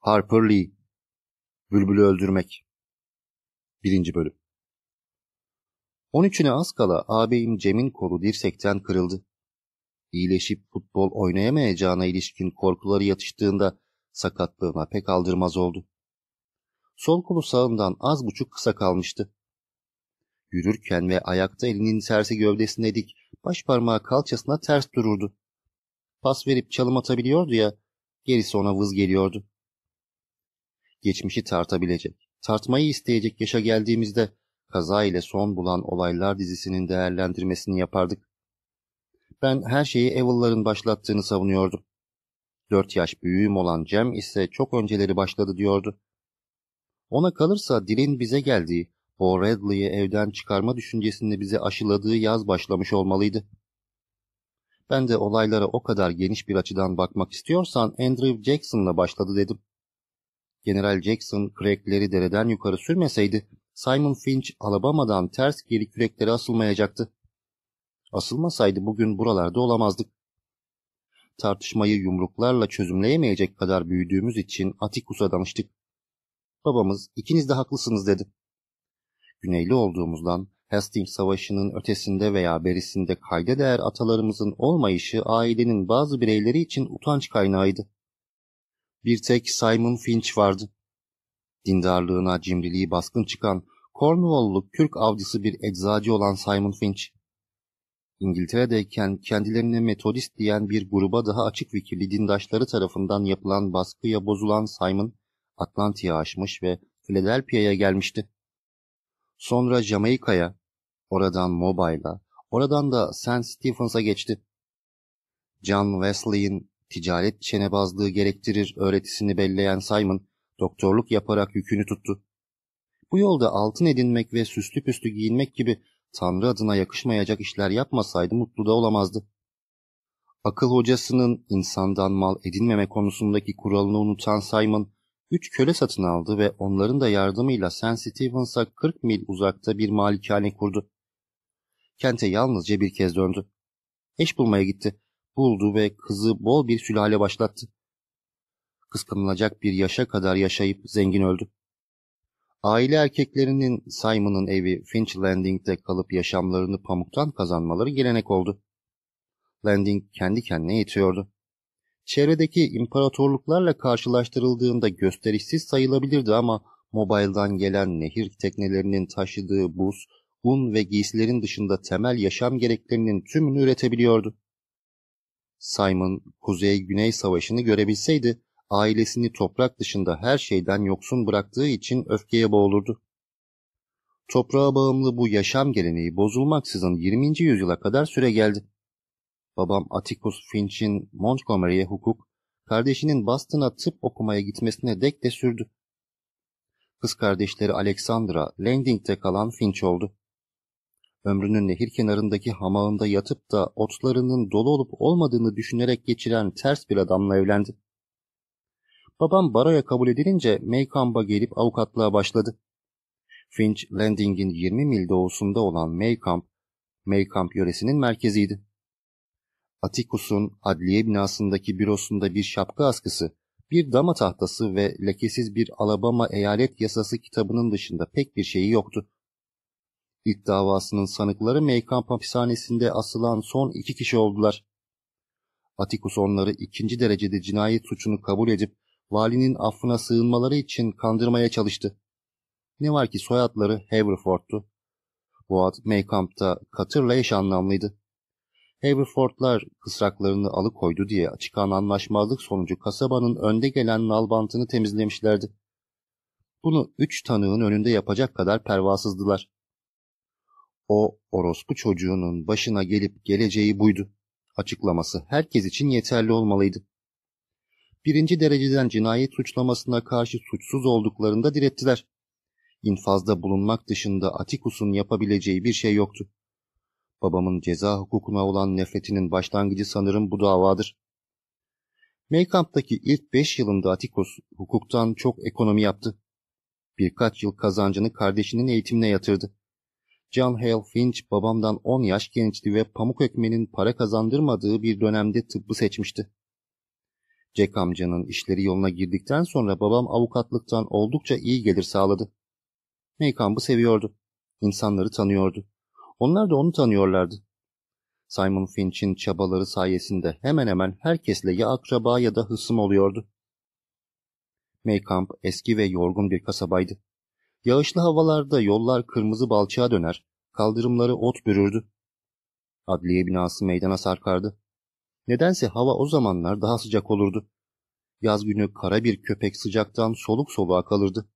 Harper Lee Bülbülü Öldürmek 1. Bölüm 13'üne az kala ağabeyim Cem'in kolu dirsekten kırıldı. İyileşip futbol oynayamayacağına ilişkin korkuları yatıştığında sakatlığına pek aldırmaz oldu. Sol kolu sağından az buçuk kısa kalmıştı. Yürürken ve ayakta elinin tersi gövdesine dik, baş parmağı kalçasına ters dururdu. Pas verip çalım atabiliyordu ya, gerisi ona vız geliyordu. Geçmişi tartabilecek, tartmayı isteyecek yaşa geldiğimizde kaza ile son bulan olaylar dizisinin değerlendirmesini yapardık. Ben her şeyi Evil'ların başlattığını savunuyordum. Dört yaş büyüğüm olan Cem ise çok önceleri başladı diyordu. Ona kalırsa dilin bize geldiği, o Redley'i evden çıkarma düşüncesini bize aşıladığı yaz başlamış olmalıydı. Ben de olaylara o kadar geniş bir açıdan bakmak istiyorsan Andrew Jackson'la başladı dedim. General Jackson kürekleri dereden yukarı sürmeseydi Simon Finch Alabama'dan ters geri küreklere asılmayacaktı. Asılmasaydı bugün buralarda olamazdık. Tartışmayı yumruklarla çözümleyemeyecek kadar büyüdüğümüz için Atticus'a danıştık. Babamız ikiniz de haklısınız dedi. Güneyli olduğumuzdan Hastings Savaşı'nın ötesinde veya berisinde kayda değer atalarımızın olmayışı ailenin bazı bireyleri için utanç kaynağıydı. Bir tek Simon Finch vardı. Dindarlığına cimriliği baskın çıkan Cornwall'lu Kürk avcısı bir eczacı olan Simon Finch. İngiltere'deyken kendilerine metodist diyen bir gruba daha açık fikirli dindaşları tarafından yapılan baskıya bozulan Simon, Atlantik'e aşmış ve Philadelphia'ya gelmişti. Sonra Jamaika'ya, oradan Mobile'a, oradan da St. Stephens'a geçti. John Wesley'in ticaret çenebazlığı gerektirir öğretisini belleyen Simon, doktorluk yaparak yükünü tuttu. Bu yolda altın edinmek ve süslü püslü giyinmek gibi Tanrı adına yakışmayacak işler yapmasaydı mutlu da olamazdı. Akıl hocasının insandan mal edinmeme konusundaki kuralını unutan Simon, üç köle satın aldı ve onların da yardımıyla St. Stevens'a 40 mil uzakta bir malikane kurdu. Kente yalnızca bir kez döndü. Eş bulmaya gitti. Buldu ve kızı bol bir sülale başlattı. Kıskanılacak bir yaşa kadar yaşayıp zengin öldü. Aile erkeklerinin Simon'ın evi Finch Landing'de kalıp yaşamlarını pamuktan kazanmaları gelenek oldu. Landing kendi kendine yetiyordu. Çevredeki imparatorluklarla karşılaştırıldığında gösterişsiz sayılabilirdi ama mobilden gelen nehir teknelerinin taşıdığı buz, un ve giysilerin dışında temel yaşam gereklerinin tümünü üretebiliyordu. Simon, Kuzey-Güney Savaşı'nı görebilseydi, ailesini toprak dışında her şeyden yoksun bıraktığı için öfkeye boğulurdu. Toprağa bağımlı bu yaşam geleneği bozulmaksızın 20. yüzyıla kadar süre geldi. Babam Atticus Finch'in Montgomery'e hukuk, kardeşinin Boston'a tıp okumaya gitmesine dek de sürdü. Kız kardeşleri Alexandra, Landing'de kalan Finch oldu. Ömrünün nehir kenarındaki hamağında yatıp da otlarının dolu olup olmadığını düşünerek geçiren ters bir adamla evlendi. Babam baroya kabul edilince Maycamp'a gelip avukatlığa başladı. Finch, Landing'in 20 mil doğusunda olan Maycamp, Maycamp yöresinin merkeziydi. Atticus'un adliye binasındaki bürosunda bir şapka askısı, bir dama tahtası ve lekesiz bir Alabama eyalet yasası kitabının dışında pek bir şeyi yoktu. İlk davasının sanıkları Maycamp hapishanesinde asılan son iki kişi oldular. Atticus onları ikinci derecede cinayet suçunu kabul edip valinin affına sığınmaları için kandırmaya çalıştı. Ne var ki soyadları Haverford'tu. Bu ad Maycamp'ta katırla eş anlamlıydı. Haverford'lar kısraklarını alıkoydu diye çıkan anlaşmazlık sonucu kasabanın önde gelen nalbantını temizlemişlerdi. Bunu üç tanığın önünde yapacak kadar pervasızdılar. O orospu çocuğunun başına gelip geleceği buydu. Açıklaması herkes için yeterli olmalıydı. Birinci dereceden cinayet suçlamasına karşı suçsuz olduklarında direttiler. İnfazda bulunmak dışında Atikus'un yapabileceği bir şey yoktu. Babamın ceza hukukuna olan nefretinin başlangıcı sanırım bu davadır. Maykamp'taki ilk beş yılında Atikus hukuktan çok ekonomi yaptı. Birkaç yıl kazancını kardeşinin eğitimine yatırdı. John Hale Finch babamdan 10 yaş gençti ve pamuk ekmenin para kazandırmadığı bir dönemde tıbbı seçmişti. Jack amcanın işleri yoluna girdikten sonra babam avukatlıktan oldukça iyi gelir sağladı. Maykamp'ı seviyordu. İnsanları tanıyordu. Onlar da onu tanıyorlardı. Simon Finch'in çabaları sayesinde hemen hemen herkesle ya akraba ya da hısım oluyordu. Maycamp eski ve yorgun bir kasabaydı. Yağışlı havalarda yollar kırmızı balçığa döner, kaldırımları ot bürürdü. Adliye binası meydana sarkardı. Nedense hava o zamanlar daha sıcak olurdu. Yaz günü kara bir köpek sıcaktan soluk soluğa kalırdı.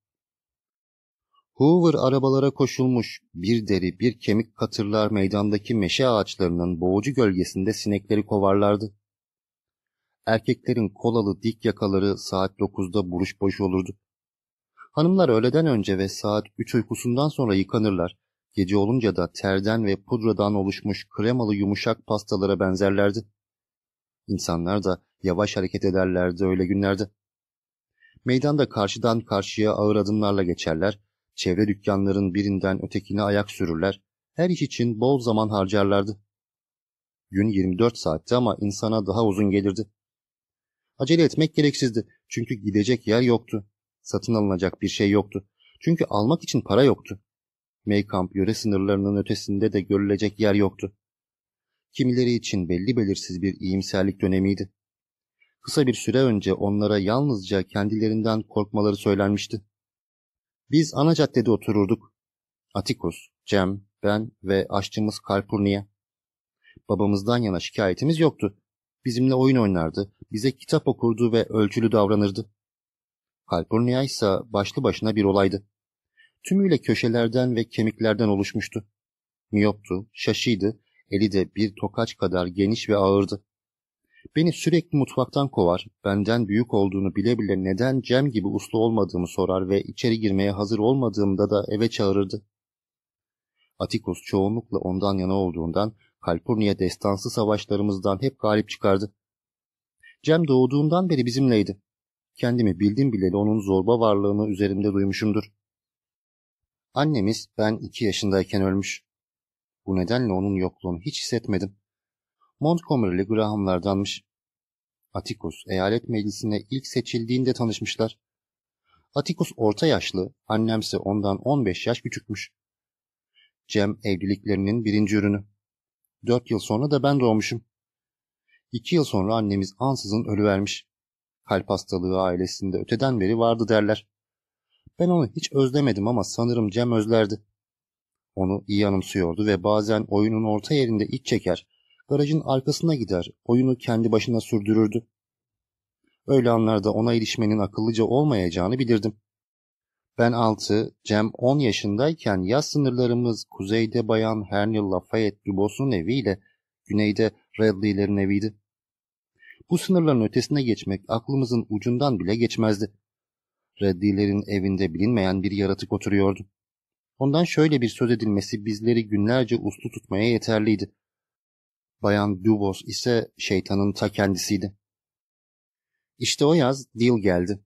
Hoover arabalara koşulmuş, bir deri bir kemik katırlar meydandaki meşe ağaçlarının boğucu gölgesinde sinekleri kovarlardı. Erkeklerin kolalı dik yakaları saat dokuzda buruş boş olurdu. Hanımlar öğleden önce ve saat üç uykusundan sonra yıkanırlar. Gece olunca da terden ve pudradan oluşmuş kremalı yumuşak pastalara benzerlerdi. İnsanlar da yavaş hareket ederlerdi öyle günlerde. Meydanda karşıdan karşıya ağır adımlarla geçerler, çevre dükkanların birinden ötekine ayak sürürler, her iş için bol zaman harcarlardı. Gün 24 saatti ama insana daha uzun gelirdi. Acele etmek gereksizdi çünkü gidecek yer yoktu. Satın alınacak bir şey yoktu. Çünkü almak için para yoktu. Maykamp yöre sınırlarının ötesinde de görülecek yer yoktu. Kimileri için belli belirsiz bir iyimserlik dönemiydi. Kısa bir süre önce onlara yalnızca kendilerinden korkmaları söylenmişti. Biz ana caddede otururduk. Atikus, Cem, ben ve aşçımız Kalpurniye. Babamızdan yana şikayetimiz yoktu. Bizimle oyun oynardı, bize kitap okurdu ve ölçülü davranırdı. Kalpurnia ise başlı başına bir olaydı. Tümüyle köşelerden ve kemiklerden oluşmuştu. Miyoptu, şaşıydı, eli de bir tokaç kadar geniş ve ağırdı. Beni sürekli mutfaktan kovar, benden büyük olduğunu bile bile neden Cem gibi uslu olmadığımı sorar ve içeri girmeye hazır olmadığımda da eve çağırırdı. Atikus çoğunlukla ondan yana olduğundan Kalpurnia destansı savaşlarımızdan hep galip çıkardı. Cem doğduğundan beri bizimleydi. Kendimi bildim bileli onun zorba varlığını üzerimde duymuşumdur. Annemiz ben iki yaşındayken ölmüş. Bu nedenle onun yokluğunu hiç hissetmedim. Montgomery'li Graham'lardanmış. Atticus eyalet meclisine ilk seçildiğinde tanışmışlar. Atticus orta yaşlı, annemse ondan 15 yaş küçükmüş. Cem evliliklerinin birinci ürünü. Dört yıl sonra da ben doğmuşum. İki yıl sonra annemiz ansızın ölüvermiş. Kalp hastalığı ailesinde öteden beri vardı derler. Ben onu hiç özlemedim ama sanırım Cem özlerdi. Onu iyi anımsıyordu ve bazen oyunun orta yerinde iç çeker, garajın arkasına gider, oyunu kendi başına sürdürürdü. Öyle anlarda ona ilişmenin akıllıca olmayacağını bilirdim. Ben 6, Cem 10 yaşındayken yaz sınırlarımız kuzeyde bayan Hernil Lafayette Dubos'un eviyle güneyde Redley'lerin eviydi. Bu sınırların ötesine geçmek aklımızın ucundan bile geçmezdi. Reddilerin evinde bilinmeyen bir yaratık oturuyordu. Ondan şöyle bir söz edilmesi bizleri günlerce uslu tutmaya yeterliydi. Bayan Dubos ise şeytanın ta kendisiydi. İşte o yaz Dil geldi.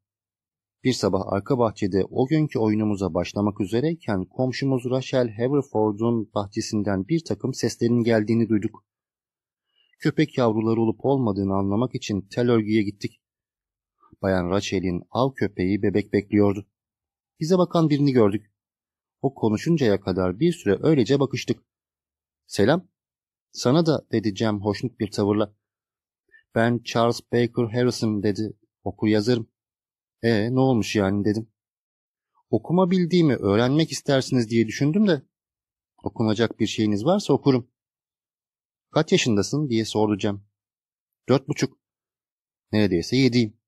Bir sabah arka bahçede o günkü oyunumuza başlamak üzereyken komşumuz Rachel Haverford'un bahçesinden bir takım seslerin geldiğini duyduk. Köpek yavruları olup olmadığını anlamak için tel örgüye gittik. Bayan Rachel'in av köpeği bebek bekliyordu. Bize bakan birini gördük. O konuşuncaya kadar bir süre öylece bakıştık. Selam. Sana da dedi Cem hoşnut bir tavırla. Ben Charles Baker Harrison dedi. Okur yazarım. E ne olmuş yani dedim. Okuma bildiğimi öğrenmek istersiniz diye düşündüm de. Okunacak bir şeyiniz varsa okurum. Kaç yaşındasın diye sordu Cem. Dört buçuk. Neredeyse yediyim.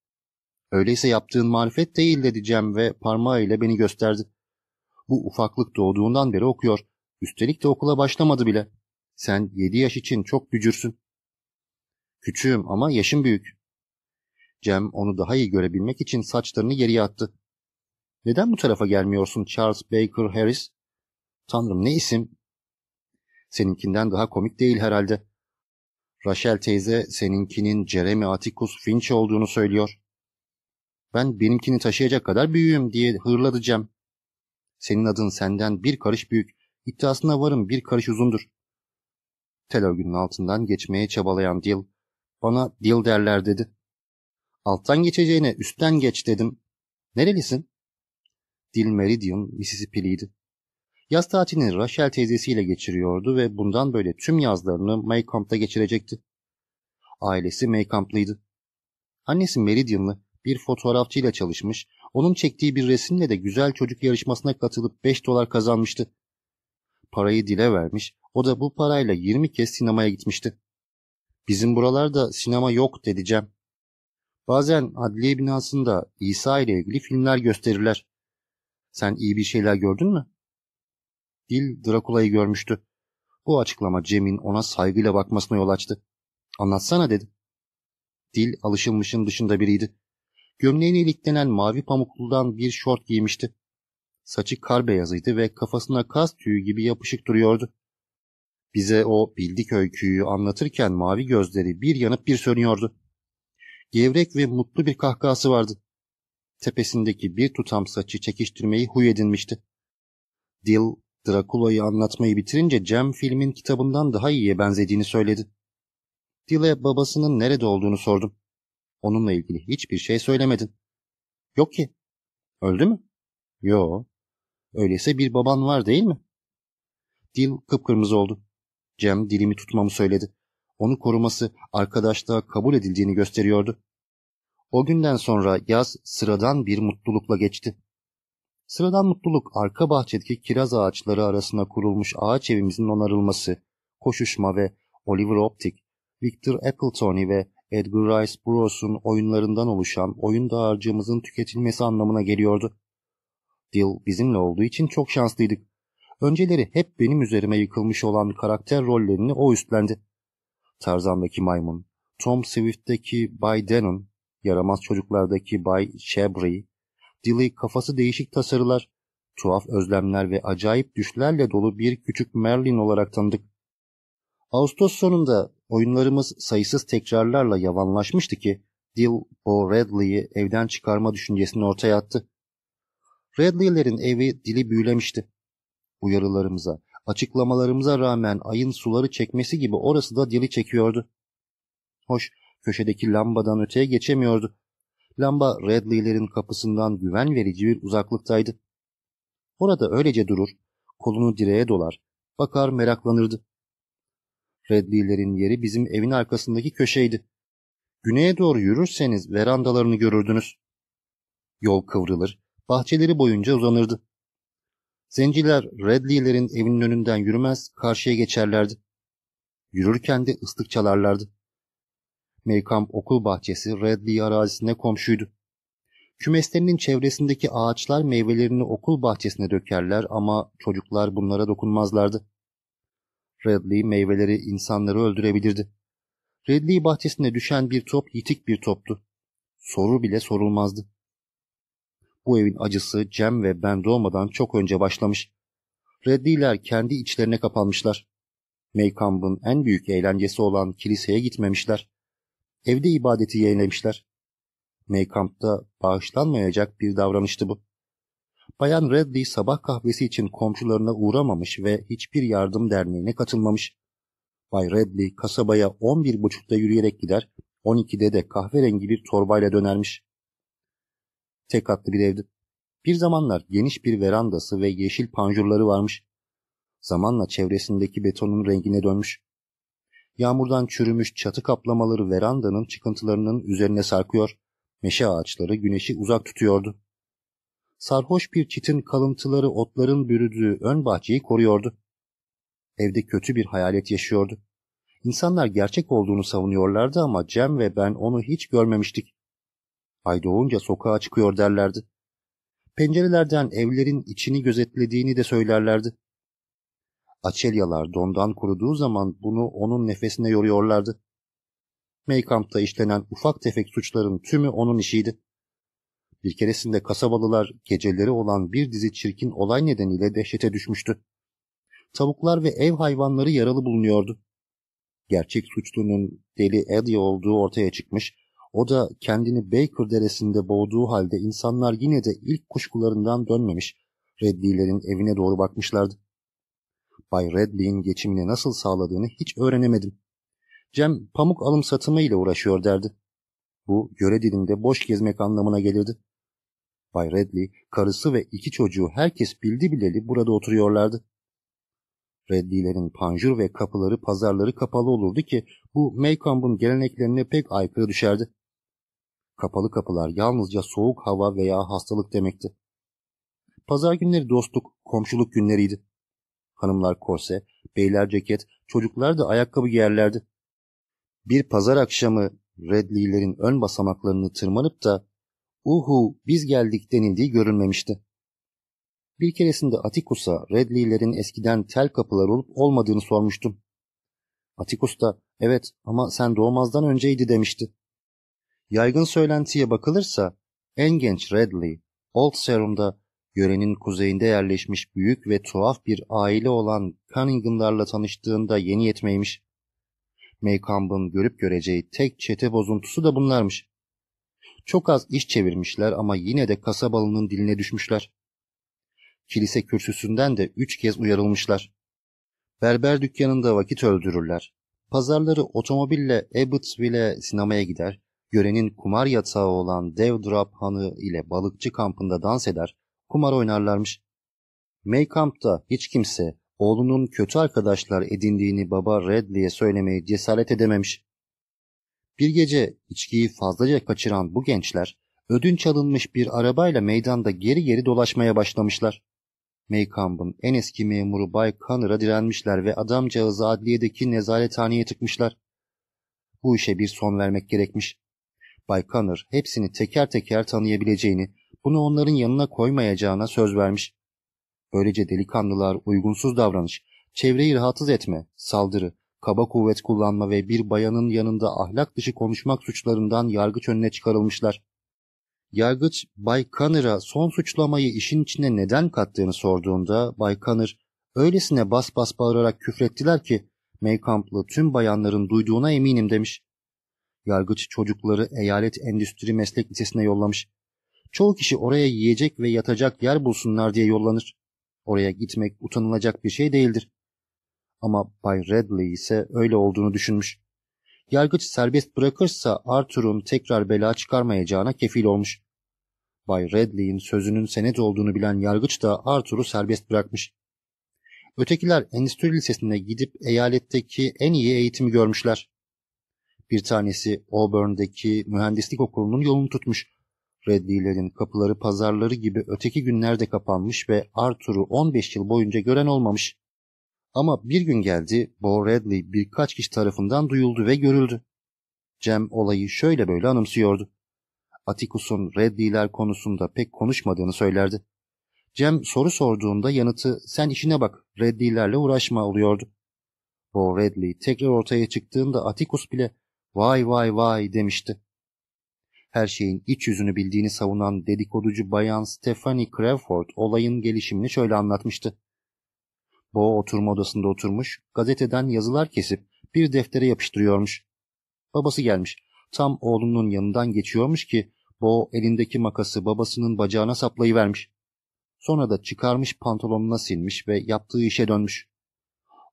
Öyleyse yaptığın marifet değil dedi Cem ve parmağıyla beni gösterdi. Bu ufaklık doğduğundan beri okuyor. Üstelik de okula başlamadı bile. Sen yedi yaş için çok bücürsün. Küçüğüm ama yaşım büyük. Cem onu daha iyi görebilmek için saçlarını geriye attı. Neden bu tarafa gelmiyorsun Charles Baker Harris? Tanrım ne isim? Seninkinden daha komik değil herhalde. Rachel teyze seninkinin Jeremy Atticus Finch olduğunu söylüyor. Ben benimkini taşıyacak kadar büyüğüm diye hırladı Cem. Senin adın senden bir karış büyük. İddiasına varım bir karış uzundur. Tel örgünün altından geçmeye çabalayan Dil, bana Dil derler dedi. Alttan geçeceğine üstten geç dedim. Nerelisin? Dil Meridian, Mississippi'liydi. Yaz tatilini Rachel teyzesiyle geçiriyordu ve bundan böyle tüm yazlarını Maycamp'ta geçirecekti. Ailesi Maycamp'lıydı. Annesi Meridian'lı bir fotoğrafçıyla çalışmış, onun çektiği bir resimle de güzel çocuk yarışmasına katılıp 5 dolar kazanmıştı. Parayı dile vermiş, o da bu parayla 20 kez sinemaya gitmişti. Bizim buralarda sinema yok dedeceğim. Bazen adliye binasında İsa ile ilgili filmler gösterirler. Sen iyi bir şeyler gördün mü? Dil Drakula'yı görmüştü. Bu açıklama Cem'in ona saygıyla bakmasına yol açtı. Anlatsana dedi. Dil alışılmışın dışında biriydi. Gömleğine iliklenen mavi pamukludan bir şort giymişti. Saçı kar beyazıydı ve kafasına kas tüyü gibi yapışık duruyordu. Bize o bildik öyküyü anlatırken mavi gözleri bir yanıp bir sönüyordu. Gevrek ve mutlu bir kahkahası vardı. Tepesindeki bir tutam saçı çekiştirmeyi huy edinmişti. Dil, Drakula'yı anlatmayı bitirince Cem filmin kitabından daha iyiye benzediğini söyledi. Dil'e babasının nerede olduğunu sordum. Onunla ilgili hiçbir şey söylemedin. Yok ki. Öldü mü? Yo. Öyleyse bir baban var değil mi? Dil kıpkırmızı oldu. Cem dilimi tutmamı söyledi. Onu koruması arkadaşlığa kabul edildiğini gösteriyordu. O günden sonra yaz sıradan bir mutlulukla geçti. Sıradan mutluluk arka bahçedeki kiraz ağaçları arasına kurulmuş ağaç evimizin onarılması, koşuşma ve Oliver Optic, Victor Appletoni ve Edgar Rice Burroughs'un oyunlarından oluşan oyun dağarcığımızın tüketilmesi anlamına geliyordu. Dil bizimle olduğu için çok şanslıydık. Önceleri hep benim üzerime yıkılmış olan karakter rollerini o üstlendi. Tarzan'daki maymun, Tom Swift'teki Bay Denon, yaramaz çocuklardaki Bay Shabry, Dilly kafası değişik tasarılar, tuhaf özlemler ve acayip düşlerle dolu bir küçük Merlin olarak tanıdık. Ağustos sonunda oyunlarımız sayısız tekrarlarla yavanlaşmıştı ki Dil o Redley'i evden çıkarma düşüncesini ortaya attı. Redley'lerin evi dili büyülemişti. Uyarılarımıza, açıklamalarımıza rağmen ayın suları çekmesi gibi orası da dili çekiyordu. Hoş, köşedeki lambadan öteye geçemiyordu. Lamba Redley'lerin kapısından güven verici bir uzaklıktaydı. Orada öylece durur, kolunu direğe dolar, bakar meraklanırdı. Redley'lerin yeri bizim evin arkasındaki köşeydi. Güneye doğru yürürseniz verandalarını görürdünüz. Yol kıvrılır, bahçeleri boyunca uzanırdı. Zenciler Redley'lerin evinin önünden yürümez, karşıya geçerlerdi. Yürürken de ıslık çalarlardı. Maycamp okul bahçesi Redley arazisine komşuydu. Kümeslerinin çevresindeki ağaçlar meyvelerini okul bahçesine dökerler ama çocuklar bunlara dokunmazlardı. Redley meyveleri insanları öldürebilirdi. Redley bahçesine düşen bir top yitik bir toptu. Soru bile sorulmazdı. Bu evin acısı Cem ve ben doğmadan çok önce başlamış. Redley'ler kendi içlerine kapanmışlar. Maycamp'ın en büyük eğlencesi olan kiliseye gitmemişler. Evde ibadeti yeğlemişler. Maycamp'ta bağışlanmayacak bir davranıştı bu. Bayan Redley sabah kahvesi için komşularına uğramamış ve hiçbir yardım derneğine katılmamış. Bay Redley kasabaya 11.30'da yürüyerek gider, 12'de de kahverengi bir torbayla dönermiş. Tek katlı bir evdi. Bir zamanlar geniş bir verandası ve yeşil panjurları varmış. Zamanla çevresindeki betonun rengine dönmüş. Yağmurdan çürümüş çatı kaplamaları verandanın çıkıntılarının üzerine sarkıyor, meşe ağaçları güneşi uzak tutuyordu. Sarhoş bir çitin kalıntıları otların bürüdüğü ön bahçeyi koruyordu. Evde kötü bir hayalet yaşıyordu. İnsanlar gerçek olduğunu savunuyorlardı ama Cem ve ben onu hiç görmemiştik. Ay doğunca sokağa çıkıyor derlerdi. Pencerelerden evlerin içini gözetlediğini de söylerlerdi. Açelyalar dondan kuruduğu zaman bunu onun nefesine yoruyorlardı. Maycamp'ta işlenen ufak tefek suçların tümü onun işiydi. Bir keresinde kasabalılar geceleri olan bir dizi çirkin olay nedeniyle dehşete düşmüştü. Tavuklar ve ev hayvanları yaralı bulunuyordu. Gerçek suçlunun deli Eddie olduğu ortaya çıkmış, o da kendini Baker deresinde boğduğu halde insanlar yine de ilk kuşkularından dönmemiş, Redley'lerin evine doğru bakmışlardı. Bay Redley'in geçimini nasıl sağladığını hiç öğrenemedim. Cem pamuk alım satımı ile uğraşıyor derdi. Bu göre dilinde boş gezmek anlamına gelirdi. Bay Redley, karısı ve iki çocuğu herkes bildi bileli burada oturuyorlardı. Redley'lerin panjur ve kapıları pazarları kapalı olurdu ki bu Maycomb'un geleneklerine pek aykırı düşerdi. Kapalı kapılar yalnızca soğuk hava veya hastalık demekti. Pazar günleri dostluk, komşuluk günleriydi. Hanımlar korse, beyler ceket, çocuklar da ayakkabı giyerlerdi. Bir pazar akşamı Redley'lerin ön basamaklarını tırmanıp da uhu biz geldik denildiği görülmemişti. Bir keresinde Atikus'a Redley'lerin eskiden tel kapılar olup olmadığını sormuştum. Atikus da evet ama sen doğmazdan önceydi demişti. Yaygın söylentiye bakılırsa en genç Redley, Old Serum'da yörenin kuzeyinde yerleşmiş büyük ve tuhaf bir aile olan Cunningham'larla tanıştığında yeni yetmeymiş. Maycomb'ın görüp göreceği tek çete bozuntusu da bunlarmış. Çok az iş çevirmişler ama yine de kasabalının diline düşmüşler. Kilise kürsüsünden de üç kez uyarılmışlar. Berber dükkanında vakit öldürürler. Pazarları otomobille Abbotsville'e sinemaya gider, görenin kumar yatağı olan Devdrop Hanı ile balıkçı kampında dans eder, kumar oynarlarmış. Maycamp'ta hiç kimse oğlunun kötü arkadaşlar edindiğini baba Redley'e söylemeye cesaret edememiş. Bir gece içkiyi fazlaca kaçıran bu gençler ödünç alınmış bir arabayla meydanda geri geri dolaşmaya başlamışlar. Maycamp'ın en eski memuru Bay Connor'a direnmişler ve adamcağızı adliyedeki nezarethaneye tıkmışlar. Bu işe bir son vermek gerekmiş. Bay Connor hepsini teker teker tanıyabileceğini, bunu onların yanına koymayacağına söz vermiş. Böylece delikanlılar uygunsuz davranış, çevreyi rahatsız etme, saldırı, kaba kuvvet kullanma ve bir bayanın yanında ahlak dışı konuşmak suçlarından yargıç önüne çıkarılmışlar. Yargıç Bay Connor'a son suçlamayı işin içine neden kattığını sorduğunda Bay Connor öylesine bas bas bağırarak küfrettiler ki Maycamp'lı tüm bayanların duyduğuna eminim demiş. Yargıç çocukları eyalet endüstri meslek lisesine yollamış. Çoğu kişi oraya yiyecek ve yatacak yer bulsunlar diye yollanır. Oraya gitmek utanılacak bir şey değildir. Ama Bay Redley ise öyle olduğunu düşünmüş. Yargıç serbest bırakırsa Arthur'un tekrar bela çıkarmayacağına kefil olmuş. Bay Redley'in sözünün senet olduğunu bilen yargıç da Arthur'u serbest bırakmış. Ötekiler endüstri lisesine gidip eyaletteki en iyi eğitimi görmüşler. Bir tanesi Auburn'daki mühendislik okulunun yolunu tutmuş. Redley'lerin kapıları pazarları gibi öteki günlerde kapanmış ve Arthur'u 15 yıl boyunca gören olmamış. Ama bir gün geldi, Bo Redley birkaç kişi tarafından duyuldu ve görüldü. Cem olayı şöyle böyle anımsıyordu. Atticus'un Redley'ler konusunda pek konuşmadığını söylerdi. Cem soru sorduğunda yanıtı sen işine bak Redley'lerle uğraşma oluyordu. Bo Redley tekrar ortaya çıktığında Atticus bile vay vay vay demişti. Her şeyin iç yüzünü bildiğini savunan dedikoducu bayan Stephanie Crawford olayın gelişimini şöyle anlatmıştı. Bo oturma odasında oturmuş, gazeteden yazılar kesip bir deftere yapıştırıyormuş. Babası gelmiş. Tam oğlunun yanından geçiyormuş ki Bo elindeki makası babasının bacağına saplayıvermiş. Sonra da çıkarmış pantolonuna silmiş ve yaptığı işe dönmüş.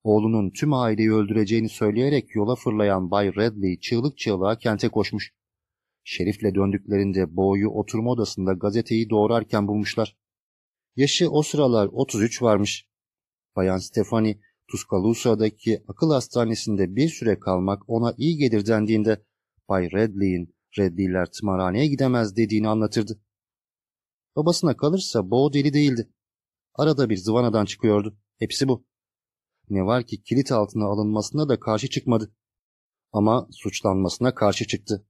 Oğlunun tüm aileyi öldüreceğini söyleyerek yola fırlayan Bay Redley çığlık çığlığa kente koşmuş. Şerif'le döndüklerinde Bo'yu oturma odasında gazeteyi doğrarken bulmuşlar. Yaşı o sıralar 33 varmış. Bayan Stefani, Tuscaloose'daki akıl hastanesinde bir süre kalmak ona iyi gelir dendiğinde Bay Redley'in Redley'ler tımarhaneye gidemez dediğini anlatırdı. Babasına kalırsa Bo deli değildi. Arada bir zıvanadan çıkıyordu. Hepsi bu. Ne var ki kilit altına alınmasına da karşı çıkmadı. Ama suçlanmasına karşı çıktı.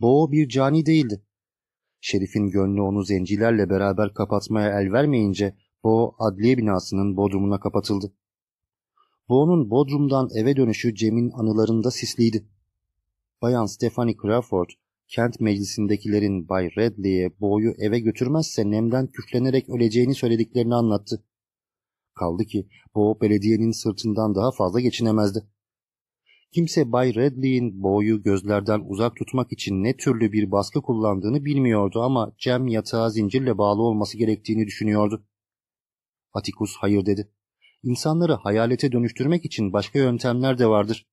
Bo bir cani değildi. Şerif'in gönlü onu zencilerle beraber kapatmaya el vermeyince Bo adliye binasının bodrumuna kapatıldı. Bo'nun bodrumdan eve dönüşü Cem'in anılarında sisliydi. Bayan Stephanie Crawford, kent meclisindekilerin Bay Redley'e Bo'yu eve götürmezse nemden küflenerek öleceğini söylediklerini anlattı. Kaldı ki Bo belediyenin sırtından daha fazla geçinemezdi. Kimse Bay Redley'in Bo'yu gözlerden uzak tutmak için ne türlü bir baskı kullandığını bilmiyordu ama Cem yatağa zincirle bağlı olması gerektiğini düşünüyordu. Atikus hayır dedi. İnsanları hayalete dönüştürmek için başka yöntemler de vardır.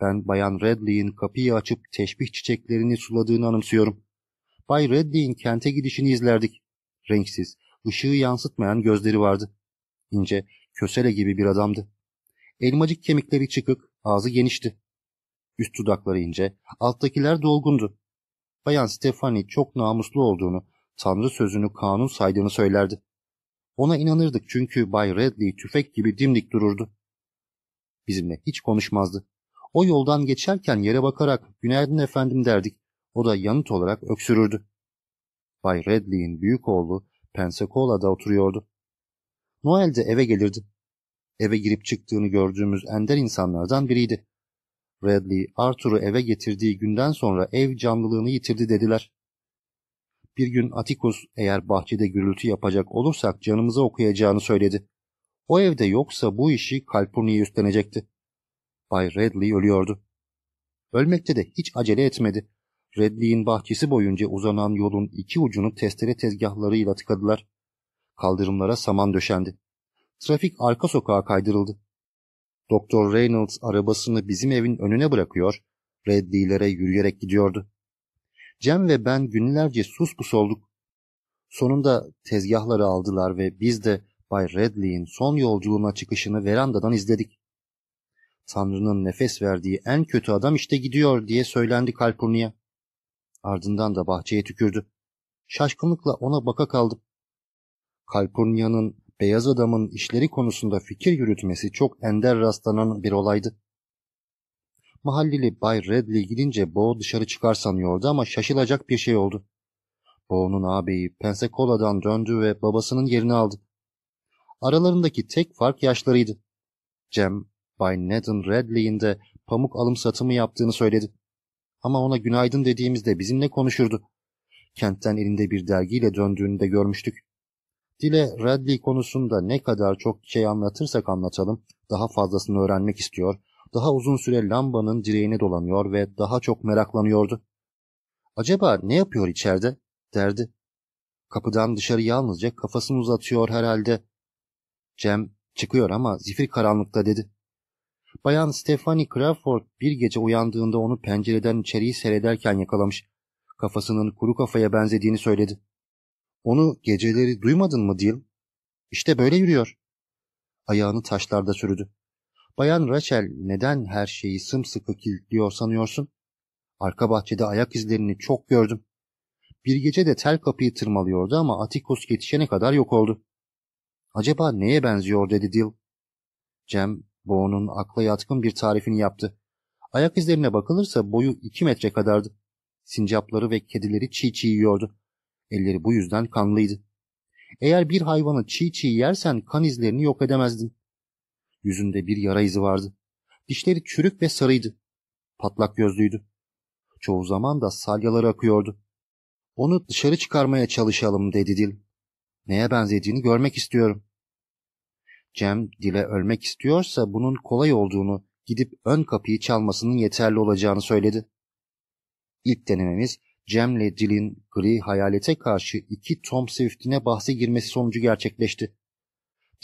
Ben Bayan Redley'in kapıyı açıp teşbih çiçeklerini suladığını anımsıyorum. Bay Redley'in kente gidişini izlerdik. Renksiz, ışığı yansıtmayan gözleri vardı. İnce, kösele gibi bir adamdı. Elmacık kemikleri çıkık, ağzı genişti. Üst dudakları ince, alttakiler dolgundu. Bayan Stefani çok namuslu olduğunu, Tanrı sözünü kanun saydığını söylerdi. Ona inanırdık çünkü Bay Redley tüfek gibi dimdik dururdu. Bizimle hiç konuşmazdı. O yoldan geçerken yere bakarak günaydın efendim derdik. O da yanıt olarak öksürürdü. Bay Redley'in büyük oğlu Pensacola'da oturuyordu. Noel'de eve gelirdi. Eve girip çıktığını gördüğümüz ender insanlardan biriydi. Redley, Arthur'u eve getirdiği günden sonra ev canlılığını yitirdi dediler. Bir gün Atticus eğer bahçede gürültü yapacak olursak canımıza okuyacağını söyledi. O evde yoksa bu işi Calpurnia'ya üstlenecekti. Bay Redley ölüyordu. Ölmekte de hiç acele etmedi. Redley'in bahçesi boyunca uzanan yolun iki ucunu testere tezgahlarıyla tıkadılar. Kaldırımlara saman döşendi. Trafik arka sokağa kaydırıldı. Doktor Reynolds arabasını bizim evin önüne bırakıyor, Redley'lere yürüyerek gidiyordu. Cem ve ben günlerce sus pus olduk. Sonunda tezgahları aldılar ve biz de Bay Redley'in son yolculuğuna çıkışını verandadan izledik. Tanrı'nın nefes verdiği en kötü adam işte gidiyor diye söylendi Kalpurnia. Ardından da bahçeye tükürdü. Şaşkınlıkla ona baka kaldım. Kalpurnia'nın beyaz adamın işleri konusunda fikir yürütmesi çok ender rastlanan bir olaydı. Mahalleli Bay Redley gidince Bo dışarı çıkar sanıyordu ama şaşılacak bir şey oldu. Bo'nun ağabeyi Pensacola'dan döndü ve babasının yerini aldı. Aralarındaki tek fark yaşlarıydı. Cem, Bay Nathan Redley'in de pamuk alım satımı yaptığını söyledi. Ama ona günaydın dediğimizde bizimle konuşurdu. Kentten elinde bir dergiyle döndüğünü de görmüştük. Dile Radley konusunda ne kadar çok şey anlatırsak anlatalım daha fazlasını öğrenmek istiyor, daha uzun süre lambanın direğine dolanıyor ve daha çok meraklanıyordu. Acaba ne yapıyor içeride? derdi. Kapıdan dışarı yalnızca kafasını uzatıyor herhalde. Cem çıkıyor ama zifir karanlıkta dedi. Bayan Stephanie Crawford bir gece uyandığında onu pencereden içeriği seyrederken yakalamış. Kafasının kuru kafaya benzediğini söyledi. Onu geceleri duymadın mı Dil? İşte böyle yürüyor. Ayağını taşlarda sürüdü. Bayan Rachel neden her şeyi sımsıkı kilitliyor sanıyorsun? Arka bahçede ayak izlerini çok gördüm. Bir gece de tel kapıyı tırmalıyordu ama Atticus yetişene kadar yok oldu. Acaba neye benziyor dedi Dil. Cem, Bo'nun akla yatkın bir tarifini yaptı. Ayak izlerine bakılırsa boyu iki metre kadardı. Sincapları ve kedileri çiğ çiğ yiyordu. Elleri bu yüzden kanlıydı. Eğer bir hayvanı çiğ çiğ yersen kan izlerini yok edemezdin. Yüzünde bir yara izi vardı. Dişleri çürük ve sarıydı. Patlak gözlüydü. Çoğu zaman da salyaları akıyordu. Onu dışarı çıkarmaya çalışalım dedi Dil. Neye benzediğini görmek istiyorum. Cem Dil'e ölmek istiyorsa bunun kolay olduğunu, gidip ön kapıyı çalmasının yeterli olacağını söyledi. İlk denememiz Cem'le Dil'in gri hayalete karşı iki Tom Swift'ine bahse girmesi sonucu gerçekleşti.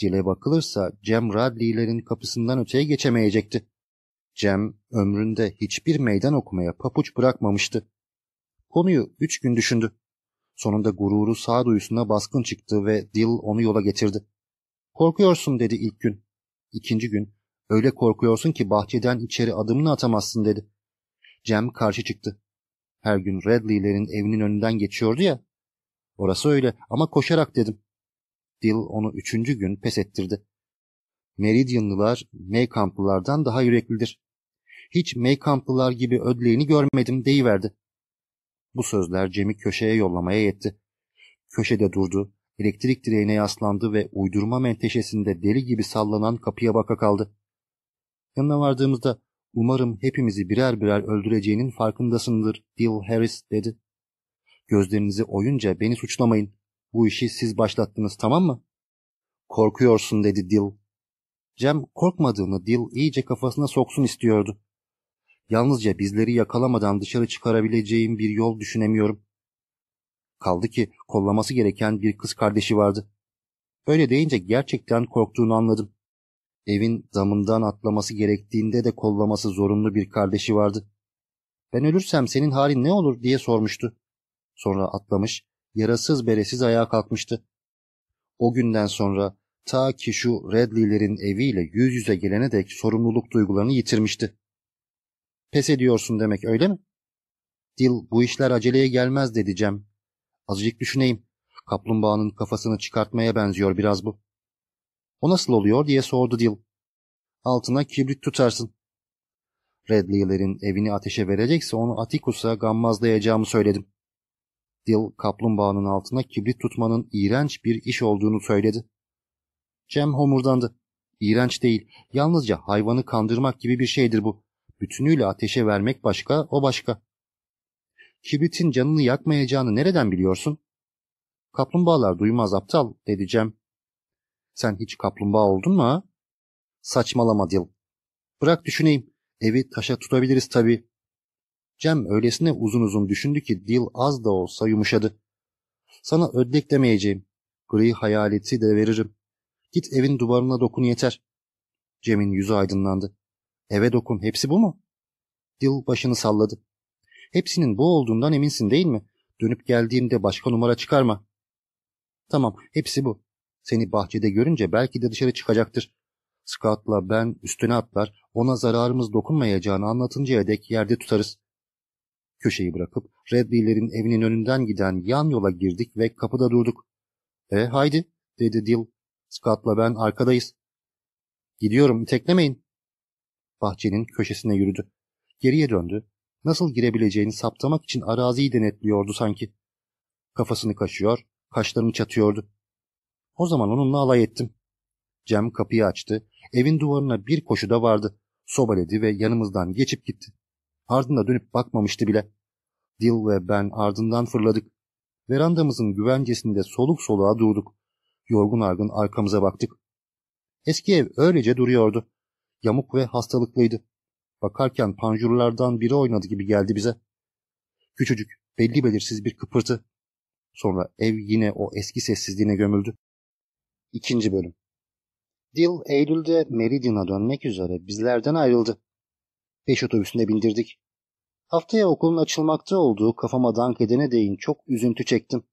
Dil'e bakılırsa Cem Radley'lerin kapısından öteye geçemeyecekti. Cem ömründe hiçbir meydan okumaya papuç bırakmamıştı. Konuyu üç gün düşündü. Sonunda gururu sağduyusuna baskın çıktı ve Dil onu yola getirdi. Korkuyorsun dedi ilk gün. İkinci gün öyle korkuyorsun ki bahçeden içeri adımını atamazsın dedi. Cem karşı çıktı. Her gün Redley'lerin evinin önünden geçiyordu ya. Orası öyle ama koşarak dedim. Dil onu üçüncü gün pes ettirdi. Meridianlılar Maykamplılardan daha yüreklidir. Hiç Maykamplılar gibi ödleğini görmedim deyiverdi. Bu sözler Cem'i köşeye yollamaya yetti. Köşede durdu, elektrik direğine yaslandı ve uydurma menteşesinde deli gibi sallanan kapıya baka kaldı. Yanına vardığımızda umarım hepimizi birer birer öldüreceğinin farkındasındır Dil Harris dedi. Gözlerinizi oyunca beni suçlamayın. Bu işi siz başlattınız tamam mı? Korkuyorsun dedi Dil. Cem korkmadığını Dil iyice kafasına soksun istiyordu. Yalnızca bizleri yakalamadan dışarı çıkarabileceğim bir yol düşünemiyorum. Kaldı ki kollaması gereken bir kız kardeşi vardı. Öyle deyince gerçekten korktuğunu anladım. Evin damından atlaması gerektiğinde de kollaması zorunlu bir kardeşi vardı. Ben ölürsem senin halin ne olur diye sormuştu. Sonra atlamış, yarasız beresiz ayağa kalkmıştı. O günden sonra ta ki şu Redley'lerin eviyle yüz yüze gelene dek sorumluluk duygularını yitirmişti. Pes ediyorsun demek öyle mi? Dil bu işler aceleye gelmez dedi Cem. Azıcık düşüneyim. Kaplumbağanın kafasını çıkartmaya benziyor biraz bu. O nasıl oluyor diye sordu Dil. Altına kibrit tutarsın. Redley'lerin evini ateşe verecekse onu Atikus'a gammazlayacağımı söyledim. Dil kaplumbağanın altına kibrit tutmanın iğrenç bir iş olduğunu söyledi. Cem homurdandı. İğrenç değil, yalnızca hayvanı kandırmak gibi bir şeydir bu. Bütünüyle ateşe vermek başka, o başka. Kibritin canını yakmayacağını nereden biliyorsun? Kaplumbağalar duymaz aptal, dedi Cem. Sen hiç kaplumbağa oldun mu ha? Saçmalama Dil. Bırak düşüneyim. Evi taşa tutabiliriz tabii. Cem öylesine uzun uzun düşündü ki Dil az da olsa yumuşadı. Sana ödlek demeyeceğim. Gri hayaleti de veririm. Git evin duvarına dokun yeter. Cem'in yüzü aydınlandı. Eve dokun, hepsi bu mu? Dil başını salladı. Hepsinin bu olduğundan eminsin değil mi? Dönüp geldiğimde başka numara çıkarma. Tamam, hepsi bu. Seni bahçede görünce belki de dışarı çıkacaktır. Scott'la ben üstüne atlar, ona zararımız dokunmayacağını anlatıncaya dek yerde tutarız. Köşeyi bırakıp Redley'lerin evinin önünden giden yan yola girdik ve kapıda durduk. E haydi, dedi Dil. Scott'la ben arkadayız. Gidiyorum, iteklemeyin. Bahçenin köşesine yürüdü. Geriye döndü. Nasıl girebileceğini saptamak için araziyi denetliyordu sanki. Kafasını kaşıyor, kaşlarını çatıyordu. O zaman onunla alay ettim. Cem kapıyı açtı. Evin duvarına bir koşuda vardı. Sobaledi ve yanımızdan geçip gitti. Ardında dönüp bakmamıştı bile. Dil ve ben ardından fırladık. Verandamızın güvencesinde soluk soluğa durduk. Yorgun argın arkamıza baktık. Eski ev öylece duruyordu. Yamuk ve hastalıklıydı. Bakarken panjurlardan biri oynadı gibi geldi bize. Küçücük, belli belirsiz bir kıpırtı. Sonra ev yine o eski sessizliğine gömüldü. İkinci bölüm. Dil Eylül'de Meridian'a dönmek üzere bizlerden ayrıldı. Beş otobüsüne bindirdik. Haftaya okulun açılmakta olduğu kafama dank edene değin çok üzüntü çektim.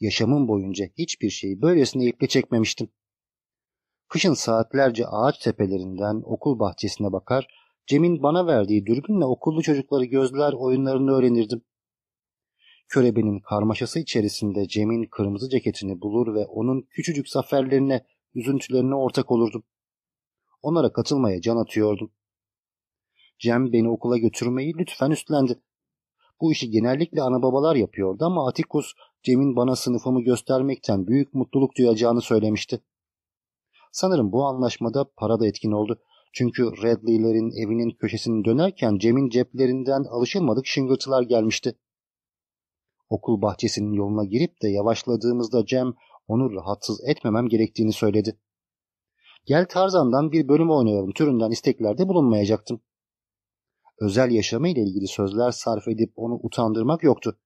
Yaşamım boyunca hiçbir şeyi böylesine iple çekmemiştim. Kışın saatlerce ağaç tepelerinden okul bahçesine bakar, Cem'in bana verdiği dürbünle okullu çocukları gözler oyunlarını öğrenirdim. Körebenin karmaşası içerisinde Cem'in kırmızı ceketini bulur ve onun küçücük zaferlerine, üzüntülerine ortak olurdum. Onlara katılmaya can atıyordum. Cem beni okula götürmeyi lütfen üstlendi. Bu işi genellikle ana babalar yapıyordu ama Atikus Cem'in bana sınıfımı göstermekten büyük mutluluk duyacağını söylemişti. Sanırım bu anlaşmada para da etkin oldu. Çünkü Redley'lerin evinin köşesini dönerken Cem'in ceplerinden alışılmadık şıngırtılar gelmişti. Okul bahçesinin yoluna girip de yavaşladığımızda Cem onu rahatsız etmemem gerektiğini söyledi. Gel Tarzan'dan bir bölüm oynayalım türünden isteklerde bulunmayacaktım. Özel yaşamı ile ilgili sözler sarf edip onu utandırmak yoktu.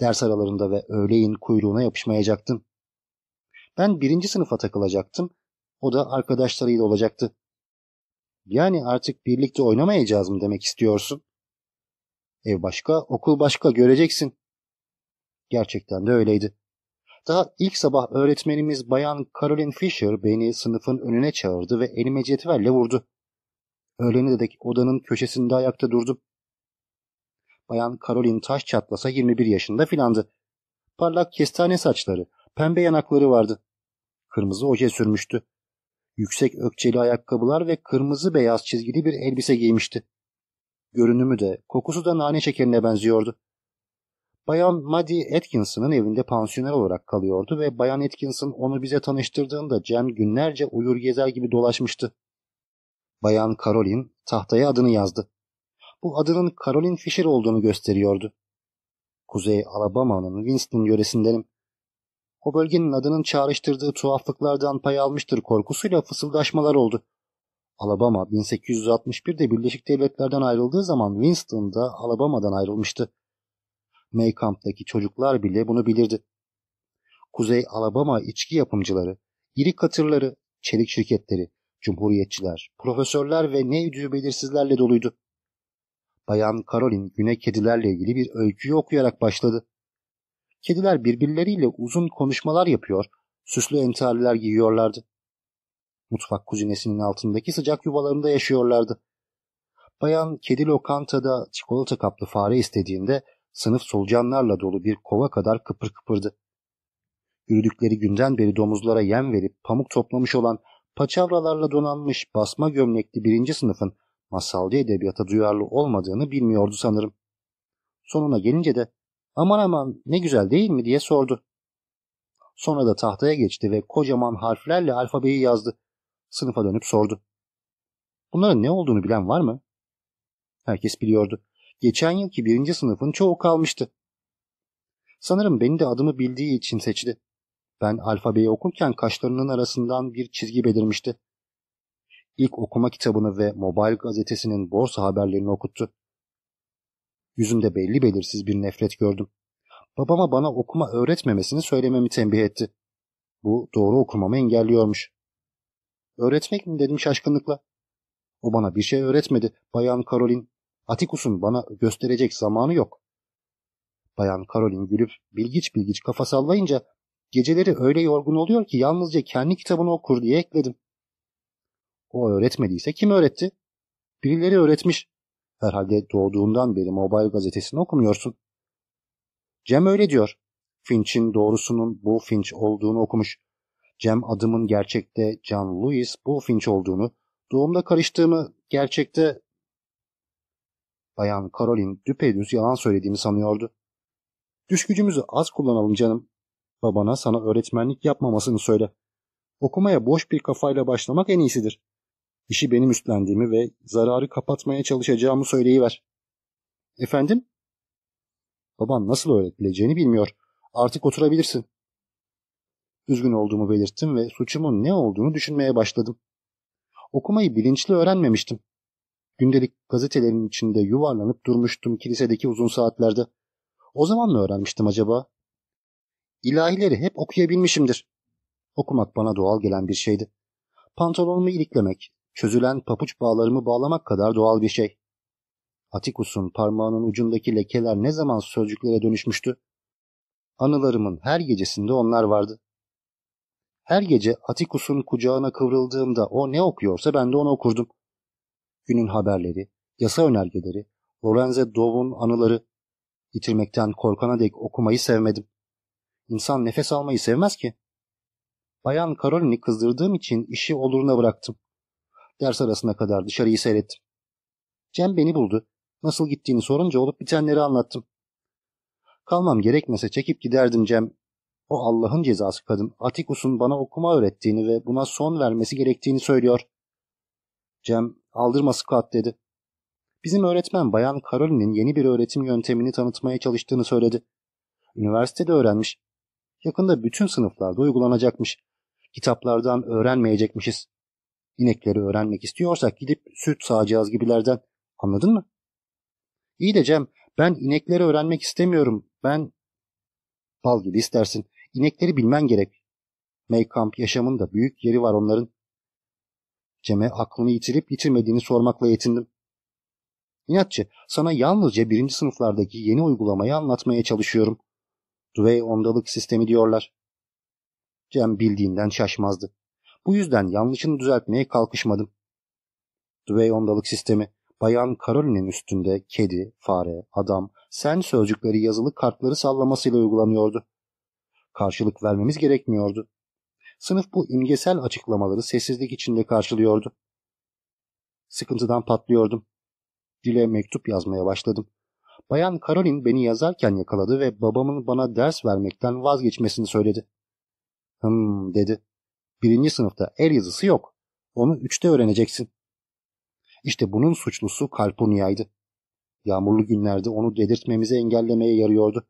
Ders aralarında ve öğleyin kuyruğuna yapışmayacaktım. Ben birinci sınıfa takılacaktım. O da arkadaşlarıyla olacaktı. Yani artık birlikte oynamayacağız mı demek istiyorsun? Ev başka, okul başka göreceksin. Gerçekten de öyleydi. Daha ilk sabah öğretmenimiz Bayan Caroline Fisher beni sınıfın önüne çağırdı ve elime cetvelle vurdu. Öğlene dek odanın köşesinde ayakta durdum. Bayan Caroline taş çatlasa 21 yaşında filandı. Parlak kestane saçları, pembe yanakları vardı. Kırmızı oje sürmüştü. Yüksek ökçeli ayakkabılar ve kırmızı beyaz çizgili bir elbise giymişti. Görünümü de, kokusu da nane şekerine benziyordu. Bayan Maddie Atkinson'ın evinde pansiyoner olarak kalıyordu ve Bayan Atkinson onu bize tanıştırdığında Cem günlerce uyur gezer gibi dolaşmıştı. Bayan Caroline tahtaya adını yazdı. Bu adının Caroline Fisher olduğunu gösteriyordu. Kuzey Alabama'nın Winston yöresindenim. O bölgenin adının çağrıştırdığı tuhaflıklardan pay almıştır korkusuyla fısıldaşmalar oldu. Alabama 1861'de Birleşik Devletler'den ayrıldığı zaman Winston da Alabama'dan ayrılmıştı. Maycamp'taki çocuklar bile bunu bilirdi. Kuzey Alabama içki yapımcıları, iri katırları, çelik şirketleri, Cumhuriyetçiler, profesörler ve ne üdüğü belirsizlerle doluydu. Bayan Karolin güne kedilerle ilgili bir öyküyü okuyarak başladı. Kediler birbirleriyle uzun konuşmalar yapıyor, süslü entariler giyiyorlardı. Mutfak kuzinesinin altındaki sıcak yuvalarında yaşıyorlardı. Bayan kedi lokantada çikolata kaplı fare istediğinde sınıf solucanlarla dolu bir kova kadar kıpır kıpırdı. Yürüdükleri günden beri domuzlara yem verip pamuk toplamış olan paçavralarla donanmış basma gömlekli birinci sınıfın masalcı edebiyata duyarlı olmadığını bilmiyordu sanırım. Sonuna gelince de aman aman ne güzel değil mi diye sordu. Sonra da tahtaya geçti ve kocaman harflerle alfabeyi yazdı. Sınıfa dönüp sordu. Bunların ne olduğunu bilen var mı? Herkes biliyordu. Geçen yılki birinci sınıfın çoğu kalmıştı. Sanırım beni de adımı bildiği için seçti. Ben alfabeyi okurken kaşlarının arasından bir çizgi belirmişti. İlk okuma kitabını ve mobil gazetesinin borsa haberlerini okuttu. Yüzünde belli belirsiz bir nefret gördüm. Babama bana okuma öğretmemesini söylememi tembih etti. Bu doğru okumamı engelliyormuş. Öğretmek mi dedim şaşkınlıkla. O bana bir şey öğretmedi. Bayan Karolin, Atikus'un bana gösterecek zamanı yok. Bayan Karolin gülüp bilgiç bilgiç kafa sallayınca geceleri öyle yorgun oluyor ki yalnızca kendi kitabını okur diye ekledim. O öğretmediyse kim öğretti? Birileri öğretmiş. Herhalde doğduğundan beri mobil gazetesini okumuyorsun. Cem öyle diyor. Finch'in doğrusunun bu Finch olduğunu okumuş. Cem adımın gerçekte John Lewis bu Finch olduğunu, doğumda karıştığımı gerçekte Bayan Caroline düpedüz yalan söylediğimi sanıyordu. Düş gücümüzü az kullanalım canım. Babana sana öğretmenlik yapmamasını söyle. Okumaya boş bir kafayla başlamak en iyisidir. İşi benim üstlendiğimi ve zararı kapatmaya çalışacağımı söyleyiver. Efendim? Baban nasıl öğretileceğini bilmiyor. Artık oturabilirsin. Üzgün olduğumu belirttim ve suçumun ne olduğunu düşünmeye başladım. Okumayı bilinçli öğrenmemiştim. Gündelik gazetelerin içinde yuvarlanıp durmuştum kilisedeki uzun saatlerde. O zaman mı öğrenmiştim acaba? İlahileri hep okuyabilmişimdir. Okumak bana doğal gelen bir şeydi. Pantolonumu iliklemek, çözülen papuç bağlarımı bağlamak kadar doğal bir şey. Atikus'un parmağının ucundaki lekeler ne zaman sözcüklere dönüşmüştü? Anılarımın her gecesinde onlar vardı. Her gece Atikus'un kucağına kıvrıldığımda o ne okuyorsa ben de onu okurdum. Günün haberleri, yasa önergeleri, Lorenze Dov'un anıları, yitirmekten korkana dek okumayı sevmedim. İnsan nefes almayı sevmez ki. Bayan Carolin'i kızdırdığım için işi oluruna bıraktım. Ders arasına kadar dışarıyı seyrettim. Cem beni buldu. Nasıl gittiğini sorunca olup bitenleri anlattım. Kalmam gerekmese çekip giderdim Cem. O Allah'ın cezası kadın Atikus'un bana okuma öğrettiğini ve buna son vermesi gerektiğini söylüyor. Cem aldırma Scott dedi. Bizim öğretmen Bayan Caroline'in yeni bir öğretim yöntemini tanıtmaya çalıştığını söyledi. Üniversitede öğrenmiş. Yakında bütün sınıflarda uygulanacakmış. Kitaplardan öğrenmeyecekmişiz. İnekleri öğrenmek istiyorsak gidip süt sağacağız gibilerden. Anladın mı? İyi de Cem, ben inekleri öğrenmek istemiyorum. Ben... Bal gibi istersin. İnekleri bilmen gerek. Maycamp yaşamında büyük yeri var onların. Cem'e aklını yitirip yitirmediğini sormakla yetindim. İnatçı, sana yalnızca birinci sınıflardaki yeni uygulamayı anlatmaya çalışıyorum. Duvey ondalık sistemi diyorlar. Cem bildiğinden şaşmazdı. Bu yüzden yanlışını düzeltmeye kalkışmadım. Duvey ondalık sistemi, Bayan Caroline'in üstünde kedi, fare, adam, sen sözcükleri yazılı kartları sallamasıyla uygulanıyordu. Karşılık vermemiz gerekmiyordu. Sınıf bu imgesel açıklamaları sessizlik içinde karşılıyordu. Sıkıntıdan patlıyordum. Dile mektup yazmaya başladım. Bayan Caroline beni yazarken yakaladı ve babamın bana ders vermekten vazgeçmesini söyledi. Hım dedi. Birinci sınıfta el yazısı yok. Onu üçte öğreneceksin. İşte bunun suçlusu Kalpurnia'ydı. Yağmurlu günlerde onu dedirtmemizi engellemeye yarıyordu.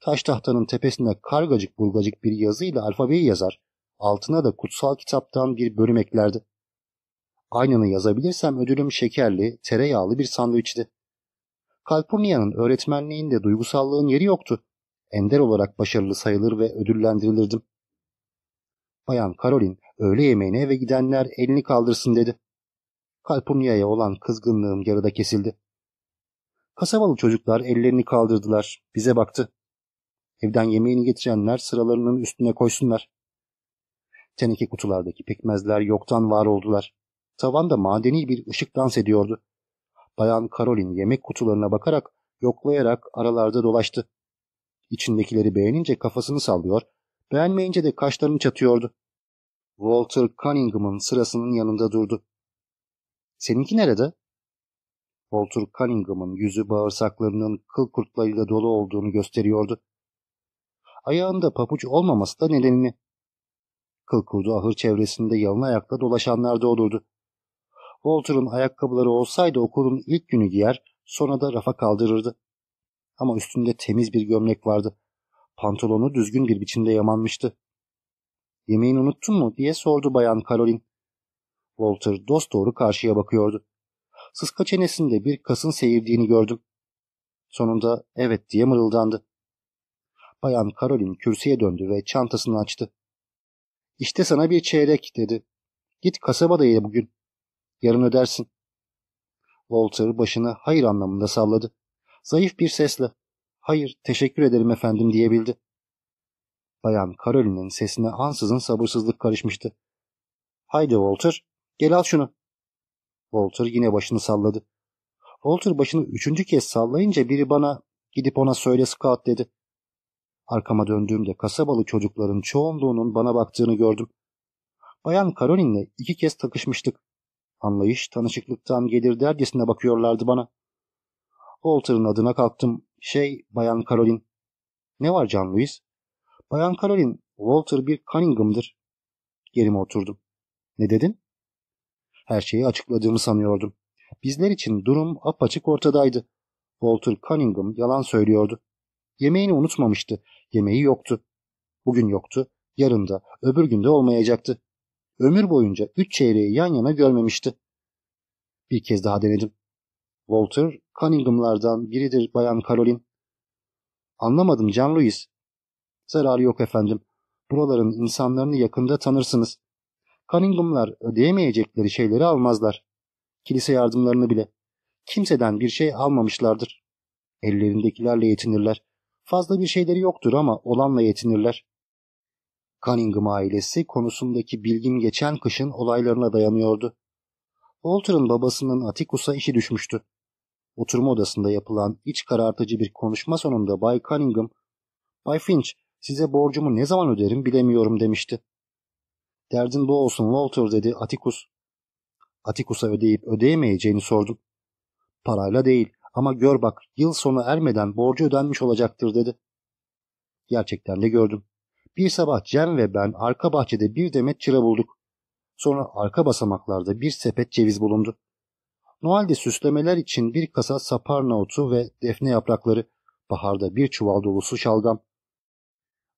Taş tahtanın tepesine kargacık burgacık bir yazıyla alfabeyi yazar, altına da kutsal kitaptan bir bölüm eklerdi. Aynını yazabilirsem ödülüm şekerli, tereyağlı bir sandviçti. Kalpurnia'nın öğretmenliğinde duygusallığın yeri yoktu. Ender olarak başarılı sayılır ve ödüllendirilirdim. Bayan Caroline öğle yemeğine eve gidenler elini kaldırsın dedi. Kalpumnia'ya olan kızgınlığım yarıda kesildi. Kasabalı çocuklar ellerini kaldırdılar. Bize baktı. Evden yemeğini getirenler sıralarının üstüne koysunlar. Teneke kutulardaki pekmezler yoktan var oldular. Tavanda madeni bir ışık dans ediyordu. Bayan Caroline yemek kutularına bakarak, yoklayarak aralarda dolaştı. İçindekileri beğenince kafasını sallıyor, beğenmeyince de kaşlarını çatıyordu. Walter Cunningham'ın sırasının yanında durdu. Seninki nerede? Walter Cunningham'ın yüzü bağırsaklarının kıl kurtlarıyla dolu olduğunu gösteriyordu. Ayağında papuç olmaması da nedenini. Kıl kurdu ahır çevresinde yalın ayakla dolaşanlar da olurdu. Walter'ın ayakkabıları olsaydı okulun ilk günü giyer, sonra da rafa kaldırırdı. Ama üstünde temiz bir gömlek vardı. Pantolonu düzgün bir biçimde yamanmıştı. Yemeğini unuttun mu diye sordu bayan Caroline. Walter dost doğru karşıya bakıyordu. Sıska çenesinde bir kasın seyirdiğini gördüm. Sonunda evet diye mırıldandı. Bayan Caroline kürsüye döndü ve çantasını açtı. İşte sana bir çeyrek dedi. Git kasabada ye bugün. Yarın ödersin. Walter başını hayır anlamında salladı. Zayıf bir sesle hayır teşekkür ederim efendim diyebildi. Bayan Caroline'in sesine ansızın sabırsızlık karışmıştı. Haydi Walter gel al şunu. Walter yine başını salladı. Walter başını üçüncü kez sallayınca biri bana gidip ona söyle Scott dedi. Arkama döndüğümde kasabalı çocukların çoğunluğunun bana baktığını gördüm. Bayan Caroline'le iki kez takışmıştık. Anlayış tanışıklıktan gelir dercesine bakıyorlardı bana. Walter'ın adına kalktım. Şey, Bayan Caroline. Ne var Can Louis? Bayan Caroline, Walter bir Cunningham'dır. Yerime oturdum. Ne dedin? Her şeyi açıkladığımı sanıyordum. Bizler için durum apaçık ortadaydı. Walter Cunningham yalan söylüyordu. Yemeğini unutmamıştı. Yemeği yoktu. Bugün yoktu. Yarın da, öbür günde olmayacaktı. Ömür boyunca üç çeyreği yan yana görmemişti. Bir kez daha denedim. Walter, Cunningham'lardan biridir Bayan Caroline. Anlamadım John Louis. Zararı yok efendim. Buraların insanlarını yakında tanırsınız. Cunningham'lar ödeyemeyecekleri şeyleri almazlar. Kilise yardımlarını bile. Kimseden bir şey almamışlardır. Ellerindekilerle yetinirler. Fazla bir şeyleri yoktur ama olanla yetinirler. Cunningham ailesi konusundaki bilgim geçen kışın olaylarına dayanıyordu. Walter'ın babasının Atticus'a işi düşmüştü. Oturma odasında yapılan iç karartıcı bir konuşma sonunda Bay Cunningham, Bay Finch size borcumu ne zaman öderim bilemiyorum demişti. Derdin bu olsun Walter dedi Atticus. Atticus'a ödeyip ödeyemeyeceğini sordum. Parayla değil ama gör bak yıl sonu ermeden borcu ödenmiş olacaktır dedi. Gerçekten de gördüm. Bir sabah Cem ve ben arka bahçede bir demet çıra bulduk. Sonra arka basamaklarda bir sepet ceviz bulundu. Noel'de süslemeler için bir kasa saparna otu ve defne yaprakları, baharda bir çuval dolusu şalgam.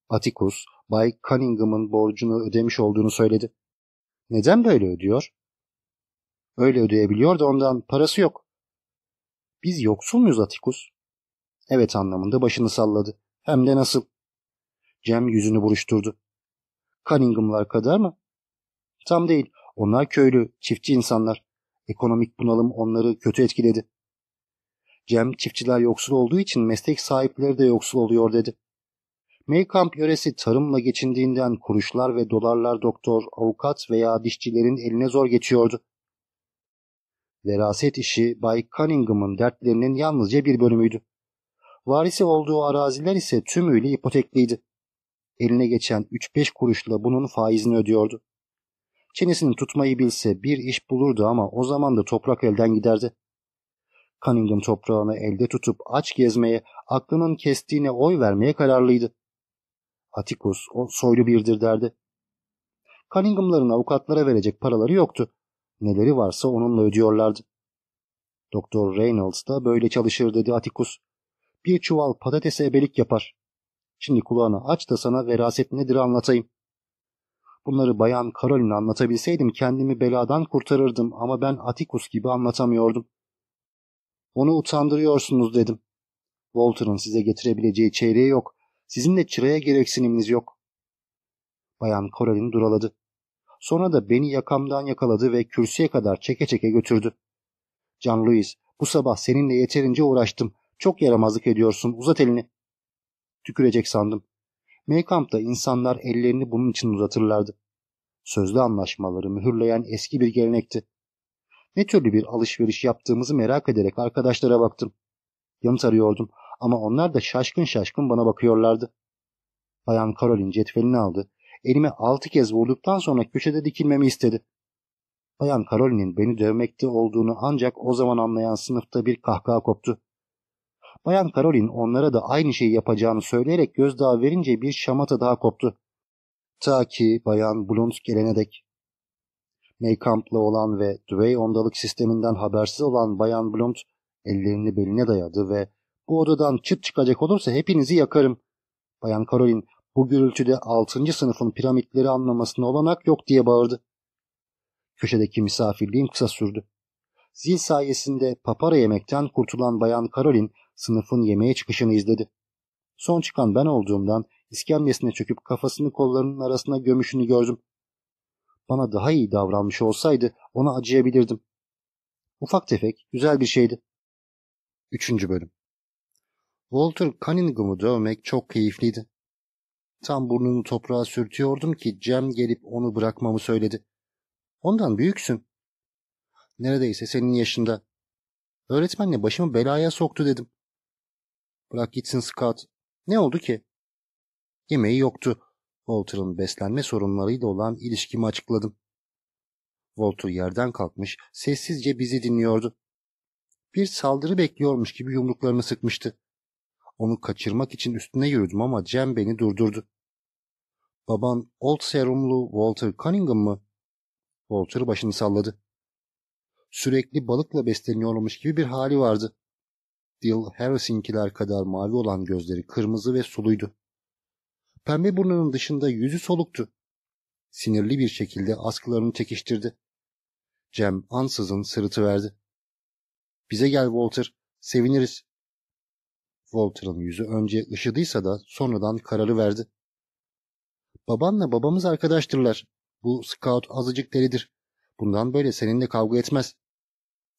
Atticus, Bay Cunningham'ın borcunu ödemiş olduğunu söyledi. Neden böyle ödüyor? Öyle ödeyebiliyor da ondan parası yok. Biz yoksul muyuz Atticus? Evet anlamında başını salladı. Hem de nasıl? Cem yüzünü buruşturdu. Cunningham'lar kadar mı? Tam değil. Onlar köylü, çiftçi insanlar. Ekonomik bunalım onları kötü etkiledi. Cem çiftçiler yoksul olduğu için meslek sahipleri de yoksul oluyor dedi. Maykamp yöresi tarımla geçindiğinden kuruşlar ve dolarlar doktor, avukat veya dişçilerin eline zor geçiyordu. Veraset işi Bay Cunningham'ın dertlerinin yalnızca bir bölümüydü. Varisi olduğu araziler ise tümüyle ipotekliydi. Eline geçen 3-5 kuruşla bunun faizini ödüyordu. Çenesini tutmayı bilse bir iş bulurdu ama o zaman da toprak elden giderdi. Cunningham toprağını elde tutup aç gezmeye, aklının kestiğine oy vermeye kararlıydı. Atticus o soylu birdir derdi. Cunningham'ların avukatlara verecek paraları yoktu. Neleri varsa onunla ödüyorlardı. Doktor Reynolds da böyle çalışır dedi Atticus. Bir çuval patatese ebelik yapar. Şimdi kulağını aç da sana veraset nedir anlatayım. Bunları bayan Caroline anlatabilseydim kendimi beladan kurtarırdım ama ben Atticus gibi anlatamıyordum. Onu utandırıyorsunuz dedim. Walter'ın size getirebileceği çeyreği yok. Sizin de çıraya gereksiniminiz yok. Bayan Coraline duraladı. Sonra da beni yakamdan yakaladı ve kürsüye kadar çeke çeke götürdü. Can Louis, bu sabah seninle yeterince uğraştım. Çok yaramazlık ediyorsun. Uzat elini. Tükürecek sandım. Maykamp'ta insanlar ellerini bunun için uzatırlardı. Sözlü anlaşmaları mühürleyen eski bir gelenekti. Ne türlü bir alışveriş yaptığımızı merak ederek arkadaşlara baktım. Yanıt arıyordum ama onlar da şaşkın şaşkın bana bakıyorlardı. Bayan Caroline cetvelini aldı. Elime altı kez vurduktan sonra köşede dikilmemi istedi. Bayan Caroline'in beni dövmekte olduğunu ancak o zaman anlayan sınıfta bir kahkaha koptu. Bayan Caroline onlara da aynı şeyi yapacağını söyleyerek gözdağı verince bir şamata daha koptu. Ta ki Bayan Blunt gelene dek. Maykamp'la olan ve Dway ondalık sisteminden habersiz olan Bayan Blunt ellerini beline dayadı ve bu odadan çıt çıkacak olursa hepinizi yakarım. Bayan Caroline bu gürültüde 6. sınıfın piramitleri anlamasına olanak yok diye bağırdı. Köşedeki misafirliğim kısa sürdü. Zil sayesinde papara yemekten kurtulan Bayan Caroline sınıfın yemeğe çıkışını izledi. Son çıkan ben olduğumdan iskemlesine çöküp kafasını kollarının arasına gömüşünü gördüm. Bana daha iyi davranmış olsaydı ona acıyabilirdim. Ufak tefek, güzel bir şeydi. Üçüncü bölüm Walter Cunningham'ı dövmek çok keyifliydi. Tam burnunu toprağa sürtüyordum ki Cem gelip onu bırakmamı söyledi. Ondan büyüksün. Neredeyse senin yaşında. Öğretmenle başımı belaya soktu dedim. Bırak gitsin Scott. Ne oldu ki? Yemeği yoktu. Walter'ın beslenme sorunlarıyla olan ilişkimi açıkladım. Walter yerden kalkmış, sessizce bizi dinliyordu. Bir saldırı bekliyormuş gibi yumruklarını sıkmıştı. Onu kaçırmak için üstüne yürüdüm ama Cem beni durdurdu. Baban Old Serumlu Walter Cunningham mı? Walter başını salladı. Sürekli balıkla besleniyormuş gibi bir hali vardı. Dill Harris'inkiler kadar mavi olan gözleri kırmızı ve suluydu. Pembe burnunun dışında yüzü soluktu. Sinirli bir şekilde askılarını çekiştirdi. Cem ansızın sırıtı verdi. Bize gel Walter, seviniriz. Walter'ın yüzü önce ışıdıysa da sonradan kararı verdi. Babanla babamız arkadaştırlar. Bu scout azıcık delidir. Bundan böyle seninle kavga etmez.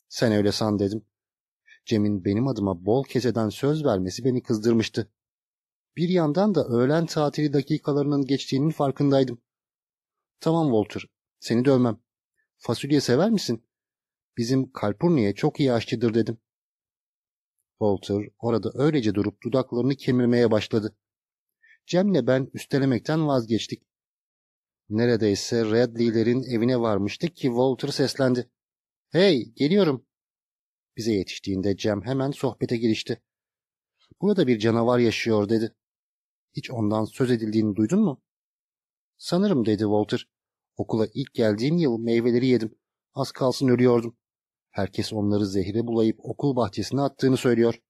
Sen öyle san dedim. Cem'in benim adıma bol keseden söz vermesi beni kızdırmıştı. Bir yandan da öğlen tatili dakikalarının geçtiğinin farkındaydım. Tamam Walter, seni dövmem. Fasulye sever misin? Bizim Kalpurniye çok iyi aşçıdır dedim. Walter orada öylece durup dudaklarını kemirmeye başladı. Cem'le ben üstelemekten vazgeçtik. Neredeyse Redley'lerin evine varmıştık ki Walter seslendi. Hey, geliyorum. Bize yetiştiğinde Cem hemen sohbete girişti. Burada bir canavar yaşıyor dedi. Hiç ondan söz edildiğini duydun mu? Sanırım dedi Walter. Okula ilk geldiğim yıl meyveleri yedim. Az kalsın ölüyordum. Herkes onları zehre bulayıp okul bahçesine attığını söylüyor.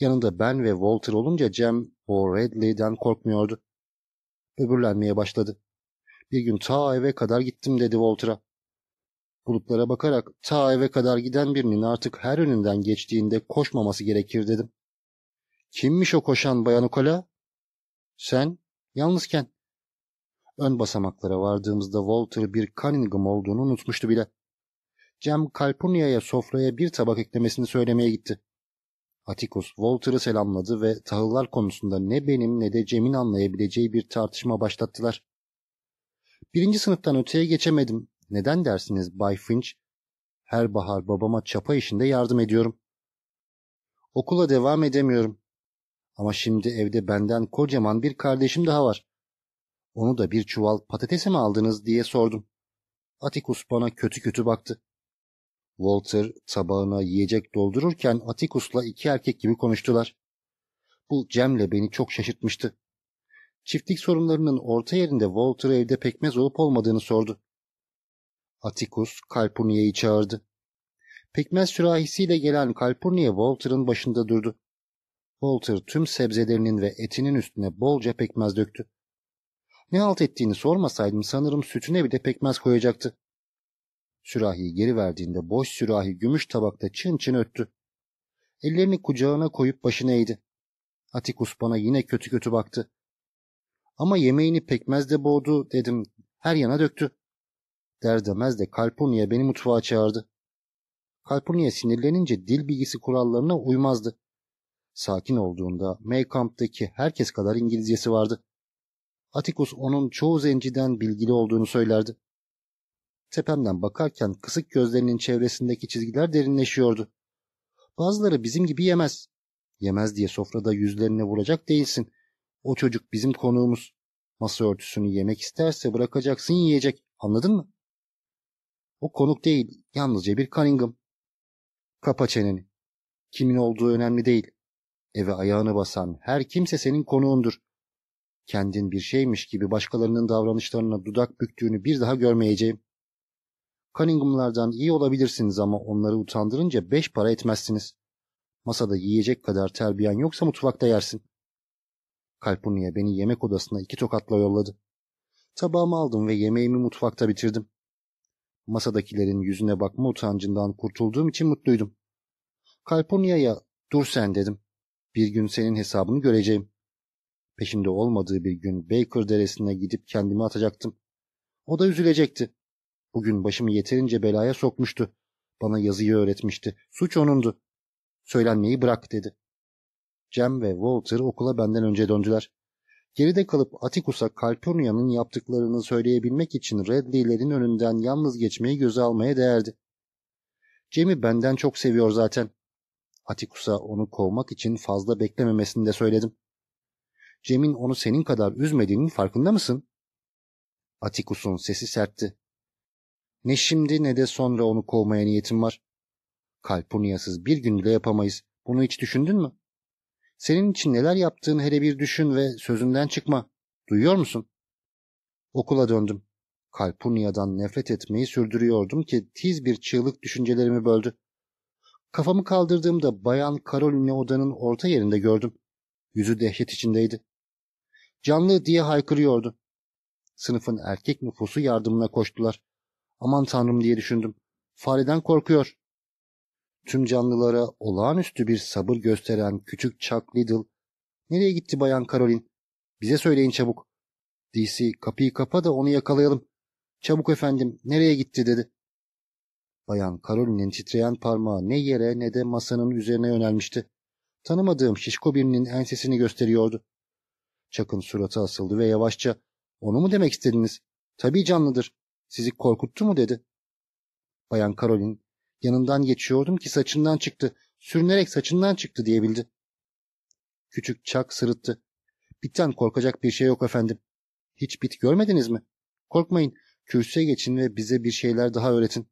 Yanında ben ve Walter olunca Cem o Redley'den korkmuyordu. Öbürlenmeye başladı. Bir gün ta eve kadar gittim dedi Walter'a. Bulutlara bakarak ta eve kadar giden birinin artık her önünden geçtiğinde koşmaması gerekir dedim. Kimmiş o koşan Bayan Okola? Sen, yalnızken. Ön basamaklara vardığımızda Walter bir Cunningham olduğunu unutmuştu bile. Cem Kalpurnia'ya sofraya bir tabak eklemesini söylemeye gitti. Atticus Walter'ı selamladı ve tahıllar konusunda ne benim ne de Cem'in anlayabileceği bir tartışma başlattılar. Birinci sınıftan öteye geçemedim. Neden dersiniz Bay Finch? Her bahar babama çapa işinde yardım ediyorum. Okula devam edemiyorum. Ama şimdi evde benden kocaman bir kardeşim daha var. Onu da bir çuval patatese mi aldınız diye sordum. Atticus bana kötü kötü baktı. Walter tabağına yiyecek doldururken Atticus'la iki erkek gibi konuştular. Bu Cem'le beni çok şaşırtmıştı. Çiftlik sorunlarının orta yerinde Walter evde pekmez olup olmadığını sordu. Atticus Kalpurnia'yı çağırdı. Pekmez sürahisiyle gelen Kalpurnia Walter'ın başında durdu. Walter tüm sebzelerinin ve etinin üstüne bolca pekmez döktü. Ne halt ettiğini sormasaydım sanırım sütüne bir de pekmez koyacaktı. Sürahiyi geri verdiğinde boş sürahi gümüş tabakta çın çın öttü. Ellerini kucağına koyup başını eğdi. Atikus bana yine kötü kötü baktı. Ama yemeğini pekmezde boğdu dedim. Her yana döktü. Der demez de Kalpurnia beni mutfağa çağırdı. Kalpurnia sinirlenince dil bilgisi kurallarına uymazdı. Sakin olduğunda Maykamp'taki herkes kadar İngilizcesi vardı. Atticus onun çoğu zenciden bilgili olduğunu söylerdi. Tepemden bakarken kısık gözlerinin çevresindeki çizgiler derinleşiyordu. Bazıları bizim gibi yemez. Yemez diye sofrada yüzlerine vuracak değilsin. O çocuk bizim konuğumuz. Masa örtüsünü yemek isterse bırakacaksın yiyecek. Anladın mı? O konuk değil, yalnızca bir Cunningham. Kapa çeneni. Kimin olduğu önemli değil. Eve ayağını basan her kimse senin konuğundur. Kendin bir şeymiş gibi başkalarının davranışlarına dudak büktüğünü bir daha görmeyeceğim. Cunningham'lardan iyi olabilirsiniz ama onları utandırınca beş para etmezsiniz. Masada yiyecek kadar terbiyen yoksa mutfakta yersin. Kalpurnia beni yemek odasına iki tokatla yolladı. Tabağımı aldım ve yemeğimi mutfakta bitirdim. Masadakilerin yüzüne bakma utancından kurtulduğum için mutluydum. Kalpurnia'ya dur sen dedim. Bir gün senin hesabını göreceğim. Peşimde olmadığı bir gün Baker deresine gidip kendimi atacaktım. O da üzülecekti. Bugün başımı yeterince belaya sokmuştu. Bana yazıyı öğretmişti. Suç onundu. Söylenmeyi bırak dedi. Cem ve Walter okula benden önce döndüler. Geride kalıp Atticus'a Calpurnia'nın yaptıklarını söyleyebilmek için Redley'lerin önünden yalnız geçmeyi göze almaya değerdi. Cem'i benden çok seviyor zaten. Atticus'a onu kovmak için fazla beklememesini de söyledim. Cem'in onu senin kadar üzmediğinin farkında mısın? Atticus'un sesi sertti. Ne şimdi ne de sonra onu kovmaya niyetim var. Kalpurnia'sız bir gün bile yapamayız. Bunu hiç düşündün mü? Senin için neler yaptığını hele bir düşün ve sözünden çıkma. Duyuyor musun? Okula döndüm. Kalpurnia'dan nefret etmeyi sürdürüyordum ki tiz bir çığlık düşüncelerimi böldü. Kafamı kaldırdığımda bayan Caroline'i odanın orta yerinde gördüm. Yüzü dehşet içindeydi. Canlı diye haykırıyordu. Sınıfın erkek nüfusu yardımına koştular. Aman tanrım diye düşündüm. Fareden korkuyor. Tüm canlılara olağanüstü bir sabır gösteren küçük Chuck Liddle. Nereye gitti bayan Caroline? Bize söyleyin çabuk. DC kapıyı kapa da onu yakalayalım. Çabuk efendim nereye gitti dedi. Bayan Caroline'in titreyen parmağı ne yere ne de masanın üzerine yönelmişti. Tanımadığım şişko birinin ensesini gösteriyordu. Chuck'ın suratı asıldı ve yavaşça onu mu demek istediniz? Tabii canlıdır. Sizi korkuttu mu dedi. Bayan Caroline yanından geçiyordum ki saçından çıktı. Sürünerek saçından çıktı diyebildi. Küçük Chuck sırıttı. Bitten korkacak bir şey yok efendim. Hiç bit görmediniz mi? Korkmayın. Kürsüye geçin ve bize bir şeyler daha öğretin.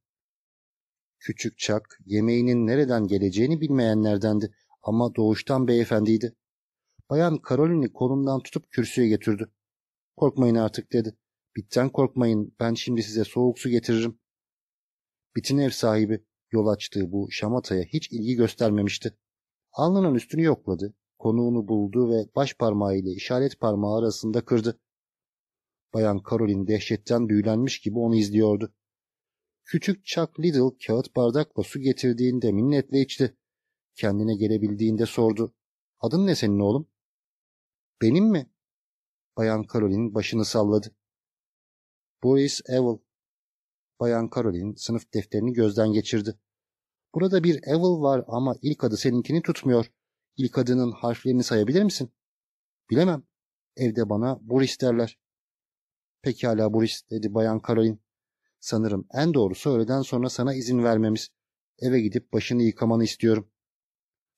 Küçük Chuck yemeğinin nereden geleceğini bilmeyenlerdendi ama doğuştan beyefendiydi. Bayan Caroline'i kolundan tutup kürsüye getirdi. Korkmayın artık dedi. Bitten korkmayın ben şimdi size soğuk su getiririm. Bitin ev sahibi yol açtığı bu şamataya hiç ilgi göstermemişti. Alnının üstünü yokladı, konuğunu buldu ve baş parmağı ile işaret parmağı arasında kırdı. Bayan Caroline dehşetten büyülenmiş gibi onu izliyordu. Küçük Chuck Liddle kağıt bardakla su getirdiğinde minnetle içti. Kendine gelebildiğinde sordu. Adın ne senin oğlum? Benim mi? Bayan Caroline başını salladı. Boris Evil. Bayan Caroline sınıf defterini gözden geçirdi. Burada bir Evil var ama ilk adı seninkini tutmuyor. İlk adının harflerini sayabilir misin? Bilemem. Evde bana Boris derler. Pekala Boris dedi Bayan Caroline. Sanırım en doğrusu öğleden sonra sana izin vermemiz. Eve gidip başını yıkamanı istiyorum.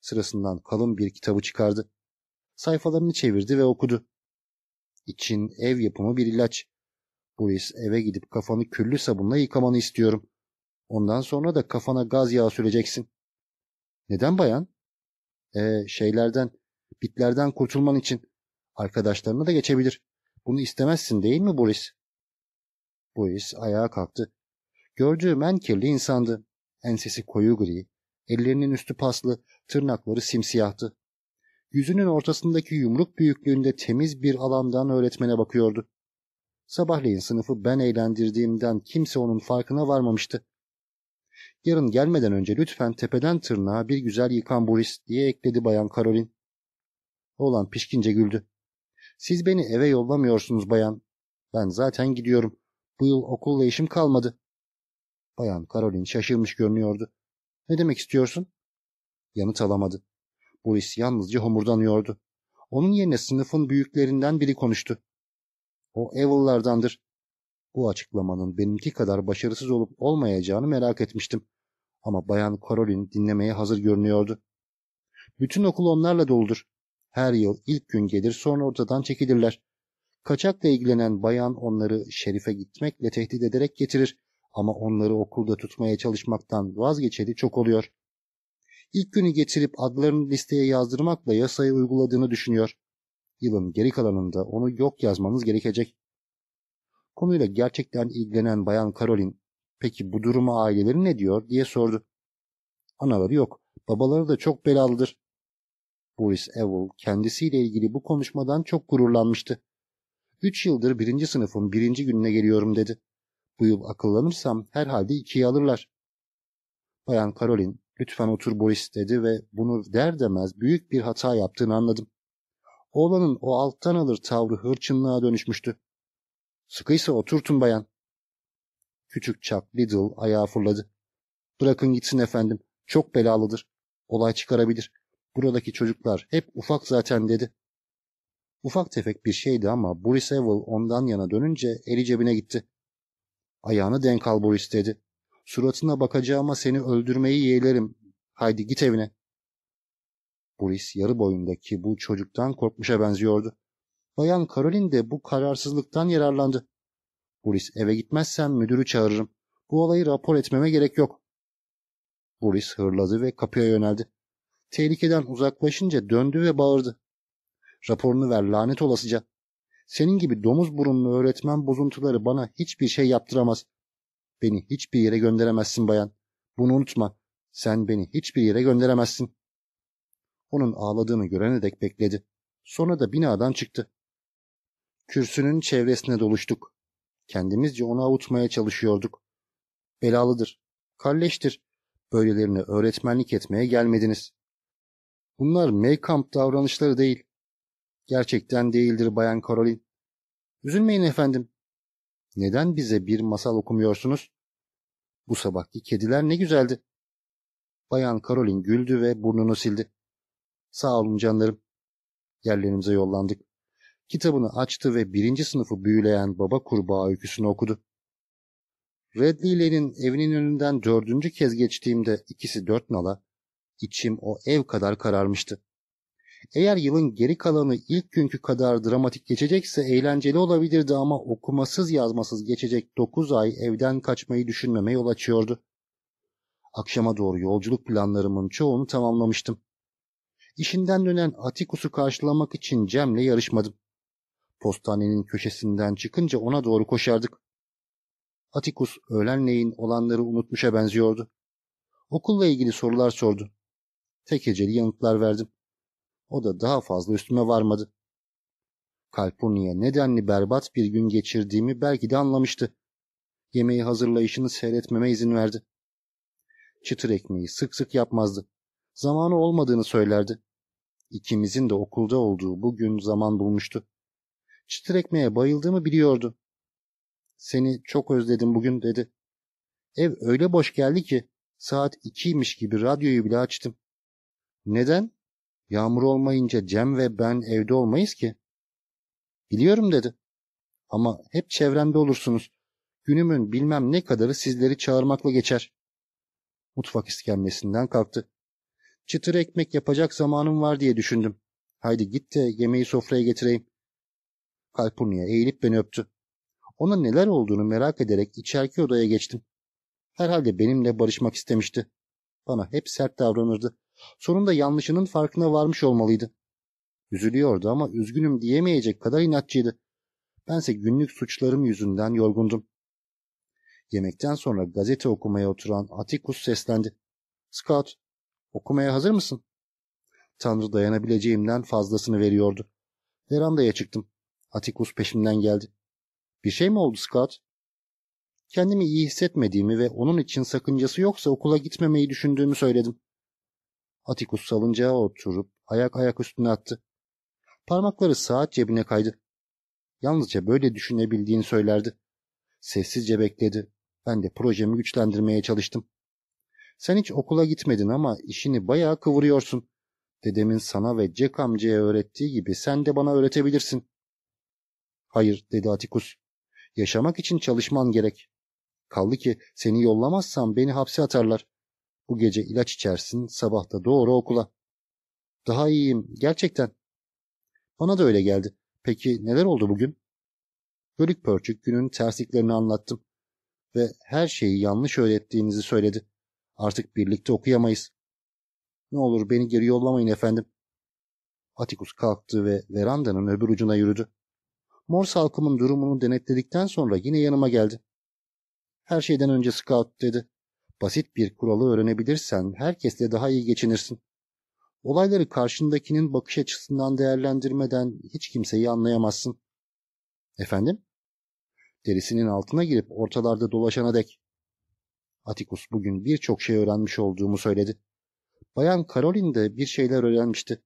Sırasından kalın bir kitabı çıkardı. Sayfalarını çevirdi ve okudu. İçin ev yapımı bir ilaç. Boris eve gidip kafanı küllü sabunla yıkamanı istiyorum. Ondan sonra da kafana gaz yağı süreceksin. Neden bayan? Ee, şeylerden, bitlerden kurtulman için. Arkadaşlarına da geçebilir. Bunu istemezsin değil mi Boris? Boris ayağa kalktı. Gördüğüm en kirli insandı. Ensesi koyu gri, ellerinin üstü paslı, tırnakları simsiyahtı. Yüzünün ortasındaki yumruk büyüklüğünde temiz bir alandan öğretmene bakıyordu. Sabahleyin sınıfı ben eğlendirdiğimden kimse onun farkına varmamıştı. Yarın gelmeden önce lütfen tepeden tırnağa bir güzel yıkan Boris diye ekledi bayan Karolin. Oğlan pişkince güldü. Siz beni eve yollamıyorsunuz bayan. Ben zaten gidiyorum. Bu yıl okulla işim kalmadı. Bayan Caroline şaşırmış görünüyordu. Ne demek istiyorsun? Yanıt alamadı. Boris yalnızca homurdanıyordu. Onun yerine sınıfın büyüklerinden biri konuştu. O Evil'lardandır. Bu açıklamanın benimki kadar başarısız olup olmayacağını merak etmiştim. Ama Bayan Caroline dinlemeye hazır görünüyordu. Bütün okul onlarla doludur. Her yıl ilk gün gelir sonra ortadan çekilirler. Kaçakla ilgilenen bayan onları şerife gitmekle tehdit ederek getirir ama onları okulda tutmaya çalışmaktan vazgeçeli çok oluyor. İlk günü getirip adlarını listeye yazdırmakla yasayı uyguladığını düşünüyor. Yılın geri kalanında onu yok yazmanız gerekecek. Konuyla gerçekten ilgilenen bayan Caroline, peki bu duruma aileleri ne diyor diye sordu. Anaları yok, babaları da çok belalıdır. Boris Evil kendisiyle ilgili bu konuşmadan çok gururlanmıştı. Üç yıldır birinci sınıfın birinci gününe geliyorum dedi. Bu yıl akıllanırsam herhalde ikiye alırlar. Bayan Caroline, lütfen otur Boris dedi ve bunu der demez büyük bir hata yaptığını anladım. Oğlanın o alttan alır tavrı hırçınlığa dönüşmüştü. Sıkıysa oturtun bayan. Küçük Chuck Liddle ayağa fırladı. Bırakın gitsin efendim. Çok belalıdır. Olay çıkarabilir. Buradaki çocuklar hep ufak zaten dedi. Ufak tefek bir şeydi ama Boris Evil ondan yana dönünce eli cebine gitti. Ayağını denk al Boris dedi. Suratına bakacağıma seni öldürmeyi yeğlerim. Haydi git evine. Boris yarı boyundaki bu çocuktan korkmuşa benziyordu. Bayan Caroline de bu kararsızlıktan yararlandı. Boris eve gitmezsen müdürü çağırırım. Bu olayı rapor etmeme gerek yok. Boris hırladı ve kapıya yöneldi. Tehlikeden uzaklaşınca döndü ve bağırdı. Raporunu ver lanet olasıca. Senin gibi domuz burunlu öğretmen bozuntuları bana hiçbir şey yaptıramaz. Beni hiçbir yere gönderemezsin bayan. Bunu unutma. Sen beni hiçbir yere gönderemezsin. Onun ağladığını görene dek bekledi. Sonra da binadan çıktı. Kürsünün çevresine doluştuk. Kendimizce onu avutmaya çalışıyorduk. Belalıdır, kalleştir. Böylelerine öğretmenlik etmeye gelmediniz. Bunlar Maykamp davranışları değil. Gerçekten değildir Bayan Caroline. Üzülmeyin efendim. Neden bize bir masal okumuyorsunuz? Bu sabahki kediler ne güzeldi. Bayan Caroline güldü ve burnunu sildi. Sağ olun canlarım. Yerlerimize yollandık. Kitabını açtı ve birinci sınıfı büyüleyen baba kurbağa öyküsünü okudu. Redley'lerin evinin önünden dördüncü kez geçtiğimde ikisi dört nala, içim o ev kadar kararmıştı. Eğer yılın geri kalanı ilk günkü kadar dramatik geçecekse eğlenceli olabilirdi ama okumasız yazmasız geçecek dokuz ay evden kaçmayı düşünmeme yol açıyordu. Akşama doğru yolculuk planlarımın çoğunu tamamlamıştım. İşinden dönen Atikus'u karşılamak için Cem'le yarışmadım. Postanenin köşesinden çıkınca ona doğru koşardık. Atikus öğlenleyin olanları unutmuşa benziyordu. Okulla ilgili sorular sordu. Tek heceli yanıtlar verdim. O da daha fazla üstüme varmadı. Kalpurni'ye nedenli berbat bir gün geçirdiğimi belki de anlamıştı. Yemeği hazırlayışını seyretmeme izin verdi. Çıtır ekmeği sık sık yapmazdı. Zamanı olmadığını söylerdi. İkimizin de okulda olduğu bu gün zaman bulmuştu. Çıtır ekmeğe bayıldığımı biliyordu. Seni çok özledim bugün dedi. Ev öyle boş geldi ki saat ikiymiş gibi radyoyu bile açtım. Neden? Yağmur olmayınca Cem ve ben evde olmayız ki. Biliyorum dedi. Ama hep çevremde olursunuz. Günümün bilmem ne kadarı sizleri çağırmakla geçer. Mutfak iskemlesinden kalktı. Çıtır ekmek yapacak zamanım var diye düşündüm. Haydi git de yemeği sofraya getireyim. Kalpurniye eğilip beni öptü. Ona neler olduğunu merak ederek içerki odaya geçtim. Herhalde benimle barışmak istemişti. Bana hep sert davranırdı. Sonunda yanlışının farkına varmış olmalıydı. Üzülüyordu ama üzgünüm diyemeyecek kadar inatçıydı. Bense günlük suçlarım yüzünden yorgundum. Yemekten sonra gazete okumaya oturan Atikus seslendi. Scott, okumaya hazır mısın? Tanrı dayanabileceğimden fazlasını veriyordu. Verandaya çıktım. Atikus peşimden geldi. Bir şey mi oldu Scott? Kendimi iyi hissetmediğimi ve onun için sakıncası yoksa okula gitmemeyi düşündüğümü söyledim. Atikus salıncağa oturup ayak ayak üstüne attı. Parmakları saat cebine kaydı. Yalnızca böyle düşünebildiğini söylerdi. Sessizce bekledi. Ben de projemi güçlendirmeye çalıştım. Sen hiç okula gitmedin ama işini bayağı kıvırıyorsun. Dedemin sana ve Jack amcaya öğrettiği gibi sen de bana öğretebilirsin. Hayır dedi Atikus. Yaşamak için çalışman gerek. Kaldı ki seni yollamazsam beni hapse atarlar. Bu gece ilaç içersin, sabah da doğru okula. Daha iyiyim, gerçekten. Bana da öyle geldi. Peki neler oldu bugün? Bölük pörçük günün tersliklerini anlattım. Ve her şeyi yanlış öğrettiğinizi söyledi. Artık birlikte okuyamayız. Ne olur beni geri yollamayın efendim. Atikus kalktı ve verandanın öbür ucuna yürüdü. Morse halkımın durumunu denetledikten sonra yine yanıma geldi. Her şeyden önce Scout dedi. Basit bir kuralı öğrenebilirsen herkesle daha iyi geçinirsin. Olayları karşındakinin bakış açısından değerlendirmeden hiç kimseyi anlayamazsın. Efendim? Derisinin altına girip ortalarda dolaşana dek. Atikus bugün birçok şey öğrenmiş olduğumu söyledi. Bayan Caroline de bir şeyler öğrenmişti.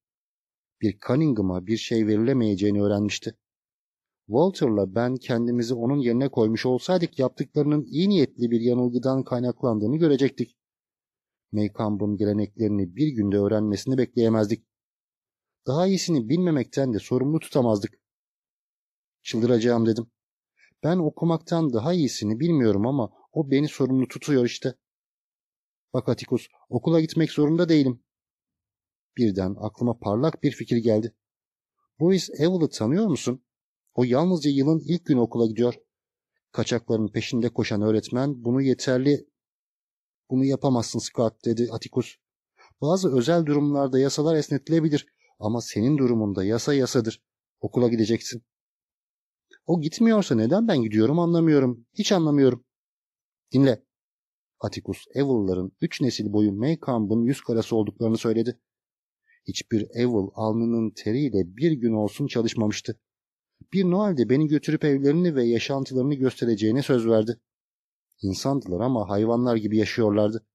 Bir Cunningham'a bir şey verilemeyeceğini öğrenmişti. Walter'la ben kendimizi onun yerine koymuş olsaydık yaptıklarının iyi niyetli bir yanılgıdan kaynaklandığını görecektik. Maycomb'un geleneklerini bir günde öğrenmesini bekleyemezdik. Daha iyisini bilmemekten de sorumlu tutamazdık. Çıldıracağım dedim. Ben okumaktan daha iyisini bilmiyorum ama o beni sorumlu tutuyor işte. Bak Atikus, okula gitmek zorunda değilim. Birden aklıma parlak bir fikir geldi. Boris Evil'ı tanıyor musun? O yalnızca yılın ilk günü okula gidiyor. Kaçakların peşinde koşan öğretmen bunu yeterli... Bunu yapamazsın Scott dedi Atikus. Bazı özel durumlarda yasalar esnetilebilir ama senin durumunda yasa yasadır. Okula gideceksin. O gitmiyorsa neden ben gidiyorum anlamıyorum. Hiç anlamıyorum. Dinle. Atikus Evil'ların üç nesil boyu Maycomb'un yüz karası olduklarını söyledi. Hiçbir Evil alnının teriyle bir gün olsun çalışmamıştı. Bir Noel'de beni götürüp evlerini ve yaşantılarını göstereceğine söz verdi. İnsandılar ama hayvanlar gibi yaşıyorlardı.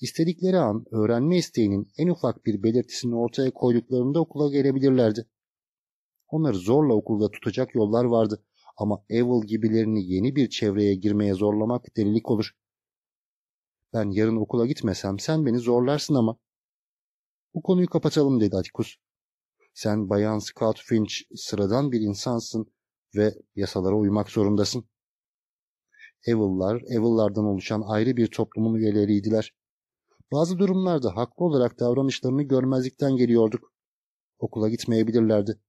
İstedikleri an öğrenme isteğinin en ufak bir belirtisini ortaya koyduklarında okula gelebilirlerdi. Onları zorla okulda tutacak yollar vardı ama Evil gibilerini yeni bir çevreye girmeye zorlamak delilik olur. Ben yarın okula gitmesem sen beni zorlarsın ama. Bu konuyu kapatalım dedi Atticus. Sen Bayan Scott Finch sıradan bir insansın ve yasalara uymak zorundasın. Evil'lar, Evil'lardan oluşan ayrı bir toplumun üyeleriydiler. Bazı durumlarda haklı olarak davranışlarını görmezlikten geliyorduk. Okula gitmeyebilirlerdi.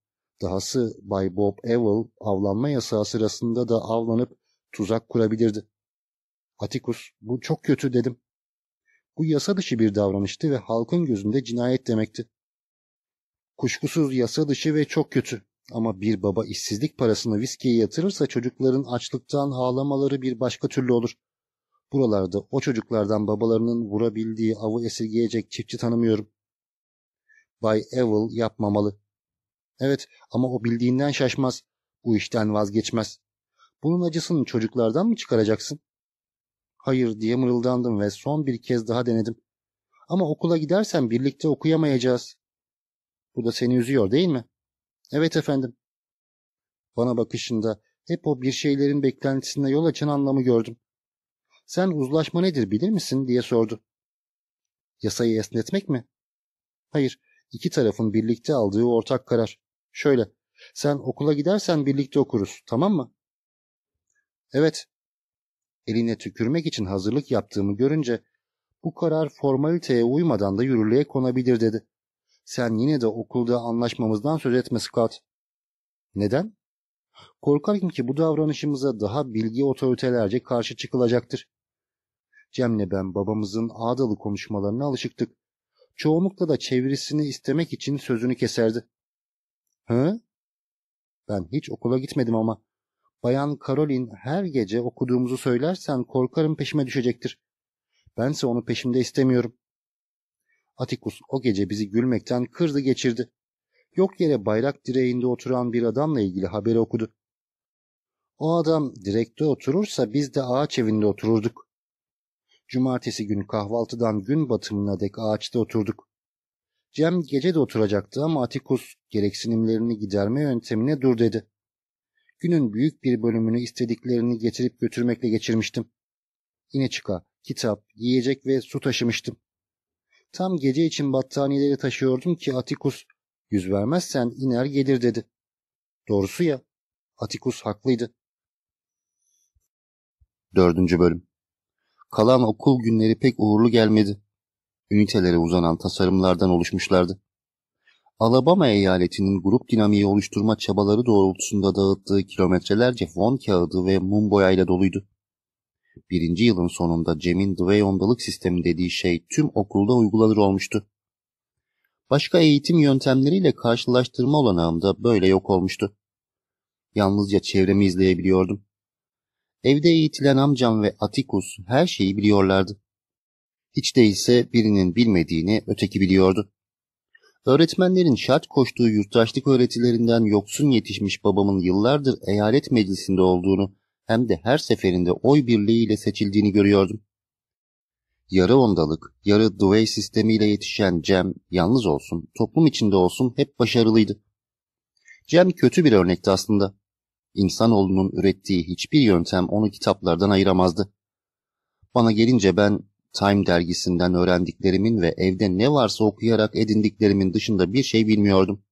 Dahası Bay Bob Evil avlanma yasağı sırasında da avlanıp tuzak kurabilirdi. Atikus, bu çok kötü dedim. Bu yasa dışı bir davranıştı ve halkın gözünde cinayet demekti. Kuşkusuz yasa dışı ve çok kötü. Ama bir baba işsizlik parasını viskiye yatırırsa çocukların açlıktan ağlamaları bir başka türlü olur. Buralarda o çocuklardan babalarının vurabildiği avı esirgeyecek çiftçi tanımıyorum. Bay Evil yapmamalı. Evet ama o bildiğinden şaşmaz. Bu işten vazgeçmez. Bunun acısını çocuklardan mı çıkaracaksın? Hayır diye mırıldandım ve son bir kez daha denedim. Ama okula gidersen birlikte okuyamayacağız. Bu da seni üzüyor değil mi? Evet efendim. Bana bakışında hep o bir şeylerin beklentisinde yol açan anlamı gördüm. Sen uzlaşma nedir bilir misin diye sordu. Yasayı esnetmek mi? Hayır, iki tarafın birlikte aldığı ortak karar. Şöyle, sen okula gidersen birlikte okuruz, tamam mı? Evet. Eline tükürmek için hazırlık yaptığımı görünce bu karar formaliteye uymadan da yürürlüğe konabilir dedi. Sen yine de okulda anlaşmamızdan söz etme Scott. Neden? Korkarım ki bu davranışımıza daha bilgi otoritelerce karşı çıkılacaktır. Cem'le ben babamızın ağdalı konuşmalarına alışıktık. Çoğunlukla da çevirisini istemek için sözünü keserdi. Hı? Ben hiç okula gitmedim ama. Bayan Caroline her gece okuduğumuzu söylersen korkarım peşime düşecektir. Bense onu peşimde istemiyorum. Atikus o gece bizi gülmekten kırdı geçirdi. Yok yere bayrak direğinde oturan bir adamla ilgili haberi okudu. O adam direkte oturursa biz de ağaç evinde otururduk. Cumartesi günü kahvaltıdan gün batımına dek ağaçta oturduk. Cem gece de oturacaktı ama Atikus gereksinimlerini giderme yöntemine dur dedi. Günün büyük bir bölümünü istediklerini getirip götürmekle geçirmiştim. İne çıka, kitap, yiyecek ve su taşımıştım. Tam gece için battaniyeleri taşıyordum ki Atikus, yüz vermezsen iner gelir dedi. Doğrusu ya, Atikus haklıydı. Dördüncü bölüm Kalan okul günleri pek uğurlu gelmedi. Ünitelere uzanan tasarımlardan oluşmuşlardı. Alabama eyaletinin grup dinamiği oluşturma çabaları doğrultusunda dağıttığı kilometrelerce fon kağıdı ve mum boyayla doluydu. Birinci yılın sonunda Cem'in Dway ondalık sistemi dediği şey tüm okulda uygulanır olmuştu. Başka eğitim yöntemleriyle karşılaştırma olanağım da böyle yok olmuştu. Yalnızca çevremi izleyebiliyordum. Evde eğitilen amcam ve Atikus her şeyi biliyorlardı. Hiç değilse birinin bilmediğini öteki biliyordu. Öğretmenlerin şart koştuğu yurttaşlık öğretilerinden yoksun yetişmiş babamın yıllardır eyalet meclisinde olduğunu hem de her seferinde oy birliğiyle seçildiğini görüyordum. Yarı ondalık, yarı Dewey sistemiyle yetişen Cem yalnız olsun, toplum içinde olsun hep başarılıydı. Cem kötü bir örnekti aslında. İnsanoğlunun ürettiği hiçbir yöntem onu kitaplardan ayıramazdı. Bana gelince ben Time dergisinden öğrendiklerimin ve evde ne varsa okuyarak edindiklerimin dışında bir şey bilmiyordum.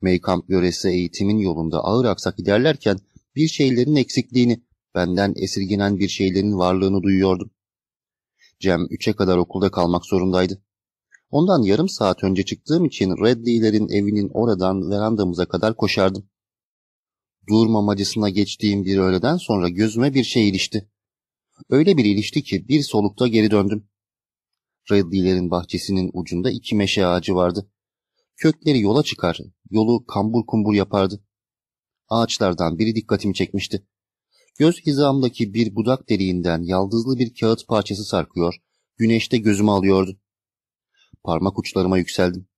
Maykamp yöresi eğitimin yolunda ağır aksak ilerlerken bir şeylerin eksikliğini, benden esirgenen bir şeylerin varlığını duyuyordum. Cem üçe kadar okulda kalmak zorundaydı. Ondan yarım saat önce çıktığım için Redley'lerin evinin oradan verandamıza kadar koşardım. Durmamacısına geçtiğim bir öğleden sonra gözüme bir şey ilişti. Öyle bir ilişti ki bir solukta geri döndüm. Redley'lerin bahçesinin ucunda iki meşe ağacı vardı. Kökleri yola çıkar, yolu kambur kumbur yapardı. Ağaçlardan biri dikkatimi çekmişti. Göz hizamdaki bir budak deliğinden yaldızlı bir kağıt parçası sarkıyor, güneşte gözümü alıyordu. Parmak uçlarıma yükseldim.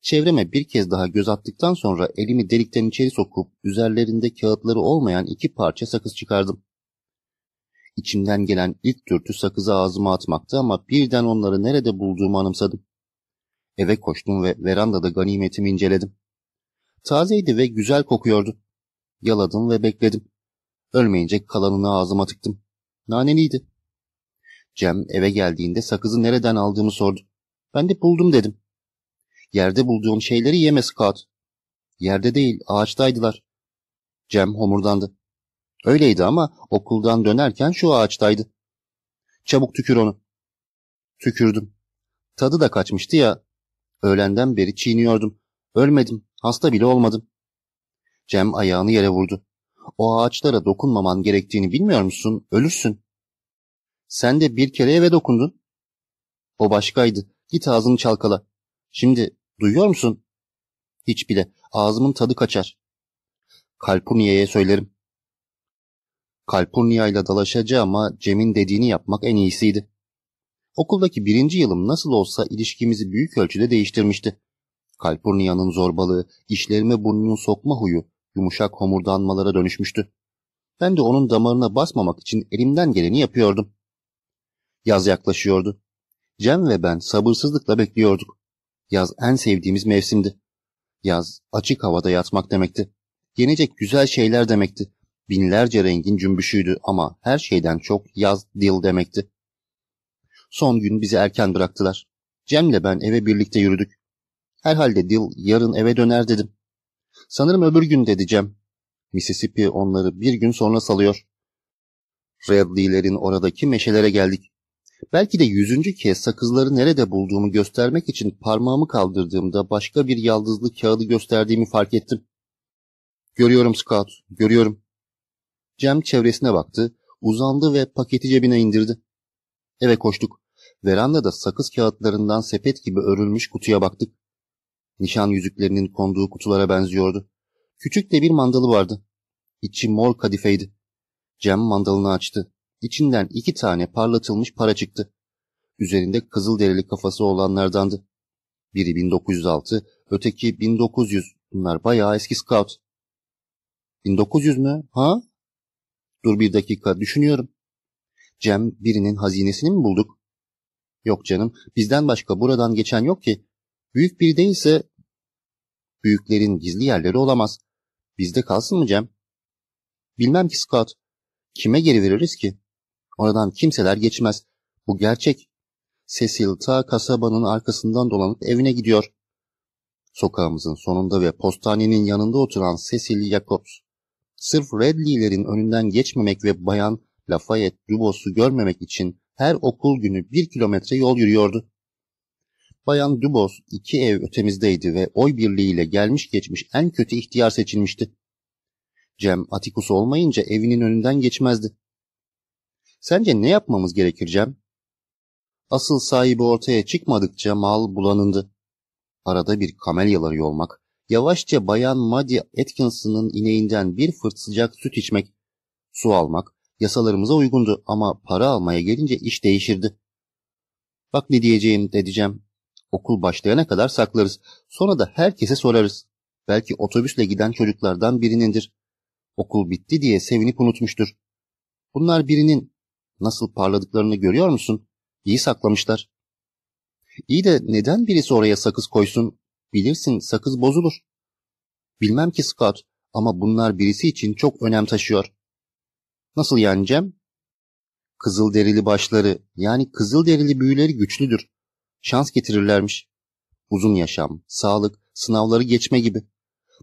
Çevreme bir kez daha göz attıktan sonra elimi delikten içeri sokup üzerlerinde kağıtları olmayan iki parça sakız çıkardım. İçimden gelen ilk dürtü sakızı ağzıma atmaktı ama birden onları nerede bulduğumu anımsadım. Eve koştum ve verandada ganimetimi inceledim. Tazeydi ve güzel kokuyordu. Yaladım ve bekledim. Ölmeyince kalanını ağzıma tıktım. Naneliydi. Cem eve geldiğinde sakızı nereden aldığımı sordu. Ben de buldum dedim. Yerde bulduğum şeyleri yeme Scott. Yerde değil, ağaçtaydılar. Cem homurdandı. Öyleydi ama okuldan dönerken şu ağaçtaydı. Çabuk tükür onu. Tükürdüm. Tadı da kaçmıştı ya. Öğlenden beri çiğniyordum. Ölmedim, hasta bile olmadım. Cem ayağını yere vurdu. O ağaçlara dokunmaman gerektiğini bilmiyor musun? Ölürsün. Sen de bir kere eve dokundun. O başkaydı. Git ağzını çalkala. Şimdi duyuyor musun? Hiç bile. Ağzımın tadı kaçar. Kalpurniye'ye söylerim. Kalpurnia ile dalaşacağı ama Cem'in dediğini yapmak en iyisiydi. Okuldaki birinci yılım nasıl olsa ilişkimizi büyük ölçüde değiştirmişti. Kalpurnia'nın zorbalığı, işlerime burnunu sokma huyu, yumuşak homurdanmalara dönüşmüştü. Ben de onun damarına basmamak için elimden geleni yapıyordum. Yaz yaklaşıyordu. Cem ve ben sabırsızlıkla bekliyorduk. Yaz en sevdiğimiz mevsimdi. Yaz açık havada yatmak demekti. Yenecek güzel şeyler demekti. Binlerce rengin cümbüşüydü ama her şeyden çok yaz dil demekti. Son gün bizi erken bıraktılar. Cem'le ben eve birlikte yürüdük. Herhalde Dil yarın eve döner dedim. Sanırım öbür gün dedi Cem. Mississippi onları bir gün sonra salıyor. Redley'lerin oradaki meşelere geldik. Belki de yüzüncü kez sakızları nerede bulduğumu göstermek için parmağımı kaldırdığımda başka bir yaldızlı kağıdı gösterdiğimi fark ettim. Görüyorum Scout, görüyorum. Cem çevresine baktı, uzandı ve paketi cebine indirdi. Eve koştuk. Verandada sakız kağıtlarından sepet gibi örülmüş kutuya baktık. Nişan yüzüklerinin konduğu kutulara benziyordu. Küçük de bir mandalı vardı. İçi mor kadifeydi. Cem mandalını açtı. İçinden iki tane parlatılmış para çıktı. Üzerinde kızıl derili kafası olanlardandı. Biri 1906, öteki 1900. Bunlar bayağı eski scout. 1900 mü? Ha? Dur bir dakika düşünüyorum. Cem birinin hazinesini mi bulduk? Yok canım bizden başka buradan geçen yok ki. Büyük biri değilse büyüklerin gizli yerleri olamaz. Bizde kalsın mı Cem? Bilmem ki Scott. Kime geri veririz ki? Oradan kimseler geçmez. Bu gerçek. Cecil ta kasabanın arkasından dolanıp evine gidiyor. Sokağımızın sonunda ve postanenin yanında oturan Cecil Jacobs. Sırf Redley'lerin önünden geçmemek ve bayan Lafayette Dubos'u görmemek için her okul günü bir kilometre yol yürüyordu. Bayan Dubos iki ev ötemizdeydi ve oy birliğiyle gelmiş geçmiş en kötü ihtiyar seçilmişti. Cem Atikus olmayınca evinin önünden geçmezdi. Sence ne yapmamız gerekir Cem? Asıl sahibi ortaya çıkmadıkça mal bulanındı. Arada bir kamelyaları olmak, yavaşça bayan Maddie Atkinson'ın ineğinden bir fırt sıcak süt içmek, su almak yasalarımıza uygundu ama para almaya gelince iş değişirdi. Bak ne diyeceğim dedeceğim. Okul başlayana kadar saklarız. Sonra da herkese sorarız. Belki otobüsle giden çocuklardan birinindir. Okul bitti diye sevinip unutmuştur. Bunlar birinin nasıl parladıklarını görüyor musun? İyi saklamışlar. İyi de neden birisi oraya sakız koysun? Bilirsin sakız bozulur. Bilmem ki Scott ama bunlar birisi için çok önem taşıyor. Nasıl yani Cem? Kızıl derili başları yani kızıl derili büyüleri güçlüdür. Şans getirirlermiş. Uzun yaşam, sağlık, sınavları geçme gibi.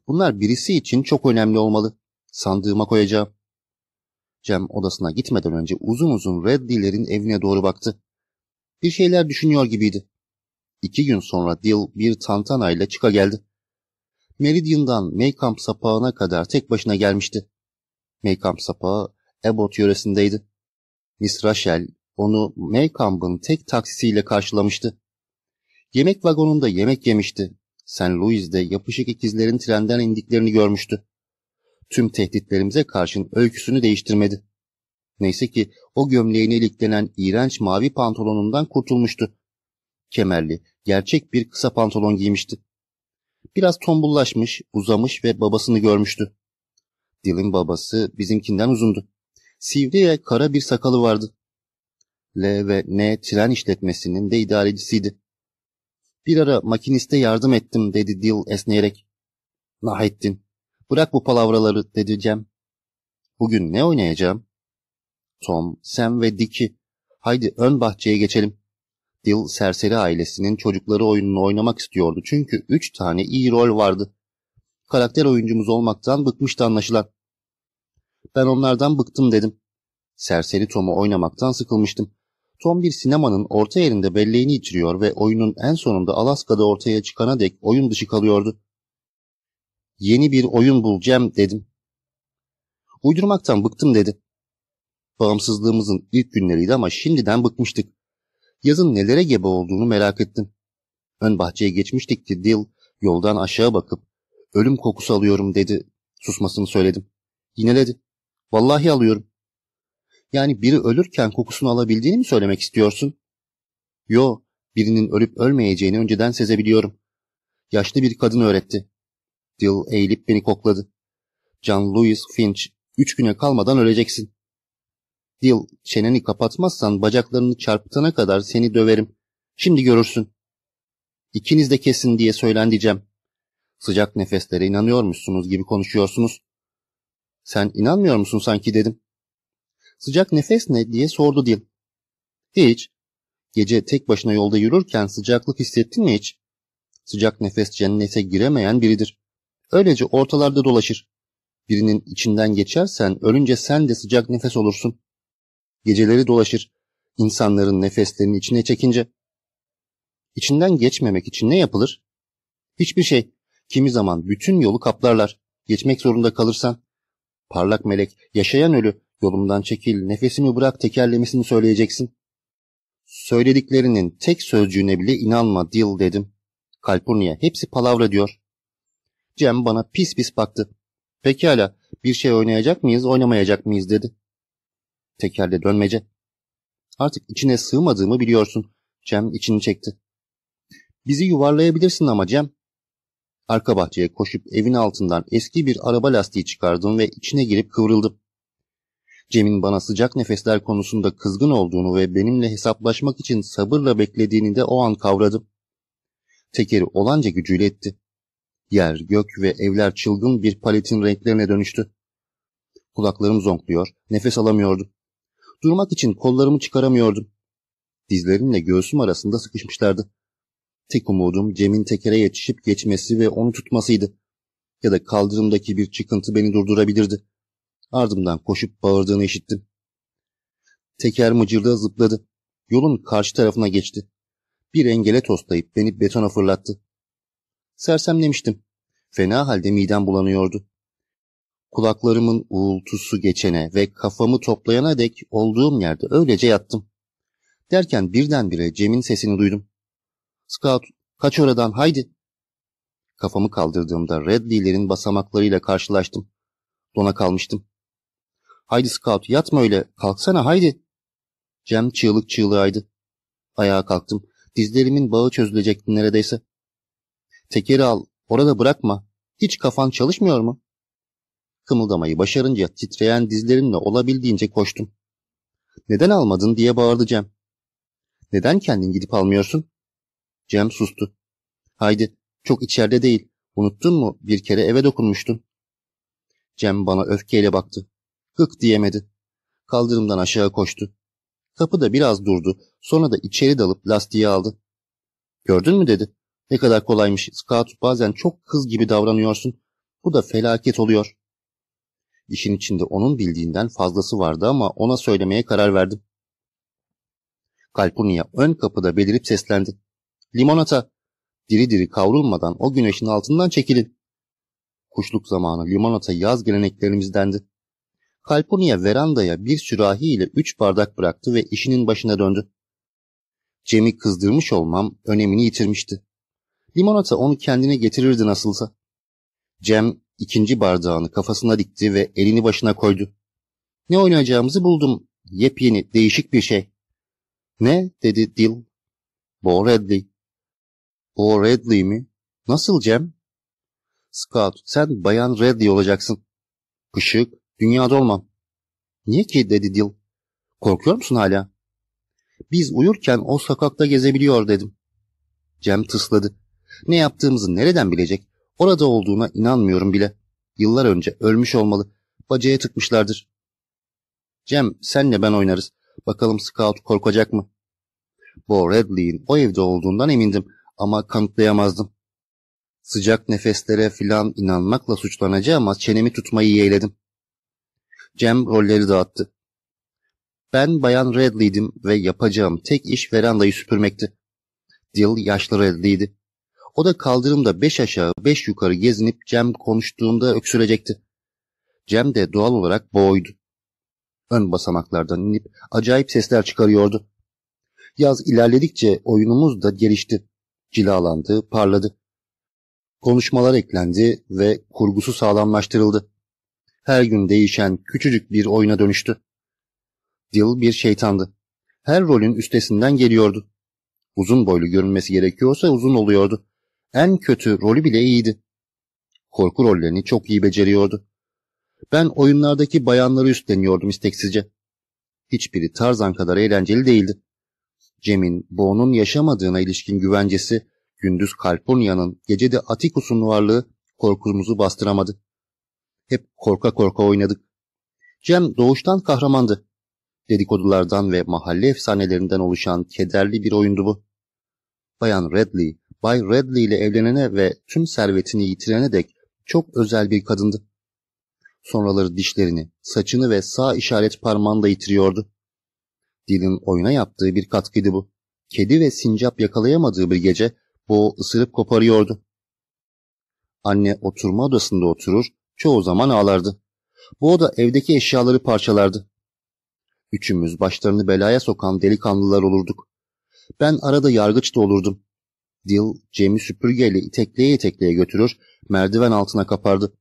Bunlar birisi için çok önemli olmalı. Sandığıma koyacağım. Cem odasına gitmeden önce uzun uzun Reddy'lerin evine doğru baktı. Bir şeyler düşünüyor gibiydi. İki gün sonra Dill bir tantanayla çıka geldi. Meridian'dan Maycamp sapağına kadar tek başına gelmişti. Maycamp sapağı Abbott yöresindeydi. Miss Rachel onu Maycamp'ın tek taksisiyle karşılamıştı. Yemek vagonunda yemek yemişti. St. Louis'de yapışık ikizlerin trenden indiklerini görmüştü. Tüm tehditlerimize karşın öyküsünü değiştirmedi. Neyse ki o gömleğine iliklenen iğrenç mavi pantolonundan kurtulmuştu. Kemerli, gerçek bir kısa pantolon giymişti. Biraz tombullaşmış, uzamış ve babasını görmüştü. Dilin babası bizimkinden uzundu. Sivri ve kara bir sakalı vardı. L ve N tren işletmesinin de idarecisiydi. Bir ara makiniste yardım ettim dedi Dil esneyerek. Nah ettin. Bırak bu palavraları dedi Cem. Bugün ne oynayacağım? Tom, Sam ve Dick'i. Haydi ön bahçeye geçelim. Dil serseri ailesinin çocukları oyununu oynamak istiyordu çünkü üç tane iyi rol vardı. Karakter oyuncumuz olmaktan bıkmıştı anlaşılan. Ben onlardan bıktım dedim. Serseri Tom'u oynamaktan sıkılmıştım. Tom bir sinemanın orta yerinde belleğini içiriyor ve oyunun en sonunda Alaska'da ortaya çıkana dek oyun dışı kalıyordu. Yeni bir oyun bulacağım dedim. Uydurmaktan bıktım dedi. Bağımsızlığımızın ilk günleriydi ama şimdiden bıkmıştık. Yazın nelere gebe olduğunu merak ettim. Ön bahçeye geçmiştik ki Dil yoldan aşağı bakıp ölüm kokusu alıyorum dedi. Susmasını söyledim. Yineledi. Vallahi alıyorum. Yani biri ölürken kokusunu alabildiğini mi söylemek istiyorsun? Yo, birinin ölüp ölmeyeceğini önceden sezebiliyorum. Yaşlı bir kadın öğretti. Dill eğilip beni kokladı. John Louis Finch, üç güne kalmadan öleceksin. Dill, çeneni kapatmazsan bacaklarını çarpıtana kadar seni döverim. Şimdi görürsün. İkiniz de kesin diye söylendicem. Sıcak nefeslere inanıyormuşsunuz gibi konuşuyorsunuz. Sen inanmıyor musun sanki dedim. Sıcak nefes ne diye sordu Dil. Hiç. Gece tek başına yolda yürürken sıcaklık hissettin mi hiç? Sıcak nefes cennete giremeyen biridir. Öylece ortalarda dolaşır. Birinin içinden geçersen ölünce sen de sıcak nefes olursun. Geceleri dolaşır. İnsanların nefeslerini içine çekince. İçinden geçmemek için ne yapılır? Hiçbir şey. Kimi zaman bütün yolu kaplarlar. Geçmek zorunda kalırsan. Parlak melek, yaşayan ölü, Yolumdan çekil, nefesimi bırak tekerlemesini söyleyeceksin. Söylediklerinin tek sözcüğüne bile inanma Dil dedim. Kalpurnia hepsi palavra diyor. Cem bana pis pis baktı. Pekala bir şey oynayacak mıyız oynamayacak mıyız dedi. Tekerle dönmece. Artık içine sığmadığımı biliyorsun. Cem içini çekti. Bizi yuvarlayabilirsin ama Cem. Arka bahçeye koşup evin altından eski bir araba lastiği çıkardım ve içine girip kıvrıldım. Cem'in bana sıcak nefesler konusunda kızgın olduğunu ve benimle hesaplaşmak için sabırla beklediğini de o an kavradım. Tekeri olanca gücüyle etti. Yer, gök ve evler çılgın bir paletin renklerine dönüştü. Kulaklarım zonkluyor, nefes alamıyordu. Durmak için kollarımı çıkaramıyordum. Dizlerimle göğsüm arasında sıkışmışlardı. Tek umudum Cem'in tekere yetişip geçmesi ve onu tutmasıydı. Ya da kaldırımdaki bir çıkıntı beni durdurabilirdi. Ardımdan koşup bağırdığını işittim. Teker mıcırda zıpladı. Yolun karşı tarafına geçti. Bir engele toslayıp beni betona fırlattı. Sersemlemiştim. Fena halde midem bulanıyordu. Kulaklarımın uğultusu geçene ve kafamı toplayana dek olduğum yerde öylece yattım. Derken birdenbire Cem'in sesini duydum. Scout, kaç oradan haydi. Kafamı kaldırdığımda Redley'lerin basamaklarıyla karşılaştım. Dona kalmıştım. Haydi Scout yatma öyle kalksana haydi. Cem çığlık çığlığaydı. Ayağa kalktım. Dizlerimin bağı çözülecekti neredeyse. Tekeri al, orada bırakma. Hiç kafan çalışmıyor mu? Kımıldamayı başarınca titreyen dizlerimle olabildiğince koştum. Neden almadın diye bağırdı Cem. Neden kendin gidip almıyorsun? Cem sustu. Haydi, çok içeride değil. Unuttun mu bir kere eve dokunmuştun. Cem bana öfkeyle baktı. Hık diyemedi. Kaldırımdan aşağı koştu. Kapıda biraz durdu. Sonra da içeri dalıp lastiği aldı. Gördün mü dedi. Ne kadar kolaymış. Scout bazen çok kız gibi davranıyorsun. Bu da felaket oluyor. İşin içinde onun bildiğinden fazlası vardı ama ona söylemeye karar verdim. Kalpurnia ön kapıda belirip seslendi. Limonata! Diri diri kavrulmadan o güneşin altından çekilin. Kuşluk zamanı limonata yaz geleneklerimizdendi. Kalpurnia verandaya bir sürahi ile üç bardak bıraktı ve işinin başına döndü. Cem'i kızdırmış olmam önemini yitirmişti. Limonata onu kendine getirirdi nasılsa. Cem ikinci bardağını kafasına dikti ve elini başına koydu. Ne oynayacağımızı buldum. Yepyeni, değişik bir şey. Ne? dedi Dil. Bo Redley. Bo Redley mi? Nasıl Cem? Scout, sen bayan Redley olacaksın. Işık, dünyada olmam. Niye ki dedi Dil. Korkuyor musun hala? Biz uyurken o sokakta gezebiliyor dedim. Cem tısladı. Ne yaptığımızı nereden bilecek? Orada olduğuna inanmıyorum bile. Yıllar önce ölmüş olmalı. Bacaya tıkmışlardır. Cem senle ben oynarız. Bakalım Scout korkacak mı? Bo Redley'in o evde olduğundan emindim ama kanıtlayamazdım. Sıcak nefeslere filan inanmakla suçlanacağım ama çenemi tutmayı yeğledim. Cem rolleri dağıttı. Ben bayan Redley'dim ve yapacağım tek iş verandayı süpürmekti. Dil yaşlı Redley'di. O da kaldırımda beş aşağı beş yukarı gezinip Cem konuştuğunda öksürecekti. Cem de doğal olarak boğuydu. Ön basamaklardan inip acayip sesler çıkarıyordu. Yaz ilerledikçe oyunumuz da gelişti. Cilalandı, parladı. Konuşmalar eklendi ve kurgusu sağlamlaştırıldı. Her gün değişen küçücük bir oyuna dönüştü. Dil bir şeytandı. Her rolün üstesinden geliyordu. Uzun boylu görünmesi gerekiyorsa uzun oluyordu. En kötü rolü bile iyiydi. Korku rollerini çok iyi beceriyordu. Ben oyunlardaki bayanları üstleniyordum isteksizce. Hiçbiri Tarzan kadar eğlenceli değildi. Cem'in Bo'nun yaşamadığına ilişkin güvencesi, gündüz Kalpurnia'nın, gece de Atikus'un varlığı korkumuzu bastıramadı. Hep korka korka oynadık. Cem doğuştan kahramandı. Dedikodulardan ve mahalle efsanelerinden oluşan kederli bir oyundu bu. Bayan Redley, Bay Redley ile evlenene ve tüm servetini yitirene dek çok özel bir kadındı. Sonraları dişlerini, saçını ve sağ işaret parmağını da yitiriyordu. Dilin oyuna yaptığı bir katkıydı bu. Kedi ve sincap yakalayamadığı bir gece Bo ısırıp koparıyordu. Anne oturma odasında oturur, çoğu zaman ağlardı. Bo da evdeki eşyaları parçalardı. Üçümüz başlarını belaya sokan delikanlılar olurduk. Ben arada yargıç da olurdum. Dil, Cem'i süpürgeyle itekleye itekleye götürür, merdiven altına kapardı.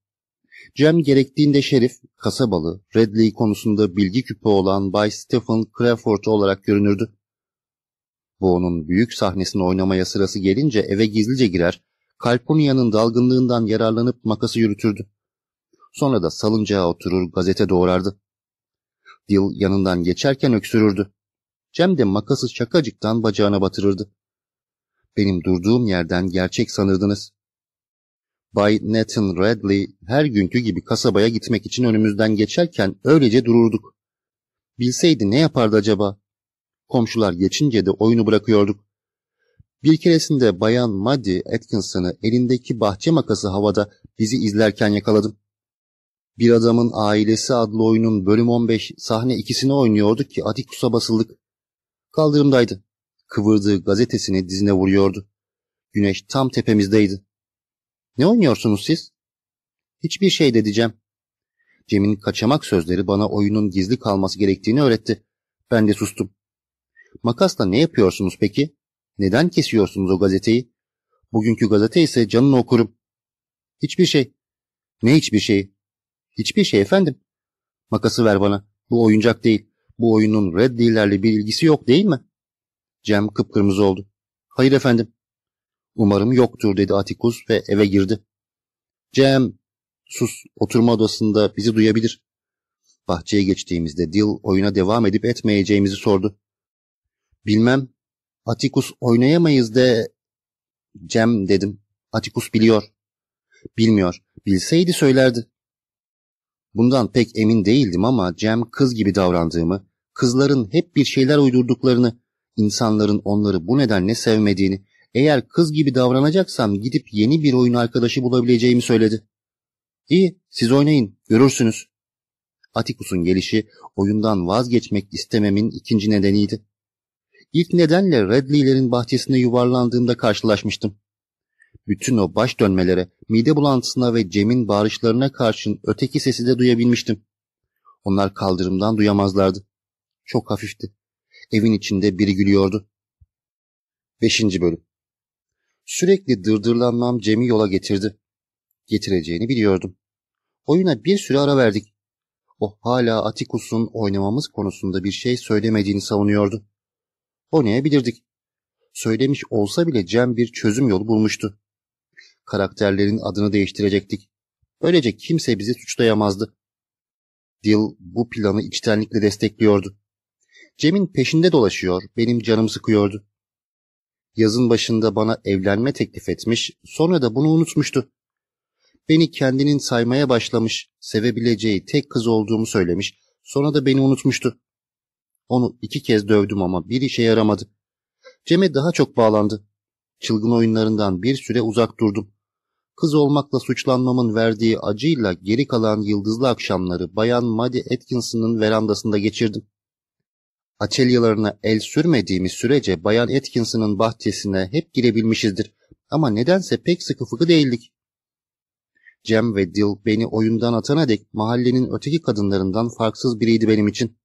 Cem gerektiğinde şerif, kasabalı, Redley konusunda bilgi küpü olan Bay Stephen Crawford olarak görünürdü. Bu onun büyük sahnesini oynamaya sırası gelince eve gizlice girer, Kalponia'nın dalgınlığından yararlanıp makası yürütürdü. Sonra da salıncağa oturur gazete doğrardı. Dil yanından geçerken öksürürdü. Cem de makası şakacıktan bacağına batırırdı. Benim durduğum yerden gerçek sanırdınız. Bay Nathan Radley her günkü gibi kasabaya gitmek için önümüzden geçerken öylece dururduk. Bilseydi ne yapardı acaba? Komşular geçince de oyunu bırakıyorduk. Bir keresinde bayan Maddie Atkinson'ı elindeki bahçe makası havada bizi izlerken yakaladım. Bir adamın ailesi adlı oyunun bölüm 15 sahne ikisini oynuyorduk ki Atticus'a basıldık. Kaldırımdaydı. Kıvırdığı gazetesini dizine vuruyordu. Güneş tam tepemizdeydi. Ne oynuyorsunuz siz? Hiçbir şey de. Cem'in kaçamak sözleri bana oyunun gizli kalması gerektiğini öğretti. Ben de sustum. Makasla ne yapıyorsunuz peki? Neden kesiyorsunuz o gazeteyi? Bugünkü gazete ise canını okurum. Hiçbir şey. Ne hiçbir şey? Hiçbir şey efendim. Makası ver bana. Bu oyuncak değil. Bu oyunun Red Dealer'le bir ilgisi yok değil mi? Cem kıpkırmızı oldu. Hayır efendim. Umarım yoktur dedi Atikus ve eve girdi. Cem, sus oturma odasında bizi duyabilir. Bahçeye geçtiğimizde Dil oyuna devam edip etmeyeceğimizi sordu. Bilmem. Atikus oynayamayız de... Cem dedim. Atikus biliyor. Bilmiyor. Bilseydi söylerdi. Bundan pek emin değildim ama Cem kız gibi davrandığımı, kızların hep bir şeyler uydurduklarını, insanların onları bu nedenle sevmediğini, eğer kız gibi davranacaksam gidip yeni bir oyun arkadaşı bulabileceğimi söyledi. İyi, siz oynayın, görürsünüz. Atikus'un gelişi oyundan vazgeçmek istememin ikinci nedeniydi. İlk nedenle Redley'lerin bahçesinde yuvarlandığımda karşılaşmıştım. Bütün o baş dönmelere, mide bulantısına ve Cem'in bağırışlarına karşın öteki sesi de duyabilmiştim. Onlar kaldırımdan duyamazlardı. Çok hafifti. Evin içinde biri gülüyordu. Beşinci bölüm Sürekli dırdırlanmam Cem'i yola getirdi. Getireceğini biliyordum. Oyuna bir süre ara verdik. O hala Atikus'un oynamamız konusunda bir şey söylemediğini savunuyordu. Oynayabilirdik. Söylemiş olsa bile Cem bir çözüm yolu bulmuştu. Karakterlerin adını değiştirecektik. Böylece kimse bizi suçlayamazdı. Dil bu planı içtenlikle destekliyordu. Cem'in peşinde dolaşıyor, benim canım sıkıyordu. Yazın başında bana evlenme teklif etmiş, sonra da bunu unutmuştu. Beni kendinin saymaya başlamış, sevebileceği tek kız olduğumu söylemiş, sonra da beni unutmuştu. Onu iki kez dövdüm ama bir işe yaramadı. Cem'e daha çok bağlandı. Çılgın oyunlarından bir süre uzak durdum. Kız olmakla suçlanmamın verdiği acıyla geri kalan yıldızlı akşamları Bayan Maddie Atkinson'ın verandasında geçirdim. Açelyalarına el sürmediğimiz sürece Bayan Atkinson'ın bahçesine hep girebilmişizdir. Ama nedense pek sıkı fıkı değildik. Cem ve Dil beni oyundan atana dek mahallenin öteki kadınlarından farksız biriydi benim için.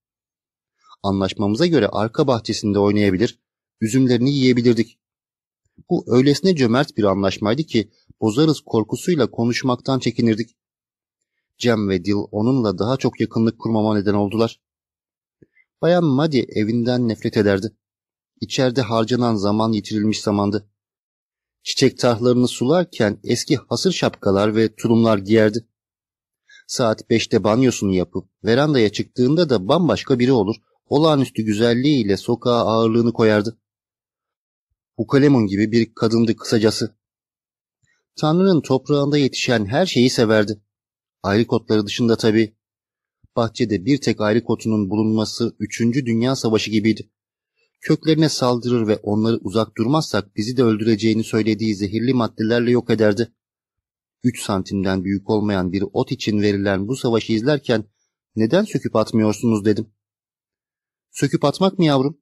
Anlaşmamıza göre arka bahçesinde oynayabilir, üzümlerini yiyebilirdik. Bu öylesine cömert bir anlaşmaydı ki bozarız korkusuyla konuşmaktan çekinirdik. Cem ve Dil onunla daha çok yakınlık kurmama neden oldular. Bayan Maddie evinden nefret ederdi. İçeride harcanan zaman yitirilmiş zamandı. Çiçek tarhlarını sularken eski hasır şapkalar ve tulumlar giyerdi. Saat beşte banyosunu yapıp verandaya çıktığında da bambaşka biri olur, olağanüstü güzelliğiyle sokağa ağırlığını koyardı. Ukalemun gibi bir kadındı kısacası. Tanrı'nın toprağında yetişen her şeyi severdi. Ayrikotları dışında tabii. Bahçede bir tek ayrikotunun bulunması 3. Dünya Savaşı gibiydi. Köklerine saldırır ve onları uzak durmazsak bizi de öldüreceğini söylediği zehirli maddelerle yok ederdi. 3 santimden büyük olmayan bir ot için verilen bu savaşı izlerken neden söküp atmıyorsunuz dedim. Söküp atmak mı yavrum?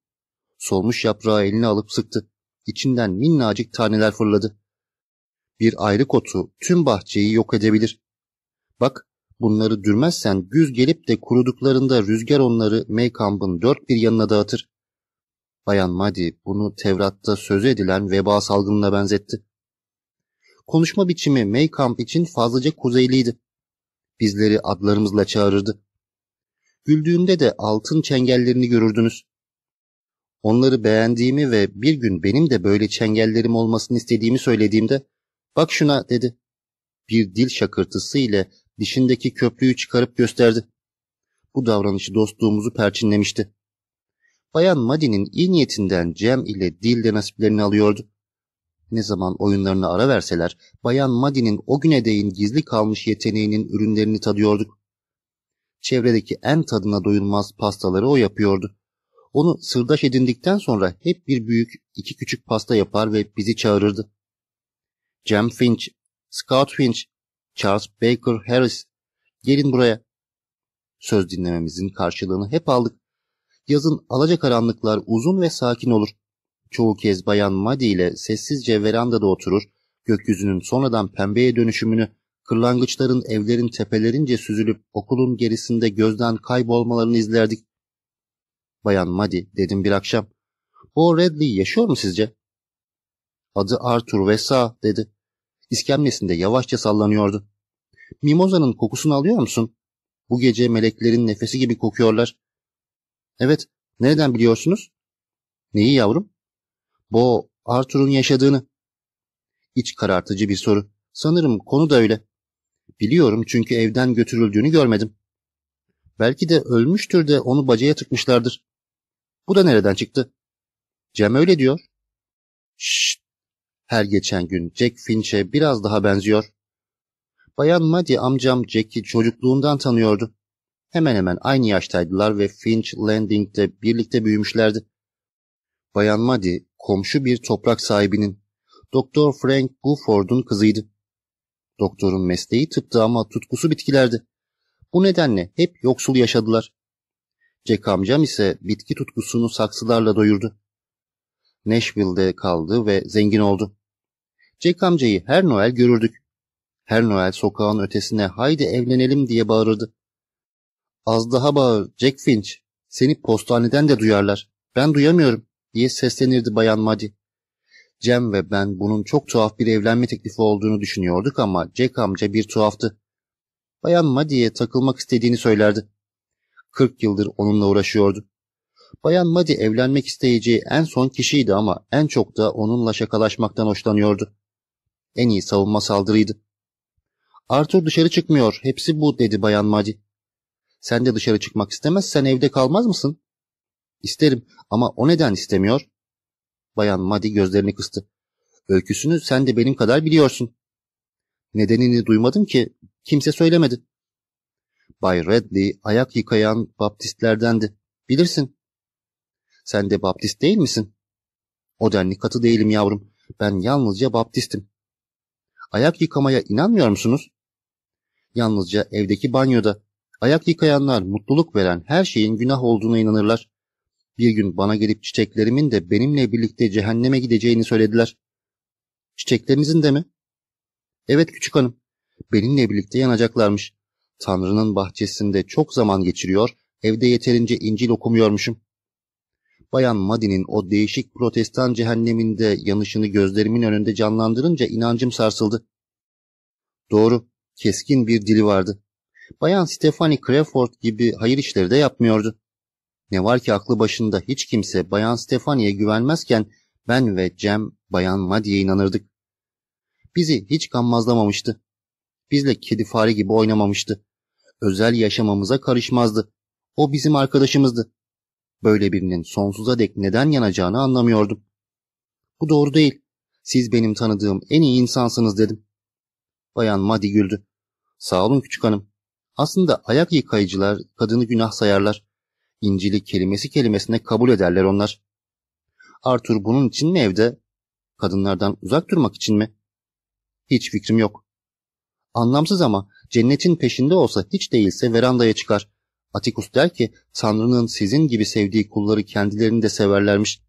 Solmuş yaprağı eline alıp sıktı. İçinden minnacık taneler fırladı. Bir ayrı kotu tüm bahçeyi yok edebilir. Bak bunları dürmezsen güz gelip de kuruduklarında rüzgar onları Maykamp'ın dört bir yanına dağıtır. Bayan Madi bunu Tevrat'ta söz edilen veba salgınına benzetti. Konuşma biçimi Maykamp için fazlaca kuzeyliydi. Bizleri adlarımızla çağırırdı. Güldüğümde de altın çengellerini görürdünüz. Onları beğendiğimi ve bir gün benim de böyle çengellerim olmasını istediğimi söylediğimde bak şuna dedi. Bir dil şakırtısı ile dişindeki köprüyü çıkarıp gösterdi. Bu davranışı dostluğumuzu perçinlemişti. Bayan Madi'nin iyi niyetinden Cem ile dil de nasiplerini alıyordu. Ne zaman oyunlarına ara verseler, Bayan Madi'nin o güne değin gizli kalmış yeteneğinin ürünlerini tadıyorduk. Çevredeki en tadına doyulmaz pastaları o yapıyordu. Onu sırdaş edindikten sonra hep bir büyük, iki küçük pasta yapar ve bizi çağırırdı. Jem Finch, Scott Finch, Charles Baker Harris, gelin buraya. Söz dinlememizin karşılığını hep aldık. Yazın alacakaranlıklar uzun ve sakin olur. Çoğu kez Bayan Madi ile sessizce verandada oturur, gökyüzünün sonradan pembeye dönüşümünü, kırlangıçların evlerin tepelerince süzülüp okulun gerisinde gözden kaybolmalarını izlerdik. Bayan Madi dedim bir akşam. O Redley yaşıyor mu sizce? Adı Arthur ve sağ dedi. İskemlesinde yavaşça sallanıyordu. Mimoza'nın kokusunu alıyor musun? Bu gece meleklerin nefesi gibi kokuyorlar. Evet, nereden biliyorsunuz? Neyi yavrum? Bo, Arthur'un yaşadığını. İç karartıcı bir soru. Sanırım konu da öyle. Biliyorum çünkü evden götürüldüğünü görmedim. Belki de ölmüştür de onu bacaya tıkmışlardır. Bu da nereden çıktı? Cem öyle diyor. Şşt! Her geçen gün Jack Finch'e biraz daha benziyor. Bayan Maddie amcam Jack'i çocukluğundan tanıyordu. Hemen hemen aynı yaştaydılar ve Finch Landing'de birlikte büyümüşlerdi. Bayan Maddie komşu bir toprak sahibinin, Doktor Frank Buford'un kızıydı. Doktorun mesleği tıptı ama tutkusu bitkilerdi. Bu nedenle hep yoksul yaşadılar. Jack amcam ise bitki tutkusunu saksılarla doyurdu. Nashville'de kaldı ve zengin oldu. Jack amcayı her Noel görürdük. Her Noel sokağın ötesine haydi evlenelim diye bağırırdı. Az daha bağır Jack Finch. Seni postaneden de duyarlar. Ben duyamıyorum diye seslenirdi Bayan Madi. Cem ve ben bunun çok tuhaf bir evlenme teklifi olduğunu düşünüyorduk ama Jack amca bir tuhaftı. Bayan Madi'ye takılmak istediğini söylerdi. 40 yıldır onunla uğraşıyordu. Bayan Madi evlenmek isteyeceği en son kişiydi ama en çok da onunla şakalaşmaktan hoşlanıyordu. En iyi savunma saldırıydı. Arthur dışarı çıkmıyor, hepsi bu dedi Bayan Madi. Sen de dışarı çıkmak istemezsen evde kalmaz mısın? İsterim ama o neden istemiyor? Bayan Madi gözlerini kıstı. Öyküsünü sen de benim kadar biliyorsun. Nedenini duymadım ki kimse söylemedi. Bay Redley ayak yıkayan baptistlerdendi. Bilirsin. Sen de baptist değil misin? O denli katı değilim yavrum. Ben yalnızca baptistim. Ayak yıkamaya inanmıyor musunuz? Yalnızca evdeki banyoda. Ayak yıkayanlar mutluluk veren her şeyin günah olduğuna inanırlar. Bir gün bana gelip çiçeklerimin de benimle birlikte cehenneme gideceğini söylediler. Çiçeklerinizin de mi? Evet küçük hanım. Benimle birlikte yanacaklarmış. Tanrı'nın bahçesinde çok zaman geçiriyor, evde yeterince İncil okumuyormuşum. Bayan Madi'nin o değişik protestan cehenneminde yanışını gözlerimin önünde canlandırınca inancım sarsıldı. Doğru, keskin bir dili vardı. Bayan Stephanie Crawford gibi hayır işleri de yapmıyordu. Ne var ki aklı başında hiç kimse Bayan Stephanie'ye güvenmezken ben ve Cem Bayan Madi'ye inanırdık. Bizi hiç gammazlamamıştı. Bizle kedi fare gibi oynamamıştı. Özel yaşamamıza karışmazdı. O bizim arkadaşımızdı. Böyle birinin sonsuza dek neden yanacağını anlamıyordum. Bu doğru değil. Siz benim tanıdığım en iyi insansınız dedim. Bayan Madi güldü. Sağ olun küçük hanım. Aslında ayak yıkayıcılar kadını günah sayarlar. İncil'i kelimesi kelimesine kabul ederler onlar. Arthur bunun için mi evde? Kadınlardan uzak durmak için mi? Hiç fikrim yok. Anlamsız ama cennetin peşinde olsa hiç değilse verandaya çıkar. Atikus der ki Tanrı'nın sizin gibi sevdiği kulları kendilerini de severlermiş.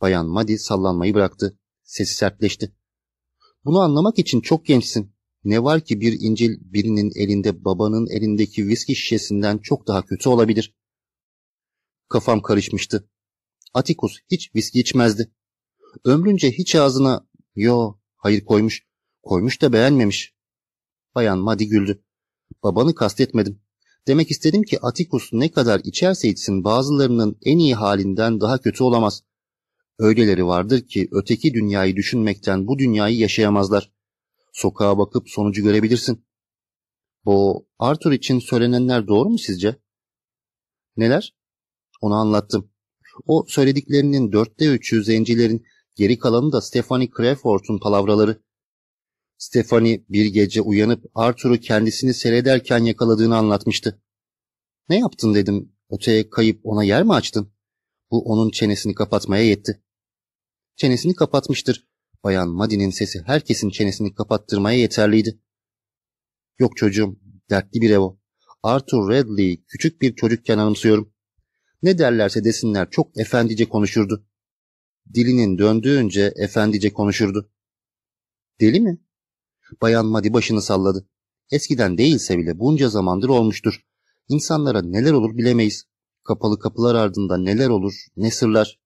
Bayan Madi sallanmayı bıraktı. Sesi sertleşti. Bunu anlamak için çok gençsin. Ne var ki bir İncil birinin elinde babanın elindeki viski şişesinden çok daha kötü olabilir. Kafam karışmıştı. Atikus hiç viski içmezdi. Ömrünce hiç ağzına yo hayır koymuş. Koymuş da beğenmemiş. Bayan Madi güldü. Babanı kastetmedim. Demek istedim ki Atikus ne kadar içerse içsin bazılarının en iyi halinden daha kötü olamaz. Öyleleri vardır ki öteki dünyayı düşünmekten bu dünyayı yaşayamazlar. Sokağa bakıp sonucu görebilirsin. Bu Arthur için söylenenler doğru mu sizce? Neler? Onu anlattım. O söylediklerinin dörtte üçü zencilerin Geri kalanı da Stephanie Crawford'un palavraları. Stephanie bir gece uyanıp Arthur'u kendisini seyrederken yakaladığını anlatmıştı. Ne yaptın dedim. Öteye kayıp ona yer mi açtın? Bu onun çenesini kapatmaya yetti. Çenesini kapatmıştır. Bayan Maddy'nin sesi herkesin çenesini kapattırmaya yeterliydi. Yok çocuğum, dertli bir ev o. Arthur Radley küçük bir çocukken anımsıyorum. Ne derlerse desinler çok efendice konuşurdu. Dilinin döndüğünce efendice konuşurdu. Deli mi? Bayan Madi başını salladı. Eskiden değilse bile bunca zamandır olmuştur. İnsanlara neler olur bilemeyiz. Kapalı kapılar ardında neler olur, ne sırlar.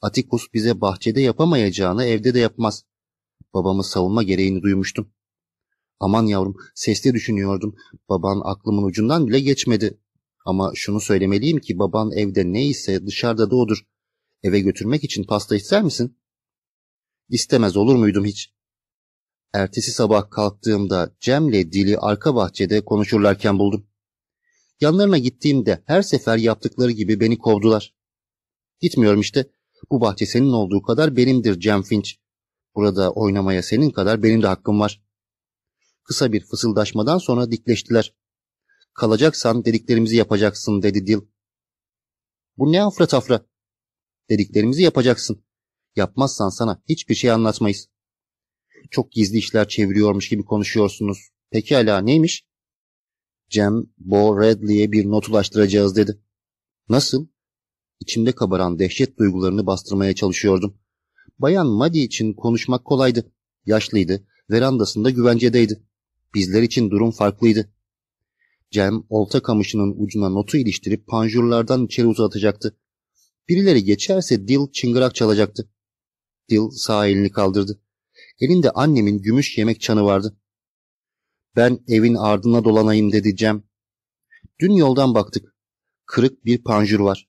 Atikus bize bahçede yapamayacağını evde de yapmaz. Babamı savunma gereğini duymuştum. Aman yavrum, sesli düşünüyordum. Baban aklımın ucundan bile geçmedi. Ama şunu söylemeliyim ki baban evde neyse dışarıda da odur. Eve götürmek için pasta ister misin? İstemez olur muydum hiç? Ertesi sabah kalktığımda Cem'le Dili arka bahçede konuşurlarken buldum. Yanlarına gittiğimde her sefer yaptıkları gibi beni kovdular. Gitmiyorum işte. Bu bahçe senin olduğu kadar benimdir Cem Finch. Burada oynamaya senin kadar benim de hakkım var. Kısa bir fısıldaşmadan sonra dikleştiler. Kalacaksan dediklerimizi yapacaksın dedi Dil. Bu ne afra tafra? Dediklerimizi yapacaksın. Yapmazsan sana hiçbir şey anlatmayız. Çok gizli işler çeviriyormuş gibi konuşuyorsunuz. Pekala neymiş? Cem, Bo Radley'e bir not ulaştıracağız dedi. Nasıl? İçimde kabaran dehşet duygularını bastırmaya çalışıyordum. Bayan Madi için konuşmak kolaydı. Yaşlıydı, verandasında güvencedeydi. Bizler için durum farklıydı. Cem, olta kamışının ucuna notu iliştirip panjurlardan içeri uzatacaktı. Birileri geçerse Dil çıngırak çalacaktı. Dil sağ elini kaldırdı. Elinde annemin gümüş yemek çanı vardı. Ben evin ardına dolanayım dedi Cem. Dün yoldan baktık. Kırık bir panjur var.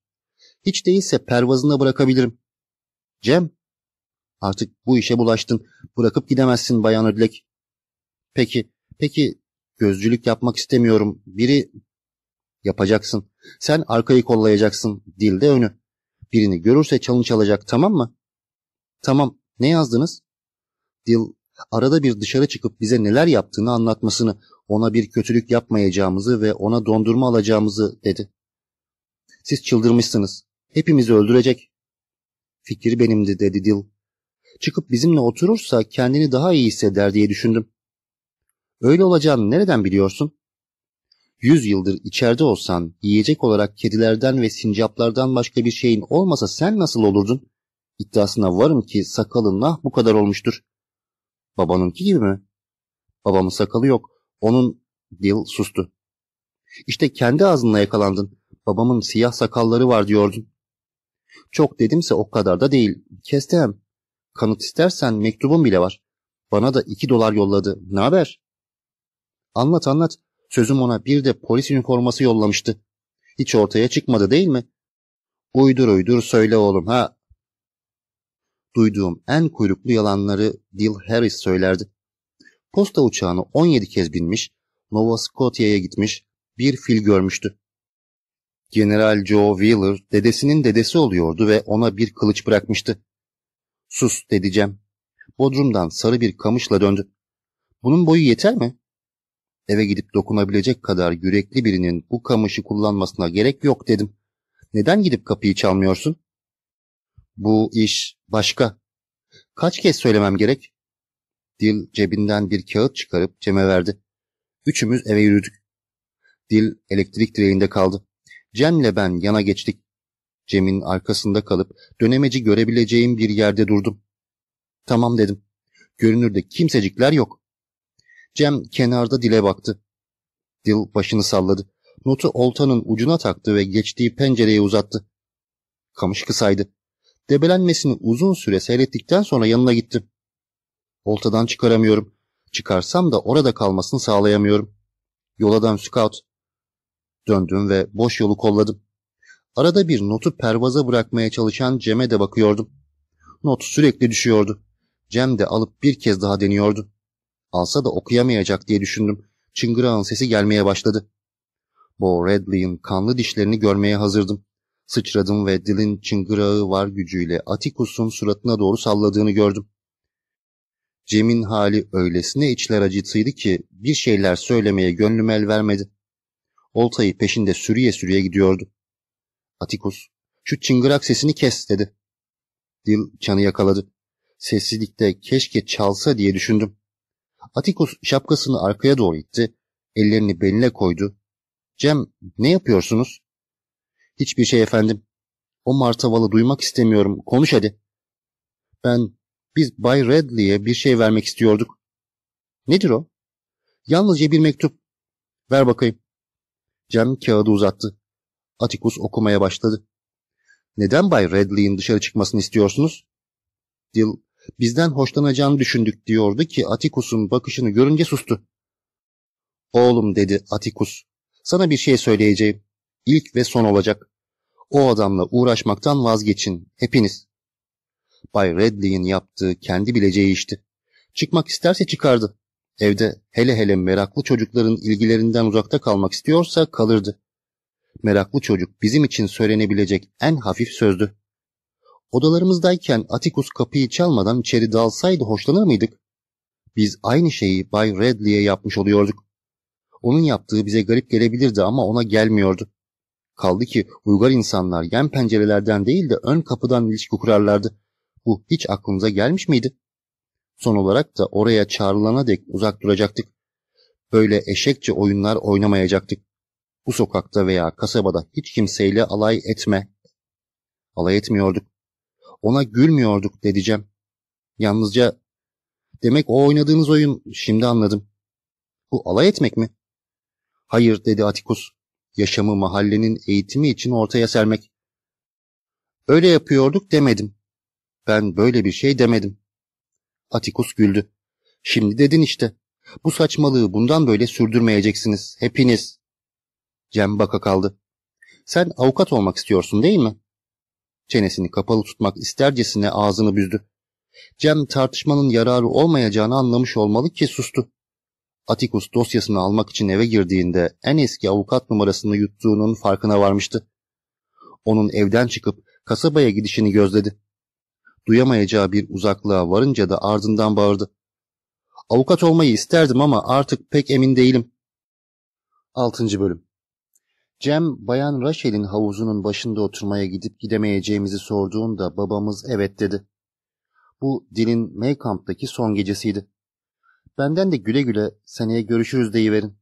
Hiç değilse pervazına bırakabilirim. Cem, artık bu işe bulaştın. Bırakıp gidemezsin Bayan Ödlek. Peki, peki gözcülük yapmak istemiyorum. Biri yapacaksın. Sen arkayı kollayacaksın. Dilde önü. Birini görürse çalın çalacak tamam mı? Tamam. Ne yazdınız? Dil arada bir dışarı çıkıp bize neler yaptığını anlatmasını, ona bir kötülük yapmayacağımızı ve ona dondurma alacağımızı dedi. Siz çıldırmışsınız. Hepimizi öldürecek. Fikri benimdi dedi Dil. Çıkıp bizimle oturursa kendini daha iyi hisseder diye düşündüm. Öyle olacağını nereden biliyorsun? Yüz yıldır içeride olsan, yiyecek olarak kedilerden ve sincaplardan başka bir şeyin olmasa sen nasıl olurdun? İddiasına varım ki sakalın nah bu kadar olmuştur. Babanınki gibi mi? Babamın sakalı yok. Onun Dil sustu. İşte kendi ağzınla yakalandın. Babamın siyah sakalları var diyordun. Çok dedimse o kadar da değil. Kestem. Kanıt istersen mektubum bile var. Bana da iki dolar yolladı. Ne haber? Anlat anlat. Sözüm ona bir de polis üniforması yollamıştı. Hiç ortaya çıkmadı değil mi? Uydur uydur söyle oğlum ha. Duyduğum en kuyruklu yalanları Dil Harris söylerdi. Posta uçağını 17 kez binmiş, Nova Scotia'ya gitmiş, bir fil görmüştü. General Joe Wheeler dedesinin dedesi oluyordu ve ona bir kılıç bırakmıştı. Sus dedi Cem. Bodrum'dan sarı bir kamışla döndü. Bunun boyu yeter mi? Eve gidip dokunabilecek kadar yürekli birinin bu kamışı kullanmasına gerek yok dedim. Neden gidip kapıyı çalmıyorsun? Bu iş başka. Kaç kez söylemem gerek? Dil cebinden bir kağıt çıkarıp Cem'e verdi. Üçümüz eve yürüdük. Dil elektrik direğinde kaldı. Cem'le ben yana geçtik. Cem'in arkasında kalıp dönemeci görebileceğim bir yerde durdum. Tamam dedim. Görünürde kimsecikler yok. Cem kenarda dile baktı. Dil başını salladı. Notu oltanın ucuna taktı ve geçtiği pencereye uzattı. Kamış kısaydı. Debelenmesini uzun süre seyrettikten sonra yanına gittim. Oltadan çıkaramıyorum. Çıkarsam da orada kalmasını sağlayamıyorum. Yoladan scout. Döndüm ve boş yolu kolladım. Arada bir notu pervaza bırakmaya çalışan Cem'e de bakıyordum. Not sürekli düşüyordu. Cem de alıp bir kez daha deniyordu. Alsa da okuyamayacak diye düşündüm. Çıngırağın sesi gelmeye başladı. Bo Redley'in kanlı dişlerini görmeye hazırdım. Sıçradım ve dilin çıngırağı var gücüyle Atikus'un suratına doğru salladığını gördüm. Cem'in hali öylesine içler acıtıydı ki bir şeyler söylemeye gönlüm el vermedi. Oltayı peşinde sürüye sürüye gidiyordu. Atikus, şu çıngırak sesini kes dedi. Dil çanı yakaladı. Sessizlikte keşke çalsa diye düşündüm. Atikus şapkasını arkaya doğru itti, ellerini beline koydu. Cem, ne yapıyorsunuz? Hiçbir şey efendim. O martavalı duymak istemiyorum. Konuş hadi. Ben, biz Bay Redley'e bir şey vermek istiyorduk. Nedir o? Yalnızca bir mektup. Ver bakayım. Cem kağıdı uzattı. Atikus okumaya başladı. Neden Bay Redley'in dışarı çıkmasını istiyorsunuz? Dil, bizden hoşlanacağını düşündük diyordu ki Atikus'un bakışını görünce sustu. Oğlum dedi Atikus, sana bir şey söyleyeceğim. İlk ve son olacak. O adamla uğraşmaktan vazgeçin, hepiniz. Bay Redley'in yaptığı kendi bileceği işti. Çıkmak isterse çıkardı. Evde hele hele meraklı çocukların ilgilerinden uzakta kalmak istiyorsa kalırdı. Meraklı çocuk bizim için söylenebilecek en hafif sözdü. Odalarımızdayken Atikus kapıyı çalmadan içeri dalsaydı hoşlanır mıydık? Biz aynı şeyi Bay Redley'e yapmış oluyorduk. Onun yaptığı bize garip gelebilirdi ama ona gelmiyordu. Kaldı ki uygar insanlar yan pencerelerden değil de ön kapıdan ilişki kurarlardı. Bu hiç aklımıza gelmiş miydi? Son olarak da oraya çağrılana dek uzak duracaktık. Böyle eşekçe oyunlar oynamayacaktık. Bu sokakta veya kasabada hiç kimseyle alay etme. Alay etmiyorduk. Ona gülmüyorduk dedeceğim. Yalnızca demek o oynadığınız oyun şimdi anladım. Bu alay etmek mi? Hayır dedi Atikus. Yaşamı mahallenin eğitimi için ortaya sermek. Öyle yapıyorduk demedim. Ben böyle bir şey demedim. Atikus güldü. Şimdi dedin işte. Bu saçmalığı bundan böyle sürdürmeyeceksiniz. Hepiniz. Cem baka kaldı. Sen avukat olmak istiyorsun değil mi? Çenesini kapalı tutmak istercesine ağzını büzdü. Cem tartışmanın yararı olmayacağını anlamış olmalı ki sustu. Atikus dosyasını almak için eve girdiğinde en eski avukat numarasını yuttuğunun farkına varmıştı. Onun evden çıkıp kasabaya gidişini gözledi. Duyamayacağı bir uzaklığa varınca da ardından bağırdı. Avukat olmayı isterdim ama artık pek emin değilim. 6. Bölüm Cem, Bayan Rachel'in havuzunun başında oturmaya gidip gidemeyeceğimizi sorduğunda babamız evet dedi. Bu Dil'in Maycamp'taki son gecesiydi. Benden de güle güle seneye görüşürüz deyiverin.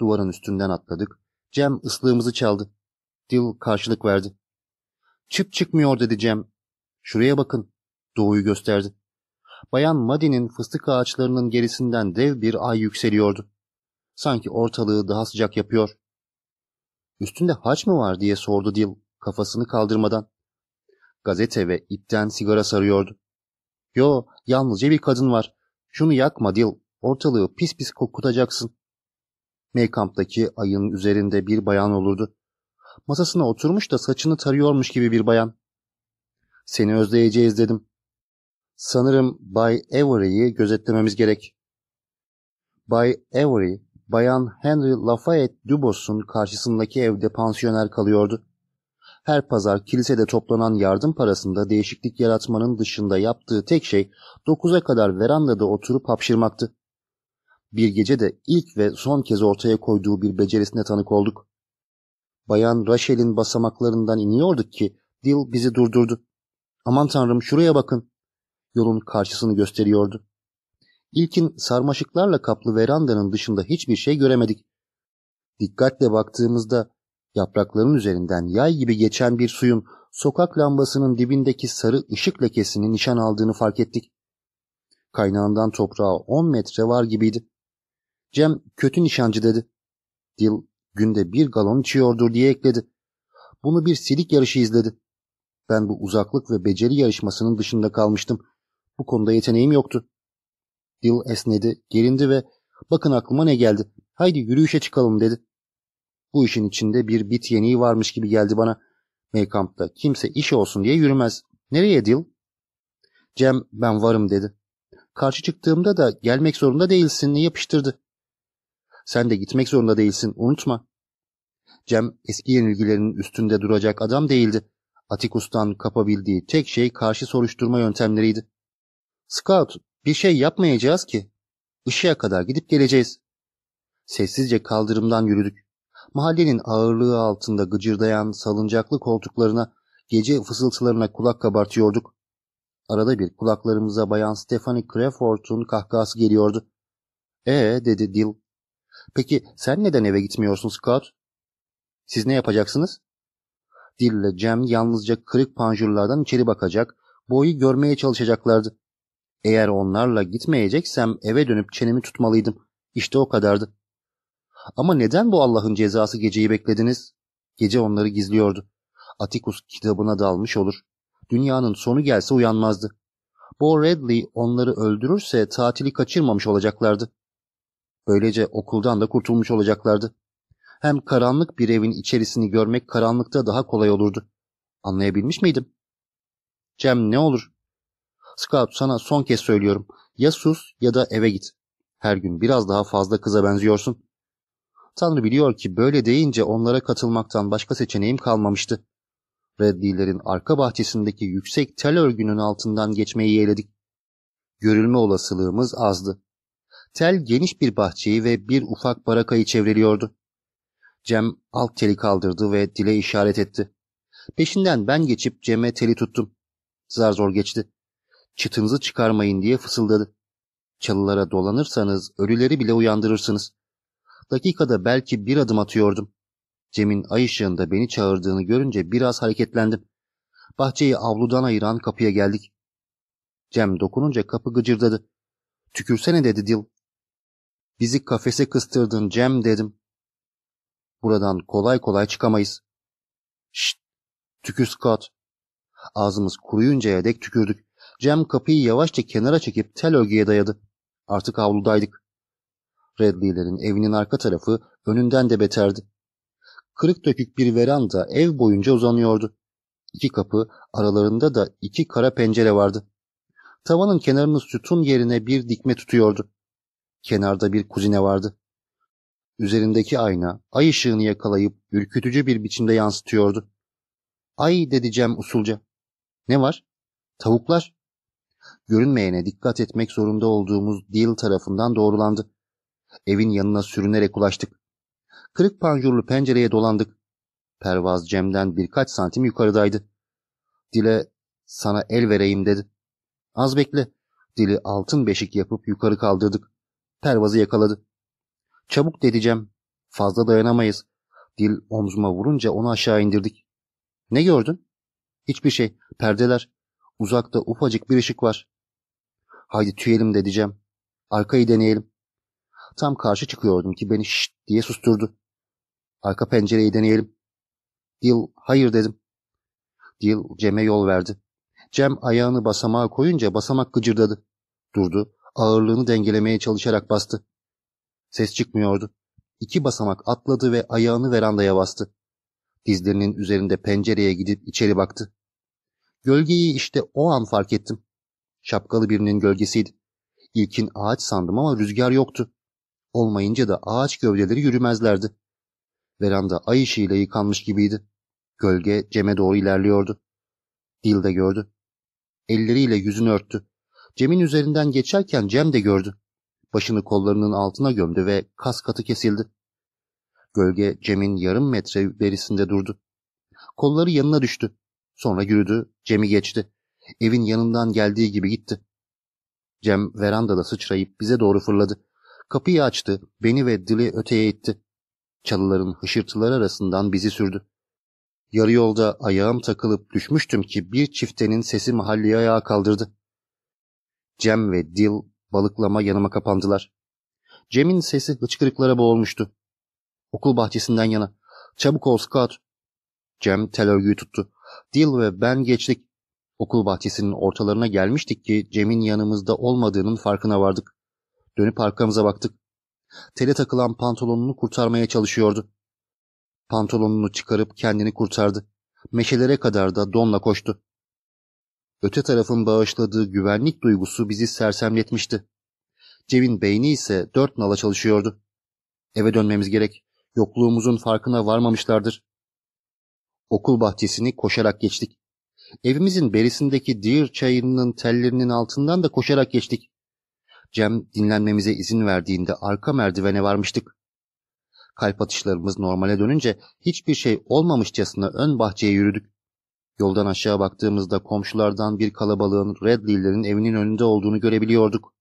Duvarın üstünden atladık. Cem ıslığımızı çaldı. Dil karşılık verdi. Çıp çıkmıyor dedi Cem. Şuraya bakın. Doğuyu gösterdi. Bayan Madi'nin fıstık ağaçlarının gerisinden dev bir ay yükseliyordu. Sanki ortalığı daha sıcak yapıyor. Üstünde haç mı var diye sordu Dil kafasını kaldırmadan. Gazete ve ipten sigara sarıyordu. Yo, yalnızca bir kadın var. Şunu yakma Dil, ortalığı pis pis kokutacaksın. Maykamp'taki ayın üzerinde bir bayan olurdu. Masasına oturmuş da saçını tarıyormuş gibi bir bayan. Seni özleyeceğiz dedim. Sanırım Bay Avery'i gözetlememiz gerek. Bay Avery, Bayan Henry Lafayette Dubos'un karşısındaki evde pansiyoner kalıyordu. Her pazar kilisede toplanan yardım parasında değişiklik yaratmanın dışında yaptığı tek şey dokuza kadar verandada oturup hapşırmaktı. Bir gece de ilk ve son kez ortaya koyduğu bir becerisine tanık olduk. Bayan Rachel'in basamaklarından iniyorduk ki Dil bizi durdurdu. Aman tanrım şuraya bakın. Yolun karşısını gösteriyordu. İlkin sarmaşıklarla kaplı verandanın dışında hiçbir şey göremedik. Dikkatle baktığımızda yaprakların üzerinden yay gibi geçen bir suyun sokak lambasının dibindeki sarı ışık lekesini nişan aldığını fark ettik. Kaynağından toprağa 10 metre var gibiydi. Cem kötü nişancı dedi. Dil günde bir galon içiyordur diye ekledi. Bunu bir silik yarışı izledi. Ben bu uzaklık ve beceri yarışmasının dışında kalmıştım. Bu konuda yeteneğim yoktu. Dil esnedi, gerindi ve bakın aklıma ne geldi. Haydi yürüyüşe çıkalım dedi. Bu işin içinde bir bit yeniği varmış gibi geldi bana. Maykamp'ta kimse iş olsun diye yürümez. Nereye Dil? Cem ben varım dedi. Karşı çıktığımda da gelmek zorunda değilsin yapıştırdı. Sen de gitmek zorunda değilsin unutma. Cem eski yenilgilerinin üstünde duracak adam değildi. Atikus'tan kapabildiği tek şey karşı soruşturma yöntemleriydi. Scout, bir şey yapmayacağız ki. Işığa kadar gidip geleceğiz. Sessizce kaldırımdan yürüdük. Mahallenin ağırlığı altında gıcırdayan salıncaklı koltuklarına, gece fısıltılarına kulak kabartıyorduk. Arada bir kulaklarımıza bayan Stephanie Crawford'un kahkahası geliyordu. Ee dedi Dil. Peki sen neden eve gitmiyorsun Scott? Siz ne yapacaksınız? Dil ile Cem yalnızca kırık panjurlardan içeri bakacak, boyu görmeye çalışacaklardı. Eğer onlarla gitmeyeceksem eve dönüp çenemi tutmalıydım. İşte o kadardı. Ama neden bu Allah'ın cezası geceyi beklediniz? Gece onları gizliyordu. Atikus kitabına dalmış olur. Dünyanın sonu gelse uyanmazdı. Bo Redley onları öldürürse tatili kaçırmamış olacaklardı. Böylece okuldan da kurtulmuş olacaklardı. Hem karanlık bir evin içerisini görmek karanlıkta daha kolay olurdu. Anlayabilmiş miydim? Cem ne olur? Scout sana son kez söylüyorum. Ya sus ya da eve git. Her gün biraz daha fazla kıza benziyorsun. Tanrı biliyor ki böyle deyince onlara katılmaktan başka seçeneğim kalmamıştı. Reddilerin arka bahçesindeki yüksek tel örgünün altından geçmeyi yeğledik. Görülme olasılığımız azdı. Tel geniş bir bahçeyi ve bir ufak barakayı çevreliyordu. Cem alt teli kaldırdı ve dile işaret etti. Peşinden ben geçip Cem'e teli tuttum. Zar zor geçti. Çıtınızı çıkarmayın diye fısıldadı. Çalılara dolanırsanız ölüleri bile uyandırırsınız. Dakikada belki bir adım atıyordum. Cem'in ay ışığında beni çağırdığını görünce biraz hareketlendim. Bahçeyi avludan ayıran kapıya geldik. Cem dokununca kapı gıcırdadı. Tükürsene dedi Dil. Bizi kafese kıstırdın Cem dedim. Buradan kolay kolay çıkamayız. Şşt! Tükür Scott. Ağzımız kuruyuncaya dek tükürdük. Cem kapıyı yavaşça kenara çekip tel örgüye dayadı. Artık avludaydık. Redley'lerin evinin arka tarafı önünden de beterdi. Kırık dökük bir veranda ev boyunca uzanıyordu. İki kapı, aralarında da iki kara pencere vardı. Tavanın kenarını sütun yerine bir dikme tutuyordu. Kenarda bir kuzine vardı. Üzerindeki ayna ay ışığını yakalayıp ürkütücü bir biçimde yansıtıyordu. Ay dedi Cem usulca. Ne var? Tavuklar. Görünmeyene dikkat etmek zorunda olduğumuz Dil tarafından doğrulandı. Evin yanına sürünerek ulaştık. Kırık panjurlu pencereye dolandık. Pervaz Cem'den birkaç santim yukarıdaydı. Dile sana el vereyim dedi. Az bekle. Dili altın beşik yapıp yukarı kaldırdık. Pervazı yakaladı. Çabuk dedi Cem. Fazla dayanamayız. Dil omzuma vurunca onu aşağı indirdik. Ne gördün? Hiçbir şey. Perdeler. Uzakta ufacık bir ışık var. Haydi tüyelim dedi Cem. Arkayı deneyelim. Tam karşı çıkıyordum ki beni şşt diye susturdu. Arka pencereyi deneyelim. Dil hayır dedim. Dil Cem'e yol verdi. Cem ayağını basamağa koyunca basamak gıcırdadı. Durdu. Ağırlığını dengelemeye çalışarak bastı. Ses çıkmıyordu. İki basamak atladı ve ayağını verandaya bastı. Dizlerinin üzerinde pencereye gidip içeri baktı. Gölgeyi işte o an fark ettim. Şapkalı birinin gölgesiydi. İlkin ağaç sandım ama rüzgar yoktu. Olmayınca da ağaç gövdeleri yürümezlerdi. Veranda ay ışığıyla yıkanmış gibiydi. Gölge Cem'e doğru ilerliyordu. Dil de gördü. Elleriyle yüzünü örttü. Cem'in üzerinden geçerken Cem de gördü. Başını kollarının altına gömdü ve kas katı kesildi. Gölge Cem'in yarım metre berisinde durdu. Kolları yanına düştü. Sonra yürüdü, Cem'i geçti. Evin yanından geldiği gibi gitti. Cem verandada sıçrayıp bize doğru fırladı. Kapıyı açtı, beni ve Dil'i öteye itti. Çalıların hışırtıları arasından bizi sürdü. Yarı yolda ayağım takılıp düşmüştüm ki bir çiftenin sesi mahalleyi ayağa kaldırdı. Cem ve Dil balıklama yanıma kapandılar. Cem'in sesi hıçkırıklara boğulmuştu. Okul bahçesinden yana. Çabuk ol Scott. Cem tel örgüyü tuttu. Dil ve ben geçtik. Okul bahçesinin ortalarına gelmiştik ki Cem'in yanımızda olmadığının farkına vardık. Dönüp arkamıza baktık. Tele takılan pantolonunu kurtarmaya çalışıyordu. Pantolonunu çıkarıp kendini kurtardı. Meşelere kadar da donla koştu. Öte tarafın bağışladığı güvenlik duygusu bizi sersemletmişti. Cem'in beyni ise dört nala çalışıyordu. Eve dönmemiz gerek. Yokluğumuzun farkına varmamışlardır. Okul bahçesini koşarak geçtik. Evimizin berisindeki Deer çayının tellerinin altından da koşarak geçtik. Cem dinlenmemize izin verdiğinde arka merdivene varmıştık. Kalp atışlarımız normale dönünce hiçbir şey olmamışçasına ön bahçeye yürüdük. Yoldan aşağı baktığımızda komşulardan bir kalabalığın Redley'lerin evinin önünde olduğunu görebiliyorduk.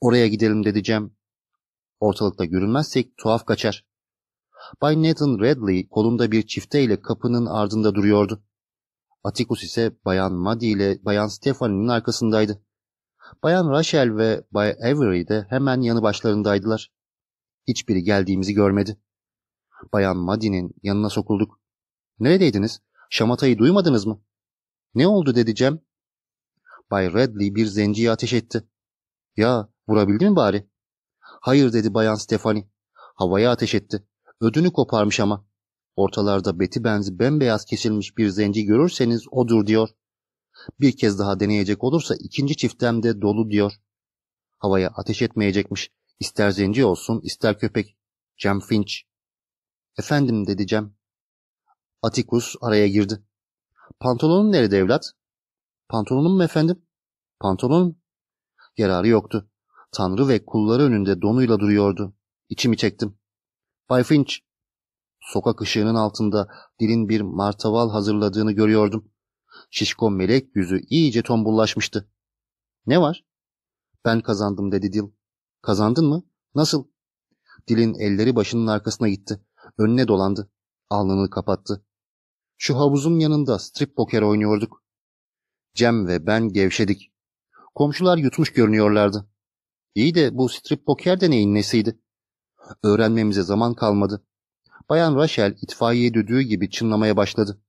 Oraya gidelim dedi Cem. Ortalıkta görünmezsek tuhaf kaçar. Bay Nathan Redley kolunda bir çifteyle kapının ardında duruyordu. Atticus ise Bayan Maddie ile Bayan Stephanie'nin arkasındaydı. Bayan Rachel ve Bay Avery de hemen yanı başlarındaydılar. Hiçbiri geldiğimizi görmedi. Bayan Maddie'nin yanına sokulduk. Neredeydiniz? Şamatayı duymadınız mı? Ne oldu dedi Cem. Bay Redley bir zenciye ateş etti. Ya vurabildi mi bari? Hayır dedi Bayan Stefani. Havaya ateş etti. Ödünü koparmış ama. Ortalarda beti benzi bembeyaz kesilmiş bir zenci görürseniz odur diyor. Bir kez daha deneyecek olursa ikinci çiftem de dolu diyor. Havaya ateş etmeyecekmiş. İster zenci olsun ister köpek. Cem Finch. Efendim dedi Cem. Atikus araya girdi. Pantolonun nerede evlat? Pantolonum mu efendim? Pantolon? Yararı yoktu. Tanrı ve kulları önünde donuyla duruyordu. İçimi çektim. Bay Finch. Sokak ışığının altında dilin bir martaval hazırladığını görüyordum. Şişko melek yüzü iyice tombullaşmıştı. Ne var? Ben kazandım dedi Dil. Kazandın mı? Nasıl? Dilin elleri başının arkasına gitti. Önüne dolandı. Alnını kapattı. Şu havuzun yanında strip poker oynuyorduk. Cem ve ben gevşedik. Komşular yutmuş görünüyorlardı. İyi de bu strip poker de neyin nesiydi? Öğrenmemize zaman kalmadı. Bayan Rachel itfaiye düdüğü gibi çınlamaya başladı.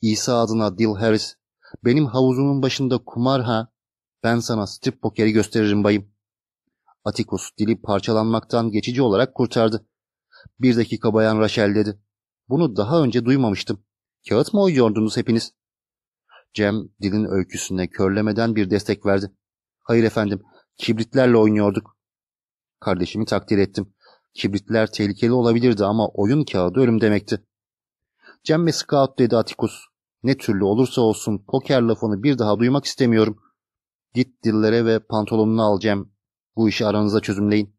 İsa adına Dil Harris, benim havuzumun başında kumar ha, ben sana strip pokeri gösteririm bayım. Atikus dili parçalanmaktan geçici olarak kurtardı. Bir dakika Bayan Rachel dedi. Bunu daha önce duymamıştım. Kağıt mı oynuyordunuz hepiniz? Cem dilin öyküsüne körlemeden bir destek verdi. Hayır efendim, kibritlerle oynuyorduk. Kardeşimi takdir ettim. Kibritler tehlikeli olabilirdi ama oyun kağıdı ölüm demekti. Cem ve Scout dedi Atikus. Ne türlü olursa olsun poker lafını bir daha duymak istemiyorum. Git dillere ve pantolonunu al Cem. Bu işi aranıza çözümleyin.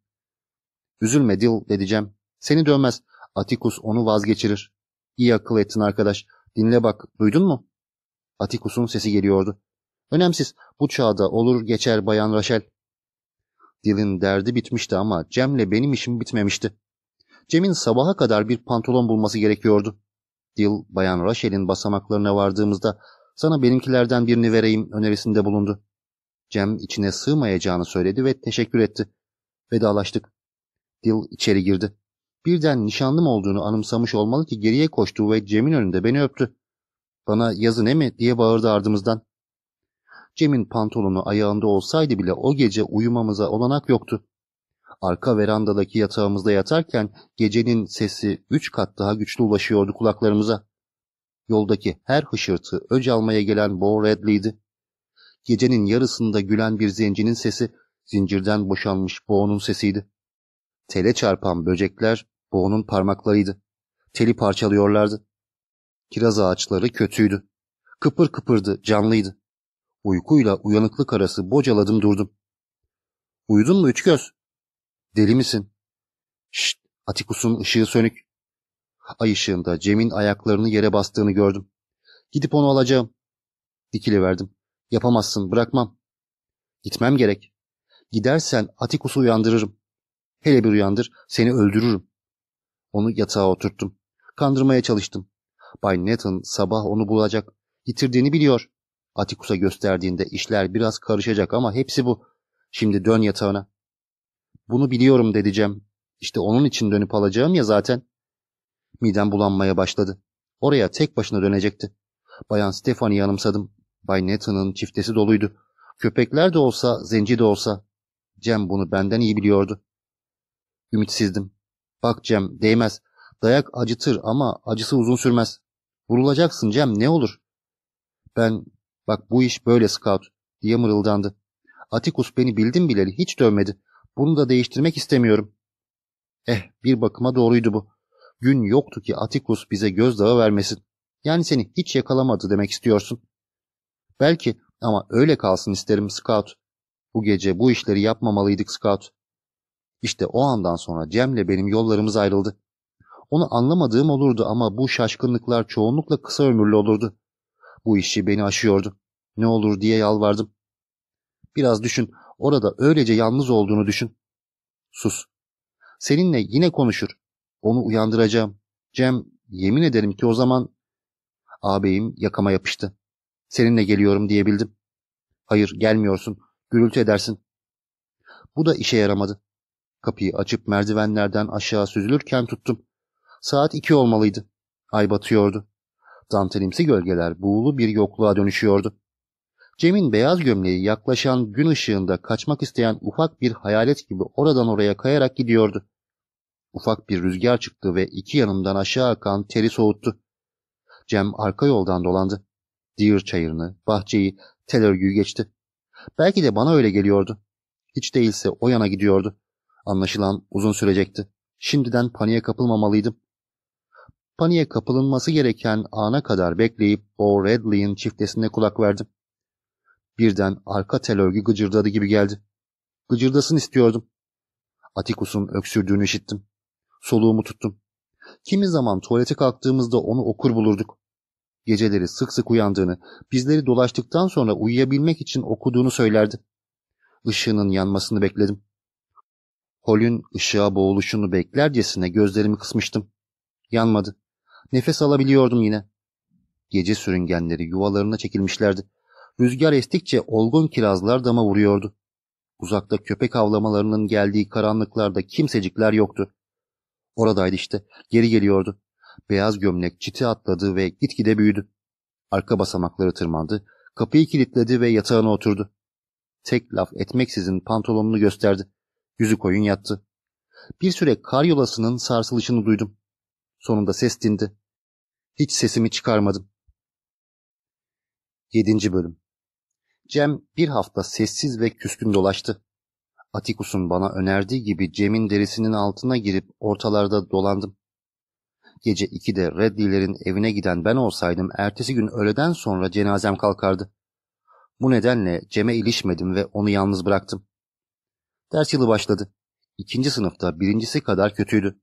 Üzülme Dil dedi Cem. Seni dövmez. Atikus onu vazgeçirir. İyi akıl ettin arkadaş. Dinle bak. Duydun mu? Atikus'un sesi geliyordu. Önemsiz. Bu çağda olur geçer Bayan Rachel. Dil'in derdi bitmişti ama Cem'le benim işim bitmemişti. Cem'in sabaha kadar bir pantolon bulması gerekiyordu. Dil, Bayan Rachel'in basamaklarına vardığımızda sana benimkilerden birini vereyim önerisinde bulundu. Cem içine sığmayacağını söyledi ve teşekkür etti. Vedalaştık. Dil içeri girdi. Birden nişanlım olduğunu anımsamış olmalı ki geriye koştu ve Cem'in önünde beni öptü. Bana yazı ne mi diye bağırdı ardımızdan. Cem'in pantolonu ayağında olsaydı bile o gece uyumamıza olanak yoktu. Arka verandadaki yatağımızda yatarken gecenin sesi üç kat daha güçlü ulaşıyordu kulaklarımıza. Yoldaki her hışırtı öc almaya gelen Bo Redley'di. Gecenin yarısında gülen bir zencinin sesi zincirden boşanmış Bo'nun sesiydi. Tele çarpan böcekler Bo'nun parmaklarıydı. Teli parçalıyorlardı. Kiraz ağaçları kötüydü. Kıpır kıpırdı, canlıydı. Uykuyla uyanıklık arası bocaladım durdum. Uyudun mu üç göz? Deli misin? Şşt, Atikus'un ışığı sönük. Ay ışığında Cem'in ayaklarını yere bastığını gördüm. Gidip onu alacağım. Dikili verdim. Yapamazsın, bırakmam. Gitmem gerek. Gidersen Atikus'u uyandırırım. Hele bir uyandır, seni öldürürüm. Onu yatağa oturttum. Kandırmaya çalıştım. Bay Nathan sabah onu bulacak. Yitirdiğini biliyor. Atikus'a gösterdiğinde işler biraz karışacak ama hepsi bu. Şimdi dön yatağına. Bunu biliyorum dedi Cem. İşte onun için dönüp alacağım ya zaten. Midem bulanmaya başladı. Oraya tek başına dönecekti. Bayan Stefani'yi anımsadım. Bay Nathan'ın çiftesi doluydu. Köpekler de olsa, zenci de olsa. Cem bunu benden iyi biliyordu. Ümitsizdim. Bak Cem, değmez. Dayak acıtır ama acısı uzun sürmez. Vurulacaksın Cem, ne olur? Ben, bak bu iş böyle Scout, diye mırıldandı. Atikus beni bildim bileli hiç dövmedi. Bunu da değiştirmek istemiyorum. Eh, bir bakıma doğruydu bu. Gün yoktu ki Atikus bize gözdağı vermesin. Yani seni hiç yakalamadı demek istiyorsun. Belki ama öyle kalsın isterim Scout. Bu gece bu işleri yapmamalıydık Scout. İşte o andan sonra Cem'le benim yollarımız ayrıldı. Onu anlamadığım olurdu ama bu şaşkınlıklar çoğunlukla kısa ömürlü olurdu. Bu işi beni aşıyordu. Ne olur diye yalvardım. Biraz düşün, orada öylece yalnız olduğunu düşün. Sus. Seninle yine konuşur. Onu uyandıracağım. Cem, yemin ederim ki o zaman... Ağabeyim yakama yapıştı. Seninle geliyorum diyebildim. Hayır, gelmiyorsun. Gürültü edersin. Bu da işe yaramadı. Kapıyı açıp merdivenlerden aşağı süzülürken tuttum. Saat iki olmalıydı. Ay batıyordu. Dantelimsi gölgeler buğulu bir yokluğa dönüşüyordu. Cem'in beyaz gömleği yaklaşan gün ışığında kaçmak isteyen ufak bir hayalet gibi oradan oraya kayarak gidiyordu. Ufak bir rüzgar çıktı ve iki yanımdan aşağı akan teri soğuttu. Cem arka yoldan dolandı. Deer çayırını, bahçeyi, tel örgüyü geçti. Belki de bana öyle geliyordu. Hiç değilse o yana gidiyordu. Anlaşılan uzun sürecekti. Şimdiden paniğe kapılmamalıydım. Paniğe kapılınması gereken ana kadar bekleyip o Redley'in çiftesine kulak verdim. Birden arka tel örgü gıcırdadı gibi geldi. Gıcırdasın istiyordum. Atikus'un öksürdüğünü işittim. Soluğumu tuttum. Kimi zaman tuvalete kalktığımızda onu okur bulurduk. Geceleri sık sık uyandığını, bizleri dolaştıktan sonra uyuyabilmek için okuduğunu söylerdi. Işığının yanmasını bekledim. Holün ışığa boğuluşunu beklercesine gözlerimi kısmıştım. Yanmadı. Nefes alabiliyordum yine. Gece sürüngenleri yuvalarına çekilmişlerdi. Rüzgar estikçe olgun kirazlar dama vuruyordu. Uzakta köpek avlamalarının geldiği karanlıklarda kimsecikler yoktu. Oradaydı işte, geri geliyordu. Beyaz gömlek çiti atladı ve gitgide büyüdü. Arka basamakları tırmandı, kapıyı kilitledi ve yatağına oturdu. Tek laf etmeksizin pantolonunu gösterdi. Yüzü koyun yattı. Bir süre kar yolasının sarsılışını duydum. Sonunda ses dindi. Hiç sesimi çıkarmadım. Yedinci Bölüm Cem bir hafta sessiz ve küskün dolaştı. Atikus'un bana önerdiği gibi Cem'in derisinin altına girip ortalarda dolandım. Gece ikide Redley'lerin evine giden ben olsaydım ertesi gün öğleden sonra cenazem kalkardı. Bu nedenle Cem'e ilişmedim ve onu yalnız bıraktım. Ders yılı başladı. İkinci sınıfta birincisi kadar kötüydü.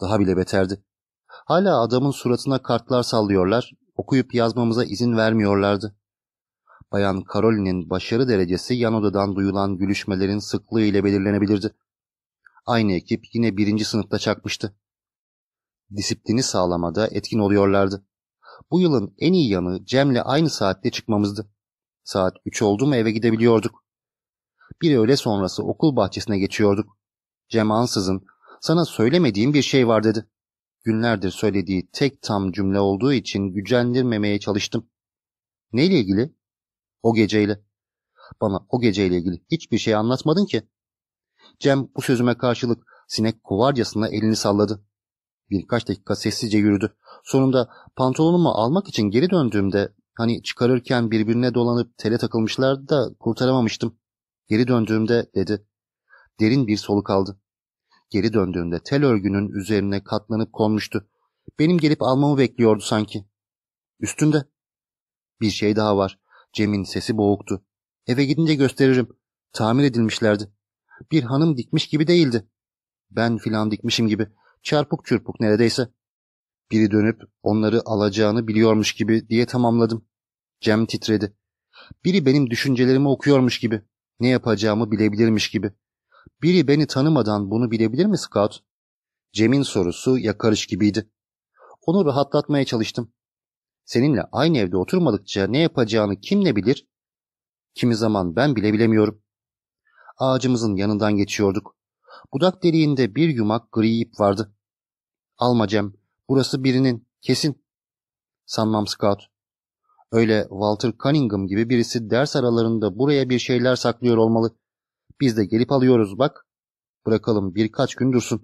Daha bile beterdi. Hala adamın suratına kartlar sallıyorlar, okuyup yazmamıza izin vermiyorlardı. Bayan Caroline'in başarı derecesi yan odadan duyulan gülüşmelerin sıklığı ile belirlenebilirdi. Aynı ekip yine birinci sınıfta çakmıştı. Disiplini sağlamada etkin oluyorlardı. Bu yılın en iyi yanı Cem'le aynı saatte çıkmamızdı. Saat üç oldu mu eve gidebiliyorduk. Bir öğle sonrası okul bahçesine geçiyorduk. Cem ansızın sana söylemediğim bir şey var dedi. Günlerdir söylediği tek tam cümle olduğu için gücendirmemeye çalıştım. Neyle ilgili? O geceyle. Bana o geceyle ilgili hiçbir şey anlatmadın ki. Cem bu sözüme karşılık sinek kovarcasına elini salladı. Birkaç dakika sessizce yürüdü. Sonunda pantolonumu almak için geri döndüğümde hani çıkarırken birbirine dolanıp tele takılmışlardı da kurtaramamıştım. Geri döndüğümde dedi. Derin bir soluk aldı. Geri döndüğümde tel örgünün üzerine katlanıp konmuştu. Benim gelip almamı bekliyordu sanki. Üstünde. Bir şey daha var. Cem'in sesi boğuktu. Eve gidince gösteririm. Tamir edilmişlerdi. Bir hanım dikmiş gibi değildi. Ben filan dikmişim gibi. Çarpık çırpık neredeyse. Biri dönüp onları alacağını biliyormuş gibi diye tamamladım. Cem titredi. Biri benim düşüncelerimi okuyormuş gibi. Ne yapacağımı bilebilirmiş gibi. Biri beni tanımadan bunu bilebilir mi Scout? Cem'in sorusu yakarış gibiydi. Onu rahatlatmaya çalıştım. Seninle aynı evde oturmadıkça ne yapacağını kim ne bilir? Kimi zaman ben bile bilemiyorum. Ağacımızın yanından geçiyorduk. Budak deliğinde bir yumak gri ip vardı. Alma Cem, burası birinin, kesin. Sanmam Scout. Öyle Walter Cunningham gibi birisi ders aralarında buraya bir şeyler saklıyor olmalı. Biz de gelip alıyoruz bak. Bırakalım birkaç gün dursun.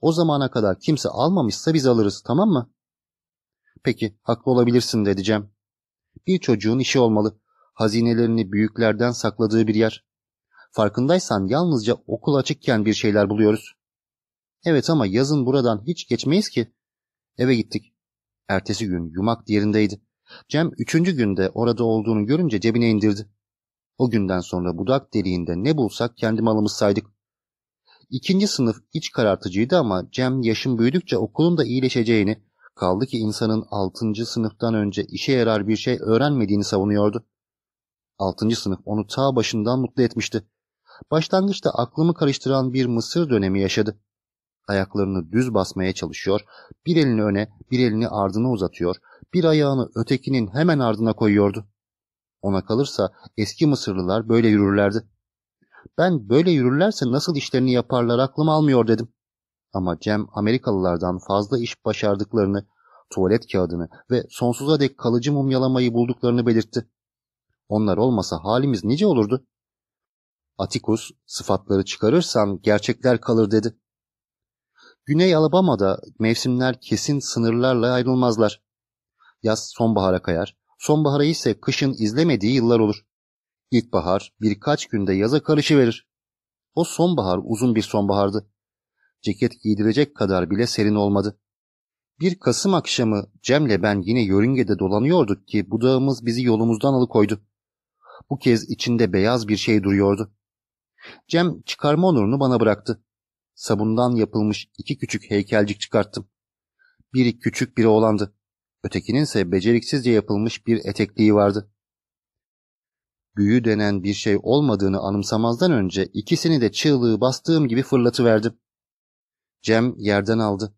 O zamana kadar kimse almamışsa biz alırız tamam mı? Peki haklı olabilirsin dedi Cem. Bir çocuğun işi olmalı. Hazinelerini büyüklerden sakladığı bir yer. Farkındaysan yalnızca okul açıkken bir şeyler buluyoruz. Evet ama yazın buradan hiç geçmeyiz ki. Eve gittik. Ertesi gün yumak yerindeydi. Cem üçüncü günde orada olduğunu görünce cebine indirdi. O günden sonra budak deliğinde ne bulsak kendi malımız saydık. İkinci sınıf iç karartıcıydı ama Cem yaşım büyüdükçe okulun da iyileşeceğini, kaldı ki insanın altıncı sınıftan önce işe yarar bir şey öğrenmediğini savunuyordu. Altıncı sınıf onu ta başından mutlu etmişti. Başlangıçta aklımı karıştıran bir Mısır dönemi yaşadı. Ayaklarını düz basmaya çalışıyor, bir elini öne, bir elini ardına uzatıyor, bir ayağını ötekinin hemen ardına koyuyordu. Ona kalırsa eski Mısırlılar böyle yürürlerdi. Ben böyle yürürlerse nasıl işlerini yaparlar aklım almıyor dedim. Ama Cem Amerikalılardan fazla iş başardıklarını, tuvalet kağıdını ve sonsuza dek kalıcı mumyalamayı bulduklarını belirtti. Onlar olmasa halimiz nice olurdu? Atikus, sıfatları çıkarırsan gerçekler kalır dedi. Güney Alabama'da mevsimler kesin sınırlarla ayrılmazlar. Yaz sonbahara kayar, sonbahara ise kışın izlemediği yıllar olur. İlkbahar birkaç günde yaza karışıverir. O sonbahar uzun bir sonbahardı. Ceket giydirecek kadar bile serin olmadı. Bir Kasım akşamı Cem'le ben yine yörüngede dolanıyorduk ki budağımız bizi yolumuzdan alıkoydu. Bu kez içinde beyaz bir şey duruyordu. Cem çıkarma onurunu bana bıraktı. Sabundan yapılmış iki küçük heykelcik çıkarttım. Biri küçük biri oğlandı. Ötekinin ise beceriksizce yapılmış bir etekliği vardı. Büyü denen bir şey olmadığını anımsamazdan önce ikisini de çığlığı bastığım gibi fırlatıverdim. Cem yerden aldı.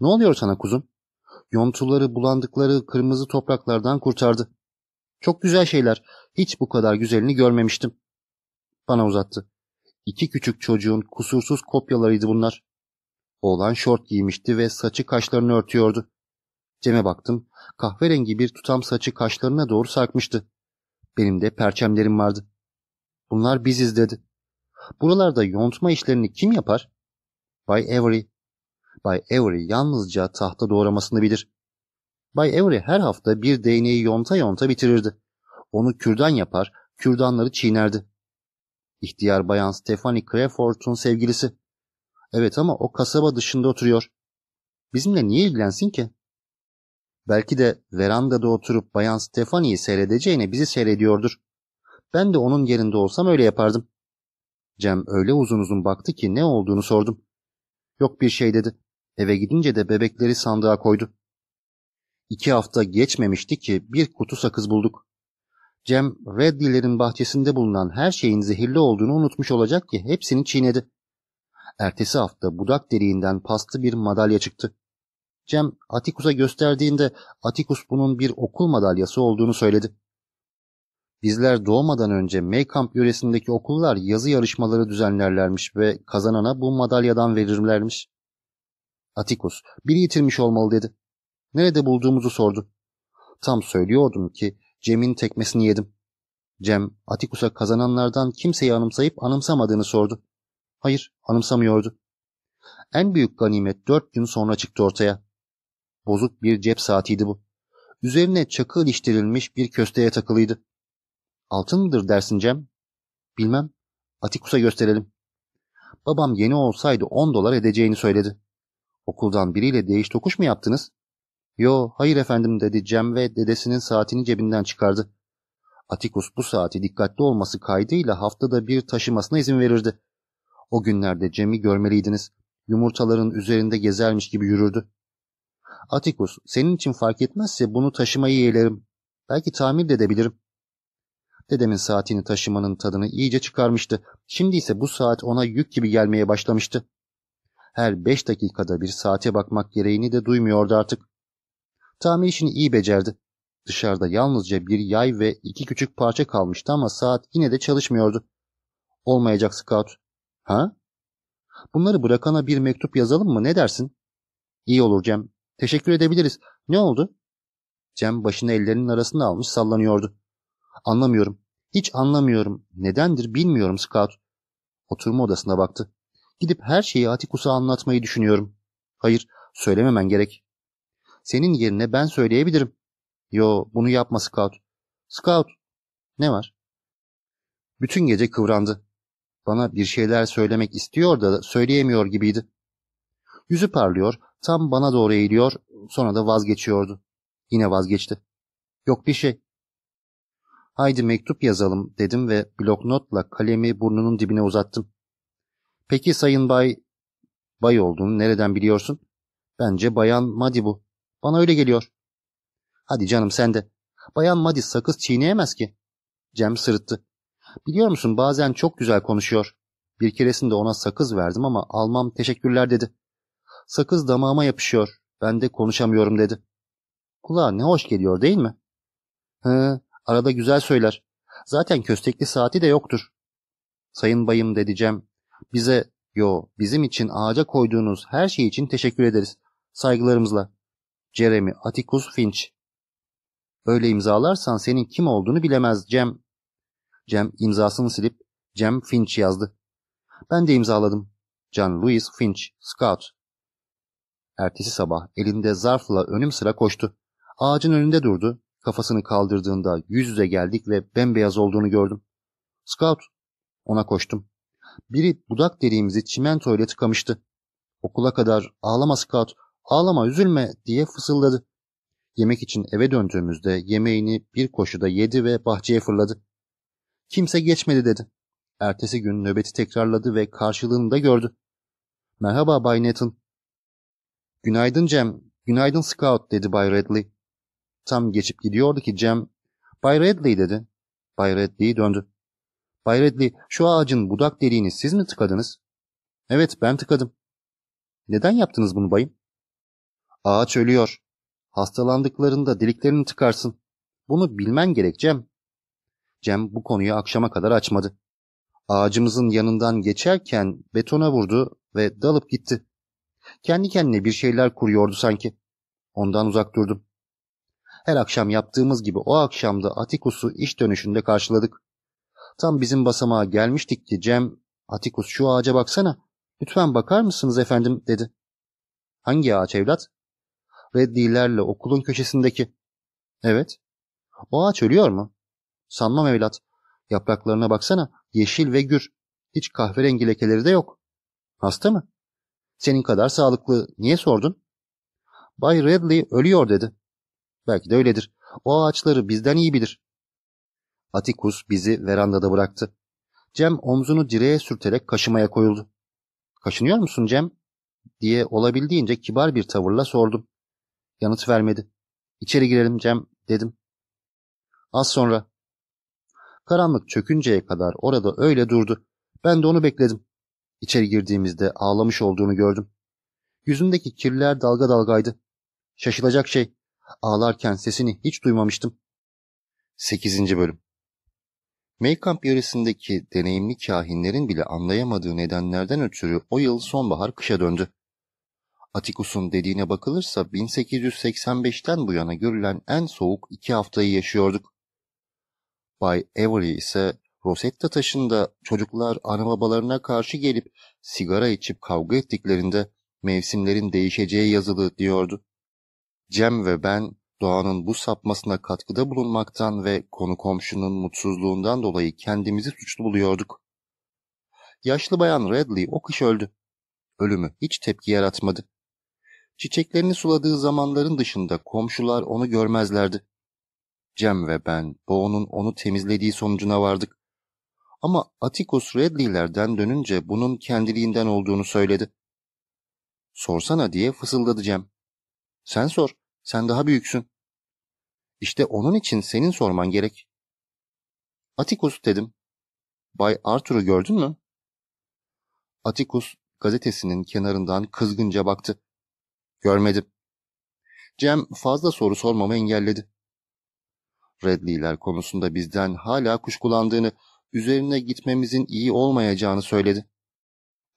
Ne oluyor sana kuzum? Yontuları bulandıkları kırmızı topraklardan kurtardı. Çok güzel şeyler. Hiç bu kadar güzelini görmemiştim. Bana uzattı. İki küçük çocuğun kusursuz kopyalarıydı bunlar. Oğlan şort giymişti ve saçı kaşlarını örtüyordu. Cem'e baktım. Kahverengi bir tutam saçı kaşlarına doğru sarkmıştı. Benim de perçemlerim vardı. Bunlar biziz dedi. Buralarda yontma işlerini kim yapar? Bay Avery. Bay Avery yalnızca tahta doğramasını bilir. Bay Avery her hafta bir değneği yonta yonta bitirirdi. Onu kürdan yapar, kürdanları çiğnerdi. İhtiyar bayan Stephanie Crawford'un sevgilisi. Evet ama o kasaba dışında oturuyor. Bizimle niye ilgilensin ki? Belki de verandada oturup bayan Stephanie'yi seyredeceğine bizi seyrediyordur. Ben de onun yerinde olsam öyle yapardım. Cem öyle uzun uzun baktı ki ne olduğunu sordum. Yok bir şey dedi. Eve gidince de bebekleri sandığa koydu. İki hafta geçmemişti ki bir kutu sakız bulduk. Cem, Reddy'lerin bahçesinde bulunan her şeyin zehirli olduğunu unutmuş olacak ki hepsini çiğnedi. Ertesi hafta budak deliğinden paslı bir madalya çıktı. Cem, Atikus'a gösterdiğinde Atikus bunun bir okul madalyası olduğunu söyledi. Bizler doğmadan önce Maycamp yöresindeki okullar yazı yarışmaları düzenlerlermiş ve kazanana bu madalyadan verirlermiş. Atikus, biri yitirmiş olmalı dedi. Nerede bulduğumuzu sordu. Tam söylüyordum ki Cem'in tekmesini yedim. Cem, Atikus'a kazananlardan kimseyi anımsayıp anımsamadığını sordu. Hayır, anımsamıyordu. En büyük ganimet dört gün sonra çıktı ortaya. Bozuk bir cep saatiydi bu. Üzerine çakı iliştirilmiş bir kösteye takılıydı. Altın mıdır dersin Cem? Bilmem. Atikus'a gösterelim. Babam yeni olsaydı on dolar edeceğini söyledi. Okuldan biriyle değiş tokuş mu yaptınız? Yo, hayır efendim dedi Cem ve dedesinin saatini cebinden çıkardı. Atikus bu saati dikkatli olması kaydıyla haftada bir taşımasına izin verirdi. O günlerde Cem'i görmeliydiniz. Yumurtaların üzerinde gezermiş gibi yürürdü. Atikus, senin için fark etmezse bunu taşımayı yeğlerim. Belki tamir de edebilirim. Dedemin saatini taşımanın tadını iyice çıkarmıştı. Şimdi ise bu saat ona yük gibi gelmeye başlamıştı. Her beş dakikada bir saate bakmak gereğini de duymuyordu artık. Tamir işini iyi becerdi. Dışarıda yalnızca bir yay ve iki küçük parça kalmıştı ama saat yine de çalışmıyordu. Olmayacak Scout. Ha? Bunları bırakana bir mektup yazalım mı ne dersin? İyi olur Cem. Teşekkür edebiliriz. Ne oldu? Cem başını ellerinin arasında almış sallanıyordu. Anlamıyorum. Hiç anlamıyorum. Nedendir bilmiyorum Scout. Oturma odasına baktı. Gidip her şeyi Atikus'a anlatmayı düşünüyorum. Hayır, söylememen gerek. Senin yerine ben söyleyebilirim. Yo, bunu yapma Scout. Scout, ne var? Bütün gece kıvrandı. Bana bir şeyler söylemek istiyor da söyleyemiyor gibiydi. Yüzü parlıyor, tam bana doğru eğiliyor, sonra da vazgeçiyordu. Yine vazgeçti. Yok bir şey. Haydi mektup yazalım dedim ve bloknotla kalemi burnunun dibine uzattım. Peki sayın bay... Bay olduğunu nereden biliyorsun? Bence bayan Madi bu. Bana öyle geliyor. Hadi canım sen de. Bayan Madi sakız çiğneyemez ki. Cem sırıttı. Biliyor musun bazen çok güzel konuşuyor. Bir keresinde ona sakız verdim ama almam teşekkürler dedi. Sakız damağıma yapışıyor. Ben de konuşamıyorum dedi. Kulağa ne hoş geliyor değil mi? Hı, arada güzel söyler. Zaten köstekli saati de yoktur. Sayın bayım dedi. Bize, yo bizim için ağaca koyduğunuz her şey için teşekkür ederiz. Saygılarımızla. Jeremy Atticus Finch. Öyle imzalarsan senin kim olduğunu bilemez Cem. Cem imzasını silip Cem Finch yazdı. Ben de imzaladım. John Louis Finch, Scout. Ertesi sabah elinde zarfla önüm sıra koştu. Ağacın önünde durdu. Kafasını kaldırdığında yüz yüze geldik ve bembeyaz olduğunu gördüm. Scout. Ona koştum. Biri budak deliğimizi çimento ile tıkamıştı. Okula kadar ağlama Scout, ağlama üzülme diye fısıldadı. Yemek için eve döndüğümüzde yemeğini bir koşuda yedi ve bahçeye fırladı. Kimse geçmedi dedi. Ertesi gün nöbeti tekrarladı ve karşılığını da gördü. Merhaba Bay Nathan. Günaydın Cem, günaydın Scout dedi Bay Redley. Tam geçip gidiyordu ki Cem, Bay Redley dedi. Bay Redley döndü. Bay Redley, şu ağacın budak deliğini siz mi tıkadınız? Evet, ben tıkadım. Neden yaptınız bunu bayım? Ağaç ölüyor. Hastalandıklarında deliklerini tıkarsın. Bunu bilmen gerek Cem. Cem bu konuyu akşama kadar açmadı. Ağacımızın yanından geçerken betona vurdu ve dalıp gitti. Kendi kendine bir şeyler kuruyordu sanki. Ondan uzak durdum. Her akşam yaptığımız gibi o akşamda Atikus'u iş dönüşünde karşıladık. Tam bizim basamağa gelmiştik ki Cem, Atikus şu ağaca baksana, lütfen bakar mısınız efendim dedi. Hangi ağaç evlat? Reddilerle okulun köşesindeki. Evet. O ağaç ölüyor mu? Sanmam evlat. Yapraklarına baksana, yeşil ve gür. Hiç kahverengi lekeleri de yok. Hasta mı? Senin kadar sağlıklı. Niye sordun? Bay Redley ölüyor dedi. Belki de öyledir. O ağaçları bizden iyi bilir. Atikus bizi verandada bıraktı. Cem omzunu direğe sürterek kaşımaya koyuldu. Kaşınıyor musun Cem? diye olabildiğince kibar bir tavırla sordum. Yanıt vermedi. İçeri girelim Cem dedim. Az sonra. Karanlık çökünceye kadar orada öyle durdu. Ben de onu bekledim. İçeri girdiğimizde ağlamış olduğunu gördüm. Yüzündeki kirler dalga dalgaydı. Şaşılacak şey. Ağlarken sesini hiç duymamıştım. 8. Bölüm Maykamp yöresindeki deneyimli kahinlerin bile anlayamadığı nedenlerden ötürü o yıl sonbahar kışa döndü. Atikus'un dediğine bakılırsa 1885'ten bu yana görülen en soğuk iki haftayı yaşıyorduk. Bay Avery ise Rosetta taşında çocuklar anababalarına karşı gelip sigara içip kavga ettiklerinde mevsimlerin değişeceği yazılı diyordu. Cem ve ben doğanın bu sapmasına katkıda bulunmaktan ve konu komşunun mutsuzluğundan dolayı kendimizi suçlu buluyorduk. Yaşlı bayan Redley o kış öldü. Ölümü hiç tepki yaratmadı. Çiçeklerini suladığı zamanların dışında komşular onu görmezlerdi. Cem ve ben Boğ'un onu temizlediği sonucuna vardık. Ama Atticus Redley'lerden dönünce bunun kendiliğinden olduğunu söyledi. Sorsana diye fısıldadı Cem. Sen sor, sen daha büyüksün. İşte onun için senin sorman gerek. Atticus dedim. Bay Arthur'u gördün mü? Atticus gazetesinin kenarından kızgınca baktı. Görmedim. Cem fazla soru sormamı engelledi. Redley'ler konusunda bizden hala kuşkulandığını, üzerine gitmemizin iyi olmayacağını söyledi.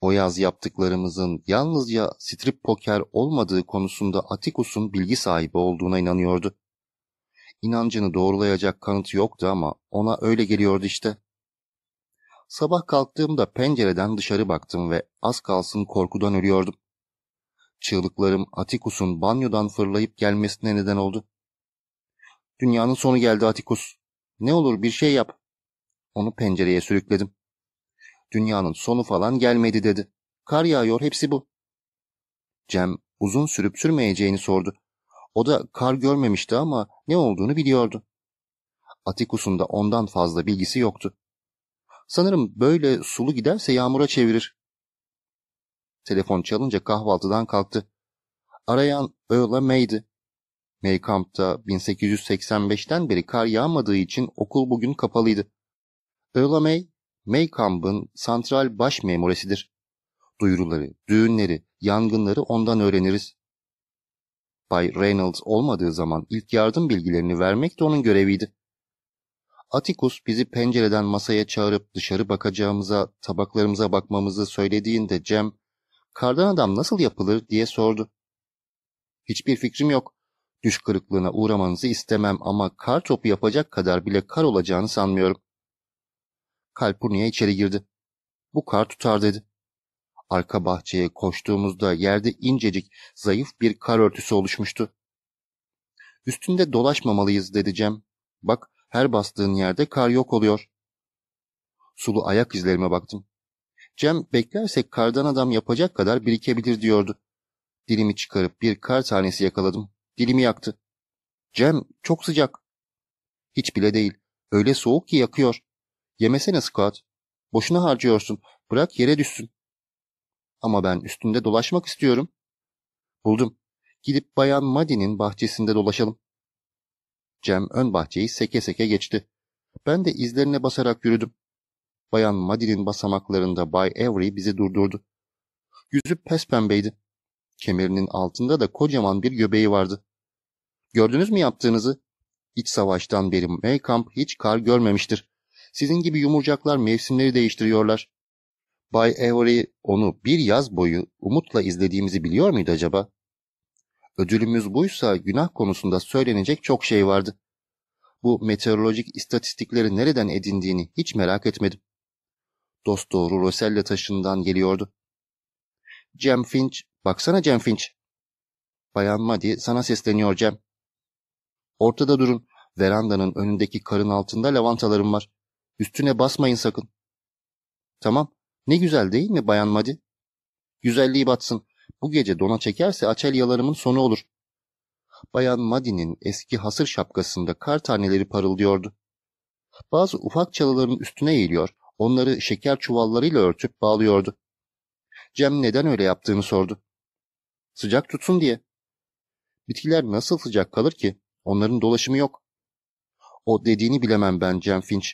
O yaz yaptıklarımızın yalnızca strip poker olmadığı konusunda Atikus'un bilgi sahibi olduğuna inanıyordu. İnancını doğrulayacak kanıt yoktu ama ona öyle geliyordu işte. Sabah kalktığımda pencereden dışarı baktım ve az kalsın korkudan ölüyordum. Çığlıklarım Atikus'un banyodan fırlayıp gelmesine neden oldu. Dünyanın sonu geldi Atikus. Ne olur bir şey yap. Onu pencereye sürükledim. Dünyanın sonu falan gelmedi dedi. Kar yağıyor hepsi bu. Cem uzun sürüp sürmeyeceğini sordu. O da kar görmemişti ama ne olduğunu biliyordu. Atikus'un da ondan fazla bilgisi yoktu. Sanırım böyle sulu giderse yağmura çevirir. Telefon çalınca kahvaltıdan kalktı. Arayan Earl'a May'di. Maycamp'ta 1885'ten beri kar yağmadığı için okul bugün kapalıydı. Earl'a May, Maycamp'ın santral baş memuresidir. Duyuruları, düğünleri, yangınları ondan öğreniriz. Bay Reynolds olmadığı zaman ilk yardım bilgilerini vermek de onun göreviydi. Atikus bizi pencereden masaya çağırıp dışarı bakacağımıza, tabaklarımıza bakmamızı söylediğinde Cem, kardan adam nasıl yapılır diye sordu. Hiçbir fikrim yok. Düş kırıklığına uğramanızı istemem ama kar topu yapacak kadar bile kar olacağını sanmıyorum. Kalpurnia içeri girdi. Bu kar tutar dedi. Arka bahçeye koştuğumuzda yerde incecik, zayıf bir kar örtüsü oluşmuştu. Üstünde dolaşmamalıyız dedi Cem. Bak her bastığın yerde kar yok oluyor. Sulu ayak izlerime baktım. Cem beklersek kardan adam yapacak kadar birikebilir diyordu. Dilimi çıkarıp bir kar tanesi yakaladım. Dilimi yaktı. Cem çok sıcak. Hiç bile değil. Öyle soğuk ki yakıyor. Yemesene Scott. Boşuna harcıyorsun. Bırak yere düşsün. Ama ben üstünde dolaşmak istiyorum. Buldum. Gidip Bayan Maddy'nin bahçesinde dolaşalım. Cem ön bahçeyi seke seke geçti. Ben de izlerine basarak yürüdüm. Bayan Maddy'nin basamaklarında Bay Avery bizi durdurdu. Yüzü pes pembeydi. Kemerinin altında da kocaman bir göbeği vardı. Gördünüz mü yaptığınızı? İç savaştan beri Maycamp hiç kar görmemiştir. Sizin gibi yumurcaklar mevsimleri değiştiriyorlar. Bay Avery onu bir yaz boyu umutla izlediğimizi biliyor muydu acaba? Ödülümüz buysa günah konusunda söylenecek çok şey vardı. Bu meteorolojik istatistikleri nereden edindiğini hiç merak etmedim. Dost doğru Rosella taşından geliyordu. Cem Finch, baksana Cem Finch. Bayan Maddy sana sesleniyor Cem. Ortada durun. Verandanın önündeki karın altında lavantalarım var. Üstüne basmayın sakın. Tamam. Ne güzel değil mi Bayan Maddy? Güzelliği batsın. Bu gece dona çekerse açelyalarımın sonu olur. Bayan Maddy'nin eski hasır şapkasında kar taneleri parıldıyordu. Bazı ufak çalıların üstüne eğiliyor, onları şeker çuvallarıyla örtüp bağlıyordu. Cem neden öyle yaptığını sordu. Sıcak tutsun diye. Bitkiler nasıl sıcak kalır ki? Onların dolaşımı yok. O dediğini bilemem ben Cem Finch.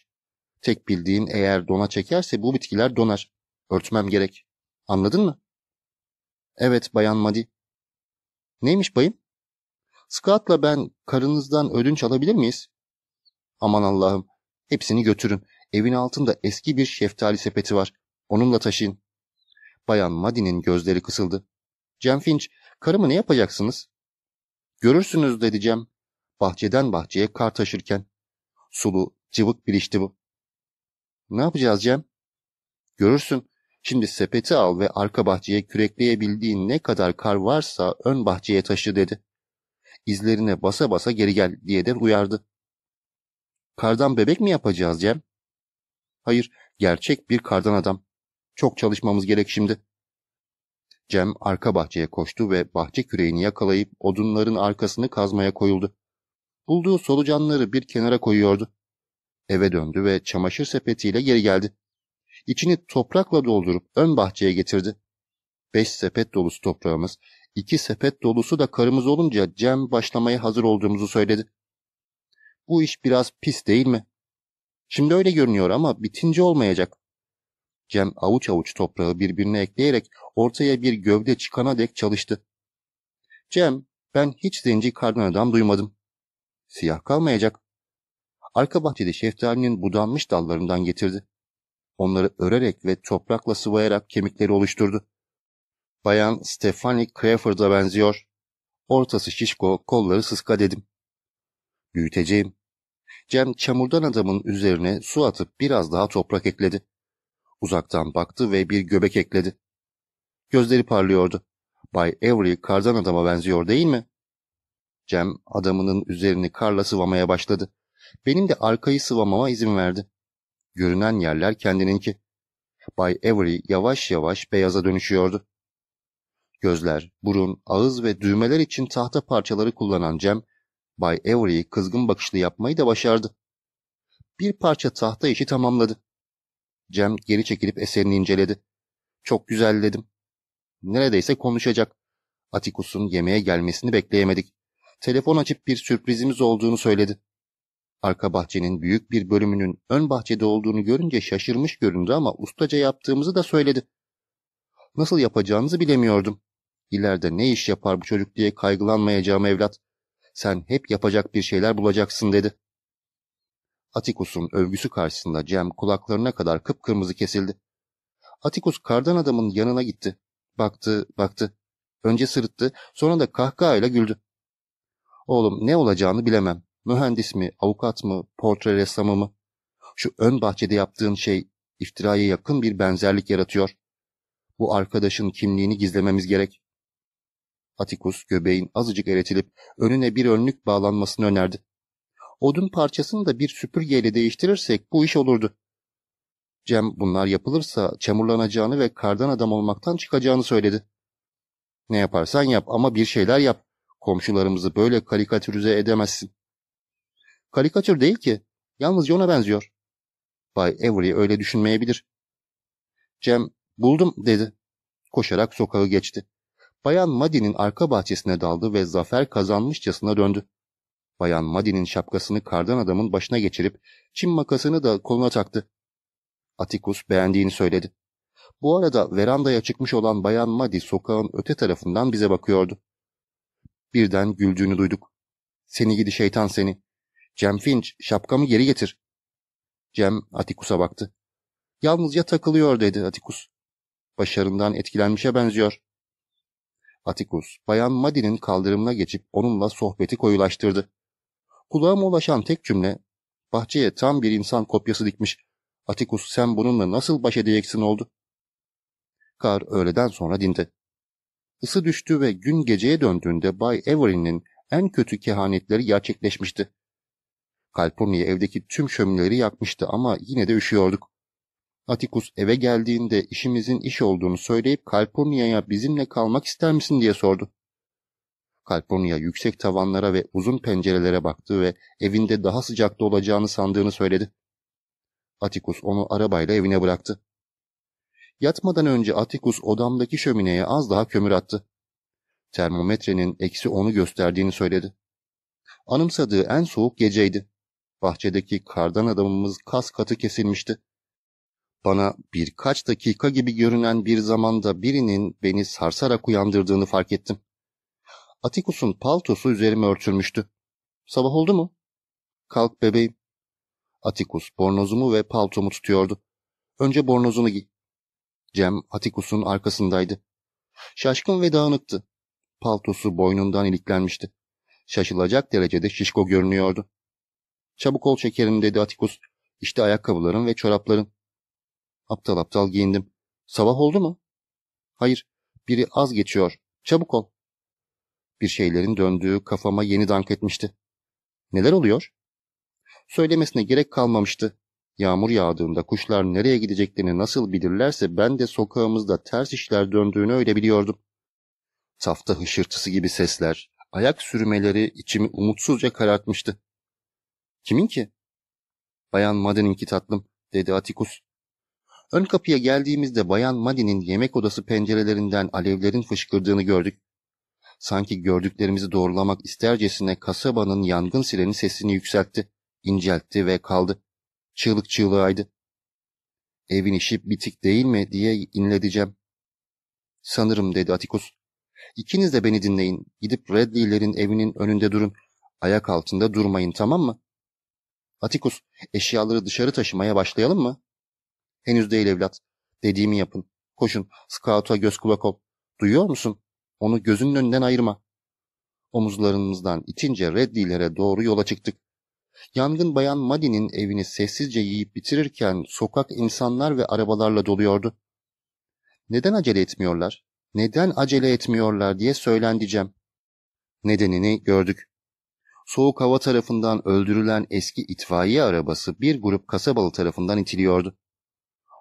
Tek bildiğim eğer dona çekerse bu bitkiler donar. Örtmem gerek. Anladın mı? Evet Bayan Madi. Neymiş bayım? Scott'la ben karınızdan ödünç alabilir miyiz? Aman Allah'ım. Hepsini götürün. Evin altında eski bir şeftali sepeti var. Onunla taşıyın. Bayan Madi'nin gözleri kısıldı. Cem Finch, karımı ne yapacaksınız? Görürsünüz dedi Cem. Bahçeden bahçeye kar taşırken. Sulu, cıvık bir işti bu. Ne yapacağız Cem? Görürsün. Şimdi sepeti al ve arka bahçeye kürekleyebildiğin ne kadar kar varsa ön bahçeye taşı dedi. İzlerine basa basa geri gel diye de uyardı. Kardan bebek mi yapacağız Cem? Hayır, gerçek bir kardan adam. Çok çalışmamız gerek şimdi. Cem arka bahçeye koştu ve bahçe küreğini yakalayıp odunların arkasını kazmaya koyuldu. Bulduğu solucanları bir kenara koyuyordu. Eve döndü ve çamaşır sepetiyle geri geldi. İçini toprakla doldurup ön bahçeye getirdi. Beş sepet dolusu toprağımız, iki sepet dolusu da karımız olunca Cem başlamaya hazır olduğumuzu söyledi. Bu iş biraz pis değil mi? Şimdi öyle görünüyor ama bitince olmayacak. Cem avuç avuç toprağı birbirine ekleyerek ortaya bir gövde çıkana dek çalıştı. Cem, ben hiç zenci kardan adam duymadım. Siyah kalmayacak. Arka bahçede şeftalinin budanmış dallarından getirdi. Onları örerek ve toprakla sıvayarak kemikleri oluşturdu. Bayan Stephanie Crawford'a benziyor. Ortası şişko, kolları sıska dedim. Büyüteceğim. Cem çamurdan adamın üzerine su atıp biraz daha toprak ekledi. Uzaktan baktı ve bir göbek ekledi. Gözleri parlıyordu. Bay Avery kardan adama benziyor değil mi? Cem adamının üzerini karla sıvamaya başladı. Benim de arkayı sıvamama izin verdi. Görünen yerler kendininki. Bay Avery yavaş yavaş beyaza dönüşüyordu. Gözler, burun, ağız ve düğmeler için tahta parçaları kullanan Cem, Bay Avery'i kızgın bakışlı yapmayı da başardı. Bir parça tahta işi tamamladı. Cem geri çekilip eserini inceledi. Çok güzel dedim. Neredeyse konuşacak. Atikus'un yemeğe gelmesini bekleyemedik. Telefon açıp bir sürprizimiz olduğunu söyledi. Arka bahçenin büyük bir bölümünün ön bahçede olduğunu görünce şaşırmış göründü ama ustaca yaptığımızı da söyledi. Nasıl yapacağınızı bilemiyordum. İleride ne iş yapar bu çocuk diye kaygılanmayacağım evlat. Sen hep yapacak bir şeyler bulacaksın dedi. Atikus'un övgüsü karşısında Cem kulaklarına kadar kıpkırmızı kesildi. Atikus kardan adamın yanına gitti. Baktı, baktı. Önce sırıttı, sonra da kahkahayla güldü. Oğlum ne olacağını bilemem. Mühendis mi, avukat mı, portre ressamı mı? Şu ön bahçede yaptığın şey iftiraya yakın bir benzerlik yaratıyor. Bu arkadaşın kimliğini gizlememiz gerek. Atikus göbeğin azıcık eretilip önüne bir önlük bağlanmasını önerdi. Odun parçasını da bir süpürgeyle değiştirirsek bu iş olurdu. Cem bunlar yapılırsa çamurlanacağını ve kardan adam olmaktan çıkacağını söyledi. Ne yaparsan yap ama bir şeyler yap. Komşularımızı böyle karikatürize edemezsin. Karikatür değil ki. Yalnızca ona benziyor. Bay Avery öyle düşünmeyebilir. Cem buldum dedi. Koşarak sokağı geçti. Bayan Madi'nin arka bahçesine daldı ve zafer kazanmışçasına döndü. Bayan Madi'nin şapkasını kardan adamın başına geçirip çim makasını da koluna taktı. Atikus beğendiğini söyledi. Bu arada verandaya çıkmış olan Bayan Madi sokağın öte tarafından bize bakıyordu. Birden güldüğünü duyduk. Seni gidi şeytan seni. Cem Finch şapkamı geri getir. Cem Atikus'a baktı. Yalnızca takılıyor dedi Atikus. Başarından etkilenmişe benziyor. Atikus, Bayan Madi'nin kaldırımına geçip onunla sohbeti koyulaştırdı. Kulağıma ulaşan tek cümle, bahçeye tam bir insan kopyası dikmiş. Atikus sen bununla nasıl baş edeceksin oldu. Kar öğleden sonra dindi. Isı düştü ve gün geceye döndüğünde Bay Avery'nin en kötü kehanetleri gerçekleşmişti. Kalpurnia evdeki tüm şömineleri yakmıştı ama yine de üşüyorduk. Atikus eve geldiğinde işimizin iş olduğunu söyleyip Kalpurnia'ya bizimle kalmak ister misin diye sordu. Kalpurnia yüksek tavanlara ve uzun pencerelere baktı ve evinde daha sıcakta olacağını sandığını söyledi. Atikus onu arabayla evine bıraktı. Yatmadan önce Atikus odamdaki şömineye az daha kömür attı. Termometrenin eksi onu gösterdiğini söyledi. Anımsadığı en soğuk geceydi. Bahçedeki kardan adamımız kas katı kesilmişti. Bana birkaç dakika gibi görünen bir zamanda birinin beni sarsarak uyandırdığını fark ettim. Atikus'un paltosu üzerime örtülmüştü. Sabah oldu mu? Kalk bebeğim. Atikus bornozumu ve paltomu tutuyordu. Önce bornozunu giy. Cem Atikus'un arkasındaydı. Şaşkın ve dağınıktı. Paltosu boynundan iliklenmişti. Şaşılacak derecede şişko görünüyordu. Çabuk ol şekerim dedi Atikus. İşte ayakkabıların ve çorapların. Aptal aptal giyindim. Sabah oldu mu? Hayır, biri az geçiyor. Çabuk ol. Bir şeylerin döndüğü kafama yeni dank etmişti. Neler oluyor? Söylemesine gerek kalmamıştı. Yağmur yağdığında kuşlar nereye gideceklerini nasıl bilirlerse ben de sokağımızda ters işler döndüğünü öyle biliyordum. Tafta hışırtısı gibi sesler, ayak sürmeleri içimi umutsuzca karartmıştı. Kimin ki? Bayan Madden'inki tatlım, dedi Atikus. Ön kapıya geldiğimizde Bayan Madi'nin yemek odası pencerelerinden alevlerin fışkırdığını gördük. Sanki gördüklerimizi doğrulamak istercesine kasabanın yangın sileni sesini yükseltti, inceltti ve kaldı. Çığlık çığlığaydı. Evin işi bitik değil mi diye inledeceğim. Sanırım dedi Atikus. İkiniz de beni dinleyin. Gidip Redley'lerin evinin önünde durun. Ayak altında durmayın tamam mı? Atikus, eşyaları dışarı taşımaya başlayalım mı? Henüz değil evlat. Dediğimi yapın. Koşun, Scout'a göz kulak ol. Duyuyor musun? Onu gözünün önünden ayırma. Omuzlarımızdan itince Redley'lere doğru yola çıktık. Yangın bayan Madi'nin evini sessizce yiyip bitirirken sokak insanlar ve arabalarla doluyordu. Neden acele etmiyorlar? Neden acele etmiyorlar diye söylendicem. Nedenini gördük. Soğuk hava tarafından öldürülen eski itfaiye arabası bir grup kasabalı tarafından itiliyordu.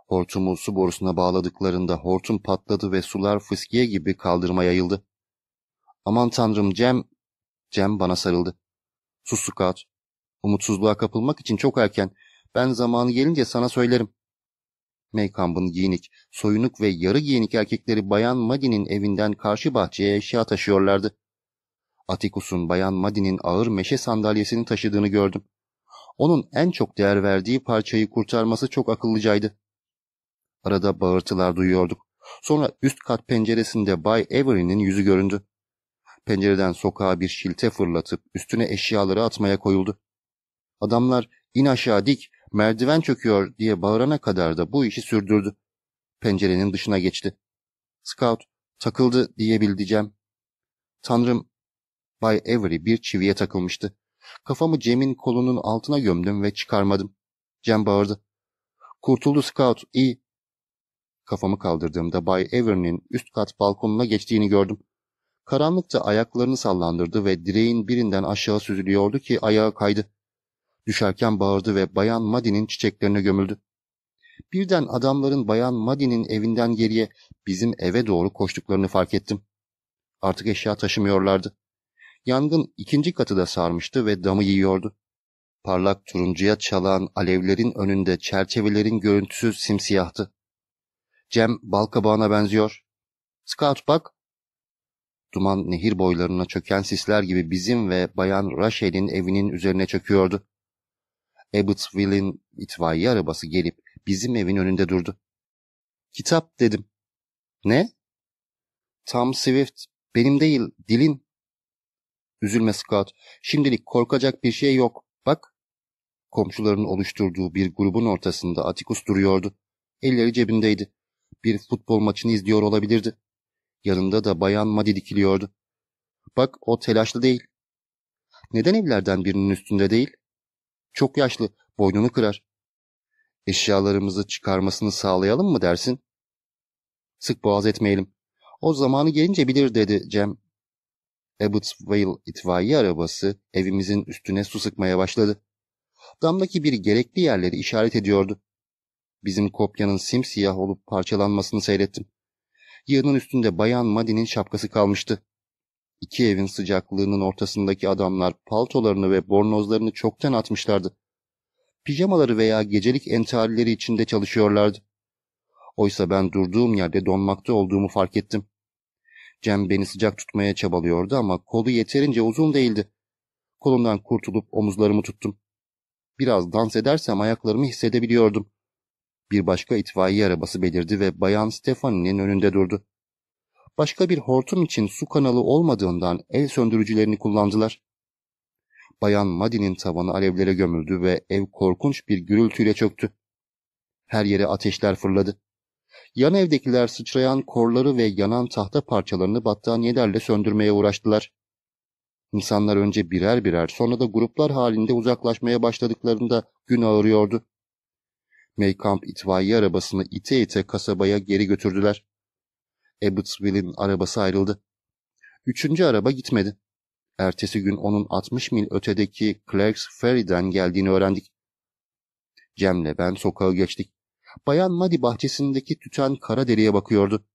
Hortumu su borusuna bağladıklarında hortum patladı ve sular fıskiye gibi kaldırıma yayıldı. Aman tanrım Cem, Cem bana sarıldı. Sus Scout. Umutsuzluğa kapılmak için çok erken. Ben zamanı gelince sana söylerim. Maykamp'ın giyinik, soyunuk ve yarı giyinik erkekleri Bayan Madi'nin evinden karşı bahçeye eşya taşıyorlardı. Atikus'un Bayan Madi'nin ağır meşe sandalyesini taşıdığını gördüm. Onun en çok değer verdiği parçayı kurtarması çok akıllıcaydı. Arada bağırtılar duyuyorduk. Sonra üst kat penceresinde Bay Avery'nin yüzü göründü. Pencereden sokağa bir şilte fırlatıp üstüne eşyaları atmaya koyuldu. Adamlar in aşağı dik, merdiven çöküyor diye bağırana kadar da bu işi sürdürdü. Pencerenin dışına geçti. Scout takıldı diyebileceğim. Tanrım, Bay Avery bir çiviye takılmıştı. Kafamı Cem'in kolunun altına gömdüm ve çıkarmadım. Cem bağırdı. Kurtuldu Scout, iyi. Kafamı kaldırdığımda Bay Avery'nin üst kat balkonuna geçtiğini gördüm. Karanlıkta ayaklarını sallandırdı ve direğin birinden aşağı süzülüyordu ki ayağı kaydı. Düşerken bağırdı ve Bayan Madi'nin çiçeklerine gömüldü. Birden adamların Bayan Madi'nin evinden geriye bizim eve doğru koştuklarını fark ettim. Artık eşya taşımıyorlardı. Yangın ikinci katı da sarmıştı ve damı yiyordu. Parlak turuncuya çalan alevlerin önünde çerçevelerin görüntüsü simsiyahtı. Cem balkabağına benziyor. Scout bak. Duman nehir boylarına çöken sisler gibi bizim ve Bayan Rachel'in evinin üzerine çöküyordu. Abbotsville'in itfaiye arabası gelip bizim evin önünde durdu. Kitap dedim. Ne? Tom Swift. Benim değil, dilin. Üzülme Scott. Şimdilik korkacak bir şey yok. Bak. Komşuların oluşturduğu bir grubun ortasında Atticus duruyordu. Elleri cebindeydi. Bir futbol maçını izliyor olabilirdi. Yanında da bayan Madi dikiliyordu. Bak o telaşlı değil. Neden evlerden birinin üstünde değil? Çok yaşlı, boynunu kırar. Eşyalarımızı çıkarmasını sağlayalım mı dersin? Sık boğaz etmeyelim. O zamanı gelince bilir dedi Cem. Abbotsville itfaiye arabası evimizin üstüne su sıkmaya başladı. Damdaki bir gerekli yerleri işaret ediyordu. Bizim kopyanın simsiyah olup parçalanmasını seyrettim. Yığının üstünde Bayan Madi'nin şapkası kalmıştı. İki evin sıcaklığının ortasındaki adamlar paltolarını ve bornozlarını çoktan atmışlardı. Pijamaları veya gecelik entarileri içinde çalışıyorlardı. Oysa ben durduğum yerde donmakta olduğumu fark ettim. Cem beni sıcak tutmaya çabalıyordu ama kolu yeterince uzun değildi. Kolundan kurtulup omuzlarımı tuttum. Biraz dans edersem ayaklarımı hissedebiliyordum. Bir başka itfaiye arabası belirdi ve Bayan Stefani'nin önünde durdu. Başka bir hortum için su kanalı olmadığından el söndürücülerini kullandılar. Bayan Madi'nin tavanı alevlere gömüldü ve ev korkunç bir gürültüyle çöktü. Her yere ateşler fırladı. Yan evdekiler sıçrayan korları ve yanan tahta parçalarını battaniyelerle söndürmeye uğraştılar. İnsanlar önce birer birer sonra da gruplar halinde uzaklaşmaya başladıklarında gün ağırıyordu. Maycamp itfaiye arabasını ite ite kasabaya geri götürdüler. Abbotsville'in arabası ayrıldı. Üçüncü araba gitmedi. Ertesi gün onun 60 mil ötedeki Clark's Ferry'den geldiğini öğrendik. Cem'le ben sokağı geçtik. Bayan Madi bahçesindeki tüten kara deriye bakıyordu.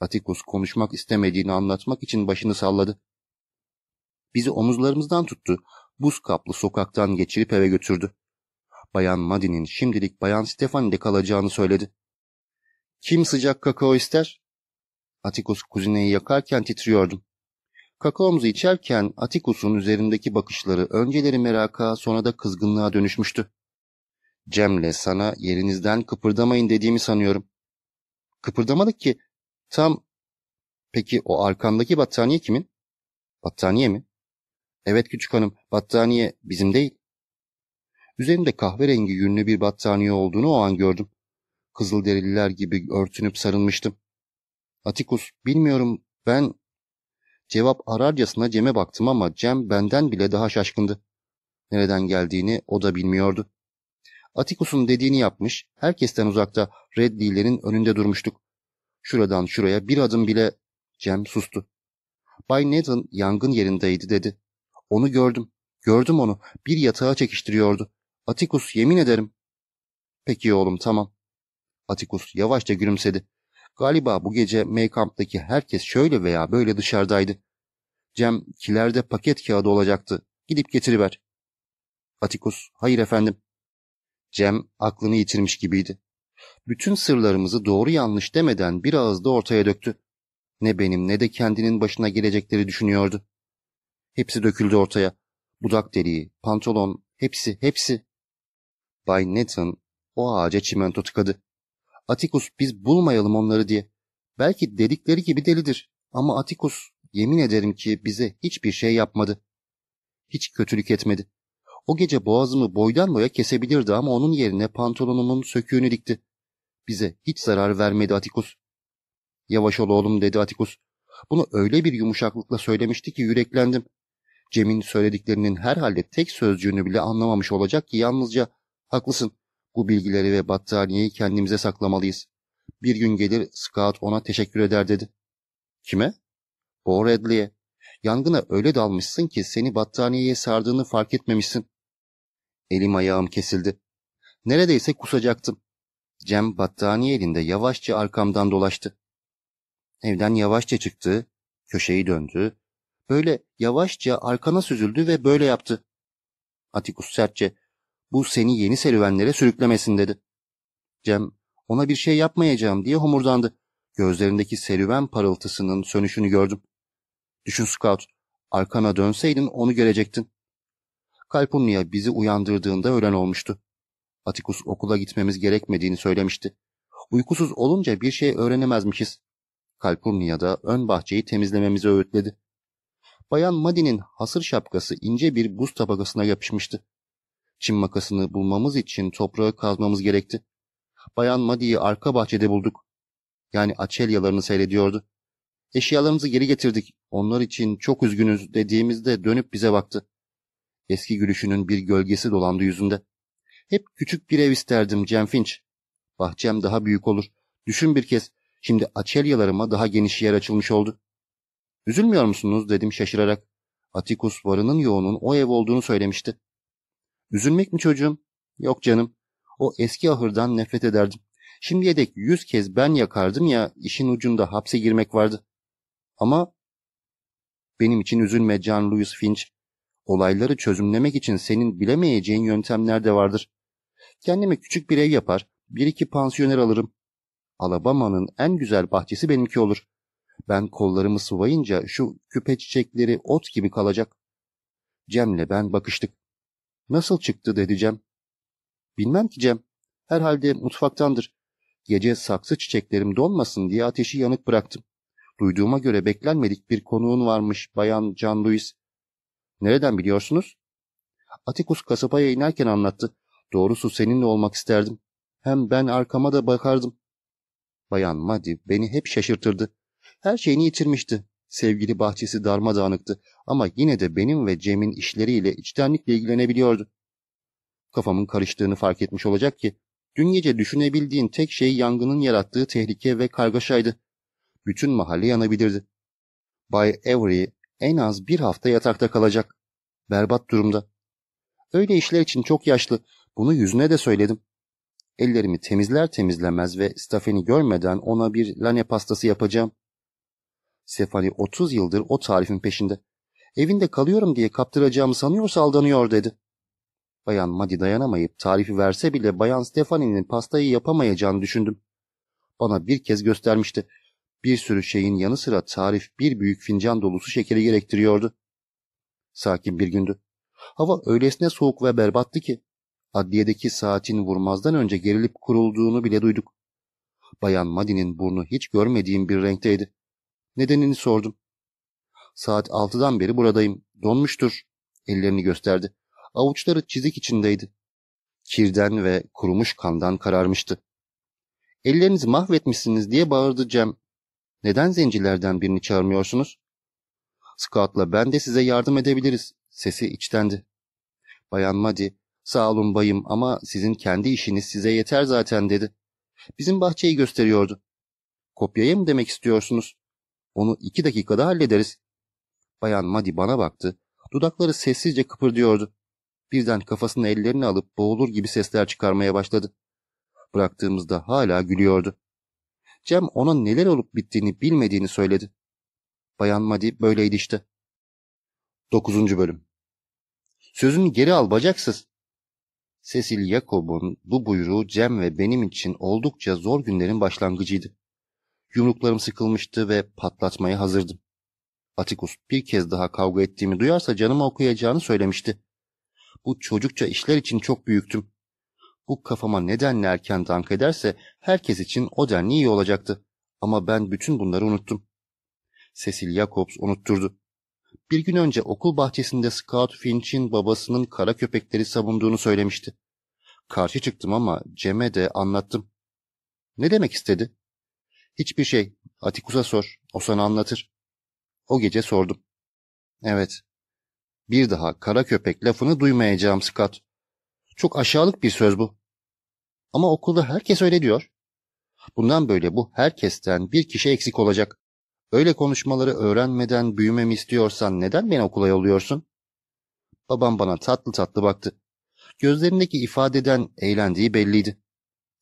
Atikus konuşmak istemediğini anlatmak için başını salladı. Bizi omuzlarımızdan tuttu, buz kaplı sokaktan geçirip eve götürdü. Bayan Madi'nin şimdilik Bayan Stefani'de kalacağını söyledi. Kim sıcak kakao ister? Atikus kuzineyi yakarken titriyordum. Kakaomuzu içerken Atikus'un üzerindeki bakışları önceleri meraka sonra da kızgınlığa dönüşmüştü. Cem'le sana yerinizden kıpırdamayın dediğimi sanıyorum. Kıpırdamadık ki. Tam... Peki o arkandaki battaniye kimin? Battaniye mi? Evet küçük hanım, battaniye bizim değil. Üzerimde kahverengi yünlü bir battaniye olduğunu o an gördüm. Kızılderililer gibi örtünüp sarılmıştım. Atikus, bilmiyorum, ben... Cevap ararcasına Cem'e baktım ama Cem benden bile daha şaşkındı. Nereden geldiğini o da bilmiyordu. Atikus'un dediğini yapmış, herkesten uzakta Reddi'lerin önünde durmuştuk. Şuradan şuraya bir adım bile Cem sustu. Bay Nathan yangın yerindeydi dedi. Onu gördüm. Gördüm onu. Bir yatağa çekiştiriyordu. Atikus yemin ederim. Peki oğlum tamam. Atikus yavaşça gülümsedi. Galiba bu gece Maykamp'taki herkes şöyle veya böyle dışarıdaydı. Cem kilerde paket kağıdı olacaktı. Gidip getiriver. Atikus, hayır efendim. Cem aklını yitirmiş gibiydi. Bütün sırlarımızı doğru yanlış demeden bir ağızda ortaya döktü. Ne benim ne de kendinin başına gelecekleri düşünüyordu. Hepsi döküldü ortaya. Budak deliği, pantolon, hepsi, hepsi. Bay Nathan o ağaca çimento tıkadı. Atikus biz bulmayalım onları diye. Belki dedikleri gibi delidir. Ama Atikus yemin ederim ki bize hiçbir şey yapmadı. Hiç kötülük etmedi. O gece boğazımı boydan boya kesebilirdi ama onun yerine pantolonumun söküğünü dikti. Bize hiç zarar vermedi Atikus. Yavaş ol oğlum dedi Atikus. Bunu öyle bir yumuşaklıkla söylemişti ki yüreklendim. Cem'in söylediklerinin herhalde tek sözcüğünü bile anlamamış olacak ki yalnızca haklısın. Bu bilgileri ve battaniyeyi kendimize saklamalıyız. Bir gün gelir Scott ona teşekkür eder dedi. Kime? Bo Redley'e. Yangına öyle dalmışsın ki seni battaniyeye sardığını fark etmemişsin. Elim ayağım kesildi. Neredeyse kusacaktım. Cem battaniye elinde yavaşça arkamdan dolaştı. Evden yavaşça çıktı, köşeyi döndü. Böyle yavaşça arkana süzüldü ve böyle yaptı. Atikus sertçe, bu seni yeni serüvenlere sürüklemesin dedi. Cem, ona bir şey yapmayacağım diye homurdandı. Gözlerindeki serüven parıltısının sönüşünü gördüm. Düşün Scout, arkana dönseydin onu görecektin. Kalpurnia bizi uyandırdığında öğlen olmuştu. Atikus okula gitmemiz gerekmediğini söylemişti. Uykusuz olunca bir şey öğrenemezmişiz. Kalpurnia da ön bahçeyi temizlememizi öğütledi. Bayan Madi'nin hasır şapkası ince bir buz tabakasına yapışmıştı. Çim makasını bulmamız için toprağı kazmamız gerekti. Bayan Madi'yi arka bahçede bulduk. Yani açelyalarını seyrediyordu. Eşyalarımızı geri getirdik. Onlar için çok üzgünüz dediğimizde dönüp bize baktı. Eski gülüşünün bir gölgesi dolandı yüzünde. Hep küçük bir ev isterdim Cem Finch. Bahçem daha büyük olur. Düşün bir kez. Şimdi açelyalarıma daha geniş yer açılmış oldu. Üzülmüyor musunuz dedim şaşırarak. Atikus varının yoğunun o ev olduğunu söylemişti. Üzülmek mi çocuğum? Yok canım. O eski ahırdan nefret ederdim. Şimdiye dek yüz kez ben yakardım ya işin ucunda hapse girmek vardı. Ama benim için üzülme John Lewis Finch. Olayları çözümlemek için senin bilemeyeceğin yöntemler de vardır. Kendime küçük bir ev yapar, bir iki pansiyoner alırım. Alabama'nın en güzel bahçesi benimki olur. Ben kollarımı sıvayınca şu küpe çiçekleri ot gibi kalacak. Cem'le ben bakıştık. Nasıl çıktı dedi Cem. Bilmem ki Cem. Herhalde mutfaktandır. Gece saksı çiçeklerim donmasın diye ateşi yanık bıraktım. Duyduğuma göre beklenmedik bir konuğun varmış Bayan Can Louis. Nereden biliyorsunuz? Atikus kasabaya inerken anlattı. Doğrusu seninle olmak isterdim. Hem ben arkama da bakardım. Bayan Madi beni hep şaşırtırdı. Her şeyini yitirmişti. Sevgili bahçesi darmadağınıktı ama yine de benim ve Cem'in işleriyle içtenlikle ilgilenebiliyordu. Kafamın karıştığını fark etmiş olacak ki, dün gece düşünebildiğin tek şey yangının yarattığı tehlike ve kargaşaydı. Bütün mahalle yanabilirdi. Bay Avery en az bir hafta yatakta kalacak. Berbat durumda. Öyle işler için çok yaşlı. Bunu yüzüne de söyledim. Ellerimi temizler temizlemez ve Stafen'i görmeden ona bir lane pastası yapacağım. Stefani 30 yıldır o tarifin peşinde. Evinde kalıyorum diye kaptıracağımı sanıyorsa aldanıyor dedi. Bayan Madi dayanamayıp tarifi verse bile Bayan Stefani'nin pastayı yapamayacağını düşündüm. Bana bir kez göstermişti. Bir sürü şeyin yanı sıra tarif bir büyük fincan dolusu şekeri gerektiriyordu. Sakin bir gündü. Hava öylesine soğuk ve berbattı ki adliyedeki saatin vurmazdan önce gerilip kurulduğunu bile duyduk. Bayan Madi'nin burnu hiç görmediğim bir renkteydi. Nedenini sordum. Saat altıdan beri buradayım. Donmuştur. Ellerini gösterdi. Avuçları çizik içindeydi. Kirden ve kurumuş kandan kararmıştı. Ellerinizi mahvetmişsiniz diye bağırdı Cem. Neden zencilerden birini çağırmıyorsunuz? Scott'la ben de size yardım edebiliriz. Sesi içtendi. Bayan Madi, sağ olun bayım ama sizin kendi işiniz size yeter zaten dedi. Bizim bahçeyi gösteriyordu. Kopyaya mı demek istiyorsunuz? Onu iki dakikada hallederiz. Bayan Madi bana baktı. Dudakları sessizce kıpırdıyordu. Birden kafasını ellerine alıp boğulur gibi sesler çıkarmaya başladı. Bıraktığımızda hala gülüyordu. Cem ona neler olup bittiğini bilmediğini söyledi. Bayan Madi böyleydi işte. Dokuzuncu bölüm. Sözünü geri al bacaksız. Cecil Jacob'un bu buyruğu Cem ve benim için oldukça zor günlerin başlangıcıydı. Yumruklarım sıkılmıştı ve patlatmaya hazırdım. Atikus bir kez daha kavga ettiğimi duyarsa canımı okuyacağını söylemişti. Bu çocukça işler için çok büyüktüm. Bu kafama ne denli erken dank ederse herkes için o denli iyi olacaktı. Ama ben bütün bunları unuttum. Cecil Jacobs unutturdu. Bir gün önce okul bahçesinde Scout Finch'in babasının kara köpekleri savunduğunu söylemişti. Karşı çıktım ama Cem'e de anlattım. Ne demek istedi? Hiçbir şey. Atikus'a sor. O sana anlatır. O gece sordum. Evet. Bir daha kara köpek lafını duymayacağım Scott. Çok aşağılık bir söz bu. Ama okulda herkes öyle diyor. Bundan böyle bu herkesten bir kişi eksik olacak. Öyle konuşmaları öğrenmeden büyümemi istiyorsan neden beni okula yolluyorsun? Babam bana tatlı tatlı baktı. Gözlerindeki ifadeden eğlendiği belliydi.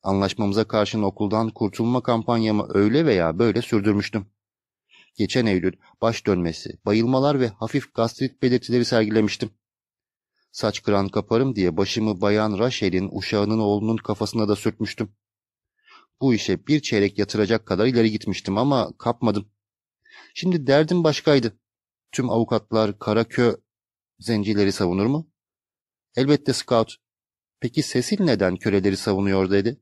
Anlaşmamıza karşın okuldan kurtulma kampanyamı öyle veya böyle sürdürmüştüm. Geçen Eylül baş dönmesi, bayılmalar ve hafif gastrit belirtileri sergilemiştim. Saç kıran kaparım diye başımı bayan Rachel'in uşağının oğlunun kafasına da sürtmüştüm. Bu işe bir çeyrek yatıracak kadar ileri gitmiştim ama kapmadım. Şimdi derdim başkaydı. Tüm avukatlar Karakö zencileri savunur mu? Elbette Scout. Peki Cecil neden köleleri savunuyor dedi.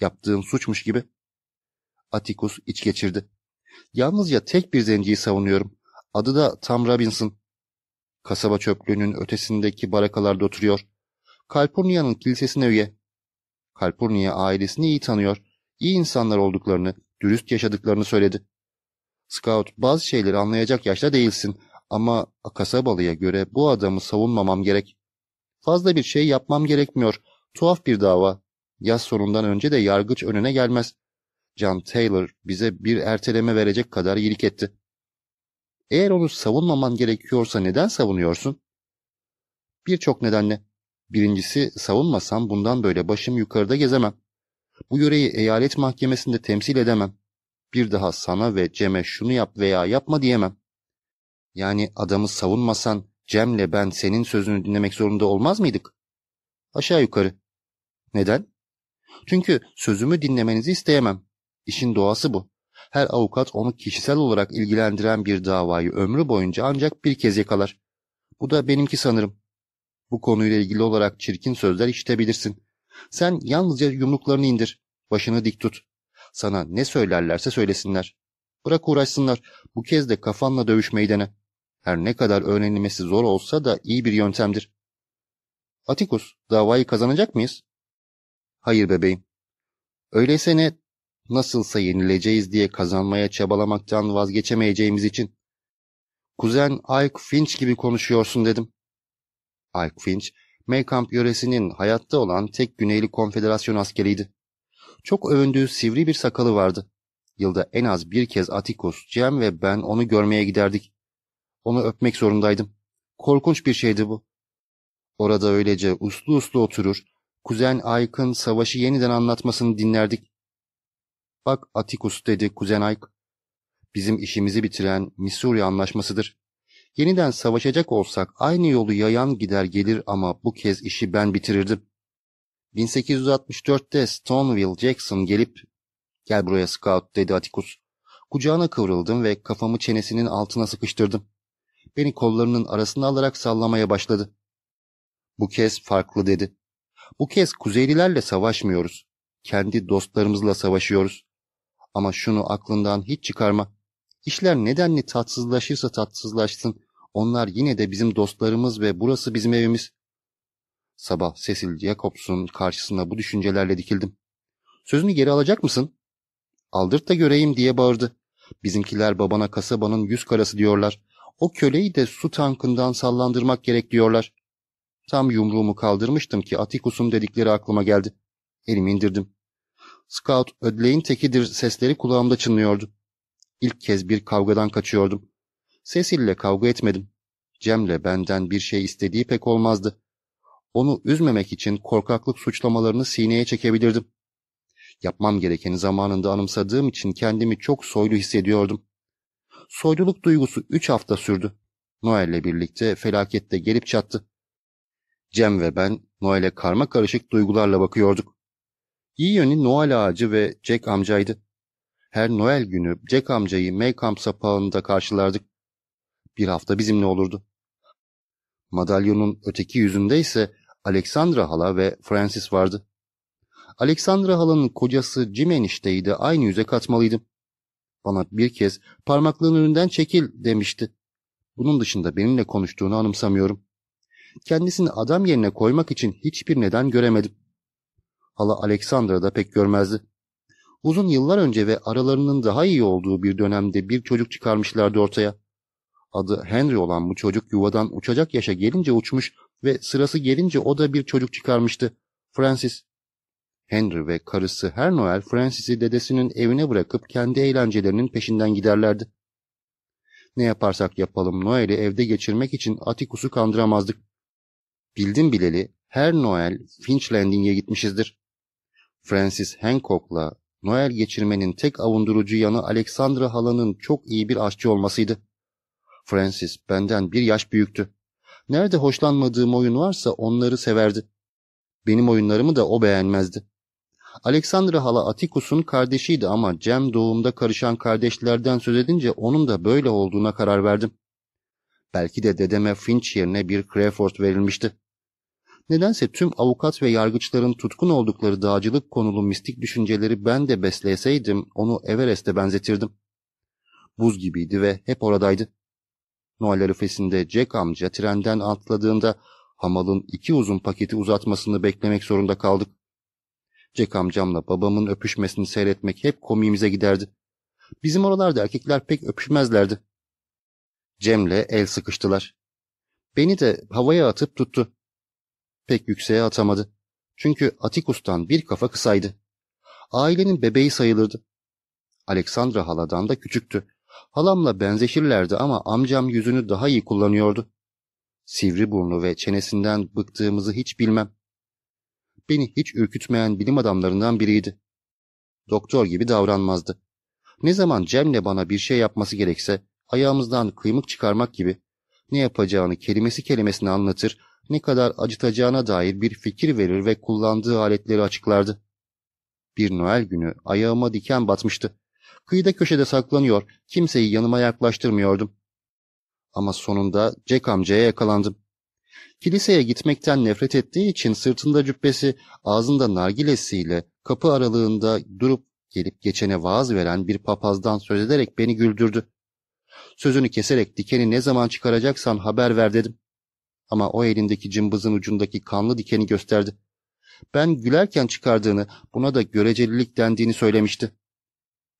Yaptığım suçmuş gibi. Atticus iç geçirdi. Yalnızca tek bir zenciyi savunuyorum. Adı da Tam Robinson. Kasaba çöplüğünün ötesindeki barakalarda oturuyor. Kalpurnia'nın kilisesine üye. Kalpurnia ailesini iyi tanıyor. İyi insanlar olduklarını, dürüst yaşadıklarını söyledi. Scout, bazı şeyleri anlayacak yaşta değilsin ama kasabalıya göre bu adamı savunmamam gerek. Fazla bir şey yapmam gerekmiyor. Tuhaf bir dava. Yaz sonundan önce de yargıç önüne gelmez. John Taylor bize bir erteleme verecek kadar iyilik etti. Eğer onu savunmaman gerekiyorsa neden savunuyorsun? Birçok nedenle. Birincisi savunmasam bundan böyle başım yukarıda gezemem. Bu yöreyi eyalet mahkemesinde temsil edemem. Bir daha sana ve Cem'e şunu yap veya yapma diyemem. Yani adamı savunmasan Cem'le ben senin sözünü dinlemek zorunda olmaz mıydık? Aşağı yukarı. Neden? Çünkü sözümü dinlemenizi isteyemem. İşin doğası bu. Her avukat onu kişisel olarak ilgilendiren bir davayı ömrü boyunca ancak bir kez yakalar. Bu da benimki sanırım. Bu konuyla ilgili olarak çirkin sözler işitebilirsin. Sen yalnızca yumruklarını indir, başını dik tut. Sana ne söylerlerse söylesinler. Bırak uğraşsınlar, bu kez de kafanla dövüşmeyi dene. Her ne kadar öğrenilmesi zor olsa da iyi bir yöntemdir. Atikus, davayı kazanacak mıyız? Hayır bebeğim. Öyleyse ne nasılsa yenileceğiz diye kazanmaya çabalamaktan vazgeçemeyeceğimiz için. Kuzen Ike Finch gibi konuşuyorsun dedim. Ike Finch, Maycamp yöresinin hayatta olan tek Güneyli Konfederasyon askeriydi. Çok övündüğü sivri bir sakalı vardı. Yılda en az bir kez Atticus, Cem ve ben onu görmeye giderdik. Onu öpmek zorundaydım. Korkunç bir şeydi bu. Orada öylece uslu uslu oturur, kuzen Ike'ın savaşı yeniden anlatmasını dinlerdik. Bak Atikus dedi kuzen Ike. Bizim işimizi bitiren Missouri anlaşmasıdır. Yeniden savaşacak olsak aynı yolu yayan gider gelir ama bu kez işi ben bitirirdim. 1864'te Stonewall Jackson gelip gel buraya Scout dedi Atikus. Kucağına kıvrıldım ve kafamı çenesinin altına sıkıştırdım. Beni kollarının arasına alarak sallamaya başladı. Bu kez farklı dedi. Bu kez Kuzeylilerle savaşmıyoruz. Kendi dostlarımızla savaşıyoruz. Ama şunu aklından hiç çıkarma. İşler nedenli tatsızlaşırsa tatsızlaşsın. Onlar yine de bizim dostlarımız ve burası bizim evimiz. Sabah Cecil Jacobs'un karşısına bu düşüncelerle dikildim. Sözünü geri alacak mısın? Aldırt da göreyim diye bağırdı. Bizimkiler babana kasabanın yüz karası diyorlar. O köleyi de su tankından sallandırmak gerek diyorlar. Tam yumruğumu kaldırmıştım ki Atikus'un dedikleri aklıma geldi. Elimi indirdim. Scout ödleğin tekidir sesleri kulağımda çınlıyordu. İlk kez bir kavgadan kaçıyordum. Cecil'le kavga etmedim. Cem'le benden bir şey istediği pek olmazdı. Onu üzmemek için korkaklık suçlamalarını sineye çekebilirdim. Yapmam gerekeni zamanında anımsadığım için kendimi çok soylu hissediyordum. Soyluluk duygusu üç hafta sürdü. Noel'le birlikte felakette gelip çattı. Cem ve ben Noel'e karma karışık duygularla bakıyorduk. İyi yönü Noel ağacı ve Jack amcaydı. Her Noel günü Jack amcayı Maycamp sapağında karşılardık. Bir hafta bizimle olurdu. Madalyonun öteki yüzünde ise Alexandra hala ve Francis vardı. Alexandra halanın kocası Jim enişteyi de aynı yüze katmalıydım. Bana bir kez parmaklarının önünden çekil demişti. Bunun dışında benimle konuştuğunu anımsamıyorum. Kendisini adam yerine koymak için hiçbir neden göremedim. Hala Alexandra da pek görmezdi. Uzun yıllar önce ve aralarının daha iyi olduğu bir dönemde bir çocuk çıkarmışlardı ortaya. Adı Henry olan bu çocuk yuvadan uçacak yaşa gelince uçmuş ve sırası gelince o da bir çocuk çıkarmıştı. Francis. Henry ve karısı her Noel Francis'i dedesinin evine bırakıp kendi eğlencelerinin peşinden giderlerdi. Ne yaparsak yapalım Noel'i evde geçirmek için Atticus'u kandıramazdık. Bildim bileli her Noel Finch Landing'e gitmişizdir. Francis Hancock'la Noel geçirmenin tek avundurucu yanı Alexandra halanın çok iyi bir aşçı olmasıydı. Francis benden bir yaş büyüktü. Nerede hoşlanmadığım oyun varsa onları severdi. Benim oyunlarımı da o beğenmezdi. Alexandra hala Atticus'un kardeşiydi ama Cem doğumda karışan kardeşlerden söz edince onun da böyle olduğuna karar verdim. Belki de dedeme Finch yerine bir Crawford verilmişti. Nedense tüm avukat ve yargıçların tutkun oldukları dağcılık konulu mistik düşünceleri ben de besleseydim onu Everest'e benzetirdim. Buz gibiydi ve hep oradaydı. Noel arifesinde Jack amca trenden atladığında hamalın iki uzun paketi uzatmasını beklemek zorunda kaldık. Jack amcamla babamın öpüşmesini seyretmek hep komiğimize giderdi. Bizim oralarda erkekler pek öpüşmezlerdi. Cem'le el sıkıştılar. Beni de havaya atıp tuttu. Pek yükseğe atamadı. Çünkü Atikus'tan bir kafa kısaydı. Ailenin bebeği sayılırdı. Alexandra haladan da küçüktü. Halamla benzeşirlerdi ama amcam yüzünü daha iyi kullanıyordu. Sivri burnu ve çenesinden bıktığımızı hiç bilmem. Beni hiç ürkütmeyen bilim adamlarından biriydi. Doktor gibi davranmazdı. Ne zaman Cem'le bana bir şey yapması gerekse ayağımızdan kıymık çıkarmak gibi ne yapacağını kelimesi kelimesine anlatır, ne kadar acıtacağına dair bir fikir verir ve kullandığı aletleri açıklardı. Bir Noel günü ayağıma diken batmıştı. Kıyıda köşede saklanıyor, kimseyi yanıma yaklaştırmıyordum. Ama sonunda Jack amcaya yakalandım. Kiliseye gitmekten nefret ettiği için sırtında cübbesi, ağzında nargilesiyle kapı aralığında durup gelip geçene vaaz veren bir papazdan söz ederek beni güldürdü. Sözünü keserek dikeni ne zaman çıkaracaksan haber ver dedim. Ama o elindeki cımbızın ucundaki kanlı dikeni gösterdi. Ben gülerken çıkardığını, buna da görecelilik dendiğini söylemişti.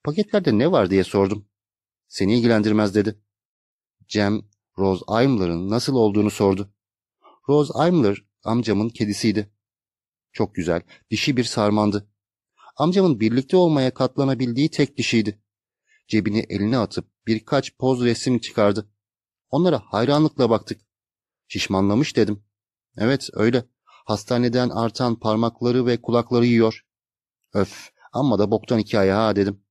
Paketlerde ne var diye sordum. Seni ilgilendirmez dedi. Cem, Rose Aymler'ın nasıl olduğunu sordu. Rose Aymler amcamın kedisiydi. Çok güzel, dişi bir sarmandı. Amcamın birlikte olmaya katlanabildiği tek dişiydi. Cebini eline atıp birkaç poz resim çıkardı. Onlara hayranlıkla baktık. Şişmanlamış dedim. Evet öyle. Hastaneden artan parmakları ve kulakları yiyor. Öf amma da boktan hikaye ha dedim.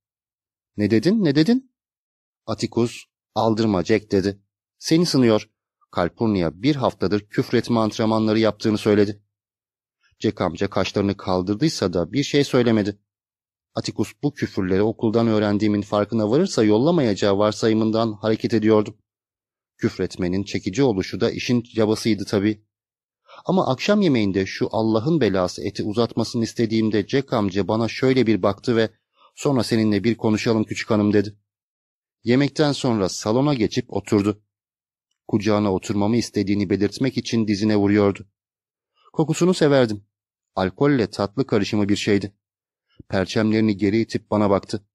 Ne dedin ne dedin? Atikus aldırma Jack dedi. Seni sınıyor. Kalpurnia bir haftadır küfretme antrenmanları yaptığını söyledi. Jack amca kaşlarını kaldırdıysa da bir şey söylemedi. Atikus bu küfürleri okuldan öğrendiğimin farkına varırsa yollamayacağı varsayımından hareket ediyordum. Küfretmenin çekici oluşu da işin cabasıydı tabii. Ama akşam yemeğinde şu Allah'ın belası eti uzatmasını istediğimde Jack amca bana şöyle bir baktı ve sonra seninle bir konuşalım küçük hanım dedi. Yemekten sonra salona geçip oturdu. Kucağına oturmamı istediğini belirtmek için dizine vuruyordu. Kokusunu severdim. Alkolle tatlı karışımı bir şeydi. Perçemlerini geri itip bana baktı.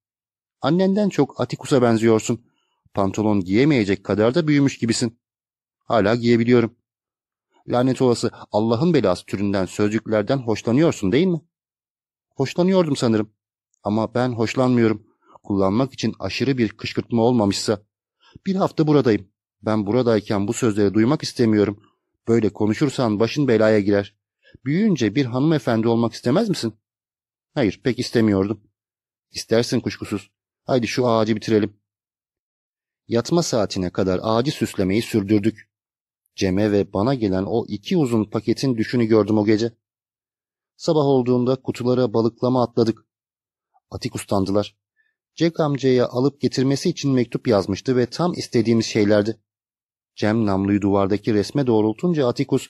Annenden çok Atikus'a benziyorsun. Pantolon giyemeyecek kadar da büyümüş gibisin. Hala giyebiliyorum. Lanet olası Allah'ın belası türünden sözcüklerden hoşlanıyorsun değil mi? Hoşlanıyordum sanırım. Ama ben hoşlanmıyorum. Kullanmak için aşırı bir kışkırtma olmamışsa. Bir hafta buradayım. Ben buradayken bu sözleri duymak istemiyorum. Böyle konuşursan başın belaya girer. Büyüyünce bir hanımefendi olmak istemez misin? Hayır, pek istemiyordum. İstersin kuşkusuz. Haydi şu ağacı bitirelim. Yatma saatine kadar ağacı süslemeyi sürdürdük. Cem'e ve bana gelen o iki uzun paketin düşünü gördüm o gece. Sabah olduğunda kutulara balıklama atladık. Atik ustandılar. Jack amcaya alıp getirmesi için mektup yazmıştı ve tam istediğimiz şeylerdi. Cem namluyu duvardaki resme doğrultunca Atikus,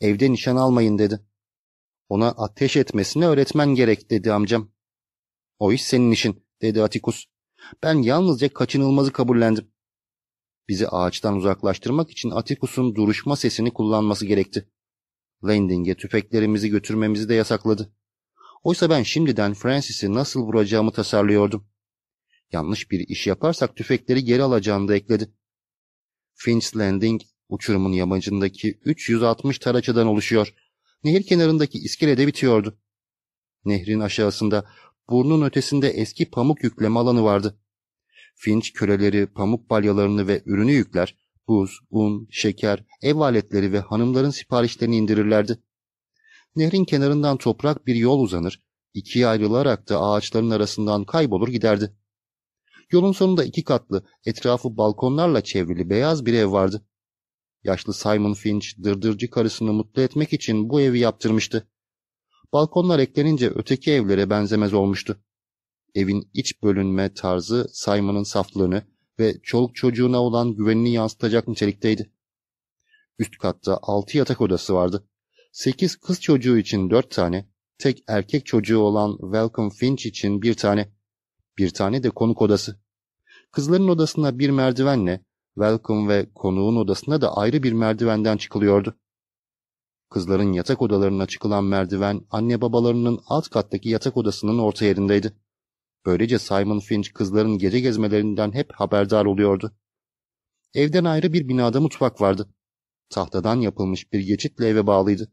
evde nişan almayın dedi. Ona ateş etmesini öğretmen gerek dedi amcam. O iş senin işin dedi Atikus. Ben yalnızca kaçınılmazı kabullendim. Bizi ağaçtan uzaklaştırmak için Atikus'un duruşma sesini kullanması gerekti. Landing'e tüfeklerimizi götürmemizi de yasakladı. Oysa ben şimdiden Francis'i nasıl vuracağımı tasarlıyordum. Yanlış bir iş yaparsak tüfekleri geri alacağını da ekledi. Finch Landing uçurumun yamacındaki 360 taraçadan oluşuyor. Nehir kenarındaki iskelede bitiyordu. Nehrin aşağısında burnun ötesinde eski pamuk yükleme alanı vardı. Finch köleleri pamuk balyalarını ve ürünü yükler, buz, un, şeker, ev aletleri ve hanımların siparişlerini indirirlerdi. Nehrin kenarından toprak bir yol uzanır, ikiye ayrılarak da ağaçların arasından kaybolur giderdi. Yolun sonunda iki katlı, etrafı balkonlarla çevrili beyaz bir ev vardı. Yaşlı Simon Finch dırdırcı karısını mutlu etmek için bu evi yaptırmıştı. Balkonlar eklenince öteki evlere benzemez olmuştu. Evin iç bölünme tarzı Simon'ın saflığını ve çoluk çocuğuna olan güvenini yansıtacak nitelikteydi. Üst katta altı yatak odası vardı. Sekiz kız çocuğu için dört tane, tek erkek çocuğu olan Welcome Finch için bir tane, bir tane de konuk odası. Kızların odasına bir merdivenle, Welcome ve konuğun odasına da ayrı bir merdivenden çıkılıyordu. Kızların yatak odalarına çıkılan merdiven anne babalarının alt kattaki yatak odasının orta yerindeydi. Böylece Simon Finch kızların gece gezmelerinden hep haberdar oluyordu. Evden ayrı bir binada mutfak vardı. Tahtadan yapılmış bir geçitle eve bağlıydı.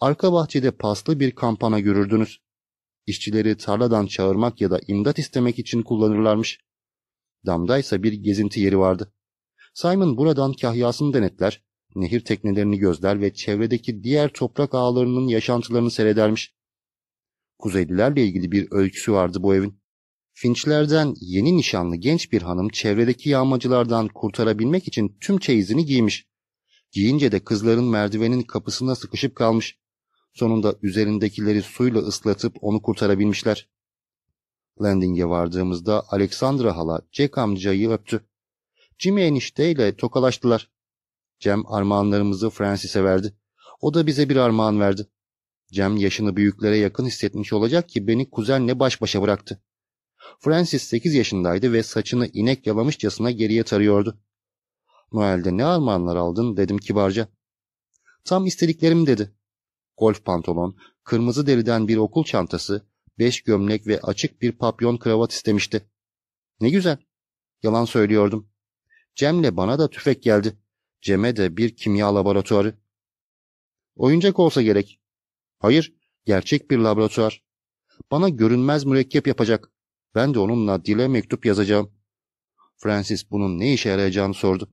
Arka bahçede paslı bir kampana görürdünüz. İşçileri tarladan çağırmak ya da imdat istemek için kullanırlarmış. Damdaysa bir gezinti yeri vardı. Simon buradan kahyasını denetler, nehir teknelerini gözler ve çevredeki diğer toprak ağlarının yaşantılarını seyredermiş. Kuzeylilerle ilgili bir öyküsü vardı bu evin. Finçlerden yeni nişanlı genç bir hanım çevredeki yağmacılardan kurtarabilmek için tüm çeyizini giymiş. Giyince de kızların merdivenin kapısına sıkışıp kalmış. Sonunda üzerindekileri suyla ıslatıp onu kurtarabilmişler. Landing'e vardığımızda Alexandra hala Jack amcayı öptü. Jimmy enişteyle tokalaştılar. Cem armağanlarımızı Francis'e verdi. O da bize bir armağan verdi. Cem yaşını büyüklere yakın hissetmiş olacak ki beni kuzenle baş başa bıraktı. Francis 8 yaşındaydı ve saçını inek yalamışçasına geriye tarıyordu. Noel'de ne armağanlar aldın dedim kibarca. Tam istediklerim dedi. Golf pantolon, kırmızı deriden bir okul çantası, beş gömlek ve açık bir papyon kravat istemişti. Ne güzel. Yalan söylüyordum. Cem'le bana da tüfek geldi. Cem'e de bir kimya laboratuvarı. Oyuncak olsa gerek. Hayır, gerçek bir laboratuvar. Bana görünmez mürekkep yapacak. Ben de onunla dile mektup yazacağım. Francis bunun ne işe yarayacağını sordu.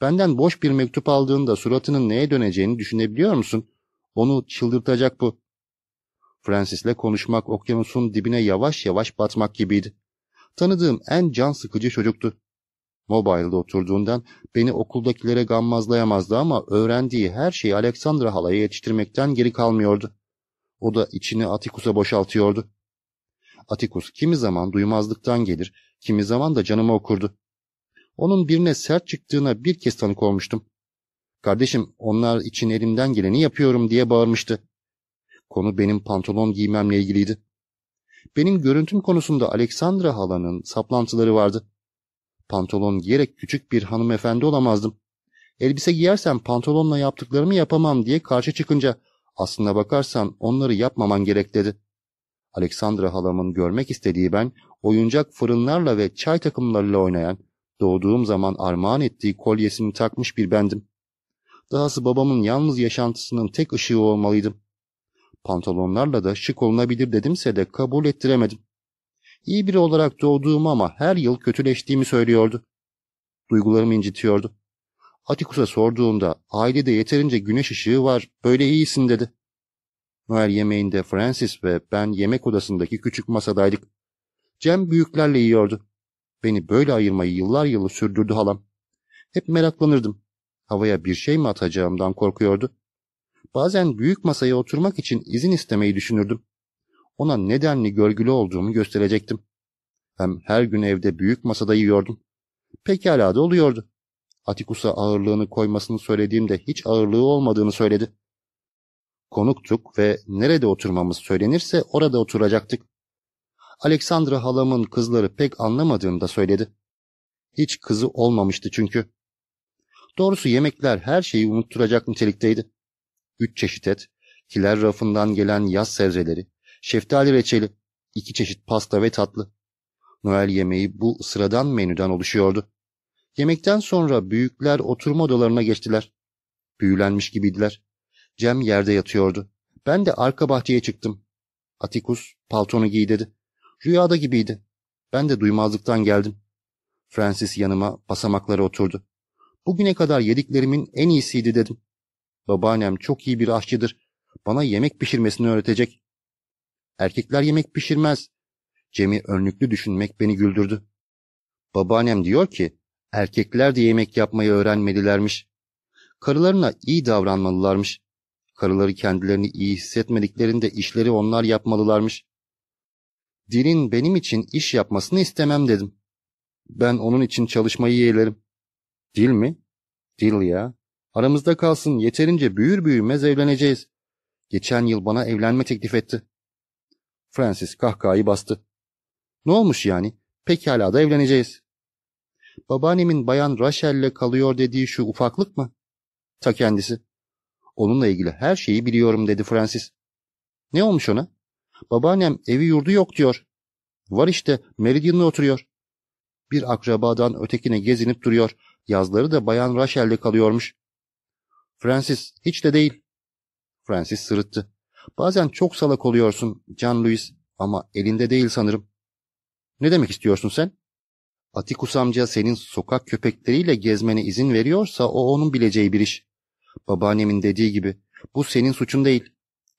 Benden boş bir mektup aldığında suratının neye döneceğini düşünebiliyor musun? Onu çıldırtacak bu. Francis'le konuşmak okyanusun dibine yavaş yavaş batmak gibiydi. Tanıdığım en can sıkıcı çocuktu. Mobile'da oturduğundan beni okuldakilere gammazlayamazdı ama öğrendiği her şeyi Alexandra halaya yetiştirmekten geri kalmıyordu. O da içini Atikus'a boşaltıyordu. Atikus kimi zaman duymazlıktan gelir, kimi zaman da canımı okurdu. Onun birine sert çıktığına bir kez tanık olmuştum. Kardeşim onlar için elimden geleni yapıyorum diye bağırmıştı. Konu benim pantolon giymemle ilgiliydi. Benim görüntüm konusunda Alexandra halanın saplantıları vardı. Pantolon giyerek küçük bir hanımefendi olamazdım. Elbise giyersem pantolonla yaptıklarımı yapamam diye karşı çıkınca aslına bakarsan onları yapmaman gerek dedi. Alexandra halamın görmek istediği ben, oyuncak fırınlarla ve çay takımlarıyla oynayan, doğduğum zaman armağan ettiği kolyesini takmış bir bendim. Dahası babamın yalnız yaşantısının tek ışığı olmalıydım. Pantolonlarla da şık olunabilir dedimse de kabul ettiremedim. İyi biri olarak doğduğumu ama her yıl kötüleştiğimi söylüyordu. Duygularımı incitiyordu. Atikus'a sorduğumda ailede yeterince güneş ışığı var, böyle iyisin dedi. Noel yemeğinde Francis ve ben yemek odasındaki küçük masadaydık. Cem büyüklerle yiyordu. Beni böyle ayırmayı yıllar yılı sürdürdü halam. Hep meraklanırdım. Havaya bir şey mi atacağımdan korkuyordu. Bazen büyük masaya oturmak için izin istemeyi düşünürdüm. Ona nedenli görgülü olduğumu gösterecektim. Hem her gün evde büyük masada yiyordum. Pekala da oluyordu. Atikus'a ağırlığını koymasını söylediğimde hiç ağırlığı olmadığını söyledi. Konuktuk ve nerede oturmamız söylenirse orada oturacaktık. Aleksandra halamın kızları pek anlamadığını da söyledi. Hiç kızı olmamıştı çünkü. Doğrusu yemekler her şeyi unutturacak nitelikteydi. Üç çeşit et, kiler rafından gelen yaz sebzeleri, şeftali reçeli, iki çeşit pasta ve tatlı. Noel yemeği bu sıradan menüden oluşuyordu. Yemekten sonra büyükler oturma odalarına geçtiler. Büyülenmiş gibiydiler. Cem yerde yatıyordu. Ben de arka bahçeye çıktım. Atikus paltonu giy dedi. Rüyada gibiydi. Ben de duymazlıktan geldim. Francis yanıma basamaklara oturdu. Bugüne kadar yediklerimin en iyisiydi dedim. Babaannem çok iyi bir aşçıdır. Bana yemek pişirmesini öğretecek. Erkekler yemek pişirmez. Cem'i önlüklü düşünmek beni güldürdü. Babaannem diyor ki, erkekler de yemek yapmayı öğrenmelilermiş. Karılarına iyi davranmalılarmış. Karıları kendilerini iyi hissetmediklerinde işleri onlar yapmalılarmış. Dilin benim için iş yapmasını istemem dedim. Ben onun için çalışmayı yeğlerim. Dil mi? Dil ya. Aramızda kalsın yeterince büyür büyümez evleneceğiz. Geçen yıl bana evlenme teklif etti. Francis kahkahayı bastı. Ne olmuş yani? Pekala da evleneceğiz. Babaannemin bayan Rachel'le kalıyor dediği şu ufaklık mı? Ta kendisi. Onunla ilgili her şeyi biliyorum dedi Francis. Ne olmuş ona? Babaannem evi yurdu yok diyor. Var işte Meridian'da oturuyor. Bir akrabadan ötekine gezinip duruyor. Yazları da bayan Rachel'de kalıyormuş. Francis hiç de değil. Francis sırıttı. Bazen çok salak oluyorsun John Louis ama elinde değil sanırım. Ne demek istiyorsun sen? Atikus amca senin sokak köpekleriyle gezmene izin veriyorsa o onun bileceği bir iş. Babaannemin dediği gibi bu senin suçun değil.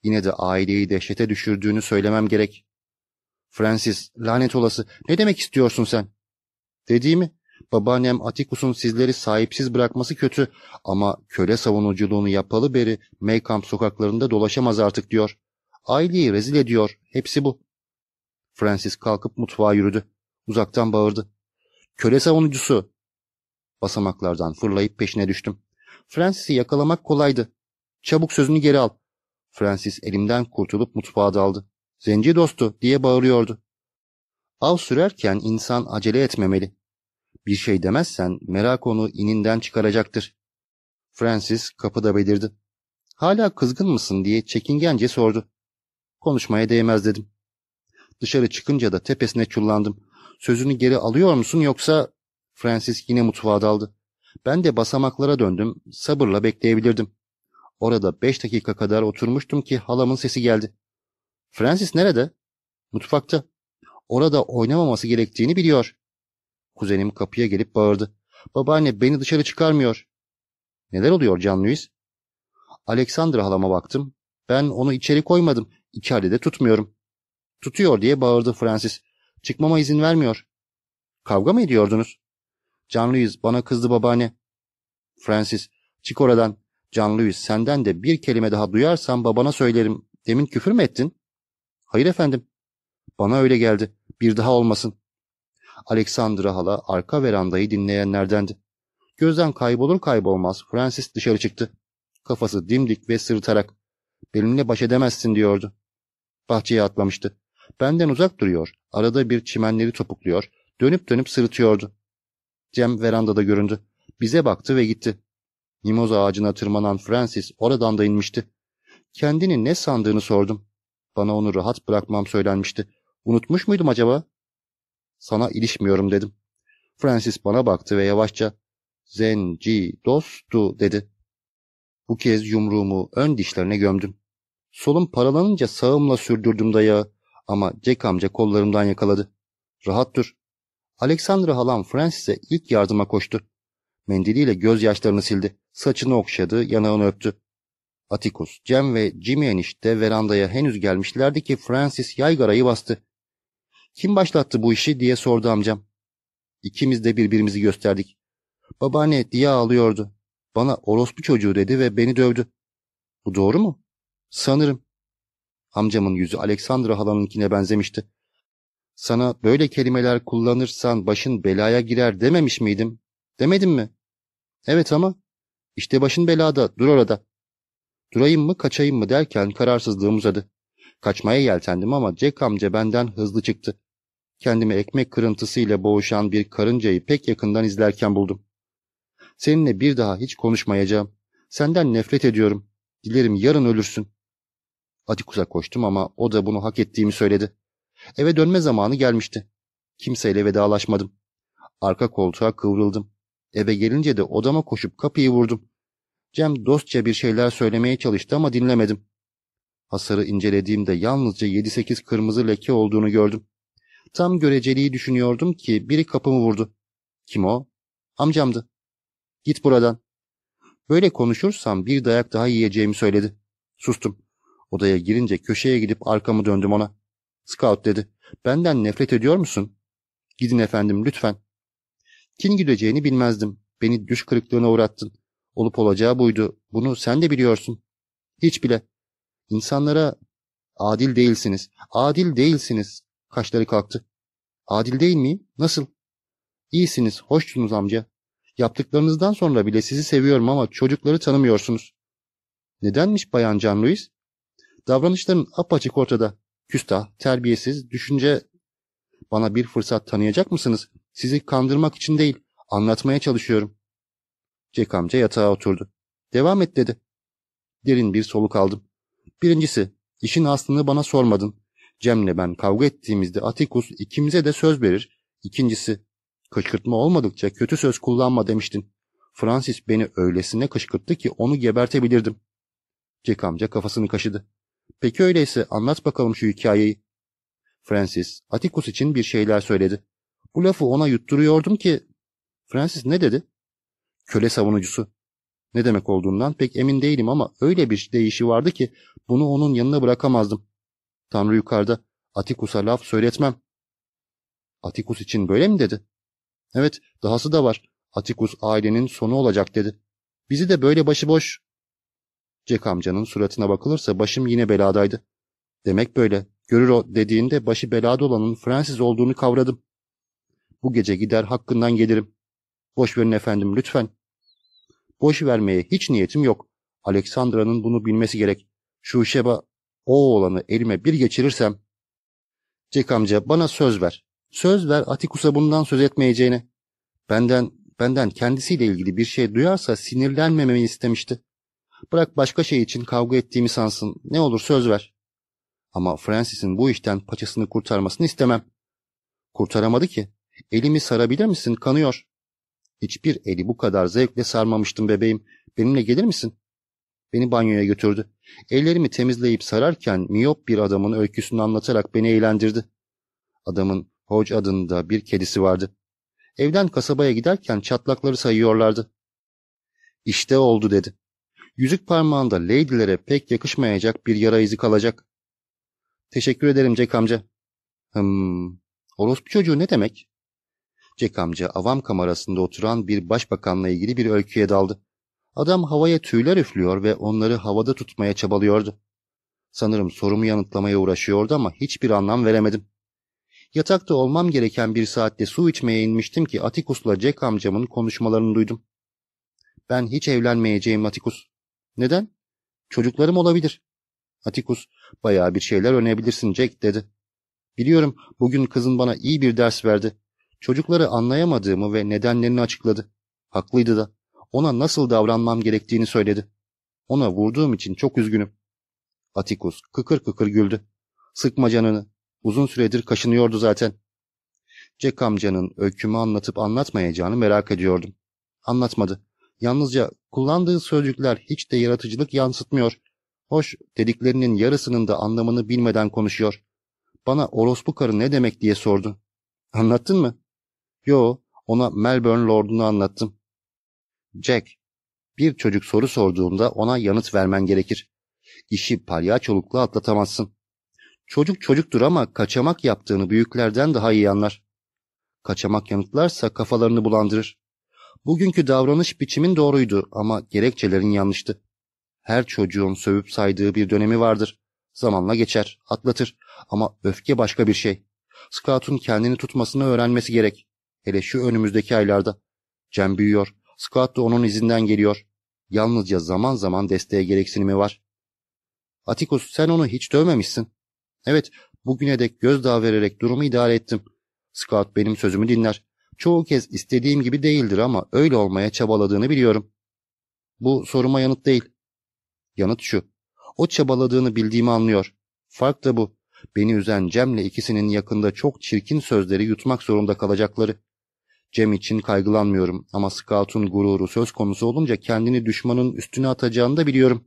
Yine de aileyi dehşete düşürdüğünü söylemem gerek. Francis, lanet olası, ne demek istiyorsun sen? Dediğimi, babaannem Atikus'un sizleri sahipsiz bırakması kötü ama köle savunuculuğunu yapalı beri Maycamp sokaklarında dolaşamaz artık diyor. Aileyi rezil ediyor, hepsi bu. Francis kalkıp mutfağa yürüdü. Uzaktan bağırdı. Köle savunucusu. Basamaklardan fırlayıp peşine düştüm. Francis'i yakalamak kolaydı. Çabuk sözünü geri al. Francis elimden kurtulup mutfağa daldı. Zenci dostu diye bağırıyordu. Av sürerken insan acele etmemeli. Bir şey demezsen merak onu ininden çıkaracaktır. Francis kapıda belirdi. Hala kızgın mısın diye çekingence sordu. Konuşmaya değmez dedim. Dışarı çıkınca da tepesine çullandım. Sözünü geri alıyor musun yoksa... Francis yine mutfağa daldı. Ben de basamaklara döndüm. Sabırla bekleyebilirdim. Orada beş dakika kadar oturmuştum ki halamın sesi geldi. Francis nerede? Mutfakta. Orada oynamaması gerektiğini biliyor. Kuzenim kapıya gelip bağırdı. Babaanne beni dışarı çıkarmıyor. Neler oluyor Can Louis? Alexandra halama baktım. Ben onu içeri koymadım. İçeride de tutmuyorum. Tutuyor diye bağırdı Francis. Çıkmama izin vermiyor. Kavga mı ediyordunuz? Can Louis bana kızdı babaanne. Francis çık oradan. Can Louis senden de bir kelime daha duyarsam babana söylerim. Demin küfür mü ettin? Hayır efendim. Bana öyle geldi. Bir daha olmasın. Alexandra hala arka verandayı dinleyenlerdendi. Gözden kaybolur kaybolmaz Francis dışarı çıktı. Kafası dimdik ve sırıtarak. Benimle baş edemezsin diyordu. Bahçeye atlamıştı. Benden uzak duruyor. Arada bir çimenleri topukluyor. Dönüp dönüp sırıtıyordu. Cem verandada göründü. Bize baktı ve gitti. Mimoza ağacına tırmanan Francis oradan da inmişti. Kendini ne sandığını sordum. Bana onu rahat bırakmam söylenmişti. Unutmuş muydum acaba? Sana ilişmiyorum dedim. Francis bana baktı ve yavaşça Zenci dostu dedi. Bu kez yumruğumu ön dişlerine gömdüm. Solum paralanınca sağımla sürdürdüm dayağı ama Jack amca kollarımdan yakaladı. Rahat dur. Alexandra halam Francis'e ilk yardıma koştu. Mendiliyle gözyaşlarını sildi. Saçını okşadı, yanağını öptü. Atticus, Cem ve Jimmy enişte verandaya henüz gelmişlerdi ki Francis yaygarayı bastı. Kim başlattı bu işi diye sordu amcam. İkimiz de birbirimizi gösterdik. Babaanne diye ağlıyordu. Bana orospu çocuğu dedi ve beni dövdü. Bu doğru mu? Sanırım. Amcamın yüzü Alexandra halanınkine benzemişti. Sana böyle kelimeler kullanırsan başın belaya girer dememiş miydim? Demedim mi? Evet ama işte başın belada dur orada. Durayım mı kaçayım mı derken kararsızlığım uzadı. Kaçmaya yeltendim ama Jack amca benden hızlı çıktı. Kendimi ekmek kırıntısıyla boğuşan bir karıncayı pek yakından izlerken buldum. Seninle bir daha hiç konuşmayacağım. Senden nefret ediyorum. Dilerim yarın ölürsün. Atikus'a koştum ama o da bunu hak ettiğimi söyledi. Eve dönme zamanı gelmişti. Kimseyle vedalaşmadım. Arka koltuğa kıvrıldım. Eve gelince de odama koşup kapıyı vurdum. Cem dostça bir şeyler söylemeye çalıştı ama dinlemedim. Hasarı incelediğimde yalnızca 7-8 kırmızı leke olduğunu gördüm. Tam göreceliği düşünüyordum ki biri kapımı vurdu. Kim o? Amcamdı. Git buradan. Böyle konuşursam bir dayak daha yiyeceğimi söyledi. Sustum. Odaya girince köşeye gidip arkamı döndüm ona. Scout dedi. Benden nefret ediyor musun? Gidin efendim lütfen. Kim gideceğini bilmezdim. Beni düş kırıklığına uğrattın. Olup olacağı buydu. Bunu sen de biliyorsun. Hiç bile. İnsanlara adil değilsiniz. Adil değilsiniz. Kaşları kalktı. Adil değil miyim? Nasıl? İyisiniz, hoşsunuz amca. Yaptıklarınızdan sonra bile sizi seviyorum ama çocukları tanımıyorsunuz. Nedenmiş Bayan Can Louis? Davranışların apaçık ortada. Küstah, terbiyesiz, düşünce... Bana bir fırsat tanıyacak mısınız? Sizi kandırmak için değil, anlatmaya çalışıyorum. Jack amca yatağa oturdu. Devam et dedi. Derin bir soluk aldım. Birincisi, işin aslını bana sormadın. Cem'le ben kavga ettiğimizde Atikus ikimize de söz verir. İkincisi, kışkırtma olmadıkça kötü söz kullanma demiştin. Francis beni öylesine kışkırttı ki onu gebertebilirdim. Jack amca kafasını kaşıdı. Peki öyleyse anlat bakalım şu hikayeyi. Francis, Atticus için bir şeyler söyledi. Bu lafı ona yutturuyordum ki... Francis ne dedi? Köle savunucusu. Ne demek olduğundan pek emin değilim ama öyle bir deyişi vardı ki bunu onun yanına bırakamazdım. Tanrı yukarıda. Atticus'a laf söyletmem. Atticus için böyle mi dedi? Evet, dahası da var. Atticus ailenin sonu olacak dedi. Bizi de böyle başıboş... Jack amcanın suratına bakılırsa başım yine beladaydı. Demek böyle. Görür o dediğinde başı belada olanın Fransız olduğunu kavradım. Bu gece gider hakkından gelirim. Boş verin efendim lütfen. Boş vermeye hiç niyetim yok. Aleksandra'nın bunu bilmesi gerek. Şu şeba o oğlanı elime bir geçirirsem... Jack amca bana söz ver. Söz ver Atikus'a bundan söz etmeyeceğine. Benden, benden kendisiyle ilgili bir şey duyarsa sinirlenmememi istemişti. Bırak başka şey için kavga ettiğimi sansın. Ne olur söz ver. Ama Francis'in bu işten paçasını kurtarmasını istemem. Kurtaramadı ki. Elimi sarabilir misin? Kanıyor. Hiçbir eli bu kadar zevkle sarmamıştım bebeğim. Benimle gelir misin? Beni banyoya götürdü. Ellerimi temizleyip sararken miyop bir adamın öyküsünü anlatarak beni eğlendirdi. Adamın Hodge adında bir kedisi vardı. Evden kasabaya giderken çatlakları sayıyorlardı. İşte oldu dedi. Yüzük parmağında Lady'lere pek yakışmayacak bir yara izi kalacak. Teşekkür ederim Jack amca. Hım, orospu çocuğu ne demek? Jack amca avam kamerasında oturan bir başbakanla ilgili bir öyküye daldı. Adam havaya tüyler üflüyor ve onları havada tutmaya çabalıyordu. Sanırım sorumu yanıtlamaya uğraşıyordu ama hiçbir anlam veremedim. Yatakta olmam gereken bir saatte su içmeye inmiştim ki Atikus'la Jack amcamın konuşmalarını duydum. Ben hiç evlenmeyeceğim Atikus. Neden? Çocuklarım olabilir. Atikus, bayağı bir şeyler öğrenebilirsin Jack dedi. Biliyorum bugün kızın bana iyi bir ders verdi. Çocukları anlayamadığımı ve nedenlerini açıkladı. Haklıydı da. Ona nasıl davranmam gerektiğini söyledi. Ona vurduğum için çok üzgünüm. Atikus kıkır kıkır güldü. Sıkma canını. Uzun süredir kaşınıyordu zaten. Jack amcanın öykümü anlatıp anlatmayacağını merak ediyordum. Anlatmadı. Yalnızca kullandığı sözcükler hiç de yaratıcılık yansıtmıyor. Hoş dediklerinin yarısının da anlamını bilmeden konuşuyor. Bana orospu karı ne demek diye sordu. Anlattın mı? Yo, ona Melbourne Lord'unu anlattım. Jack, Bir çocuk soru sorduğunda ona yanıt vermen gerekir. İşi palyaçolukla atlatamazsın. Çocuk çocuktur ama kaçamak yaptığını büyüklerden daha iyi anlar. Kaçamak yanıtlarsa kafalarını bulandırır. Bugünkü davranış biçimin doğruydu ama gerekçelerin yanlıştı. Her çocuğun sövüp saydığı bir dönemi vardır. Zamanla geçer, atlatır ama öfke başka bir şey. Scout'un kendini tutmasını öğrenmesi gerek. Hele şu önümüzdeki aylarda. Cem büyüyor. Scout da onun izinden geliyor. Yalnızca zaman zaman desteğe gereksinimi var. Atikus sen onu hiç dövmemişsin. Evet, bugüne dek gözdağı vererek durumu idare ettim. Scout benim sözümü dinler. Çoğu kez istediğim gibi değildir ama öyle olmaya çabaladığını biliyorum. Bu soruma yanıt değil. Yanıt şu. O çabaladığını bildiğimi anlıyor. Fark da bu. Beni üzen Cem'le ikisinin yakında çok çirkin sözleri yutmak zorunda kalacakları. Cem için kaygılanmıyorum ama Scout'un gururu söz konusu olunca kendini düşmanın üstüne atacağını da biliyorum.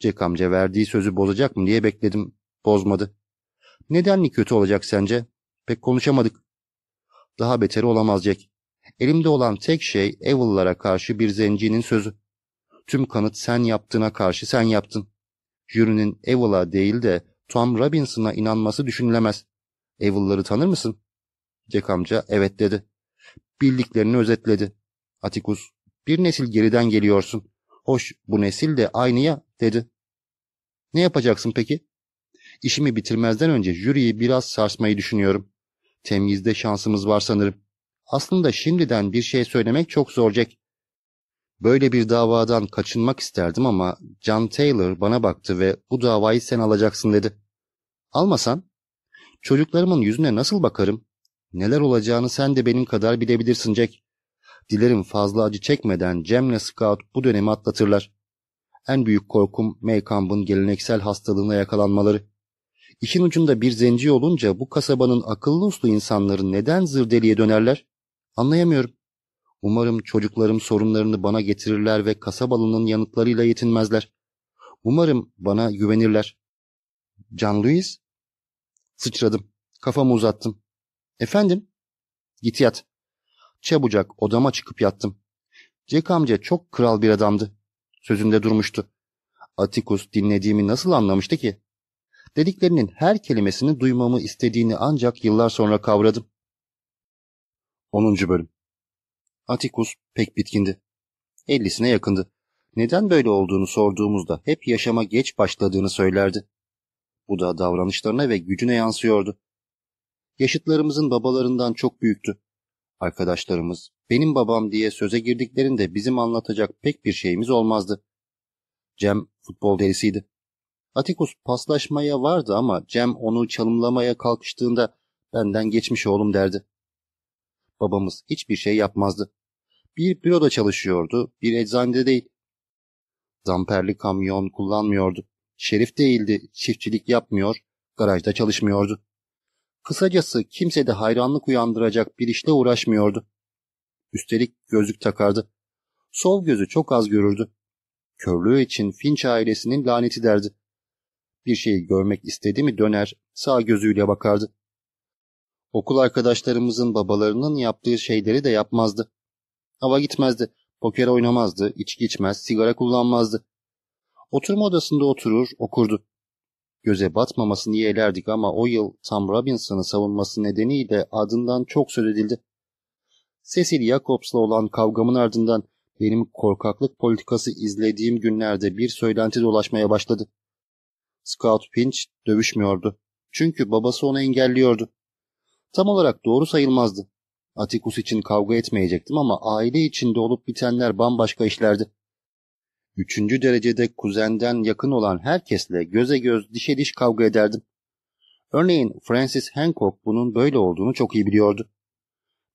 Jack amca verdiği sözü bozacak mı diye bekledim. Bozmadı. Nedenli kötü olacak sence? Pek konuşamadık. Daha beteri olamaz Jack. Elimde olan tek şey Evil'lara karşı bir zencinin sözü. Tüm kanıt sen yaptığına karşı sen yaptın. Jürinin Evil'a değil de Tom Robinson'a inanması düşünülemez. Evil'ları tanır mısın? Jack amca evet dedi. Bildiklerini özetledi. Atikus, bir nesil geriden geliyorsun. Hoş bu nesil de aynı ya dedi. Ne yapacaksın peki? İşimi bitirmezden önce jüriyi biraz sarsmayı düşünüyorum. Temyizde şansımız var sanırım. Aslında şimdiden bir şey söylemek çok zor Jack. Böyle bir davadan kaçınmak isterdim ama John Taylor bana baktı ve bu davayı sen alacaksın dedi. Almasan? Çocuklarımın yüzüne nasıl bakarım? Neler olacağını sen de benim kadar bilebilirsin Jack. Dilerim fazla acı çekmeden Cem'le Scout bu dönemi atlatırlar. En büyük korkum Maykamp'ın geleneksel hastalığına yakalanmaları. İşin ucunda bir zenci olunca bu kasabanın akıllı uslu insanları neden zırdeliye dönerler? Anlayamıyorum. Umarım çocuklarım sorunlarını bana getirirler ve kasabalının yanıtlarıyla yetinmezler. Umarım bana güvenirler. Can Louis? Sıçradım. Kafamı uzattım. Efendim? Git yat. Çabucak odama çıkıp yattım. Jack amca çok kral bir adamdı. Sözünde durmuştu. Atikus dinlediğimi nasıl anlamıştı ki? Dediklerinin her kelimesini duymamı istediğini ancak yıllar sonra kavradım. 10. Bölüm Atikus pek bitkindi. Ellisine yakındı. Neden böyle olduğunu sorduğumuzda hep yaşama geç başladığını söylerdi. Bu da davranışlarına ve gücüne yansıyordu. Yaşıtlarımızın babalarından çok büyüktü. Arkadaşlarımız, benim babam diye söze girdiklerinde bizim anlatacak pek bir şeyimiz olmazdı. Cem futbol delisiydi. Atikus paslaşmaya vardı ama Cem onu çalımlamaya kalkıştığında benden geçmiş oğlum derdi. Babamız hiçbir şey yapmazdı. Bir büroda çalışıyordu, bir eczanede değil. Damperli kamyon kullanmıyordu. Şerif değildi, çiftçilik yapmıyor, garajda çalışmıyordu. Kısacası kimse de hayranlık uyandıracak bir işle uğraşmıyordu. Üstelik gözlük takardı. Sol gözü çok az görürdü. Körlüğü için Finch ailesinin laneti derdi. Bir şeyi görmek istedi mi döner, sağ gözüyle bakardı. Okul arkadaşlarımızın babalarının yaptığı şeyleri de yapmazdı. Hava gitmezdi, poker oynamazdı, içki içmez, sigara kullanmazdı. Oturma odasında oturur, okurdu. Göze batmamasını yeğlerdik ama o yıl Sam Robinson'ı savunması nedeniyle adından çok söz edildi. Cecil Jacobs'la olan kavgamın ardından benim korkaklık politikası izlediğim günlerde bir söylenti dolaşmaya başladı. Scout Finch dövüşmüyordu. Çünkü babası onu engelliyordu. Tam olarak doğru sayılmazdı. Atikus için kavga etmeyecektim ama aile içinde olup bitenler bambaşka işlerdi. Üçüncü derecede kuzenden yakın olan herkesle göze göz dişe diş kavga ederdim. Örneğin Francis Hancock bunun böyle olduğunu çok iyi biliyordu.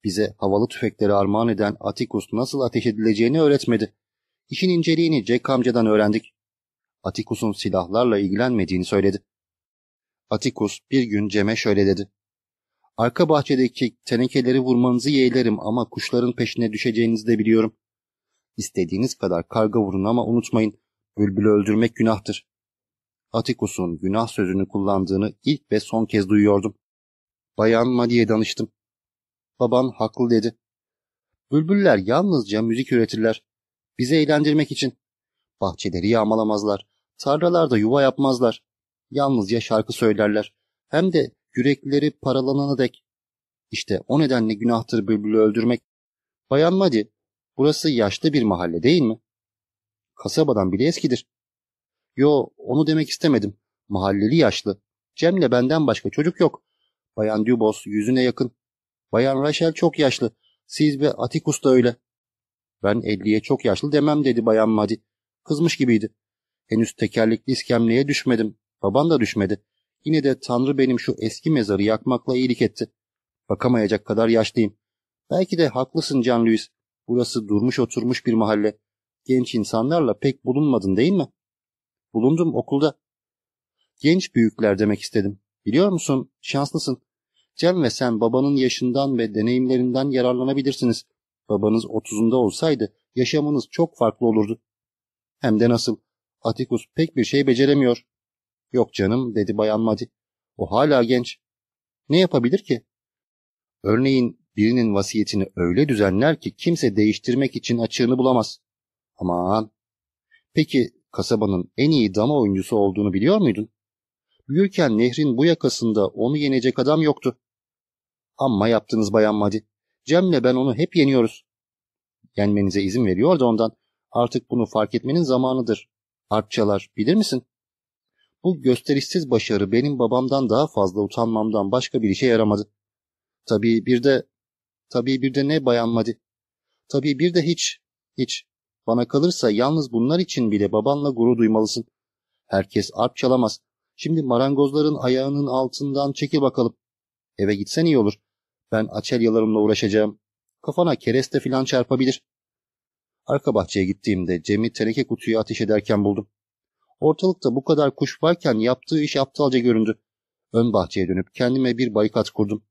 Bize havalı tüfekleri armağan eden Atikus nasıl ateş edileceğini öğretmedi. İşin inceliğini Jack amcadan öğrendik. Atikus'un silahlarla ilgilenmediğini söyledi. Atikus bir gün Cem'e şöyle dedi. Arka bahçedeki tenekeleri vurmanızı yeğlerim ama kuşların peşine düşeceğinizi de biliyorum. İstediğiniz kadar karga vurun ama unutmayın, bülbülü öldürmek günahtır. Atikus'un günah sözünü kullandığını ilk ve son kez duyuyordum. Bayan Madi'ye danıştım. Baban haklı dedi. Bülbüller yalnızca müzik üretirler. Bizi eğlendirmek için. Bahçeleri yağmalamazlar. Tarlalarda yuva yapmazlar. Yalnızca şarkı söylerler. Hem de yürekleri paralanana dek. İşte o nedenle günahtır bülbülü öldürmek. Bayan Madi, burası yaşlı bir mahalle değil mi? Kasabadan bile eskidir. Yo, onu demek istemedim. Mahalleli yaşlı. Cem'le benden başka çocuk yok. Bayan Dubos yüzüne yakın. Bayan Rachel çok yaşlı. Siz ve Atikus da öyle. Ben elliye çok yaşlı demem dedi Bayan Madi. Kızmış gibiydi. Henüz tekerlekli iskemleye düşmedim. Baban da düşmedi. Yine de Tanrı benim şu eski mezarı yakmakla iyilik etti. Bakamayacak kadar yaşlıyım. Belki de haklısın Can Lewis. Burası durmuş oturmuş bir mahalle. Genç insanlarla pek bulunmadın değil mi? Bulundum okulda. Genç büyükler demek istedim. Biliyor musun? Şanslısın. Cem ve sen babanın yaşından ve deneyimlerinden yararlanabilirsiniz. Babanız otuzunda olsaydı yaşamınız çok farklı olurdu. Hem de nasıl? Atikus pek bir şey beceremiyor. Yok canım dedi Bayan Madi. O hala genç. Ne yapabilir ki? Örneğin birinin vasiyetini öyle düzenler ki kimse değiştirmek için açığını bulamaz. Aman. Peki kasabanın en iyi dama oyuncusu olduğunu biliyor muydun? Büyürken nehrin bu yakasında onu yenecek adam yoktu. Amma yaptınız Bayan Madi. Cem'le ben onu hep yeniyoruz. Yenmenize izin veriyor da ondan. Artık bunu fark etmenin zamanıdır. Artçalar bilir misin? Bu gösterişsiz başarı benim babamdan daha fazla utanmamdan başka bir işe yaramadı. Tabii bir de, tabii bir de ne bayanmadı. Tabii bir de hiç, hiç. Bana kalırsa yalnız bunlar için bile babanla gurur duymalısın. Herkes arp çalamaz. Şimdi marangozların ayağının altından çekil bakalım. Eve gitsen iyi olur. Ben açelyalarımla uğraşacağım. Kafana kereste filan çarpabilir. Arka bahçeye gittiğimde Cem'i teneke kutuya ateş ederken buldum. Ortalıkta bu kadar kuş varken yaptığı iş aptalca göründü. Ön bahçeye dönüp kendime bir barikat kurdum.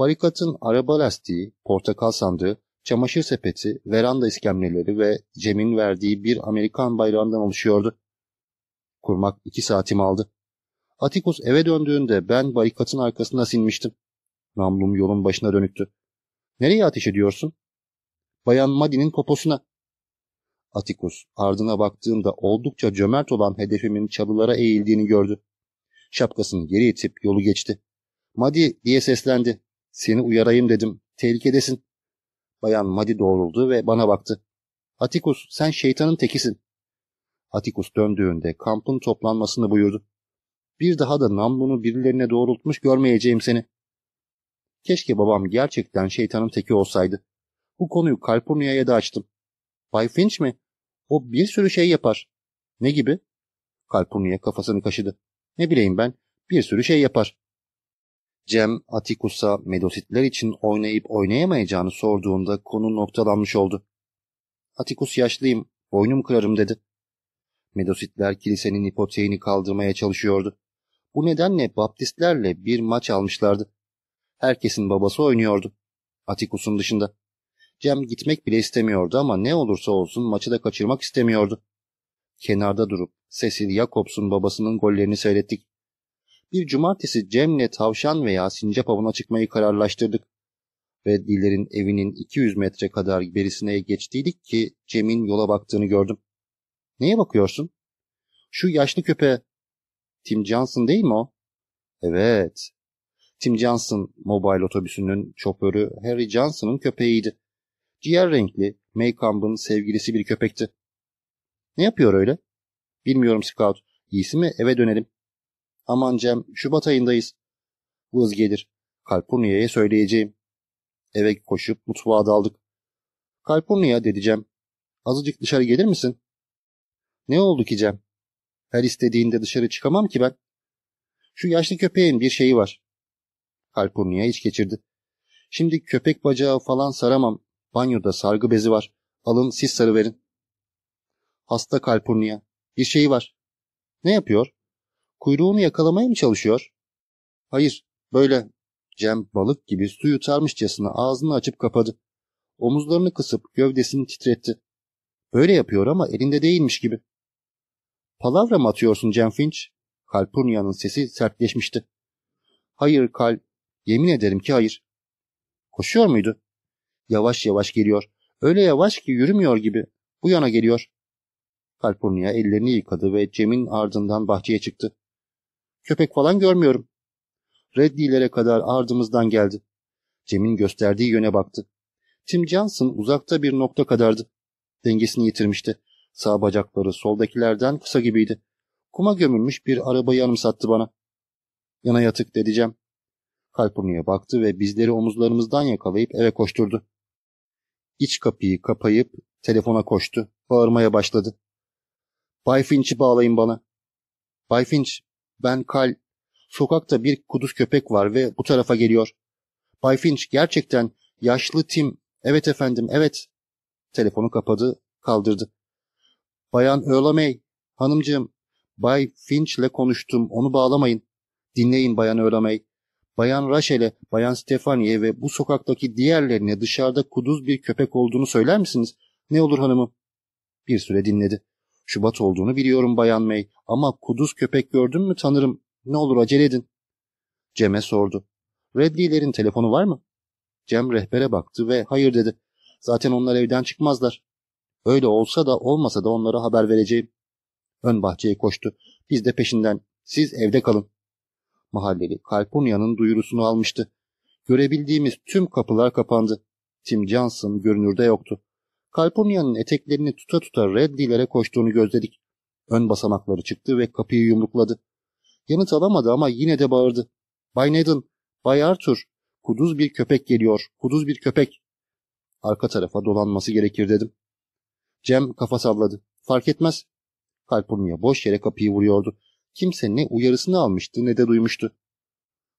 Barikatın araba lastiği, portakal sandığı, çamaşır sepeti, veranda iskemleleri ve Cem'in verdiği bir Amerikan bayrağından oluşuyordu. Kurmak iki saatimi aldı. Atikus eve döndüğünde ben barikatın arkasına sinmiştim. Namlum yolun başına dönüktü. Nereye ateş ediyorsun? Bayan Madi'nin poposuna. Atikus ardına baktığında oldukça cömert olan hedefimin çalılara eğildiğini gördü. Şapkasını geri itip yolu geçti. Madi diye seslendi. Seni uyarayım dedim. Tehlikedesin. Bayan Madi doğruldu ve bana baktı. Atikus sen şeytanın tekisin. Atikus döndüğünde kampın toplanmasını buyurdu. Bir daha da namlunu birilerine doğrultmuş görmeyeceğim seni. Keşke babam gerçekten şeytanın teki olsaydı. Bu konuyu Kalpurnia'ya da açtım. Bay Finch mi? O bir sürü şey yapar. Ne gibi? Kalpurnia kafasını kaşıdı. Ne bileyim ben, bir sürü şey yapar. Cem, Atikus'a Medositler için oynayıp oynayamayacağını sorduğunda konu noktalanmış oldu. Atikus yaşlıyım, boynum kırarım dedi. Medositler kilisenin ipoteğini kaldırmaya çalışıyordu. Bu nedenle Baptistlerle bir maç almışlardı. Herkesin babası oynuyordu. Atikus'un dışında. Cem gitmek bile istemiyordu ama ne olursa olsun maçı da kaçırmak istemiyordu. Kenarda durup Cecil Jacobs'un babasının gollerini seyrettik. Bir cumartesi Cem'le tavşan veya sincap avına çıkmayı kararlaştırdık. Ve Diller'in evinin 200 metre kadar berisine geçtiydik ki Cem'in yola baktığını gördüm. Neye bakıyorsun? Şu yaşlı köpeğe. Tim Johnson değil mi o? Evet. Tim Johnson mobil otobüsünün şoförü Harry Johnson'ın köpeğiydi. Ciğer renkli, Maycomb'ın sevgilisi bir köpekti. Ne yapıyor öyle? Bilmiyorum Scout. İyisi mi eve dönelim. Aman Cem, Şubat ayındayız. Vız gelir. Kalpurnia'ya söyleyeceğim. Eve koşup mutfağa daldık. Kalpurnia dedi Cem. Azıcık dışarı gelir misin? Ne oldu ki Cem? Her istediğinde dışarı çıkamam ki ben. Şu yaşlı köpeğin bir şeyi var. Kalpurnia iç geçirdi. Şimdi köpek bacağı falan saramam. Banyoda sargı bezi var. Alın siz sarı verin. Hasta Kalpurnia. Bir şeyi var. Ne yapıyor? Kuyruğunu yakalamaya mı çalışıyor? Hayır, böyle. Cem balık gibi su yutarmışçasına ağzını açıp kapadı. Omuzlarını kısıp gövdesini titretti. Böyle yapıyor ama elinde değilmiş gibi. Palavra mı atıyorsun Cem Finch? Kalpurnia'nın sesi sertleşmişti. Hayır Kal, yemin ederim ki hayır. Koşuyor muydu? Yavaş yavaş geliyor. Öyle yavaş ki yürümüyor gibi. Bu yana geliyor. Kalpurnia ellerini yıkadı ve Cem'in ardından bahçeye çıktı. Köpek falan görmüyorum. Reddy'lere kadar ardımızdan geldi. Cem'in gösterdiği yöne baktı. Tim Johnson uzakta bir nokta kadardı. Dengesini yitirmişti. Sağ bacakları soldakilerden kısa gibiydi. Kuma gömülmüş bir arabayı anımsattı bana. Yana yatık dedi Cem. Kalpurni'ye baktı ve bizleri omuzlarımızdan yakalayıp eve koşturdu. İç kapıyı kapayıp telefona koştu. Bağırmaya başladı. Bay Finch'i bağlayın bana. Bay Finch, ben Kal. Sokakta bir kuduz köpek var ve bu tarafa geliyor. Bay Finch gerçekten yaşlı Tim. Evet efendim, evet. Telefonu kapadı, kaldırdı. Bayan May, hanımcığım, Bay Finch'le konuştum, onu bağlamayın. Dinleyin Bayan May. Bayan Rachel'e, Bayan Stefani'ye ve bu sokaktaki diğerlerine dışarıda kuduz bir köpek olduğunu söyler misiniz? Ne olur hanımım? Bir süre dinledi. Şubat olduğunu biliyorum Bayan May ama kuduz köpek gördün mü tanırım. Ne olur acele edin. Cem'e sordu. Redley'lerin telefonu var mı? Cem rehbere baktı ve hayır dedi. Zaten onlar evden çıkmazlar. Öyle olsa da olmasa da onlara haber vereceğim. Ön bahçeye koştu. Biz de peşinden. Siz evde kalın. Mahalleli Kalponya'nın duyurusunu almıştı. Görebildiğimiz tüm kapılar kapandı. Tim Johnson görünürde yoktu. Kalponya'nın eteklerini tuta tuta Reddy'lere koştuğunu gözledik. Ön basamakları çıktı ve kapıyı yumrukladı. Yanıt alamadı ama yine de bağırdı. Bay Nathan, Bay Arthur, kuduz bir köpek geliyor, kuduz bir köpek. Arka tarafa dolanması gerekir dedim. Cem kafa salladı. Fark etmez. Kalpurnia boş yere kapıyı vuruyordu. Kimse ne uyarısını almıştı ne de duymuştu.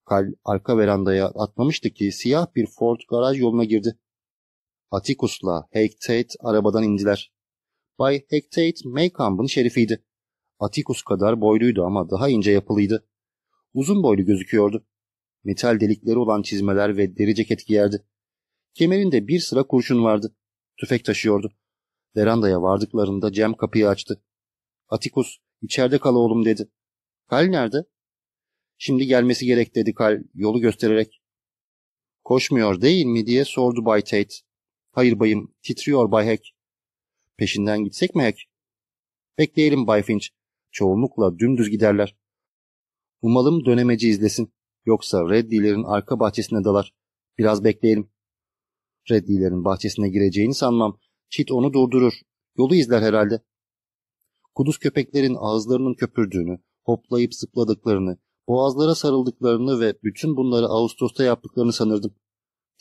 Kal arka verandaya atlamıştı ki siyah bir Ford garaj yoluna girdi. Atticus'la Hectate arabadan indiler. Bay Hectate Maycomb'ın şerifiydi. Atticus kadar boyluydu ama daha ince yapılıydı. Uzun boylu gözüküyordu. Metal delikleri olan çizmeler ve deri ceket giyerdi. Kemerinde bir sıra kurşun vardı. Tüfek taşıyordu. Verandaya vardıklarında Cem kapıyı açtı. Atticus, içeride kal oğlum dedi. Kal nerede? Şimdi gelmesi gerek dedi Kal yolu göstererek. Koşmuyor değil mi diye sordu Bay Tate. Hayır bayım, titriyor Bay Hack. Peşinden gitsek mi Hack? Bekleyelim Bay Finch. Çoğunlukla dümdüz giderler. Umalım dönemeci izlesin. Yoksa Reddy'lerin arka bahçesine dalar. Biraz bekleyelim. Reddy'lerin bahçesine gireceğini sanmam. Çit onu durdurur. Yolu izler herhalde. Kuduz köpeklerin ağızlarının köpürdüğünü, hoplayıp zıpladıklarını, boğazlara sarıldıklarını ve bütün bunları Ağustos'ta yaptıklarını sanırdım.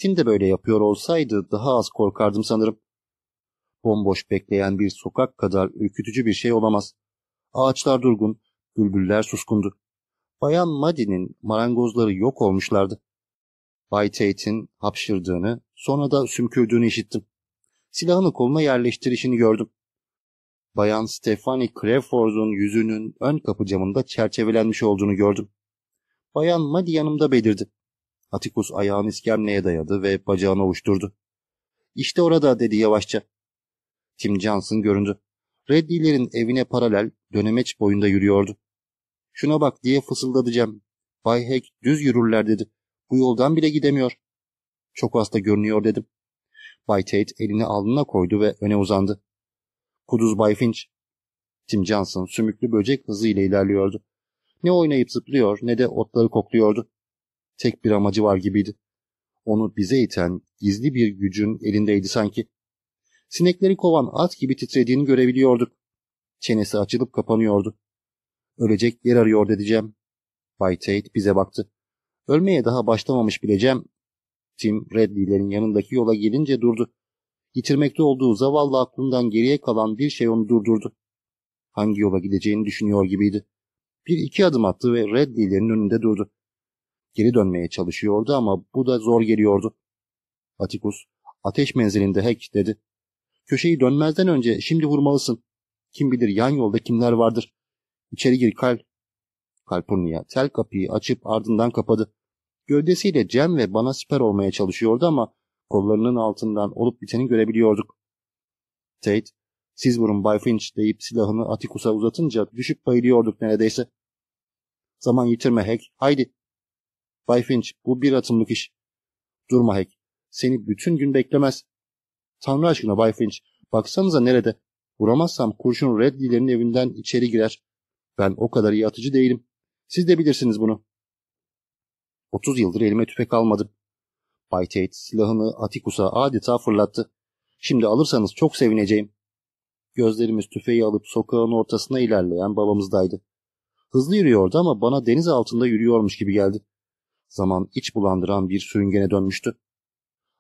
Tim de böyle yapıyor olsaydı daha az korkardım sanırım. Bomboş bekleyen bir sokak kadar ürkütücü bir şey olamaz. Ağaçlar durgun, bülbüller suskundu. Bayan Maddie'nin marangozları yok olmuşlardı. Bay Tate'in hapşırdığını, sonra da sümkürdüğünü işittim. Silahını koluna yerleştirişini gördüm. Bayan Stephanie Crawford'un yüzünün ön kapı camında çerçevelenmiş olduğunu gördüm. Bayan Maddie yanımda belirdi. Atticus ayağını iskemleye dayadı ve bacağını ovuşturdu. İşte orada dedi yavaşça. Tim Johnson göründü. Reddy'lerin evine paralel dönemeç boyunda yürüyordu. Şuna bak diye fısıldadı Cem. Bay Hack düz yürürler dedi. Bu yoldan bile gidemiyor. Çok hasta görünüyor dedim. Bay Tate elini alnına koydu ve öne uzandı. Kuduz Bay Finch. Tim Johnson sümüklü böcek hızıyla ilerliyordu. Ne oynayıp zıplıyor ne de otları kokluyordu. Tek bir amacı var gibiydi. Onu bize iten gizli bir gücün elindeydi sanki. Sinekleri kovan at gibi titrediğini görebiliyorduk. Çenesi açılıp kapanıyordu. Ölecek yer arıyor dedeceğim. Bay Tate bize baktı. Ölmeye daha başlamamış bileceğim. Tim Redley'lerin yanındaki yola gelince durdu. Yitirmekte olduğu zavallı aklından geriye kalan bir şey onu durdurdu. Hangi yola gideceğini düşünüyor gibiydi. Bir iki adım attı ve Redley'lerin önünde durdu. Geri dönmeye çalışıyordu ama bu da zor geliyordu. Atticus, ateş menzilinde Hack dedi. Köşeyi dönmezden önce şimdi vurmalısın. Kim bilir yan yolda kimler vardır. İçeri gir Kal. Kalpurnia tel kapıyı açıp ardından kapadı. Gövdesiyle Cem ve bana siper olmaya çalışıyordu ama kollarının altından olup biteni görebiliyorduk. Tate, siz vurun Bay Finch deyip silahını Atticus'a uzatınca düşüp bayılıyorduk neredeyse. Zaman yitirme Hack, haydi. Bay Finch, bu bir atımlık iş. Durma Hack, seni bütün gün beklemez. Tanrı aşkına Bay Finch, baksanıza nerede? Vuramazsam kurşun Redley'lerin evinden içeri girer. Ben o kadar iyi atıcı değilim. Siz de bilirsiniz bunu. 30 yıldır elime tüfek almadım. Bay Tate silahını Atikus'a adeta fırlattı. Şimdi alırsanız çok sevineceğim. Gözlerimiz tüfeği alıp sokağın ortasına ilerleyen babamızdaydı. Hızlı yürüyordu ama bana deniz altında yürüyormuş gibi geldi. Zaman iç bulandıran bir sürüngene dönmüştü.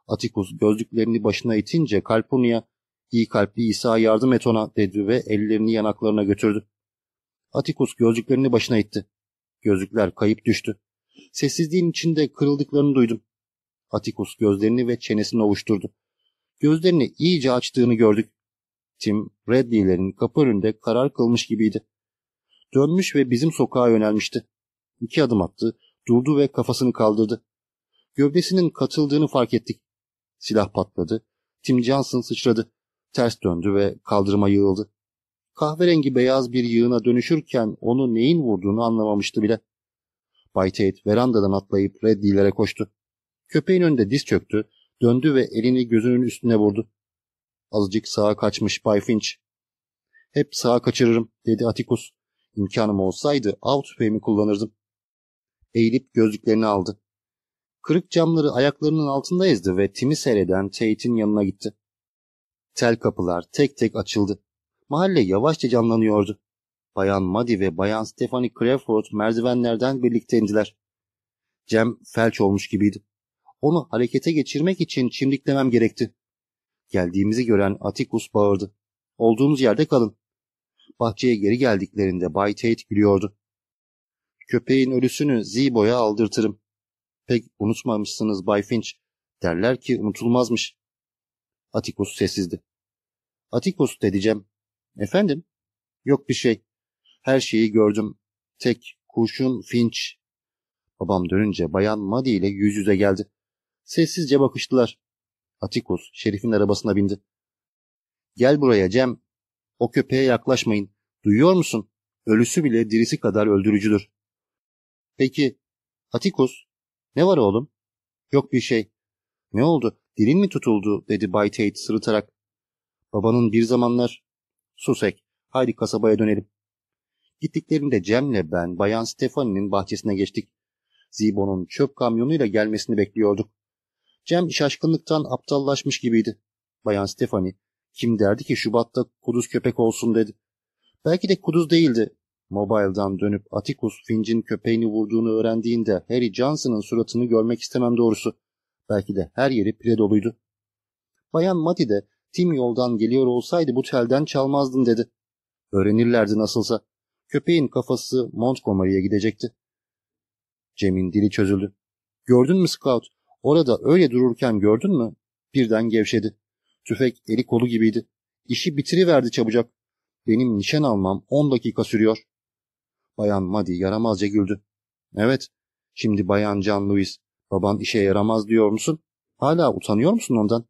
Atikus gözlüklerini başına itince Kalpurnia, iyi kalpli İsa yardım et ona dedi ve ellerini yanaklarına götürdü. Atikus gözlüklerini başına itti. Gözlükler kayıp düştü. Sessizliğin içinde kırıldıklarını duydum. Atikus gözlerini ve çenesini ovuşturdu. Gözlerini iyice açtığını gördük. Tim, Redley'lerin kapı önünde karar kılmış gibiydi. Dönmüş ve bizim sokağa yönelmişti. İki adım attı, durdu ve kafasını kaldırdı. Gövdesinin katıldığını fark ettik. Silah patladı. Tim Johnson sıçradı. Ters döndü ve kaldırıma yığıldı. Kahverengi beyaz bir yığına dönüşürken onu neyin vurduğunu anlamamıştı bile. Bay Tate verandadan atlayıp Reddy'lere koştu. Köpeğin önünde diz çöktü, döndü ve elini gözünün üstüne vurdu. Azıcık sağa kaçmış Bay Finch. Hep sağa kaçırırım dedi Atikus. İmkanım olsaydı av tüfeğimi kullanırdım. Eğilip gözlüklerini aldı. Kırık camları ayaklarının altında ezdi ve Tim'i seyreden Tate'in yanına gitti. Tel kapılar tek tek açıldı. Mahalle yavaşça canlanıyordu. Bayan Maddie ve Bayan Stephanie Crawford merdivenlerden birlikte indiler. Cem felç olmuş gibiydi. Onu harekete geçirmek için çimdiklemem gerekti. Geldiğimizi gören Atikus bağırdı. Olduğunuz yerde kalın. Bahçeye geri geldiklerinde Bay Tate gülüyordu. Köpeğin ölüsünü Zibo'ya aldırtırım. Pek unutmamışsınız Bay Finch. Derler ki unutulmazmış. Atikus sessizdi. Atikus dedicem. Efendim? Yok bir şey. Her şeyi gördüm. Tek kurşun Finch. Babam dönünce bayan Maddie ile yüz yüze geldi. Sessizce bakıştılar. Atikus Şerif'in arabasına bindi. Gel buraya Cem. O köpeğe yaklaşmayın. Duyuyor musun? Ölüsü bile dirisi kadar öldürücüdür. Peki, Atikus, ne var oğlum? Yok bir şey. Ne oldu? Dilin mi tutuldu? dedi Bay Tate sırıtarak. Babanın bir zamanlar... Susek, haydi kasabaya dönelim. Gittiklerinde Cem'le ben Bayan Stefani'nin bahçesine geçtik. Zibo'nun çöp kamyonuyla gelmesini bekliyorduk. Cem şaşkınlıktan aptallaşmış gibiydi. Bayan Stefani, kim derdi ki Şubat'ta kuduz köpek olsun dedi. Belki de kuduz değildi. Mobile'dan dönüp Atticus Finch'in köpeğini vurduğunu öğrendiğinde Harry Johnson'ın suratını görmek istemem doğrusu. Belki de her yeri pire doluydu. Bayan Mati de Tim yoldan geliyor olsaydı bu telden çalmazdın dedi. Öğrenirlerdi nasılsa. Köpeğin kafası Montgomery'e gidecekti. Cem'in dili çözüldü. Gördün mü Scout? Orada öyle dururken gördün mü? Birden gevşedi. Tüfek eli kolu gibiydi. İşi bitiriverdi çabucak. Benim nişan almam on dakika sürüyor. Bayan Madi yaramazca güldü. Evet, şimdi Bayan Can Louis, baban işe yaramaz diyor musun? Hala utanıyor musun ondan?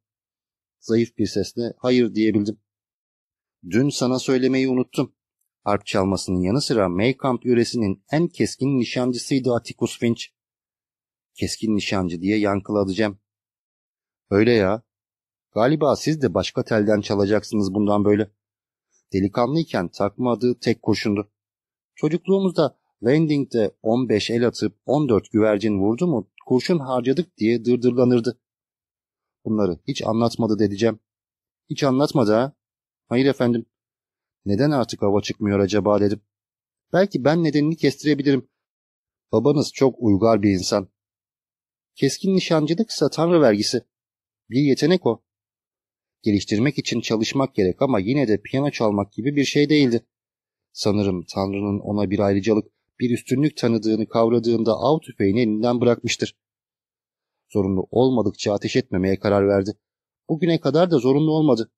Zayıf bir sesle hayır diyebildim. Dün sana söylemeyi unuttum. Arp çalmasının yanı sıra Maycamp yöresinin en keskin nişancısıydı Atticus Finch. Keskin nişancı diye yankıladı Cem. Öyle ya. Galiba siz de başka telden çalacaksınız bundan böyle. Delikanlıyken takmadığı tek kurşundu. Çocukluğumuzda Landing'de 15 el atıp 14 güvercin vurdu mu kurşun harcadık diye dırdırlanırdı. Bunları hiç anlatmadı dedeceğim. Hiç anlatmadı ha? Hayır efendim. Neden artık hava çıkmıyor acaba dedim. Belki ben nedenini kestirebilirim. Babanız çok uygar bir insan. Keskin nişancılıksa tanrı vergisi. Bir yetenek o. Geliştirmek için çalışmak gerek ama yine de piyano çalmak gibi bir şey değildi. Sanırım Tanrı'nın ona bir ayrıcalık, bir üstünlük tanıdığını kavradığında av tüfeğini elinden bırakmıştır. Zorunlu olmadıkça ateş etmemeye karar verdi. Bugüne kadar da zorunlu olmadı.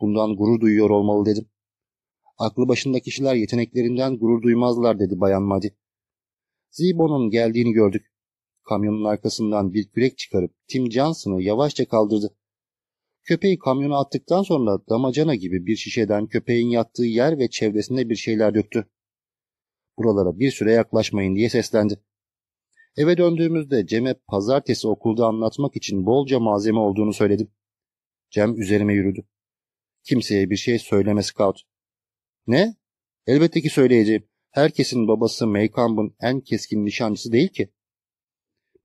Bundan gurur duyuyor olmalı dedim. Aklı başında kişiler yeteneklerinden gurur duymazlar dedi Bayan Madi. Zibo'nun geldiğini gördük. Kamyonun arkasından bir kürek çıkarıp Tim Johnson'ı yavaşça kaldırdı. Köpeği kamyona attıktan sonra damacana gibi bir şişeden köpeğin yattığı yer ve çevresinde bir şeyler döktü. Buralara bir süre yaklaşmayın diye seslendi. Eve döndüğümüzde Cem'e pazartesi okulda anlatmak için bolca malzeme olduğunu söyledim. Cem üzerime yürüdü. Kimseye bir şey söyleme Scout. Ne? Elbette ki söyleyeceğim. Herkesin babası Maycomb'un en keskin nişancısı değil ki.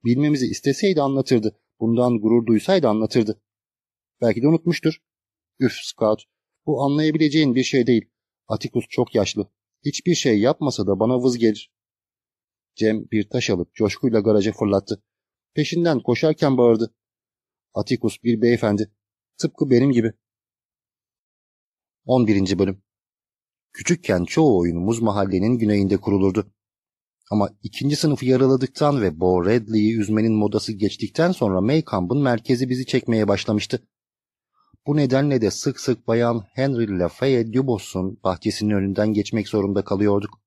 Bilmemizi isteseydi anlatırdı. Bundan gurur duysaydı anlatırdı. Belki de unutmuştur. Üf Scout, bu anlayabileceğin bir şey değil. Atikus çok yaşlı. Hiçbir şey yapmasa da bana vız gelir. Cem bir taş alıp coşkuyla garaja fırlattı. Peşinden koşarken bağırdı. Atikus bir beyefendi. Tıpkı benim gibi. 11. Bölüm Küçükken çoğu oyunumuz mahallenin güneyinde kurulurdu. Ama ikinci sınıfı yaraladıktan ve Bo Redley'i üzmenin modası geçtikten sonra Maycomb'un merkezi bizi çekmeye başlamıştı. Bu nedenle de sık sık bayan Henry Lafayette Dubos'un bahçesinin önünden geçmek zorunda kalıyorduk.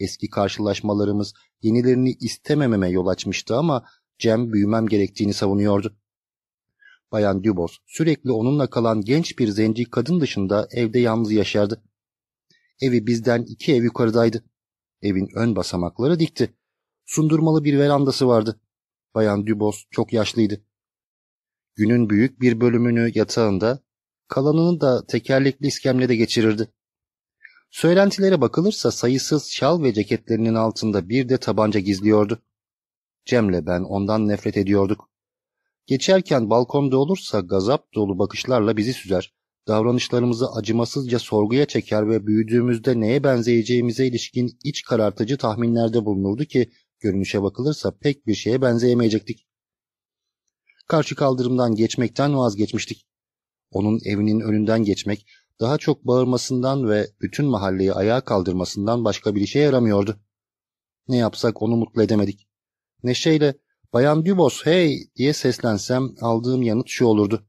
Eski karşılaşmalarımız yenilerini istemememe yol açmıştı ama Cem büyümem gerektiğini savunuyordu. Bayan Dubos sürekli onunla kalan genç bir zenci kadın dışında evde yalnız yaşardı. Evi bizden iki ev yukarıdaydı. Evin ön basamakları dikti. Sundurmalı bir verandası vardı. Bayan Dubos çok yaşlıydı. Günün büyük bir bölümünü yatağında, kalanını da tekerlekli iskemlede geçirirdi. Söylentilere bakılırsa sayısız şal ve ceketlerinin altında bir de tabanca gizliyordu. Cem'le ben ondan nefret ediyorduk. Geçerken balkonda olursa gazap dolu bakışlarla bizi süzer, davranışlarımızı acımasızca sorguya çeker ve büyüdüğümüzde neye benzeyeceğimize ilişkin iç karartıcı tahminlerde bulunurdu ki görünüşe bakılırsa pek bir şeye benzeyemeyecektik. Karşı kaldırımdan geçmekten vazgeçmiştik. Onun evinin önünden geçmek daha çok bağırmasından ve bütün mahalleyi ayağa kaldırmasından başka bir işe yaramıyordu. Ne yapsak onu mutlu edemedik. Neşeyle Bayan Dubos hey diye seslensem aldığım yanıt şu olurdu.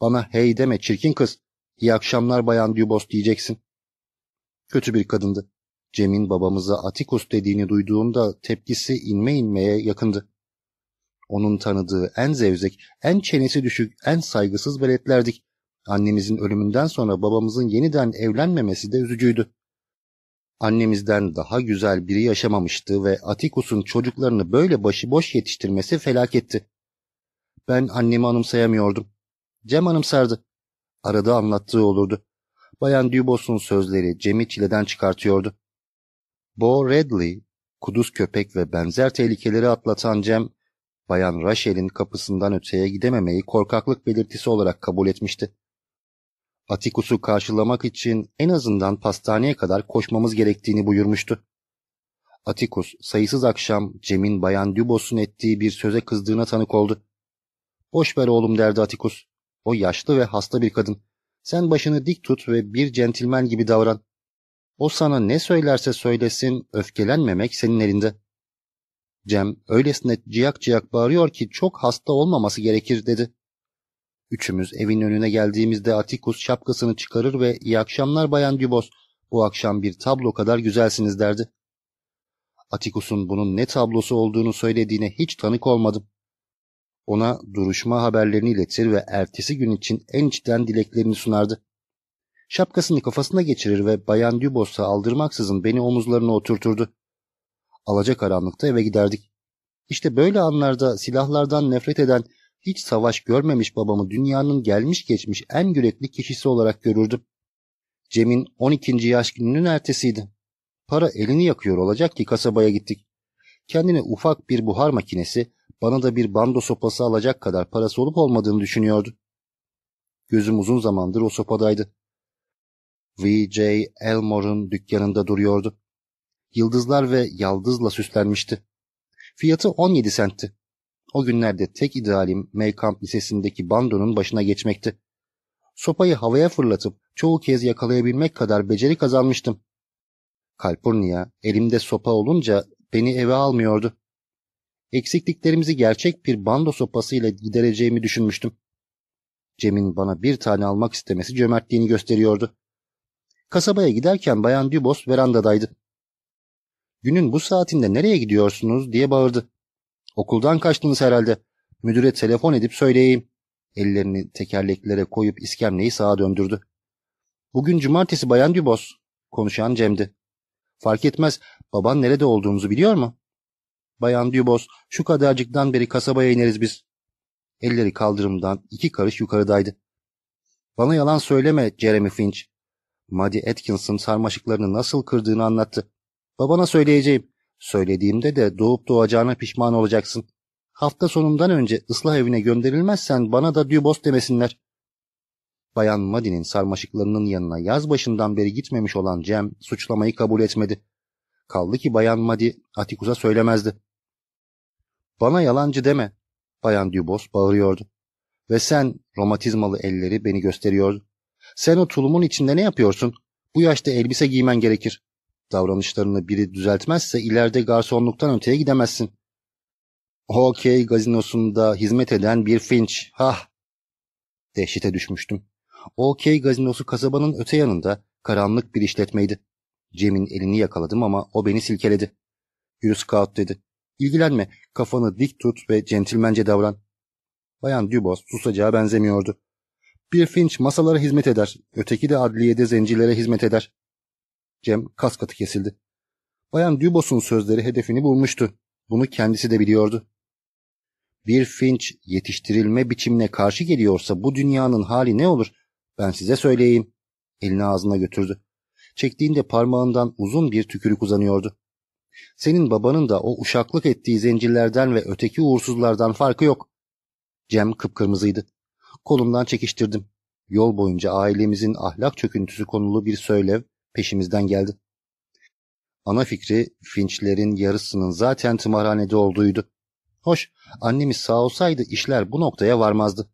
Bana hey deme çirkin kız. İyi akşamlar Bayan Dubos diyeceksin. Kötü bir kadındı. Cem'in babamıza Atikus dediğini duyduğunda tepkisi inme inmeye yakındı. Onun tanıdığı en zevzek, en çenesi düşük, en saygısız veletlerdik. Annemizin ölümünden sonra babamızın yeniden evlenmemesi de üzücüydü. Annemizden daha güzel biri yaşamamıştı ve Atikus'un çocuklarını böyle başıboş yetiştirmesi felaketti. Ben annemi anımsayamıyordum. Cem anımsardı. Arada anlattığı olurdu. Bayan Dubos'un sözleri Cem'i çileden çıkartıyordu. Bo Redley, kuduz köpek ve benzer tehlikeleri atlatan Cem, Bayan Rachel'in kapısından öteye gidememeyi korkaklık belirtisi olarak kabul etmişti. Atikus'u karşılamak için en azından pastaneye kadar koşmamız gerektiğini buyurmuştu. Atikus sayısız akşam Cem'in Bayan Dubos'un ettiği bir söze kızdığına tanık oldu. Boş ver oğlum derdi Atikus. O yaşlı ve hasta bir kadın. Sen başını dik tut ve bir centilmen gibi davran. O sana ne söylerse söylesin öfkelenmemek senin elinde. Cem öylesine ciyak ciyak bağırıyor ki çok hasta olmaması gerekir dedi. Üçümüz evin önüne geldiğimizde Atikus şapkasını çıkarır ve iyi akşamlar Bayan Dubos, bu akşam bir tablo kadar güzelsiniz derdi. Atikus'un bunun ne tablosu olduğunu söylediğine hiç tanık olmadım. Ona duruşma haberlerini iletir ve ertesi gün için en içten dileklerini sunardı. Şapkasını kafasına geçirir ve Bayan Dubos'a aldırmaksızın beni omuzlarına oturturdu. Alacakaranlıkta eve giderdik. İşte böyle anlarda silahlardan nefret eden hiç savaş görmemiş babamı dünyanın gelmiş geçmiş en yürekli kişisi olarak görürdüm. Cem'in 12. yaş gününün ertesiydi. Para elini yakıyor olacak ki kasabaya gittik. Kendine ufak bir buhar makinesi, bana da bir bando sopası alacak kadar parası olup olmadığını düşünüyordu. Gözüm uzun zamandır o sopadaydı. V.J. Elmore'un dükkanında duruyordu. Yıldızlar ve yaldızla süslenmişti. Fiyatı 17 sentti. O günlerde tek idealim Maycamp Lisesi'ndeki bandonun başına geçmekti. Sopayı havaya fırlatıp çoğu kez yakalayabilmek kadar beceri kazanmıştım. Kalpurnia elimde sopa olunca beni eve almıyordu. Eksikliklerimizi gerçek bir bando sopasıyla gidereceğimi düşünmüştüm. Cem'in bana bir tane almak istemesi cömertliğini gösteriyordu. Kasabaya giderken Bayan Dubos verandadaydı. Günün bu saatinde nereye gidiyorsunuz diye bağırdı. Okuldan kaçtınız herhalde. Müdüre telefon edip söyleyeyim. Ellerini tekerleklere koyup iskemleyi sağa döndürdü. Bugün cumartesi Bayan Dubos. Konuşan Cem'di. Fark etmez. Baban nerede olduğumuzu biliyor mu? Bayan Dubos şu kadarcıktan beri kasabaya ineriz biz. Elleri kaldırımdan iki karış yukarıdaydı. Bana yalan söyleme Jeremy Finch. Maddie Atkinson sarmaşıklarını nasıl kırdığını anlattı. Babana söyleyeceğim. Söylediğimde de doğup doğacağına pişman olacaksın. Hafta sonundan önce ıslah evine gönderilmezsen bana da Dübos demesinler. Bayan Maddy'nin sarmaşıklarının yanına yaz başından beri gitmemiş olan Cem suçlamayı kabul etmedi. Kaldı ki Bayan Maddy Atikus'a söylemezdi. Bana yalancı deme. Bayan Dubos bağırıyordu. Ve sen romatizmalı elleri beni gösteriyordu. Sen o tulumun içinde ne yapıyorsun? Bu yaşta elbise giymen gerekir. Davranışlarını biri düzeltmezse ileride garsonluktan öteye gidemezsin. Hokey gazinosunda hizmet eden bir Finch. Hah! Dehşete düşmüştüm. Okey gazinosu kasabanın öte yanında karanlık bir işletmeydi. Cem'in elini yakaladım ama o beni silkeledi. Yürü Scout dedi. İlgilenme, kafanı dik tut ve centilmence davran. Bayan Dubos susacağı benzemiyordu. Bir Finch masalara hizmet eder, öteki de adliyede zencilere hizmet eder. Cem kas katı kesildi. Bayan Dubos'un sözleri hedefini bulmuştu. Bunu kendisi de biliyordu. Bir Finch yetiştirilme biçimine karşı geliyorsa bu dünyanın hali ne olur? Ben size söyleyeyim. Elini ağzına götürdü. Çektiğinde parmağından uzun bir tükürük uzanıyordu. Senin babanın da o uşaklık ettiği zencillerden ve öteki uğursuzlardan farkı yok. Cem kıpkırmızıydı. Kolumdan çekiştirdim. Yol boyunca ailemizin ahlak çöküntüsü konulu bir söylev peşimizden geldi. Ana fikri Finch'lerin yarısının zaten tımarhanede olduğuydu. Hoş, annemiz sağ olsaydı işler bu noktaya varmazdı.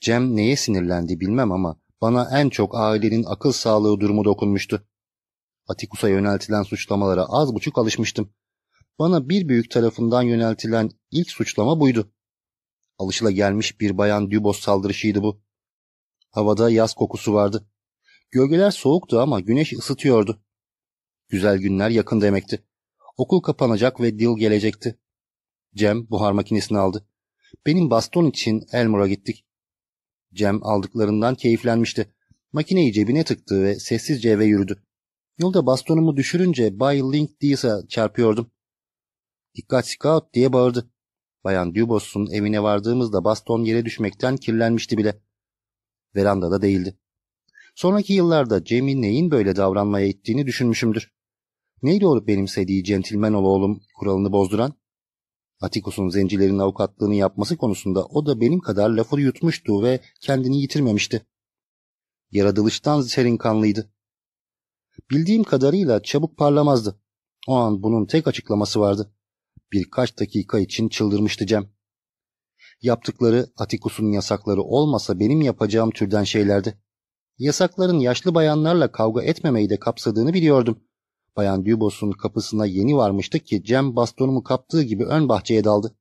Cem neye sinirlendi bilmem ama bana en çok ailenin akıl sağlığı durumu dokunmuştu. Atikus'a yöneltilen suçlamalara az buçuk alışmıştım. Bana bir büyük tarafından yöneltilen ilk suçlama buydu. Alışıla gelmiş bir bayan Dübos saldırışıydı bu. Havada yaz kokusu vardı. Gölgeler soğuktu ama güneş ısıtıyordu. Güzel günler yakın demekti. Okul kapanacak ve Dil gelecekti. Cem buhar makinesini aldı. Benim baston için Elmore'a gittik. Cem aldıklarından keyiflenmişti. Makineyi cebine tıktı ve sessizce eve yürüdü. Yolda bastonumu düşürünce Bay Link Dees'a çarpıyordum. Dikkat Scout diye bağırdı. Bayan Dubos'un evine vardığımızda baston yere düşmekten kirlenmişti bile. Verandada değildi. Sonraki yıllarda Cem'i neyin böyle davranmaya ittiğini düşünmüşümdür. Neydi o benimsediği centilmen ol oğlum kuralını bozduran? Atikus'un zencilerin avukatlığını yapması konusunda o da benim kadar lafı yutmuştu ve kendini yitirmemişti. Yaratılıştan serin kanlıydı. Bildiğim kadarıyla çabuk parlamazdı. O an bunun tek açıklaması vardı. Birkaç dakika için çıldırmıştı Cem. Yaptıkları Atikus'un yasakları olmasa benim yapacağım türden şeylerdi. Yasakların yaşlı bayanlarla kavga etmemeyi de kapsadığını biliyordum. Bayan Dubos'un kapısına yeni varmıştık ki Cem bastonumu kaptığı gibi ön bahçeye daldı.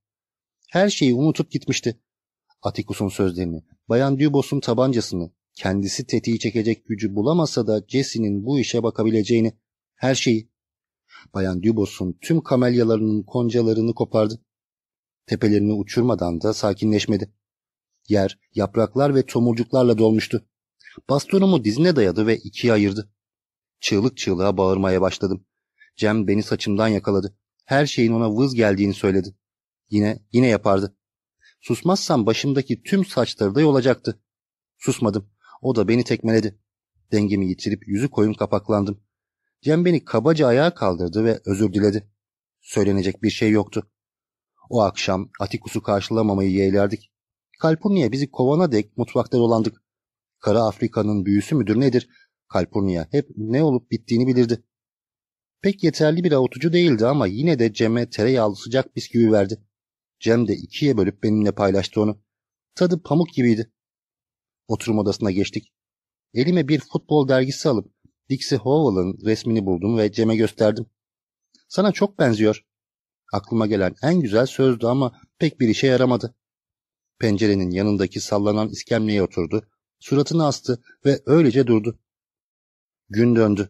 Her şeyi unutup gitmişti. Atikus'un sözlerini, Bayan Dubos'un tabancasını, kendisi tetiği çekecek gücü bulamasa da Jesse'nin bu işe bakabileceğini, her şeyi. Bayan Dubos'un tüm kamelyalarının koncalarını kopardı. Tepelerini uçurmadan da sakinleşmedi. Yer, yapraklar ve tomurcuklarla dolmuştu. Bastonumu dizine dayadı ve ikiye ayırdı. Çığlık çığlığa bağırmaya başladım. Cem beni saçımdan yakaladı. Her şeyin ona vız geldiğini söyledi. Yine, yine yapardı. Susmazsam başımdaki tüm saçları da yolacaktı. Susmadım. O da beni tekmeledi. Dengemi yitirip yüzü koyun kapaklandım. Cem beni kabaca ayağa kaldırdı ve özür diledi. Söylenecek bir şey yoktu. O akşam Atikus'u karşılamamayı yeğlerdik. Kalpurniye bizi kovana dek mutfakta dolandık. Kara Afrika'nın büyüsü müdür nedir? Kalpurnia hep ne olup bittiğini bilirdi. Pek yeterli bir avutucu değildi ama yine de Cem'e tereyağlı sıcak bisküvi verdi. Cem de ikiye bölüp benimle paylaştı onu. Tadı pamuk gibiydi. Oturum odasına geçtik. Elime bir futbol dergisi alıp Dixie Howell'ın resmini buldum ve Cem'e gösterdim. Sana çok benziyor. Aklıma gelen en güzel sözdü ama pek bir işe yaramadı. Pencerenin yanındaki sallanan iskemleye oturdu, suratını astı ve öylece durdu. Gün döndü.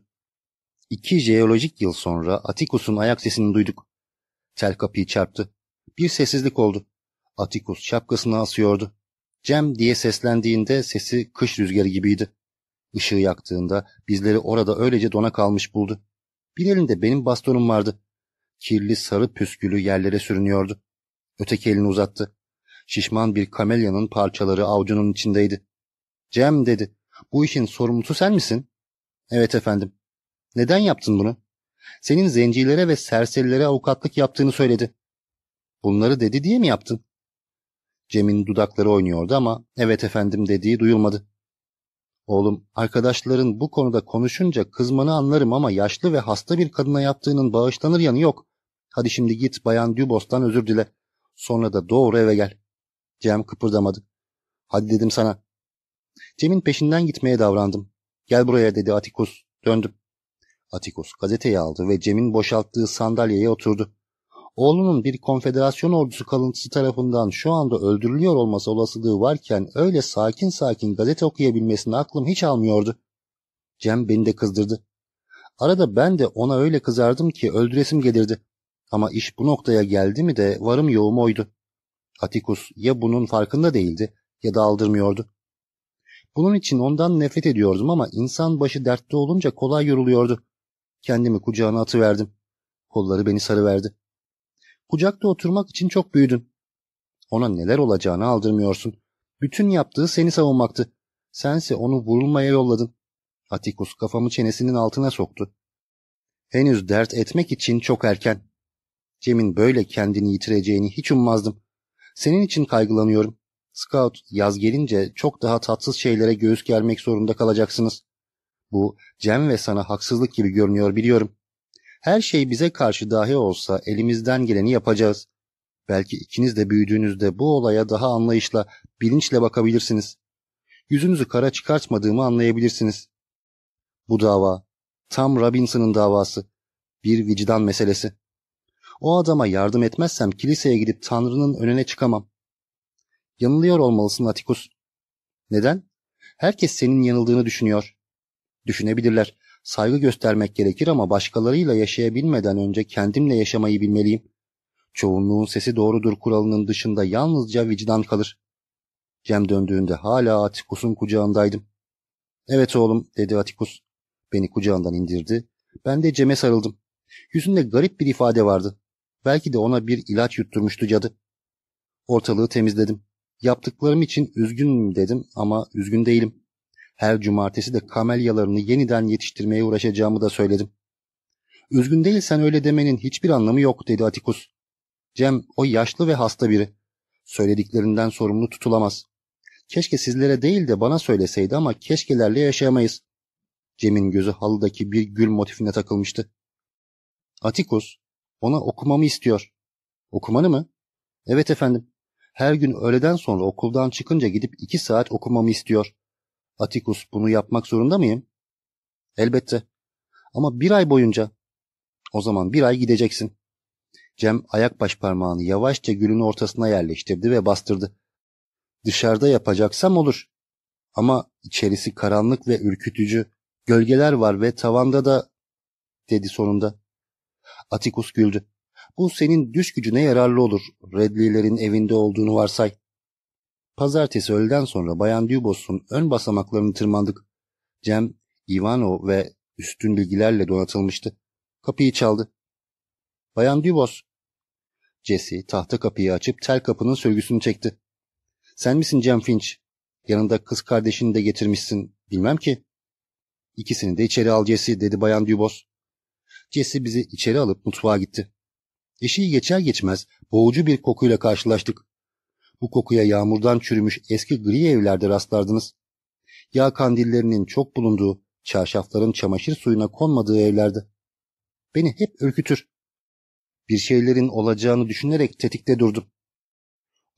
İki jeolojik yıl sonra Atikus'un ayak sesini duyduk. Tel kapıyı çarptı. Bir sessizlik oldu. Atikus şapkasını asıyordu. Cem diye seslendiğinde sesi kış rüzgarı gibiydi. Işığı yaktığında bizleri orada öylece dona kalmış buldu. Bir elinde benim bastonum vardı. Kirli sarı püskülü yerlere sürünüyordu. Öteki elini uzattı. Şişman bir kamelyanın parçaları avucunun içindeydi. Cem dedi. Bu işin sorumlusu sen misin? Evet efendim. Neden yaptın bunu? Senin zencilere ve serserilere avukatlık yaptığını söyledi. Bunları dedi diye mi yaptın? Cem'in dudakları oynuyordu ama evet efendim dediği duyulmadı. Oğlum arkadaşların bu konuda konuşunca kızmanı anlarım ama yaşlı ve hasta bir kadına yaptığının bağışlanır yanı yok. Hadi şimdi git Bayan Dubos'tan özür dile. Sonra da doğru eve gel. Cem kıpırdamadı. Hadi dedim sana. Cem'in peşinden gitmeye davrandım. Gel buraya dedi Atikus. Döndüm. Atikus gazeteyi aldı ve Cem'in boşalttığı sandalyeye oturdu. Oğlunun bir konfederasyon ordusu kalıntısı tarafından şu anda öldürülüyor olması olasılığı varken öyle sakin sakin gazete okuyabilmesini aklım hiç almıyordu. Cem beni de kızdırdı. Arada ben de ona öyle kızardım ki öldüresim gelirdi. Ama iş bu noktaya geldi mi de varım yoğum oydu. Atikus ya bunun farkında değildi ya da aldırmıyordu. Bunun için ondan nefret ediyordum ama insan başı dertte olunca kolay yoruluyordu. Kendimi kucağına atıverdim. Kolları beni sarıverdi. Kucakta oturmak için çok büyüdün. Ona neler olacağını aldırmıyorsun. Bütün yaptığı seni savunmaktı. Sense onu vurulmaya yolladın. Atikus kafamı çenesinin altına soktu. Henüz dert etmek için çok erken. Cem'in böyle kendini yitireceğini hiç ummazdım. Senin için kaygılanıyorum. Scout yaz gelince çok daha tatsız şeylere göğüs germek zorunda kalacaksınız. Bu Cem ve sana haksızlık gibi görünüyor biliyorum. Her şey bize karşı dahi olsa elimizden geleni yapacağız. Belki ikiniz de büyüdüğünüzde bu olaya daha anlayışla, bilinçle bakabilirsiniz. Yüzünüzü kara çıkartmadığımı anlayabilirsiniz. Bu dava, tam Robinson'ın davası. Bir vicdan meselesi. O adama yardım etmezsem kiliseye gidip Tanrı'nın önüne çıkamam. Yanılıyor olmalısın Atikus. Neden? Herkes senin yanıldığını düşünüyor. Düşünebilirler. Saygı göstermek gerekir ama başkalarıyla yaşayabilmeden önce kendimle yaşamayı bilmeliyim. Çoğunluğun sesi doğrudur kuralının dışında yalnızca vicdan kalır. Cem döndüğünde hala Atikus'un kucağındaydım. Evet oğlum dedi Atikus. Beni kucağından indirdi. Ben de Cem'e sarıldım. Yüzünde garip bir ifade vardı. Belki de ona bir ilaç yutturmuştu cadı. Ortalığı temizledim. Yaptıklarım için üzgünüm dedim ama üzgün değilim. Her cumartesi de kamelyalarını yeniden yetiştirmeye uğraşacağımı da söyledim. Üzgün değilsen öyle demenin hiçbir anlamı yok dedi Atikus. Cem o yaşlı ve hasta biri. Söylediklerinden sorumlu tutulamaz. Keşke sizlere değil de bana söyleseydi ama keşkelerle yaşayamayız. Cem'in gözü halıdaki bir gül motifine takılmıştı. Atikus, ona okumamı istiyor. Okumanı mı? Evet efendim. Her gün öğleden sonra okuldan çıkınca gidip iki saat okumamı istiyor. Atikus bunu yapmak zorunda mıyım? Elbette. Ama bir ay boyunca. O zaman bir ay gideceksin. Cem ayak baş parmağını yavaşça gülün ortasına yerleştirdi ve bastırdı. Dışarıda yapacaksam olur. Ama içerisi karanlık ve ürkütücü. Gölgeler var ve tavanda da... dedi sonunda. Atikus güldü. Bu senin düş gücüne yararlı olur. Redlilerin evinde olduğunu varsay. Pazartesi öğleden sonra Bayan Dubos'un ön basamaklarını tırmandık. Cem, Ivano ve üstün bilgilerle donatılmıştı. Kapıyı çaldı. Bayan Dubos. Jesse tahta kapıyı açıp tel kapının sörgüsünü çekti. Sen misin Cem Finch? Yanında kız kardeşini de getirmişsin. Bilmem ki. İkisini de içeri al Jesse dedi Bayan Dubos. Jesse bizi içeri alıp mutfağa gitti. Eşiği geçer geçmez boğucu bir kokuyla karşılaştık. Bu kokuya yağmurdan çürümüş eski gri evlerde rastlardınız. Yağ kandillerinin çok bulunduğu, çarşafların çamaşır suyuna konmadığı evlerde. Beni hep ürkütür. Bir şeylerin olacağını düşünerek tetikte durdum.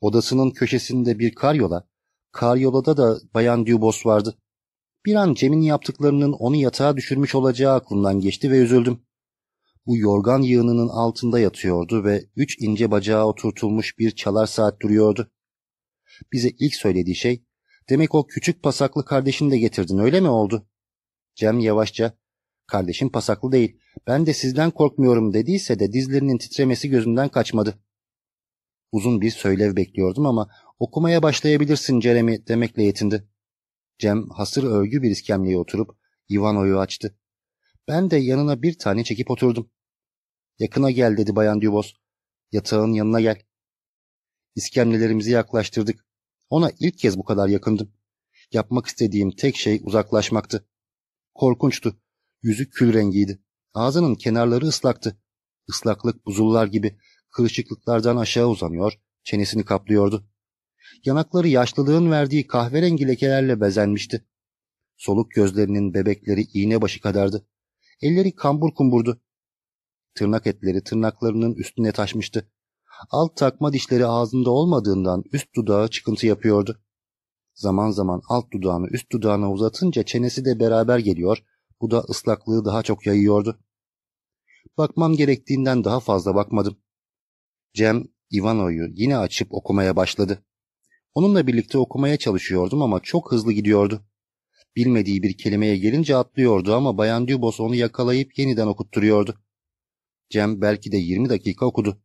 Odasının köşesinde bir karyola, karyolada da Bayan Dubos vardı. Bir an Cem'in yaptıklarının onu yatağa düşürmüş olacağı aklımdan geçti ve üzüldüm. Bu yorgan yığınının altında yatıyordu ve üç ince bacağı oturtulmuş bir çalar saat duruyordu. Bize ilk söylediği şey, demek o küçük pasaklı kardeşini de getirdin öyle mi oldu? Cem yavaşça, kardeşim pasaklı değil, ben de sizden korkmuyorum dediyse de dizlerinin titremesi gözünden kaçmadı. Uzun bir söylev bekliyordum ama okumaya başlayabilirsin Jeremy demekle yetindi. Cem hasır örgü bir iskemleye oturup Ivano'yu açtı. Ben de yanına bir tane çekip oturdum. Yakına gel dedi Bayan Dubos. Yatağın yanına gel. İskemlelerimizi yaklaştırdık. Ona ilk kez bu kadar yakındım. Yapmak istediğim tek şey uzaklaşmaktı. Korkunçtu. Yüzü kül rengiydi. Ağzının kenarları ıslaktı. Islaklık buzullar gibi kırışıklıklardan aşağı uzanıyor, çenesini kaplıyordu. Yanakları yaşlılığın verdiği kahverengi lekelerle bezenmişti. Soluk gözlerinin bebekleri iğne başı kadardı. Elleri kambur kumburdu. Tırnak etleri tırnaklarının üstüne taşmıştı. Alt takma dişleri ağzında olmadığından üst dudağı çıkıntı yapıyordu. Zaman zaman alt dudağını üst dudağına uzatınca çenesi de beraber geliyor, bu da ıslaklığı daha çok yayıyordu. Bakmam gerektiğinden daha fazla bakmadım. Cem, Ivano'yu yine açıp okumaya başladı. Onunla birlikte okumaya çalışıyordum ama çok hızlı gidiyordu. Bilmediği bir kelimeye gelince atlıyordu ama Bayan Dubos onu yakalayıp yeniden okutturuyordu. Cem belki de 20 dakika okudu.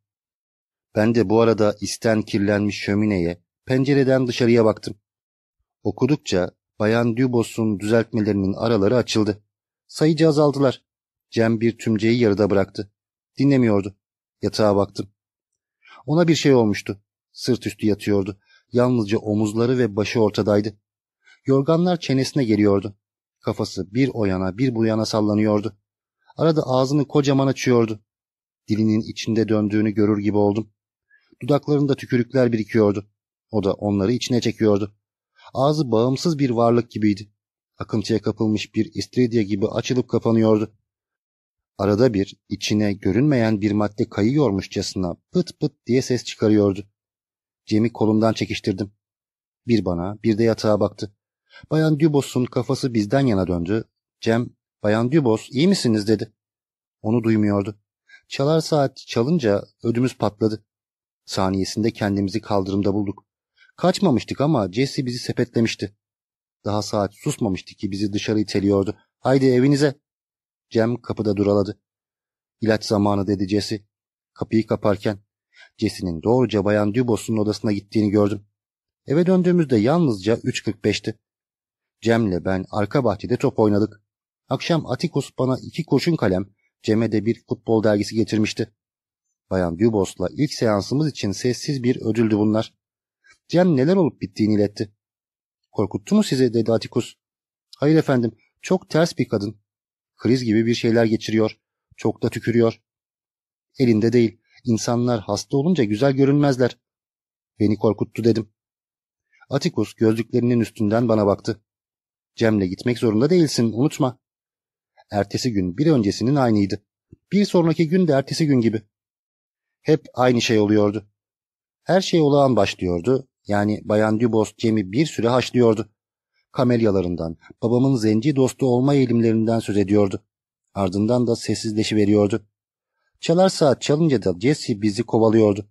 Ben de bu arada isten kirlenmiş şömineye, pencereden dışarıya baktım. Okudukça Bayan Dubos'un düzeltmelerinin araları açıldı. Sayıca azaldılar. Cem bir tümceyi yarıda bıraktı. Dinlemiyordu. Yatağa baktım. Ona bir şey olmuştu. Sırt üstü yatıyordu. Yalnızca omuzları ve başı ortadaydı. Yorganlar çenesine geliyordu. Kafası bir o yana bir bu yana sallanıyordu. Arada ağzını kocaman açıyordu. Dilinin içinde döndüğünü görür gibi oldum. Dudaklarında tükürükler birikiyordu. O da onları içine çekiyordu. Ağzı bağımsız bir varlık gibiydi. Akıntıya kapılmış bir istiridye gibi açılıp kapanıyordu. Arada bir içine görünmeyen bir madde kayıyormuşçasına pıt pıt diye ses çıkarıyordu. Cem'i kolumdan çekiştirdim. Bir bana bir de yatağa baktı. Bayan Dubos'un kafası bizden yana döndü. Cem, Bayan Dubos iyi misiniz dedi. Onu duymuyordu. Çalar saat çalınca ödümüz patladı. Saniyesinde kendimizi kaldırımda bulduk. Kaçmamıştık ama Jesse bizi sepetlemişti. Daha saat susmamıştı ki bizi dışarı iteliyordu. Haydi evinize. Cem kapıda duraladı. İlaç zamanı dedi Jesse. Kapıyı kaparken Jesse'nin doğruca Bayan Dubos'un odasına gittiğini gördüm. Eve döndüğümüzde yalnızca 3.45'ti. Cem'le ben arka bahçede top oynadık. Akşam Atikus bana iki kurşun kalem, Cem'e de bir futbol dergisi getirmişti. Bayan Dubos'la ilk seansımız için sessiz bir ödüldü bunlar. Cem neler olup bittiğini iletti. Korkuttu mu sizi dedi Atikus. Hayır efendim çok ters bir kadın. Kriz gibi bir şeyler geçiriyor. Çok da tükürüyor. Elinde değil. İnsanlar hasta olunca güzel görünmezler. Beni korkuttu dedim. Atikus gözlüklerinin üstünden bana baktı. Cem'le gitmek zorunda değilsin unutma. Ertesi gün bir öncesinin aynıydı. Bir sonraki gün de ertesi gün gibi. Hep aynı şey oluyordu. Her şey olağan başlıyordu. Yani Bayan Dubos Cem'i bir süre haşlıyordu. Kamelyalarından, babamın zenci dostu olma eğilimlerinden söz ediyordu. Ardından da sessizleşiveriyordu. Çalar saat çalınca da Jesse bizi kovalıyordu.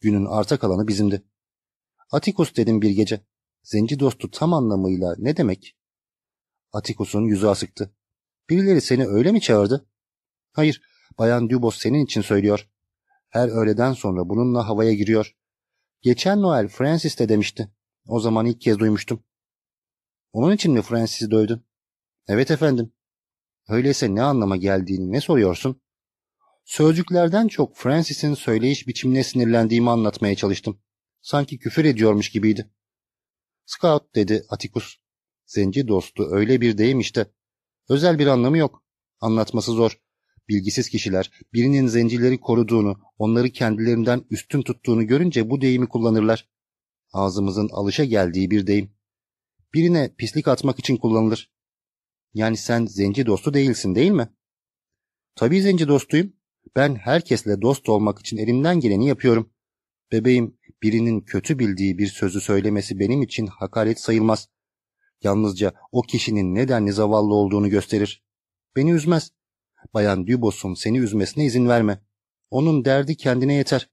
Günün arta kalanı bizimdi. Atikus dedim bir gece. Zenci dostu tam anlamıyla ne demek? Atikus'un yüzü asıktı. Birileri seni öyle mi çağırdı? Hayır, Bayan Dubos senin için söylüyor. Her öğleden sonra bununla havaya giriyor. Geçen Noel Francis de demişti. O zaman ilk kez duymuştum. Onun için mi Francis'i dövdün? Evet efendim. Öyleyse ne anlama geldiğini ne soruyorsun? Sözcüklerden çok Francis'in söyleyiş biçimine sinirlendiğimi anlatmaya çalıştım. Sanki küfür ediyormuş gibiydi. Scout dedi Atikus. Zenci dostu öyle bir deyim işte. Özel bir anlamı yok. Anlatması zor. Bilgisiz kişiler birinin zencileri koruduğunu, onları kendilerinden üstün tuttuğunu görünce bu deyimi kullanırlar. Ağzımızın alışa geldiği bir deyim. Birine pislik atmak için kullanılır. Yani sen zenci dostu değilsin değil mi? Tabii zenci dostuyum. Ben herkesle dost olmak için elimden geleni yapıyorum. Bebeğim, birinin kötü bildiği bir sözü söylemesi benim için hakaret sayılmaz. Yalnızca o kişinin nedenli zavallı olduğunu gösterir. Beni üzmez. Bayan Dubos'un seni üzmesine izin verme. Onun derdi kendine yeter.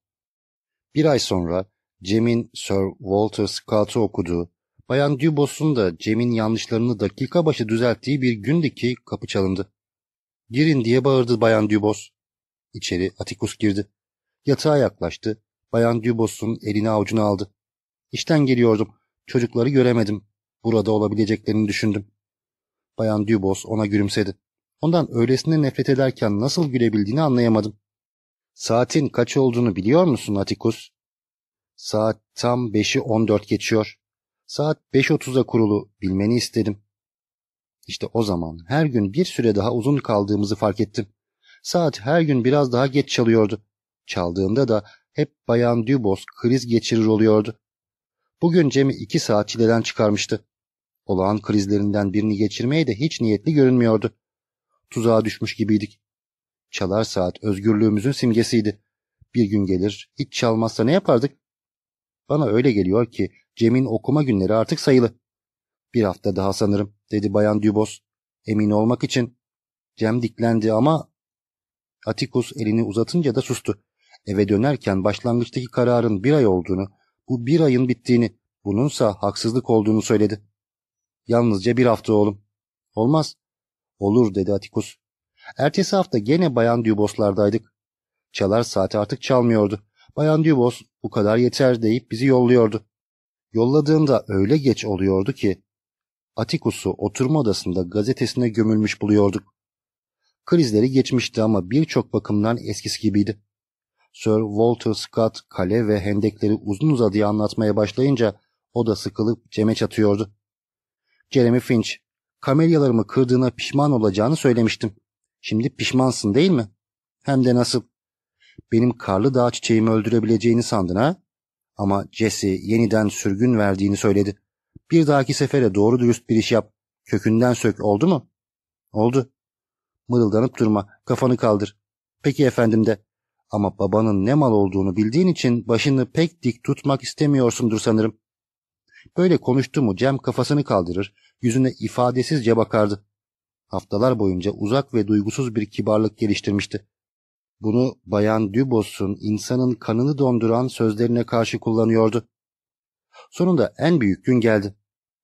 Bir ay sonra Cem'in Sir Walter Scott'u okuduğu, Bayan Dubos'un da Cem'in yanlışlarını dakika başı düzelttiği bir gündü ki kapı çalındı. Girin diye bağırdı Bayan Dubos. İçeri Atikus girdi. Yatağa yaklaştı. Bayan Dubos'un elini avucuna aldı. İşten geliyordum. Çocukları göremedim. Burada olabileceklerini düşündüm. Bayan Dubos ona gülümsedi. Ondan öylesine nefret ederken nasıl gülebildiğini anlayamadım. Saatin kaç olduğunu biliyor musun Atikus? Saat tam beşi on dört geçiyor. Saat 5.30'a kurulu bilmeni istedim. İşte o zaman her gün bir süre daha uzun kaldığımızı fark ettim. Saat her gün biraz daha geç çalıyordu. Çaldığında da hep Bayan Dubos kriz geçirir oluyordu. Bugün Cem'i iki saat çileden çıkarmıştı. Olağan krizlerinden birini geçirmeye de hiç niyetli görünmüyordu. Tuzağa düşmüş gibiydik. Çalar saat özgürlüğümüzün simgesiydi. Bir gün gelir, hiç çalmazsa ne yapardık? Bana öyle geliyor ki Cem'in okuma günleri artık sayılı. Bir hafta daha sanırım, dedi Bayan Dubos. Emin olmak için. Cem diklendi ama... Atikus elini uzatınca da sustu. Eve dönerken başlangıçtaki kararın bir ay olduğunu, bu bir ayın bittiğini, bununsa haksızlık olduğunu söyledi. Yalnızca bir hafta oğlum. Olmaz. Olur dedi Atikus. Ertesi hafta gene Bayan Dubos'lardaydık. Çalar saati artık çalmıyordu. Bayan Dubos bu kadar yeter deyip bizi yolluyordu. Yolladığında öyle geç oluyordu ki Atikus'u oturma odasında gazetesine gömülmüş buluyorduk. Krizleri geçmişti ama birçok bakımdan eskisi gibiydi. Sir Walter Scott kale ve hendekleri uzun uzadıya anlatmaya başlayınca o da sıkılıp Cem'e çatıyordu. Jeremy Finch, kamelyalarımı kırdığına pişman olacağını söylemiştim. Şimdi pişmansın değil mi? Hem de nasıl? Benim karlı dağ çiçeğimi öldürebileceğini sandın ha? Ama Jesse yeniden sürgün verdiğini söyledi. Bir dahaki sefere doğru dürüst bir iş yap. Kökünden sök oldu mu? Oldu. Mırıldanıp durma. Kafanı kaldır. Peki efendim de. Ama babanın ne mal olduğunu bildiğin için başını pek dik tutmak istemiyorsundur sanırım. Böyle konuştu mu Cem kafasını kaldırır, yüzüne ifadesizce bakardı. Haftalar boyunca uzak ve duygusuz bir kibarlık geliştirmişti. Bunu Bayan Dubos'un insanın kanını donduran sözlerine karşı kullanıyordu. Sonunda en büyük gün geldi.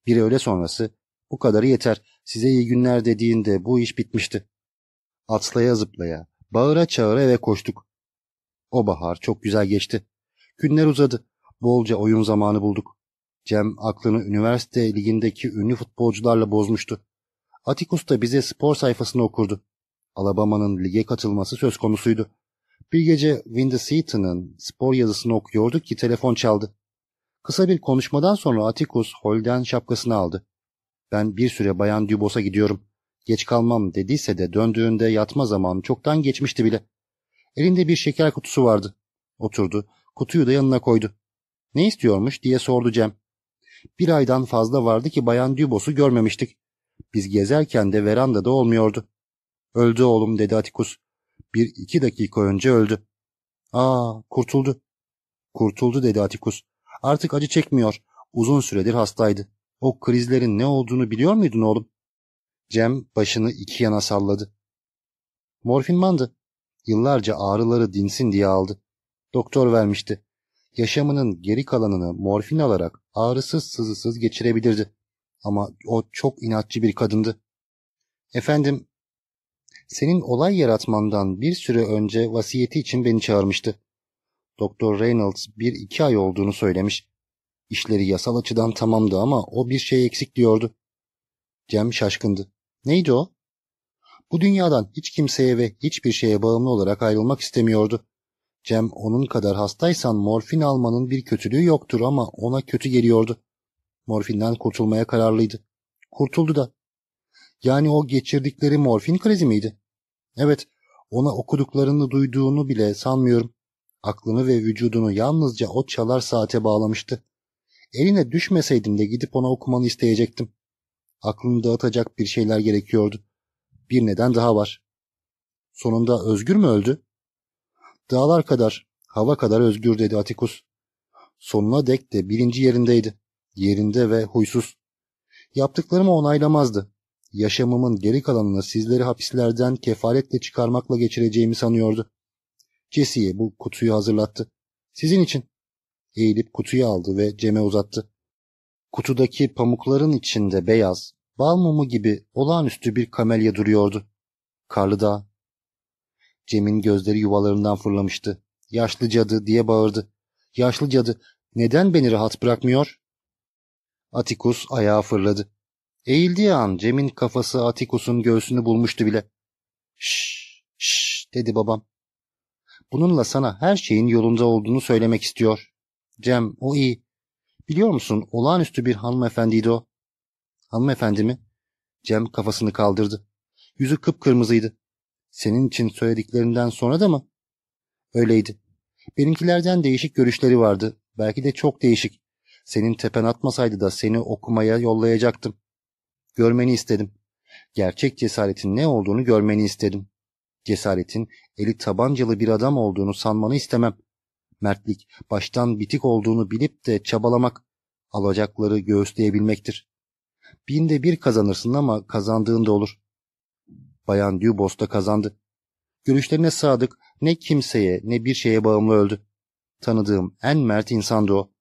Bir öğle sonrası bu kadarı yeter size iyi günler dediğinde bu iş bitmişti. Atlaya zıplaya, bağıra çağıra eve koştuk. O bahar çok güzel geçti. Günler uzadı. Bolca oyun zamanı bulduk. Cem aklını üniversite ligindeki ünlü futbolcularla bozmuştu. Atikus da bize spor sayfasını okurdu. Alabama'nın lige katılması söz konusuydu. Bir gece Windy Seaton'ın spor yazısını okuyorduk ki telefon çaldı. Kısa bir konuşmadan sonra Atikus Holden şapkasını aldı. Ben bir süre Bayan Dubos'a gidiyorum. Geç kalmam dediyse de döndüğünde yatma zamanı çoktan geçmişti bile. Elinde bir şeker kutusu vardı. Oturdu, kutuyu da yanına koydu. Ne istiyormuş diye sordu Cem. Bir aydan fazla vardı ki Bayan Dubos'u görmemiştik. Biz gezerken de verandada olmuyordu. Öldü oğlum dedi Atikus. Bir iki dakika önce öldü. Aa kurtuldu. Kurtuldu dedi Atikus. Artık acı çekmiyor. Uzun süredir hastaydı. O krizlerin ne olduğunu biliyor muydun oğlum? Cem başını iki yana salladı. Morfin mandı. Yıllarca ağrıları dinsin diye aldı. Doktor vermişti. Yaşamının geri kalanını morfin alarak ağrısız sızısız geçirebilirdi. Ama o çok inatçı bir kadındı. Efendim, senin olay yaratmandan bir süre önce vasiyeti için beni çağırmıştı. Doktor Reynolds bir iki ay olduğunu söylemiş. İşleri yasal açıdan tamamdı ama o bir şey eksik diyordu. Cem şaşkındı. Neydi o? Bu dünyadan hiç kimseye ve hiçbir şeye bağımlı olarak ayrılmak istemiyordu. Cem onun kadar hastaysan morfin almanın bir kötülüğü yoktur ama ona kötü geliyordu. Morfinden kurtulmaya kararlıydı. Kurtuldu da. Yani o geçirdikleri morfin krizi miydi? Evet, ona okuduklarını duyduğunu bile sanmıyorum. Aklını ve vücudunu yalnızca o çalar saate bağlamıştı. Eline düşmeseydim de gidip ona okumanı isteyecektim. Aklını dağıtacak bir şeyler gerekiyordu. Bir neden daha var. Sonunda Özgür mü öldü? Dağlar kadar, hava kadar özgür dedi Atikus. Sonuna dek de birinci yerindeydi. Yerinde ve huysuz. Yaptıklarımı onaylamazdı. Yaşamımın geri kalanını sizleri hapislerden kefaletle çıkarmakla geçireceğimi sanıyordu. Jesse'ye bu kutuyu hazırlattı. Sizin için. Eğilip kutuyu aldı ve Cem'e uzattı. Kutudaki pamukların içinde beyaz, bal mumu gibi olağanüstü bir kamelya duruyordu. Karlı dağ. Cem'in gözleri yuvalarından fırlamıştı. Yaşlı cadı diye bağırdı. Yaşlı cadı neden beni rahat bırakmıyor? Atikus ayağa fırladı. Eğildiği an Cem'in kafası Atikus'un göğsünü bulmuştu bile. Şşş, şşş dedi babam. Bununla sana her şeyin yolunda olduğunu söylemek istiyor. Cem, o iyi. Biliyor musun olağanüstü bir hanımefendiydi o. Hanımefendi mi? Cem kafasını kaldırdı. Yüzü kıpkırmızıydı. Senin için söylediklerinden sonra da mı? Öyleydi. Benimkilerden değişik görüşleri vardı. Belki de çok değişik. Senin tepen atmasaydı da seni okumaya yollayacaktım. Görmeni istedim. Gerçek cesaretin ne olduğunu görmeni istedim. Cesaretin eli tabancalı bir adam olduğunu sanmanı istemem. Mertlik, baştan bitik olduğunu bilip de çabalamak, alacakları göğüsleyebilmektir. Binde bir kazanırsın ama kazandığın da olur. Bayan Dubos da kazandı. Görüşlerine sadık, ne kimseye ne bir şeye bağımlı öldü. Tanıdığım en mert insandı o.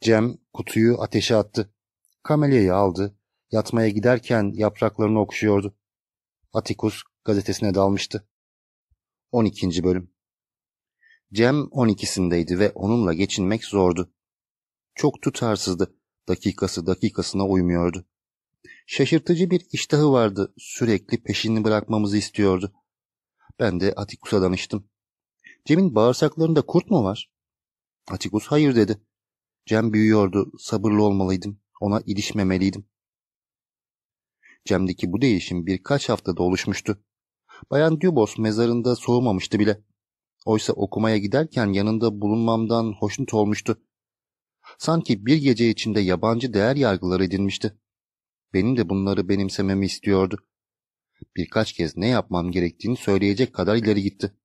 Cem kutuyu ateşe attı. Kamelyayı aldı. Yatmaya giderken yapraklarını okşuyordu. Atikus gazetesine dalmıştı. 12. Bölüm Cem 12'sindeydi ve onunla geçinmek zordu. Çok tutarsızdı. Dakikası dakikasına uymuyordu. Şaşırtıcı bir iştahı vardı. Sürekli peşini bırakmamızı istiyordu. Ben de Atikus'a danıştım. Cem'in bağırsaklarında kurt mu var? Atikus hayır dedi. Cem büyüyordu. Sabırlı olmalıydım. Ona ilişmemeliydim. Cem'deki bu değişim birkaç haftada oluşmuştu. Bayan Dubos mezarında soğumamıştı bile. Oysa okumaya giderken yanında bulunmamdan hoşnut olmuştu. Sanki bir gece içinde yabancı değer yargıları edinmişti. Benim de bunları benimsememi istiyordu. Birkaç kez ne yapmam gerektiğini söyleyecek kadar ileri gitti.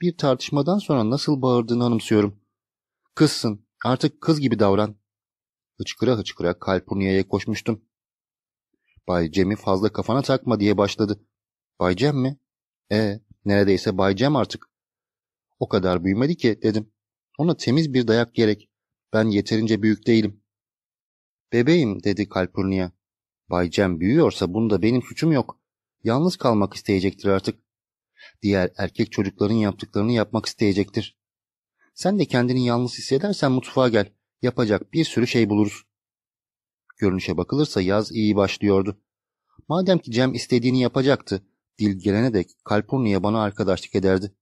Bir tartışmadan sonra nasıl bağırdığını anımsıyorum. Kızsın, artık kız gibi davran. Hıçkıra hıçkıra Kalpurnia'ya koşmuştum. Bay Cem'i fazla kafana takma diye başladı. Bay Cem mi? E, neredeyse Bay Cem artık. O kadar büyümedi ki dedim. Ona temiz bir dayak gerek. Ben yeterince büyük değilim. Bebeğim dedi Kalpurnia. Bay Cem büyüyorsa bunda benim suçum yok. Yalnız kalmak isteyecektir artık. Diğer erkek çocukların yaptıklarını yapmak isteyecektir. Sen de kendini yalnız hissedersen mutfağa gel. Yapacak bir sürü şey buluruz. Görünüşe bakılırsa yaz iyi başlıyordu. Madem ki Cem istediğini yapacaktı, dil gelene dek Kalpurni'ye bana arkadaşlık ederdi.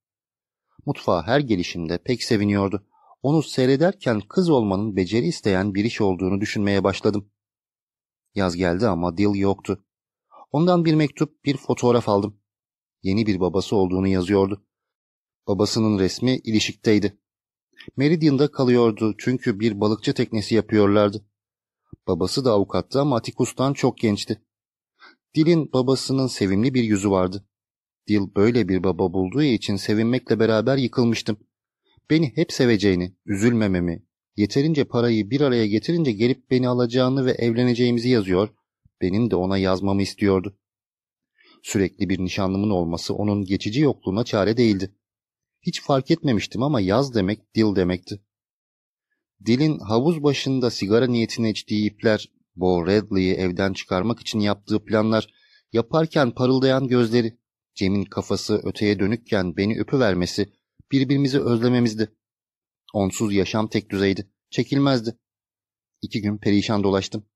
Mutfağa her gelişimde pek seviniyordu. Onu seyrederken kız olmanın beceri isteyen bir iş olduğunu düşünmeye başladım. Yaz geldi ama Dil yoktu. Ondan bir mektup, bir fotoğraf aldım. Yeni bir babası olduğunu yazıyordu. Babasının resmi ilişikteydi. Meridian'da kalıyordu çünkü bir balıkçı teknesi yapıyorlardı. Babası da avukattı ama Atikus'tan çok gençti. Dil'in babasının sevimli bir yüzü vardı. Dil böyle bir baba bulduğu için sevinmekle beraber yıkılmıştım. Beni hep seveceğini, üzülmememi, yeterince parayı bir araya getirince gelip beni alacağını ve evleneceğimizi yazıyor, benim de ona yazmamı istiyordu. Sürekli bir nişanlımın olması onun geçici yokluğuna çare değildi. Hiç fark etmemiştim ama yaz demek dil demekti. Dilin havuz başında sigara niyetine içtiği ipler, Bo Redley'i evden çıkarmak için yaptığı planlar, yaparken parıldayan gözleri, Cem'in kafası öteye dönükken beni öpüvermesi, birbirimizi özlememizdi. Onsuz yaşam tek düzeydi, çekilmezdi. İki gün perişan dolaştım.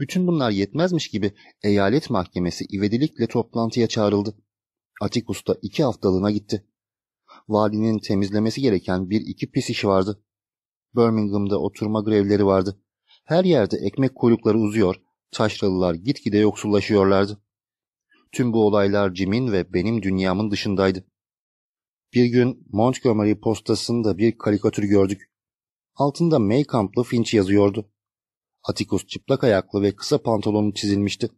Bütün bunlar yetmezmiş gibi eyalet mahkemesi ivedilikle toplantıya çağrıldı. Atikus da iki haftalığına gitti. Valinin temizlemesi gereken bir iki pis işi vardı. Birmingham'da oturma grevleri vardı. Her yerde ekmek kuyrukları uzuyor, taşralılar gitgide yoksullaşıyorlardı. Tüm bu olaylar Jim'in ve benim dünyamın dışındaydı. Bir gün Montgomery postasında bir karikatür gördük. Altında Maycamp'lı Finch yazıyordu. Atticus çıplak ayaklı ve kısa pantolonu çizilmişti.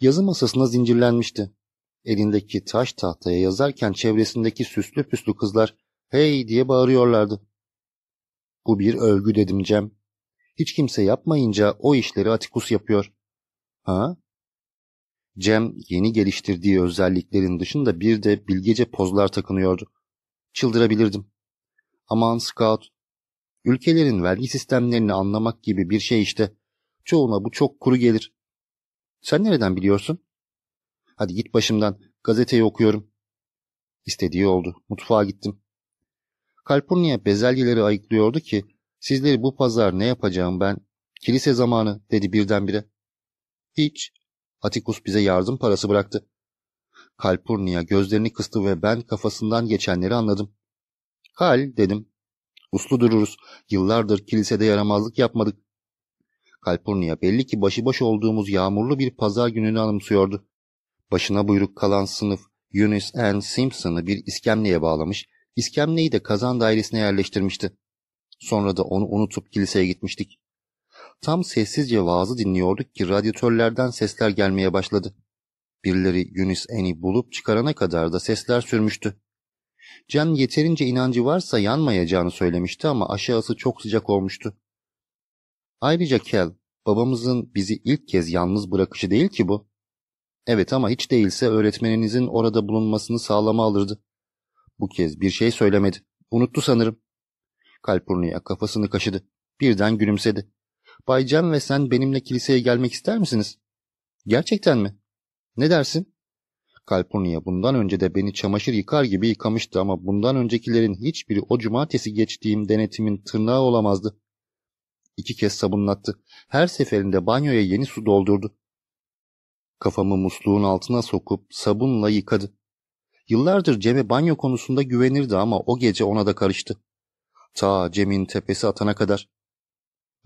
Yazı masasına zincirlenmişti. Elindeki taş tahtaya yazarken çevresindeki süslü püslü kızlar hey diye bağırıyorlardı. Bu bir övgü dedim Cem. Hiç kimse yapmayınca o işleri Atikus yapıyor. Ha? Cem yeni geliştirdiği özelliklerin dışında bir de bilgece pozlar takınıyordu. Çıldırabilirdim. Aman Scout, ülkelerin vergi sistemlerini anlamak gibi bir şey işte. Çoğuna bu çok kuru gelir. Sen nereden biliyorsun? Hadi git başımdan, gazeteyi okuyorum. İstediği oldu. Mutfağa gittim. Kalpurnia bezelyeleri ayıklıyordu ki sizleri bu pazar ne yapacağım ben? Kilise zamanı dedi birdenbire. Hiç. Atikus bize yardım parası bıraktı. Kalpurnia gözlerini kıstı ve ben kafasından geçenleri anladım. Kal dedim. Uslu dururuz. Yıllardır kilisede yaramazlık yapmadık. Kalpurnia belli ki başıboş olduğumuz yağmurlu bir pazar gününü anımsıyordu. Başına buyruk kalan sınıf Eunice Ann Simpson'ı bir iskemleye bağlamış, iskemleyi de kazan dairesine yerleştirmişti. Sonra da onu unutup kiliseye gitmiştik. Tam sessizce vaazı dinliyorduk ki radyatörlerden sesler gelmeye başladı. Birileri Eunice Ann'i bulup çıkarana kadar da sesler sürmüştü. Can yeterince inancı varsa yanmayacağını söylemişti ama aşağısı çok sıcak olmuştu. Ayrıca Kel, babamızın bizi ilk kez yalnız bırakışı değil ki bu. Evet ama hiç değilse öğretmeninizin orada bulunmasını sağlama alırdı. Bu kez bir şey söylemedi. Unuttu sanırım. Kalpurnia kafasını kaşıdı. Birden gülümsedi. Bay Cem ve sen benimle kiliseye gelmek ister misiniz? Gerçekten mi? Ne dersin? Kalpurnia bundan önce de beni çamaşır yıkar gibi yıkamıştı ama bundan öncekilerin hiçbiri o cumartesi geçtiğim denetimin tırnağı olamazdı. İki kez sabunlattı. Her seferinde banyoya yeni su doldurdu. Kafamı musluğun altına sokup sabunla yıkadı. Yıllardır Cem'e banyo konusunda güvenirdi ama o gece ona da karıştı. Ta Cem'in tepesi atana kadar.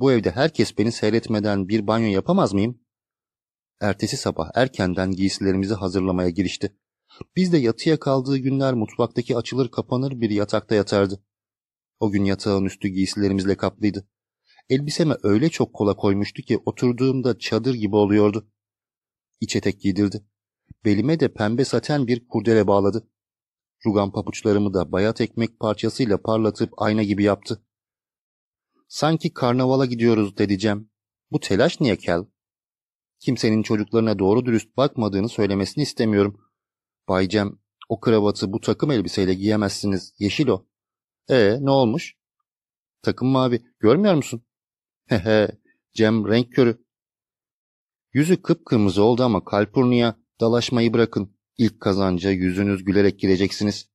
Bu evde herkes beni seyretmeden bir banyo yapamaz mıyım? Ertesi sabah erkenden giysilerimizi hazırlamaya girişti. Biz de yatıya kaldığı günler mutfaktaki açılır kapanır bir yatakta yatardı. O gün yatağın üstü giysilerimizle kaplıydı. Elbiseme öyle çok kola koymuştu ki oturduğumda çadır gibi oluyordu. İç etek giydirdi. Belime de pembe saten bir kurdele bağladı. Rugan papuçlarımı da bayat ekmek parçasıyla parlatıp ayna gibi yaptı. Sanki karnavala gidiyoruz dedi. Bu telaş niye Kel? Kimsenin çocuklarına doğru dürüst bakmadığını söylemesini istemiyorum. Bay Cem, o kravatı bu takım elbiseyle giyemezsiniz. Yeşil o. E ne olmuş? Takım mavi. Görmüyor musun? Hehe. Cem renk körü. Yüzü kıpkırmızı oldu ama Kalpurnia dalaşmayı bırakın. İlk kazanca yüzünüz gülerek gireceksiniz.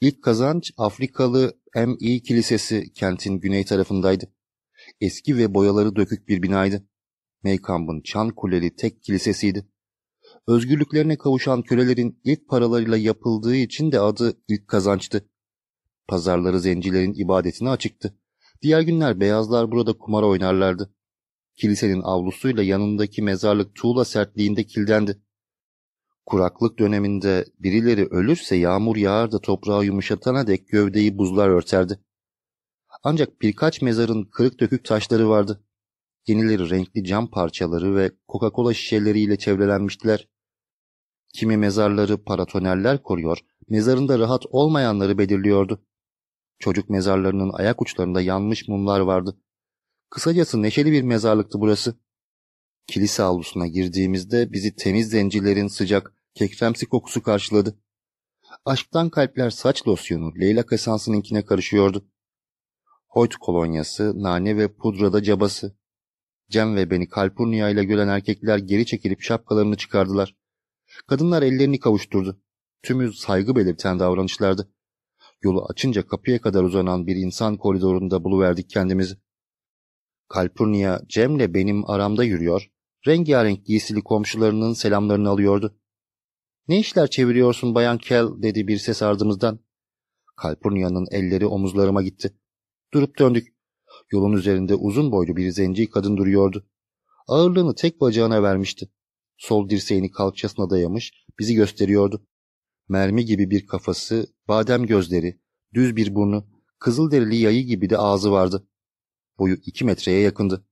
İlk kazanç Afrikalı M.I. Kilisesi kentin güney tarafındaydı. Eski ve boyaları dökük bir binaydı. Meykamb'ın çan kuleli tek kilisesiydi. Özgürlüklerine kavuşan kölelerin ilk paralarıyla yapıldığı için de adı ilk kazançtı. Pazarları zencilerin ibadetine açıktı. Diğer günler beyazlar burada kumar oynarlardı. Kilisenin avlusuyla yanındaki mezarlık tuğla sertliğinde kildendi. Kuraklık döneminde birileri ölürse yağmur yağar da toprağı yumuşatana dek gövdeyi buzlar örterdi. Ancak birkaç mezarın kırık dökük taşları vardı. Yenileri renkli cam parçaları ve Coca-Cola şişeleriyle çevrelenmiştiler. Kimi mezarları paratonerler koruyor, mezarında rahat olmayanları belirliyordu. Çocuk mezarlarının ayak uçlarında yanmış mumlar vardı. Kısacası neşeli bir mezarlıktı burası. Kilise avlusuna girdiğimizde bizi temiz zencilerin sıcak, kekremsi kokusu karşıladı. Aşktan kalpler saç losyonu leylak esansınınkine karışıyordu. Hoyt kolonyası, nane ve pudrada cabası. Cem ve beni Kalpurnia ile gören erkekler geri çekilip şapkalarını çıkardılar. Kadınlar ellerini kavuşturdu. Tümü saygı belirten davranışlardı. Yolu açınca kapıya kadar uzanan bir insan koridorunda buluverdik kendimizi. Kalpurnia Cem'le benim aramda yürüyor, rengarenk giysili komşularının selamlarını alıyordu. ''Ne işler çeviriyorsun Bayan Kel?'' dedi bir ses ardımızdan. Kalpurnia'nın elleri omuzlarıma gitti. Durup döndük. Yolun üzerinde uzun boylu bir zenci kadın duruyordu. Ağırlığını tek bacağına vermişti. Sol dirseğini kalçasına dayamış, bizi gösteriyordu. Mermi gibi bir kafası, badem gözleri, düz bir burnu, kızıl derili yayı gibi de ağzı vardı. Boyu iki metreye yakındı.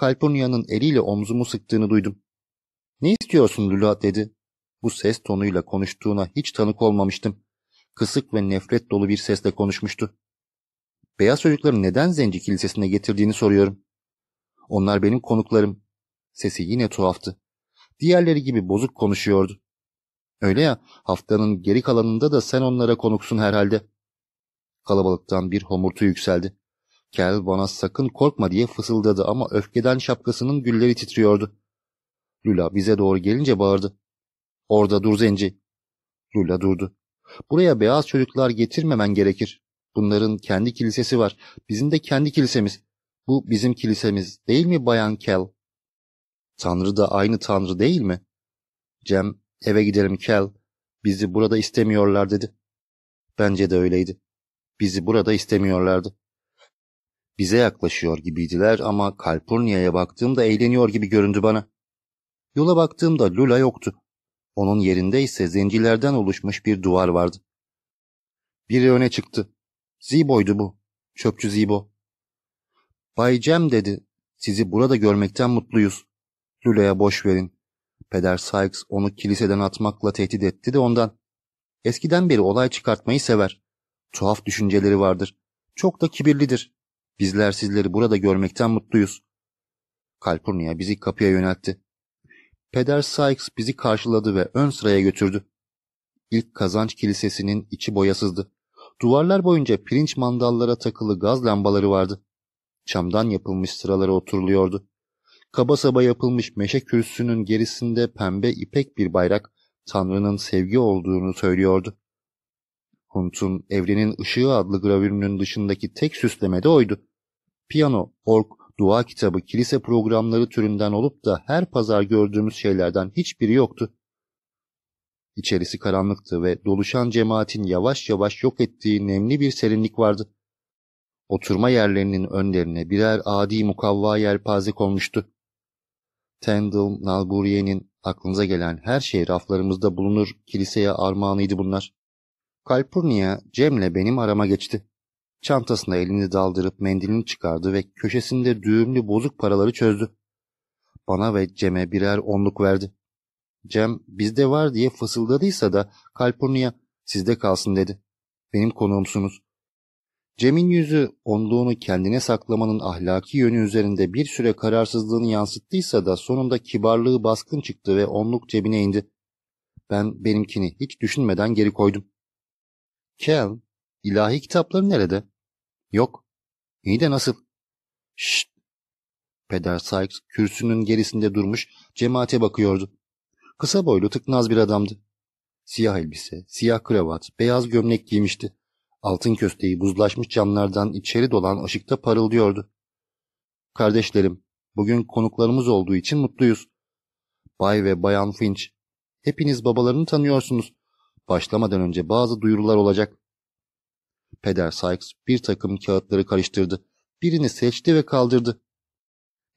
Kalpurnia'nın eliyle omzumu sıktığını duydum. Ne istiyorsun Lula dedi. Bu ses tonuyla konuştuğuna hiç tanık olmamıştım. Kısık ve nefret dolu bir sesle konuşmuştu. Beyaz çocukları neden Zenci Kilisesi'ne getirdiğini soruyorum. Onlar benim konuklarım. Sesi yine tuhaftı. Diğerleri gibi bozuk konuşuyordu. Öyle ya, haftanın geri kalanında da sen onlara konuksun herhalde. Kalabalıktan bir homurtu yükseldi. Kel bana sakın korkma diye fısıldadı ama öfkeden şapkasının gülleri titriyordu. Lula bize doğru gelince bağırdı. Orada dur zenci. Lula durdu. Buraya beyaz çocuklar getirmemen gerekir. Bunların kendi kilisesi var. Bizim de kendi kilisemiz. Bu bizim kilisemiz değil mi Bayan Kel? Tanrı da aynı Tanrı değil mi? Cem eve gidelim Kel. Bizi burada istemiyorlar dedi. Bence de öyleydi. Bizi burada istemiyorlardı. Bize yaklaşıyor gibiydiler ama Kalpurnia'ya baktığımda eğleniyor gibi göründü bana. Yola baktığımda Lula yoktu. Onun yerinde ise zencilerden oluşmuş bir duvar vardı. Biri öne çıktı. Zibo'ydu bu. Çöpçü Zibo. Bay Cem dedi. Sizi burada görmekten mutluyuz. Lula'ya boş verin. Peder Sykes onu kiliseden atmakla tehdit etti de ondan. Eskiden beri olay çıkartmayı sever. Tuhaf düşünceleri vardır. Çok da kibirlidir. Bizler sizleri burada görmekten mutluyuz. Kalpurnia bizi kapıya yöneltti. Peder Sykes bizi karşıladı ve ön sıraya götürdü. İlk kazanç kilisesinin içi boyasızdı. Duvarlar boyunca pirinç mandallara takılı gaz lambaları vardı. Çamdan yapılmış sıralara oturuluyordu. Kaba saba yapılmış meşe kürsüsünün gerisinde pembe ipek bir bayrak Tanrı'nın sevgi olduğunu söylüyordu. Hunt'un Evrenin Işığı adlı gravürünün dışındaki tek süsleme de oydu. Piyano, org, dua kitabı, kilise programları türünden olup da her pazar gördüğümüz şeylerden hiçbiri yoktu. İçerisi karanlıktı ve doluşan cemaatin yavaş yavaş yok ettiği nemli bir serinlik vardı. Oturma yerlerinin önlerine birer adi mukavva yelpaze konmuştu. Tendel, Nalburiye'nin aklınıza gelen her şey raflarımızda bulunur kiliseye armağanıydı bunlar. Kalpurnia Cem'le benim arama geçti. Çantasına elini daldırıp mendilini çıkardı ve köşesinde düğümlü bozuk paraları çözdü. Bana ve Cem'e birer onluk verdi. Cem bizde var diye fısıldadıysa da Kalpurnia sizde kalsın dedi. Benim konuğumsunuz. Cem'in yüzü onluğunu kendine saklamanın ahlaki yönü üzerinde bir süre kararsızlığını yansıttıysa da sonunda kibarlığı baskın çıktı ve onluk cebine indi. Ben benimkini hiç düşünmeden geri koydum. Kel, ilahi kitapları nerede? Yok. İyi de nasıl? Şşt! Peder Sykes kürsünün gerisinde durmuş cemaate bakıyordu. Kısa boylu tıknaz bir adamdı. Siyah elbise, siyah kravat, beyaz gömlek giymişti. Altın kösteği buzlaşmış camlardan içeri dolan ışıkta parıldıyordu. Kardeşlerim, bugün konuklarımız olduğu için mutluyuz. Bay ve Bayan Finch, hepiniz babalarını tanıyorsunuz. Başlamadan önce bazı duyurular olacak. Peder Sykes bir takım kağıtları karıştırdı. Birini seçti ve kaldırdı.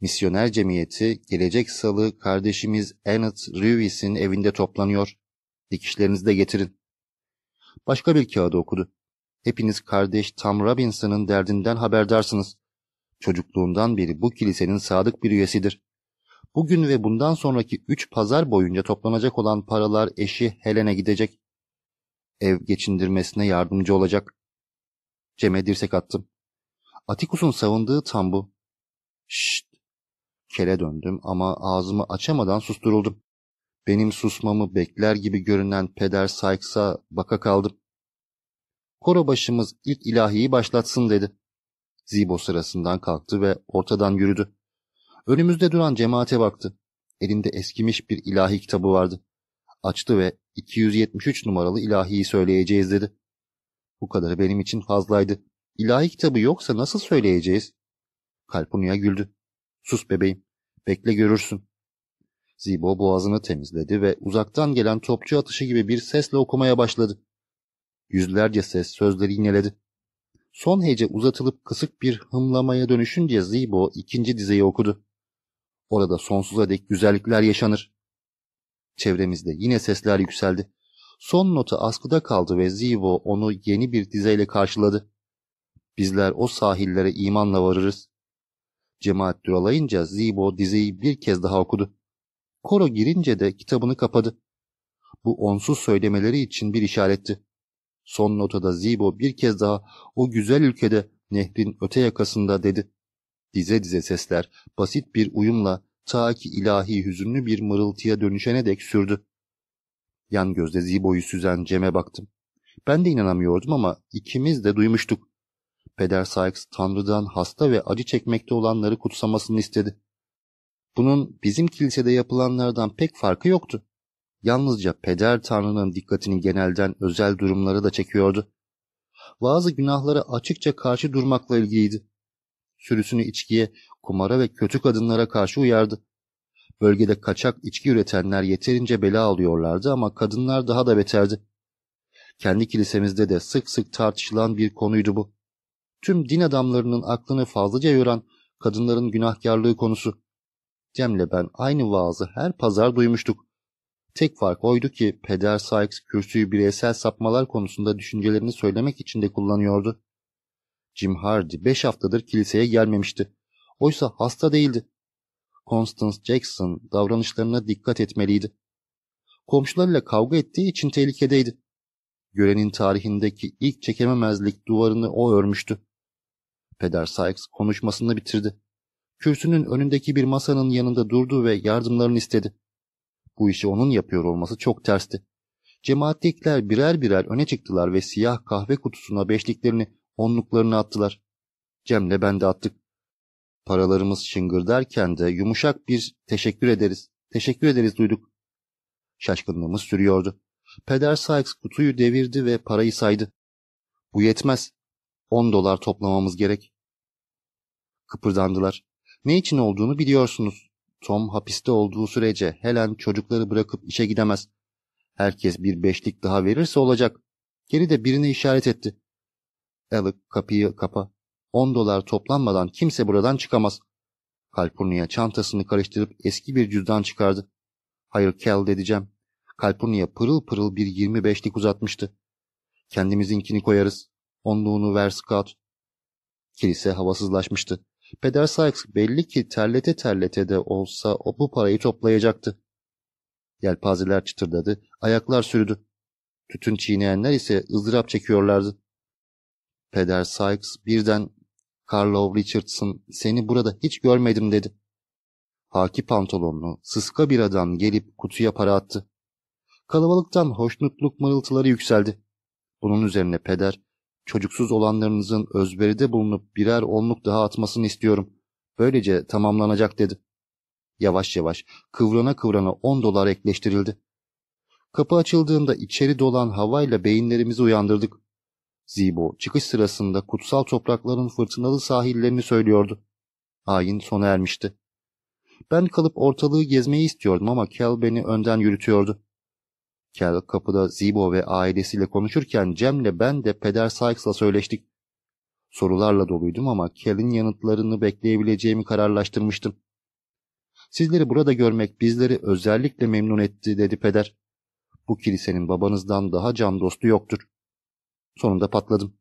Misyoner cemiyeti gelecek salı kardeşimiz Enid Rewis'in evinde toplanıyor. Dikişlerinizi de getirin. Başka bir kağıdı okudu. Hepiniz kardeş Tom Robinson'ın derdinden haberdarsınız. Çocukluğundan beri bu kilisenin sadık bir üyesidir. Bugün ve bundan sonraki üç pazar boyunca toplanacak olan paralar eşi Helen'e gidecek. Ev geçindirmesine yardımcı olacak. Cem'e dirsek attım. Atikus'un savunduğu tam bu. Şşt! Kele döndüm ama ağzımı açamadan susturuldum. Benim susmamı bekler gibi görünen Peder Sykes'a baka kaldım. Koro başımız ilk ilahiyi başlatsın dedi. Zibo sırasından kalktı ve ortadan yürüdü. Önümüzde duran cemaate baktı. Elinde eskimiş bir ilahi kitabı vardı. Açtı ve 273 numaralı ilahiyi söyleyeceğiz dedi. Bu kadarı benim için fazlaydı. İlahi kitabı yoksa nasıl söyleyeceğiz? Kalpunya güldü. Sus bebeğim. Bekle görürsün. Zibo boğazını temizledi ve uzaktan gelen topçu atışı gibi bir sesle okumaya başladı. Yüzlerce ses sözleri yineledi. Son hece uzatılıp kısık bir hımlamaya dönüşünce Zibo ikinci dizeyi okudu. Orada sonsuza dek güzellikler yaşanır. Çevremizde yine sesler yükseldi. Son nota askıda kaldı ve Zivo onu yeni bir dizeyle karşıladı. Bizler o sahillere imanla varırız. Cemaat duralayınca Zibo dizeyi bir kez daha okudu. Koro girince de kitabını kapadı. Bu onsuz söylemeleri için bir işaretti. Son notada Zibo bir kez daha o güzel ülkede nehrin öte yakasında dedi. Dize dize sesler basit bir uyumla ta ki ilahi hüzünlü bir mırıltıya dönüşene dek sürdü. Yan gözle Zibo'yu süzen Cem'e baktım. Ben de inanamıyordum ama ikimiz de duymuştuk. Peder Sykes Tanrı'dan hasta ve acı çekmekte olanları kutsamasını istedi. Bunun bizim kilisede yapılanlardan pek farkı yoktu. Yalnızca Peder Tanrı'nın dikkatini genelden özel durumları da çekiyordu. Bazı günahlara açıkça karşı durmakla ilgiliydi. Sürüsünü içkiye, kumara ve kötü kadınlara karşı uyardı. Bölgede kaçak içki üretenler yeterince bela alıyorlardı ama kadınlar daha da beterdi. Kendi kilisemizde de sık sık tartışılan bir konuydu bu. Tüm din adamlarının aklını fazlaca yoran kadınların günahkarlığı konusu. Cem'le ben aynı vaazı her pazar duymuştuk. Tek fark oydu ki Peder Sykes kürsüyü bireysel sapmalar konusunda düşüncelerini söylemek için de kullanıyordu. Jim Hardy beş haftadır kiliseye gelmemişti. Oysa hasta değildi. Constance Jackson davranışlarına dikkat etmeliydi. Komşularıyla kavga ettiği için tehlikedeydi. Görenin tarihindeki ilk çekememezlik duvarını o örmüştü. Peder Sykes konuşmasını bitirdi. Kürsünün önündeki bir masanın yanında durdu ve yardımlarını istedi. Bu işi onun yapıyor olması çok tersti. Cemaatlikler birer birer öne çıktılar ve siyah kahve kutusuna beşliklerini, onluklarını attılar. Cem'le ben de attık. Paralarımız şıngırdarken de yumuşak bir teşekkür ederiz, teşekkür ederiz duyduk. Şaşkınlığımız sürüyordu. Peder Sykes kutuyu devirdi ve parayı saydı. Bu yetmez. On dolar toplamamız gerek. Kıpırdandılar. Ne için olduğunu biliyorsunuz. Tom hapiste olduğu sürece Helen çocukları bırakıp işe gidemez. Herkes bir beşlik daha verirse olacak. Geri de birine işaret etti. Alec kapıyı kapa. On dolar toplanmadan kimse buradan çıkamaz. Kalpurnia çantasını karıştırıp eski bir cüzdan çıkardı. Hayır Kel dedeceğim. Kalpurnia pırıl pırıl bir yirmi beşlik uzatmıştı. Kendimizinkini koyarız. Onluğunu ver Scott. Kilise havasızlaşmıştı. Peder Sykes belli ki terlete terlete de olsa o bu parayı toplayacaktı. Yelpazeler çıtırdadı, ayaklar sürüdü. Tütün çiğneyenler ise ızdırap çekiyorlardı. Peder Sykes birden Carlo Richardson seni burada hiç görmedim dedi. Haki pantolonlu, sıska bir adam gelip kutuya para attı. Kalabalıktan hoşnutluk mırıltıları yükseldi. Bunun üzerine peder çocuksuz olanlarınızın özveride bulunup birer onluk daha atmasını istiyorum. Böylece tamamlanacak dedi. Yavaş yavaş kıvrana kıvrana on dolar ekleştirildi. Kapı açıldığında içeri dolan havayla beyinlerimizi uyandırdık. Zibo çıkış sırasında kutsal toprakların fırtınalı sahillerini söylüyordu. Ayin sona ermişti. Ben kalıp ortalığı gezmeyi istiyordum ama Kel beni önden yürütüyordu. Kel kapıda Zibo ve ailesiyle konuşurken Cem'le ben de Peder Sykes'la söyleştik. Sorularla doluydum ama Kel'in yanıtlarını bekleyebileceğimi kararlaştırmıştım. Sizleri burada görmek bizleri özellikle memnun etti dedi peder. Bu kilisenin babanızdan daha can dostu yoktur. Sonunda patladım.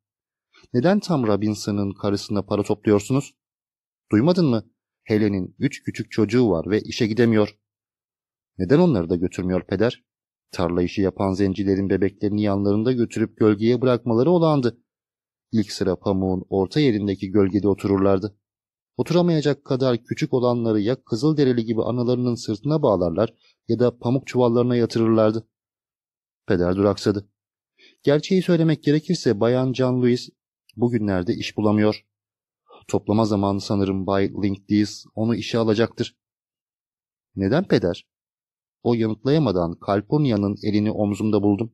Neden tam Robinson'ın karısına para topluyorsunuz? Duymadın mı? Helen'in üç küçük çocuğu var ve işe gidemiyor. Neden onları da götürmüyor peder? Tarla işi yapan zencilerin bebeklerini yanlarında götürüp gölgeye bırakmaları olandı. İlk sıra pamuğun orta yerindeki gölgede otururlardı. Oturamayacak kadar küçük olanları ya Kızılderili gibi analarının sırtına bağlarlar ya da pamuk çuvallarına yatırırlardı. Peder duraksadı. Gerçeği söylemek gerekirse Bayan John Louis bugünlerde iş bulamıyor. Toplama zamanı sanırım Bay Linkdees onu işe alacaktır. Neden peder? O yanıtlayamadan Kalpurnia'nın elini omzumda buldum.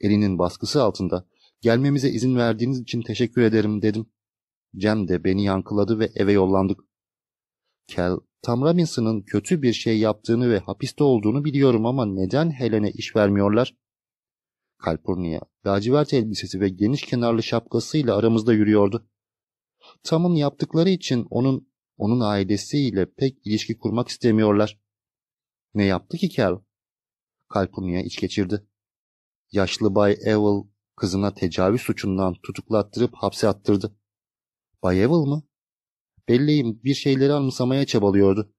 Elinin baskısı altında gelmemize izin verdiğiniz için teşekkür ederim dedim. Cem de beni yankıladı ve eve yollandık. Kel, Tam Robinson'ın kötü bir şey yaptığını ve hapiste olduğunu biliyorum ama neden Helen'e iş vermiyorlar? Kalpurnia, lacivert elbisesi ve geniş kenarlı şapkasıyla aramızda yürüyordu. Tam'ın yaptıkları için onun, onun ailesiyle pek ilişki kurmak istemiyorlar. Ne yaptı ki Kel? Kalpurnia iç geçirdi. Yaşlı Bay Ewell kızına tecavüz suçundan tutuklattırıp hapse attırdı. Bay Ewell mı? Belleyim bir şeyleri anımsamaya çabalıyordu.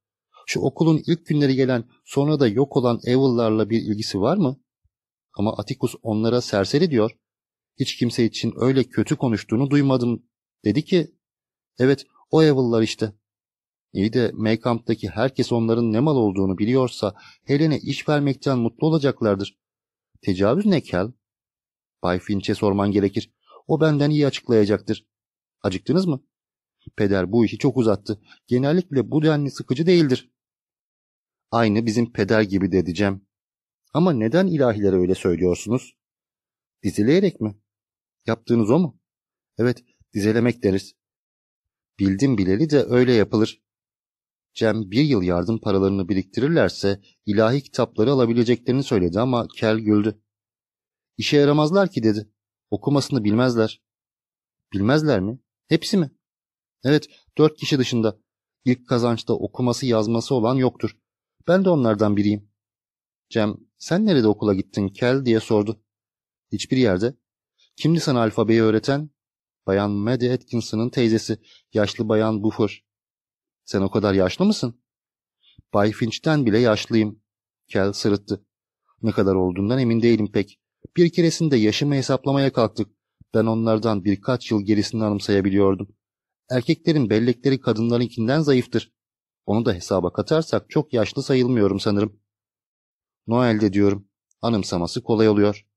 Şu okulun ilk günleri gelen sonra da yok olan Ewell'larla bir ilgisi var mı? Ama Atticus onlara serseri diyor. Hiç kimse için öyle kötü konuştuğunu duymadım. Dedi ki, evet o Ewell'lar işte. İyi de Maycamp'taki herkes onların ne mal olduğunu biliyorsa Helen'e iş vermekten mutlu olacaklardır. Tecavüz ne Kel? Bay Finch'e sorman gerekir. O benden iyi açıklayacaktır. Acıktınız mı? Peder bu işi çok uzattı. Genellikle bu denli sıkıcı değildir. Aynı bizim peder gibi dedeceğim. Ama neden ilahilere öyle söylüyorsunuz? Dizileyerek mi? Yaptığınız o mu? Evet, dizelemek deriz. Bildim bileli de öyle yapılır. Cem bir yıl yardım paralarını biriktirirlerse ilahi kitapları alabileceklerini söyledi ama Kel güldü. İşe yaramazlar ki dedi. Okumasını bilmezler. Bilmezler mi? Hepsi mi? Evet, dört kişi dışında. İlk kazançta okuması yazması olan yoktur. Ben de onlardan biriyim. Cem, sen nerede okula gittin Kel diye sordu. Hiçbir yerde. Kimdi sana alfabeyi öğreten? Bayan Maddie Atkinson'ın teyzesi, yaşlı bayan Buffer. Sen o kadar yaşlı mısın? Bay Finch'ten bile yaşlıyım. Kel sırıttı. Ne kadar olduğundan emin değilim pek. Bir keresinde yaşımı hesaplamaya kalktık. Ben onlardan birkaç yıl gerisini anımsayabiliyordum. Erkeklerin bellekleri kadınlarınkinden zayıftır. Onu da hesaba katarsak çok yaşlı sayılmıyorum sanırım. Noel'de diyorum. Anımsaması kolay oluyor.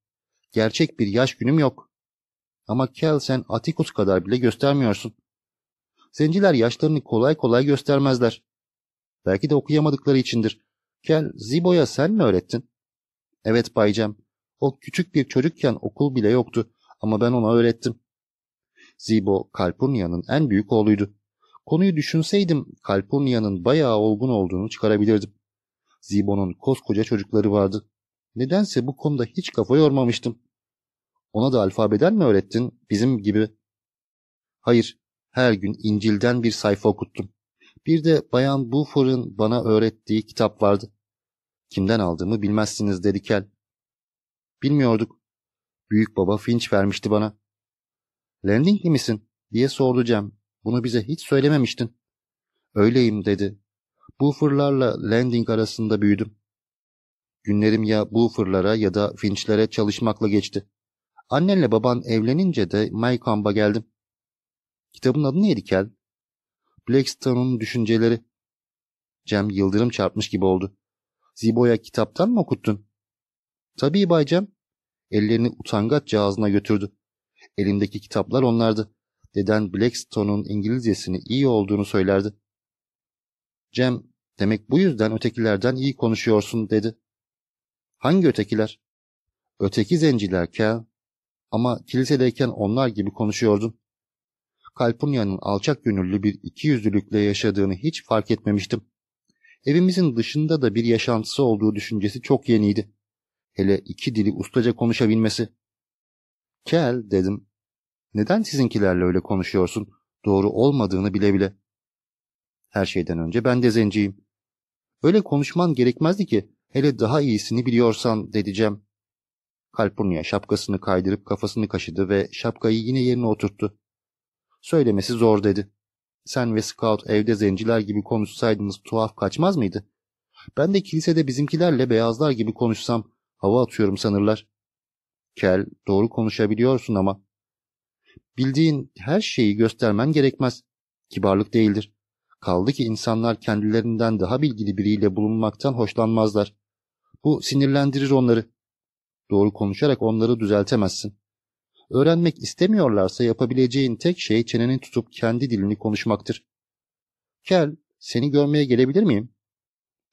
Gerçek bir yaş günüm yok. Ama Kel sen Atikus kadar bile göstermiyorsun. Zenciler yaşlarını kolay kolay göstermezler. Belki de okuyamadıkları içindir. Kel, Zibo'ya sen mi öğrettin? Evet baycam. O küçük bir çocukken okul bile yoktu ama ben ona öğrettim. Zibo, Kalpurnia'nın en büyük oğluydu. Konuyu düşünseydim Kalpurnia'nın bayağı olgun olduğunu çıkarabilirdim. Zibo'nun koskoca çocukları vardı. Nedense bu konuda hiç kafa yormamıştım. Ona da alfabeden mi öğrettin, bizim gibi? Hayır, her gün İncil'den bir sayfa okuttum. Bir de Bayan Buford'un bana öğrettiği kitap vardı. Kimden aldığımı bilmezsiniz dedi Kel. Bilmiyorduk. Büyük baba Finch vermişti bana. Landingli misin? diye sordu Cem. Bunu bize hiç söylememiştin. Öyleyim dedi. Buffer'larla Landing arasında büyüdüm. Günlerim ya Buffer'lara ya da Finch'lere çalışmakla geçti. Annenle baban evlenince de Maykamp'a geldim. Kitabın adı neydi Kel? Blackstone'un düşünceleri. Cem yıldırım çarpmış gibi oldu. Zibo'ya kitaptan mı okuttun? Tabii Bay Cem. Ellerini utangaçça ağzına götürdü. Elimdeki kitaplar onlardı. Deden Blackstone'un İngilizcesini iyi olduğunu söylerdi. Cem, demek bu yüzden ötekilerden iyi konuşuyorsun dedi. Hangi ötekiler? Öteki zenciler Kel. Ama kilisedeyken onlar gibi konuşuyordun. Kalpurnia'nın alçak gönüllü bir ikiyüzlülükle yaşadığını hiç fark etmemiştim. Evimizin dışında da bir yaşantısı olduğu düşüncesi çok yeniydi. Hele iki dili ustaca konuşabilmesi. Kel dedim. Neden sizinkilerle öyle konuşuyorsun? Doğru olmadığını bile bile. Her şeyden önce ben de zenciyim. Öyle konuşman gerekmezdi ki. Hele daha iyisini biliyorsan dedeceğim. Kalpurnia şapkasını kaydırıp kafasını kaşıdı ve şapkayı yine yerine oturttu. Söylemesi zor dedi. Sen ve Scout evde zenciler gibi konuşsaydınız tuhaf kaçmaz mıydı? Ben de kilisede bizimkilerle beyazlar gibi konuşsam hava atıyorum sanırlar. Kel, doğru konuşabiliyorsun ama. Bildiğin her şeyi göstermen gerekmez. Kibarlık değildir. Kaldı ki insanlar kendilerinden daha bilgili biriyle bulunmaktan hoşlanmazlar. Bu sinirlendirir onları. Doğru konuşarak onları düzeltemezsin. Öğrenmek istemiyorlarsa yapabileceğin tek şey çeneni tutup kendi dilini konuşmaktır. Kel, seni görmeye gelebilir miyim?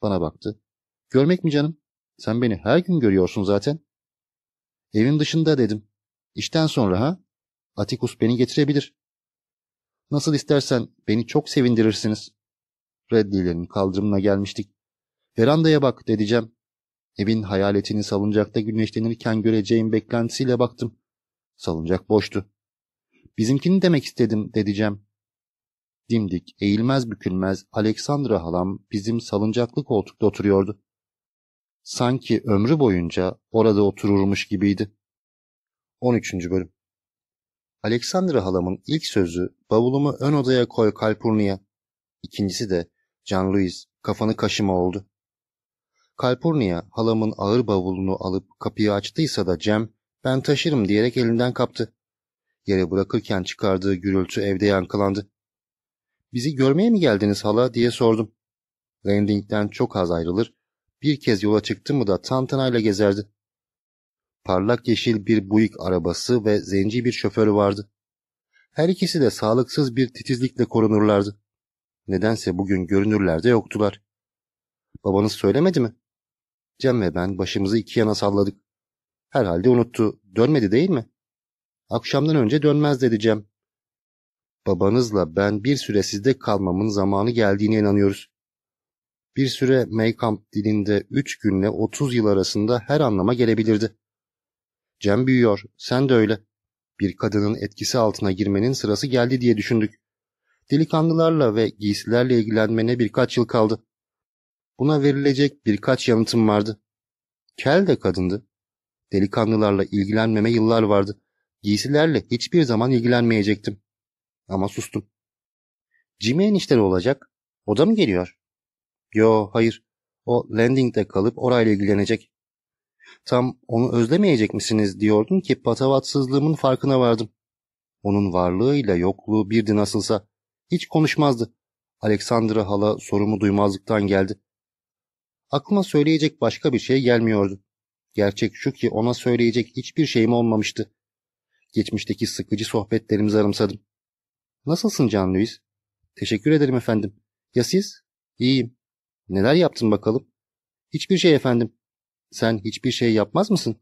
Bana baktı. Görmek mi canım? Sen beni her gün görüyorsun zaten. Evin dışında dedim. İşten sonra ha? Atikus beni getirebilir. Nasıl istersen beni çok sevindirirsiniz. Reddilerin kaldırımına gelmiştik. Verandaya bak dedeceğim. Evin hayaletini salıncakta güneşlenirken göreceğim beklentisiyle baktım. Salıncak boştu. Bizimkini demek istedim dedeceğim. Dimdik, eğilmez bükülmez Alexandra halam bizim salıncaklı koltukta oturuyordu. Sanki ömrü boyunca orada otururmuş gibiydi. 13. Bölüm Alexandra halamın ilk sözü bavulumu ön odaya koy Kalpurni'ye. İkincisi de Can Louis kafanı kaşıma oldu. Kalpurnia halamın ağır bavulunu alıp kapıyı açtıysa da Cem ben taşırım diyerek elinden kaptı. Yere bırakırken çıkardığı gürültü evde yankılandı. Bizi görmeye mi geldiniz hala diye sordum. Landing'den çok az ayrılır, bir kez yola çıktı mı da tantanayla gezerdi. Parlak yeşil bir Buick arabası ve zenci bir şoförü vardı. Her ikisi de sağlıksız bir titizlikle korunurlardı. Nedense bugün görünürlerde yoktular. Babanız söylemedi mi? Cem ve ben başımızı iki yana salladık. Herhalde unuttu. Dönmedi değil mi? Akşamdan önce dönmez dedi Cem. Babanızla ben bir süre sizde kalmamın zamanı geldiğine inanıyoruz. Bir süre Maykamp dilinde üç günle otuz yıl arasında her anlama gelebilirdi. Cem büyüyor, sen de öyle. Bir kadının etkisi altına girmenin sırası geldi diye düşündük. Delikanlılarla ve giysilerle ilgilenmene birkaç yıl kaldı. Buna verilecek birkaç yanıtım vardı. Kel de kadındı. Delikanlılarla ilgilenmeme yıllar vardı. Giysilerle hiçbir zaman ilgilenmeyecektim. Ama sustum. Jimmy enişleri olacak. O da mı geliyor? Yo, hayır. O landingde kalıp orayla ilgilenecek. Tam onu özlemeyecek misiniz diyordum ki patavatsızlığımın farkına vardım. Onun varlığıyla yokluğu birdi nasılsa. Hiç konuşmazdı. Alexandra hala sorumu duymazlıktan geldi. Aklıma söyleyecek başka bir şey gelmiyordu. Gerçek şu ki ona söyleyecek hiçbir şeyim olmamıştı. Geçmişteki sıkıcı sohbetlerimizi arımsadım. Nasılsın Can Louis? Teşekkür ederim efendim. Ya siz? İyiyim. Neler yaptın bakalım? Hiçbir şey efendim. Sen hiçbir şey yapmaz mısın?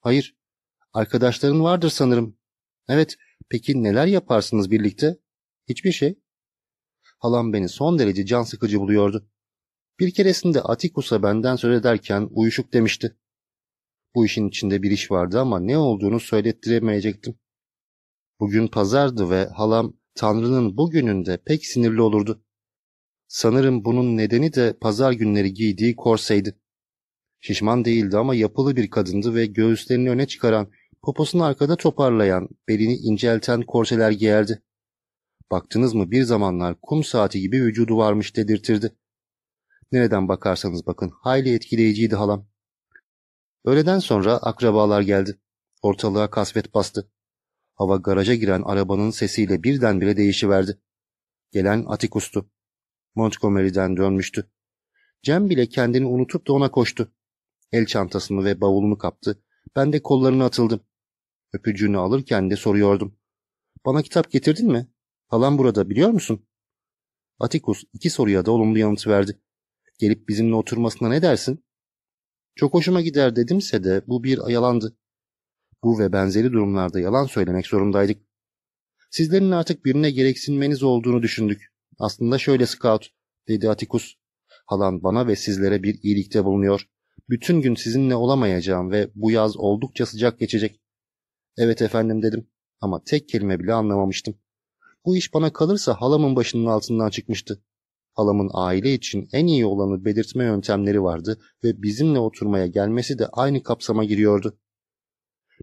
Hayır. Arkadaşların vardır sanırım. Evet. Peki neler yaparsınız birlikte? Hiçbir şey. Halam beni son derece can sıkıcı buluyordu. Bir keresinde Atikus'a benden söz ederken uyuşuk demişti. Bu işin içinde bir iş vardı ama ne olduğunu söylettiremeyecektim. Bugün pazardı ve halam Tanrı'nın bugününde pek sinirli olurdu. Sanırım bunun nedeni de pazar günleri giydiği korseydi. Şişman değildi ama yapılı bir kadındı ve göğüslerini öne çıkaran, poposunu arkada toparlayan, belini incelten korseler giyerdi. Baktınız mı bir zamanlar kum saati gibi vücudu varmış dedirtirdi. Nereden bakarsanız bakın hayli etkileyiciydi halam. Öğleden sonra akrabalar geldi. Ortalığa kasvet bastı. Hava garaja giren arabanın sesiyle birdenbire değişiverdi. Gelen Atikus'tu. Montgomery'den dönmüştü. Cem bile kendini unutup da ona koştu. El çantasını ve bavulunu kaptı. Ben de kollarına atıldım. Öpücüğünü alırken de soruyordum. Bana kitap getirdin mi? Halam burada biliyor musun? Atikus iki soruya da olumlu yanıt verdi. Gelip bizimle oturmasına ne dersin? Çok hoşuma gider dedimse de bu bir yalandı. Bu ve benzeri durumlarda yalan söylemek zorundaydık. Sizlerin artık birine gereksinmeniz olduğunu düşündük. Aslında şöyle Scout, dedi Atikus. Halan bana ve sizlere bir iyilikte bulunuyor. Bütün gün sizinle olamayacağım ve bu yaz oldukça sıcak geçecek. Evet efendim dedim ama tek kelime bile anlamamıştım. Bu iş bana kalırsa halamın başının altından çıkmıştı. Halamın aile için en iyi olanı belirtme yöntemleri vardı ve bizimle oturmaya gelmesi de aynı kapsama giriyordu.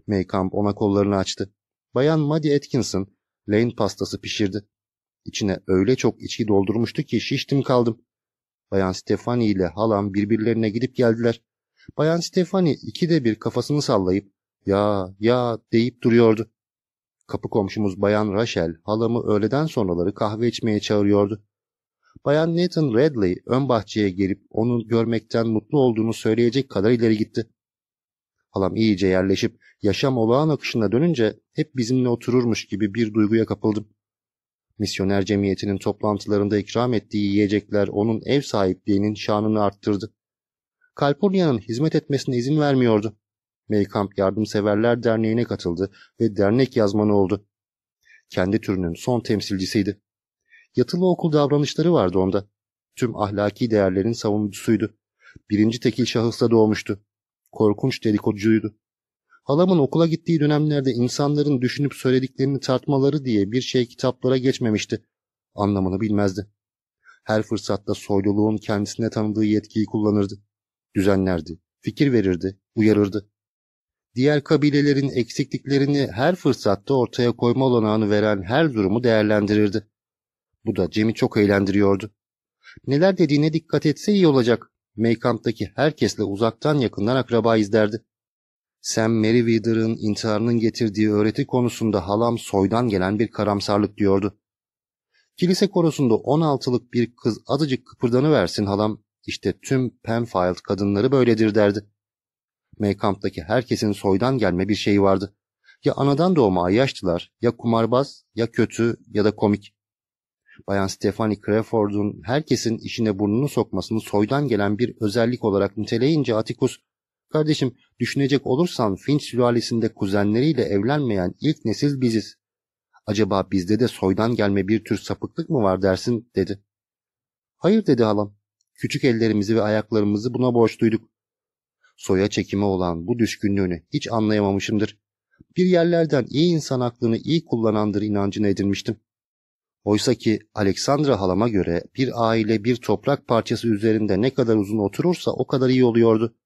Maycamp ona kollarını açtı. Bayan Maddie Atkinson Lane pastası pişirdi. İçine öyle çok içki doldurmuştu ki şiştim kaldım. Bayan Stefani ile halam birbirlerine gidip geldiler. Bayan Stefani ikide bir kafasını sallayıp ya ya deyip duruyordu. Kapı komşumuz Bayan Rachel halamı öğleden sonraları kahve içmeye çağırıyordu. Bayan Nathan Radley ön bahçeye gelip onu görmekten mutlu olduğunu söyleyecek kadar ileri gitti. Halam iyice yerleşip yaşam olağan akışına dönünce hep bizimle otururmuş gibi bir duyguya kapıldım. Misyoner cemiyetinin toplantılarında ikram ettiği yiyecekler onun ev sahipliğinin şanını arttırdı. Kalpurnia'nın hizmet etmesine izin vermiyordu. Maykamp Yardımseverler Derneği'ne katıldı ve dernek yazmanı oldu. Kendi türünün son temsilcisiydi. Yatılı okul davranışları vardı onda. Tüm ahlaki değerlerin savunucusuydu. Birinci tekil şahısla doğmuştu. Korkunç dedikoducuydu. Halamın okula gittiği dönemlerde insanların düşünüp söylediklerini tartmaları diye bir şey kitaplara geçmemişti. Anlamını bilmezdi. Her fırsatta soyluluğun kendisine tanıdığı yetkiyi kullanırdı. Düzenlerdi, fikir verirdi, uyarırdı. Diğer kabilelerin eksikliklerini her fırsatta ortaya koyma olanağını veren her durumu değerlendirirdi. Bu da Cem'i çok eğlendiriyordu. Neler dediğine dikkat etse iyi olacak. Maykamp'taki herkesle uzaktan yakından akraba izlerdi. Sam Merriweather'ın intiharının getirdiği öğreti konusunda halam soydan gelen bir karamsarlık diyordu. Kilise korosunda 16'lık bir kız azıcık kıpırdanıversin halam, işte tüm Penfield kadınları böyledir derdi. Maykamp'taki herkesin soydan gelme bir şeyi vardı. Ya anadan doğma ayyaştılar, ya kumarbaz, ya kötü ya da komik. Bayan Stephanie Crawford'un herkesin işine burnunu sokmasını soydan gelen bir özellik olarak niteleyince Atticus, kardeşim düşünecek olursan Finch sülalesinde kuzenleriyle evlenmeyen ilk nesil biziz. Acaba bizde de soydan gelme bir tür sapıklık mı var dersin dedi. Hayır dedi halam. Küçük ellerimizi ve ayaklarımızı buna borçluyduk. Soya çekimi olan bu düşkünlüğünü hiç anlayamamışımdır. Bir yerlerden iyi insan aklını iyi kullanandır inancını edinmiştim. Oysa ki Alexandra halama göre bir aile bir toprak parçası üzerinde ne kadar uzun oturursa o kadar iyi oluyordu.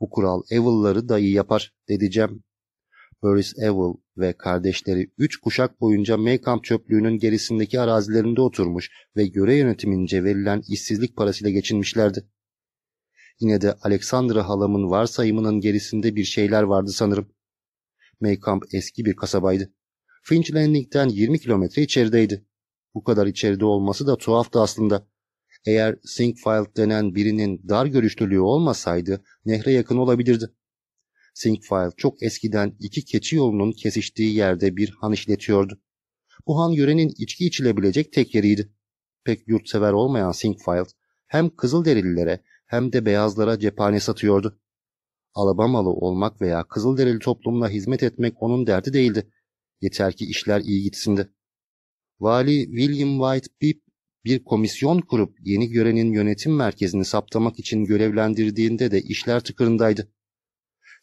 Bu kural Evil'ları da iyi yapar dedi Boris Evil ve kardeşleri üç kuşak boyunca Maykamp çöplüğünün gerisindeki arazilerinde oturmuş ve göre yönetimince verilen işsizlik parasıyla geçinmişlerdi. Yine de Alexandra halamın varsayımının gerisinde bir şeyler vardı sanırım. Maykamp eski bir kasabaydı. Finch Landing'den 20 kilometre içerideydi. Bu kadar içeride olması da tuhaftı aslında. Eğer Sinkfield denen birinin dar görüşlülüğü olmasaydı nehre yakın olabilirdi. Sinkfield çok eskiden iki keçi yolunun kesiştiği yerde bir han işletiyordu. Bu han yörenin içki içilebilecek tek yeriydi. Pek yurtsever olmayan Sinkfield hem Kızılderililere hem de beyazlara cephane satıyordu. Alabamalı olmak veya Kızılderili toplumuna hizmet etmek onun derdi değildi. Yeter ki işler iyi gitsindi. Vali William White Pip bir komisyon kurup yeni görenin yönetim merkezini saptamak için görevlendirdiğinde de işler tıkırındaydı.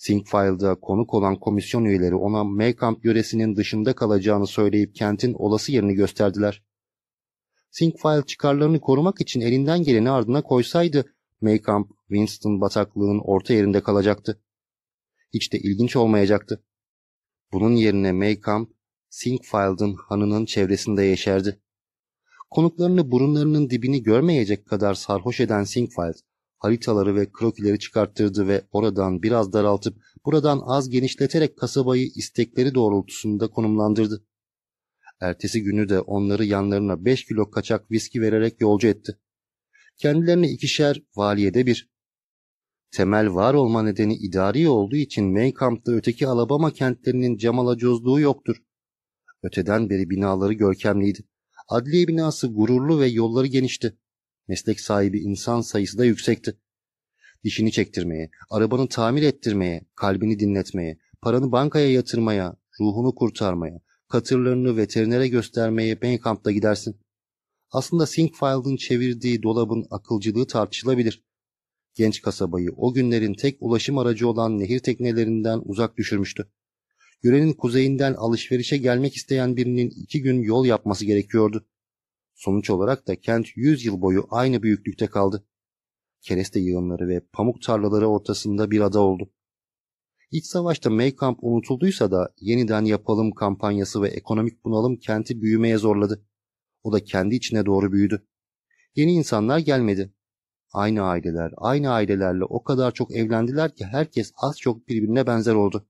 Sinkfile'da konuk olan komisyon üyeleri ona Maycamp yöresinin dışında kalacağını söyleyip kentin olası yerini gösterdiler. Sinkfile çıkarlarını korumak için elinden geleni ardına koysaydı Maycamp, Winston bataklığının orta yerinde kalacaktı. Hiç de ilginç olmayacaktı. Bunun yerine Maycamp, Sinkfield'ın hanının çevresinde yeşerdi. Konuklarını burunlarının dibini görmeyecek kadar sarhoş eden Sinkfield, haritaları ve krokileri çıkarttırdı ve oradan biraz daraltıp buradan az genişleterek kasabayı istekleri doğrultusunda konumlandırdı. Ertesi günü de onları yanlarına 5 kilo kaçak viski vererek yolcu etti. Kendilerine ikişer, valiyede bir. Temel var olma nedeni idari olduğu için Maycamp'ta öteki Alabama kentlerinin camalacozluğu yoktur. Öteden beri binaları görkemliydi. Adliye binası gururlu ve yolları genişti. Meslek sahibi insan sayısı da yüksekti. Dişini çektirmeye, arabanı tamir ettirmeye, kalbini dinletmeye, paranı bankaya yatırmaya, ruhunu kurtarmaya, katırlarını veterinere göstermeye Bankkamp'ta gidersin. Aslında Sinkfield'ın çevirdiği dolabın akılcılığı tartışılabilir. Genç kasabayı o günlerin tek ulaşım aracı olan nehir teknelerinden uzak düşürmüştü. Yörenin kuzeyinden alışverişe gelmek isteyen birinin iki gün yol yapması gerekiyordu. Sonuç olarak da kent 100 yıl boyu aynı büyüklükte kaldı. Kereste yığınları ve pamuk tarlaları ortasında bir ada oldu. İç savaşta Maycamp unutulduysa da yeniden yapalım kampanyası ve ekonomik bunalım kenti büyümeye zorladı. O da kendi içine doğru büyüdü. Yeni insanlar gelmedi. Aynı aileler, aynı ailelerle o kadar çok evlendiler ki herkes az çok birbirine benzer oldu.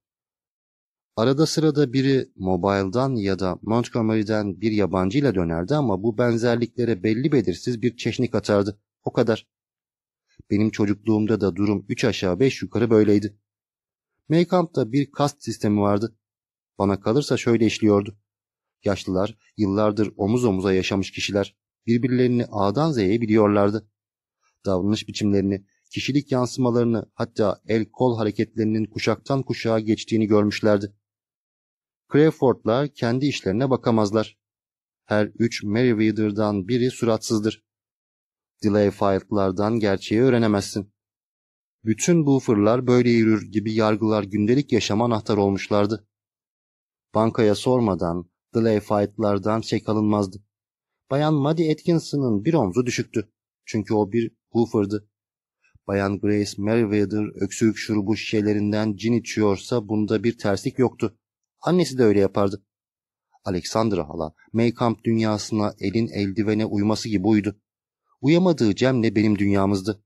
Arada sırada biri Mobile'dan ya da Montgomery'den bir yabancıyla dönerdi ama bu benzerliklere belli belirsiz bir çeşnik atardı. O kadar. Benim çocukluğumda da durum üç aşağı beş yukarı böyleydi. Maycamp'ta bir kast sistemi vardı. Bana kalırsa şöyle işliyordu. Yaşlılar, yıllardır omuz omuza yaşamış kişiler birbirlerini A'dan Z'ye biliyorlardı. Davranış biçimlerini, kişilik yansımalarını hatta el kol hareketlerinin kuşaktan kuşağa geçtiğini görmüşlerdi. Crawford'lar kendi işlerine bakamazlar. Her üç Meriwether'dan biri suratsızdır. Delayfield'lardan gerçeği öğrenemezsin. Bütün bu fırlar böyle yürür gibi yargılar gündelik yaşama anahtar olmuşlardı. Bankaya sormadan Delayfield'lardan çek alınmazdı. Bayan Maddie Atkinson'ın bir omzu düşüktü. Çünkü o bir Hoover'dı. Bayan Grace Meriwether öksürük şurubu şişelerinden cin içiyorsa bunda bir terslik yoktu. Annesi de öyle yapardı. Alexandra hala Maycamp dünyasına elin eldivene uyması gibi uydu. Uyamadığı Cem'le benim dünyamızdı.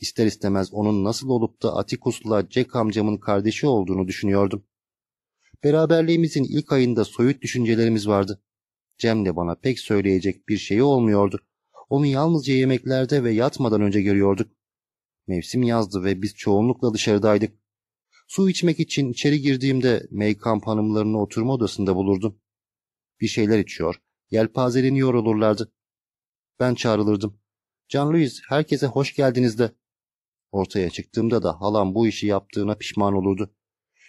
İster istemez onun nasıl olup da Atticus'la Jack amcamın kardeşi olduğunu düşünüyordum. Beraberliğimizin ilk ayında soyut düşüncelerimiz vardı. Cem'le bana pek söyleyecek bir şeyi olmuyordu. Onu yalnızca yemeklerde ve yatmadan önce görüyorduk. Mevsim yazdı ve biz çoğunlukla dışarıdaydık. Su içmek için içeri girdiğimde Maykamp hanımlarını oturma odasında bulurdum. Bir şeyler içiyor, yelpazeleniyor olurlardı. Ben çağrılırdım. Can Louis herkese hoş geldiniz de. Ortaya çıktığımda da halam bu işi yaptığına pişman olurdu.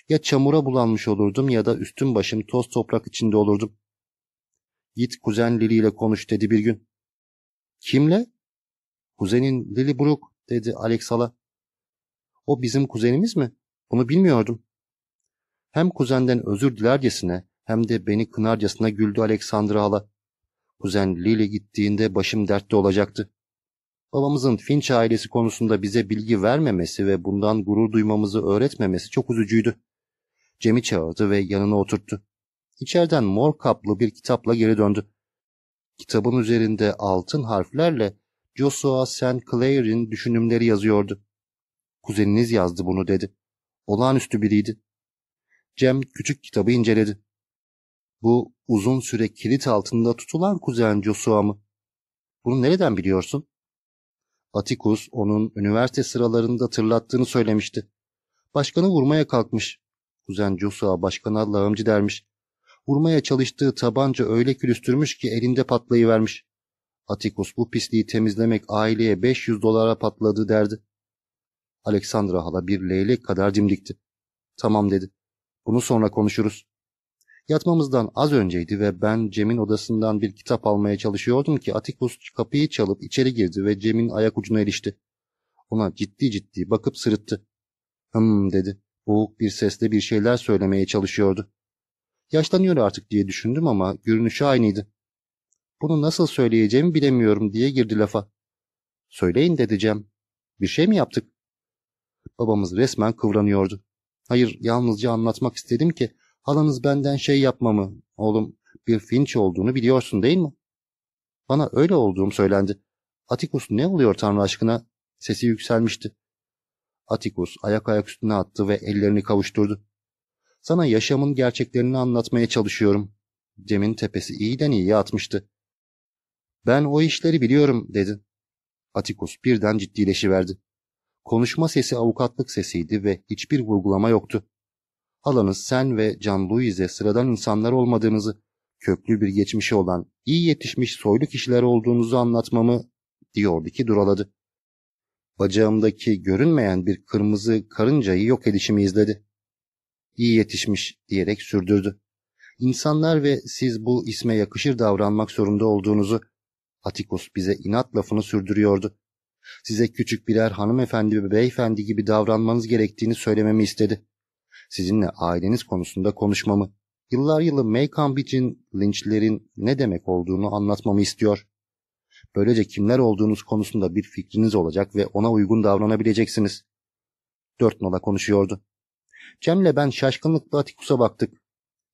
Ya çamura bulanmış olurdum ya da üstüm başım toz toprak içinde olurdum. Git kuzen Lily ile konuş dedi bir gün. Kimle? Kuzenin Lily Brook dedi Alex hala. O bizim kuzenimiz mi? Bunu bilmiyordum. Hem kuzenden özür dilercesine hem de beni kınarcasına güldü Alexandra hala. Kuzen Lily gittiğinde başım dertte olacaktı. Babamızın Finch ailesi konusunda bize bilgi vermemesi ve bundan gurur duymamızı öğretmemesi çok üzücüydü. Cem'i çağırdı ve yanına oturttu. İçeriden mor kaplı bir kitapla geri döndü. Kitabın üzerinde altın harflerle Joshua St. Clair'in düşünümleri yazıyordu. Kuzeniniz yazdı bunu dedi. Olağanüstü biriydi. Cem küçük kitabı inceledi. Bu uzun süre kilit altında tutulan kuzen Joshua mı? Bunu nereden biliyorsun? Atikus onun üniversite sıralarında tırlattığını söylemişti. Başkanı vurmaya kalkmış. Kuzen Joshua başkana lağımcı dermiş. Vurmaya çalıştığı tabanca öyle külüstürmüş ki elinde patlayıvermiş. Atikus bu pisliği temizlemek aileye 500 dolara patladı derdi. Alexandra hala bir leylek kadar dimdikti. Tamam dedi. Bunu sonra konuşuruz. Yatmamızdan az önceydi ve ben Cem'in odasından bir kitap almaya çalışıyordum ki Atikus kapıyı çalıp içeri girdi ve Cem'in ayak ucuna erişti. Ona ciddi ciddi bakıp sırıttı. Hım dedi. Boğuk bir sesle bir şeyler söylemeye çalışıyordu. Yaşlanıyor artık diye düşündüm ama görünüşü aynıydı. Bunu nasıl söyleyeceğimi bilemiyorum diye girdi lafa. Söyleyin dedi Cem. Bir şey mi yaptık? Babamız resmen kıvranıyordu. Hayır yalnızca anlatmak istedim ki halanız benden şey yapmamı, oğlum bir finç olduğunu biliyorsun değil mi? Bana öyle olduğum söylendi. Atikus ne oluyor Tanrı aşkına? Sesi yükselmişti. Atikus ayak ayak üstüne attı ve ellerini kavuşturdu. Sana yaşamın gerçeklerini anlatmaya çalışıyorum. Cem'in tepesi iyiden iyiye atmıştı. Ben o işleri biliyorum dedi. Atikus birden ciddileşiverdi. Konuşma sesi avukatlık sesiydi ve hiçbir vurgulama yoktu. Halanız sen ve Can Louis'e sıradan insanlar olmadığınızı, köklü bir geçmişi olan, iyi yetişmiş soylu kişiler olduğunuzu anlatmamı diyordu ki duraladı. Bacağımdaki görünmeyen bir kırmızı karıncayı yok edişimi izledi. İyi yetişmiş diyerek sürdürdü. İnsanlar ve siz bu isme yakışır davranmak zorunda olduğunuzu Atikus bize inat lafını sürdürüyordu. Size küçük birer hanımefendi ve beyefendi gibi davranmanız gerektiğini söylememi istedi. Sizinle aileniz konusunda konuşmamı, yıllar yılı Macon Beach'in linçlerin ne demek olduğunu anlatmamı istiyor. Böylece kimler olduğunuz konusunda bir fikriniz olacak ve ona uygun davranabileceksiniz. Dört nola konuşuyordu. Cem'le ben şaşkınlıkla Atikus'a baktık.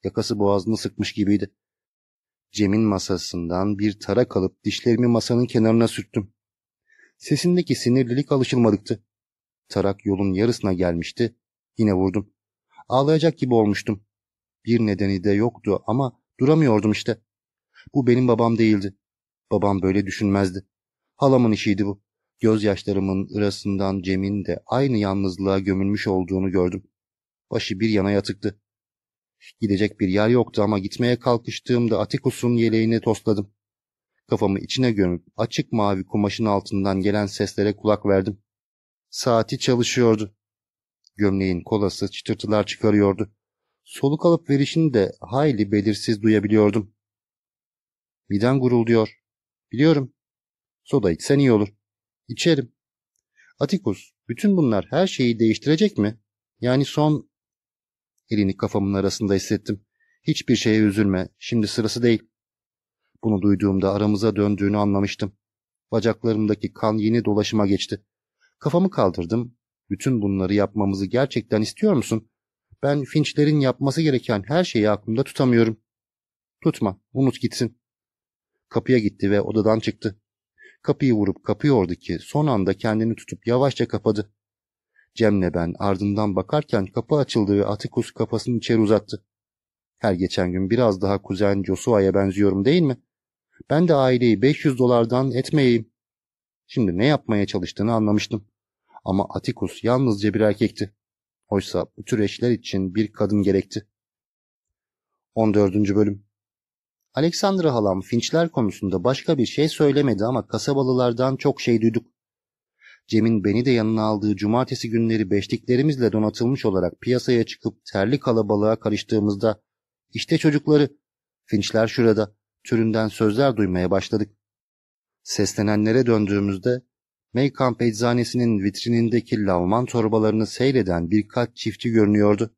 Yakası boğazını sıkmış gibiydi. Cem'in masasından bir tarak alıp dişlerimi masanın kenarına sürttüm. Sesindeki sinirlilik alışılmadıktı. Tarak yolun yarısına gelmişti. Yine vurdum. Ağlayacak gibi olmuştum. Bir nedeni de yoktu ama duramıyordum işte. Bu benim babam değildi. Babam böyle düşünmezdi. Halamın işiydi bu. Gözyaşlarımın arasından Cem'in de aynı yalnızlığa gömülmüş olduğunu gördüm. Başı bir yana yatıktı. Gidecek bir yer yoktu ama gitmeye kalkıştığımda Atikus'un yeleğini tosladım. Kafamı içine gömüp açık mavi kumaşın altından gelen seslere kulak verdim. Saati çalışıyordu. Gömleğin kolası çıtırtılar çıkarıyordu. Soluk alıp verişini de hayli belirsiz duyabiliyordum. Midem gurulduyor. Biliyorum. Soda içsen iyi olur. İçerim. Atikus, bütün bunlar her şeyi değiştirecek mi? Yani son... Elini kafamın arasında hissettim. Hiçbir şeye üzülme. Şimdi sırası değil. Bunu duyduğumda aramıza döndüğünü anlamıştım. Bacaklarımdaki kan yeni dolaşıma geçti. Kafamı kaldırdım. Bütün bunları yapmamızı gerçekten istiyor musun? Ben Finch'lerin yapması gereken her şeyi aklımda tutamıyorum. Tutma, unut gitsin. Kapıya gitti ve odadan çıktı. Kapıyı vurup kapıyordu ki son anda kendini tutup yavaşça kapadı. Cem'le ben ardından bakarken kapı açıldı ve Atikus kafasını içeri uzattı. Her geçen gün biraz daha kuzen Joshua'ya benziyorum değil mi? Ben de aileyi 500 dolardan etmeyeyim. Şimdi ne yapmaya çalıştığını anlamıştım. Ama Atikus yalnızca bir erkekti. Oysa bu tür eşler için bir kadın gerekti. 14. Bölüm Alexandra halam Finchler konusunda başka bir şey söylemedi ama kasabalılardan çok şey duyduk. Cem'in beni de yanına aldığı cumartesi günleri beşliklerimizle donatılmış olarak piyasaya çıkıp terli kalabalığa karıştığımızda işte çocukları, Finchler şurada, türünden sözler duymaya başladık. Seslenenlere döndüğümüzde Maykamp eczanesinin vitrinindeki lavman torbalarını seyreden birkaç çiftçi görünüyordu.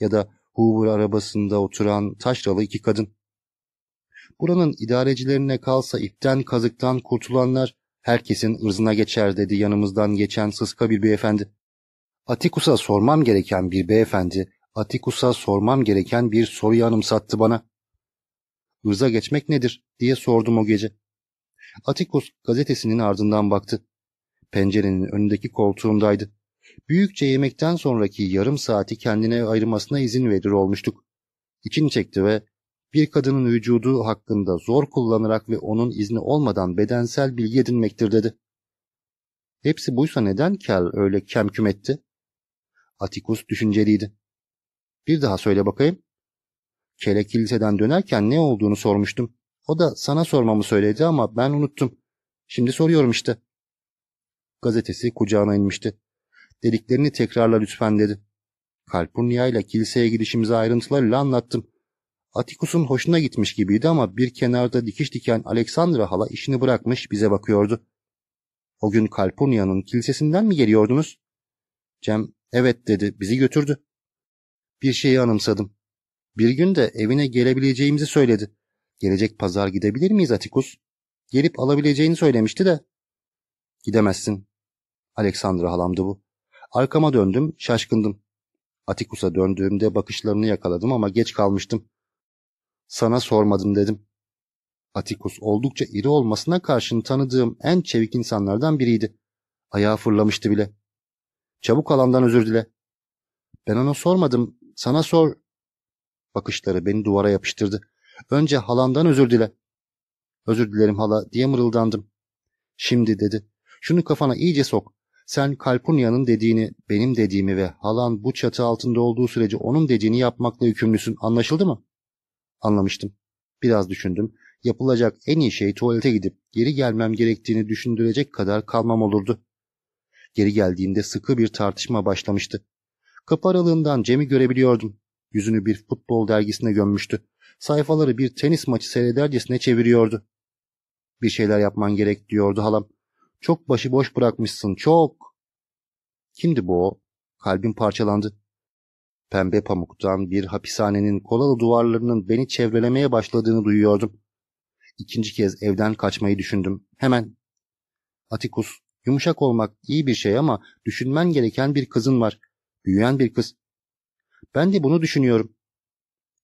Ya da Hoover arabasında oturan taşralı iki kadın. Buranın idarecilerine kalsa ipten kazıktan kurtulanlar herkesin ırzına geçer dedi yanımızdan geçen sıska bir beyefendi. Atikus'a sormam gereken bir beyefendi, Atikus'a sormam gereken bir soruyu anımsattı bana. Irza geçmek nedir diye sordum o gece. Atikus gazetesinin ardından baktı. Pencerenin önündeki koltuğundaydı. Büyükçe yemekten sonraki yarım saati kendine ayırmasına izin verir olmuştuk. İçini çekti ve bir kadının vücudu hakkında zor kullanarak ve onun izni olmadan bedensel bilgi edinmektir dedi. Hepsi buysa neden Kel öyle kemküm etti? Atikus düşünceliydi. Bir daha söyle bakayım. Kel'e kiliseden dönerken ne olduğunu sormuştum. O da sana sormamı söyledi ama ben unuttum. Şimdi soruyorum işte. Gazetesi kucağına inmişti. Dediklerini tekrarla lütfen dedi. Kalpurnia ile kiliseye gidişimizi ayrıntılarıyla anlattım. Atikus'un hoşuna gitmiş gibiydi ama bir kenarda dikiş diken Aleksandra hala işini bırakmış bize bakıyordu. O gün Kalpurnia'nın kilisesinden mi geliyordunuz? Cem evet dedi bizi götürdü. Bir şeyi anımsadım. Bir gün de evine gelebileceğimizi söyledi. Gelecek pazar gidebilir miyiz Atikus? Gelip alabileceğini söylemişti de. Gidemezsin. Aleksandra halamdı bu. Arkama döndüm, şaşkındım. Atikus'a döndüğümde bakışlarını yakaladım ama geç kalmıştım. Sana sormadım dedim. Atikus oldukça iri olmasına karşın tanıdığım en çevik insanlardan biriydi. Ayağı fırlamıştı bile. Çabuk alandan özür dile. Ben ona sormadım, sana sor. Bakışları beni duvara yapıştırdı. Önce halandan özür dile. Özür dilerim hala diye mırıldandım. Şimdi dedi. Şunu kafana iyice sok. Sen Kalpurnia'nın dediğini, benim dediğimi ve halan bu çatı altında olduğu sürece onun dediğini yapmakla yükümlüsün. Anlaşıldı mı? Anlamıştım. Biraz düşündüm. Yapılacak en iyi şey tuvalete gidip geri gelmem gerektiğini düşündürecek kadar kalmam olurdu. Geri geldiğimde sıkı bir tartışma başlamıştı. Kapı aralığından Cem'i görebiliyordum. Yüzünü bir futbol dergisine gömmüştü. Sayfaları bir tenis maçı seyredercesine çeviriyordu. Bir şeyler yapman gerek diyordu halam. Çok başıboş bırakmışsın, çok. Kimdi bu o? Kalbim parçalandı. Pembe pamuktan bir hapishanenin kolalı duvarlarının beni çevrelemeye başladığını duyuyordum. İkinci kez evden kaçmayı düşündüm. Hemen. Atikus, yumuşak olmak iyi bir şey ama düşünmen gereken bir kızın var. Büyüyen bir kız. Ben de bunu düşünüyorum.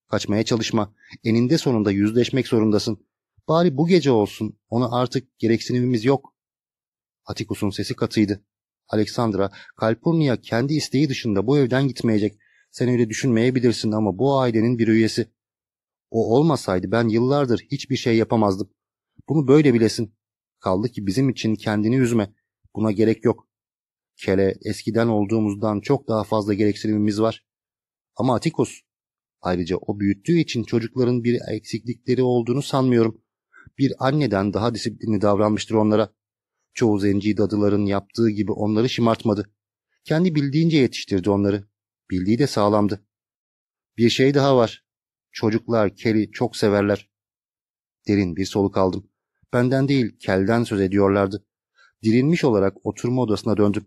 Kaçmaya çalışma. Eninde sonunda yüzleşmek zorundasın. Bari bu gece olsun. Ona artık gereksinimimiz yok. Atikus'un sesi katıydı. Alexandra, Kalpurnia kendi isteği dışında bu evden gitmeyecek. Sen öyle düşünmeyebilirsin ama bu ailenin bir üyesi. O olmasaydı ben yıllardır hiçbir şey yapamazdım. Bunu böyle bilesin. Kaldı ki bizim için kendini üzme. Buna gerek yok. Kele eskiden olduğumuzdan çok daha fazla gereksinimimiz var. Ama Atikus, ayrıca o büyüttüğü için çocukların bir eksiklikleri olduğunu sanmıyorum. Bir anneden daha disiplinli davranmıştır onlara. Çoğu zenci dadıların yaptığı gibi onları şımartmadı. Kendi bildiğince yetiştirdi onları. Bildiği de sağlamdı. Bir şey daha var. Çocuklar Kel'i çok severler. Derin bir soluk aldım. Benden değil, Kel'den söz ediyorlardı. Dirilmiş olarak oturma odasına döndüm.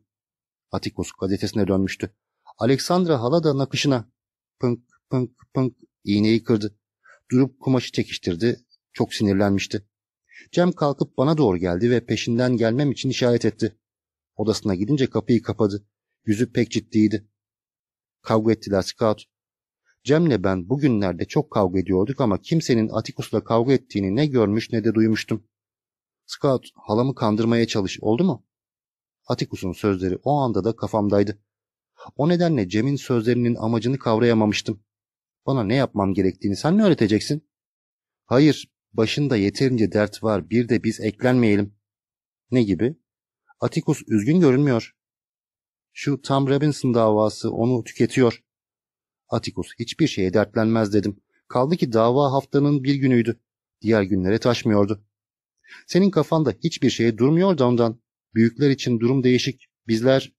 Atikus gazetesine dönmüştü. Alexandra hala da nakışına. Pınk pınk pınk iğneyi kırdı. Durup kumaşı çekiştirdi. Çok sinirlenmişti. Cem kalkıp bana doğru geldi ve peşinden gelmem için işaret etti. Odasına gidince kapıyı kapadı. Yüzü pek ciddiydi. Kavga ettiler Scout. Cem'le ben bugünlerde çok kavga ediyorduk ama kimsenin Atikus'la kavga ettiğini ne görmüş ne de duymuştum. Scout halamı kandırmaya çalış oldu mu? Atikus'un sözleri o anda da kafamdaydı. O nedenle Cem'in sözlerinin amacını kavrayamamıştım. Bana ne yapmam gerektiğini sen mi öğreteceksin? Hayır, başında yeterince dert var, bir de biz eklenmeyelim. Ne gibi? Atikus üzgün görünmüyor. Şu Tom Robinson davası onu tüketiyor. Atikus hiçbir şeye dertlenmez dedim. Kaldı ki dava haftanın bir günüydü. Diğer günlere taşmıyordu. Senin kafanda hiçbir şeye durmuyor da ondan. Büyükler için durum değişik. Bizler...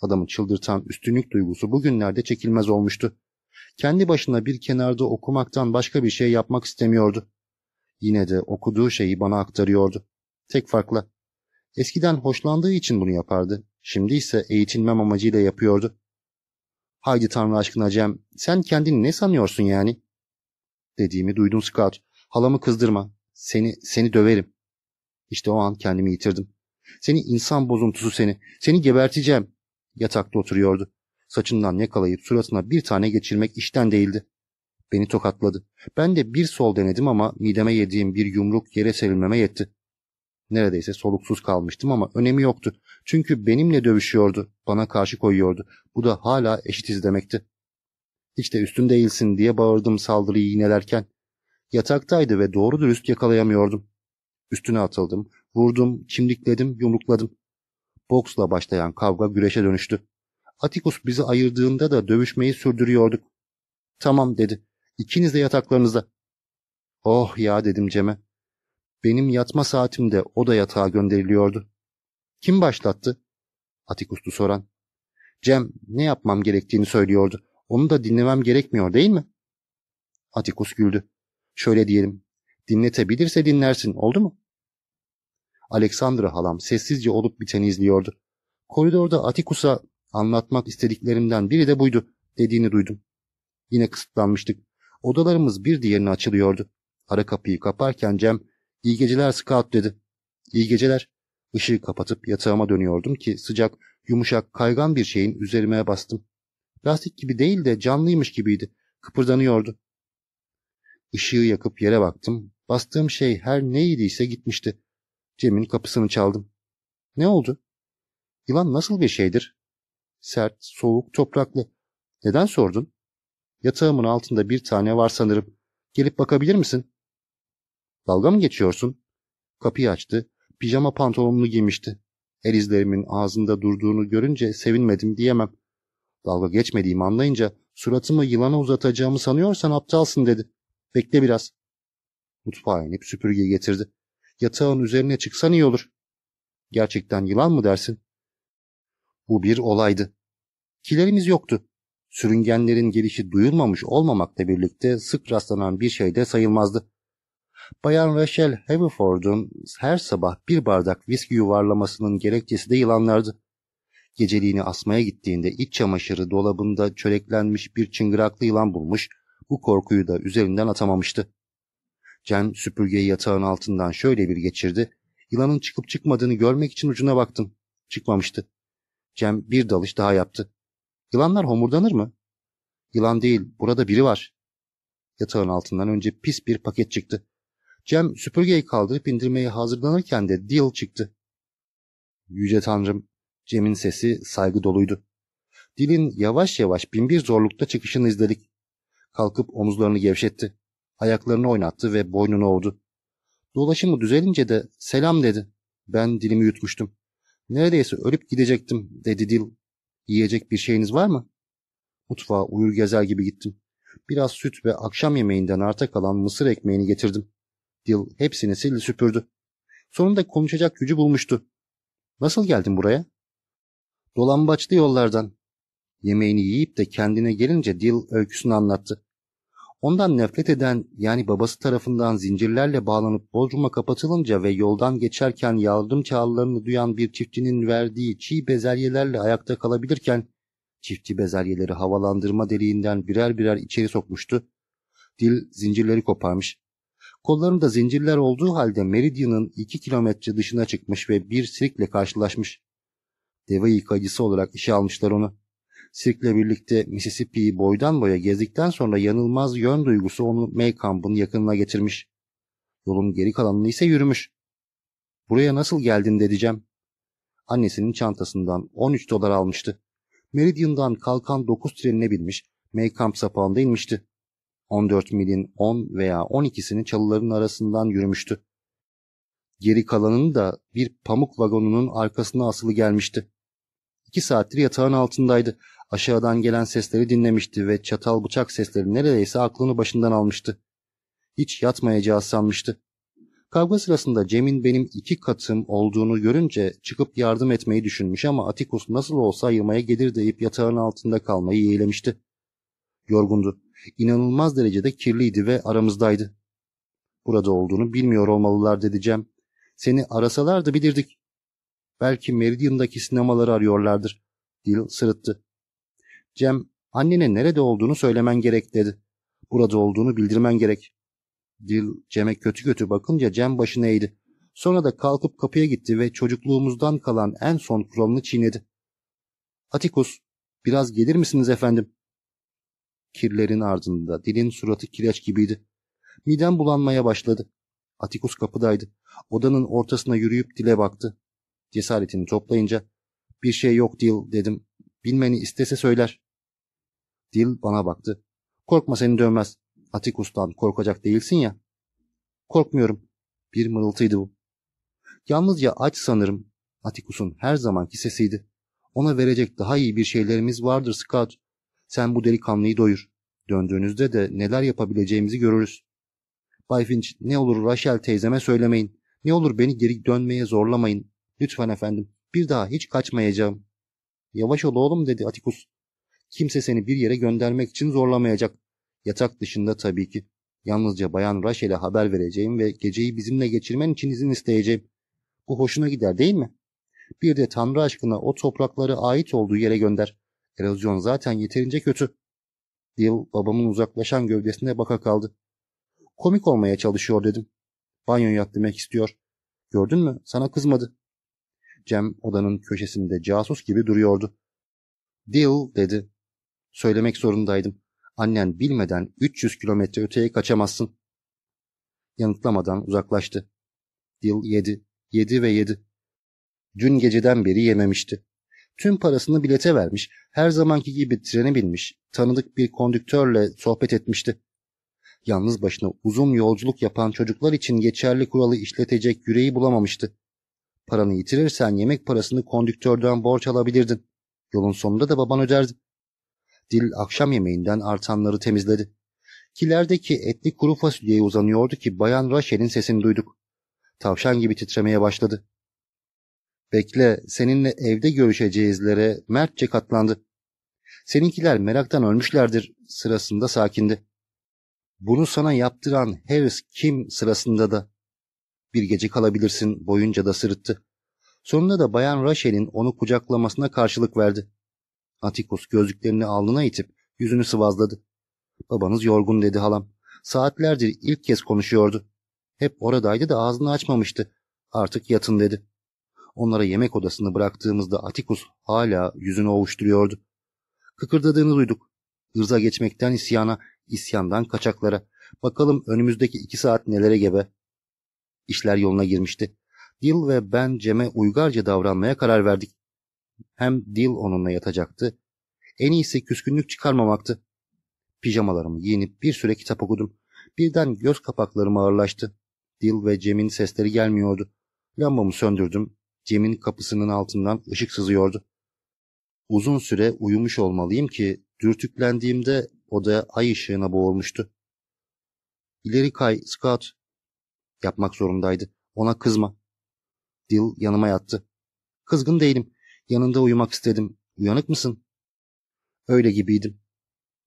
Adamı çıldırtan üstünlük duygusu bugünlerde çekilmez olmuştu. Kendi başına bir kenarda okumaktan başka bir şey yapmak istemiyordu. Yine de okuduğu şeyi bana aktarıyordu. Tek farkla. Eskiden hoşlandığı için bunu yapardı. Şimdi ise eğitilmem amacıyla yapıyordu. Haydi Tanrı aşkına Cem, sen kendini ne sanıyorsun yani? Dediğimi duydun Scout. Halamı kızdırma. Seni, seni döverim. İşte o an kendimi yitirdim. Seni insan bozuntusu seni. Seni geberteceğim. Yatakta oturuyordu. Saçından yakalayıp suratına bir tane geçirmek işten değildi. Beni tokatladı. Ben de bir sol denedim ama mideme yediğim bir yumruk yere serilmeme yetti. Neredeyse soluksuz kalmıştım ama önemi yoktu. Çünkü benimle dövüşüyordu, bana karşı koyuyordu. Bu da hala eşitiz demekti. Hiç de üstün değilsin diye bağırdım saldırıyı yinelerken. Yataktaydı ve doğru dürüst yakalayamıyordum. Üstüne atıldım, vurdum, çimdikledim, yumrukladım. Boksla başlayan kavga güreşe dönüştü. Atikus bizi ayırdığında da dövüşmeyi sürdürüyorduk. Tamam dedi. İkiniz de yataklarınızda. Oh ya dedim Cem'e. Benim yatma saatimde o da yatağa gönderiliyordu. Kim başlattı? Atikus'tu soran. Cem ne yapmam gerektiğini söylüyordu. Onu da dinlemem gerekmiyor değil mi? Atikus güldü. Şöyle diyelim. Dinletebilirse dinlersin oldu mu? Alexandra halam sessizce olup biteni izliyordu. Koridorda Atikus'a anlatmak istediklerimden biri de buydu dediğini duydum. Yine kısıtlanmıştık. Odalarımız bir diğerine açılıyordu. Ara kapıyı kaparken Cem, iyi geceler Scout dedi. İyi geceler. Işığı kapatıp yatağıma dönüyordum ki sıcak, yumuşak, kaygan bir şeyin üzerime bastım. Lastik gibi değil de canlıymış gibiydi. Kıpırdanıyordu. Işığı yakıp yere baktım. Bastığım şey her neydiyse gitmişti. Cem'in kapısını çaldım. Ne oldu? Yılan nasıl bir şeydir? Sert, soğuk, topraklı. Neden sordun? Yatağımın altında bir tane var sanırım. Gelip bakabilir misin? Dalga mı geçiyorsun? Kapıyı açtı. Pijama pantolonunu giymişti. El izlerimin ağzında durduğunu görünce sevinmedim diyemem. Dalga geçmediğimi anlayınca suratımı yılana uzatacağımı sanıyorsan aptalsın dedi. Bekle biraz. Mutfağa inip süpürgeyi getirdi. Yatağın üzerine çıksan iyi olur. Gerçekten yılan mı dersin? Bu bir olaydı. Kilerimiz yoktu. Sürüngenlerin gelişi duyulmamış olmamakla birlikte sık rastlanan bir şey de sayılmazdı. Bayan Rachel Haverford'un her sabah bir bardak viski yuvarlamasının gerekçesi de yılanlardı. Geceliğini asmaya gittiğinde iç çamaşırı dolabında çöreklenmiş bir çıngıraklı yılan bulmuş, bu korkuyu da üzerinden atamamıştı. Cem süpürgeyi yatağın altından şöyle bir geçirdi. Yılanın çıkıp çıkmadığını görmek için ucuna baktım. Çıkmamıştı. Cem bir dalış daha yaptı. Yılanlar homurdanır mı? Yılan değil, burada biri var. Yatağın altından önce pis bir paket çıktı. Cem süpürgeyi kaldırıp indirmeye hazırlanırken de Dil çıktı. Yüce Tanrım, Cem'in sesi saygı doluydu. Dilin yavaş yavaş binbir zorlukta çıkışını izledik. Kalkıp omuzlarını gevşetti. Ayaklarını oynattı ve boynunu ovdu. Dolaşımı düzelince de selam dedi. Ben dilimi yutmuştum. Neredeyse ölüp gidecektim dedi Dil. Yiyecek bir şeyiniz var mı? Mutfağa uyur gezer gibi gittim. Biraz süt ve akşam yemeğinden arta kalan mısır ekmeğini getirdim. Dil hepsini sildi süpürdü. Sonunda konuşacak gücü bulmuştu. Nasıl geldin buraya? Dolambaçlı yollardan. Yemeğini yiyip de kendine gelince Dil öyküsünü anlattı. Ondan nefret eden yani babası tarafından zincirlerle bağlanıp Bodrum'a kapatılınca ve yoldan geçerken yardım çağrılarını duyan bir çiftçinin verdiği çiğ bezelyelerle ayakta kalabilirken çiftçi bezelyeleri havalandırma deliğinden birer birer içeri sokmuştu. Dil zincirleri koparmış. Kollarında zincirler olduğu halde Meridian'ın iki kilometre dışına çıkmış ve bir sirkle karşılaşmış. Deve yıkacısı olarak işe almışlar onu. Sirkle birlikte Mississippi'yi boydan boya gezdikten sonra yanılmaz yön duygusu onu Maycamp'ın yakınına getirmiş. Yolun geri kalanını ise yürümüş. Buraya nasıl geldin dedeceğim. Annesinin çantasından 13 dolar almıştı. Meridian'dan kalkan 9 trenine binmiş, Maycamp sapağında inmişti. 14 milin 10 veya 12'sini çalıların arasından yürümüştü. Geri kalanını da bir pamuk vagonunun arkasına asılı gelmişti. İki saattir yatağın altındaydı. Aşağıdan gelen sesleri dinlemişti ve çatal bıçak sesleri neredeyse aklını başından almıştı. Hiç yatmayacağı sanmıştı. Kavga sırasında Cem'in benim iki katım olduğunu görünce çıkıp yardım etmeyi düşünmüş ama Atikus nasıl olsa ayırmaya gelir deyip yatağın altında kalmayı yeğlemişti. Yorgundu. İnanılmaz derecede kirliydi ve aramızdaydı. Burada olduğunu bilmiyor olmalılar dedi Cem. Seni arasalar da bilirdik. Belki Meridian'daki sinemaları arıyorlardır. Dil sırıttı. Cem, annene nerede olduğunu söylemen gerek dedi. Burada olduğunu bildirmen gerek. Dil Cem'e kötü kötü bakınca Cem başını eğdi. Sonra da kalkıp kapıya gitti ve çocukluğumuzdan kalan en son kuralını çiğnedi. Atikus, biraz gelir misiniz efendim? Kirlerin ardında dilin suratı kireç gibiydi. Midem bulanmaya başladı. Atikus kapıdaydı. Odanın ortasına yürüyüp dile baktı. Cesaretini toplayınca bir şey yok Dil dedim. Bilmeni istese söyler. Dil bana baktı. Korkma seni dövmez. Atikus'tan korkacak değilsin ya. Korkmuyorum. Bir mırıltıydı bu. Yalnızca aç sanırım. Atikus'un her zamanki sesiydi. Ona verecek daha iyi bir şeylerimiz vardır Scott. Sen bu delikanlıyı doyur. Döndüğünüzde de neler yapabileceğimizi görürüz. Bay Finch ne olur Rachel teyzeme söylemeyin. Ne olur beni geri dönmeye zorlamayın. Lütfen efendim. Bir daha hiç kaçmayacağım. Yavaş ol oğlum dedi Atikus. Kimse seni bir yere göndermek için zorlamayacak. Yatak dışında tabii ki. Yalnızca Bayan Rachel'e haber vereceğim ve geceyi bizimle geçirmen için izin isteyeceğim. Bu hoşuna gider değil mi? Bir de Tanrı aşkına o toprakları ait olduğu yere gönder. Erozyon zaten yeterince kötü. Dil babamın uzaklaşan gövdesine baka kaldı. Komik olmaya çalışıyor dedim. Banyo yap demek istiyor. Gördün mü? Sana kızmadı. Cem odanın köşesinde casus gibi duruyordu. Dil dedi. Söylemek zorundaydım. Annen bilmeden 300 kilometre öteye kaçamazsın. Yanıtlamadan uzaklaştı. Dil yedi, yedi ve yedi. Dün geceden beri yememişti. Tüm parasını bilete vermiş, her zamanki gibi trene binmiş, tanıdık bir kondüktörle sohbet etmişti. Yalnız başına uzun yolculuk yapan çocuklar için geçerli kuralı işletecek yüreği bulamamıştı. Paranı yitirirsen yemek parasını kondüktörden borç alabilirdin. Yolun sonunda da baban öderdi. Dil akşam yemeğinden artanları temizledi. Kilerdeki etli kuru fasulyeye uzanıyordu ki Bayan Rachel'in sesini duyduk. Tavşan gibi titremeye başladı. Bekle, seninle evde görüşeceğizlere mertçe katlandı. Seninkiler meraktan ölmüşlerdir sırasında sakindi. Bunu sana yaptıran Harris kim sırasında da. Bir gece kalabilirsin boyunca da sırıttı. Sonunda da Bayan Rachel'in onu kucaklamasına karşılık verdi. Atikus gözlüklerini alnına itip yüzünü sıvazladı. Babanız yorgun dedi halam. Saatlerdir ilk kez konuşuyordu. Hep oradaydı da ağzını açmamıştı. Artık yatın dedi. Onlara yemek odasını bıraktığımızda Atikus hala yüzünü ovuşturuyordu. Kıkırdadığını duyduk. Hırza geçmekten isyana, isyandan kaçaklara. Bakalım önümüzdeki iki saat nelere gebe. İşler yoluna girmişti. Dil ve ben Cem'e uygarca davranmaya karar verdik. Hem Dil onunla yatacaktı. En iyisi küskünlük çıkarmamaktı. Pijamalarımı giyinip bir süre kitap okudum. Birden göz kapaklarım ağırlaştı. Dil ve Cem'in sesleri gelmiyordu. Lambamı söndürdüm. Cem'in kapısının altından ışık sızıyordu. Uzun süre uyumuş olmalıyım ki dürtüklendiğimde oda ay ışığına boğulmuştu. İleri kay Scott. Yapmak zorundaydı. Ona kızma. Dil yanıma yattı. Kızgın değilim. Yanında uyumak istedim. Uyanık mısın? Öyle gibiydim.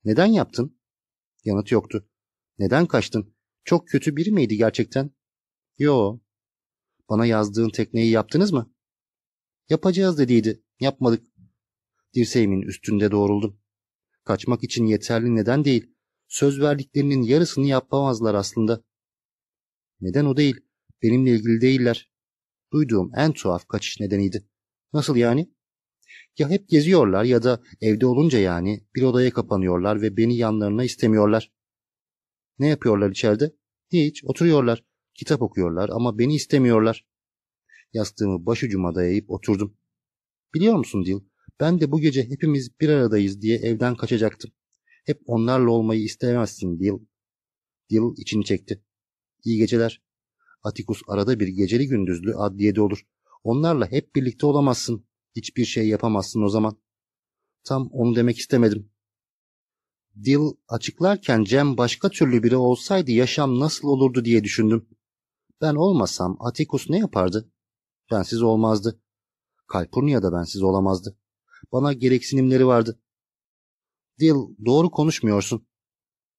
Neden yaptın? Yanıt yoktu. Neden kaçtın? Çok kötü biri miydi gerçekten? Yo. Bana yazdığın tekneyi yaptınız mı? Yapacağız dediydi. Yapmadık. Dirseğimin üstünde doğruldum. Kaçmak için yeterli neden değil. Söz verdiklerinin yarısını yapamazlar aslında. Neden o değil? Benimle ilgili değiller. Duyduğum en tuhaf kaçış nedeniydi. Nasıl yani? Ya hep geziyorlar ya da evde olunca yani bir odaya kapanıyorlar ve beni yanlarına istemiyorlar. Ne yapıyorlar içeride? Hiç, oturuyorlar. Kitap okuyorlar ama beni istemiyorlar. Yastığımı başucuma dayayıp oturdum. Biliyor musun Dil, ben de bu gece hepimiz bir aradayız diye evden kaçacaktım. Hep onlarla olmayı istemezsin Dil. Dil içini çekti. İyi geceler. Atikus arada bir geceli gündüzlü adliyede olur. Onlarla hep birlikte olamazsın. Hiçbir şey yapamazsın o zaman. Tam onu demek istemedim. Dil açıklarken Cem başka türlü biri olsaydı yaşam nasıl olurdu diye düşündüm. Ben olmasam Atikus ne yapardı? Bensiz olmazdı. Kalpurnia da bensiz olamazdı. Bana gereksinimleri vardı. Dil doğru konuşmuyorsun.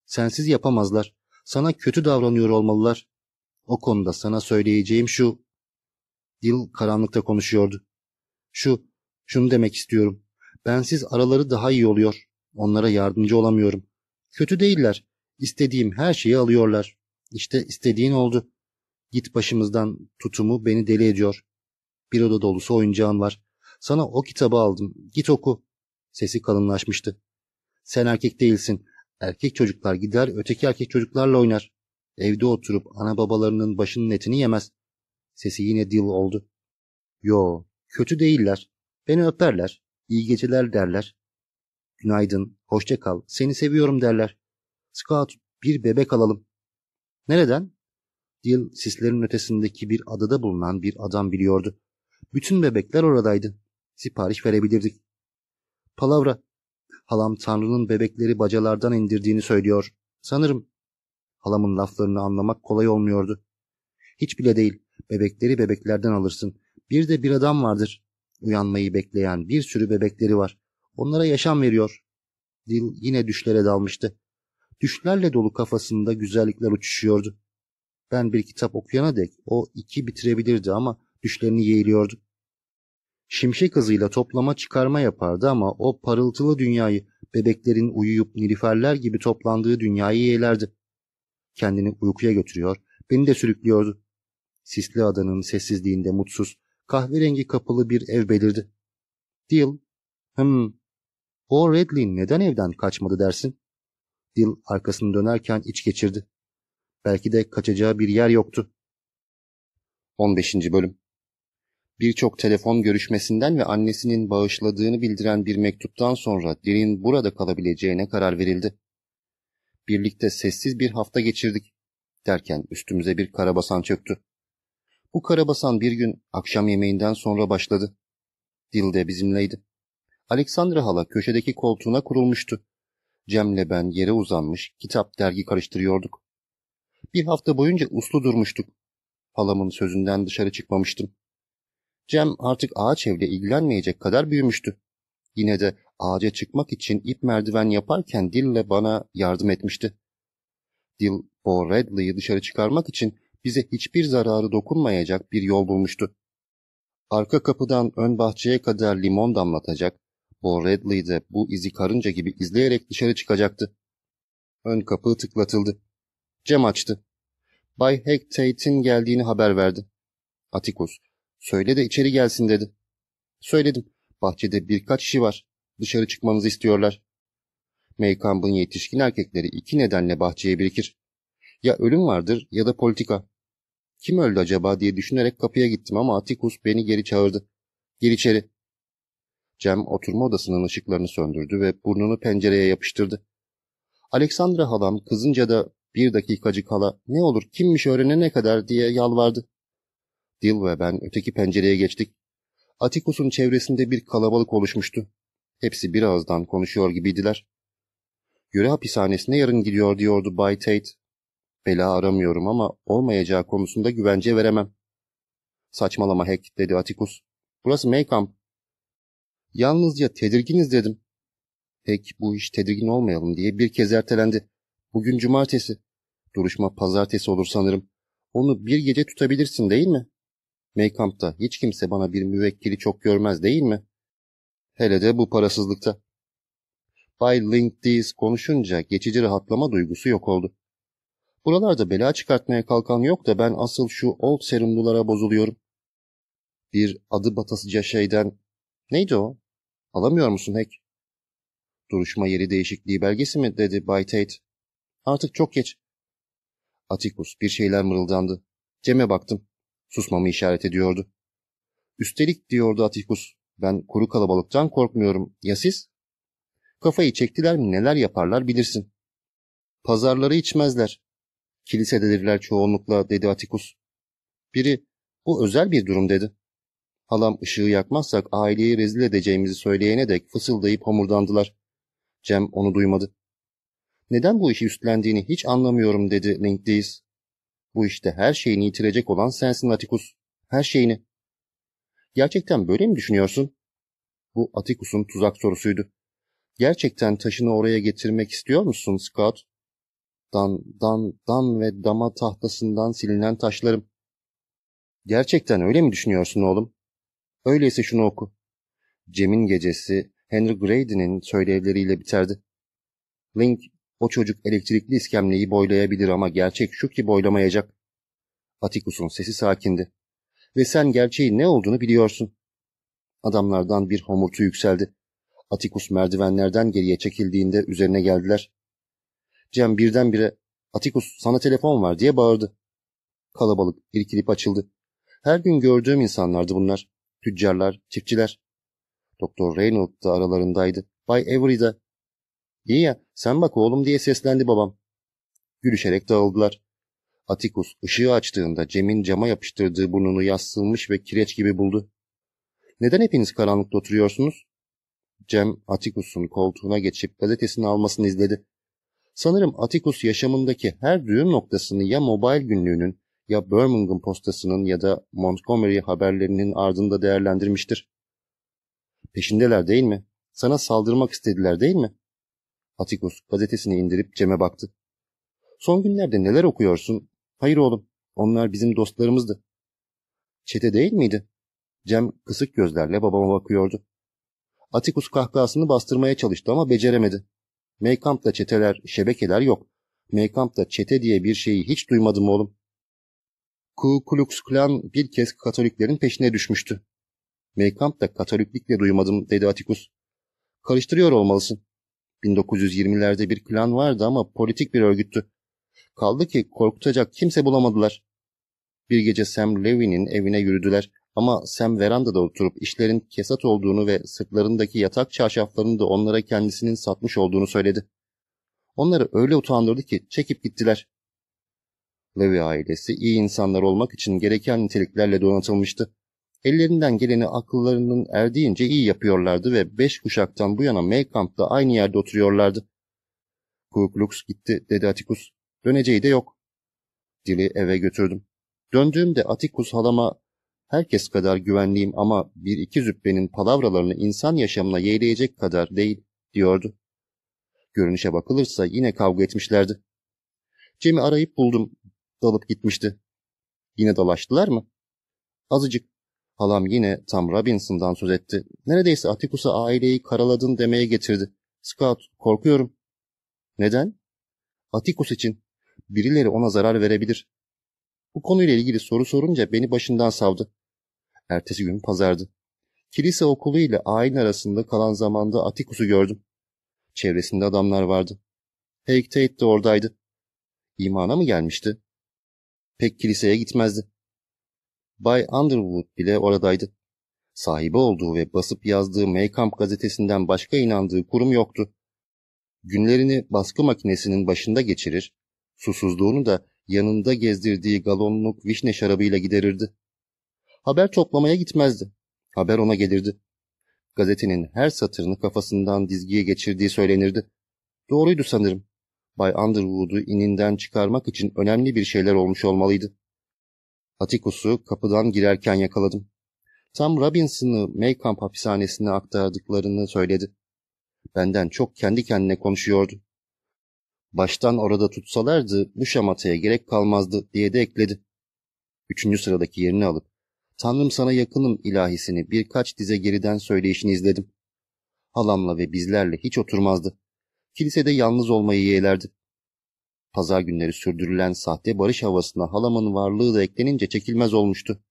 Sensiz yapamazlar. Sana kötü davranıyor olmalılar. O konuda sana söyleyeceğim şu. Dil karanlıkta konuşuyordu. Şu, şunu demek istiyorum. Bensiz araları daha iyi oluyor. Onlara yardımcı olamıyorum. Kötü değiller. İstediğim her şeyi alıyorlar. İşte istediğin oldu. Git başımızdan tutumu beni deli ediyor. Bir oda dolusu oyuncağın var. Sana o kitabı aldım. Git oku. Sesi kalınlaşmıştı. Sen erkek değilsin. Erkek çocuklar gider öteki erkek çocuklarla oynar. Evde oturup ana babalarının başının etini yemez. Sesi yine dil oldu. Yo, kötü değiller. Beni öperler. İyi geceler derler. Günaydın, hoşça kal, seni seviyorum derler. Scout, bir bebek alalım. Nereden? Dil sislerin ötesindeki bir adada bulunan bir adam biliyordu. Bütün bebekler oradaydı. Sipariş verebilirdik. Palavra. Halam Tanrı'nın bebekleri bacalardan indirdiğini söylüyor. Sanırım. Halamın laflarını anlamak kolay olmuyordu. Hiç bile değil. Bebekleri bebeklerden alırsın. Bir de bir adam vardır. Uyanmayı bekleyen bir sürü bebekleri var. Onlara yaşam veriyor. Dil yine düşlere dalmıştı. Düşlerle dolu kafasında güzellikler uçuşuyordu. Ben bir kitap okuyana dek o iki bitirebilirdi ama düşlerini yeğliyordu. Şimşek hızıyla toplama çıkarma yapardı ama o parıltılı dünyayı, bebeklerin uyuyup nilüferler gibi toplandığı dünyayı yeğlerdi. Kendini uykuya götürüyor, beni de sürüklüyordu. Sisli adanın sessizliğinde mutsuz, kahverengi kapılı bir ev belirdi. Dil, hım, o Redlin neden evden kaçmadı dersin? Dil arkasını dönerken iç geçirdi. Belki de kaçacağı bir yer yoktu. 15. Bölüm Birçok telefon görüşmesinden ve annesinin bağışladığını bildiren bir mektuptan sonra Dil'in burada kalabileceğine karar verildi. Birlikte sessiz bir hafta geçirdik. Derken üstümüze bir karabasan çöktü. Bu karabasan bir gün akşam yemeğinden sonra başladı. Dil de bizimleydi. Alexandra hala köşedeki koltuğuna kurulmuştu. Cem'le ben yere uzanmış, kitap dergi karıştırıyorduk. Bir hafta boyunca uslu durmuştuk. Halamın sözünden dışarı çıkmamıştım. Cem artık ağaç evle ilgilenmeyecek kadar büyümüştü. Yine de ağaca çıkmak için ip merdiven yaparken Dill'le bana yardım etmişti. Dill, o Redley'i dışarı çıkarmak için bize hiçbir zararı dokunmayacak bir yol bulmuştu. Arka kapıdan ön bahçeye kadar limon damlatacak, Bo Redley de bu izi karınca gibi izleyerek dışarı çıkacaktı. Ön kapı tıklatıldı. Cem açtı. Bay Hectate'in geldiğini haber verdi. Atikus, söyle de içeri gelsin dedi. Söyledim, bahçede birkaç işi var. Dışarı çıkmanızı istiyorlar. Maykamp'ın yetişkin erkekleri iki nedenle bahçeye birikir. Ya ölüm vardır ya da politika. Kim öldü acaba diye düşünerek kapıya gittim ama Atikus beni geri çağırdı. Gir içeri. Cem oturma odasının ışıklarını söndürdü ve burnunu pencereye yapıştırdı. Alexandra halam kızınca da bir dakikacık hala ne olur kimmiş öğrenene kadar diye yalvardı. Dil ve ben öteki pencereye geçtik. Atikus'un çevresinde bir kalabalık oluşmuştu. Hepsi bir ağızdan konuşuyor gibiydiler. Göre hapishanesine yarın gidiyor diyordu Bay Tate. Bela aramıyorum ama olmayacağı konusunda güvence veremem. Saçmalama Hack dedi Atikus. Burası Maycamp. Yalnızca tedirginiz dedim. Hack bu iş tedirgin olmayalım diye bir kez ertelendi. Bugün cumartesi. Duruşma pazartesi olur sanırım. Onu bir gece tutabilirsin değil mi? Maycamp'ta hiç kimse bana bir müvekkili çok görmez değil mi? Hele de bu parasızlıkta. Bay Linkdees konuşunca geçici rahatlama duygusu yok oldu. Buralarda bela çıkartmaya kalkan yok da ben asıl şu old serumlulara bozuluyorum. Bir adı batasıca şeyden... Neydi o? Alamıyor musun Hack? Duruşma yeri değişikliği belgesi mi dedi Bay Tate. Artık çok geç. Atikus bir şeyler mırıldandı. Cem'e baktım. Susmamı işaret ediyordu. Üstelik diyordu Atikus. Ben kuru kalabalıktan korkmuyorum. Ya siz? Kafayı çektiler mi neler yaparlar bilirsin. Pazarları içmezler. Kilisededirler çoğunlukla dedi Atikus. Biri bu özel bir durum dedi. Halam ışığı yakmazsak aileyi rezil edeceğimizi söyleyene dek fısıldayıp homurdandılar. Cem onu duymadı. Neden bu işi üstlendiğini hiç anlamıyorum dedi Linkdees. Bu işte her şeyini yitirecek olan sensin Atikus. Her şeyini. Gerçekten böyle mi düşünüyorsun? Bu Atikus'un tuzak sorusuydu. Gerçekten taşını oraya getirmek istiyor musun Scott? Dan, dan, dan ve dama tahtasından silinen taşlarım. Gerçekten öyle mi düşünüyorsun oğlum? Öyleyse şunu oku. Cem'in gecesi Henry Grady'nin söylevleriyle biterdi. Link, o çocuk elektrikli iskemleyi boylayabilir ama gerçek şu ki boylamayacak. Atikus'un sesi sakindi. Ve sen gerçeğin ne olduğunu biliyorsun. Adamlardan bir homurtu yükseldi. Atikus merdivenlerden geriye çekildiğinde üzerine geldiler. Cem birdenbire Atikus sana telefon var diye bağırdı. Kalabalık irkilip açıldı. Her gün gördüğüm insanlardı bunlar. Tüccarlar, çiftçiler. Doktor Reynolds da aralarındaydı. Bay Avery de. İyi ya sen bak oğlum diye seslendi babam. Gülüşerek dağıldılar. Atikus ışığı açtığında Cem'in cama yapıştırdığı burnunu yassılmış ve kireç gibi buldu. Neden hepiniz karanlıkta oturuyorsunuz? Cem Atikus'un koltuğuna geçip gazetesini almasını izledi. Sanırım Atikus yaşamındaki her düğüm noktasını ya Mobile günlüğünün ya Birmingham postasının ya da Montgomery haberlerinin ardında değerlendirmiştir. Peşindeler değil mi? Sana saldırmak istediler değil mi? Atikus gazetesini indirip Cem'e baktı. Son günlerde neler okuyorsun? Hayır oğlum, onlar bizim dostlarımızdı. Çete değil miydi? Cem kısık gözlerle babama bakıyordu. Atikus kahkahasını bastırmaya çalıştı ama beceremedi. Maykamp'ta çeteler, şebekeler yok. Maykamp'ta çete diye bir şeyi hiç duymadım oğlum. Ku Klux Klan bir kez Katoliklerin peşine düşmüştü. Maykamp'ta Katoliklikle duymadım dedi Atikus. Karıştırıyor olmalısın. 1920'lerde bir klan vardı ama politik bir örgüttü. Kaldı ki korkutacak kimse bulamadılar. Bir gece Sam Levy'nin evine yürüdüler ama Sam verandada oturup işlerin kesat olduğunu ve sırtlarındaki yatak çarşaflarını da onlara kendisinin satmış olduğunu söyledi. Onları öyle utandırdı ki çekip gittiler. Levy ailesi iyi insanlar olmak için gereken niteliklerle donatılmıştı. Ellerinden geleni akıllarının erdiğince iyi yapıyorlardı ve beş kuşaktan bu yana Maykamp'ta aynı yerde oturuyorlardı. Ku Klux gitti dedi Atikus. Döneceği de yok. Dili eve götürdüm. Döndüğümde Atikus halama herkes kadar güvenliyim ama bir iki züppenin palavralarını insan yaşamına yeğleyecek kadar değil diyordu. Görünüşe bakılırsa yine kavga etmişlerdi. Cem'i arayıp buldum. Dalıp gitmişti. Yine dalaştılar mı? Azıcık. Halam yine Tam Robinson'dan söz etti. Neredeyse Atikus'a aileyi karaladın demeye getirdi. Scout, korkuyorum. Neden? Atikus için. Birileri ona zarar verebilir. Bu konuyla ilgili soru sorunca beni başından savdı. Ertesi gün pazardı. Kilise okulu ile ayin arasında kalan zamanda Atikus'u gördüm. Çevresinde adamlar vardı. Hake Tate de oradaydı. İmana mı gelmişti? Pek kiliseye gitmezdi. Bay Underwood bile oradaydı. Sahibi olduğu ve basıp yazdığı Maycamp gazetesinden başka inandığı kurum yoktu. Günlerini baskı makinesinin başında geçirir, susuzluğunu da yanında gezdirdiği galonluk vişne şarabıyla giderirdi. Haber toplamaya gitmezdi. Haber ona gelirdi. Gazetenin her satırını kafasından dizgiye geçirdiği söylenirdi. Doğruydu sanırım. Bay Underwood'u ininden çıkarmak için önemli bir şeyler olmuş olmalıydı. Atikus'u kapıdan girerken yakaladım. Tam Robinson'ı Maycamp hapishanesine aktardıklarını söyledi. Benden çok kendi kendine konuşuyordu. Baştan orada tutsalardı bu şamataya gerek kalmazdı diye de ekledi. Üçüncü sıradaki yerini alıp Tanrım sana yakınım ilahisini birkaç dize geriden söyleyişini izledim. Halamla ve bizlerle hiç oturmazdı. Kilisede yalnız olmayı yeğlerdi. Pazar günleri sürdürülen sahte barış havasına halamın varlığı da eklenince çekilmez olmuştu.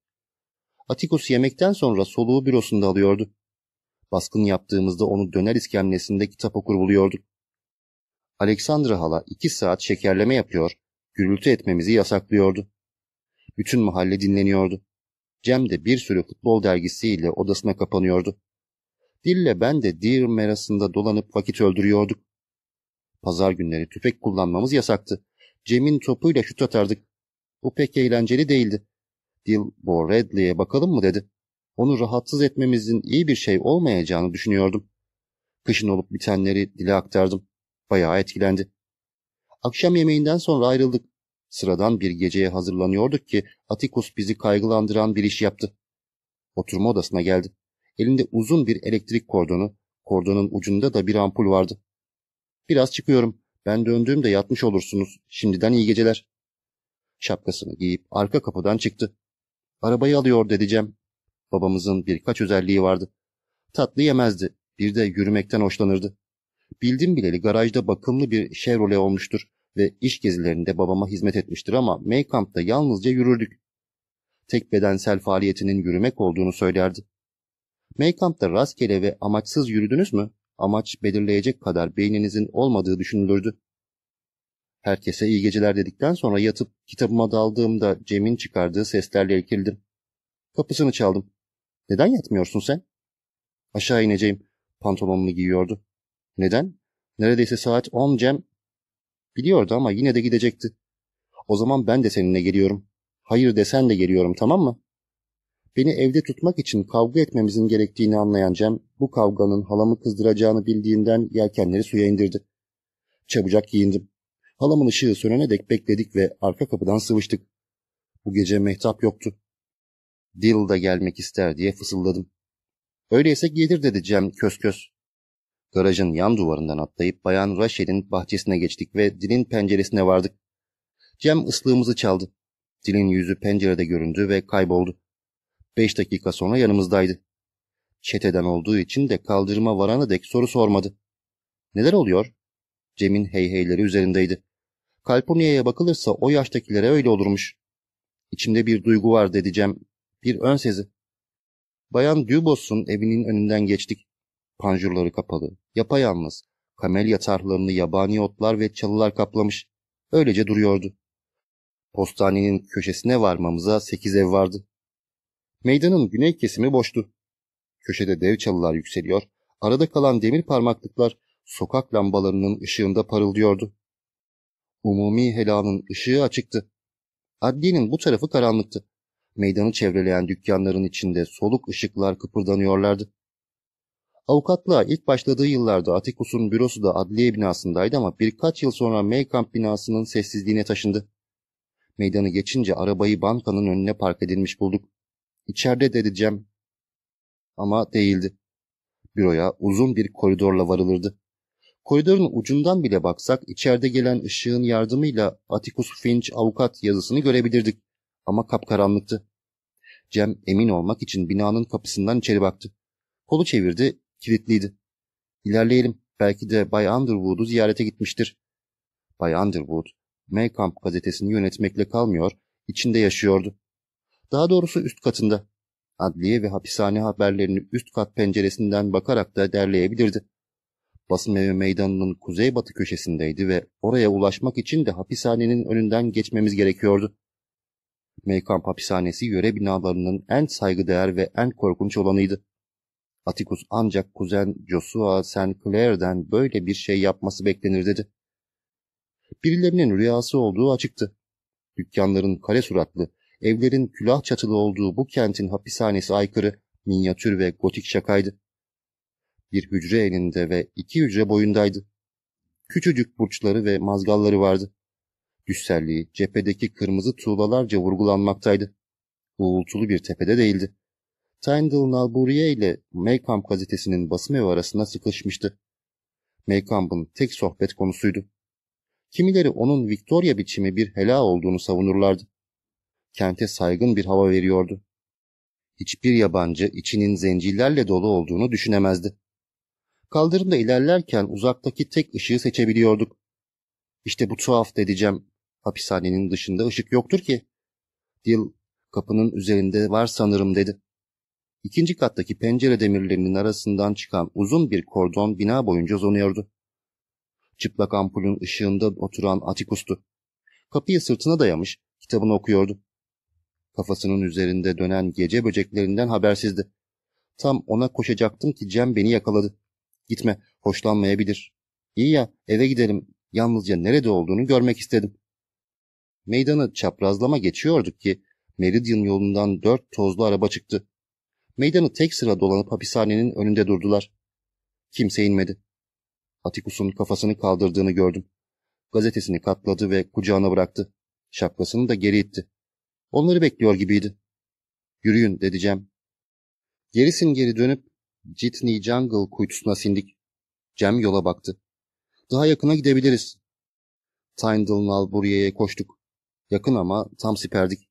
Atikus yemekten sonra soluğu bürosunda alıyordu. Baskın yaptığımızda onu döner iskemlesinde kitap okur buluyorduk. Alexandra hala iki saat şekerleme yapıyor, gürültü etmemizi yasaklıyordu. Bütün mahalle dinleniyordu. Cem de bir sürü futbol dergisiyle odasına kapanıyordu. Dille ben de Deer merasında dolanıp vakit öldürüyorduk. Pazar günleri tüfek kullanmamız yasaktı. Cem'in topuyla şut atardık. Bu pek eğlenceli değildi. Dil, Bo Redley'e bakalım mı dedi. Onu rahatsız etmemizin iyi bir şey olmayacağını düşünüyordum. Kışın olup bitenleri dile aktardım. Bayağı etkilendi. Akşam yemeğinden sonra ayrıldık. Sıradan bir geceye hazırlanıyorduk ki Atikus bizi kaygılandıran bir iş yaptı. Oturma odasına geldi. Elinde uzun bir elektrik kordonu, kordonun ucunda da bir ampul vardı. Biraz çıkıyorum. Ben döndüğümde yatmış olursunuz. Şimdiden iyi geceler. Şapkasını giyip arka kapıdan çıktı. Arabayı alıyor dedi Cem. Babamızın birkaç özelliği vardı. Tatlı yemezdi. Bir de yürümekten hoşlanırdı. Bildim bileli garajda bakımlı bir Chevrolet olmuştur ve iş gezilerinde babama hizmet etmiştir ama Maycamp'ta yalnızca yürürdük. Tek bedensel faaliyetinin yürümek olduğunu söylerdi. Maycamp'ta rastgele ve amaçsız yürüdünüz mü? Amaç belirleyecek kadar beyninizin olmadığı düşünülürdü. Herkese iyi geceler dedikten sonra yatıp kitabıma daldığımda Cem'in çıkardığı seslerle irkildim. Kapısını çaldım. Neden yatmıyorsun sen? Aşağı ineceğim. Pantolonumu giyiyordu. Neden? Neredeyse saat on Cem. Biliyordu ama yine de gidecekti. O zaman ben de seninle geliyorum. Hayır desen de geliyorum tamam mı? Beni evde tutmak için kavga etmemizin gerektiğini anlayan Cem, bu kavganın halamı kızdıracağını bildiğinden yelkenleri suya indirdi. Çabucak giyindim. Halamın ışığı sönene dek bekledik ve arka kapıdan sıvıştık. Bu gece mehtap yoktu. Dil da gelmek ister diye fısıldadım. Öyleyse gelir dedi Cem kös kös. Garajın yan duvarından atlayıp Bayan Rachel'in bahçesine geçtik ve Dil'in penceresine vardık. Cem ıslığımızı çaldı. Dil'in yüzü pencerede göründü ve kayboldu. Beş dakika sonra yanımızdaydı. Çeteden olduğu için de kaldırıma varana dek soru sormadı. Neler oluyor? Cem'in heyheyleri üzerindeydi. Kalponiye'ye bakılırsa o yaştakilere öyle olurmuş. İçimde bir duygu var dedi Cem. Bir ön sezi. Bayan Dubos'un evinin önünden geçtik. Panjurları kapalı, yapayalnız, kamelya tarhlarını yabani otlar ve çalılar kaplamış. Öylece duruyordu. Postanenin köşesine varmamıza sekiz ev vardı. Meydanın güney kesimi boştu. Köşede dev çalılar yükseliyor, arada kalan demir parmaklıklar sokak lambalarının ışığında parıldıyordu. Umumi helanın ışığı açıktı. Adliyenin bu tarafı karanlıktı. Meydanı çevreleyen dükkanların içinde soluk ışıklar kıpırdanıyorlardı. Avukatlığa ilk başladığı yıllarda Atikus'un bürosu da adliye binasındaydı ama birkaç yıl sonra Maykamp binasının sessizliğine taşındı. Meydanı geçince arabayı bankanın önüne park edilmiş bulduk. İçeride dedi Cem. Ama değildi. Büroya uzun bir koridorla varılırdı. Koridorun ucundan bile baksak içeride gelen ışığın yardımıyla Atticus Finch avukat yazısını görebilirdik. Ama kapkaranlıktı. Cem emin olmak için binanın kapısından içeri baktı. Kolu çevirdi, kilitliydi. İlerleyelim, belki de Bay Underwood'u ziyarete gitmiştir. Bay Underwood, Maycamp gazetesini yönetmekle kalmıyor, içinde yaşıyordu. Daha doğrusu üst katında. Adliye ve hapishane haberlerini üst kat penceresinden bakarak da derleyebilirdi. Basın evi meydanının kuzeybatı köşesindeydi ve oraya ulaşmak için de hapishanenin önünden geçmemiz gerekiyordu. Maykamp hapishanesi yöre binalarının en saygıdeğer ve en korkunç olanıydı. Atticus ancak kuzen Joshua St. Clair'den böyle bir şey yapması beklenir dedi. Birilerinin rüyası olduğu açıktı. Dükkanların kare suratlı, evlerin külah çatılı olduğu bu kentin hapishanesi aykırı, minyatür ve gotik şakaydı. Bir hücre elinde ve iki hücre boyundaydı. Küçücük burçları ve mazgalları vardı. Güzelliği cephedeki kırmızı tuğlalarca vurgulanmaktaydı. Uğultulu bir tepede değildi. Tyndall Nalburiye ile Maycamp gazetesinin basım evi arasında sıkışmıştı. Maycamp'ın tek sohbet konusuydu. Kimileri onun Victoria biçimi bir hela olduğunu savunurlardı. Kente saygın bir hava veriyordu. Hiçbir yabancı içinin zencilerle dolu olduğunu düşünemezdi. Kaldırımda ilerlerken uzaktaki tek ışığı seçebiliyorduk. İşte bu tuhaf dedeceğim. Hapishanenin dışında ışık yoktur ki. Dil kapının üzerinde var sanırım dedi. İkinci kattaki pencere demirlerinin arasından çıkan uzun bir kordon bina boyunca uzunuyordu. Çıplak ampulün ışığında oturan Atikus'tu. Kapıyı sırtına dayamış, kitabını okuyordu. Kafasının üzerinde dönen gece böceklerinden habersizdi. Tam ona koşacaktım ki Cem beni yakaladı. Gitme, hoşlanmayabilir. İyi ya, eve gidelim. Yalnızca nerede olduğunu görmek istedim. Meydanı çaprazlama geçiyorduk ki Meridian yolundan dört tozlu araba çıktı. Meydanı tek sıra dolanıp hapishanenin önünde durdular. Kimse inmedi. Atikus'un kafasını kaldırdığını gördüm. Gazetesini katladı ve kucağına bıraktı. Şapkasını da geri itti. Onları bekliyor gibiydi. Yürüyün dedi Cem. Gerisin geri dönüp Jitney Jungle kuytusuna sindik. Cem yola baktı. Daha yakına gidebiliriz. Tyndall Nalburiye'ye koştuk. Yakın ama tam siperdik.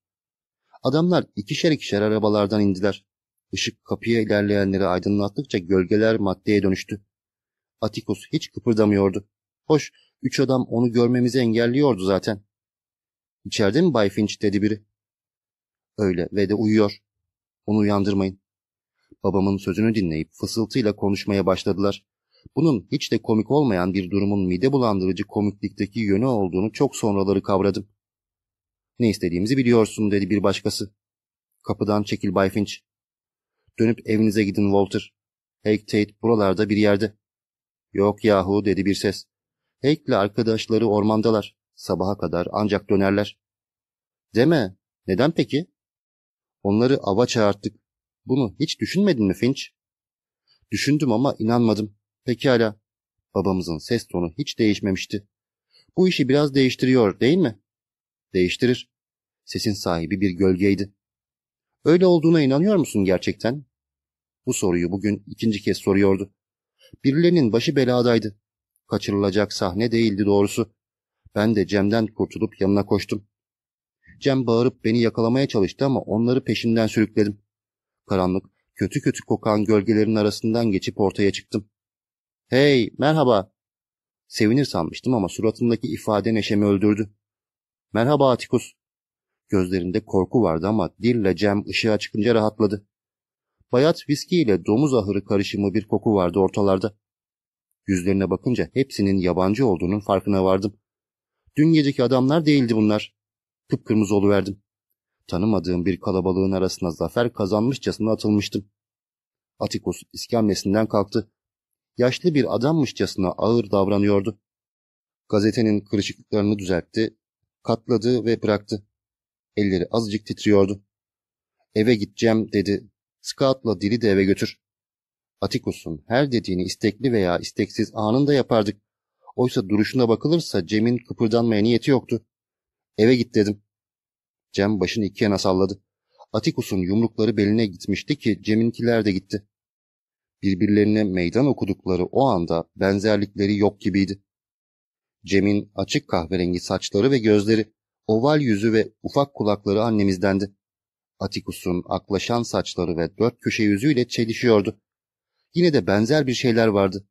Adamlar ikişer ikişer arabalardan indiler. Işık kapıya ilerleyenleri aydınlattıkça gölgeler maddeye dönüştü. Atikus hiç kıpırdamıyordu. Hoş, üç adam onu görmemizi engelliyordu zaten. İçeride mi Bay Finch dedi biri. Öyle ve de uyuyor. Onu uyandırmayın. Babamın sözünü dinleyip fısıltıyla konuşmaya başladılar. Bunun hiç de komik olmayan bir durumun mide bulandırıcı komiklikteki yönü olduğunu çok sonraları kavradım. Ne istediğimizi biliyorsun dedi bir başkası. Kapıdan çekil Bay Finch. Dönüp evinize gidin Walter. Hake Tate buralarda bir yerde. Yok yahu dedi bir ses. Hake'le arkadaşları ormandalar. Sabaha kadar ancak dönerler. Deme. Neden peki? Onları ava çağırttık. Bunu hiç düşünmedin mi Finch? Düşündüm ama inanmadım. Pekala. Babamızın ses tonu hiç değişmemişti. Bu işi biraz değiştiriyor değil mi? Değiştirir. Sesin sahibi bir gölgeydi. Öyle olduğuna inanıyor musun gerçekten? Bu soruyu bugün ikinci kez soruyordu. Birilerinin başı beladaydı. Kaçırılacak sahne değildi doğrusu. Ben de Cem'den kurtulup yanına koştum. Cem bağırıp beni yakalamaya çalıştı ama onları peşimden sürükledim. Karanlık, kötü kötü kokan gölgelerin arasından geçip ortaya çıktım. Hey, merhaba. Sevinir sanmıştım ama suratındaki ifade neşemi öldürdü. Merhaba Atikus. Gözlerinde korku vardı ama dille Cem ışığa çıkınca rahatladı. Bayat viski ile domuz ahırı karışımı bir koku vardı ortalarda. Yüzlerine bakınca hepsinin yabancı olduğunun farkına vardım. Dün geceki adamlar değildi bunlar. Kıpkırmızı oluverdim. Tanımadığım bir kalabalığın arasına zafer kazanmışçasına atılmıştım. Atikus iskemlesinden kalktı. Yaşlı bir adammışçasına ağır davranıyordu. Gazetenin kırışıklıklarını düzeltti, katladı ve bıraktı. Elleri azıcık titriyordu. Eve gideceğim dedi. Scout'la dili de eve götür. Atikus'un her dediğini istekli veya isteksiz anında yapardık. Oysa duruşuna bakılırsa Cem'in kıpırdanmaya niyeti yoktu. Eve git dedim. Cem başını iki yana salladı. Atikus'un yumrukları beline gitmişti ki Cem'inkiler de gitti. Birbirlerine meydan okudukları o anda benzerlikleri yok gibiydi. Cem'in açık kahverengi saçları ve gözleri, oval yüzü ve ufak kulakları annemizdendi. Atikus'un aklaşan saçları ve dört köşe yüzüyle çelişiyordu. Yine de benzer bir şeyler vardı.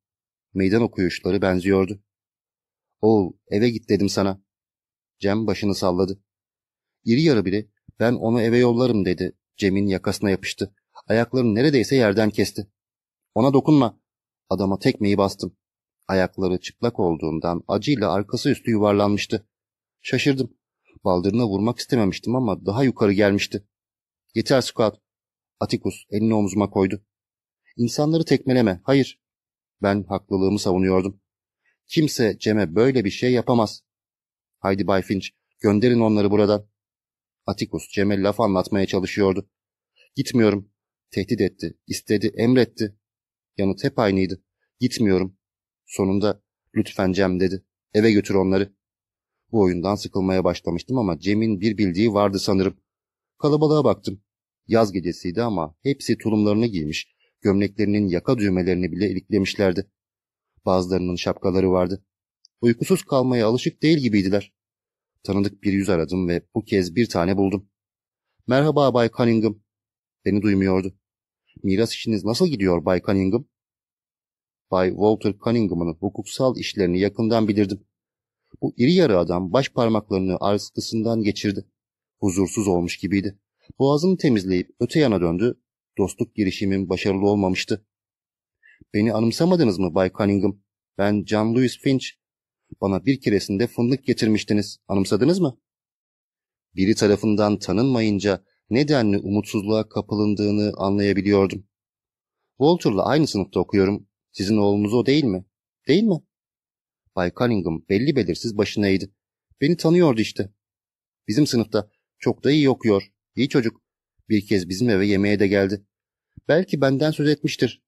Meydan okuyuşları benziyordu. Oğul eve git dedim sana. Cem başını salladı. İri yarı biri ben onu eve yollarım dedi. Cem'in yakasına yapıştı. Ayaklarını neredeyse yerden kesti. Ona dokunma. Adama tekmeyi bastım. Ayakları çıplak olduğundan acıyla arkası üstü yuvarlanmıştı. Şaşırdım. Baldırına vurmak istememiştim ama daha yukarı gelmişti. Yeter Squat. Atikus elini omzuma koydu. İnsanları tekmeleme. Hayır. Ben haklılığımı savunuyordum. Kimse Cem'e böyle bir şey yapamaz. Haydi Bay Finch, gönderin onları buradan. Atikus Cem'e laf anlatmaya çalışıyordu. Gitmiyorum. Tehdit etti, istedi, emretti. Yanıt hep aynıydı. Gitmiyorum. Sonunda lütfen Cem dedi. Eve götür onları. Bu oyundan sıkılmaya başlamıştım ama Cem'in bir bildiği vardı sanırım. Kalabalığa baktım. Yaz gecesiydi ama hepsi tulumlarını giymiş, gömleklerinin yaka düğmelerini bile iliklemişlerdi. Bazılarının şapkaları vardı. Uykusuz kalmaya alışık değil gibiydiler. Tanıdık bir yüz aradım ve bu kez bir tane buldum. Merhaba Bay Cunningham. Beni duymuyordu. Miras işiniz nasıl gidiyor Bay Cunningham? Bay Walter Cunningham'ın hukuksal işlerini yakından bilirdim. Bu iri yarı adam baş parmaklarını askısından geçirdi. Huzursuz olmuş gibiydi. Boğazını temizleyip öte yana döndü. Dostluk girişimim başarılı olmamıştı. Beni anımsamadınız mı Bay Cunningham? Ben John Louis Finch. Bana bir keresinde fındık getirmiştiniz. Anımsadınız mı? Biri tarafından tanınmayınca nedenli umutsuzluğa kapılındığını anlayabiliyordum. Walter'la aynı sınıfta okuyorum. Sizin oğlunuz o değil mi? Değil mi? Bay Cunningham belli belirsiz başına. Beni tanıyordu işte. Bizim sınıfta çok da iyi okuyor. İyi çocuk. Bir kez bizim eve yemeğe de geldi. Belki benden söz etmiştir.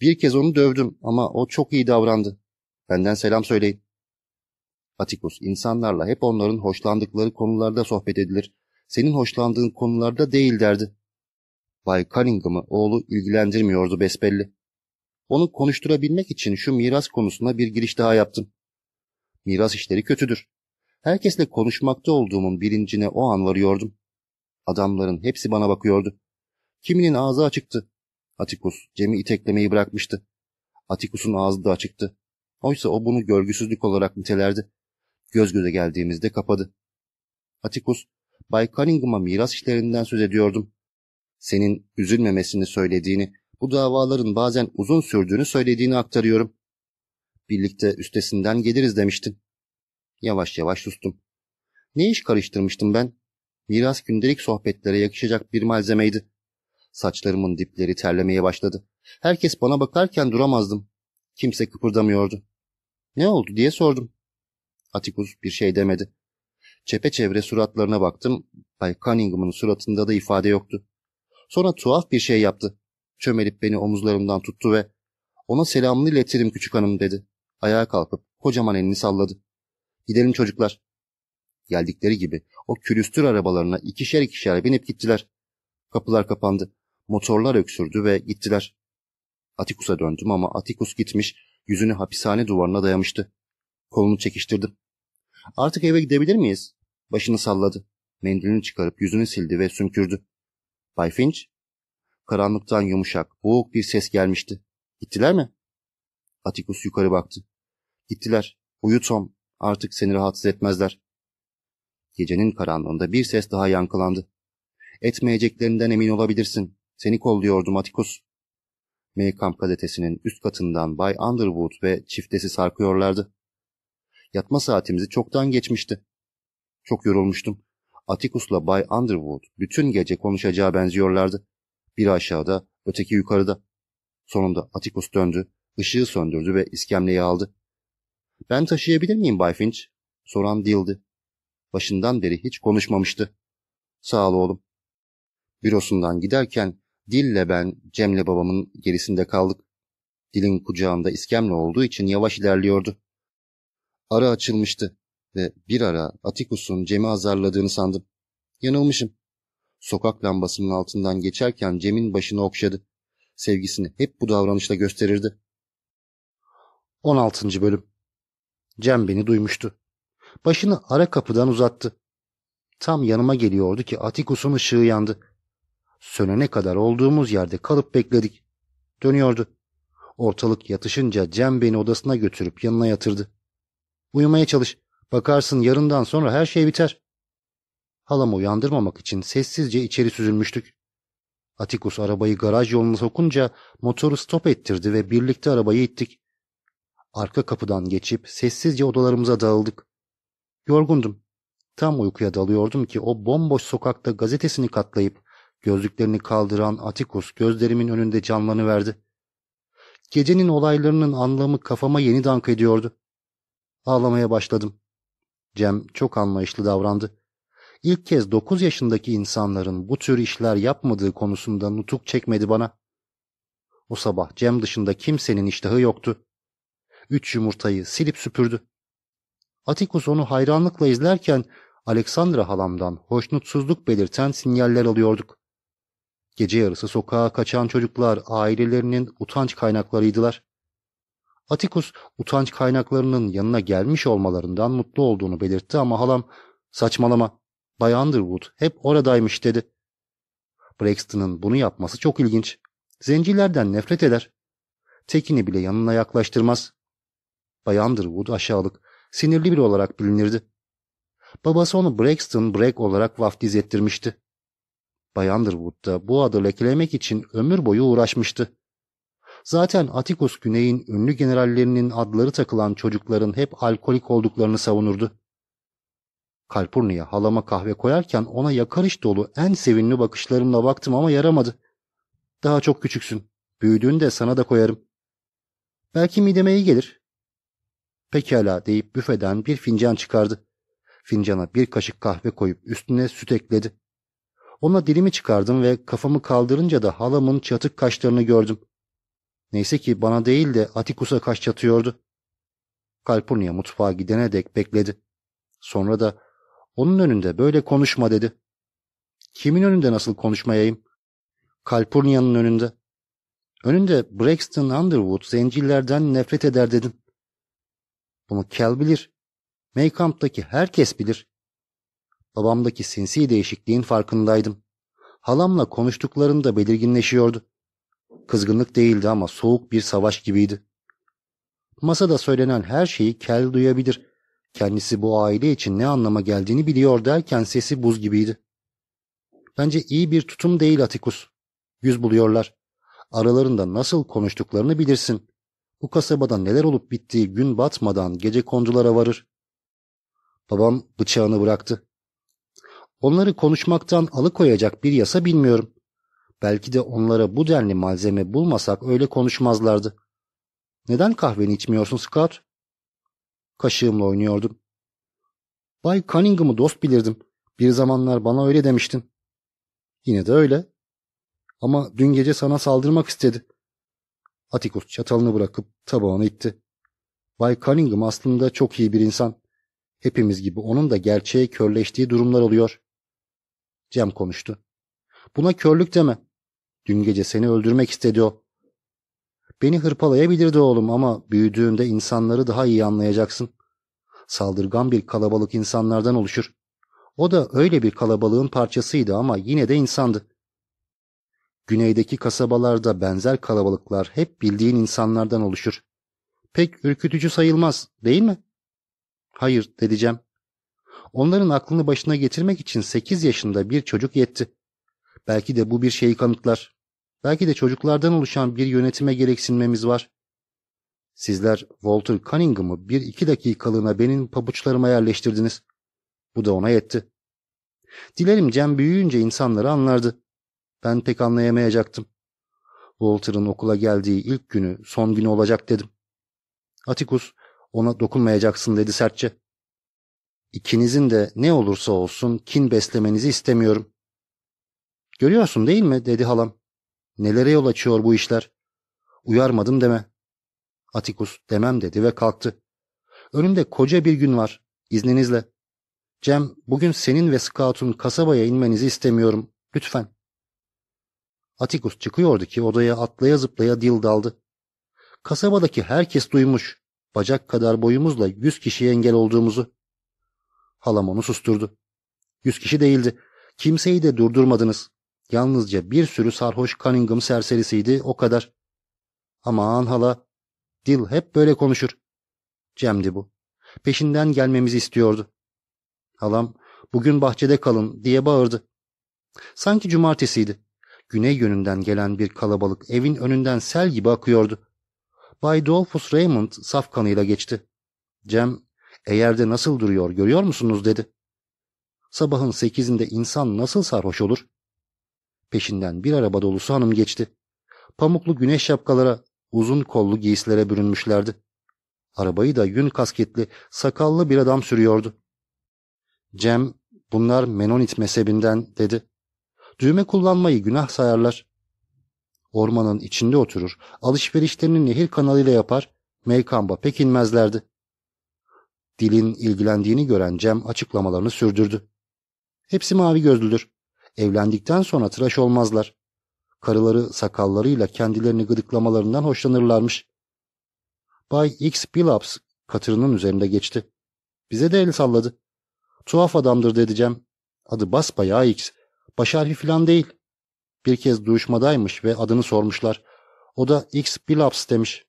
Bir kez onu dövdüm ama o çok iyi davrandı. Benden selam söyleyin. Atikus, insanlarla hep onların hoşlandıkları konularda sohbet edilir. Senin hoşlandığın konularda değil derdi. Bay Cunningham'ı oğlu ilgilendirmiyordu besbelli. Onu konuşturabilmek için şu miras konusuna bir giriş daha yaptım. Miras işleri kötüdür. Herkesle konuşmakta olduğumun bilincine o an varıyordum. Adamların hepsi bana bakıyordu. Kiminin ağzı açıktı. Atikus Cem'i iteklemeyi bırakmıştı. Atikus'un ağzı da açıktı. Oysa o bunu görgüsüzlük olarak nitelerdi. Göz göze geldiğimizde kapadı. Atikus, Bay Cunningham'a miras işlerinden söz ediyordum. Senin üzülmemesini söylediğini, bu davaların bazen uzun sürdüğünü söylediğini aktarıyorum. Birlikte üstesinden geliriz demiştin. Yavaş yavaş sustum. Ne iş karıştırmıştım ben? Miras gündelik sohbetlere yakışacak bir malzemeydi. Saçlarımın dipleri terlemeye başladı. Herkes bana bakarken duramazdım. Kimse kıpırdamıyordu. Ne oldu diye sordum. Atikus bir şey demedi. Çepeçevre suratlarına baktım. Bay Cunningham'ın suratında da ifade yoktu. Sonra tuhaf bir şey yaptı. Çömelip beni omuzlarımdan tuttu ve ona selamını iletirim küçük hanım dedi. Ayağa kalkıp kocaman elini salladı. Gidelim çocuklar. Geldikleri gibi o külüstür arabalarına ikişer ikişer binip gittiler. Kapılar kapandı. Motorlar öksürdü ve gittiler. Atikus'a döndüm ama Atikus gitmiş, yüzünü hapishane duvarına dayamıştı. Kolunu çekiştirdim. Artık eve gidebilir miyiz? Başını salladı. Mendilini çıkarıp yüzünü sildi ve sümkürdü. Bay Finch? Karanlıktan yumuşak, boğuk bir ses gelmişti. Gittiler mi? Atikus yukarı baktı. Gittiler. Uyu Tom. Artık seni rahatsız etmezler. Gecenin karanlığında bir ses daha yankılandı. Etmeyeceklerinden emin olabilirsin. Seni kolluyordum Atikus. Maycamp gazetesinin üst katından Bay Underwood ve çiftesi sarkıyorlardı. Yatma saatimizi çoktan geçmişti. Çok yorulmuştum. Atticus'la Bay Underwood bütün gece konuşacağı benziyorlardı. Biri aşağıda, öteki yukarıda. Sonunda Atticus döndü, ışığı söndürdü ve iskemleyi aldı. Ben taşıyabilir miyim Bay Finch? Soran Dill'di. Başından beri hiç konuşmamıştı. Sağ ol oğlum. Bürosundan giderken Dill'le ben Cem'le babamın gerisinde kaldık. Dilin kucağında iskemle olduğu için yavaş ilerliyordu. Ara açılmıştı ve bir ara Atikus'un Cem'i azarladığını sandım. Yanılmışım. Sokak lambasının altından geçerken Cem'in başını okşadı. Sevgisini hep bu davranışla gösterirdi. 16. Bölüm Cem beni duymuştu. Başını ara kapıdan uzattı. Tam yanıma geliyordu ki Atikus'un ışığı yandı. Sönene kadar olduğumuz yerde kalıp bekledik. Dönüyordu. Ortalık yatışınca Cem beni odasına götürüp yanına yatırdı. Uyumaya çalış. Bakarsın yarından sonra her şey biter. Halamı uyandırmamak için sessizce içeri süzülmüştük. Atikus arabayı garaj yoluna sokunca motoru stop ettirdi ve birlikte arabayı ittik. Arka kapıdan geçip sessizce odalarımıza dağıldık. Yorgundum. Tam uykuya dalıyordum ki o bomboş sokakta gazetesini katlayıp gözlüklerini kaldıran Atikus gözlerimin önünde canlanıverdi. Gecenin olaylarının anlamı kafama yeni dank ediyordu. Ağlamaya başladım. Cem çok anlayışlı davrandı. İlk kez dokuz yaşındaki insanların bu tür işler yapmadığı konusunda nutuk çekmedi bana. O sabah Cem dışında kimsenin iştahı yoktu. Üç yumurtayı silip süpürdü. Atikus onu hayranlıkla izlerken Aleksandra halamdan hoşnutsuzluk belirten sinyaller alıyorduk. Gece yarısı sokağa kaçan çocuklar ailelerinin utanç kaynaklarıydılar. Atikus utanç kaynaklarının yanına gelmiş olmalarından mutlu olduğunu belirtti ama halam saçmalama Bay Underwood hep oradaymış dedi. Braxton'ın bunu yapması çok ilginç. Zencilerden nefret eder. Tekini bile yanına yaklaştırmaz. Bay Underwood aşağılık, sinirli biri olarak bilinirdi. Babası onu Braxton Bragg olarak vaftiz ettirmişti. Bay Underwood da bu adı lekelemek için ömür boyu uğraşmıştı. Zaten Atticus Güney'in ünlü generallerinin adları takılan çocukların hep alkolik olduklarını savunurdu. Kalpurni'ye halama kahve koyarken ona yakarış dolu en sevimli bakışlarımla baktım ama yaramadı. Daha çok küçüksün. Büyüdüğünde sana da koyarım. Belki mideme iyi gelir. Pekala deyip büfeden bir fincan çıkardı. Fincana bir kaşık kahve koyup üstüne süt ekledi. Ona dilimi çıkardım ve kafamı kaldırınca da halamın çatık kaşlarını gördüm. Neyse ki bana değil de Atikus'a kaş çatıyordu. Kalpurnia mutfağa gidene dek bekledi. Sonra da onun önünde böyle konuşma dedi. Kimin önünde nasıl konuşmayayım? Kalpurnia'nın önünde. Önünde Braxton Underwood zencilerden nefret eder dedim. Bunu Kel bilir. Maycamp'taki herkes bilir. Babamdaki sinsi değişikliğin farkındaydım. Halamla konuştuklarında belirginleşiyordu. Kızgınlık değildi ama soğuk bir savaş gibiydi. Masada söylenen her şeyi Kel duyabilir. Kendisi bu aile için ne anlama geldiğini biliyor derken sesi buz gibiydi. Bence iyi bir tutum değil Atikus. Yüz buluyorlar. Aralarında nasıl konuştuklarını bilirsin. Bu kasabada neler olup bittiği gün batmadan gece kondulara varır. Babam bıçağını bıraktı. Onları konuşmaktan alıkoyacak bir yasa bilmiyorum. Belki de onlara bu denli malzeme bulmasak öyle konuşmazlardı. Neden kahveni içmiyorsun Scott? Kaşığımla oynuyordum. Bay Cunningham'ı dost bilirdim. Bir zamanlar bana öyle demiştin. Yine de öyle. Ama dün gece sana saldırmak istedi. Atikus çatalını bırakıp tabağını itti. Bay Cunningham aslında çok iyi bir insan. Hepimiz gibi onun da gerçeğe körleştiği durumlar oluyor. Cem konuştu. Buna körlük deme. Dün gece seni öldürmek istedi o. Beni hırpalayabilirdi oğlum ama büyüdüğünde insanları daha iyi anlayacaksın. Saldırgan bir kalabalık insanlardan oluşur. O da öyle bir kalabalığın parçasıydı ama yine de insandı. Güneydeki kasabalarda benzer kalabalıklar hep bildiğin insanlardan oluşur. Pek ürkütücü sayılmaz, değil mi? Hayır, dedeceğim. Onların aklını başına getirmek için sekiz yaşında bir çocuk yetti. Belki de bu bir şeyi kanıtlar. Belki de çocuklardan oluşan bir yönetime gereksinmemiz var. Sizler Walter Cunningham'ı bir iki dakikalığına benim pabuçlarıma yerleştirdiniz. Bu da ona yetti. Dilerim Cem büyüyünce insanları anlardı. Ben pek anlayamayacaktım. Walter'ın okula geldiği ilk günü son günü olacak dedim. Atikus ona dokunmayacaksın dedi sertçe. İkinizin de ne olursa olsun kin beslemenizi istemiyorum. Görüyorsun değil mi dedi halam. Nelere yol açıyor bu işler? Uyarmadım deme. Atikus demem dedi ve kalktı. Önümde koca bir gün var. İzninizle. Cem, bugün senin ve Scout'un kasabaya inmenizi istemiyorum. Lütfen. Atikus çıkıyordu ki odaya atlaya zıplaya dil daldı. Kasabadaki herkes duymuş. Bacak kadar boyumuzla yüz kişiye engel olduğumuzu. Halam onu susturdu. Yüz kişi değildi. Kimseyi de durdurmadınız. Yalnızca bir sürü sarhoş Cunningham serserisiydi o kadar. Aman hala. Dil hep böyle konuşur. Cem'di bu. Peşinden gelmemizi istiyordu. Halam bugün bahçede kalın diye bağırdı. Sanki cumartesiydi. Güney yönünden gelen bir kalabalık evin önünden sel gibi akıyordu. Bay Dolphus Raymond saf kanıyla geçti. Cem, eğer de nasıl duruyor görüyor musunuz dedi. Sabahın sekizinde insan nasıl sarhoş olur? Peşinden bir araba dolusu hanım geçti. Pamuklu güneş şapkalara, uzun kollu giysilere bürünmüşlerdi. Arabayı da yün kasketli, sakallı bir adam sürüyordu. Cem, bunlar Menonit mezhebinden dedi. Düğme kullanmayı günah sayarlar. Ormanın içinde oturur, alışverişlerini nehir kanalıyla yapar, meykamba pek inmezlerdi. Dilin ilgilendiğini gören Cem açıklamalarını sürdürdü. Hepsi mavi gözlüdür. Evlendikten sonra tıraş olmazlar. Karıları sakallarıyla kendilerini gıdıklamalarından hoşlanırlarmış. Bay X Billups katırının üzerinde geçti. Bize de el salladı. Tuhaf adamdır dedi Cem. Adı basbayağı X. Baş harfi falan değil. Bir kez duyuşmadaymış ve adını sormuşlar. O da X Billups demiş.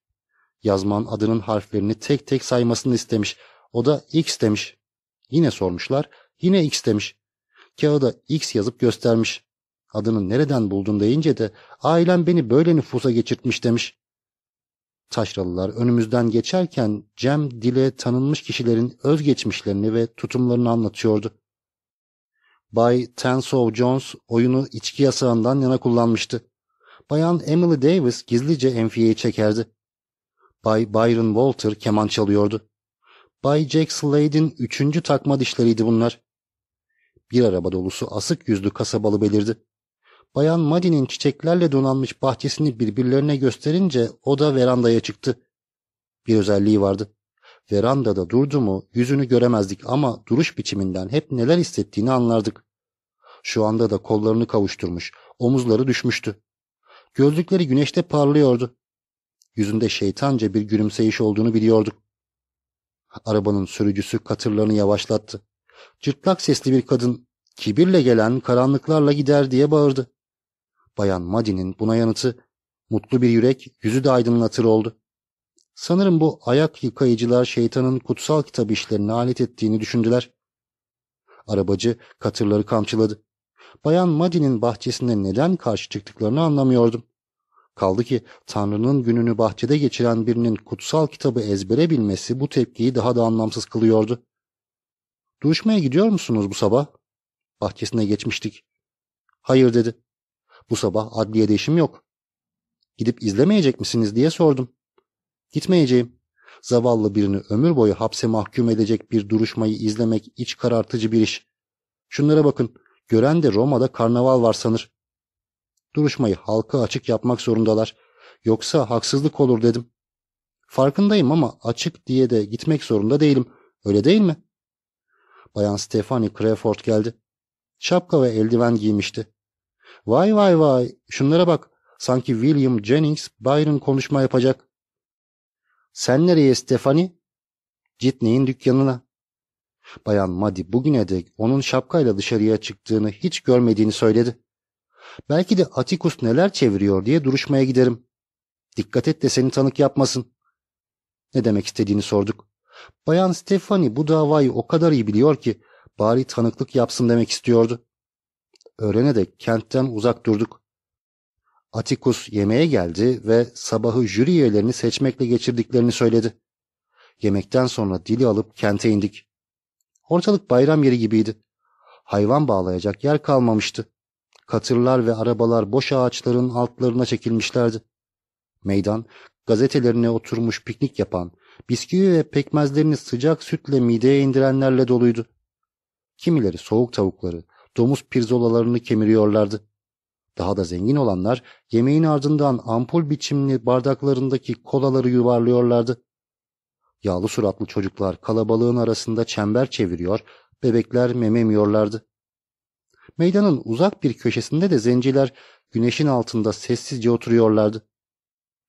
Yazman adının harflerini tek tek saymasını istemiş. O da X demiş. Yine sormuşlar. Yine X demiş. Kağıda X yazıp göstermiş. Adını nereden buldun deyince de ailem beni böyle nüfusa geçirtmiş demiş. Taşralılar önümüzden geçerken Cem dile tanınmış kişilerin özgeçmişlerini ve tutumlarını anlatıyordu. Bay Tensow Jones oyunu içki yasağından yana kullanmıştı. Bayan Emily Davis gizlice enfiyeyi çekerdi. Bay Byron Walter keman çalıyordu. Bay Jack Slade'in üçüncü takma dişleriydi bunlar. Bir araba dolusu asık yüzlü kasabalı belirdi. Bayan Maddie'nin çiçeklerle donanmış bahçesini birbirlerine gösterince o da verandaya çıktı. Bir özelliği vardı. Verandada durdu mu yüzünü göremezdik ama duruş biçiminden hep neler hissettiğini anlardık. Şu anda da kollarını kavuşturmuş, omuzları düşmüştü. Gözlükleri güneşte parlıyordu. Yüzünde şeytanca bir gülümseyiş olduğunu biliyorduk. Arabanın sürücüsü katırlarını yavaşlattı. Cırtlak sesli bir kadın Kibirle gelen karanlıklarla gider diye bağırdı. Bayan Madi'nin buna yanıtı mutlu bir yürek yüzü de aydınlatır oldu. Sanırım bu ayak yıkayıcılar şeytanın kutsal kitabı işlerine alet ettiğini düşündüler. Arabacı katırları kamçıladı. Bayan Madi'nin bahçesine neden karşı çıktıklarını anlamıyordum. Kaldı ki Tanrı'nın gününü bahçede geçiren birinin kutsal kitabı ezbere bilmesi bu tepkiyi daha da anlamsız kılıyordu. Duruşmaya gidiyor musunuz bu sabah? Bahçesine geçmiştik. Hayır dedi. Bu sabah adliyede işim yok. Gidip izlemeyecek misiniz diye sordum. Gitmeyeceğim. Zavallı birini ömür boyu hapse mahkum edecek bir duruşmayı izlemek iç karartıcı bir iş. Şunlara bakın. Gören de Roma'da karnaval var sanır. Duruşmayı halka açık yapmak zorundalar. Yoksa haksızlık olur dedim. Farkındayım ama açık diye de gitmek zorunda değilim. Öyle değil mi? Bayan Stephanie Crawford geldi. Şapka ve eldiven giymişti. Vay vay vay şunlara bak. Sanki William Jennings Byron konuşma yapacak. Sen nereye Stephanie? Citney'in dükkanına. Bayan Madi bugüne dek onun şapkayla dışarıya çıktığını hiç görmediğini söyledi. Belki de Atikus neler çeviriyor diye duruşmaya giderim. Dikkat et de seni tanık yapmasın. Ne demek istediğini sorduk. Bayan Stefani bu davayı o kadar iyi biliyor ki bari tanıklık yapsın demek istiyordu. Öğrene de kentten uzak durduk. Atikus yemeğe geldi ve sabahı jüri üyelerini seçmekle geçirdiklerini söyledi. Yemekten sonra dili alıp kente indik. Ortalık bayram yeri gibiydi. Hayvan bağlayacak yer kalmamıştı. Katırlar ve arabalar boş ağaçların altlarına çekilmişlerdi. Meydan, gazetelerine oturmuş piknik yapan, bisküvi ve pekmezlerini sıcak sütle mideye indirenlerle doluydu. Kimileri soğuk tavukları, domuz pirzolalarını kemiriyorlardı. Daha da zengin olanlar yemeğin ardından ampul biçimli bardaklarındaki kolaları yuvarlıyorlardı. Yağlı suratlı çocuklar kalabalığın arasında çember çeviriyor, bebekler mememiyorlardı. Meydanın uzak bir köşesinde de zenciler güneşin altında sessizce oturuyorlardı.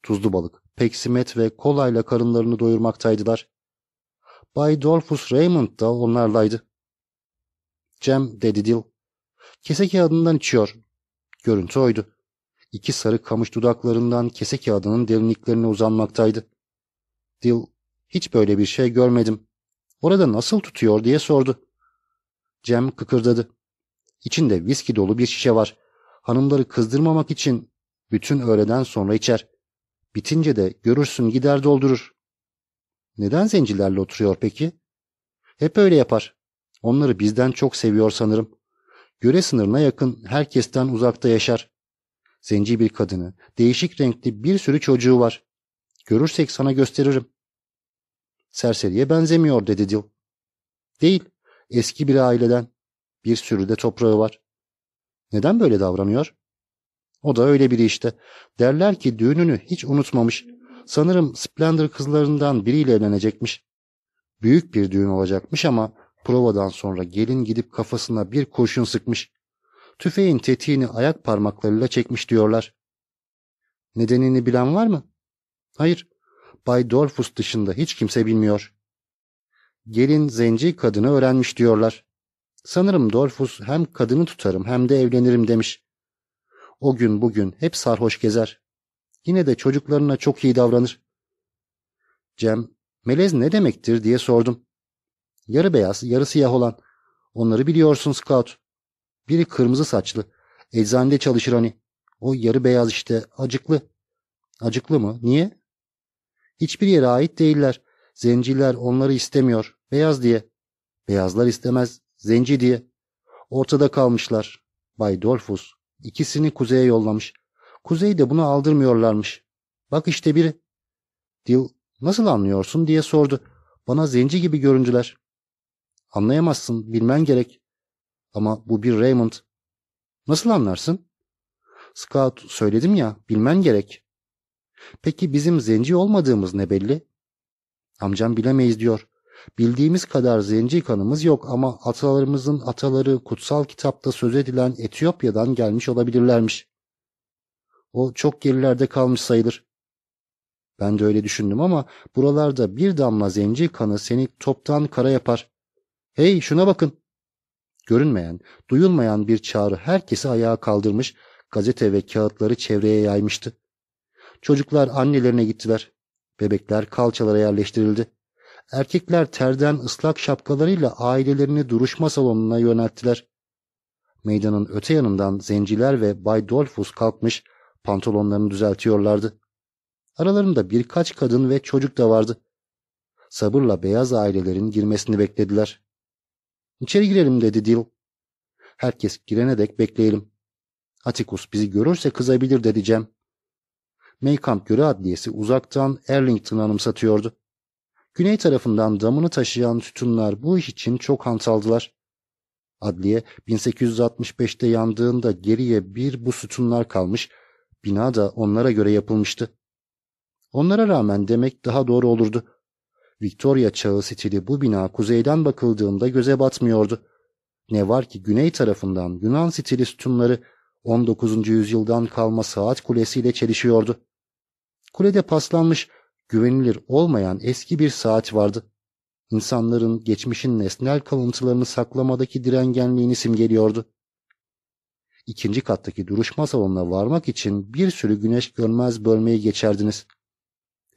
Tuzlu balık, peksimet ve kolayla karınlarını doyurmaktaydılar. Bay Dolphus Raymond da onlarlaydı. Cem dedi Dil. Kese kağıdından içiyor. Görüntü oydu. İki sarı kamış dudaklarından kese kağıdının derinliklerine uzanmaktaydı. Dil, hiç böyle bir şey görmedim. Orada nasıl tutuyor diye sordu. Cem kıkırdadı. İçinde viski dolu bir şişe var. Hanımları kızdırmamak için bütün öğleden sonra içer. Bitince de görürsün gider doldurur. Neden zencilerle oturuyor peki? Hep öyle yapar. Onları bizden çok seviyor sanırım. Göre sınırına yakın herkesten uzakta yaşar. Zenci bir kadını, değişik renkli bir sürü çocuğu var. Görürsek sana gösteririm. Serseriye benzemiyor dedi Dil. Değil, eski bir aileden. Bir sürü de toprağı var. Neden böyle davranıyor? O da öyle biri işte. Derler ki düğününü hiç unutmamış. Sanırım Splendor kızlarından biriyle evlenecekmiş. Büyük bir düğün olacakmış ama provadan sonra gelin gidip kafasına bir kurşun sıkmış. Tüfeğin tetiğini ayak parmaklarıyla çekmiş diyorlar. Nedenini bilen var mı? Hayır. Bay Dolfus dışında hiç kimse bilmiyor. Gelin zenci kadını öğrenmiş diyorlar. Sanırım Dolfus hem kadını tutarım hem de evlenirim demiş. O gün bugün hep sarhoş gezer. Yine de çocuklarına çok iyi davranır. Cem, melez ne demektir diye sordum. Yarı beyaz, yarı siyah olan. Onları biliyorsun Scout. Biri kırmızı saçlı. Eczanede çalışır hani. O yarı beyaz işte, acıklı. Acıklı mı? Niye? Hiçbir yere ait değiller. Zenciler onları istemiyor. Beyaz diye. Beyazlar istemez. Zenci diye. Ortada kalmışlar. Bay Dolfus ikisini kuzeye yollamış. Kuzey de bunu aldırmıyorlarmış. Bak işte biri. Dil nasıl anlıyorsun diye sordu. Bana zenci gibi göründüler. Anlayamazsın, bilmen gerek. Ama bu bir Raymond. Nasıl anlarsın? Scout söyledim ya, bilmen gerek. Peki bizim zenci olmadığımız ne belli? Amcam bilemeyiz diyor. Bildiğimiz kadar zenci kanımız yok ama atalarımızın ataları kutsal kitapta söz edilen Etiyopya'dan gelmiş olabilirlermiş. O çok gerilerde kalmış sayılır. Ben de öyle düşündüm ama buralarda bir damla zenci kanı seni toptan kara yapar. Hey şuna bakın. Görünmeyen, duyulmayan bir çağrı herkesi ayağa kaldırmış, gazete ve kağıtları çevreye yaymıştı. Çocuklar annelerine gittiler. Bebekler kalçalara yerleştirildi. Erkekler terden ıslak şapkalarıyla ailelerini duruşma salonuna yönelttiler. Meydanın öte yanından zenciler ve Bay Dolfus kalkmış pantolonlarını düzeltiyorlardı. Aralarında birkaç kadın ve çocuk da vardı. Sabırla beyaz ailelerin girmesini beklediler. İçeri girelim dedi Dil. Herkes girene dek bekleyelim. Atikus bizi görürse kızabilir dedi Cem. Maykamp Göre Adliyesi uzaktan Erlington'ı anımsatıyordu. Güney tarafından damını taşıyan sütunlar bu iş için çok hantaldılar. Adliye 1865'te yandığında geriye bir bu sütunlar kalmış, bina da onlara göre yapılmıştı. Onlara rağmen demek daha doğru olurdu. Victoria çağı stili bu bina kuzeyden bakıldığında göze batmıyordu. Ne var ki güney tarafından Yunan stili sütunları 19. yüzyıldan kalma saat kulesiyle çelişiyordu. Kulede paslanmış, güvenilir olmayan eski bir saat vardı. İnsanların geçmişin nesnel kalıntılarını saklamadaki direngenliğini simgeliyordu. İkinci kattaki duruşma salonuna varmak için bir sürü güneş görmez bölmeyi geçerdiniz.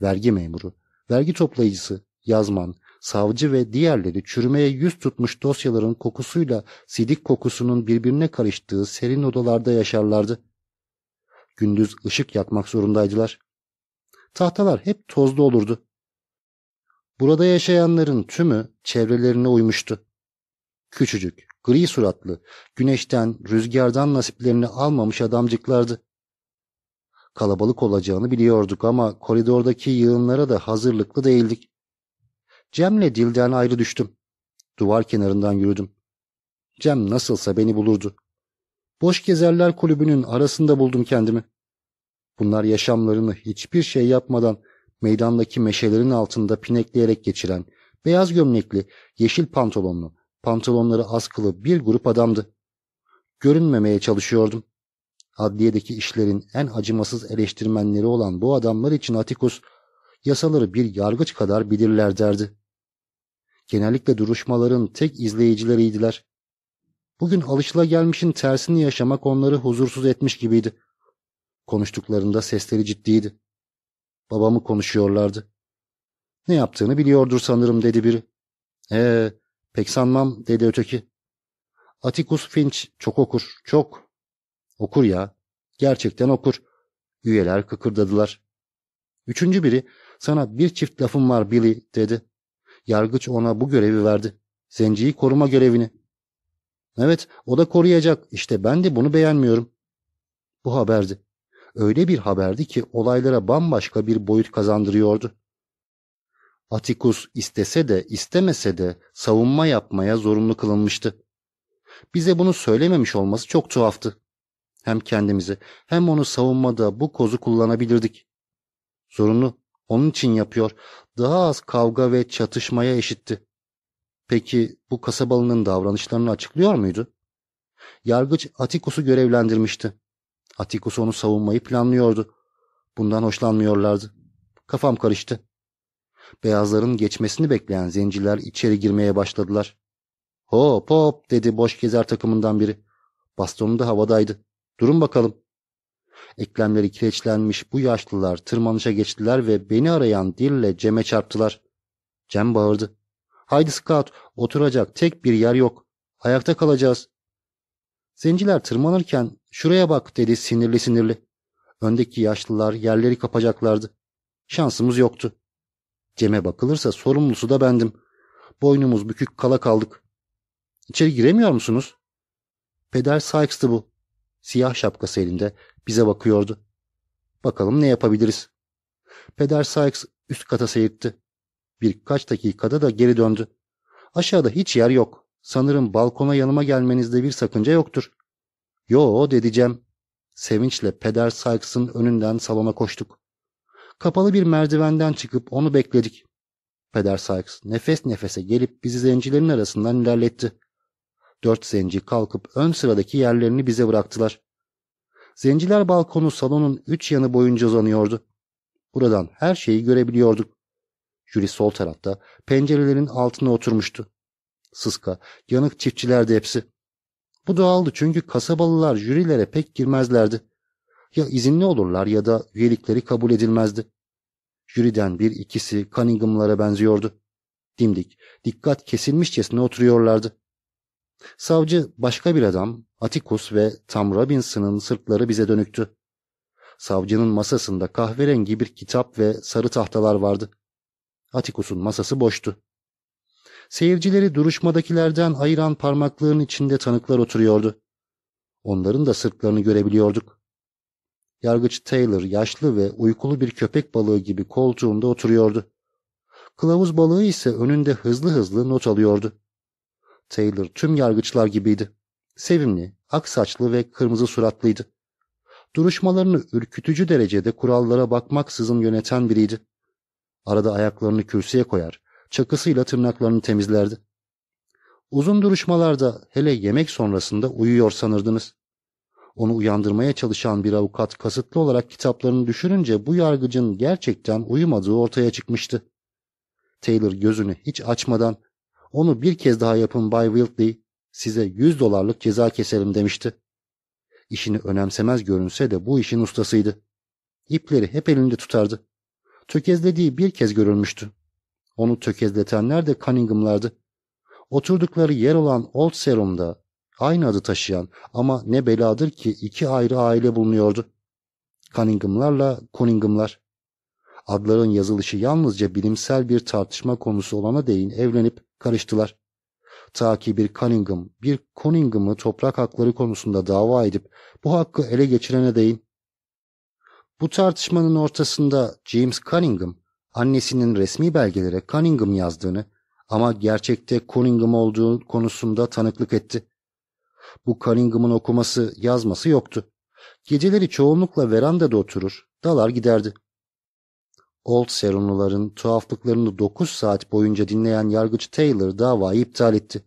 Vergi memuru, vergi toplayıcısı, yazman, savcı ve diğerleri çürümeye yüz tutmuş dosyaların kokusuyla sidik kokusunun birbirine karıştığı serin odalarda yaşarlardı. Gündüz ışık yakmak zorundaydılar. Tahtalar hep tozlu olurdu. Burada yaşayanların tümü çevrelerine uymuştu. Küçücük, gri suratlı, güneşten, rüzgardan nasiplerini almamış adamcıklardı. Kalabalık olacağını biliyorduk ama koridordaki yığınlara da hazırlıklı değildik. Cem'le Dil'den ayrı düştüm. Duvar kenarından yürüdüm. Cem nasılsa beni bulurdu. Boş Gezerler Kulübü'nün arasında buldum kendimi. Bunlar yaşamlarını hiçbir şey yapmadan meydandaki meşelerin altında pinekleyerek geçiren, beyaz gömlekli, yeşil pantolonlu, pantolonları askılı bir grup adamdı. Görünmemeye çalışıyordum. Adliyedeki işlerin en acımasız eleştirmenleri olan bu adamlar için Atikus, yasaları bir yargıç kadar bilirler derdi. Genellikle duruşmaların tek izleyicileriydiler. Bugün alışılagelmişin tersini yaşamak onları huzursuz etmiş gibiydi. Konuştuklarında sesleri ciddiydi. Babamı konuşuyorlardı. Ne yaptığını biliyordur sanırım dedi biri. Ee, pek sanmam dedi öteki. Atticus Finch çok okur, çok. Okur ya, gerçekten okur. Üyeler kıkırdadılar. Üçüncü biri, sana bir çift lafım var Billy dedi. Yargıç ona bu görevi verdi. Zenciyi koruma görevini. Evet, o da koruyacak. İşte ben de bunu beğenmiyorum. Bu haberdi öyle bir haberdi ki olaylara bambaşka bir boyut kazandırıyordu. Atikus istese de istemese de savunma yapmaya zorunlu kılınmıştı. Bize bunu söylememiş olması çok tuhaftı. Hem kendimizi hem onu savunmada bu kozu kullanabilirdik. Zorunlu, onun için yapıyor. Daha az kavga ve çatışmaya eşitti. Peki bu kasabalının davranışlarını açıklıyor muydu? Yargıç Atikus'u görevlendirmişti. Atikus onu savunmayı planlıyordu. Bundan hoşlanmıyorlardı. Kafam karıştı. Beyazların geçmesini bekleyen zenciler içeri girmeye başladılar. Hop hop dedi boş gezer takımından biri. Bastonu da havadaydı. Durun bakalım. Eklemleri kireçlenmiş bu yaşlılar tırmanışa geçtiler ve beni arayan dille Cem'e çarptılar. Cem bağırdı. Haydi Scout oturacak tek bir yer yok. Ayakta kalacağız. Zenciler tırmanırken şuraya bak dedi sinirli sinirli. Öndeki yaşlılar yerleri kapacaklardı. Şansımız yoktu. Cem'e bakılırsa sorumlusu da bendim. Boynumuz bükük kala kaldık. İçeri giremiyor musunuz? Peder Sykes'tı bu. Siyah şapkası elinde bize bakıyordu. Bakalım ne yapabiliriz. Peder Sykes üst kata seyirtti. Birkaç dakikada da geri döndü. Aşağıda hiç yer yok. Sanırım balkona yanıma gelmenizde bir sakınca yoktur. Yo dedicem. Sevinçle Peder Sykes'ın önünden salona koştuk. Kapalı bir merdivenden çıkıp onu bekledik. Peder Sykes nefes nefese gelip bizi zencilerin arasından ilerletti. Dört zenci kalkıp ön sıradaki yerlerini bize bıraktılar. Zenciler balkonu salonun üç yanı boyunca uzanıyordu. Buradan her şeyi görebiliyorduk. Jüri sol tarafta pencerelerin altına oturmuştu. Sıska, yanık çiftçilerdi hepsi. Bu doğaldı çünkü kasabalılar jürilere pek girmezlerdi. Ya izinli olurlar ya da üyelikleri kabul edilmezdi. Jüriden bir ikisi Cunningham'lara benziyordu. Dimdik, dikkat kesilmişçesine oturuyorlardı. Savcı başka bir adam, Atticus ve Tam Robinson'ın sırtları bize dönüktü. Savcının masasında kahverengi bir kitap ve sarı tahtalar vardı. Atticus'un masası boştu. Seyircileri duruşmadakilerden ayıran parmaklığın içinde tanıklar oturuyordu. Onların da sırtlarını görebiliyorduk. Yargıç Taylor yaşlı ve uykulu bir köpek balığı gibi koltuğunda oturuyordu. Kılavuz balığı ise önünde hızlı hızlı not alıyordu. Taylor tüm yargıçlar gibiydi. Sevimli, ak saçlı ve kırmızı suratlıydı. Duruşmalarını ürkütücü derecede kurallara bakmaksızın yöneten biriydi. Arada ayaklarını kürsüye koyar, çakısıyla tırnaklarını temizlerdi. Uzun duruşmalarda hele yemek sonrasında uyuyor sanırdınız. Onu uyandırmaya çalışan bir avukat kasıtlı olarak kitaplarını düşürünce bu yargıcın gerçekten uyumadığı ortaya çıkmıştı. Taylor gözünü hiç açmadan onu bir kez daha yapın Bay Wiltley size 100 dolarlık ceza keserim demişti. İşini önemsemez görünse de bu işin ustasıydı. İpleri hep elinde tutardı. Tökezlediği bir kez görülmüştü. Onu tökezletenler de Cunningham'lardı. Oturdukları yer olan Old Serum'da aynı adı taşıyan ama ne beladır ki iki ayrı aile bulunuyordu. Cunningham'larla Cunningham'lar. Adların yazılışı yalnızca bilimsel bir tartışma konusu olana değin evlenip karıştılar. Ta ki bir Cunningham, bir Cunningham'ı toprak hakları konusunda dava edip bu hakkı ele geçirene değin. Bu tartışmanın ortasında James Cunningham, annesinin resmi belgelere Cunningham yazdığını ama gerçekte Cunningham olduğu konusunda tanıklık etti. Bu Cunningham'ın okuması, yazması yoktu. Geceleri çoğunlukla verandada oturur, dalar giderdi. Old Serunluların tuhaflıklarını 9 saat boyunca dinleyen yargıç Taylor davayı iptal etti.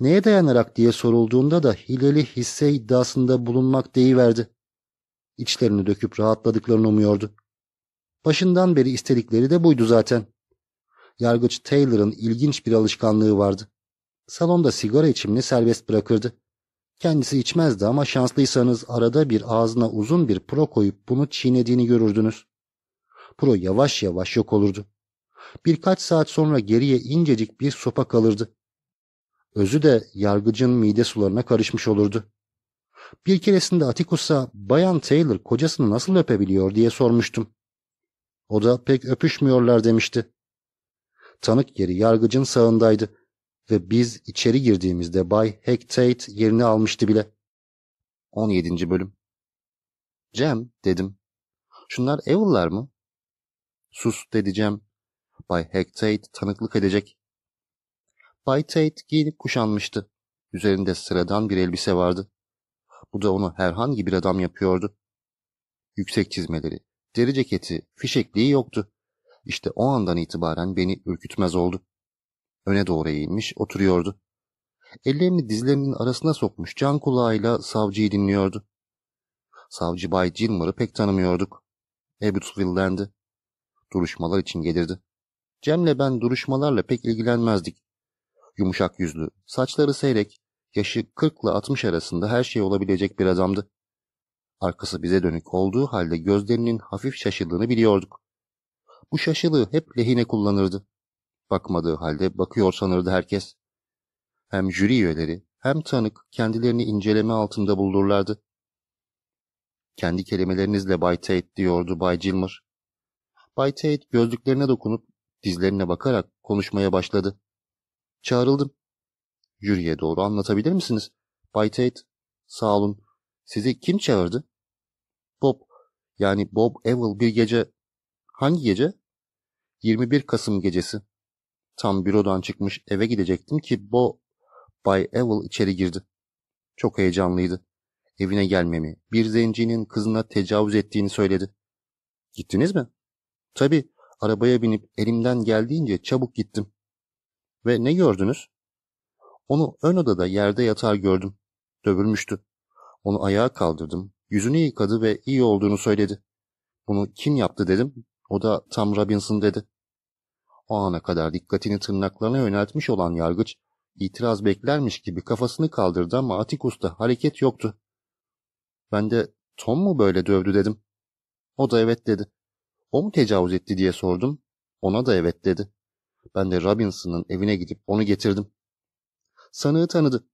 Neye dayanarak diye sorulduğunda da hileli hisse iddiasında bulunmak deyiverdi. İçlerini döküp rahatladıklarını umuyordu. Başından beri istedikleri de buydu zaten. Yargıç Taylor'ın ilginç bir alışkanlığı vardı. Salonda sigara içimini serbest bırakırdı. Kendisi içmezdi ama şanslıysanız arada bir ağzına uzun bir pro koyup bunu çiğnediğini görürdünüz. Pro yavaş yavaş yok olurdu. Birkaç saat sonra geriye incecik bir sopa kalırdı. Özü de yargıcın mide sularına karışmış olurdu. Bir keresinde Atikus'a Bayan Taylor kocasını nasıl öpebiliyor diye sormuştum. O da pek öpüşmüyorlar demişti. Tanık yeri yargıcın sağındaydı ve biz içeri girdiğimizde Bay Hectate yerini almıştı bile. 17. Bölüm Cem dedim. Şunlar Evil'lar mı? Sus dedi Cem. Bay Hectate tanıklık edecek. Bay Tate giyinip kuşanmıştı. Üzerinde sıradan bir elbise vardı. Bu da onu herhangi bir adam yapıyordu. Yüksek çizmeleri, deri ceketi, fişekliği yoktu. İşte o andan itibaren beni ürkütmez oldu. Öne doğru eğilmiş oturuyordu. Ellerini dizlerinin arasına sokmuş can kulağıyla savcıyı dinliyordu. Savcı Bay Gilmer'ı pek tanımıyorduk. Abbotsville'dendi. Duruşmalar için gelirdi. Cem'le ben duruşmalarla pek ilgilenmezdik. Yumuşak yüzlü, saçları seyrek, yaşı 40 ile 60 arasında her şey olabilecek bir adamdı. Arkası bize dönük olduğu halde gözlerinin hafif şaşıldığını biliyorduk. Bu şaşılığı hep lehine kullanırdı. Bakmadığı halde bakıyor sanırdı herkes. Hem jüri üyeleri hem tanık kendilerini inceleme altında bulurlardı. Kendi kelimelerinizle Bay Tate diyordu Bay Gilmer. Bay Tate gözlüklerine dokunup dizlerine bakarak konuşmaya başladı. Çağrıldım. Jüriye doğru anlatabilir misiniz? Bay Tate, sağ olun. Sizi kim çağırdı? Yani Bob Evil bir gece... Hangi gece? 21 Kasım gecesi. Tam bürodan çıkmış eve gidecektim ki Bo... Bay Evil içeri girdi. Çok heyecanlıydı. Evine gelmemi, bir zencinin kızına tecavüz ettiğini söyledi. Gittiniz mi? Tabii, arabaya binip elimden geldiğince çabuk gittim. Ve ne gördünüz? Onu ön odada yerde yatar gördüm. Dövülmüştü. Onu ayağa kaldırdım. Yüzünü yıkadı ve iyi olduğunu söyledi. Bunu kim yaptı dedim. O da Tam Robinson dedi. O ana kadar dikkatini tırnaklarına yöneltmiş olan yargıç itiraz beklermiş gibi kafasını kaldırdı ama Atikus'ta hareket yoktu. Ben de Tom mu böyle dövdü dedim. O da evet dedi. O mu tecavüz etti diye sordum. Ona da evet dedi. Ben de Robinson'ın evine gidip onu getirdim. Sanığı tanıdı.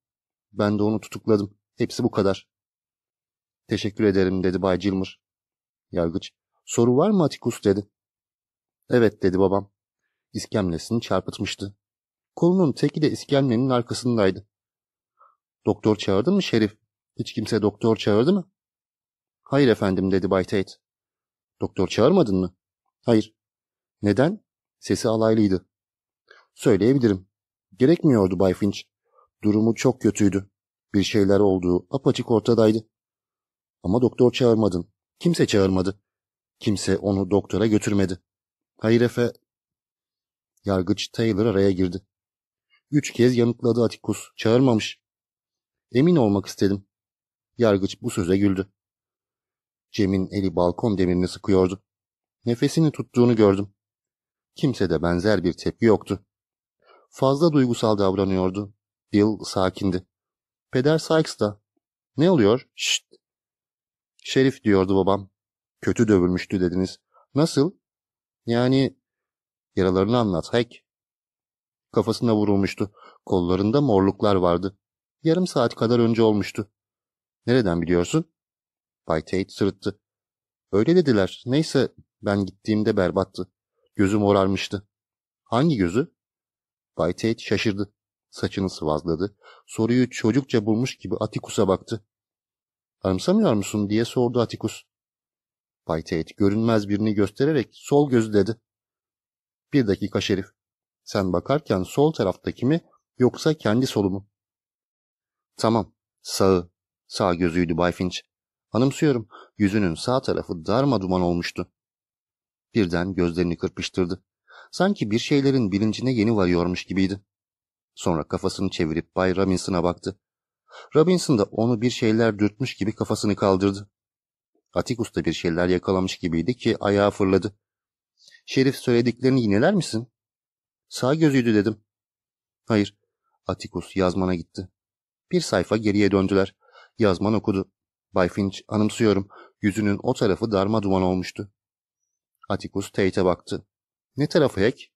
Ben de onu tutukladım. Hepsi bu kadar. Teşekkür ederim dedi Bay Gilmer. Yargıç, soru var mı Atikus dedi. Evet dedi babam. İskemlesini çarpıtmıştı. Kolunun teki de iskemlenin arkasındaydı. Doktor çağırdın mı şerif? Hiç kimse doktor çağırdı mı? Hayır efendim dedi Bay Tate. Doktor çağırmadın mı? Hayır. Neden? Sesi alaylıydı. Söyleyebilirim. Gerekmiyordu Bay Finch. Durumu çok kötüydü. Bir şeyler olduğu apaçık ortadaydı. Ama doktor çağırmadın. Kimse çağırmadı. Kimse onu doktora götürmedi. Hayır Efe. Yargıç Taylor araya girdi. Üç kez yanıtladı Atikus. Çağırmamış. Emin olmak istedim. Yargıç bu söze güldü. Cem'in eli balkon demirini sıkıyordu. Nefesini tuttuğunu gördüm. Kimse de benzer bir tepki yoktu. Fazla duygusal davranıyordu. Bill sakindi. Peder Sykes da. Ne oluyor? Şşt. Şerif diyordu babam. Kötü dövülmüştü dediniz. Nasıl? Yani yaralarını anlat Hack. Kafasına vurulmuştu. Kollarında morluklar vardı. Yarım saat kadar önce olmuştu. Nereden biliyorsun? Bay Tate sırıttı. Öyle dediler. Neyse ben gittiğimde berbattı. Gözüm morarmıştı. Hangi gözü? Bay Tate şaşırdı. Saçını sıvazladı. Soruyu çocukça bulmuş gibi Atikus'a baktı. Anımsamıyor musun diye sordu Atikus. Bay Tate görünmez birini göstererek sol gözü dedi. Bir dakika Şerif. Sen bakarken sol taraftaki mi yoksa kendi solu mu? Tamam. Sağı. Sağ gözüydü Bay Finch. Anımsıyorum. Yüzünün sağ tarafı darma duman olmuştu. Birden gözlerini kırpıştırdı. Sanki bir şeylerin bilincine yeni varıyormuş gibiydi. Sonra kafasını çevirip Bay Robinson'a baktı. Robinson da onu bir şeyler dürtmüş gibi kafasını kaldırdı. Atikus da bir şeyler yakalamış gibiydi ki ayağı fırladı. Şerif söylediklerini yineler misin? Sağ gözüydü dedim. Hayır. Atikus yazmana gitti. Bir sayfa geriye döndüler. Yazman okudu. Bay Finch anımsıyorum. Yüzünün o tarafı darma duman olmuştu. Atikus Tate'e baktı. Ne tarafı ek?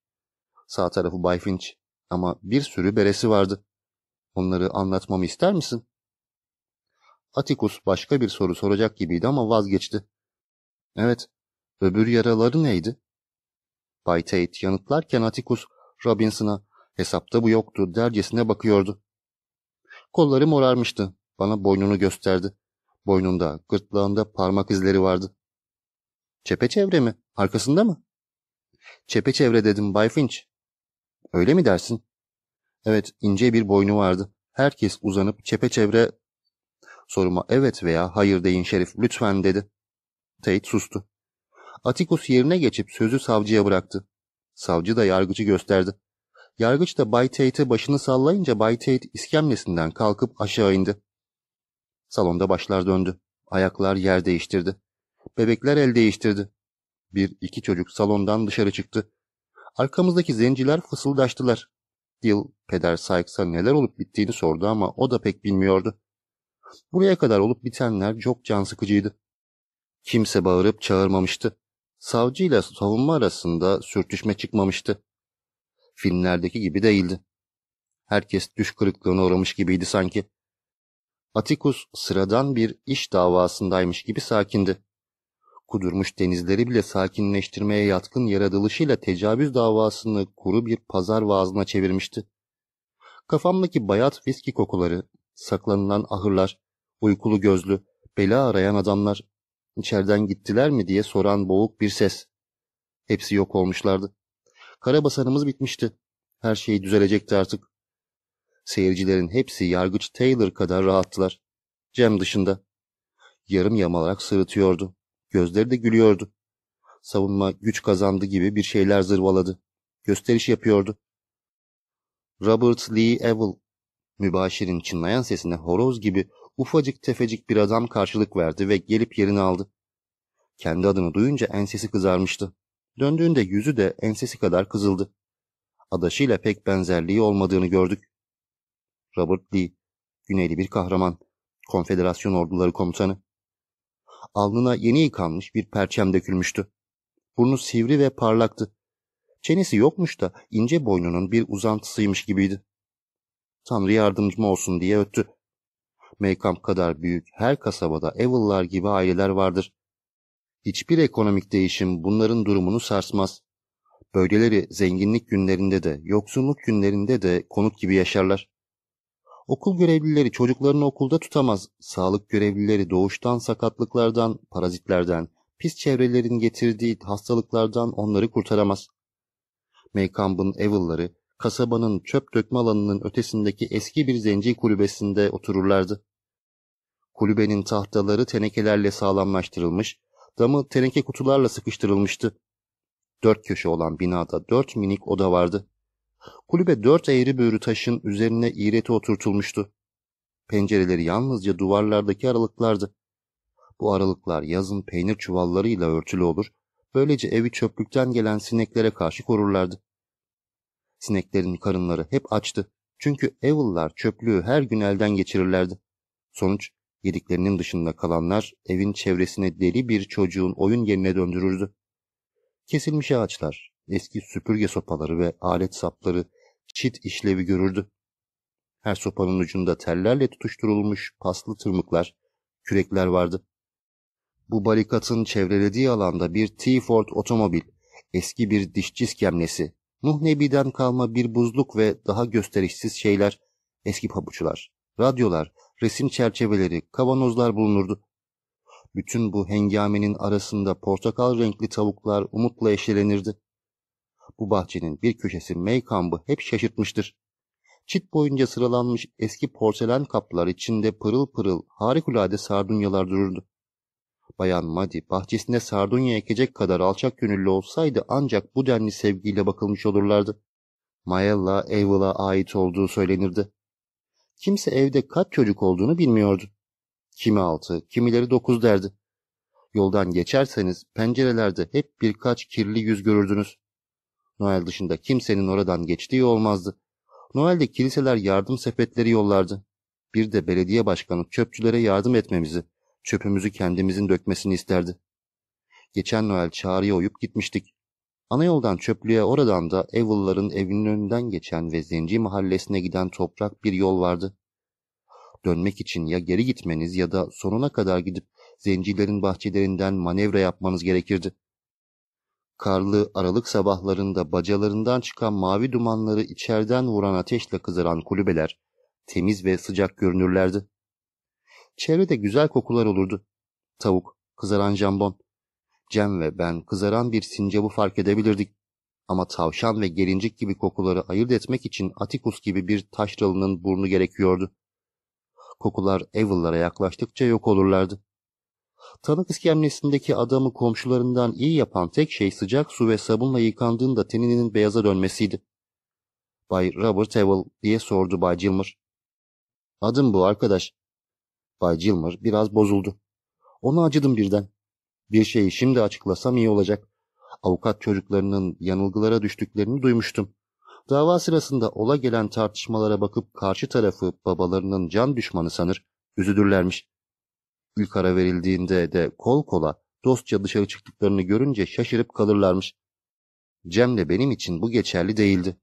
Sağ tarafı Bay Finch. Ama bir sürü beresi vardı. Onları anlatmamı ister misin? Atikus başka bir soru soracak gibiydi ama vazgeçti. Evet, öbür yaraları neydi? Bay Tate yanıtlarken Atikus Robinson'a hesapta bu yoktu dercesine bakıyordu. Kolları morarmıştı. Bana boynunu gösterdi. Boynunda, gırtlağında parmak izleri vardı. Çepeçevre mi? Arkasında mı? Çepeçevre dedim Bay Finch. Öyle mi dersin? Evet, ince bir boynu vardı. Herkes uzanıp çepeçevre... Soruma evet veya hayır deyin şerif, lütfen dedi. Tate sustu. Atikus yerine geçip sözü savcıya bıraktı. Savcı da yargıcı gösterdi. Yargıç da Bay Tate'e başını sallayınca Bay Tate iskemlesinden kalkıp aşağı indi. Salonda başlar döndü. Ayaklar yer değiştirdi. Bebekler el değiştirdi. Bir iki çocuk salondan dışarı çıktı. Arkamızdaki zenciler fısıldaştılar. Dil, Peder Sykes'a neler olup bittiğini sordu ama o da pek bilmiyordu. Buraya kadar olup bitenler çok can sıkıcıydı. Kimse bağırıp çağırmamıştı. Savcıyla savunma arasında sürtüşme çıkmamıştı. Filmlerdeki gibi değildi. Herkes düş kırıklığına uğramış gibiydi sanki. Atikus sıradan bir iş davasındaymış gibi sakindi. Kudurmuş denizleri bile sakinleştirmeye yatkın yaratılışıyla tecavüz davasını kuru bir pazar vaazına çevirmişti. Kafamdaki bayat viski kokuları, saklanılan ahırlar, uykulu gözlü, bela arayan adamlar, içeriden gittiler mi diye soran boğuk bir ses. Hepsi yok olmuşlardı. Karabasanımız bitmişti. Her şey düzelecekti artık. Seyircilerin hepsi yargıç Taylor kadar rahattılar. Cem dışında. Yarım yamalarak sırıtıyordu. Gözleri de gülüyordu. Savunma güç kazandı gibi bir şeyler zırvaladı. Gösteriş yapıyordu. Robert Lee Evil, mübaşirin çınlayan sesine horoz gibi ufacık tefecik bir adam karşılık verdi ve gelip yerini aldı. Kendi adını duyunca ensesi kızarmıştı. Döndüğünde yüzü de ensesi kadar kızıldı. Adaşıyla pek benzerliği olmadığını gördük. Robert Lee, Güneyli bir kahraman, konfederasyon orduları komutanı. Alnına yeni yıkanmış bir perçem dökülmüştü. Burnu sivri ve parlaktı. Çenesi yokmuş da ince boynunun bir uzantısıymış gibiydi. Tanrı yardımcım olsun diye öttü. Maycamp kadar büyük her kasabada Evil'lar gibi aileler vardır. Hiçbir ekonomik değişim bunların durumunu sarsmaz. Böyleleri zenginlik günlerinde de, yoksunluk günlerinde de konuk gibi yaşarlar. Okul görevlileri çocuklarını okulda tutamaz. Sağlık görevlileri doğuştan sakatlıklardan, parazitlerden, pis çevrelerin getirdiği hastalıklardan onları kurtaramaz. Maycamp'ın Evil'ları kasabanın çöp dökme alanının ötesindeki eski bir zenci kulübesinde otururlardı. Kulübenin tahtaları tenekelerle sağlamlaştırılmış, damı teneke kutularla sıkıştırılmıştı. Dört köşe olan binada dört minik oda vardı. Kulübe dört eğri büğrü taşın üzerine iğreti oturtulmuştu. Pencereleri yalnızca duvarlardaki aralıklardı. Bu aralıklar yazın peynir çuvallarıyla örtülü olur, böylece evi çöplükten gelen sineklere karşı korurlardı. Sineklerin karınları hep açtı. Çünkü Evil'lar çöplüğü her gün elden geçirirlerdi. Sonuç, yediklerinin dışında kalanlar evin çevresine deli bir çocuğun oyun yerine döndürürdü. Kesilmiş ağaçlar, eski süpürge sopaları ve alet sapları çit işlevi görürdü. Her sopanın ucunda tellerle tutuşturulmuş paslı tırmıklar, kürekler vardı. Bu barikatın çevrelediği alanda bir T-Ford otomobil, eski bir dişçi iskemlesi, Nuh Nebi'den kalma bir buzluk ve daha gösterişsiz şeyler, eski pabuçlar, radyolar, resim çerçeveleri, kavanozlar bulunurdu. Bütün bu hengamenin arasında portakal renkli tavuklar umutla eşelenirdi. Bu bahçenin bir köşesi Maykamp'ı hep şaşırtmıştır. Çit boyunca sıralanmış eski porselen kaplar içinde pırıl pırıl harikulade sardunyalar dururdu. Bayan Madi bahçesine sardunya ekecek kadar alçak gönüllü olsaydı ancak bu denli sevgiyle bakılmış olurlardı. Mayella Evil'a ait olduğu söylenirdi. Kimse evde kaç çocuk olduğunu bilmiyordu. Kimi altı, kimileri dokuz derdi. Yoldan geçerseniz pencerelerde hep birkaç kirli yüz görürdünüz. Noel dışında kimsenin oradan geçtiği olmazdı. Noel'de kiliseler yardım sepetleri yollardı. Bir de belediye başkanı çöpçülere yardım etmemizi, çöpümüzü kendimizin dökmesini isterdi. Geçen Noel çağrıya uyup gitmiştik. Ana yoldan çöplüğe oradan da Evil'ların evinin önünden geçen ve Zenci mahallesine giden toprak bir yol vardı. Dönmek için ya geri gitmeniz ya da sonuna kadar gidip zencilerin bahçelerinden manevra yapmanız gerekirdi. Karlı aralık sabahlarında bacalarından çıkan mavi dumanları içeriden vuran ateşle kızaran kulübeler temiz ve sıcak görünürlerdi. Çevrede güzel kokular olurdu. Tavuk, kızaran jambon. Cem ve ben kızaran bir sincabı fark edebilirdik. Ama tavşan ve gelincik gibi kokuları ayırt etmek için Atikus gibi bir taşralının burnu gerekiyordu. Kokular Evil'lara yaklaştıkça yok olurlardı. Tanık iskemlesindeki adamı komşularından iyi yapan tek şey sıcak su ve sabunla yıkandığında teninin beyaza dönmesiydi. Bay Robert Evil diye sordu Bay Gilmer. Adım bu arkadaş. Bay Gilmer biraz bozuldu. Ona acıdım birden. Bir şeyi şimdi açıklasam iyi olacak. Avukat çocuklarının yanılgılara düştüklerini duymuştum. Dava sırasında ola gelen tartışmalara bakıp karşı tarafı babalarının can düşmanı sanır, üzülürlermiş. İlk ara verildiğinde de kol kola dostça dışarı çıktıklarını görünce şaşırıp kalırlarmış. Cem'le benim için bu geçerli değildi.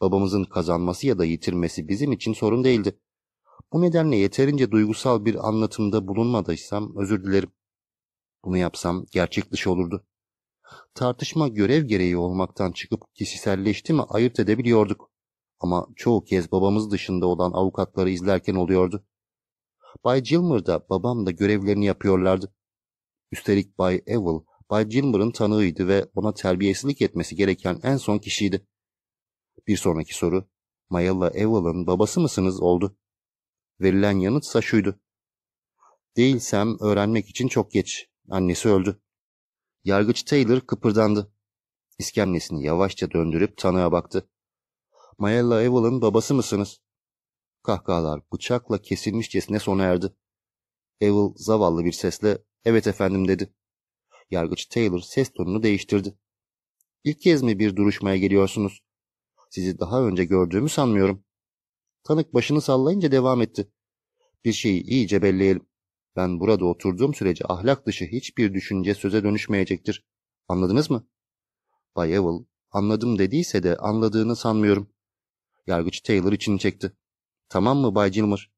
Babamızın kazanması ya da yitirmesi bizim için sorun değildi. Bu nedenle yeterince duygusal bir anlatımda bulunmadıysam özür dilerim. Bunu yapsam gerçek dışı olurdu. Tartışma görev gereği olmaktan çıkıp kişiselleşti mi ayırt edebiliyorduk. Ama çoğu kez babamız dışında olan avukatları izlerken oluyordu. Bay Gilmer da babam da görevlerini yapıyorlardı. Üstelik Bay Evil, Bay Gilmer'ın tanığıydı ve ona terbiyesizlik etmesi gereken en son kişiydi. Bir sonraki soru, Mayella Evil'ın babası mısınız oldu. Verilen yanıtsa şuydu. Değilsem öğrenmek için çok geç. Annesi öldü. Yargıç Taylor kıpırdandı. İskemlesini yavaşça döndürüp tanığa baktı. Mayella Evil'ın babası mısınız? Kahkahalar bıçakla kesilmişçesine sona erdi. Evil zavallı bir sesle evet efendim dedi. Yargıç Taylor ses tonunu değiştirdi. İlk kez mi bir duruşmaya geliyorsunuz? Sizi daha önce gördüğümü sanmıyorum. Tanık başını sallayınca devam etti. Bir şeyi iyice belleyelim. Ben burada oturduğum sürece ahlak dışı hiçbir düşünce söze dönüşmeyecektir. Anladınız mı? Bay Evil, anladım dediyse de anladığını sanmıyorum. Yargıç Taylor içini çekti. Tamam mı Bay Gilmer?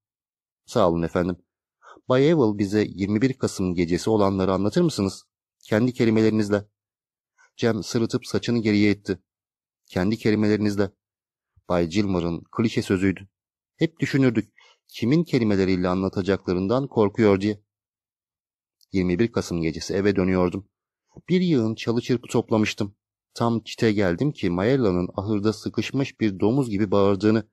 Sağ olun efendim. Bay Evil bize 21 Kasım gecesi olanları anlatır mısınız? Kendi kelimelerinizle. Cem sırıtıp saçını geriye etti. Kendi kelimelerinizle. Bay Gilmer'ın klişe sözüydü. Hep düşünürdük kimin kelimeleriyle anlatacaklarından korkuyor diye. 21 Kasım gecesi eve dönüyordum. Bir yığın çalı çırpı toplamıştım. Tam çite geldim ki Mayella'nın ahırda sıkışmış bir domuz gibi bağırdığını.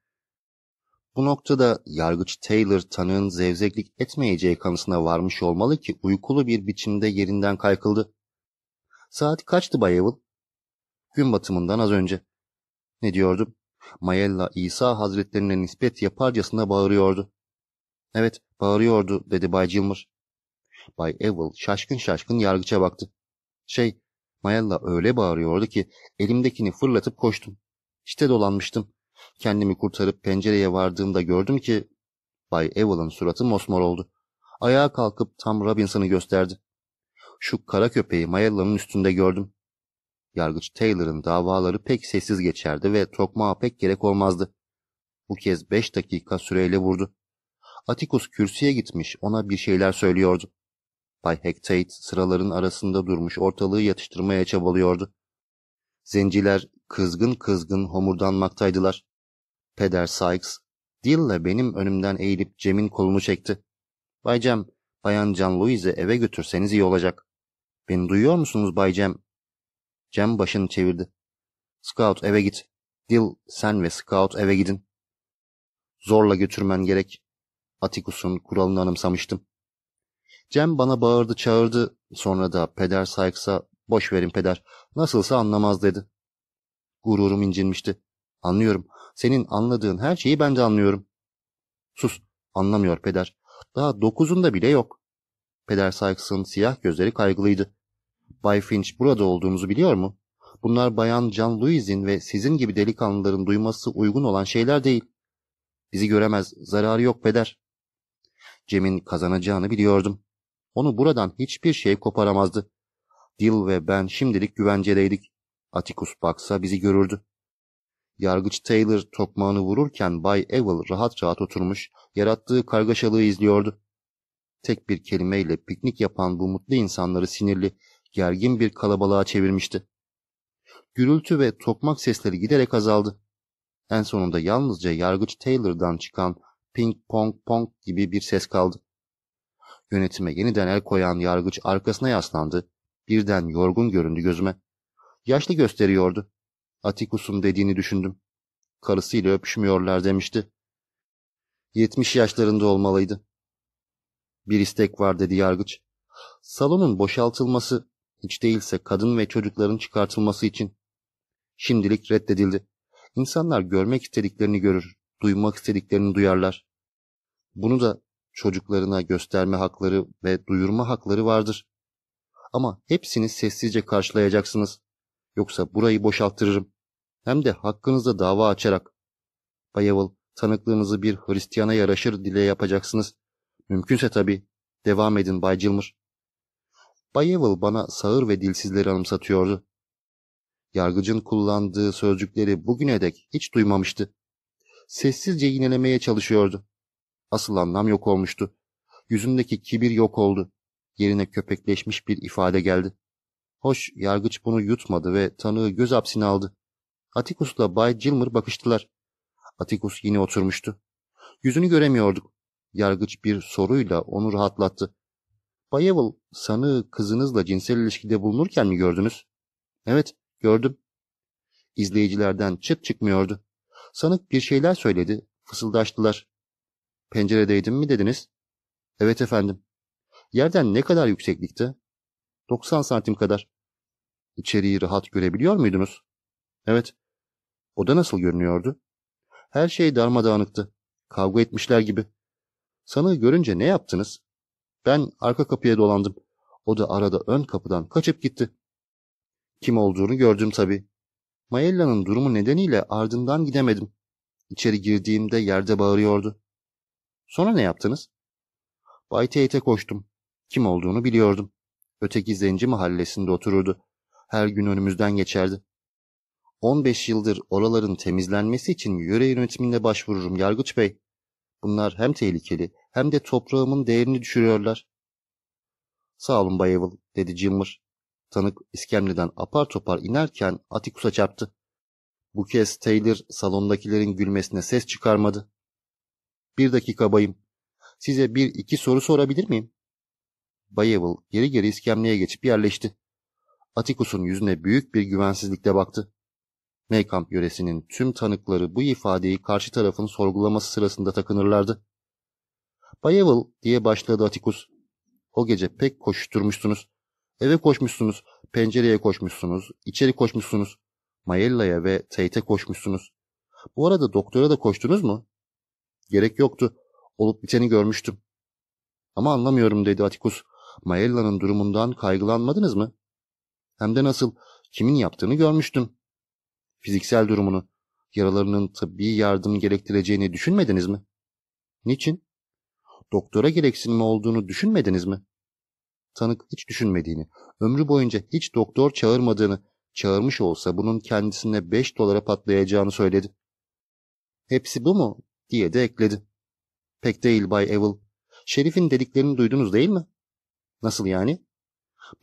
Bu noktada yargıç Taylor tanığın zevzeklik etmeyeceği kanısına varmış olmalı ki uykulu bir biçimde yerinden kaykıldı. Saat kaçtı Bay Evil? Gün batımından az önce. Ne diyordum? Mayella İsa Hazretlerine nispet yaparcasına bağırıyordu. Evet, bağırıyordu dedi Bay Gilmer. Bay Evil şaşkın şaşkın yargıça baktı. Şey, Mayella öyle bağırıyordu ki elimdekini fırlatıp koştum. İşte dolanmıştım. Kendimi kurtarıp pencereye vardığımda gördüm ki Bay Evil'ın suratı mosmor oldu. Ayağa kalkıp tam Robinson'ı gösterdi. Şu kara köpeği Mayella'nın üstünde gördüm. Yargıç Taylor'ın davaları pek sessiz geçerdi ve tokmağa pek gerek olmazdı. Bu kez beş dakika süreyle vurdu. Atikus kürsüye gitmiş ona bir şeyler söylüyordu. Bay Hectate sıraların arasında durmuş ortalığı yatıştırmaya çabalıyordu. Zenciler kızgın kızgın homurdanmaktaydılar. Peder Sykes, dille benim önümden eğilip Cem'in kolunu çekti. Bay Cem, Bayan Can Louise'i eve götürseniz iyi olacak. Beni duyuyor musunuz Bay Cem? Cem başını çevirdi. Scout eve git. Dil sen ve Scout eve gidin. Zorla götürmen gerek. Atikus'un kuralını anımsamıştım. Cem bana bağırdı çağırdı. Sonra da peder Sykes'a boş verin peder. Nasılsa anlamaz dedi. Gururum incinmişti. Anlıyorum. Senin anladığın her şeyi ben de anlıyorum. Sus. Anlamıyor peder. Daha dokuzunda bile yok. Peder Sykes'ın siyah gözleri kaygılıydı. Bay Finch burada olduğumuzu biliyor mu? Bunlar Bayan John Louis'in ve sizin gibi delikanlıların duyması uygun olan şeyler değil. Bizi göremez, zararı yok peder. Cem'in kazanacağını biliyordum. Onu buradan hiçbir şey koparamazdı. Dil ve ben şimdilik güvencedeydik. Atticus baksa bizi görürdü. Yargıç Taylor tokmağını vururken Bay Evil rahat rahat oturmuş, yarattığı kargaşalığı izliyordu. Tek bir kelimeyle piknik yapan bu mutlu insanları sinirli, gergin bir kalabalığa çevirmişti. Gürültü ve tokmak sesleri giderek azaldı. En sonunda yalnızca yargıç Taylor'dan çıkan ping pong pong gibi bir ses kaldı. Yönetime yeniden el koyan yargıç arkasına yaslandı. Birden yorgun göründü gözüme. Yaşlı gösteriyordu. Atikus'un dediğini düşündüm. Karısıyla öpüşmüyorlar demişti. Yetmiş yaşlarında olmalıydı. Bir istek var dedi yargıç. Salonun boşaltılması, hiç değilse kadın ve çocukların çıkartılması için. Şimdilik reddedildi. İnsanlar görmek istediklerini görür, duymak istediklerini duyarlar. Bunu da çocuklarına gösterme hakları ve duyurma hakları vardır. Ama hepsini sessizce karşılayacaksınız. Yoksa burayı boşalttırırım. Hem de hakkınızda dava açarak. Bayevil, tanıklığınızı bir Hristiyana yaraşır dile yapacaksınız. Mümkünse tabii. Devam edin Bay Gilmer. Bayevil bana sağır ve dilsizleri anımsatıyordu. Yargıcın kullandığı sözcükleri bugüne dek hiç duymamıştı. Sessizce yinelemeye çalışıyordu. Asıl anlam yok olmuştu. Yüzündeki kibir yok oldu. Yerine köpekleşmiş bir ifade geldi. Hoş, yargıç bunu yutmadı ve tanığı göz hapsine aldı. Atikus'la Bay Gilmer bakıştılar. Atikus yine oturmuştu. Yüzünü göremiyorduk. Yargıç bir soruyla onu rahatlattı. Bay Evil, sanığı kızınızla cinsel ilişkide bulunurken mi gördünüz? Evet, gördüm. İzleyicilerden çıt çıkmıyordu. Sanık bir şeyler söyledi, fısıldaştılar. Penceredeydim mi dediniz? Evet efendim. Yerden ne kadar yükseklikte? 90 santim kadar. İçeriği rahat görebiliyor muydunuz? Evet. Oda nasıl görünüyordu? Her şey darmadağınıktı. Kavga etmişler gibi. Sanığı görünce ne yaptınız? Ben arka kapıya dolandım. O da arada ön kapıdan kaçıp gitti. Kim olduğunu gördüm tabii. Mayella'nın durumu nedeniyle ardından gidemedim. İçeri girdiğimde yerde bağırıyordu. Sonra ne yaptınız? Bay Tate'e koştum. Kim olduğunu biliyordum. Öteki zenci mahallesinde otururdu. Her gün önümüzden geçerdi. 15 yıldır oraların temizlenmesi için yöre yönetimine başvururum Yargıç Bey. Bunlar hem tehlikeli hem de toprağımın değerini düşürüyorlar. Sağ olun Bay dedi Jimmer. Tanık iskemleden apar topar inerken Atikus'a çarptı. Bu kez Taylor salondakilerin gülmesine ses çıkarmadı. Bir dakika bayım. Size bir iki soru sorabilir miyim? Bay Evil geri geri iskemleye geçip yerleşti. Atikus'un yüzüne büyük bir güvensizlikle baktı. Maykamp yöresinin tüm tanıkları bu ifadeyi karşı tarafın sorgulaması sırasında takınırlardı. Bay Evil diye başladı Atikus. O gece pek koşturmuşsunuz. Eve koşmuşsunuz, pencereye koşmuşsunuz, içeri koşmuşsunuz. Mayella'ya ve Tate'e koşmuşsunuz. Bu arada doktora da koştunuz mu? Gerek yoktu. Olup biteni görmüştüm. Ama anlamıyorum dedi Atikus. Mayella'nın durumundan kaygılanmadınız mı? Hem de nasıl, kimin yaptığını görmüştüm. Fiziksel durumunu, yaralarının tıbbi yardım gerektireceğini düşünmediniz mi? Niçin? Doktora gereksinimi olduğunu düşünmediniz mi? Tanık hiç düşünmediğini, ömrü boyunca hiç doktor çağırmadığını, çağırmış olsa bunun kendisine beş dolara patlayacağını söyledi. Hepsi bu mu? diye de ekledi. Pek değil Bay Evil. Şerif'in dediklerini duydunuz değil mi? Nasıl yani?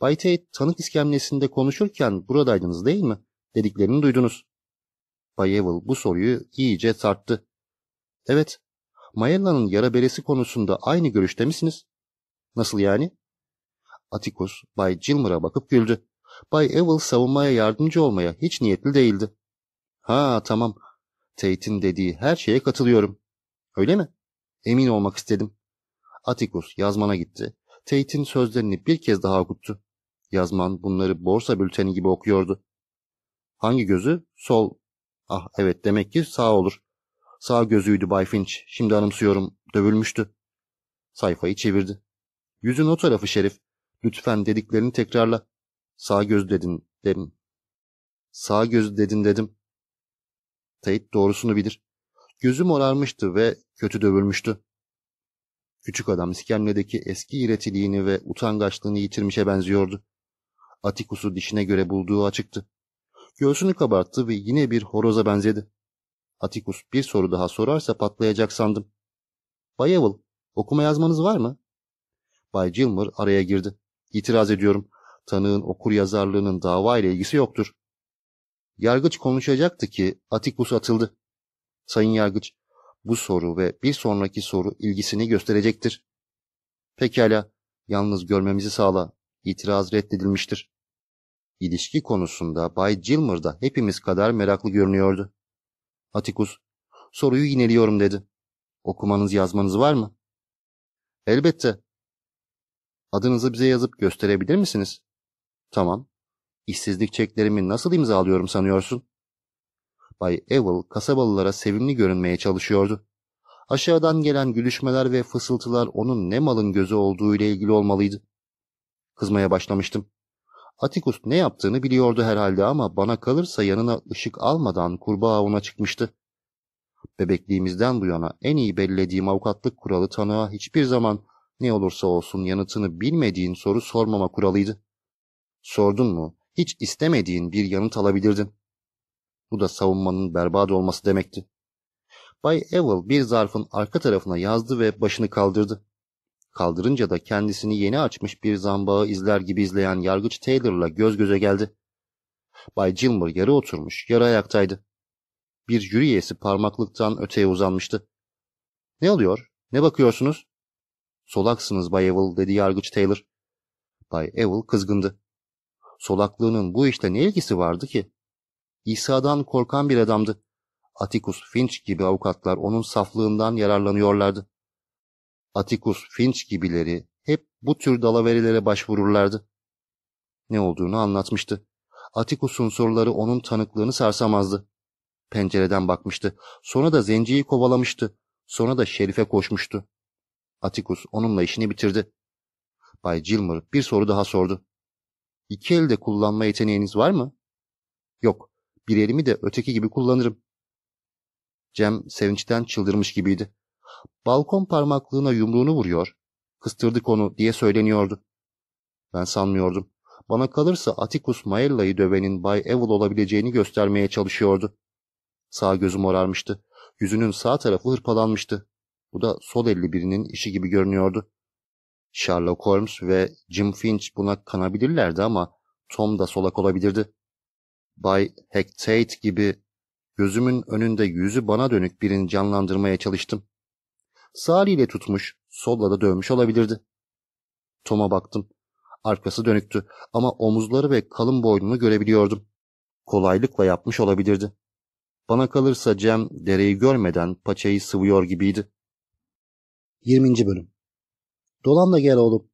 Bay Tate tanık iskemlesinde konuşurken buradaydınız değil mi? Dediklerini duydunuz. Bay Evil bu soruyu iyice tarttı. Evet, Mayella'nın yara beresi konusunda aynı görüşte misiniz? Nasıl yani? Atikus, Bay Gilmer'a bakıp güldü. Bay Evil savunmaya yardımcı olmaya hiç niyetli değildi. Ha tamam, Tate'in dediği her şeye katılıyorum. Öyle mi? Emin olmak istedim. Atikus yazmana gitti. Tate'in sözlerini bir kez daha okuttu. Yazman bunları borsa bülteni gibi okuyordu. Hangi gözü? Sol. Ah evet demek ki sağ olur. Sağ gözüydü Bay Finch. Şimdi anımsıyorum. Dövülmüştü. Sayfayı çevirdi. Yüzün o tarafı Şerif. Lütfen dediklerini tekrarla. Sağ göz dedin dedim. Sağ göz dedin dedim. Tate doğrusunu bilir. Gözü morarmıştı ve kötü dövülmüştü. Küçük adam iskemledeki eski iretiliğini ve utangaçlığını yitirmişe benziyordu. Atikus'u dişine göre bulduğu açıktı. Göğsünü kabarttı ve yine bir horoza benzedi. Atikus bir soru daha sorarsa patlayacak sandım. Bay Evil, okuma yazmanız var mı? Bay Gilmer araya girdi. İtiraz ediyorum. Tanığın okur yazarlığının dava ile ilgisi yoktur. Yargıç konuşacaktı ki Atikus atıldı. Sayın Yargıç, bu soru ve bir sonraki soru ilgisini gösterecektir. Pekala, yalnız görmemizi sağla. İtiraz reddedilmiştir. İlişki konusunda Bay Gilmer da hepimiz kadar meraklı görünüyordu. Atikus, soruyu yineliyorum dedi. Okumanız yazmanız var mı? Elbette. Adınızı bize yazıp gösterebilir misiniz? Tamam. İşsizlik çeklerimi nasıl imzalıyorum sanıyorsun? Bay Evil kasabalılara sevimli görünmeye çalışıyordu. Aşağıdan gelen gülüşmeler ve fısıltılar onun ne malın gözü olduğu ile ilgili olmalıydı. Kızmaya başlamıştım. Atikus ne yaptığını biliyordu herhalde ama bana kalırsa yanına ışık almadan kurbağa ona çıkmıştı. Bebekliğimizden bu yana en iyi bellediğim avukatlık kuralı tanığa hiçbir zaman ne olursa olsun yanıtını bilmediğin soru sormama kuralıydı. Sordun mu, hiç istemediğin bir yanıt alabilirdin. Bu da savunmanın berbat olması demekti. Bay Evil bir zarfın arka tarafına yazdı ve başını kaldırdı. Kaldırınca da kendisini yeni açmış bir zambağı izler gibi izleyen yargıç Taylor'la göz göze geldi. Bay Gilmer yarı oturmuş, yarı ayaktaydı. Bir jüri parmaklıktan öteye uzanmıştı. Ne oluyor? Ne bakıyorsunuz? Solaksınız Bay Evil dedi yargıç Taylor. Bay Evil kızgındı. Solaklığının bu işte ne ilgisi vardı ki? İsa'dan korkan bir adamdı. Atticus Finch gibi avukatlar onun saflığından yararlanıyorlardı. Atticus Finch gibileri hep bu tür dalaverilere başvururlardı. Ne olduğunu anlatmıştı. Atticus'un soruları onun tanıklığını sarsamazdı. Pencereden bakmıştı. Sonra da zenciyi kovalamıştı. Sonra da şerife koşmuştu. Atticus onunla işini bitirdi. Bay Gilmer bir soru daha sordu. İki elde kullanma yeteneğiniz var mı? Yok. Bir elimi de öteki gibi kullanırım. Cem sevinçten çıldırmış gibiydi. Balkon parmaklığına yumruğunu vuruyor, kıstırdık onu diye söyleniyordu. Ben sanmıyordum. Bana kalırsa Atticus Maella'yı dövenin Bay Evil olabileceğini göstermeye çalışıyordu. Sağ gözü morarmıştı. Yüzünün sağ tarafı hırpalanmıştı. Bu da sol elli birinin işi gibi görünüyordu. Sherlock Holmes ve Jim Finch buna kanabilirlerdi ama Tom da solak olabilirdi. Bay Hectate gibi gözümün önünde yüzü bana dönük birini canlandırmaya çalıştım. Sağ tutmuş, solla da dövmüş olabilirdi. Tom'a baktım. Arkası dönüktü ama omuzları ve kalın boynunu görebiliyordum. Kolaylıkla yapmış olabilirdi. Bana kalırsa Cem dereyi görmeden paçayı sıvıyor gibiydi. 20. Bölüm Dolan da gel oğlum.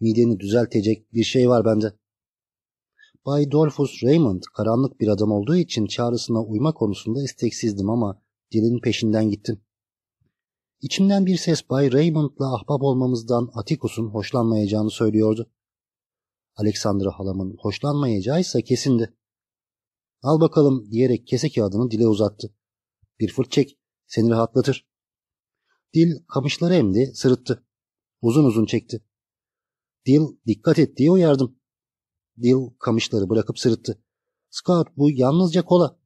Mideni düzeltecek bir şey var bende. Bay Dolphus Raymond karanlık bir adam olduğu için çağrısına uyma konusunda isteksizdim ama dilin peşinden gittim. İçimden bir ses Bay Raymond'la ahbap olmamızdan Atticus'un hoşlanmayacağını söylüyordu. Alexandra halamın hoşlanmayacağıysa kesindi. Al bakalım diyerek kese kağıdını dile uzattı. Bir fırt çek, seni rahatlatır. Dil kamışları emdi, sırıttı. Uzun uzun çekti. Dil dikkat et diye uyardım. Dil kamışları bırakıp sırıttı. Scout bu yalnızca kola.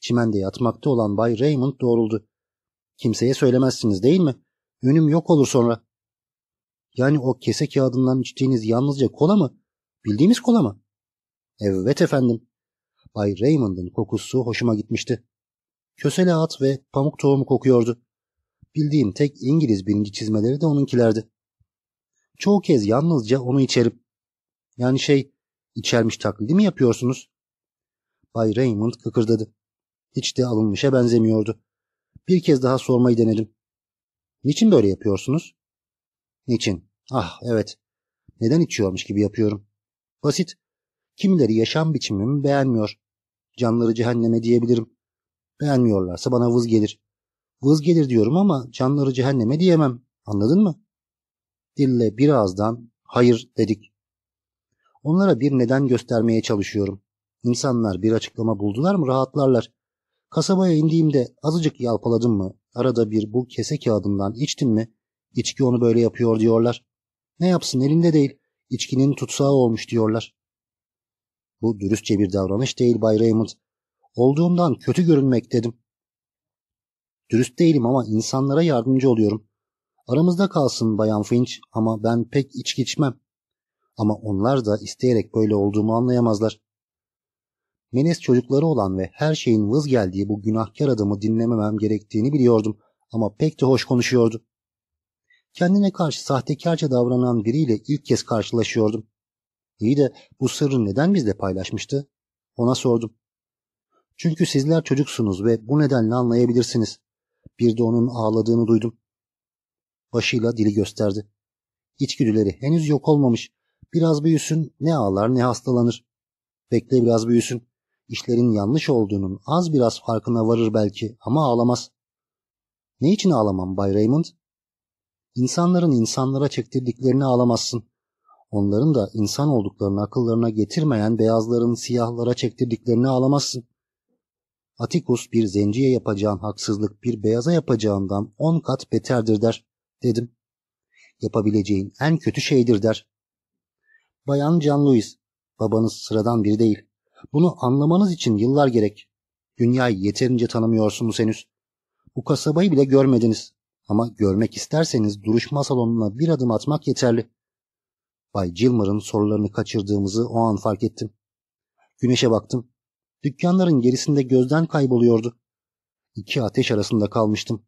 Çimende yatmakta olan Bay Raymond doğruldu. Kimseye söylemezsiniz değil mi? Ünüm yok olur sonra. Yani o kese kağıdından içtiğiniz yalnızca kola mı? Bildiğimiz kola mı? Evet efendim. Bay Raymond'ın kokusu hoşuma gitmişti. Kösele at ve pamuk tohumu kokuyordu. Bildiğim tek İngiliz birinci çizmeleri de onunkilerdi. Çoğu kez yalnızca onu içerim. Yani şey, içermiş taklidi mi yapıyorsunuz? Bay Raymond kıkırdadı. Hiç de alınmışa benzemiyordu. Bir kez daha sormayı denedim. Niçin böyle yapıyorsunuz? Niçin? Ah evet. Neden içiyormuş gibi yapıyorum. Basit. Kimileri yaşam biçimimi beğenmiyor. Canları cehenneme diyebilirim. Beğenmiyorlarsa bana vız gelir. Vız gelir diyorum ama canları cehenneme diyemem. Anladın mı? Dille bir ağızdan hayır dedik. Onlara bir neden göstermeye çalışıyorum. İnsanlar bir açıklama buldular mı rahatlarlar. Kasabaya indiğimde azıcık yalpaladım mı, arada bir bu kese kağıdından içtin mi, içki onu böyle yapıyor diyorlar. Ne yapsın elinde değil, içkinin tutsağı olmuş diyorlar. Bu dürüstçe bir davranış değil Bay Raymond. Olduğumdan kötü görünmek dedim. Dürüst değilim ama insanlara yardımcı oluyorum. Aramızda kalsın Bayan Finch ama ben pek içki içmem. Ama onlar da isteyerek böyle olduğumu anlayamazlar. Menes çocukları olan ve her şeyin vız geldiği bu günahkar adamı dinlememem gerektiğini biliyordum ama pek de hoş konuşuyordu. Kendine karşı sahtekarca davranan biriyle ilk kez karşılaşıyordum. İyi de bu sırrı neden bizle paylaşmıştı? Ona sordum. Çünkü sizler çocuksunuz ve bu nedenle anlayabilirsiniz. Bir de onun ağladığını duydum. Başıyla dili gösterdi. İçgüdüleri henüz yok olmamış. Biraz büyüsün ne ağlar ne hastalanır. Bekle biraz büyüsün. İşlerin yanlış olduğunun az biraz farkına varır belki ama ağlamaz. Ne için ağlamam Bay Raymond? İnsanların insanlara çektirdiklerini ağlamazsın. Onların da insan olduklarını akıllarına getirmeyen beyazların siyahlara çektirdiklerini ağlamazsın. Atikus bir zenciye yapacağın haksızlık bir beyaza yapacağından on kat beterdir der, dedim. Yapabileceğin en kötü şeydir der. Bayan John Lewis, babanız sıradan biri değil. Bunu anlamanız için yıllar gerek. Dünyayı yeterince tanımıyorsunuz henüz. Bu kasabayı bile görmediniz. Ama görmek isterseniz duruşma salonuna bir adım atmak yeterli. Bay Gilmer'ın sorularını kaçırdığımızı o an fark ettim. Güneşe baktım. Dükkanların gerisinde gözden kayboluyordu. İki ateş arasında kalmıştım.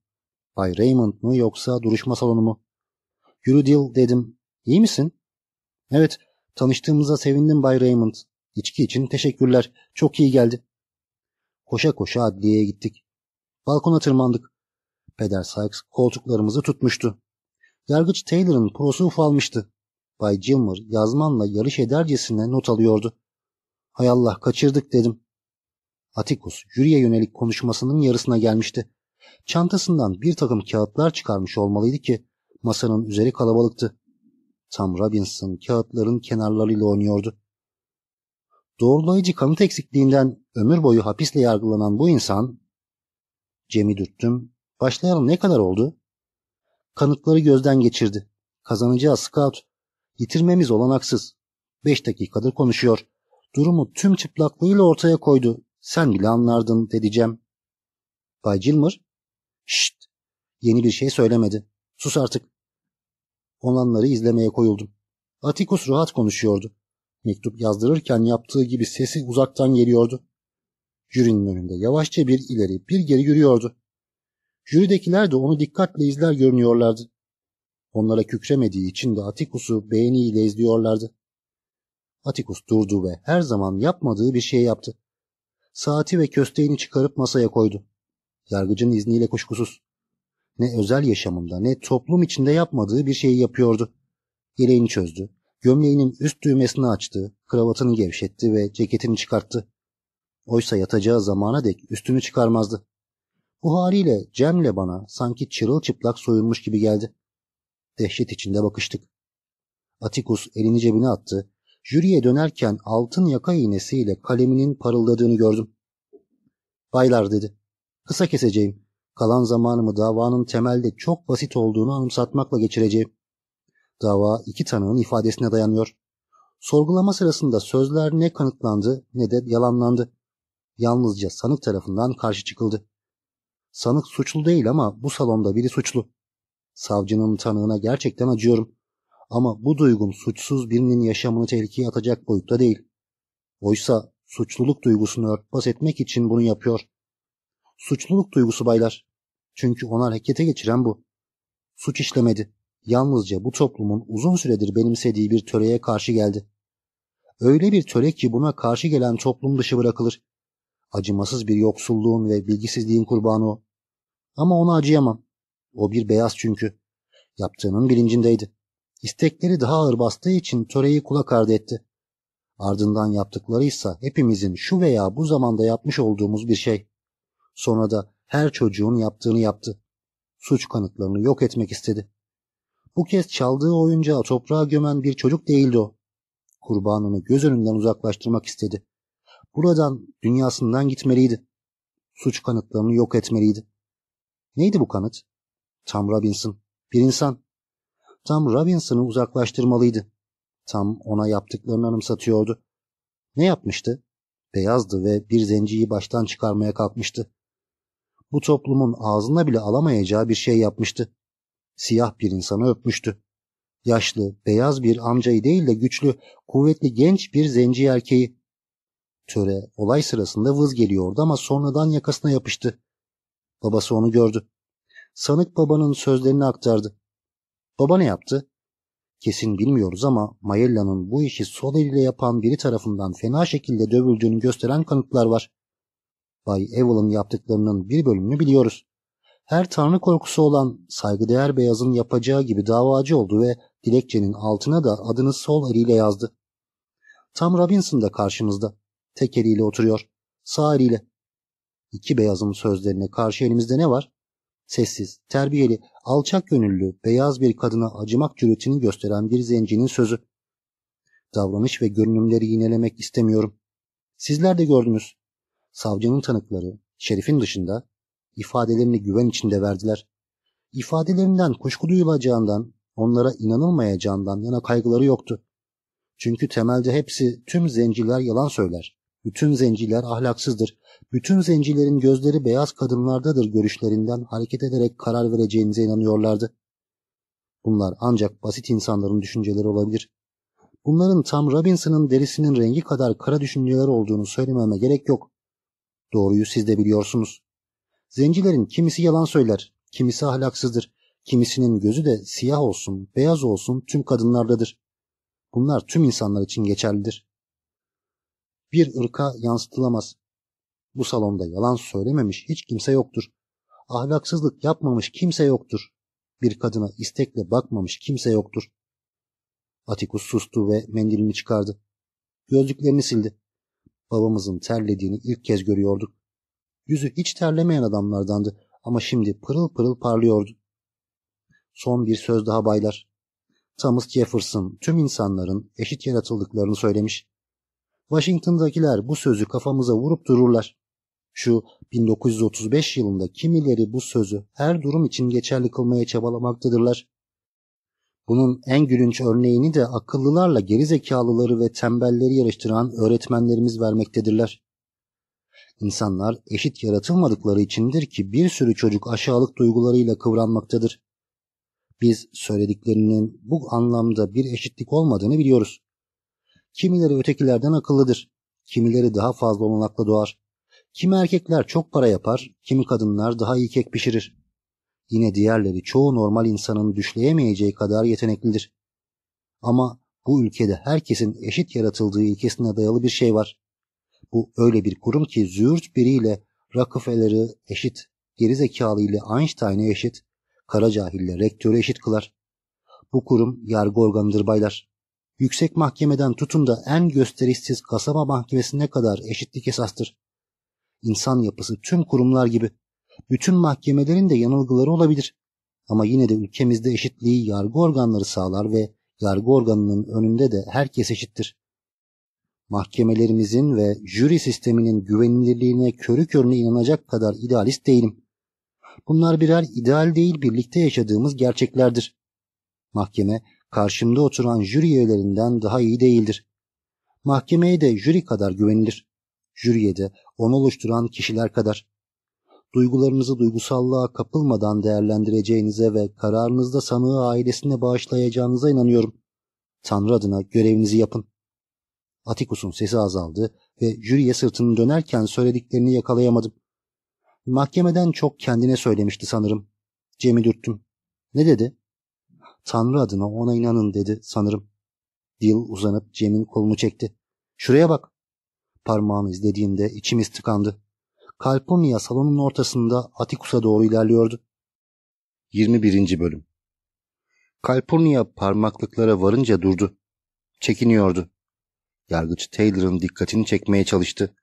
Bay Raymond mu yoksa duruşma salonu mu? Yürü Dil dedim. İyi misin? Evet, tanıştığımıza sevindim Bay Raymond. İçki için teşekkürler. Çok iyi geldi. Koşa koşa adliyeye gittik. Balkona tırmandık. Peder Sykes koltuklarımızı tutmuştu. Yargıç Taylor'ın prosu ufalmıştı. Bay Gilmer yazmanla yarış edercesine not alıyordu. Hay Allah kaçırdık dedim. Atikus jüriye yönelik konuşmasının yarısına gelmişti. Çantasından bir takım kağıtlar çıkarmış olmalıydı ki masanın üzeri kalabalıktı. Tam Robinson kağıtların kenarlarıyla oynuyordu. Doğrulayıcı kanıt eksikliğinden ömür boyu hapisle yargılanan bu insan Cem'i dürttüm. Başlayalım ne kadar oldu? Kanıtları gözden geçirdi. Kazanacağı scout. Yitirmemiz olanaksız. Beş dakikadır konuşuyor. Durumu tüm çıplaklığıyla ortaya koydu. Sen bile anlardın dedi Cem. Bay Gilmer? Şşt! Yeni bir şey söylemedi. Sus artık. Olanları izlemeye koyuldum. Atikus rahat konuşuyordu. Mektup yazdırırken yaptığı gibi sesi uzaktan geliyordu. Jürinin önünde yavaşça bir ileri bir geri yürüyordu. Jüridekiler de onu dikkatle izler görünüyorlardı. Onlara kükremediği için de Atikus'u beğeniyle izliyorlardı. Atikus durdu ve her zaman yapmadığı bir şey yaptı. Saati ve kösteğini çıkarıp masaya koydu. Yargıcın izniyle kuşkusuz. Ne özel yaşamında ne toplum içinde yapmadığı bir şeyi yapıyordu. Yeleğini çözdü. Gömleğinin üst düğmesini açtı, kravatını gevşetti ve ceketini çıkarttı. Oysa yatacağı zamana dek üstünü çıkarmazdı. Bu haliyle Cem'le bana sanki çırılçıplak soyunmuş gibi geldi. Dehşet içinde bakıştık. Atikus elini cebine attı. Jüriye dönerken altın yaka iğnesiyle kaleminin parıldadığını gördüm. Baylar dedi. Kısa keseceğim. Kalan zamanımı davanın temelde çok basit olduğunu anımsatmakla geçireceğim. Dava iki tanığın ifadesine dayanıyor. Sorgulama sırasında sözler ne kanıtlandı ne de yalanlandı. Yalnızca sanık tarafından karşı çıkıldı. Sanık suçlu değil ama bu salonda biri suçlu. Savcının tanığına gerçekten acıyorum. Ama bu duygum suçsuz birinin yaşamını tehlikeye atacak boyutta değil. Oysa suçluluk duygusunu örtbas etmek için bunu yapıyor. Suçluluk duygusu baylar. Çünkü onu harekete geçiren bu. Suç işlemedi. Yalnızca bu toplumun uzun süredir benimsediği bir töreye karşı geldi. Öyle bir töre ki buna karşı gelen toplum dışı bırakılır. Acımasız bir yoksulluğun ve bilgisizliğin kurbanı o. Ama ona acıyamam. O bir beyaz çünkü. Yaptığının bilincindeydi. İstekleri daha ağır bastığı için töreyi kulak ardı etti. Ardından yaptıklarıysa hepimizin şu veya bu zamanda yapmış olduğumuz bir şey. Sonra da her çocuğun yaptığını yaptı. Suç kanıtlarını yok etmek istedi. Bu kez çaldığı oyuncağı toprağa gömen bir çocuk değildi o. Kurbanını göz önünden uzaklaştırmak istedi. Buradan, dünyasından gitmeliydi. Suç kanıtlarını yok etmeliydi. Neydi bu kanıt? Tam Robinson. Bir insan. Tam Robinson'ı uzaklaştırmalıydı. Tam ona yaptıklarını anımsatıyordu. Ne yapmıştı? Beyazdı ve bir zenciyi baştan çıkarmaya kalkmıştı. Bu toplumun ağzına bile alamayacağı bir şey yapmıştı. Siyah bir insanı öpmüştü. Yaşlı, beyaz bir amcayı değil de güçlü, kuvvetli genç bir zenci erkeği. Töre olay sırasında vız geliyordu ama sonradan yakasına yapıştı. Babası onu gördü. Sanık babanın sözlerini aktardı. Baba ne yaptı? Kesin bilmiyoruz ama Mayella'nın bu işi sol eliyle yapan biri tarafından fena şekilde dövüldüğünü gösteren kanıtlar var. Bay Evelyn yaptıklarının bir bölümünü biliyoruz. Her tanrı korkusu olan saygıdeğer beyazın yapacağı gibi davacı oldu ve dilekçenin altına da adını sol eliyle yazdı. Tam Robinson da karşımızda. Tek eliyle oturuyor. Sağ eliyle. İki beyazın sözlerine karşı elimizde ne var? Sessiz, terbiyeli, alçak gönüllü, beyaz bir kadına acımak cüretini gösteren bir zencinin sözü. Davranış ve görünümleri yinelemek istemiyorum. Sizler de gördünüz. Savcının tanıkları, şerifin dışında ifadelerini güven içinde verdiler. İfadelerinden kuşku duyulacağından, onlara inanılmayacağından yana kaygıları yoktu. Çünkü temelde hepsi tüm zenciler yalan söyler. Bütün zenciler ahlaksızdır. Bütün zencilerin gözleri beyaz kadınlardadır görüşlerinden hareket ederek karar vereceğinize inanıyorlardı. Bunlar ancak basit insanların düşünceleri olabilir. Bunların tam Robinson'ın derisinin rengi kadar kara düşünceler olduğunu söylememe gerek yok. Doğruyu siz de biliyorsunuz. Zencilerin kimisi yalan söyler, kimisi ahlaksızdır, kimisinin gözü de siyah olsun, beyaz olsun tüm kadınlardadır. Bunlar tüm insanlar için geçerlidir. Bir ırka yansıtılamaz. Bu salonda yalan söylememiş hiç kimse yoktur. Ahlaksızlık yapmamış kimse yoktur. Bir kadına istekle bakmamış kimse yoktur. Atikus sustu ve mendilini çıkardı. Gözlüklerini sildi. Babamızın terlediğini ilk kez görüyorduk. Yüzü hiç terlemeyen adamlardandı ama şimdi pırıl pırıl parlıyordu. Son bir söz daha baylar. Thomas Jefferson tüm insanların eşit yaratıldıklarını söylemiş. Washington'dakiler bu sözü kafamıza vurup dururlar. Şu 1935 yılında kimileri bu sözü her durum için geçerli kılmaya çabalamaktadırlar. Bunun en gülünç örneğini de akıllılarla gerizekalıları ve tembelleri yarıştıran öğretmenlerimiz vermektedirler. İnsanlar eşit yaratılmadıkları içindir ki bir sürü çocuk aşağılık duygularıyla kıvranmaktadır. Biz söylediklerinin bu anlamda bir eşitlik olmadığını biliyoruz. Kimileri ötekilerden akıllıdır. Kimileri daha fazla olanakla doğar. Kimi erkekler çok para yapar, kimi kadınlar daha iyi kek pişirir. Yine diğerleri çoğu normal insanın düşleyemeyeceği kadar yeteneklidir. Ama bu ülkede herkesin eşit yaratıldığı ilkesine dayalı bir şey var. Bu öyle bir kurum ki Züğürt biriyle Rockefeller'ı eşit, gerizekalı ile Einstein'ı eşit, Karacahil'le rektörü eşit kılar. Bu kurum yargı organıdır baylar. Yüksek mahkemeden tutun da en gösterişsiz kasaba mahkemesine kadar eşitlik esastır. İnsan yapısı tüm kurumlar gibi. Bütün mahkemelerin de yanılgıları olabilir. Ama yine de ülkemizde eşitliği yargı organları sağlar ve yargı organının önünde de herkes eşittir. Mahkemelerimizin ve jüri sisteminin güvenilirliğine körü körüne inanacak kadar idealist değilim. Bunlar birer ideal değil birlikte yaşadığımız gerçeklerdir. Mahkeme karşımda oturan jüri üyelerinden daha iyi değildir. Mahkemeye de jüri kadar güvenilir. Jüriye de onu oluşturan kişiler kadar. Duygularınızı duygusallığa kapılmadan değerlendireceğinize ve kararınızda sanığı ailesine bağışlayacağınıza inanıyorum. Tanrı adına görevinizi yapın. Atikus'un sesi azaldı ve jüriye sırtını dönerken söylediklerini yakalayamadım. Mahkemeden çok kendine söylemişti sanırım. Cem'i dürttüm. Ne dedi? Tanrı adına ona inanın dedi sanırım. Dil uzanıp Cem'in kolunu çekti. Şuraya bak. Parmağını izlediğimde içimiz tıkandı. Kalpurnia salonun ortasında Atikus'a doğru ilerliyordu. 21. Bölüm Kalpurnia parmaklıklara varınca durdu. Çekiniyordu. Yargıç Taylor'ın dikkatini çekmeye çalıştı.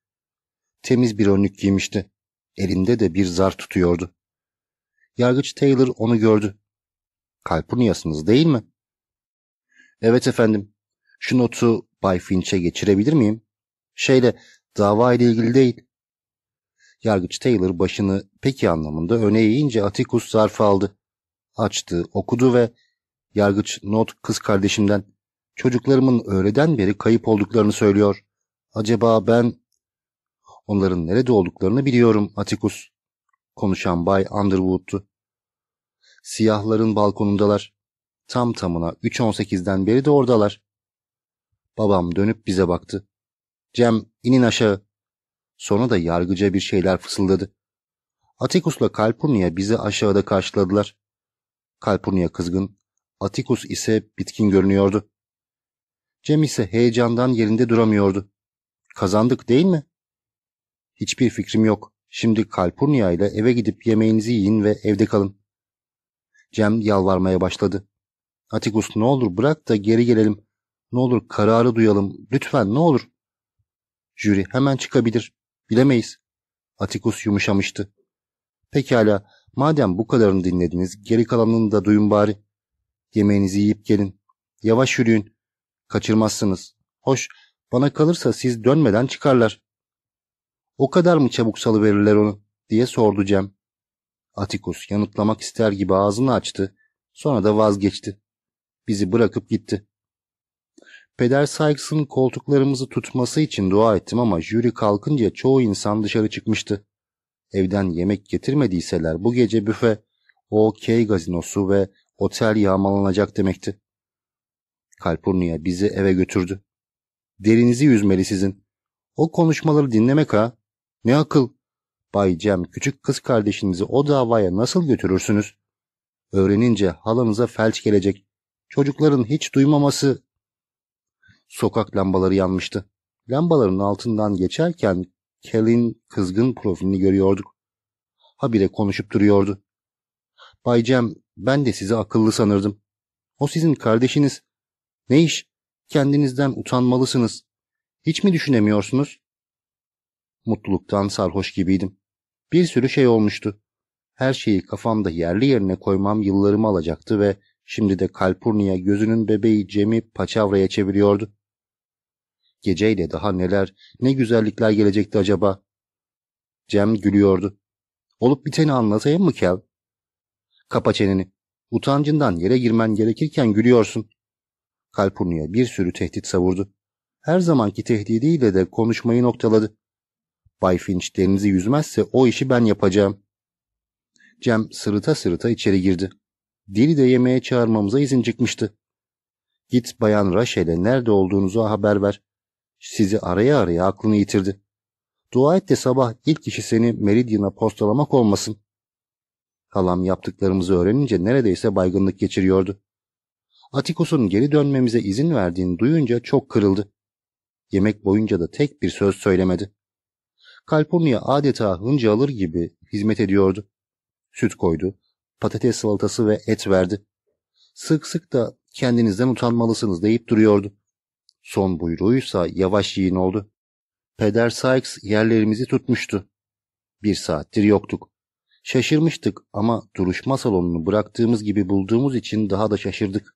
Temiz bir önlük giymişti. Elinde de bir zar tutuyordu. Yargıç Taylor onu gördü. Kalpurnia'sınız değil mi? Evet efendim. Şu notu Bay Finch'e geçirebilir miyim? Şeyle dava ile ilgili değil. Yargıç Taylor başını peki anlamında öne eğince Atikus zarfı aldı. Açtı, okudu ve Yargıç not kız kardeşimden çocuklarımın öğleden beri kayıp olduklarını söylüyor. Acaba ben onların nerede olduklarını biliyorum Atikus. Konuşan Bay Underwood'tu. Siyahların balkonundalar. Tam tamına 3.18'den beri de oradalar. Babam dönüp bize baktı. Cem inin aşağı. Sonra da yargıca bir şeyler fısıldadı. Atikus'la Kalpurnia bizi aşağıda karşıladılar. Kalpurnia kızgın, Atikus ise bitkin görünüyordu. Cem ise heyecandan yerinde duramıyordu. Kazandık değil mi? Hiçbir fikrim yok. Şimdi Kalpurnia ile eve gidip yemeğinizi yiyin ve evde kalın. Cem yalvarmaya başladı. Atikus ne olur bırak da geri gelelim. Ne olur kararı duyalım. Lütfen ne olur. Jüri hemen çıkabilir. Bilemeyiz. Atikus yumuşamıştı. Pekala, madem bu kadarını dinlediniz, geri kalanını da duyun bari. Yemeğinizi yiyip gelin. Yavaş yürüyün. Kaçırmazsınız. Hoş, bana kalırsa siz dönmeden çıkarlar. O kadar mı çabuk salıverirler onu? diye sordu Cem. Atikus yanıtlamak ister gibi ağzını açtı. Sonra da vazgeçti. Bizi bırakıp gitti. Peder Sykes'ın koltuklarımızı tutması için dua ettim ama jüri kalkınca çoğu insan dışarı çıkmıştı. Evden yemek getirmediyseler bu gece büfe, OK gazinosu ve otel yağmalanacak demekti. Kalpurnia bizi eve götürdü. Derinizi yüzmeli sizin. O konuşmaları dinlemek ha. Ne akıl. Bay Cem küçük kız kardeşinizi o davaya nasıl götürürsünüz? Öğrenince halanıza felç gelecek. Çocukların hiç duymaması Sokak lambaları yanmıştı. Lambaların altından geçerken Kelly'in kızgın profilini görüyorduk. Habire konuşup duruyordu. Bay Cem, ben de sizi akıllı sanırdım. O sizin kardeşiniz. Ne iş? Kendinizden utanmalısınız. Hiç mi düşünemiyorsunuz? Mutluluktan sarhoş gibiydim. Bir sürü şey olmuştu. Her şeyi kafamda yerli yerine koymam yıllarımı alacaktı ve şimdi de Kalpurnia gözünün bebeği Cem'i paçavraya çeviriyordu. Geceyle daha neler, ne güzellikler gelecekti acaba? Cem gülüyordu. Olup biteni anlatayım mı Kel? Kapa çeneni. Utancından yere girmen gerekirken gülüyorsun. Kalpurnu'ya bir sürü tehdit savurdu. Her zamanki tehdidiyle de konuşmayı noktaladı. Bay Finch denizi yüzmezse o işi ben yapacağım. Cem sırıta sırıta içeri girdi. Dili de yemeğe çağırmamıza izin çıkmıştı. Git Bayan Rachel'e nerede olduğunuzu haber ver. Sizi araya araya aklını yitirdi. Dua et de sabah ilk işi seni Meridian'a postalamak olmasın. Halam yaptıklarımızı öğrenince neredeyse baygınlık geçiriyordu. Atikus'un geri dönmemize izin verdiğini duyunca çok kırıldı. Yemek boyunca da tek bir söz söylemedi. Kalpurnia adeta hınca alır gibi hizmet ediyordu. Süt koydu, patates salatası ve et verdi. Sık sık da kendinizden utanmalısınız deyip duruyordu. Son buyruğuysa yavaş yiyin oldu. Peder Sykes yerlerimizi tutmuştu. Bir saattir yoktuk. Şaşırmıştık ama duruşma salonunu bıraktığımız gibi bulduğumuz için daha da şaşırdık.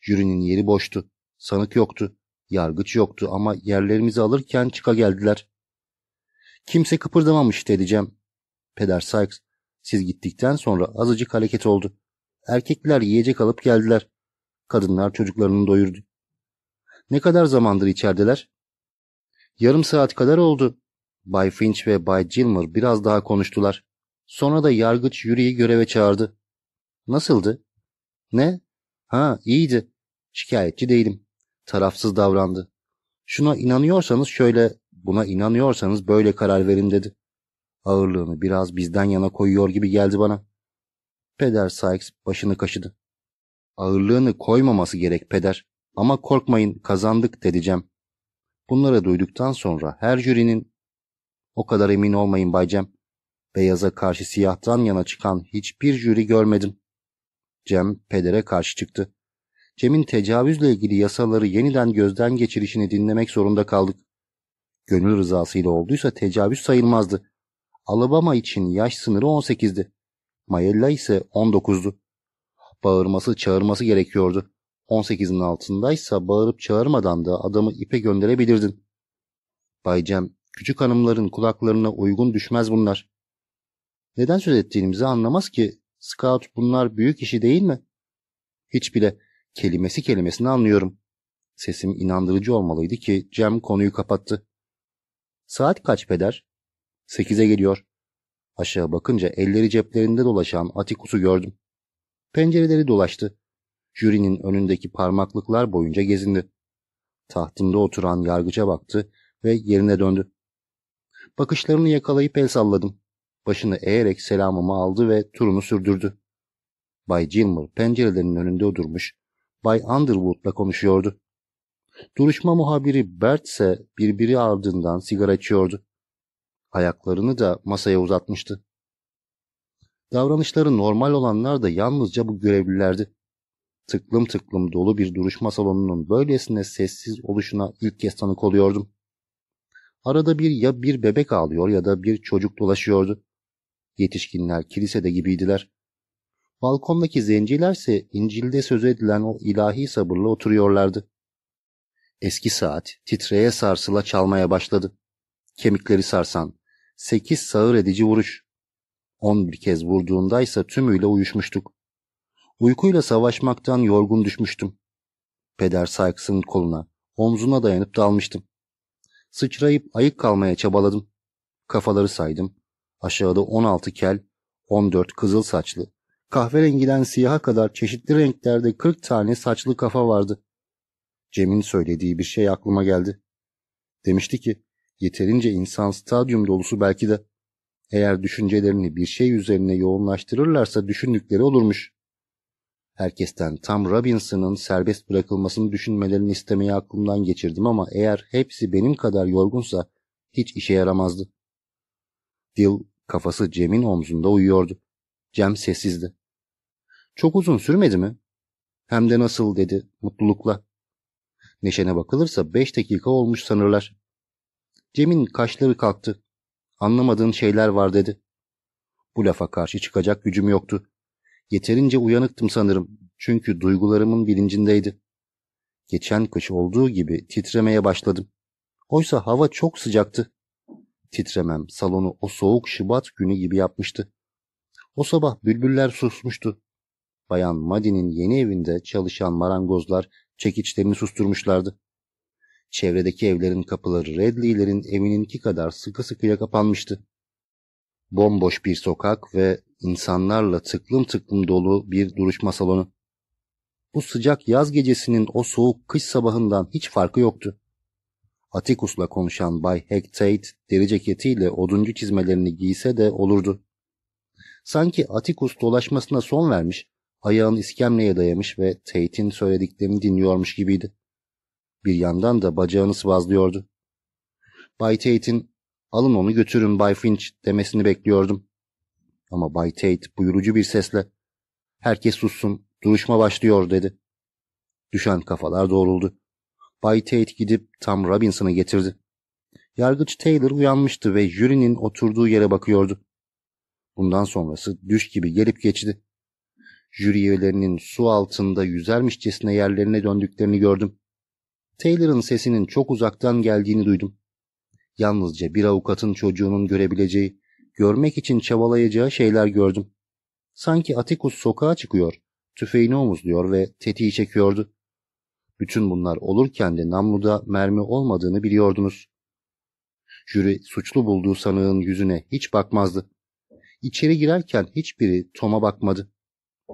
Jürinin yeri boştu. Sanık yoktu. Yargıç yoktu ama yerlerimizi alırken çıka geldiler. Kimse kıpırdamamış diyeceğim. Peder Sykes, siz gittikten sonra azıcık hareket oldu. Erkekler yiyecek alıp geldiler. Kadınlar çocuklarını doyurdu. Ne kadar zamandır içerideler? Yarım saat kadar oldu. Bay Finch ve Bay Gilmer biraz daha konuştular. Sonra da yargıç Yuri'yi göreve çağırdı. Nasıldı? Ne? Ha iyiydi. Şikayetçi değilim. Tarafsız davrandı. Şuna inanıyorsanız şöyle, buna inanıyorsanız böyle karar verin dedi. Ağırlığını biraz bizden yana koyuyor gibi geldi bana. Peder Sykes başını kaşıdı. Ağırlığını koymaması gerek peder. Ama korkmayın kazandık dedeceğim. Bunları duyduktan sonra her jürinin o kadar emin olmayın Bay Cem. Beyaza karşı siyahtan yana çıkan hiçbir jüri görmedim. Cem pedere karşı çıktı. Cem'in tecavüzle ilgili yasaları yeniden gözden geçirişini dinlemek zorunda kaldık. Gönül rızasıyla olduysa tecavüz sayılmazdı. Alabama için yaş sınırı 18'di. Mayella ise 19'du. Bağırması çağırması gerekiyordu. 18'in altındaysa bağırıp çağırmadan da adamı ipe gönderebilirdin. Bay Cem, küçük hanımların kulaklarına uygun düşmez bunlar. Neden söz ettiğimizi anlamaz ki. Scout bunlar büyük işi değil mi? Hiç bile kelimesi kelimesini anlıyorum. Sesim inandırıcı olmalıydı ki Cem konuyu kapattı. Saat kaç peder? Sekize geliyor. Aşağı bakınca elleri ceplerinde dolaşan Atikus'u gördüm. Pencereleri dolaştı. Jürinin önündeki parmaklıklar boyunca gezindi. Tahtında oturan yargıca baktı ve yerine döndü. Bakışlarını yakalayıp el salladım. Başını eğerek selamımı aldı ve turunu sürdürdü. Bay Gilmer pencerelerinin önünde oturmuş, Bay Underwood'la konuşuyordu. Duruşma muhabiri Bert ise birbiri ardından sigara içiyordu. Ayaklarını da masaya uzatmıştı. Davranışları normal olanlar da yalnızca bu görevlilerdi. Tıklım tıklım dolu bir duruşma salonunun böylesine sessiz oluşuna ilk kez tanık oluyordum. Arada bir ya bir bebek ağlıyor ya da bir çocuk dolaşıyordu. Yetişkinler kilisede gibiydiler. Balkondaki zencilerse İncil'de söz edilen o ilahi sabırla oturuyorlardı. Eski saat titreye sarsıla çalmaya başladı. Kemikleri sarsan, sekiz sağır edici vuruş. On bir kez vurduğundaysa tümüyle uyuşmuştuk. Uykuyla savaşmaktan yorgun düşmüştüm. Peder Sykes'ın koluna, omzuna dayanıp dalmıştım. Sıçrayıp ayık kalmaya çabaladım. Kafaları saydım. Aşağıda 16 kel, 14 kızıl saçlı, kahverengiden siyaha kadar çeşitli renklerde 40 tane saçlı kafa vardı. Cem'in söylediği bir şey aklıma geldi. Demişti ki, yeterince insan stadyum dolusu belki de. Eğer düşüncelerini bir şey üzerine yoğunlaştırırlarsa düşündükleri olurmuş. Herkesten tam Robinson'ın serbest bırakılmasını düşünmelerini istemeyi aklımdan geçirdim ama eğer hepsi benim kadar yorgunsa hiç işe yaramazdı. Dil kafası Cem'in omzunda uyuyordu. Cem sessizdi. Çok uzun sürmedi mi? Hem de nasıl dedi mutlulukla. Neşene bakılırsa beş dakika olmuş sanırlar. Cem'in kaşları kalktı. Anlamadığın şeyler var dedi. Bu lafa karşı çıkacak gücüm yoktu. Yeterince uyanıktım sanırım. Çünkü duygularımın bilincindeydi. Geçen kış olduğu gibi titremeye başladım. Oysa hava çok sıcaktı. Titremem salonu o soğuk Şubat günü gibi yapmıştı. O sabah bülbüller susmuştu. Bayan Madi'nin yeni evinde çalışan marangozlar çekiçlerini susturmuşlardı. Çevredeki evlerin kapıları Redley'lerin evininki kadar sıkı sıkıya kapanmıştı. Bomboş bir sokak ve insanlarla tıklım tıklım dolu bir duruşma salonu. Bu sıcak yaz gecesinin o soğuk kış sabahından hiç farkı yoktu. Atikus'la konuşan Bay Hectate deri ceketiyle oduncu çizmelerini giyse de olurdu. Sanki Atikus dolaşmasına son vermiş, ayağını iskemleye dayamış ve Tate'in söylediklerini dinliyormuş gibiydi. Bir yandan da bacağını sıvazlıyordu. Bay Tate'in alın onu götürün Bay Finch demesini bekliyordum. Ama Bay Tate buyurucu bir sesle herkes sussun duruşma başlıyor dedi. Düşen kafalar doğruldu. Bay Tate gidip tam Robinson'ı getirdi. Yargıç Taylor uyanmıştı ve jürinin oturduğu yere bakıyordu. Bundan sonrası düş gibi gelip geçti. Jüri üyelerinin su altında yüzermişçesine yerlerine döndüklerini gördüm. Taylor'ın sesinin çok uzaktan geldiğini duydum. Yalnızca bir avukatın çocuğunun görebileceği, görmek için çabalayacağı şeyler gördüm. Sanki Atikus sokağa çıkıyor, tüfeğini omuzluyor ve tetiği çekiyordu. Bütün bunlar olurken de namluda mermi olmadığını biliyordunuz. Jüri suçlu bulduğu sanığın yüzüne hiç bakmazdı. İçeri girerken hiçbiri Tom'a bakmadı.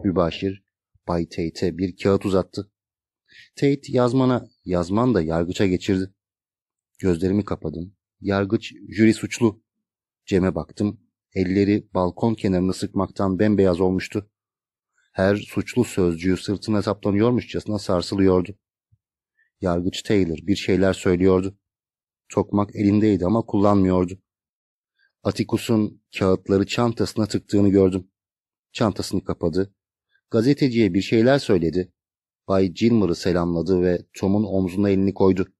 Mübaşir, Bay Tate'e bir kağıt uzattı. Tate yazmana, yazman da yargıça geçirdi. Gözlerimi kapadım. Yargıç, jüri suçlu. Cem'e baktım. Elleri balkon kenarını sıkmaktan bembeyaz olmuştu. Her suçlu sözcüğü sırtına saplanıyormuşçasına sarsılıyordu. Yargıç Taylor bir şeyler söylüyordu. Tokmak elindeydi ama kullanmıyordu. Atikus'un kağıtları çantasına tıktığını gördüm. Çantasını kapadı. Gazeteciye bir şeyler söyledi. Bay Gilmer'ı selamladı ve Tom'un omzuna elini koydu.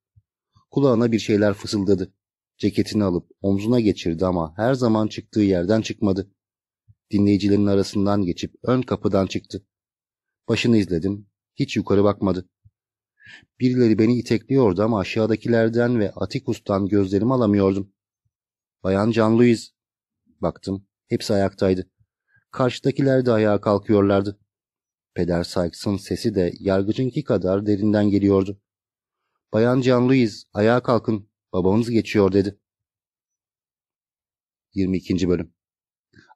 Kulağına bir şeyler fısıldadı. Ceketini alıp omzuna geçirdi ama her zaman çıktığı yerden çıkmadı. Dinleyicilerin arasından geçip ön kapıdan çıktı. Başını izledim. Hiç yukarı bakmadı. Birileri beni itekliyordu ama aşağıdakilerden ve Atikus'tan gözlerimi alamıyordum. Bayan Can Louis. Baktım. Hepsi ayaktaydı. Karşıdakiler de ayağa kalkıyorlardı. Peder Sykes'ın sesi de yargıcınki kadar derinden geliyordu. Bayan Can Louis, ayağa kalkın. Babanız geçiyor dedi. 22. Bölüm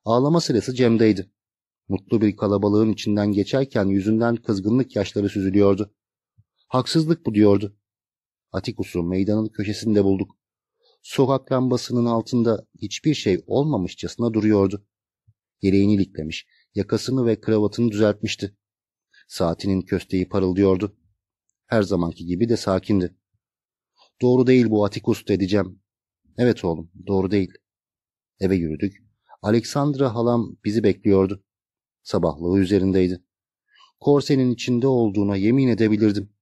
Ağlama sırası Cem'deydi. Mutlu bir kalabalığın içinden geçerken yüzünden kızgınlık yaşları süzülüyordu. Haksızlık bu diyordu. Atikus'u meydanın köşesinde bulduk. Sokak lambasının altında hiçbir şey olmamışçasına duruyordu. Yeleğini iliklemiş, yakasını ve kravatını düzeltmişti. Saatinin kösteği parıldıyordu. Her zamanki gibi de sakindi. Doğru değil bu Atikus dedeceğim. Evet oğlum, doğru değil. Eve yürüdük. Alexandra halam bizi bekliyordu. Sabahlığı üzerindeydi. Korsenin içinde olduğuna yemin edebilirdim.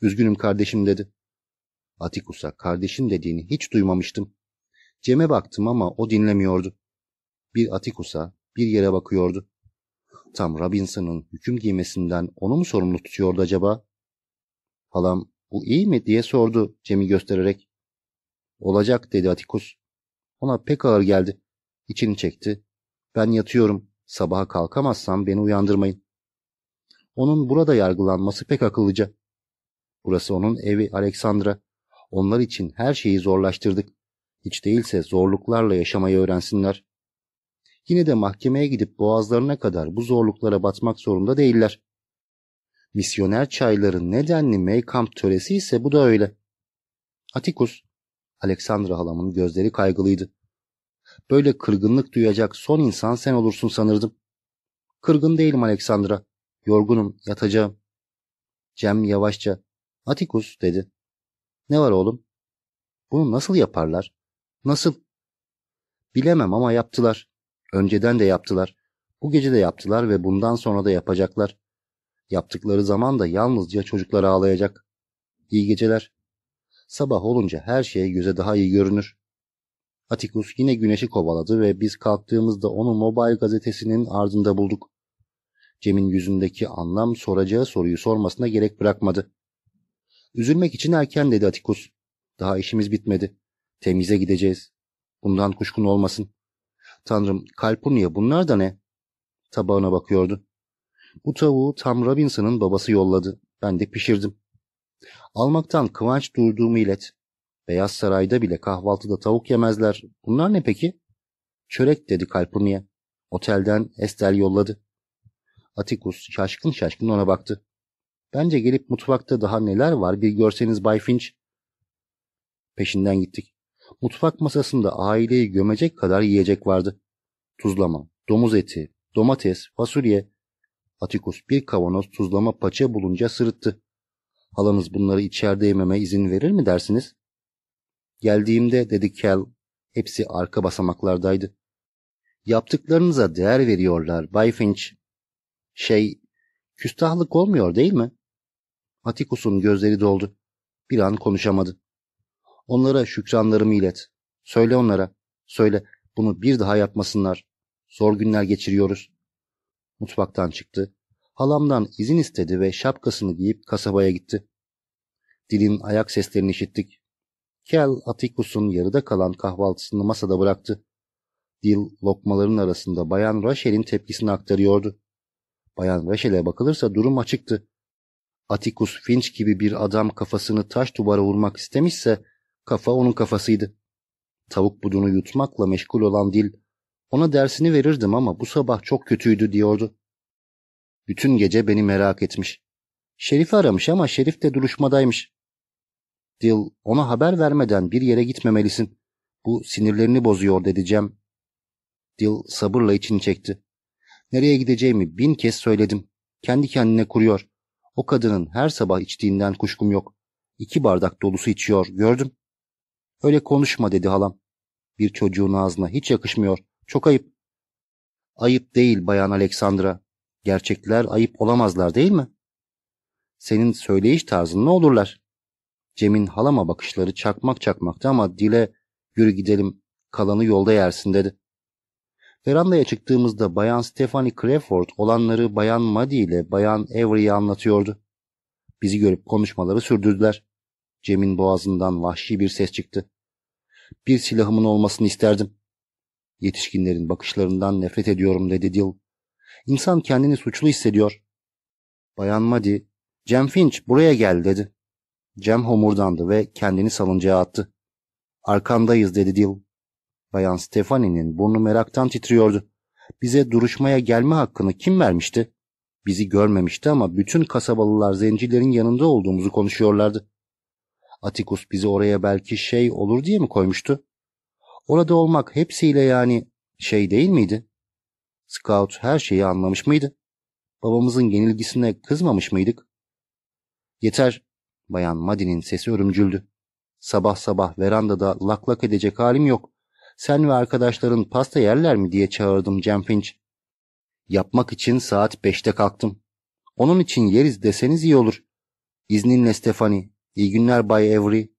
Üzgünüm kardeşim dedi. Atikus'a kardeşim dediğini hiç duymamıştım. Cem'e baktım ama o dinlemiyordu. Bir Atikus'a bir yere bakıyordu. Tam Robinson'ın hüküm giymesinden onu mu sorumlu tutuyordu acaba? Halam bu iyi mi diye sordu Cem'i göstererek. Olacak dedi Atikus. Ona pek ağır geldi. İçini çekti. Ben yatıyorum. Sabaha kalkamazsam beni uyandırmayın. Onun burada yargılanması pek akıllıca. Burası onun evi Alexandra. Onlar için her şeyi zorlaştırdık. Hiç değilse zorluklarla yaşamayı öğrensinler. Yine de mahkemeye gidip boğazlarına kadar bu zorluklara batmak zorunda değiller. Misyoner çayların nedenli Maycamp töresi ise bu da öyle. Atikus, Alexandra halamın gözleri kaygılıydı. Böyle kırgınlık duyacak son insan sen olursun sanırdım. Kırgın değilim Alexandra. Yorgunum, yatacağım. Cem yavaşça, Atikus dedi. Ne var oğlum? Bunu nasıl yaparlar? Nasıl? Bilemem ama yaptılar. Önceden de yaptılar. Bu gece de yaptılar ve bundan sonra da yapacaklar. Yaptıkları zaman da yalnızca çocuklar ağlayacak. İyi geceler. Sabah olunca her şey göze daha iyi görünür. Atikus yine güneşi kovaladı ve biz kalktığımızda onu Mobile gazetesinin ardında bulduk. Cem'in yüzündeki anlam soracağı soruyu sormasına gerek bırakmadı. Üzülmek için erken dedi Atikus. Daha işimiz bitmedi. Temize gideceğiz. Bundan kuşkun olmasın. Tanrım, Kalpurnia bunlar da ne? Tabağına bakıyordu. Bu tavuğu Tam Robinson'ın babası yolladı. Ben de pişirdim. Almaktan kıvanç duyduğumu ilet. Beyaz Saray'da bile kahvaltıda tavuk yemezler. Bunlar ne peki? Çörek dedi Kalpurnia. Otelden Estel yolladı. Atikus şaşkın şaşkın ona baktı. Bence gelip mutfakta daha neler var bir görseniz Bay Finch. Peşinden gittik. Mutfak masasında aileyi gömecek kadar yiyecek vardı. Tuzlama, domuz eti, domates, fasulye. Atikus bir kavanoz tuzlama paça bulunca sırıttı. Halanız bunları içeride yememe izin verir mi dersiniz? Geldiğimde dedi Kel, hepsi arka basamaklardaydı. Yaptıklarınıza değer veriyorlar Bay Finch. Şey, küstahlık olmuyor değil mi? Atikus'un gözleri doldu. Bir an konuşamadı. Onlara şükranlarımı ilet. Söyle onlara. Söyle bunu bir daha yapmasınlar. Zor günler geçiriyoruz. Mutfaktan çıktı. Halamdan izin istedi ve şapkasını giyip kasabaya gitti. Dilin ayak seslerini işittik. Kel Atikus'un yarıda kalan kahvaltısını masada bıraktı. Dil lokmaların arasında Bayan Rachel'in tepkisini aktarıyordu. Bayan Rachel'e bakılırsa durum açıktı. Atikus Finch gibi bir adam kafasını taş duvara vurmak istemişse kafa onun kafasıydı. Tavuk budunu yutmakla meşgul olan dil ona dersini verirdim ama bu sabah çok kötüydü diyordu. Bütün gece beni merak etmiş. Şerif'i aramış ama Şerif de duruşmadaymış. Dil ona haber vermeden bir yere gitmemelisin. Bu sinirlerini bozuyor dedi Cem. Dil sabırla içini çekti. Nereye gideceğimi bin kez söyledim. Kendi kendine kuruyor. O kadının her sabah içtiğinden kuşkum yok. İki bardak dolusu içiyor, gördüm. Öyle konuşma dedi halam. Bir çocuğun ağzına hiç yakışmıyor. Çok ayıp. Ayıp değil bayan Aleksandra. Gerçekler ayıp olamazlar değil mi? Senin söyleyiş tarzın ne olurlar? Cem'in halama bakışları çakmak çakmaktı ama dile yürü gidelim kalanı yolda yersin dedi. Verandaya çıktığımızda Bayan Stephanie Crawford olanları Bayan Maddie ile Bayan Avery'e anlatıyordu. Bizi görüp konuşmaları sürdürdüler. Cem'in boğazından vahşi bir ses çıktı. Bir silahımın olmasını isterdim. Yetişkinlerin bakışlarından nefret ediyorum dedi Dil. İnsan kendini suçlu hissediyor. Bayan Maddie, Cem Finch buraya gel dedi. Cem homurdandı ve kendini salıncağa attı. Arkandayız dedi Dil. Bayan Stephanie'nin burnu meraktan titriyordu. Bize duruşmaya gelme hakkını kim vermişti? Bizi görmemişti ama bütün kasabalılar zencilerin yanında olduğumuzu konuşuyorlardı. Atikus bizi oraya belki şey olur diye mi koymuştu? Orada olmak hepsiyle yani şey değil miydi? Scout her şeyi anlamış mıydı? Babamızın yenilgisine kızmamış mıydık? Yeter. Bayan Madin'in sesi örümcüldü. Sabah sabah verandada lak lak edecek halim yok. Sen ve arkadaşların pasta yerler mi diye çağırdım Cem Finch. Yapmak için saat beşte kalktım. Onun için yeriz deseniz iyi olur. İzninle Stefani. İyi günler Bay Avery.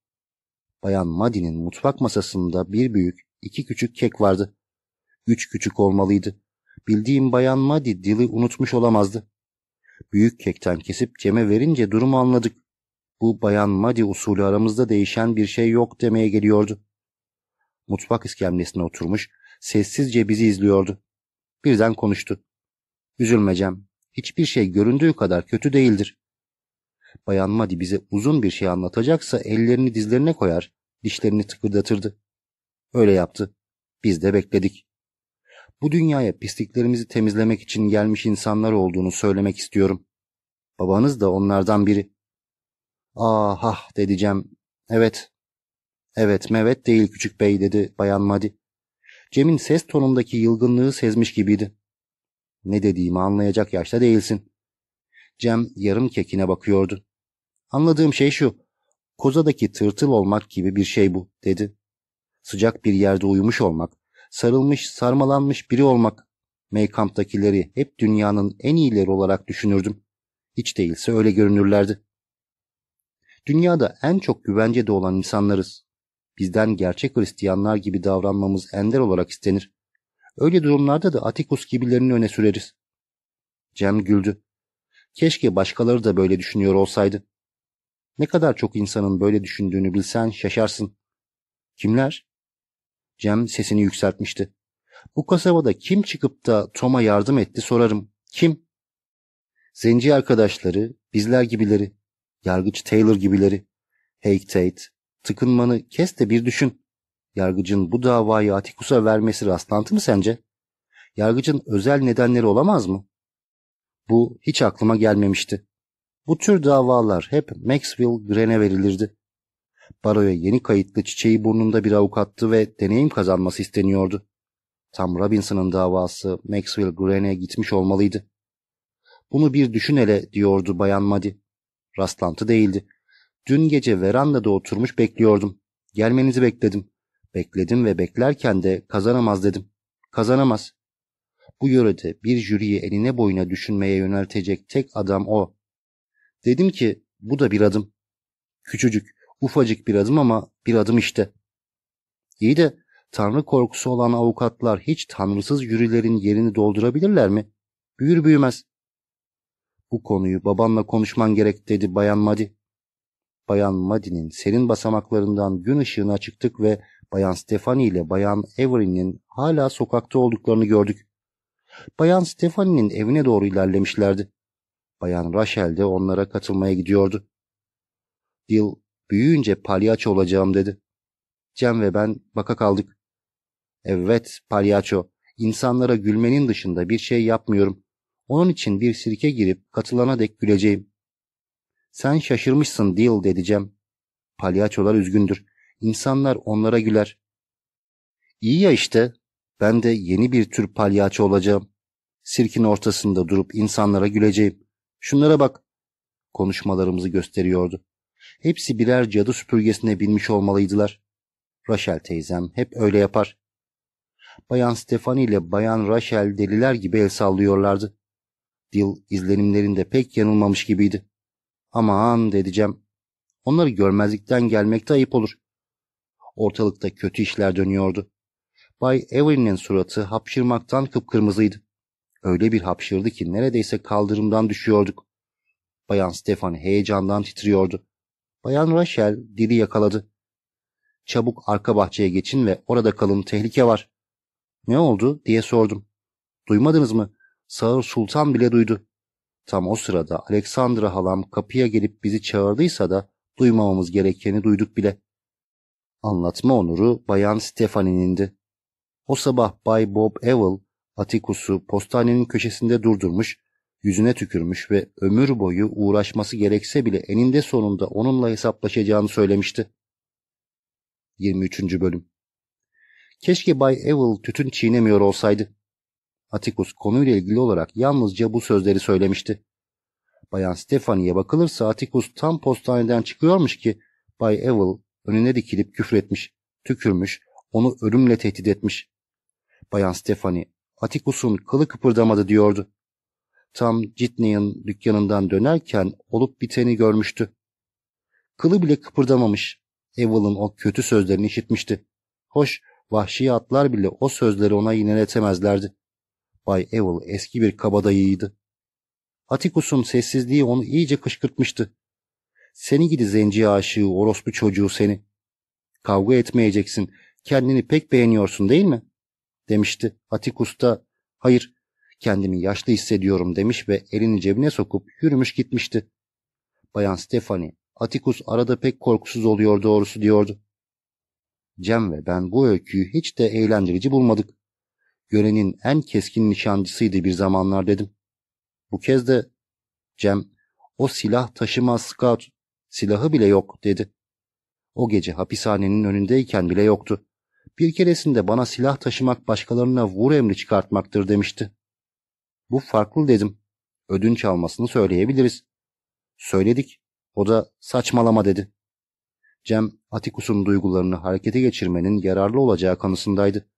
Bayan Maddy'nin mutfak masasında bir büyük, iki küçük kek vardı. Üç küçük olmalıydı. Bildiğim Bayan Maddy dili unutmuş olamazdı. Büyük kekten kesip Cem'e verince durumu anladık. Bu Bayan Maddy usulü aramızda değişen bir şey yok demeye geliyordu. Mutfak iskemlesine oturmuş, sessizce bizi izliyordu. Birden konuştu. Üzülme Cem, hiçbir şey göründüğü kadar kötü değildir. Bayan Madi bize uzun bir şey anlatacaksa ellerini dizlerine koyar, dişlerini tıkırdatırdı. Öyle yaptı. Biz de bekledik. Bu dünyaya pisliklerimizi temizlemek için gelmiş insanlar olduğunu söylemek istiyorum. Babanız da onlardan biri. Ah ah dedi Cem. Evet. Evet mevet değil küçük bey dedi Bayan Madi. Cem'in ses tonundaki yılgınlığı sezmiş gibiydi. Ne dediğimi anlayacak yaşta değilsin. Cem yarım kekine bakıyordu. Anladığım şey şu. Kozadaki tırtıl olmak gibi bir şey bu dedi. Sıcak bir yerde uyumuş olmak, sarılmış, sarmalanmış biri olmak. Maykamp'takileri hep dünyanın en iyileri olarak düşünürdüm. Hiç değilse öyle görünürlerdi. Dünyada en çok güvencede olan insanlarız. Bizden gerçek Hristiyanlar gibi davranmamız ender olarak istenir. Öyle durumlarda da Atikus gibilerini öne süreriz. Cem güldü. Keşke başkaları da böyle düşünüyor olsaydı. Ne kadar çok insanın böyle düşündüğünü bilsen şaşarsın. Kimler? Cem sesini yükseltmişti. Bu kasabada kim çıkıp da Tom'a yardım etti sorarım. Kim? Zenci arkadaşları, bizler gibileri, yargıç Taylor gibileri. Hake Tate, tıkınmanı kes de bir düşün. Yargıcın bu davayı Atikus'a vermesi rastlantı mı sence? Yargıcın özel nedenleri olamaz mı? Bu hiç aklıma gelmemişti. Bu tür davalar hep Maxwell Gren'e verilirdi. Baroya yeni kayıtlı çiçeği burnunda bir avukattı ve deneyim kazanması isteniyordu. Tam Robinson'ın davası Maxwell Gren'e gitmiş olmalıydı. Bunu bir düşün hele diyordu Bayan Madi. Rastlantı değildi. Dün gece verandada oturmuş bekliyordum. Gelmenizi bekledim. Bekledim ve beklerken de kazanamaz dedim. Kazanamaz. Bu yörede bir jüriyi eline boyuna düşünmeye yöneltecek tek adam o. Dedim ki bu da bir adım. Küçücük, ufacık bir adım ama bir adım işte. İyi de tanrı korkusu olan avukatlar hiç tanrısız jürilerin yerini doldurabilirler mi? Büyür büyümez. Bu konuyu babanla konuşman gerek dedi Bayan Madi. Bayan Madi'nin serin basamaklarından gün ışığına çıktık ve Bayan Stefani ile Bayan Everin'in hala sokakta olduklarını gördük. Bayan Stefani'nin evine doğru ilerlemişlerdi. Bayan Rachel de onlara katılmaya gidiyordu. Dil büyüyünce palyaço olacağım dedi. Cem ve ben baka kaldık. Evet palyaço, insanlara gülmenin dışında bir şey yapmıyorum. Onun için bir sirke girip katılana dek güleceğim. Sen şaşırmışsın Dil dedi Cem. Palyaçolar üzgündür. İnsanlar onlara güler. İyi ya işte. Ben de yeni bir tür palyaço olacağım. Sirkin ortasında durup insanlara güleceğim. Şunlara bak. Konuşmalarımızı gösteriyordu. Hepsi birer cadı süpürgesine binmiş olmalıydılar. Rachel teyzem hep öyle yapar. Bayan Stefani ile Bayan Rachel deliler gibi el sallıyorlardı. Dil izlenimlerinde pek yanılmamış gibiydi. Aman dedicem. Onları görmezlikten gelmekte ayıp olur. Ortalıkta kötü işler dönüyordu. Bay Everin'in suratı hapşırmaktan kıpkırmızıydı. Öyle bir hapşırdı ki neredeyse kaldırımdan düşüyorduk. Bayan Stefan heyecandan titriyordu. Bayan Rachel dili yakaladı. Çabuk arka bahçeye geçin ve orada kalın tehlike var. Ne oldu diye sordum. Duymadınız mı? Sağır Sultan bile duydu. Tam o sırada Alexandra halam kapıya gelip bizi çağırdıysa da duymamamız gerekeni duyduk bile. Anlatma onuru Bayan Stefani'nindi. O sabah Bay Bob Evil Atikus'u postanenin köşesinde durdurmuş, yüzüne tükürmüş ve ömür boyu uğraşması gerekse bile eninde sonunda onunla hesaplaşacağını söylemişti. 23. Bölüm Keşke Bay Evil tütün çiğnemiyor olsaydı. Atikus konuyla ilgili olarak yalnızca bu sözleri söylemişti. Bayan Stefani'ye bakılırsa Atikus tam postaneden çıkıyormuş ki Bay Evil önüne dikilip küfretmiş, tükürmüş, onu ölümle tehdit etmiş. Bayan Stefani, Atikus'un kılı kıpırdamadı diyordu. Tam Citney'in dükkanından dönerken olup biteni görmüştü. Kılı bile kıpırdamamış. Evil'ın o kötü sözlerini işitmişti. Hoş, vahşi atlar bile o sözleri ona yineletemezlerdi. Bay Evil eski bir kabadayıydı. Atikus'un sessizliği onu iyice kışkırtmıştı. Seni gidi zenci aşığı, orospu çocuğu seni. Kavga etmeyeceksin, kendini pek beğeniyorsun değil mi? Demişti. Atikus da, hayır, kendimi yaşlı hissediyorum demiş ve elini cebine sokup yürümüş gitmişti. Bayan Stefani, Atikus arada pek korkusuz oluyor doğrusu diyordu. Cem ve ben bu öyküyü hiç de eğlendirici bulmadık. Görenin en keskin nişancısıydı bir zamanlar dedim. Bu kez de Cem, o silah taşımaz scout, silahı bile yok dedi. O gece hapishanenin önündeyken bile yoktu. Bir keresinde bana silah taşımak başkalarına vur emri çıkartmaktır demişti. Bu farklı dedim. Ödünç almasını söyleyebiliriz. Söyledik. O da saçmalama dedi. Cem, Atikus'un duygularını harekete geçirmenin yararlı olacağı kanısındaydı.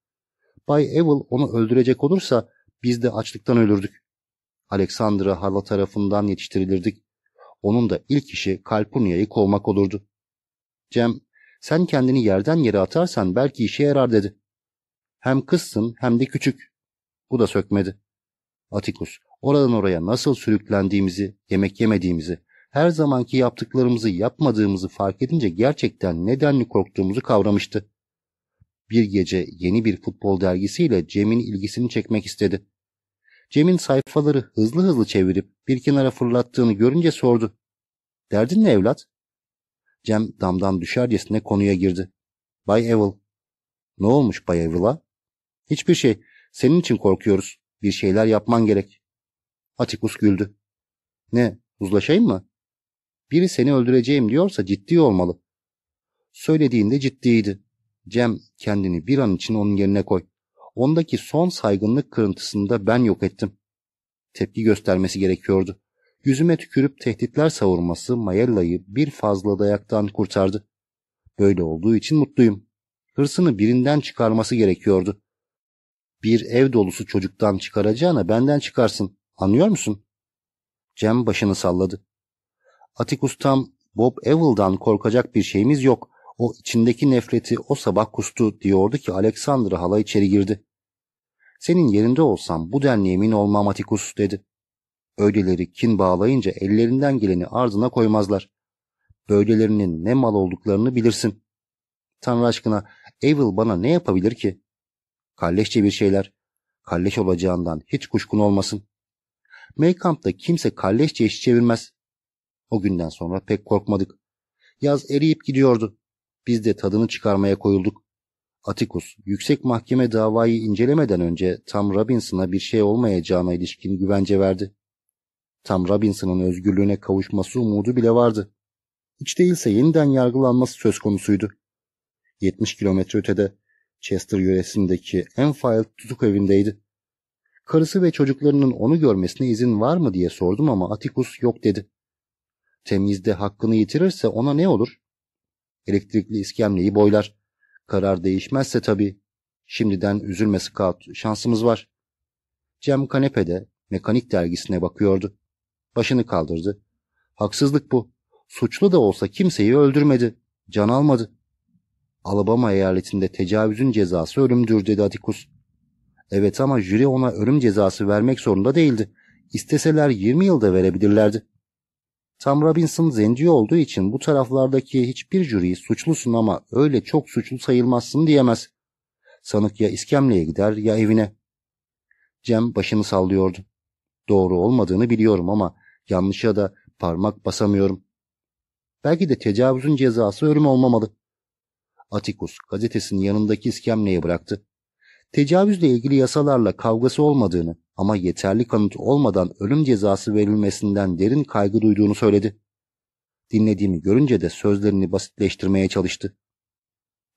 Bay Evil onu öldürecek olursa biz de açlıktan ölürdük. Alexandra hala tarafından yetiştirilirdik. Onun da ilk işi Kalpurnia'yı kovmak olurdu. Cem, sen kendini yerden yere atarsan belki işe yarar dedi. Hem kızsın hem de küçük. Bu da sökmedi. Atikus, oradan oraya nasıl sürüklendiğimizi, yemek yemediğimizi, her zamanki yaptıklarımızı yapmadığımızı fark edince gerçekten nedenli korktuğumuzu kavramıştı. Bir gece yeni bir futbol dergisiyle Cem'in ilgisini çekmek istedi. Cem'in sayfaları hızlı hızlı çevirip bir kenara fırlattığını görünce sordu. Derdin ne evlat? Cem damdan düşercesine konuya girdi. Bay Evil. Ne olmuş Bay Evil'a? Hiçbir şey. Senin için korkuyoruz. Bir şeyler yapman gerek. Atikus güldü. Ne, uzlaşayım mı? Biri seni öldüreceğim diyorsa ciddi olmalı. Söylediğinde ciddiydi. Cem kendini bir an için onun yerine koy. Ondaki son saygınlık kırıntısını da ben yok ettim. Tepki göstermesi gerekiyordu. Yüzüme tükürüp tehditler savurması Mayella'yı bir fazla dayaktan kurtardı. Böyle olduğu için mutluyum. Hırsını birinden çıkarması gerekiyordu. Bir ev dolusu çocuktan çıkaracağına benden çıkarsın. Anlıyor musun? Cem başını salladı. Atikus tam Bob Evil'dan korkacak bir şeyimiz yok. O içindeki nefreti o sabah kustu diyordu ki Alexandra hala içeri girdi. Senin yerinde olsam bu denli emin olmam Atikus dedi. Öyleleri kin bağlayınca ellerinden geleni ardına koymazlar. Böylelerinin ne mal olduklarını bilirsin. Tanrı aşkına Evil bana ne yapabilir ki? Kalleşçe bir şeyler. Kalleş olacağından hiç kuşkun olmasın. Maykamp'ta kimse kalleşçe iş çevirmez. O günden sonra pek korkmadık. Yaz eriyip gidiyordu. Biz de tadını çıkarmaya koyulduk. Atikus, yüksek mahkeme davayı incelemeden önce Tam Robinson'a bir şey olmayacağına ilişkin güvence verdi. Tam Robinson'ın özgürlüğüne kavuşması umudu bile vardı. Hiç değilse yeniden yargılanması söz konusuydu. 70 kilometre ötede Chester yöresindeki Enfield tutuk evindeydi. Karısı ve çocuklarının onu görmesine izin var mı diye sordum ama Atikus yok dedi. Temizde hakkını yitirirse ona ne olur? Elektrikli iskemleyi boylar. Karar değişmezse tabii. Şimdiden üzülme Scout, şansımız var. Cem kanepede mekanik dergisine bakıyordu. Başını kaldırdı. Haksızlık bu. Suçlu da olsa kimseyi öldürmedi. Can almadı. Alabama eyaletinde tecavüzün cezası ölümdür dedi Atikus. Evet ama jüri ona ölüm cezası vermek zorunda değildi. İsteseler 20 yılda verebilirlerdi. Tam Robinson zenci olduğu için bu taraflardaki hiçbir jüri suçlusun ama öyle çok suçlu sayılmazsın diyemez. Sanık ya iskemleye gider ya evine. Cem başını sallıyordu. Doğru olmadığını biliyorum ama yanlışa da parmak basamıyorum. Belki de tecavüzün cezası ölüm olmamalı. Atikus gazetesinin yanındaki iskemleye bıraktı. Tecavüzle ilgili yasalarla kavgası olmadığını ama yeterli kanıt olmadan ölüm cezası verilmesinden derin kaygı duyduğunu söyledi. Dinlediğimi görünce de sözlerini basitleştirmeye çalıştı.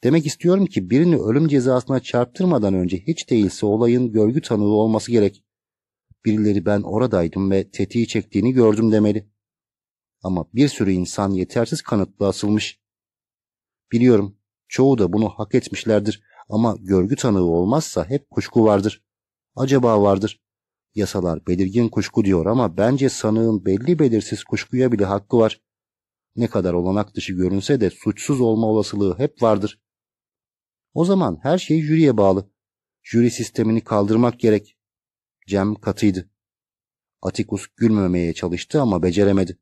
Demek istiyorum ki birini ölüm cezasına çarptırmadan önce hiç değilse olayın görgü tanığı olması gerek. Birileri ben oradaydım ve tetiği çektiğini gördüm demeli. Ama bir sürü insan yetersiz kanıtla asılmış. Biliyorum, çoğu da bunu hak etmişlerdir ama görgü tanığı olmazsa hep kuşku vardır. Acaba vardır. Yasalar belirgin kuşku diyor ama bence sanığın belli belirsiz kuşkuya bile hakkı var. Ne kadar olanak dışı görünse de suçsuz olma olasılığı hep vardır. O zaman her şey jüriye bağlı. Jüri sistemini kaldırmak gerek. Cem katıydı. Atikus gülmemeye çalıştı ama beceremedi.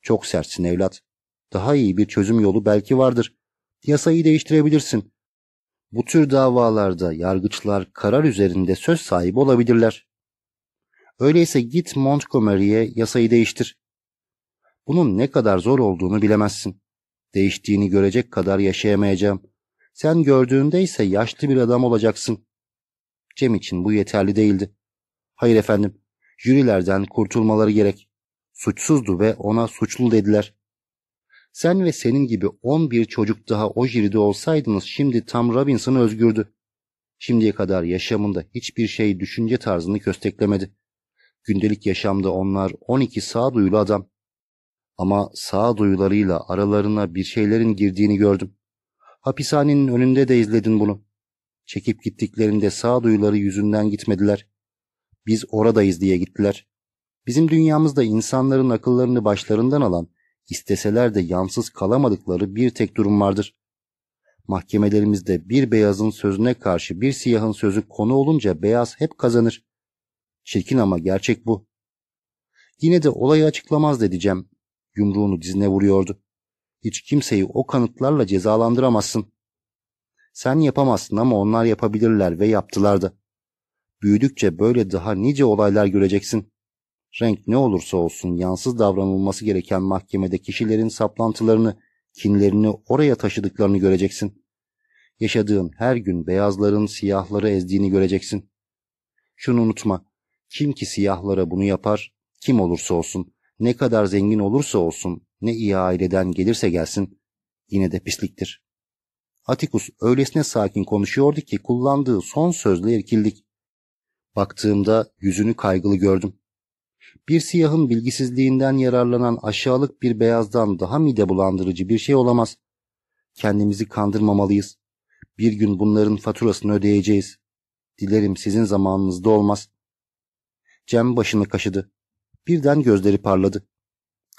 Çok sertsin evlat. Daha iyi bir çözüm yolu belki vardır. Yasayı değiştirebilirsin. Bu tür davalarda yargıçlar karar üzerinde söz sahibi olabilirler. Öyleyse git Montgomery'e yasayı değiştir. Bunun ne kadar zor olduğunu bilemezsin. Değiştiğini görecek kadar yaşayamayacağım. Sen gördüğünde ise yaşlı bir adam olacaksın. Cem için bu yeterli değildi. Hayır efendim, jürilerden kurtulmaları gerek. Suçsuzdu ve ona suçlu dediler. Sen ve senin gibi 11 çocuk daha o jüride olsaydınız şimdi tam Robinson özgürdü. Şimdiye kadar yaşamında hiçbir şey düşünce tarzını kösteklemedi. Gündelik yaşamda onlar 12 sağduyulu adam. Ama sağduyularıyla aralarına bir şeylerin girdiğini gördüm. Hapishanenin önünde de izledin bunu. Çekip gittiklerinde sağduyuları yüzünden gitmediler. Biz oradayız diye gittiler. Bizim dünyamızda insanların akıllarını başlarından alan, isteseler de yansız kalamadıkları bir tek durum vardır. Mahkemelerimizde bir beyazın sözüne karşı bir siyahın sözü konu olunca beyaz hep kazanır. Çirkin ama gerçek bu. Yine de olayı açıklamaz dedeceğim. Yumruğunu dizine vuruyordu. Hiç kimseyi o kanıtlarla cezalandıramazsın. Sen yapamazsın ama onlar yapabilirler ve yaptılar da. Büyüdükçe böyle daha nice olaylar göreceksin. Renk ne olursa olsun yansız davranılması gereken mahkemede kişilerin saplantılarını, kinlerini oraya taşıdıklarını göreceksin. Yaşadığın her gün beyazların siyahları ezdiğini göreceksin. Şunu unutma, kim ki siyahlara bunu yapar, kim olursa olsun, ne kadar zengin olursa olsun, ne iyi aileden gelirse gelsin, yine de pisliktir. Atikus öylesine sakin konuşuyordu ki kullandığı son sözle irkildik. Baktığımda yüzünü kaygılı gördüm. Bir siyahın bilgisizliğinden yararlanan aşağılık bir beyazdan daha mide bulandırıcı bir şey olamaz. Kendimizi kandırmamalıyız. Bir gün bunların faturasını ödeyeceğiz. Dilerim sizin zamanınızda olmaz. Cem başını kaşıdı. Birden gözleri parladı.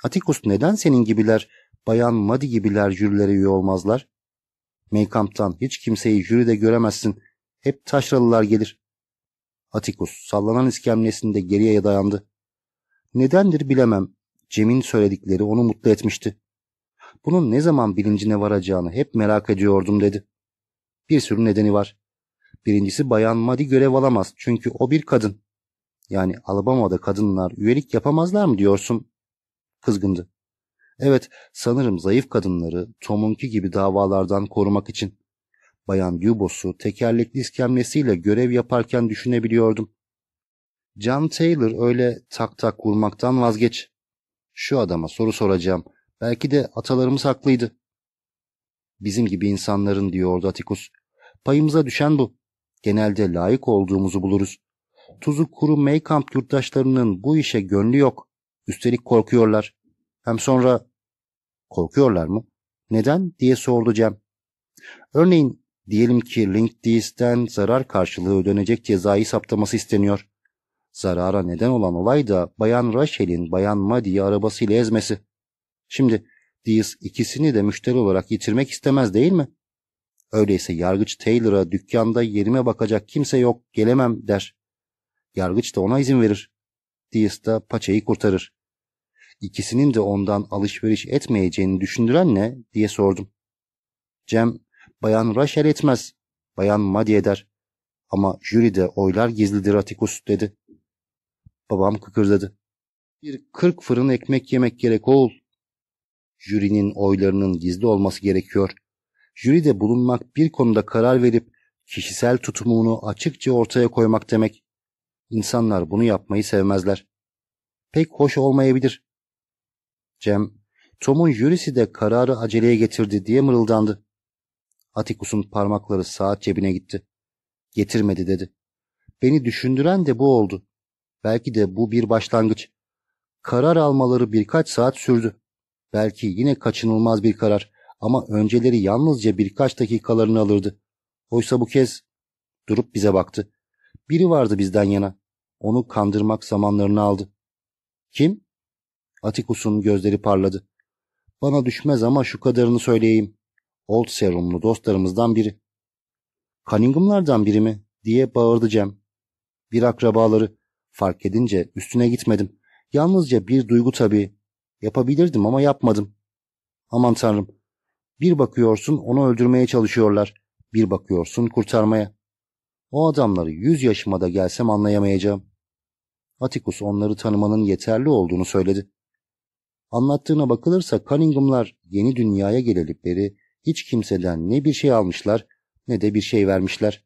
Atikus neden senin gibiler, bayan Madi gibiler jürilere üye olmazlar? Meykamp'tan hiç kimseyi jüride göremezsin. Hep taşralılar gelir. Atikus sallanan iskemlesinde geriye dayandı. Nedendir bilemem. Cem'in söyledikleri onu mutlu etmişti. Bunun ne zaman bilincine varacağını hep merak ediyordum dedi. Bir sürü nedeni var. Birincisi Bayan Madi görev alamaz çünkü o bir kadın. Yani Alabama'da kadınlar üyelik yapamazlar mı diyorsun? Kızgındı. Evet, sanırım zayıf kadınları Tom'unki gibi davalardan korumak için. Bayan Dubos'u tekerlekli iskemlesiyle görev yaparken düşünebiliyordum. John Taylor öyle tak tak vurmaktan vazgeç. Şu adama soru soracağım. Belki de atalarımız haklıydı. Bizim gibi insanların diyordu Atikus. Payımıza düşen bu. Genelde layık olduğumuzu buluruz. Tuzu kuru Maykamp yurttaşlarının bu işe gönlü yok. Üstelik korkuyorlar. Hem sonra korkuyorlar mı? Neden diye sordu Cem. Örneğin diyelim ki Linkdees'ten zarar karşılığı ödenecek cezayı saptaması isteniyor. Zarara neden olan olay da Bayan Rachel'in Bayan Maddie'yi arabasıyla ezmesi. Şimdi Dees ikisini de müşteri olarak yitirmek istemez değil mi? Öyleyse yargıç Taylor'a dükkanda yerime bakacak kimse yok gelemem der. Yargıç da ona izin verir. Dees de paçayı kurtarır. İkisinin de ondan alışveriş etmeyeceğini düşündüren ne diye sordum. Cem, Bayan Rachel etmez. Bayan Maddie eder. Ama jüride oylar gizlidir Atikus dedi. Babam kıkırdadı. Bir kırk fırın ekmek yemek gerek oğul. Jürinin oylarının gizli olması gerekiyor. Jüride bulunmak bir konuda karar verip kişisel tutumunu açıkça ortaya koymak demek. İnsanlar bunu yapmayı sevmezler. Pek hoş olmayabilir. Cem, Tom'un jürisi de kararı aceleye getirdi diye mırıldandı. Atikus'un parmakları saat cebine gitti. Getirmedi dedi. Beni düşündüren de bu oldu. Belki de bu bir başlangıç. Karar almaları birkaç saat sürdü. Belki yine kaçınılmaz bir karar ama önceleri yalnızca birkaç dakikalarını alırdı. Oysa bu kez durup bize baktı. Biri vardı bizden yana. Onu kandırmak zamanlarını aldı. Kim? Atikus'un gözleri parladı. Bana düşmez ama şu kadarını söyleyeyim. Old Serumlu dostlarımızdan biri. Cunningham'lardan biri mi? diye bağırdı Cem. Bir akrabaları. Fark edince üstüne gitmedim. Yalnızca bir duygu tabii. Yapabilirdim ama yapmadım. Aman tanrım. Bir bakıyorsun onu öldürmeye çalışıyorlar. Bir bakıyorsun kurtarmaya. O adamları yüz yaşıma da gelsem anlayamayacağım. Atikus onları tanımanın yeterli olduğunu söyledi. Anlattığına bakılırsa Cunningham'lar yeni dünyaya geleli beri hiç kimseden ne bir şey almışlar ne de bir şey vermişler.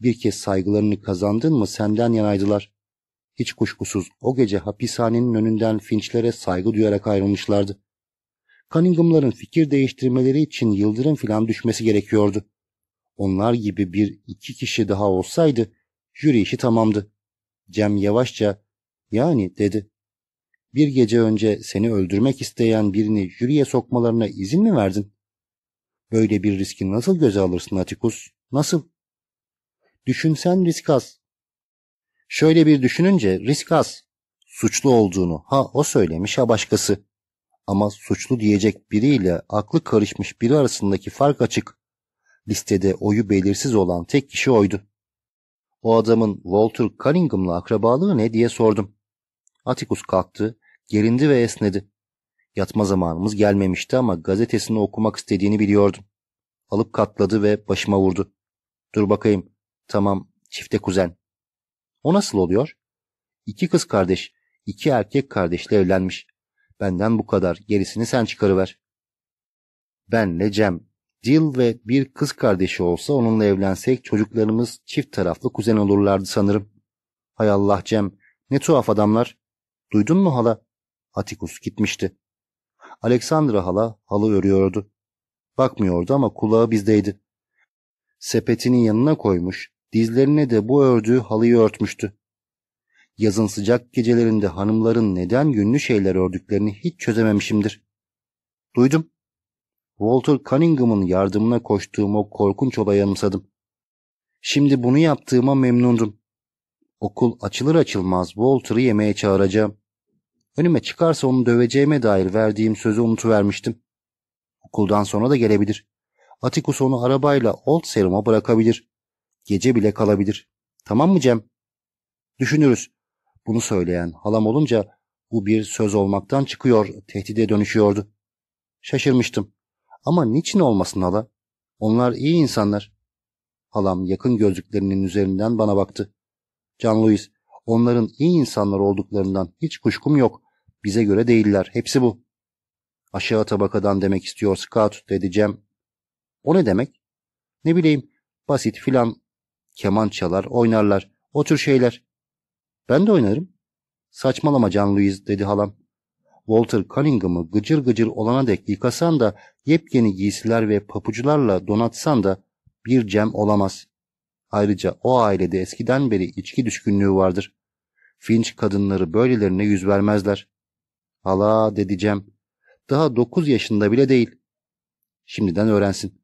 Bir kez saygılarını kazandın mı senden yanaydılar. Hiç kuşkusuz o gece hapishanenin önünden Finch'lere saygı duyarak ayrılmışlardı. Cunningham'ların fikir değiştirmeleri için yıldırım filan düşmesi gerekiyordu. Onlar gibi bir iki kişi daha olsaydı jüri işi tamamdı. Cem yavaşça yani dedi. Bir gece önce seni öldürmek isteyen birini jüriye sokmalarına izin mi verdin? Böyle bir riski nasıl göze alırsın Atikus? Nasıl? Düşünsen risk az. Şöyle bir düşününce risk az. Suçlu olduğunu ha o söylemiş ha başkası. Ama suçlu diyecek biriyle aklı karışmış biri arasındaki fark açık. Listede oyu belirsiz olan tek kişi oydu. O adamın Walter Cunningham'la akrabalığı ne diye sordum. Atikus kalktı, gerindi ve esnedi. Yatma zamanımız gelmemişti ama gazetesini okumak istediğini biliyordum. alıp katladı ve başıma vurdu. Dur bakayım. Tamam, çifte kuzen. O nasıl oluyor? İki kız kardeş, iki erkek kardeşle evlenmiş. Benden bu kadar, gerisini sen çıkarıver. Benle Cem, Dil ve bir kız kardeşi olsa onunla evlensek çocuklarımız çift taraflı kuzen olurlardı sanırım. Hay Allah Cem, ne tuhaf adamlar. Duydun mu hala? Atikus gitmişti. Alexandra hala halı örüyordu. Bakmıyordu ama kulağı bizdeydi. Sepetinin yanına koymuş, dizlerine de bu ördüğü halıyı örtmüştü. Yazın sıcak gecelerinde hanımların neden yünlü şeyler ördüklerini hiç çözememişimdir. Duydum. Walter Cunningham'ın yardımına koştuğum o korkunç olayı anımsadım. Şimdi bunu yaptığıma memnundum. Okul açılır açılmaz Walter'ı yemeğe çağıracağım. Önüme çıkarsa onu döveceğime dair verdiğim sözü unutuvermiştim. Okuldan sonra da gelebilir. Atikus onu arabayla Old Serum'a bırakabilir. Gece bile kalabilir. Tamam mı Cem? Düşünürüz. Bunu söyleyen halam olunca bu bir söz olmaktan çıkıyor, tehdide dönüşüyordu. Şaşırmıştım. Ama niçin olmasın hala? Onlar iyi insanlar. Halam yakın gözlüklerinin üzerinden bana baktı. Can Louis, onların iyi insanlar olduklarından hiç kuşkum yok. Bize göre değiller. Hepsi bu. Aşağı tabakadan demek istiyor Scout dedi Cem. O ne demek? Ne bileyim basit filan. Keman çalar, oynarlar. O tür şeyler. Ben de oynarım. Saçmalama Can Louis dedi halam. Walter Cunningham'ı gıcır gıcır olana dek yıkasan da yepyeni giysiler ve papucularla donatsan da bir Cem olamaz. Ayrıca o ailede eskiden beri içki düşkünlüğü vardır. Finch kadınları böylelerine yüz vermezler. Hala dedi Cem. Daha dokuz yaşında bile değil. Şimdiden öğrensin.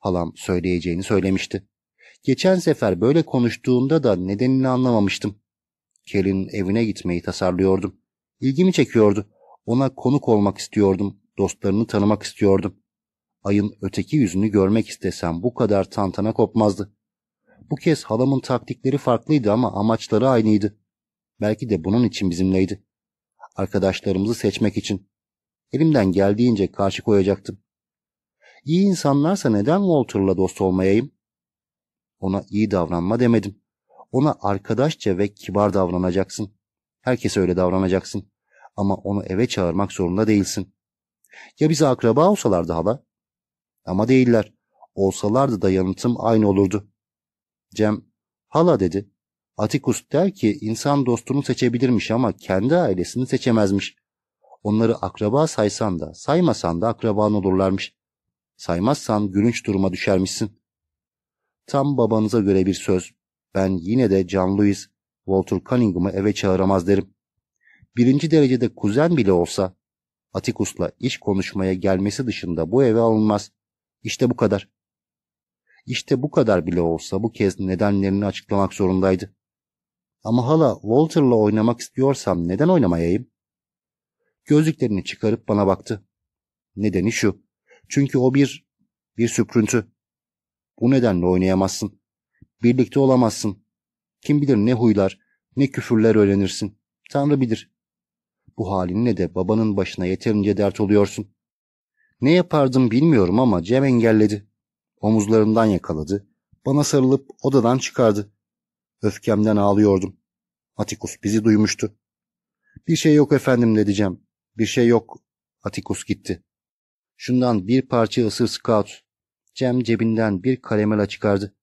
Halam söyleyeceğini söylemişti. Geçen sefer böyle konuştuğumda da nedenini anlamamıştım. Kel'in evine gitmeyi tasarlıyordum. İlgimi çekiyordu. Ona konuk olmak istiyordum. Dostlarını tanımak istiyordum. Ayın öteki yüzünü görmek istesem bu kadar tantana kopmazdı. Bu kez halamın taktikleri farklıydı ama amaçları aynıydı. Belki de bunun için bizimleydi. Arkadaşlarımızı seçmek için. Elimden geldiğince karşı koyacaktım. İyi insanlarsa neden Walter'la dost olmayayım? Ona iyi davranma demedim. Ona arkadaşça ve kibar davranacaksın. Herkese öyle davranacaksın. Ama onu eve çağırmak zorunda değilsin. Ya bize akraba olsalardı hala? Ama değiller. Olsalardı da yanıtım aynı olurdu. Cem, hala dedi. Atikus der ki insan dostunu seçebilirmiş ama kendi ailesini seçemezmiş. Onları akraba saysan da saymasan da akraban olurlarmış. Saymazsan gülünç duruma düşermişsin. Tam babanıza göre bir söz. Ben yine de John Lewis, Walter Cunningham'ı eve çağıramaz derim. Birinci derecede kuzen bile olsa Atikus'la iş konuşmaya gelmesi dışında bu eve alınmaz. İşte bu kadar. İşte bu kadar bile olsa bu kez nedenlerini açıklamak zorundaydı. Ama hala Walter'la oynamak istiyorsam neden oynamayayım? Gözlüklerini çıkarıp bana baktı. Nedeni şu. Çünkü o bir, bir süprüntü. Bu nedenle oynayamazsın. Birlikte olamazsın. Kim bilir ne huylar, ne küfürler öğrenirsin. Tanrı bilir. Bu halinle de babanın başına yeterince dert oluyorsun. Ne yapardım bilmiyorum ama Cem engelledi. Omuzlarından yakaladı. Bana sarılıp odadan çıkardı. Öfkemden ağlıyordum. Atikus bizi duymuştu. Bir şey yok efendim dedi Cem. Bir şey yok. Atikus gitti. Şundan bir parça ısır scout. Cem cebinden bir karamela çıkardı.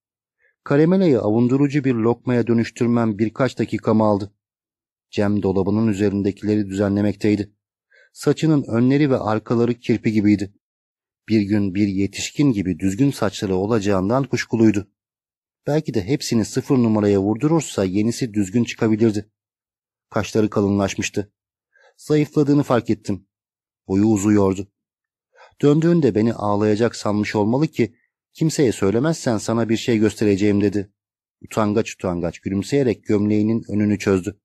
Karamelayı avundurucu bir lokmaya dönüştürmem birkaç dakikamı aldı. Cem dolabının üzerindekileri düzenlemekteydi. Saçının önleri ve arkaları kirpi gibiydi. Bir gün bir yetişkin gibi düzgün saçları olacağından kuşkuluydu. Belki de hepsini sıfır numaraya vurdurursa yenisi düzgün çıkabilirdi. Kaşları kalınlaşmıştı. Zayıfladığını fark ettim. Boyu uzuyordu. Döndüğünde beni ağlayacak sanmış olmalı ki kimseye söylemezsen sana bir şey göstereceğim dedi. Utangaç utangaç gülümseyerek gömleğinin önünü çözdü.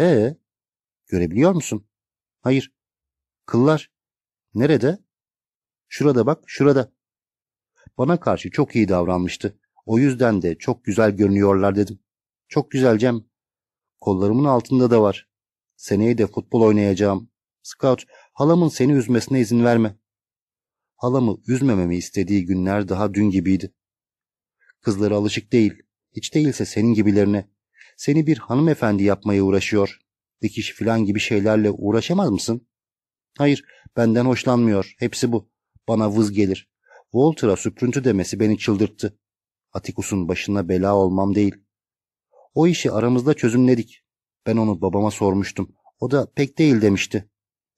Ee, görebiliyor musun? Hayır. Kıllar. Nerede? Şurada bak, şurada. Bana karşı çok iyi davranmıştı. O yüzden de çok güzel görünüyorlar dedim. Çok güzel Cem. Kollarımın altında da var. Seneye de futbol oynayacağım. Scout, halamın seni üzmesine izin verme. halamı üzmememi istediği günler daha dün gibiydi. Kızları alışık değil, hiç değilse senin gibilerine. Seni bir hanımefendi yapmaya uğraşıyor. Dikiş filan gibi şeylerle uğraşamaz mısın? Hayır, benden hoşlanmıyor. Hepsi bu. Bana vız gelir. Walter'a süprüntü demesi beni çıldırttı. Atikus'un başına bela olmam değil. O işi aramızda çözümledik. Ben onu babama sormuştum. O da pek değil demişti.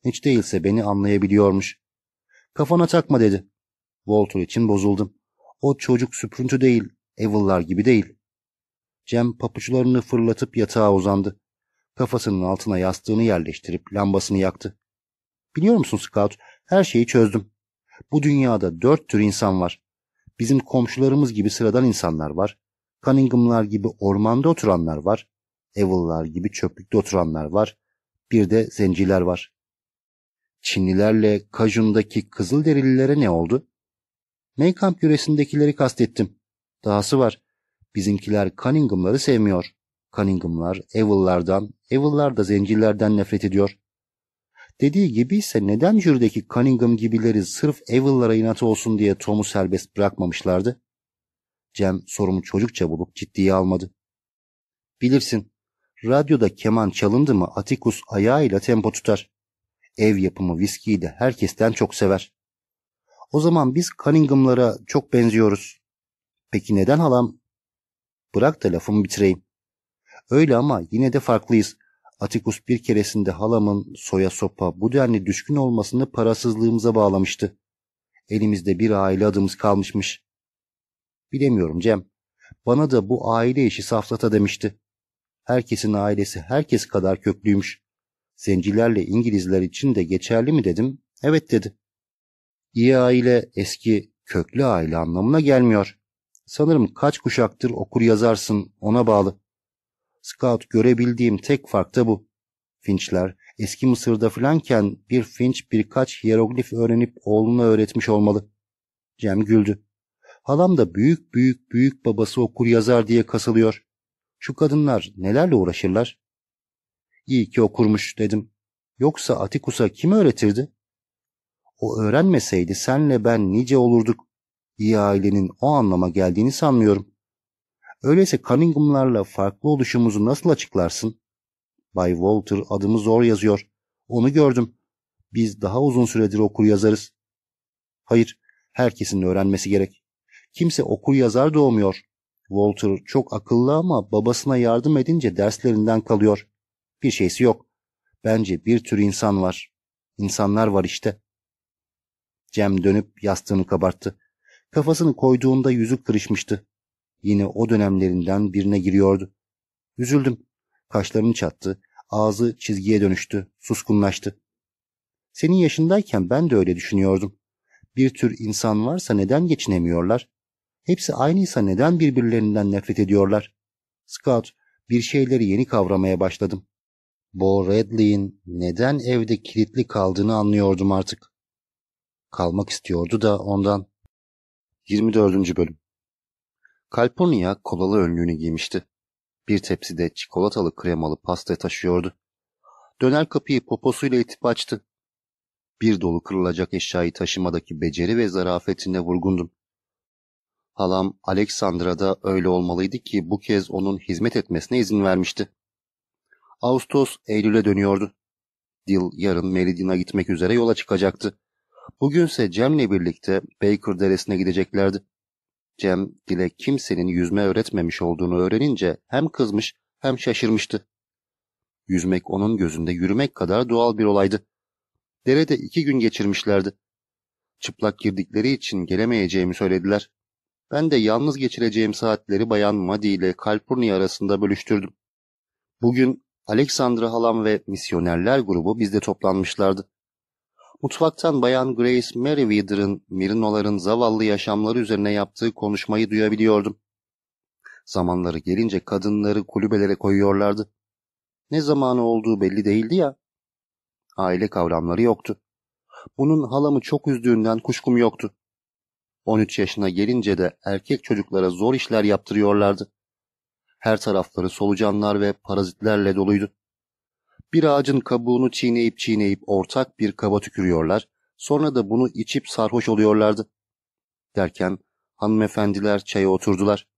Hiç değilse beni anlayabiliyormuş. Kafana takma dedi. Walter için bozuldum. O çocuk süprüntü değil, Evil'lar gibi değil. Cem papuçlarını fırlatıp yatağa uzandı. Kafasının altına yastığını yerleştirip lambasını yaktı. Biliyor musun Scout, her şeyi çözdüm. Bu dünyada dört tür insan var. Bizim komşularımız gibi sıradan insanlar var. Cunningham'lar gibi ormanda oturanlar var. Evil'lar gibi çöplükte oturanlar var. Bir de zenciler var. Çinlilerle Kajun'daki Kızılderililere ne oldu? Maykamp yöresindekileri kastettim. Dahası var. Bizimkiler Cunningham'ları sevmiyor. Cunningham'lar Evil'lardan, Evil'lar da zencilerden nefret ediyor. Dediği gibi ise neden jürideki Cunningham gibileri sırf Evil'lara inat olsun diye Tom'u serbest bırakmamışlardı? Cem sorumu çocukça bulup ciddiye almadı. Bilirsin, radyoda keman çalındı mı Atikus ayağıyla tempo tutar. Ev yapımı viskiyi de herkesten çok sever. O zaman biz Cunningham'lara çok benziyoruz. Peki neden halam? Bırak da lafımı bitireyim. Öyle ama yine de farklıyız. Atikus bir keresinde halamın soya sopa bu denli düşkün olmasını parasızlığımıza bağlamıştı. Elimizde bir aile adımız kalmışmış. Bilemiyorum Cem. Bana da bu aile işi saflata demişti. Herkesin ailesi herkes kadar köklüymüş. Zencilerle İngilizler için de geçerli mi dedim. Evet dedi. İyi aile eski köklü aile anlamına gelmiyor. Sanırım kaç kuşaktır okur yazarsın ona bağlı. Scout görebildiğim tek fark da bu. Finchler eski Mısır'da filanken bir Finch birkaç hieroglif öğrenip oğluna öğretmiş olmalı. Cem güldü. Halam da büyük büyük büyük babası okur yazar diye kasılıyor. Şu kadınlar nelerle uğraşırlar? İyi ki okurmuş dedim. Yoksa Atikus'a kim öğretirdi? O öğrenmeseydi senle ben nice olurduk. İyi ailenin o anlama geldiğini sanmıyorum. Öyleyse Cunningham'larla farklı oluşumuzu nasıl açıklarsın? Bay Walter adımı zor yazıyor. Onu gördüm. Biz daha uzun süredir okur yazarız. Hayır, herkesin öğrenmesi gerek. Kimse okur yazar doğmuyor. Walter çok akıllı ama babasına yardım edince derslerinden kalıyor. Bir şeysi yok. Bence bir tür insan var. İnsanlar var işte. Cem dönüp yastığını kabarttı. Kafasını koyduğunda yüzü kırışmıştı. Yine o dönemlerinden birine giriyordu. Üzüldüm. Kaşlarını çattı. Ağzı çizgiye dönüştü. Suskunlaştı. Senin yaşındayken ben de öyle düşünüyordum. Bir tür insan varsa neden geçinemiyorlar? Hepsi aynıysa neden birbirlerinden nefret ediyorlar? Scott, bir şeyleri yeni kavramaya başladım. Bo Redley'in neden evde kilitli kaldığını anlıyordum artık. Kalmak istiyordu da ondan. 24. Bölüm Kalpurnia kolalı önlüğünü giymişti. Bir tepside çikolatalı kremalı pasta taşıyordu. Döner kapıyı poposuyla itip açtı. Bir dolu kırılacak eşyayı taşımadaki beceri ve zarafetine vurgundum. Halam Alexandra da öyle olmalıydı ki bu kez onun hizmet etmesine izin vermişti. Ağustos Eylül'e dönüyordu. Dil yarın Meridian'a gitmek üzere yola çıkacaktı. Bugünse Cem'le birlikte Baker Deresi'ne gideceklerdi. Cem, Dil'e kimsenin yüzme öğretmemiş olduğunu öğrenince hem kızmış hem şaşırmıştı. Yüzmek onun gözünde yürümek kadar doğal bir olaydı. Derede iki gün geçirmişlerdi. Çıplak girdikleri için gelemeyeceğimi söylediler. Ben de yalnız geçireceğim saatleri Bayan Madi ile Calpurnia arasında bölüştürdüm. Bugün Alexandra halam ve misyonerler grubu bizde toplanmışlardı. Mutfaktan Bayan Grace Merriweather'ın Mirinoların zavallı yaşamları üzerine yaptığı konuşmayı duyabiliyordum. Zamanları gelince kadınları kulübelere koyuyorlardı. Ne zamanı olduğu belli değildi ya. Aile kavramları yoktu. Bunun halamı çok üzdüğünden kuşkum yoktu. 13 yaşına gelince de erkek çocuklara zor işler yaptırıyorlardı. Her tarafları solucanlar ve parazitlerle doluydu. Bir ağacın kabuğunu çiğneyip çiğneyip ortak bir kaba tükürüyorlar, Sonra da bunu içip sarhoş oluyorlardı. Derken hanımefendiler çaya oturdular.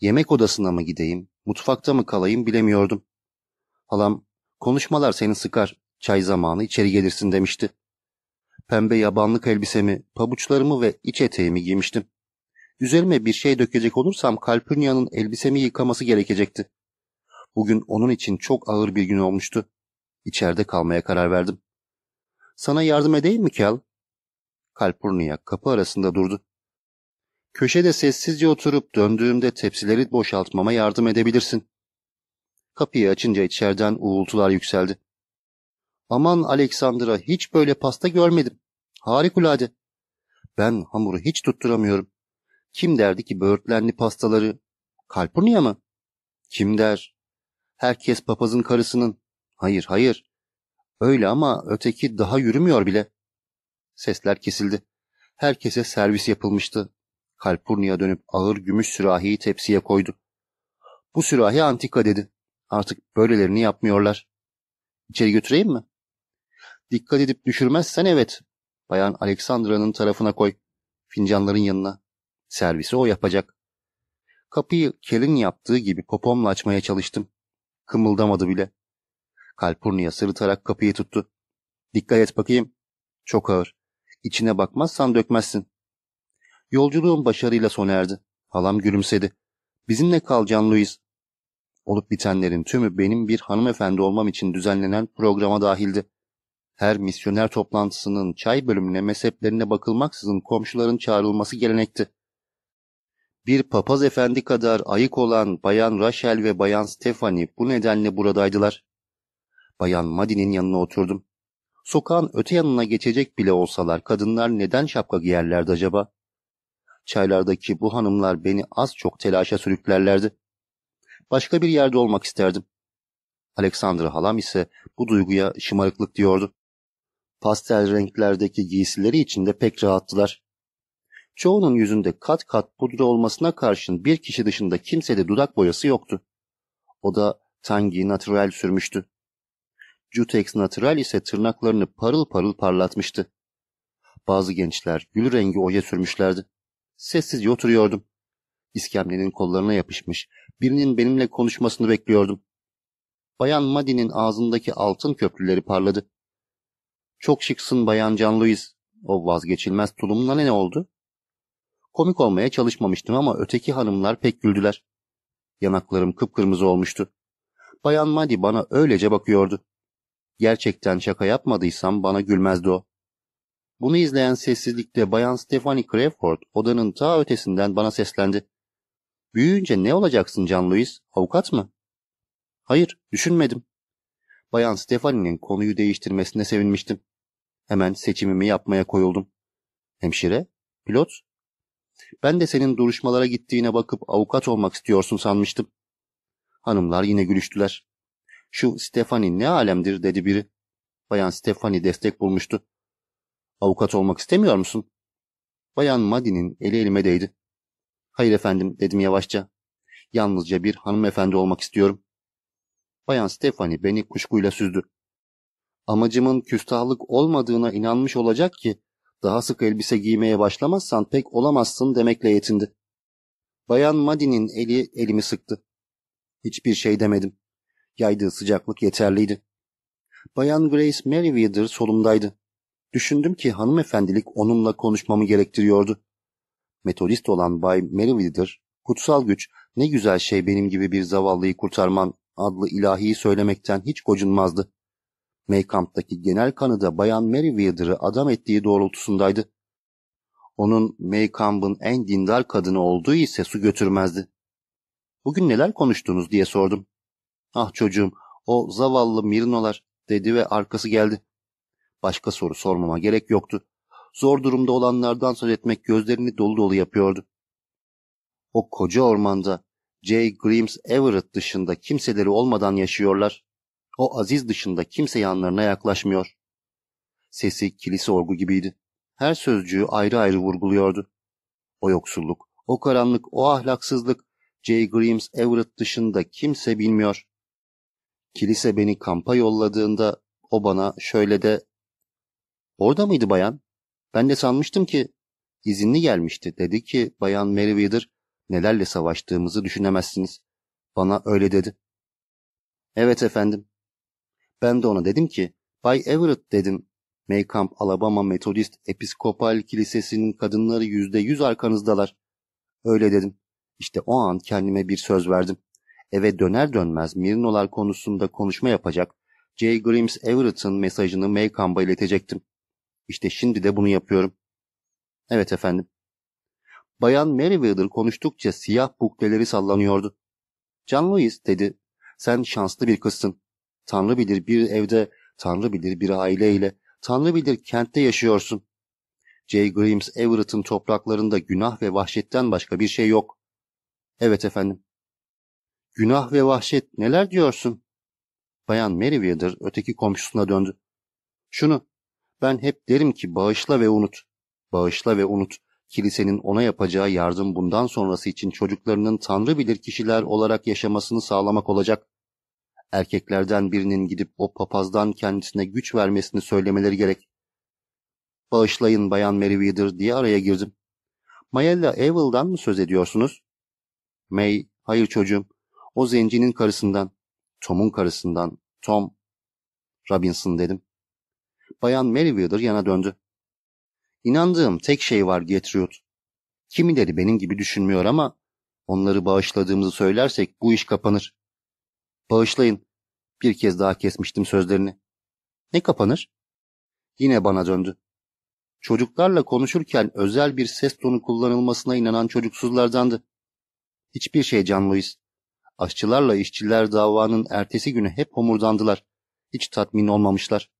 Yemek odasına mı gideyim, mutfakta mı kalayım bilemiyordum. Halam, konuşmalar seni sıkar, çay zamanı içeri gelirsin demişti. Pembe yabanlık elbisemi, pabuçlarımı ve iç eteğimi giymiştim. Üzerime bir şey dökecek olursam Kalpurnia'nın elbisemi yıkaması gerekecekti. Bugün onun için çok ağır bir gün olmuştu. İçeride kalmaya karar verdim. Sana yardım edeyim mi Kel? Kalpurnia kapı arasında durdu. Köşede sessizce oturup döndüğümde tepsileri boşaltmama yardım edebilirsin. Kapıyı açınca içeriden uğultular yükseldi. Aman Alexandra hiç böyle pasta görmedim. Harikulade. Ben hamuru hiç tutturamıyorum. Kim derdi ki böğürtlenli pastaları? Kalpurnia mı? Kim der? Herkes papazın karısının. Hayır, hayır. Öyle ama öteki daha yürümüyor bile. Sesler kesildi. Herkese servis yapılmıştı. Kalpurnia dönüp ağır gümüş sürahiyi tepsiye koydu. Bu sürahi antika dedi. Artık böylelerini yapmıyorlar. İçeri götüreyim mi? Dikkat edip düşürmezsen evet. Bayan Aleksandra'nın tarafına koy. Fincanların yanına. Servisi o yapacak. Kapıyı kelin yaptığı gibi popomla açmaya çalıştım. Kımıldamadı bile. Kalpurnia sırıtarak kapıyı tuttu. Dikkat et bakayım. Çok ağır. İçine bakmazsan dökmezsin. Yolculuğum başarıyla sona erdi. Halam gülümsedi. Bizimle kal Can Louis. Olup bitenlerin tümü benim bir hanımefendi olmam için düzenlenen programa dahildi. Her misyoner toplantısının çay bölümüne mezheplerine bakılmaksızın komşuların çağrılması gelenekti. Bir papaz efendi kadar ayık olan Bayan Rachel ve Bayan Stephanie bu nedenle buradaydılar. Bayan Maddy'nin yanına oturdum. Sokağın öte yanına geçecek bile olsalar kadınlar neden şapka giyerlerdi acaba? Çaylardaki bu hanımlar beni az çok telaşa sürüklerlerdi. Başka bir yerde olmak isterdim. Alexandra halam ise bu duyguya şımarıklık diyordu. Pastel renklerdeki giysileri içinde pek rahattılar. Çoğunun yüzünde kat kat pudra olmasına karşın bir kişi dışında kimsede dudak boyası yoktu. O da Tangi Natural sürmüştü. Jutex Natural ise tırnaklarını parıl parıl parlatmıştı. Bazı gençler gül rengi oya sürmüşlerdi. Sessizce oturuyordum. İskemlenin kollarına yapışmış, birinin benimle konuşmasını bekliyordum. Bayan Maddy'nin ağzındaki altın köprüleri parladı. Çok şıksın Bayan Can Louis. O vazgeçilmez tulumuna ne oldu? Komik olmaya çalışmamıştım ama öteki hanımlar pek güldüler. Yanaklarım kıpkırmızı olmuştu. Bayan Maddy bana öylece bakıyordu. Gerçekten şaka yapmadıysam bana gülmezdi o. Bunu izleyen sessizlikte Bayan Stephanie Crawford odanın ta ötesinden bana seslendi. Büyüyünce ne olacaksın Can Louis? Avukat mı? Hayır, düşünmedim. Bayan Stephanie'nin konuyu değiştirmesine sevinmiştim. Hemen seçimimi yapmaya koyuldum. Hemşire? Pilot? Ben de senin duruşmalara gittiğine bakıp avukat olmak istiyorsun sanmıştım. Hanımlar yine gülüştüler. Şu Stefani ne alemdir dedi biri. Bayan Stefani destek bulmuştu. Avukat olmak istemiyor musun? Bayan Maddy'nin eli elime değdi. Hayır efendim dedim yavaşça. Yalnızca bir hanımefendi olmak istiyorum. Bayan Stefani beni kuşkuyla süzdü. Amacımın küstahlık olmadığına inanmış olacak ki daha sık elbise giymeye başlamazsan pek olamazsın demekle yetindi. Bayan Maddy'nin eli elimi sıktı. Hiçbir şey demedim. Yaydığı sıcaklık yeterliydi. Bayan Grace Merriweather solumdaydı. Düşündüm ki hanımefendilik onunla konuşmamı gerektiriyordu. Metodist olan Bay Merriweather, kutsal güç, ne güzel şey benim gibi bir zavallıyı kurtarman adlı ilahiyi söylemekten hiç gocunmazdı. Maykamp'taki genel kanı da Bayan Merriweather'ı adam ettiği doğrultusundaydı. Onun Maykamp'ın en dindar kadını olduğu ise su götürmezdi. Bugün neler konuştunuz diye sordum. Ah çocuğum, o zavallı Mirnolar dedi ve arkası geldi. Başka soru sormama gerek yoktu. Zor durumda olanlardan söz etmek gözlerini dolu dolu yapıyordu. O koca ormanda J. Grimes Everett dışında kimseleri olmadan yaşıyorlar. O aziz dışında kimse yanlarına yaklaşmıyor. Sesi kilise orgu gibiydi. Her sözcüğü ayrı ayrı vurguluyordu. O yoksulluk, o karanlık, o ahlaksızlık J. Grimes Everett dışında kimse bilmiyor. Kilise beni kampa yolladığında o bana şöyle de Orada mıydı bayan? Ben de sanmıştım ki izinli gelmişti. Dedi ki bayan Meriwether nelerle savaştığımızı düşünemezsiniz. Bana öyle dedi. Evet efendim. Ben de ona dedim ki Bay Everett dedim. Maycamp Alabama Metodist Episkopal Kilisesi'nin kadınları yüzde yüz arkanızdalar. Öyle dedim. İşte o an kendime bir söz verdim. Eve döner dönmez Mirnolar konusunda konuşma yapacak, J. Grimes Everett'ın mesajını Maycamp'a iletecektim. İşte şimdi de bunu yapıyorum. Evet efendim. Bayan Meriwether konuştukça siyah bukleleri sallanıyordu. John Lewis dedi, sen şanslı bir kızsın. Tanrı bilir bir evde, Tanrı bilir bir aileyle, Tanrı bilir kentte yaşıyorsun. J. Grimes Everett'ın topraklarında günah ve vahşetten başka bir şey yok. Evet efendim. Günah ve vahşet neler diyorsun? Bayan Meriwether öteki komşusuna döndü. Şunu, ben hep derim ki bağışla ve unut. Bağışla ve unut. Kilisenin ona yapacağı yardım bundan sonrası için çocuklarının tanrı bilir kişiler olarak yaşamasını sağlamak olacak. Erkeklerden birinin gidip o papazdan kendisine güç vermesini söylemeleri gerek. Bağışlayın Bayan Meriwether diye araya girdim. Mayella Evil'dan mı söz ediyorsunuz? May, hayır çocuğum. O zencinin karısından. Tom'un karısından. Tom. Robinson dedim. Bayan Meriwether yana döndü. İnandığım tek şey var Gertrude. Kimileri benim gibi düşünmüyor ama onları bağışladığımızı söylersek bu iş kapanır. Bağışlayın. Bir kez daha kesmiştim sözlerini. Ne kapanır? Yine bana döndü. Çocuklarla konuşurken özel bir ses tonu kullanılmasına inanan çocuksuzlardandı. Hiçbir şey Can Louis. Aşçılarla işçiler davanın ertesi günü hep homurdandılar. Hiç tatmin olmamışlar.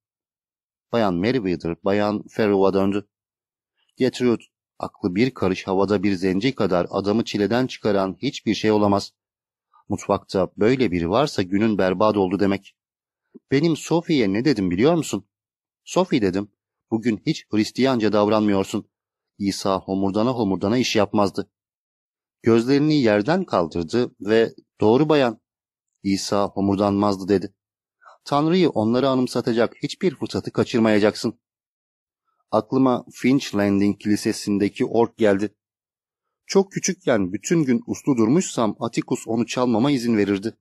Bayan Meriwether, Bayan Farrow'a döndü. Gertrude, aklı bir karış havada bir zenci kadar adamı çileden çıkaran hiçbir şey olamaz. Mutfakta böyle biri varsa günün berbat oldu demek. Benim Sophie'ye ne dedim biliyor musun? Sophie dedim, bugün hiç Hristiyanca davranmıyorsun. İsa homurdana homurdana iş yapmazdı. Gözlerini yerden kaldırdı ve doğru bayan, İsa homurdanmazdı dedi. Tanrı'yı onlara anımsatacak hiçbir fırsatı kaçırmayacaksın. Aklıma Finch Landing Kilisesi'ndeki ork geldi. Çok küçükken bütün gün uslu durmuşsam Atikus onu çalmama izin verirdi.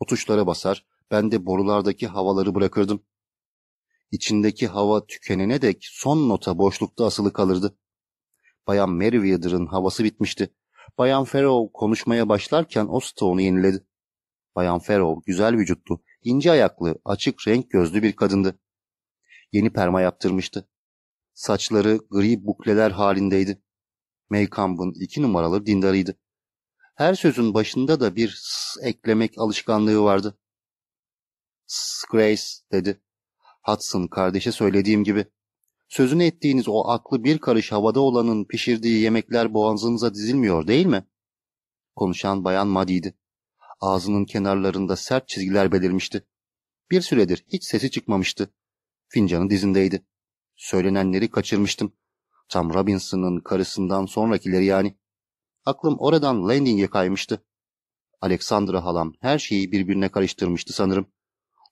O tuşlara basar, ben de borulardaki havaları bırakırdım. İçindeki hava tükenene dek son nota boşlukta asılı kalırdı. Bayan Meriwether'ın havası bitmişti. Bayan Farrow konuşmaya başlarken o stone'u yeniledi. Bayan Farrow güzel vücutlu, ince ayaklı, açık renk gözlü bir kadındı. Yeni perma yaptırmıştı. Saçları gri bukleler halindeydi. Maycamp'ın iki numaralı dindarıydı. Her sözün başında da bir s eklemek alışkanlığı vardı. S Grace dedi. Hudson kardeşe söylediğim gibi. Sözünü ettiğiniz o aklı bir karış havada olanın pişirdiği yemekler boğazınıza dizilmiyor değil mi? Konuşan bayan Maddy'di. Ağzının kenarlarında sert çizgiler belirmişti. Bir süredir hiç sesi çıkmamıştı. Fincanı dizindeydi. Söylenenleri kaçırmıştım. Tam Robinson'ın karısından sonrakileri yani. Aklım oradan Landing'e kaymıştı. Alexandra halam her şeyi birbirine karıştırmıştı sanırım.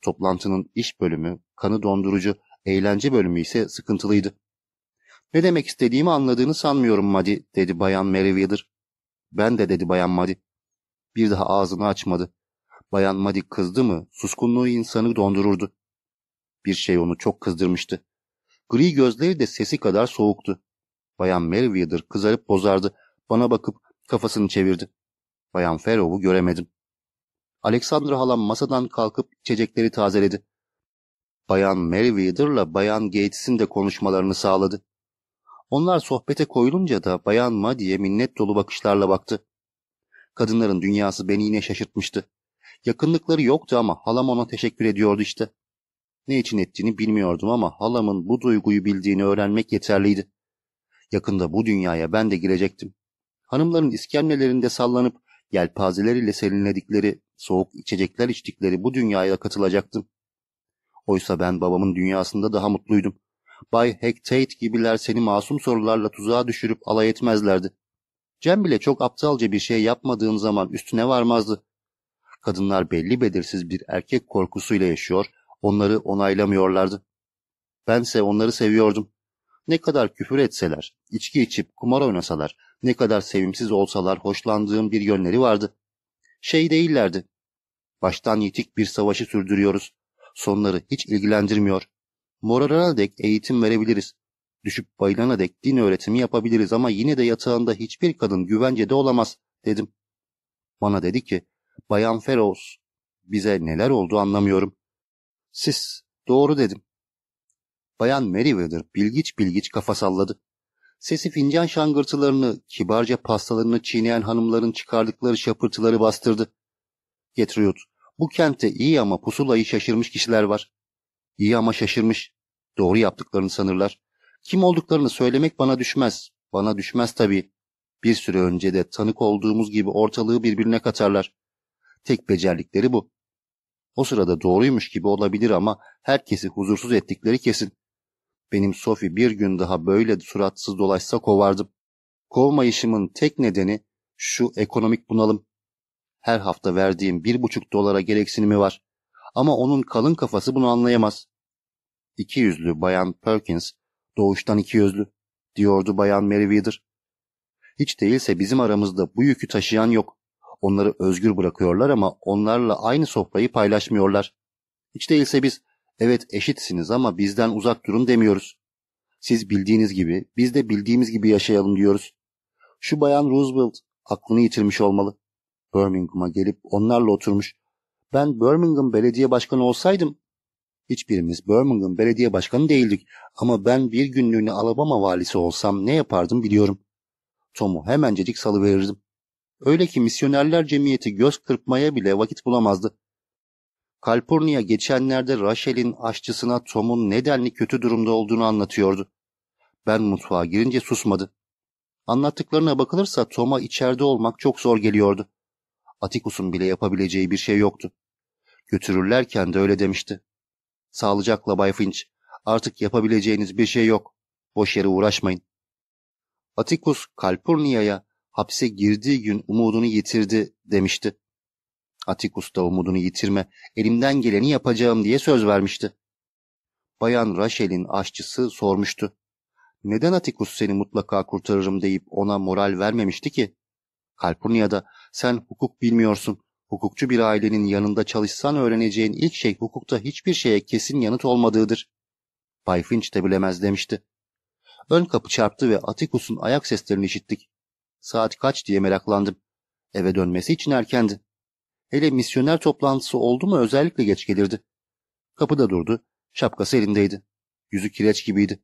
Toplantının iş bölümü, kanı dondurucu, eğlence bölümü ise sıkıntılıydı. Ne demek istediğimi anladığını sanmıyorum Madi, dedi Bayan Meriwether. Ben de dedi Bayan Madi. Bir daha ağzını açmadı. Bayan Madi kızdı mı, suskunluğu insanı dondururdu. Bir şey onu çok kızdırmıştı. Gri gözleri de sesi kadar soğuktu. Bayan Meriwether kızarıp bozardı. Bana bakıp kafasını çevirdi. Bayan Farrow'u göremedim. Alexandra halam masadan kalkıp içecekleri tazeledi. Bayan Meriwether'la Bayan Gates'in de konuşmalarını sağladı. Onlar sohbete koyulunca da Bayan Maddie'ye minnet dolu bakışlarla baktı. Kadınların dünyası beni yine şaşırtmıştı. Yakınlıkları yoktu ama halam ona teşekkür ediyordu işte. Ne için ettiğini bilmiyordum ama halamın bu duyguyu bildiğini öğrenmek yeterliydi. Yakında bu dünyaya ben de girecektim. Hanımların iskemlelerinde sallanıp yelpazeleriyle serinledikleri, soğuk içecekler içtikleri bu dünyaya katılacaktım. Oysa ben babamın dünyasında daha mutluydum. Bay Hectate gibiler seni masum sorularla tuzağa düşürüp alay etmezlerdi. Cem bile çok aptalca bir şey yapmadığın zaman üstüne varmazdı. Kadınlar belli belirsiz bir erkek korkusuyla yaşıyor, onları onaylamıyorlardı. Bense onları seviyordum. Ne kadar küfür etseler, içki içip kumar oynasalar, ne kadar sevimsiz olsalar hoşlandığım bir yönleri vardı. Şey değillerdi. Baştan yitik bir savaşı sürdürüyoruz. Sonları hiç ilgilendirmiyor. Morarana dek eğitim verebiliriz. Düşüp bayılana dek din öğretimi yapabiliriz ama yine de yatağında hiçbir kadın güvencede olamaz, dedim. Bana dedi ki, Bayan Feroz, bize neler oldu anlamıyorum. Siz, doğru dedim. Bayan Meriwether bilgiç bilgiç kafa salladı. Sesi fincan şangırtılarını, kibarca pastalarını çiğneyen hanımların çıkardıkları şapırtıları bastırdı. Gertrude, bu kentte iyi ama pusulayı şaşırmış kişiler var. İyi ama şaşırmış. Doğru yaptıklarını sanırlar. Kim olduklarını söylemek bana düşmez. Bana düşmez tabii. Bir süre önce de tanık olduğumuz gibi ortalığı birbirine katarlar. Tek becerlikleri bu. O sırada doğruymuş gibi olabilir ama herkesi huzursuz ettikleri kesin. Benim Sophie bir gün daha böyle suratsız dolaşsa kovardım. Kovmayışımın tek nedeni şu ekonomik bunalım. Her hafta verdiğim bir buçuk dolara gereksinimi var. Ama onun kalın kafası bunu anlayamaz. İki yüzlü Bayan Perkins, doğuştan iki yüzlü, diyordu Bayan Meriwether. Hiç değilse bizim aramızda bu yükü taşıyan yok. Onları özgür bırakıyorlar ama onlarla aynı sofrayı paylaşmıyorlar. Hiç değilse biz evet eşitsiniz ama bizden uzak durun demiyoruz. Siz bildiğiniz gibi biz de bildiğimiz gibi yaşayalım diyoruz. Şu bayan Roosevelt aklını yitirmiş olmalı. Birmingham'a gelip onlarla oturmuş. Ben Birmingham belediye başkanı olsaydım Hiçbirimiz Birmingham belediye başkanı değildik ama ben bir günlüğüne Alabama valisi olsam ne yapardım biliyorum. Tom'u hemencecik salıverirdim. Öyle ki misyonerler cemiyeti göz kırpmaya bile vakit bulamazdı. Kaliforniya geçenlerde Rachel'in aşçısına Tom'un nedenli kötü durumda olduğunu anlatıyordu. Ben mutfağa girince susmadı. Anlattıklarına bakılırsa Tom'a içeride olmak çok zor geliyordu. Atikus'un bile yapabileceği bir şey yoktu. Götürürlerken de öyle demişti. Sağlıcakla Bay Finch. Artık yapabileceğiniz bir şey yok. Boş yere uğraşmayın. Atikus Kalpurnia'ya hapse girdiği gün umudunu yitirdi demişti. Atikus da umudunu yitirme, elimden geleni yapacağım diye söz vermişti. Bayan Rachel'in aşçısı sormuştu. Neden Atikus seni mutlaka kurtarırım deyip ona moral vermemişti ki? Kalpurnia'da sen hukuk bilmiyorsun. Hukukçu bir ailenin yanında çalışsan öğreneceğin ilk şey hukukta hiçbir şeye kesin yanıt olmadığıdır. Bay Finch de bilemez demişti. Ön kapı çarptı ve Atikus'un ayak seslerini işittik. Saat kaç diye meraklandım. Eve dönmesi için erkendi. Hele misyoner toplantısı oldu mu özellikle geç gelirdi. Kapıda durdu, şapkası elindeydi. Yüzü kireç gibiydi.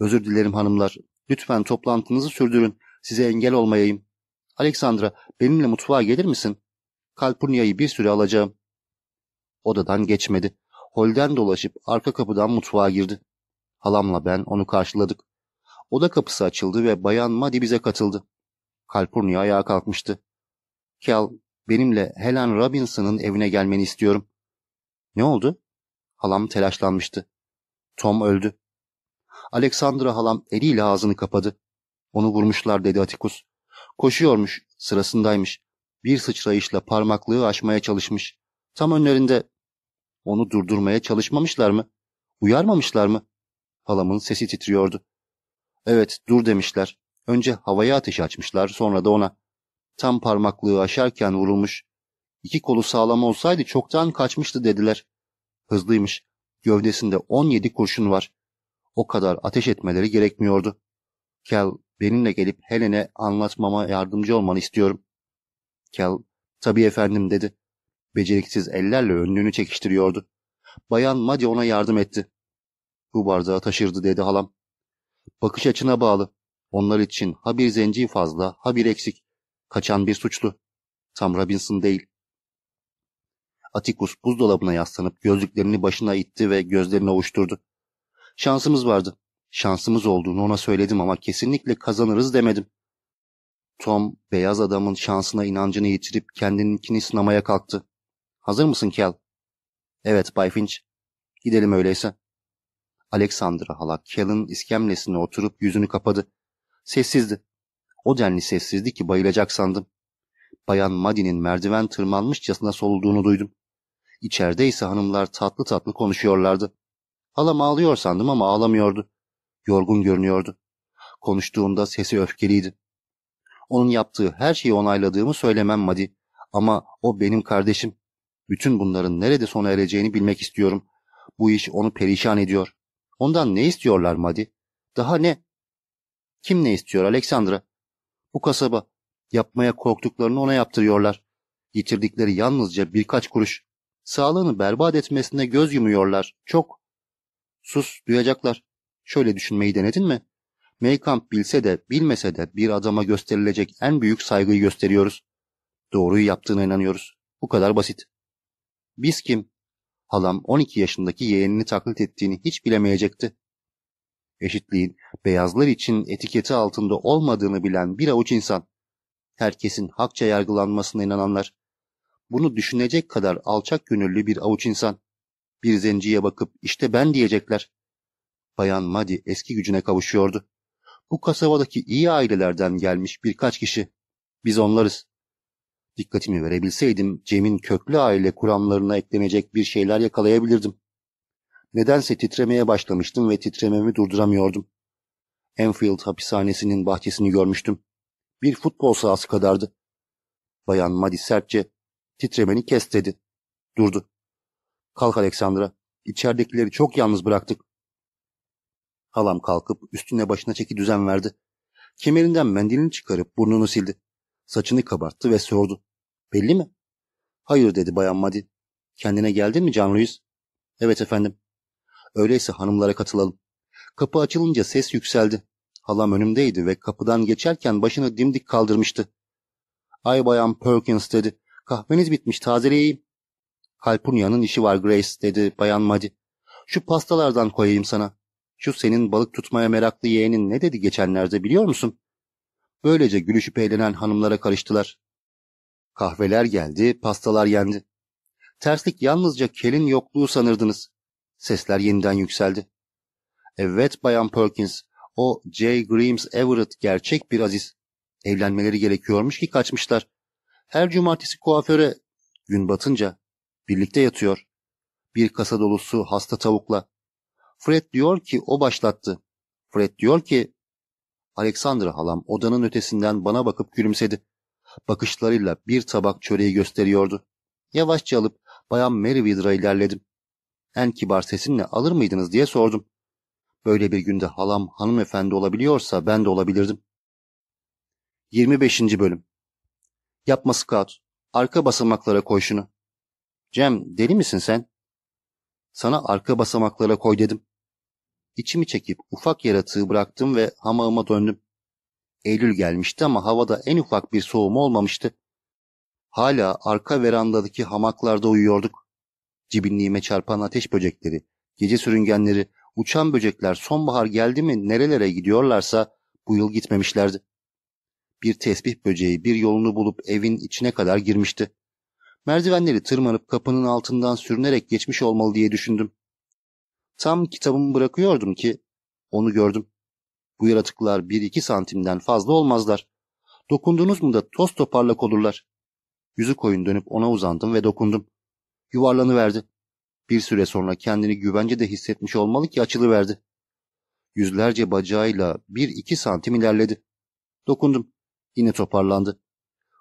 Özür dilerim hanımlar, lütfen toplantınızı sürdürün, size engel olmayayım. Alexandra, benimle mutfağa gelir misin? Kalpurnia'yı bir süre alacağım. Odadan geçmedi. Holden dolaşıp arka kapıdan mutfağa girdi. Halamla ben onu karşıladık. Oda kapısı açıldı ve Bayan Madi bize katıldı. Kalpurnia ayağa kalkmıştı. Kel, benimle Helen Robinson'ın evine gelmeni istiyorum. Ne oldu? Halam telaşlanmıştı. Tom öldü. Alexandra halam eliyle ağzını kapadı. Onu vurmuşlar dedi Atikus. Koşuyormuş, sırasındaymış. Bir sıçrayışla parmaklığı aşmaya çalışmış. Tam önlerinde. Onu durdurmaya çalışmamışlar mı? Uyarmamışlar mı? Halamın sesi titriyordu. Evet, dur demişler. Önce havaya ateş açmışlar, sonra da ona. Tam parmaklığı aşarken vurulmuş. İki kolu sağlam olsaydı çoktan kaçmıştı dediler. Hızlıymış. Gövdesinde 17 kurşun var. O kadar ateş etmeleri gerekmiyordu. Kel, benimle gelip Helen'e anlatmama yardımcı olmanı istiyorum. Kel, tabii efendim dedi. Beceriksiz ellerle önlüğünü çekiştiriyordu. Bayan Madi ona yardım etti. Bu bardağı taşırdı dedi halam. Bakış açına bağlı. Onlar için ha bir zenci fazla ha bir eksik. Kaçan bir suçlu. Tam Robinson değil. Atikus buzdolabına yaslanıp gözlüklerini başına itti ve gözlerini ovuşturdu. Şansımız vardı. Şansımız olduğunu ona söyledim ama kesinlikle kazanırız demedim. Tom, beyaz adamın şansına inancını yitirip kendininkini sınamaya kalktı. Hazır mısın Kel? Evet Bay Finch. Gidelim öyleyse. Alexandra hala Kel'in iskemlesine oturup yüzünü kapadı. Sessizdi. O denli sessizdi ki bayılacak sandım. Bayan Maddy'nin merdiven tırmanmışçasına soluduğunu duydum. İçeride ise hanımlar tatlı tatlı konuşuyorlardı. Halam ağlıyor sandım ama ağlamıyordu. Yorgun görünüyordu. Konuştuğunda sesi öfkeliydi. Onun yaptığı her şeyi onayladığımı söylemem Madi. Ama o benim kardeşim. Bütün bunların nerede sona ereceğini bilmek istiyorum. Bu iş onu perişan ediyor. Ondan ne istiyorlar Madi? Daha ne? Kim ne istiyor Alexandra? Bu kasaba. Yapmaya korktuklarını ona yaptırıyorlar. Yitirdikleri yalnızca birkaç kuruş. Sağlığını berbat etmesine göz yumuyorlar. Çok. Sus, duyacaklar. Şöyle düşünmeyi denedin mi? Maykamp bilse de bilmese de bir adama gösterilecek en büyük saygıyı gösteriyoruz. Doğruyu yaptığına inanıyoruz. Bu kadar basit. Biz kim? Halam 12 yaşındaki yeğenini taklit ettiğini hiç bilemeyecekti. Eşitliğin beyazlar için etiketi altında olmadığını bilen bir avuç insan. Herkesin hakça yargılanmasına inananlar. Bunu düşünecek kadar alçak gönüllü bir avuç insan. Bir zenciye bakıp işte ben diyecekler. Bayan Madi eski gücüne kavuşuyordu. Bu kasabadaki iyi ailelerden gelmiş birkaç kişi. Biz onlarız. Dikkatimi verebilseydim Cem'in köklü aile kuramlarına eklenecek bir şeyler yakalayabilirdim. Nedense titremeye başlamıştım ve titrememi durduramıyordum. Enfield hapishanesinin bahçesini görmüştüm. Bir futbol sahası kadardı. Bayan Madi sertçe, titremeni kes dedi. Durdu. Kalk Alexandra, içeridekileri çok yalnız bıraktık. Halam kalkıp üstüne başına çeki düzen verdi. Kemerinden mendilini çıkarıp burnunu sildi. Saçını kabarttı ve sordu. Belli mi? Hayır dedi Bayan Madi. Kendine geldin mi Can Louis? Evet efendim. Öyleyse hanımlara katılalım. Kapı açılınca ses yükseldi. Halam önümdeydi ve kapıdan geçerken başını dimdik kaldırmıştı. Ay Bayan Perkins dedi. Kahveniz bitmiş tazeleyeyim. Kalpunya'nın işi var Grace dedi Bayan Madi. Şu pastalardan koyayım sana. Şu senin balık tutmaya meraklı yeğenin ne dedi geçenlerde biliyor musun? Böylece gülüşüp eğlenen hanımlara karıştılar. Kahveler geldi, pastalar yendi. Terslik yalnızca Kel'in yokluğu sanırdınız. Sesler yeniden yükseldi. Evet Bayan Perkins, o J. Grimes Everett gerçek bir aziz. Evlenmeleri gerekiyormuş ki kaçmışlar. Her cumartesi kuaföre gün batınca birlikte yatıyor. Bir kasa dolusu hasta tavukla. Fred diyor ki o başlattı. Fred diyor ki Alexandra halam odanın ötesinden bana bakıp gülümsedi. Bakışlarıyla bir tabak çöreği gösteriyordu. Yavaşça alıp Bayan Merriweather'a ilerledim. En kibar sesimle alır mıydınız diye sordum. Böyle bir günde halam hanımefendi olabiliyorsa ben de olabilirdim. 25. Bölüm Yapma Scout. Arka basamaklara koy şunu. Cem deli misin sen? Sana arka basamaklara koy dedim. İçimi çekip ufak yaratığı bıraktım ve hamağıma döndüm. Eylül gelmişti ama havada en ufak bir soğuma olmamıştı. Hala arka verandadaki hamaklarda uyuyorduk. Cibinliğime çarpan ateş böcekleri, gece sürüngenleri, uçan böcekler sonbahar geldi mi nerelere gidiyorlarsa bu yıl gitmemişlerdi. Bir tesbih böceği bir yolunu bulup evin içine kadar girmişti. Merdivenleri tırmanıp kapının altından sürünerek geçmiş olmalı diye düşündüm. Tam kitabımı bırakıyordum ki onu gördüm. Bu yaratıklar bir iki santimden fazla olmazlar. Dokundunuz mu da toz toparlak olurlar. Yüzü koyun dönüp ona uzandım ve dokundum. Yuvarlanıverdi. Bir süre sonra kendini güvencede hissetmiş olmalı ki açılıverdi. Yüzlerce bacağıyla bir iki santim ilerledi. Dokundum. Yine toparlandı.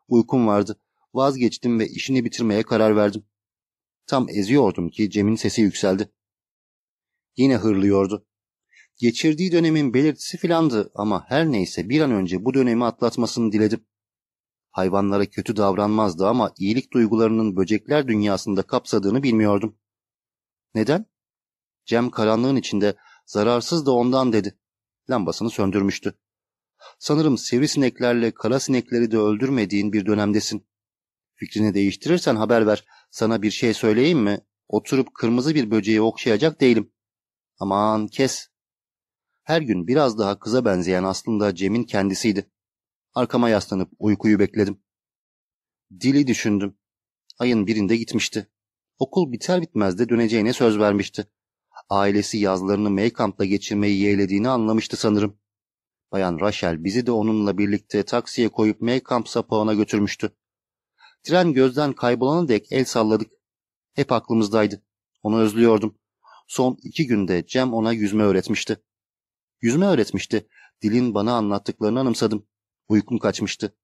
Uykum vardı. Vazgeçtim ve işini bitirmeye karar verdim. Tam eziyordum ki Cem'in sesi yükseldi. Yine hırlıyordu. Geçirdiği dönemin belirtisi filandı ama her neyse bir an önce bu dönemi atlatmasını diledim. Hayvanlara kötü davranmazdı ama iyilik duygularının böcekler dünyasında kapsadığını bilmiyordum. Neden? Cem karanlığın içinde zararsız da ondan dedi. Lambasını söndürmüştü. Sanırım sivrisineklerle kara sinekleri de öldürmediğin bir dönemdesin. Fikrini değiştirirsen haber ver. Sana bir şey söyleyeyim mi? Oturup kırmızı bir böceği okşayacak değilim. Aman kes. Her gün biraz daha kıza benzeyen aslında Cem'in kendisiydi. Arkama yaslanıp uykuyu bekledim. Dili düşündüm. Ayın birinde gitmişti. Okul biter bitmez de döneceğine söz vermişti. Ailesi yazlarını Maykamp'ta geçirmeyi yeğlediğini anlamıştı sanırım. Bayan Rachel bizi de onunla birlikte taksiye koyup Maykamp sapağına götürmüştü. Tren gözden kaybolana dek el salladık. Hep aklımızdaydı. Onu özlüyordum. Son iki günde Cem ona yüzme öğretmişti. Yüzme öğretmişti. Dilin bana anlattıklarını anımsadım. Uykum kaçmıştı.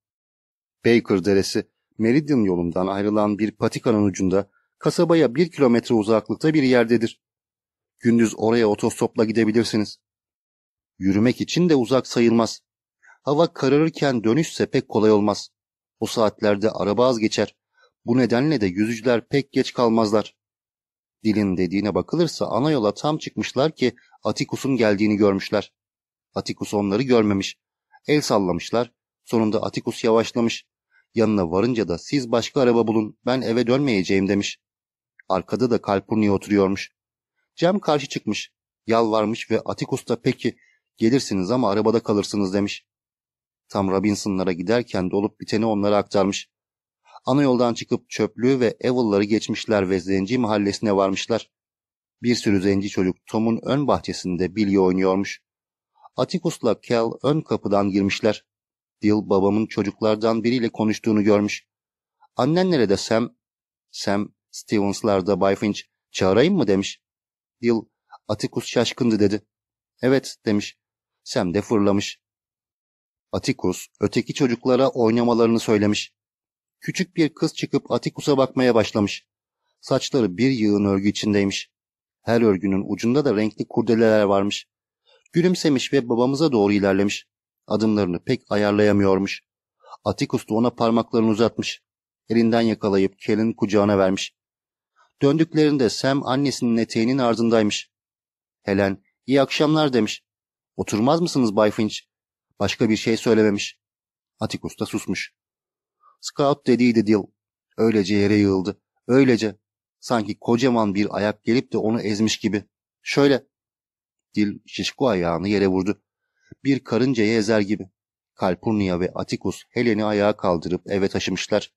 Baker Deresi, Meridian yolundan ayrılan bir patikanın ucunda, kasabaya bir kilometre uzaklıkta bir yerdedir. Gündüz oraya otostopla gidebilirsiniz. Yürümek için de uzak sayılmaz. Hava kararırken dönüşse pek kolay olmaz. O saatlerde araba az geçer. Bu nedenle de yüzücüler pek geç kalmazlar. Dilin dediğine bakılırsa ana yola tam çıkmışlar ki Atikus'un geldiğini görmüşler. Atikus onları görmemiş. El sallamışlar. Sonunda Atikus yavaşlamış. Yanına varınca da siz başka araba bulun ben eve dönmeyeceğim demiş. Arkada da Kalpurniye oturuyormuş. Cem karşı çıkmış. Yalvarmış ve Atikus da peki gelirsiniz ama arabada kalırsınız demiş. Tam Robinson'lara giderken dolup biteni onlara aktarmış. Ana yoldan çıkıp çöplüğü ve Evil'ları geçmişler ve Zenci mahallesine varmışlar. Bir sürü zenci çocuk Tom'un ön bahçesinde bilye oynuyormuş. Atticus'la Kel ön kapıdan girmişler. Dil babamın çocuklardan biriyle konuştuğunu görmüş. Annen nerede Sam? Sam Stevens'larda Bay Finch çağırayım mı demiş. Dil Atticus şaşkındı dedi. Evet demiş. Sam de fırlamış. Atticus öteki çocuklara oynamalarını söylemiş. Küçük bir kız çıkıp Atticus'a bakmaya başlamış. Saçları bir yığın örgü içindeymiş. Her örgünün ucunda da renkli kurdeleler varmış. Gülümsemiş ve babamıza doğru ilerlemiş. Adımlarını pek ayarlayamıyormuş. Atticus da ona parmaklarını uzatmış. Elinden yakalayıp Kel'in kucağına vermiş. Döndüklerinde Sam annesinin eteğinin ardındaymış. Helen, iyi akşamlar demiş. Oturmaz mısınız Bay Finch? Başka bir şey söylememiş. Atticus da susmuş. Scout dediydi Dil. Öylece yere yığıldı. Öylece. Sanki kocaman bir ayak gelip de onu ezmiş gibi. Şöyle. Dil şişko ayağını yere vurdu. Bir karıncayı ezer gibi. Kalpurnia ve Atticus Helen'i ayağa kaldırıp eve taşımışlar.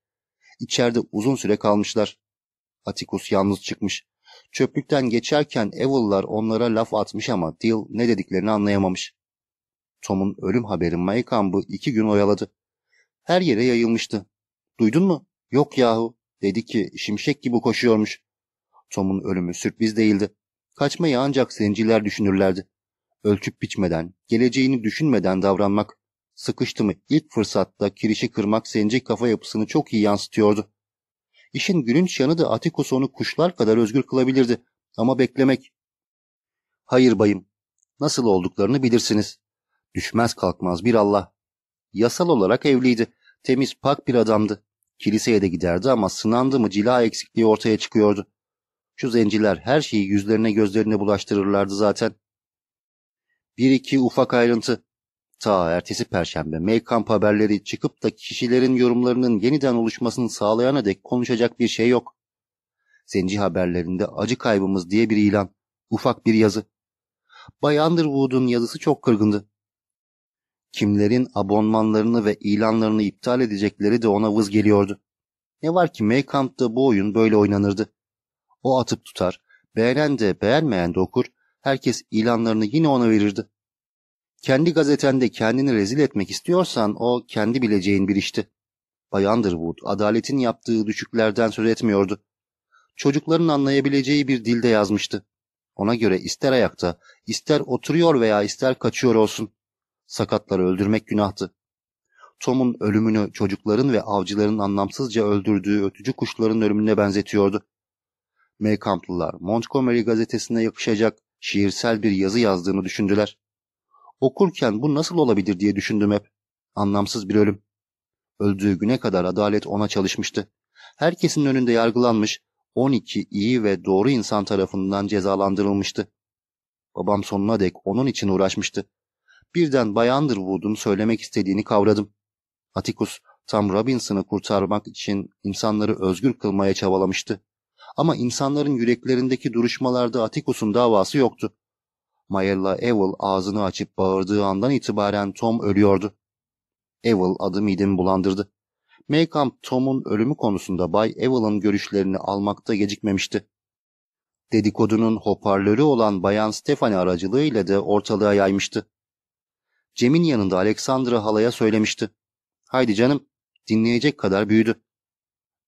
İçeride uzun süre kalmışlar. Atticus yalnız çıkmış. Çöplükten geçerken Evil'lar onlara laf atmış ama Dil ne dediklerini anlayamamış. Tom'un ölüm haberi Maykamp'ı iki gün oyaladı. Her yere yayılmıştı. Duydun mu? Yok yahu. Dedi ki şimşek gibi koşuyormuş. Tom'un ölümü sürpriz değildi. Kaçmayı ancak zenciler düşünürlerdi. Ölçüp biçmeden, geleceğini düşünmeden davranmak, sıkıştı mı ilk fırsatta kirişi kırmak zenci kafa yapısını çok iyi yansıtıyordu. İşin gülünç yanı da Atticus onu kuşlar kadar özgür kılabilirdi. Ama beklemek. Hayır bayım, nasıl olduklarını bilirsiniz. Düşmez kalkmaz bir Allah. Yasal olarak evliydi. Temiz pak bir adamdı. Kiliseye de giderdi ama sınandı mı cila eksikliği ortaya çıkıyordu. Şu zenciler her şeyi yüzlerine gözlerine bulaştırırlardı zaten. Bir iki ufak ayrıntı. Ta ertesi perşembe Maykamp haberleri çıkıp da kişilerin yorumlarının yeniden oluşmasını sağlayana dek konuşacak bir şey yok. Zenci haberlerinde acı kaybımız diye bir ilan. Ufak bir yazı. Bay Underwood'un yazısı çok kırgındı. Kimlerin abonmanlarını ve ilanlarını iptal edecekleri de ona vız geliyordu. Ne var ki Maykamp'ta bu oyun böyle oynanırdı. O atıp tutar, beğenen de beğenmeyen de okur, herkes ilanlarını yine ona verirdi. Kendi gazetende kendini rezil etmek istiyorsan o kendi bileceğin bir işti. Bay Underwood adaletin yaptığı düşüklerden söz etmiyordu. Çocukların anlayabileceği bir dilde yazmıştı. Ona göre ister ayakta, ister oturuyor veya ister kaçıyor olsun. Sakatları öldürmek günahtı. Tom'un ölümünü çocukların ve avcıların anlamsızca öldürdüğü ötücü kuşların ölümüne benzetiyordu. Maykamplılar Montgomery gazetesine yakışacak şiirsel bir yazı yazdığını düşündüler. Okurken bu nasıl olabilir diye düşündüm hep. Anlamsız bir ölüm. Öldüğü güne kadar adalet ona çalışmıştı. Herkesin önünde yargılanmış, 12 iyi ve doğru insan tarafından cezalandırılmıştı. Babam sonuna dek onun için uğraşmıştı. Birden Bay Underwood'un söylemek istediğini kavradım. Atticus tam Robinson'ı kurtarmak için insanları özgür kılmaya çabalamıştı. Ama insanların yüreklerindeki duruşmalarda Atticus'un davası yoktu. Mayer'la Evil ağzını açıp bağırdığı andan itibaren Tom ölüyordu. Evil adı midemi bulandırdı. Maycamp Tom'un ölümü konusunda Bay Evil'ın görüşlerini almakta gecikmemişti. Dedikodunun hoparlörü olan Bayan Stephanie aracılığıyla da ortalığa yaymıştı. Cem'in yanında Alexandra halaya söylemişti. Haydi canım, dinleyecek kadar büyüdü.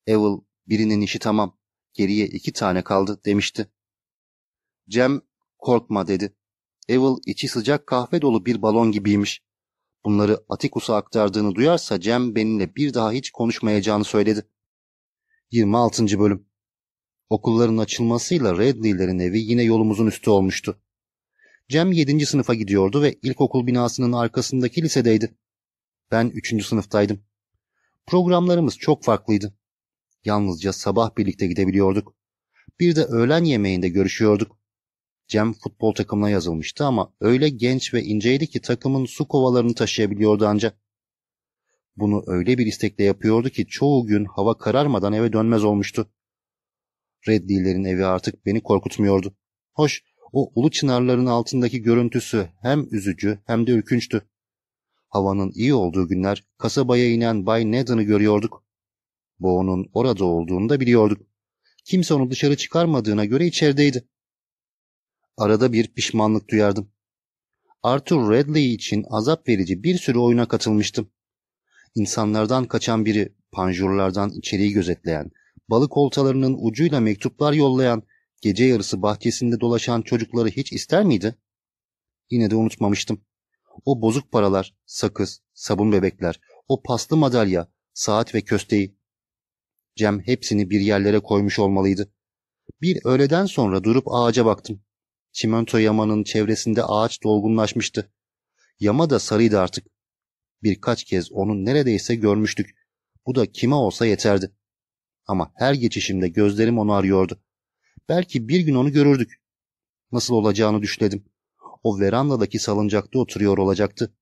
Evil, birinin işi tamam, geriye iki tane kaldı demişti. Cem korkma dedi. Evil içi sıcak kahve dolu bir balon gibiymiş. Bunları Atikus'a aktardığını duyarsa Cem benimle bir daha hiç konuşmayacağını söyledi. 26. Bölüm Okulların açılmasıyla Redley'lerin evi yine yolumuzun üstü olmuştu. Cem 7. sınıfa gidiyordu ve ilkokul binasının arkasındaki lisedeydi. Ben 3. sınıftaydım. Programlarımız çok farklıydı. Yalnızca sabah birlikte gidebiliyorduk. Bir de öğlen yemeğinde görüşüyorduk. Cem futbol takımına yazılmıştı ama öyle genç ve inceydi ki takımın su kovalarını taşıyabiliyordu ancak. Bunu öyle bir istekle yapıyordu ki çoğu gün hava kararmadan eve dönmez olmuştu. Reddi'lerin evi artık beni korkutmuyordu. Hoş, o ulu çınarların altındaki görüntüsü hem üzücü hem de ürkünçtü. Havanın iyi olduğu günler kasabaya inen Bay Nedon'ı görüyorduk. Bo'nun orada olduğunu da biliyorduk. Kimse onu dışarı çıkarmadığına göre içerideydi. Arada bir pişmanlık duyardım. Arthur Redley için azap verici bir sürü oyuna katılmıştım. İnsanlardan kaçan biri, panjurlardan içeriği gözetleyen, balık oltalarının ucuyla mektuplar yollayan, gece yarısı bahçesinde dolaşan çocukları hiç ister miydi? Yine de unutmamıştım. O bozuk paralar, sakız, sabun bebekler, o paslı madalya, saat ve kösteği. Cem hepsini bir yerlere koymuş olmalıydı. Bir öğleden sonra durup ağaca baktım. Çimento yamanın çevresinde ağaç dolgunlaşmıştı. Yama da sarıydı artık. Birkaç kez onu neredeyse görmüştük. Bu da kime olsa yeterdi. Ama her geçişimde gözlerim onu arıyordu. Belki bir gün onu görürdük. Nasıl olacağını düşledim. O verandadaki salıncakta oturuyor olacaktı.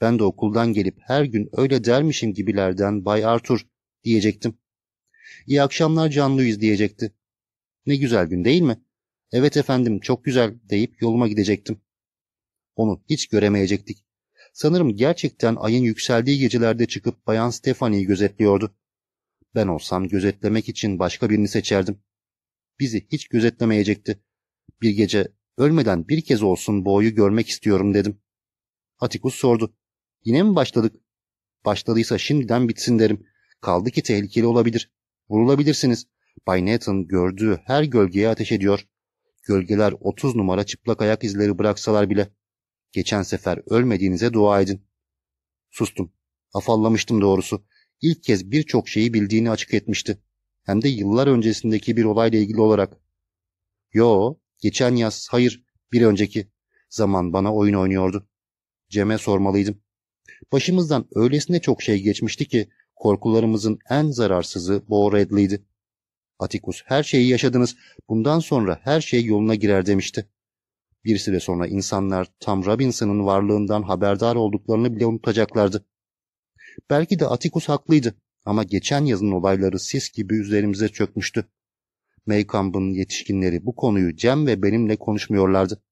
Ben de okuldan gelip her gün öyle dermişim gibilerden Bay Arthur diyecektim. İyi akşamlar Can Louis diyecekti. Ne güzel gün değil mi? Evet efendim çok güzel deyip yoluma gidecektim. Onu hiç göremeyecektik. Sanırım gerçekten ayın yükseldiği gecelerde çıkıp Bayan Stefani'yi gözetliyordu. Ben olsam gözetlemek için başka birini seçerdim. Bizi hiç gözetlemeyecekti. Bir gece ölmeden bir kez olsun boğuyu görmek istiyorum dedim. Atikus sordu. Yine mi başladık? Başladıysa şimdiden bitsin derim. Kaldı ki tehlikeli olabilir. Vurulabilirsiniz. Bay Nathan gördüğü her gölgeye ateş ediyor. Gölgeler 30 numara çıplak ayak izleri bıraksalar bile. Geçen sefer ölmediğinize dua edin. Sustum. Afallamıştım doğrusu. İlk kez birçok şeyi bildiğini açık etmişti. Hem de yıllar öncesindeki bir olayla ilgili olarak. Yo, geçen yaz, hayır, bir önceki. Zaman bana oyun oynuyordu. Cem'e sormalıydım. Başımızdan öylesine çok şey geçmişti ki korkularımızın en zararsızı Bo Redley'di. Atikus her şeyi yaşadınız. Bundan sonra her şey yoluna girer demişti. Bir süre sonra insanlar tam Robinson'ın varlığından haberdar olduklarını bile unutacaklardı. Belki de Atikus haklıydı ama geçen yazın olayları sis gibi üzerimize çökmüştü. Maykamp'ın yetişkinleri bu konuyu Cem ve benimle konuşmuyorlardı.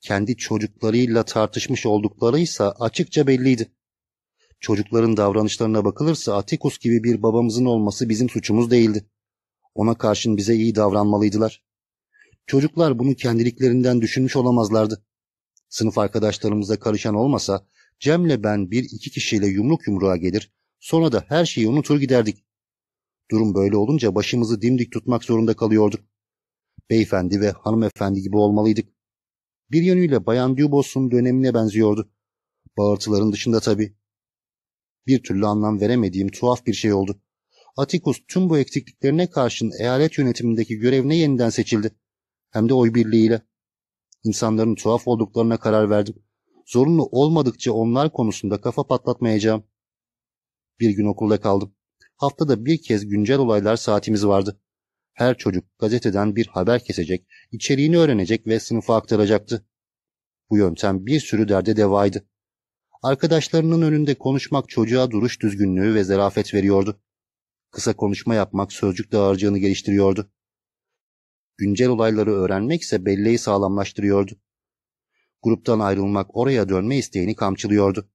Kendi çocuklarıyla tartışmış oldukları ise açıkça belliydi. Çocukların davranışlarına bakılırsa Atikus gibi bir babamızın olması bizim suçumuz değildi. Ona karşın bize iyi davranmalıydılar. Çocuklar bunu kendiliklerinden düşünmüş olamazlardı. Sınıf arkadaşlarımıza karışan olmasa Cem'le ben bir iki kişiyle yumruk yumruğa gelir, sonra da her şeyi unutur giderdik. Durum böyle olunca başımızı dimdik tutmak zorunda kalıyorduk. Beyefendi ve hanımefendi gibi olmalıydık. Bir yönüyle Bayan Dubos'un dönemine benziyordu. Bağırtıların dışında tabii. Bir türlü anlam veremediğim tuhaf bir şey oldu. Atikus tüm bu eksikliklerine karşın eyalet yönetimindeki görevine yeniden seçildi. Hem de oy birliğiyle. İnsanların tuhaf olduklarına karar verdim. Zorunlu olmadıkça onlar konusunda kafa patlatmayacağım. Bir gün okulda kaldım. Haftada bir kez güncel olaylar saatimiz vardı. Her çocuk gazeteden bir haber kesecek, içeriğini öğrenecek ve sınıfa aktaracaktı. Bu yöntem bir sürü derde devaydı. Arkadaşlarının önünde konuşmak çocuğa duruş düzgünlüğü ve zarafet veriyordu. Kısa konuşma yapmak sözcük dağarcığını geliştiriyordu. Güncel olayları öğrenmek ise belleği sağlamlaştırıyordu. Gruptan ayrılmak oraya dönme isteğini kamçılıyordu.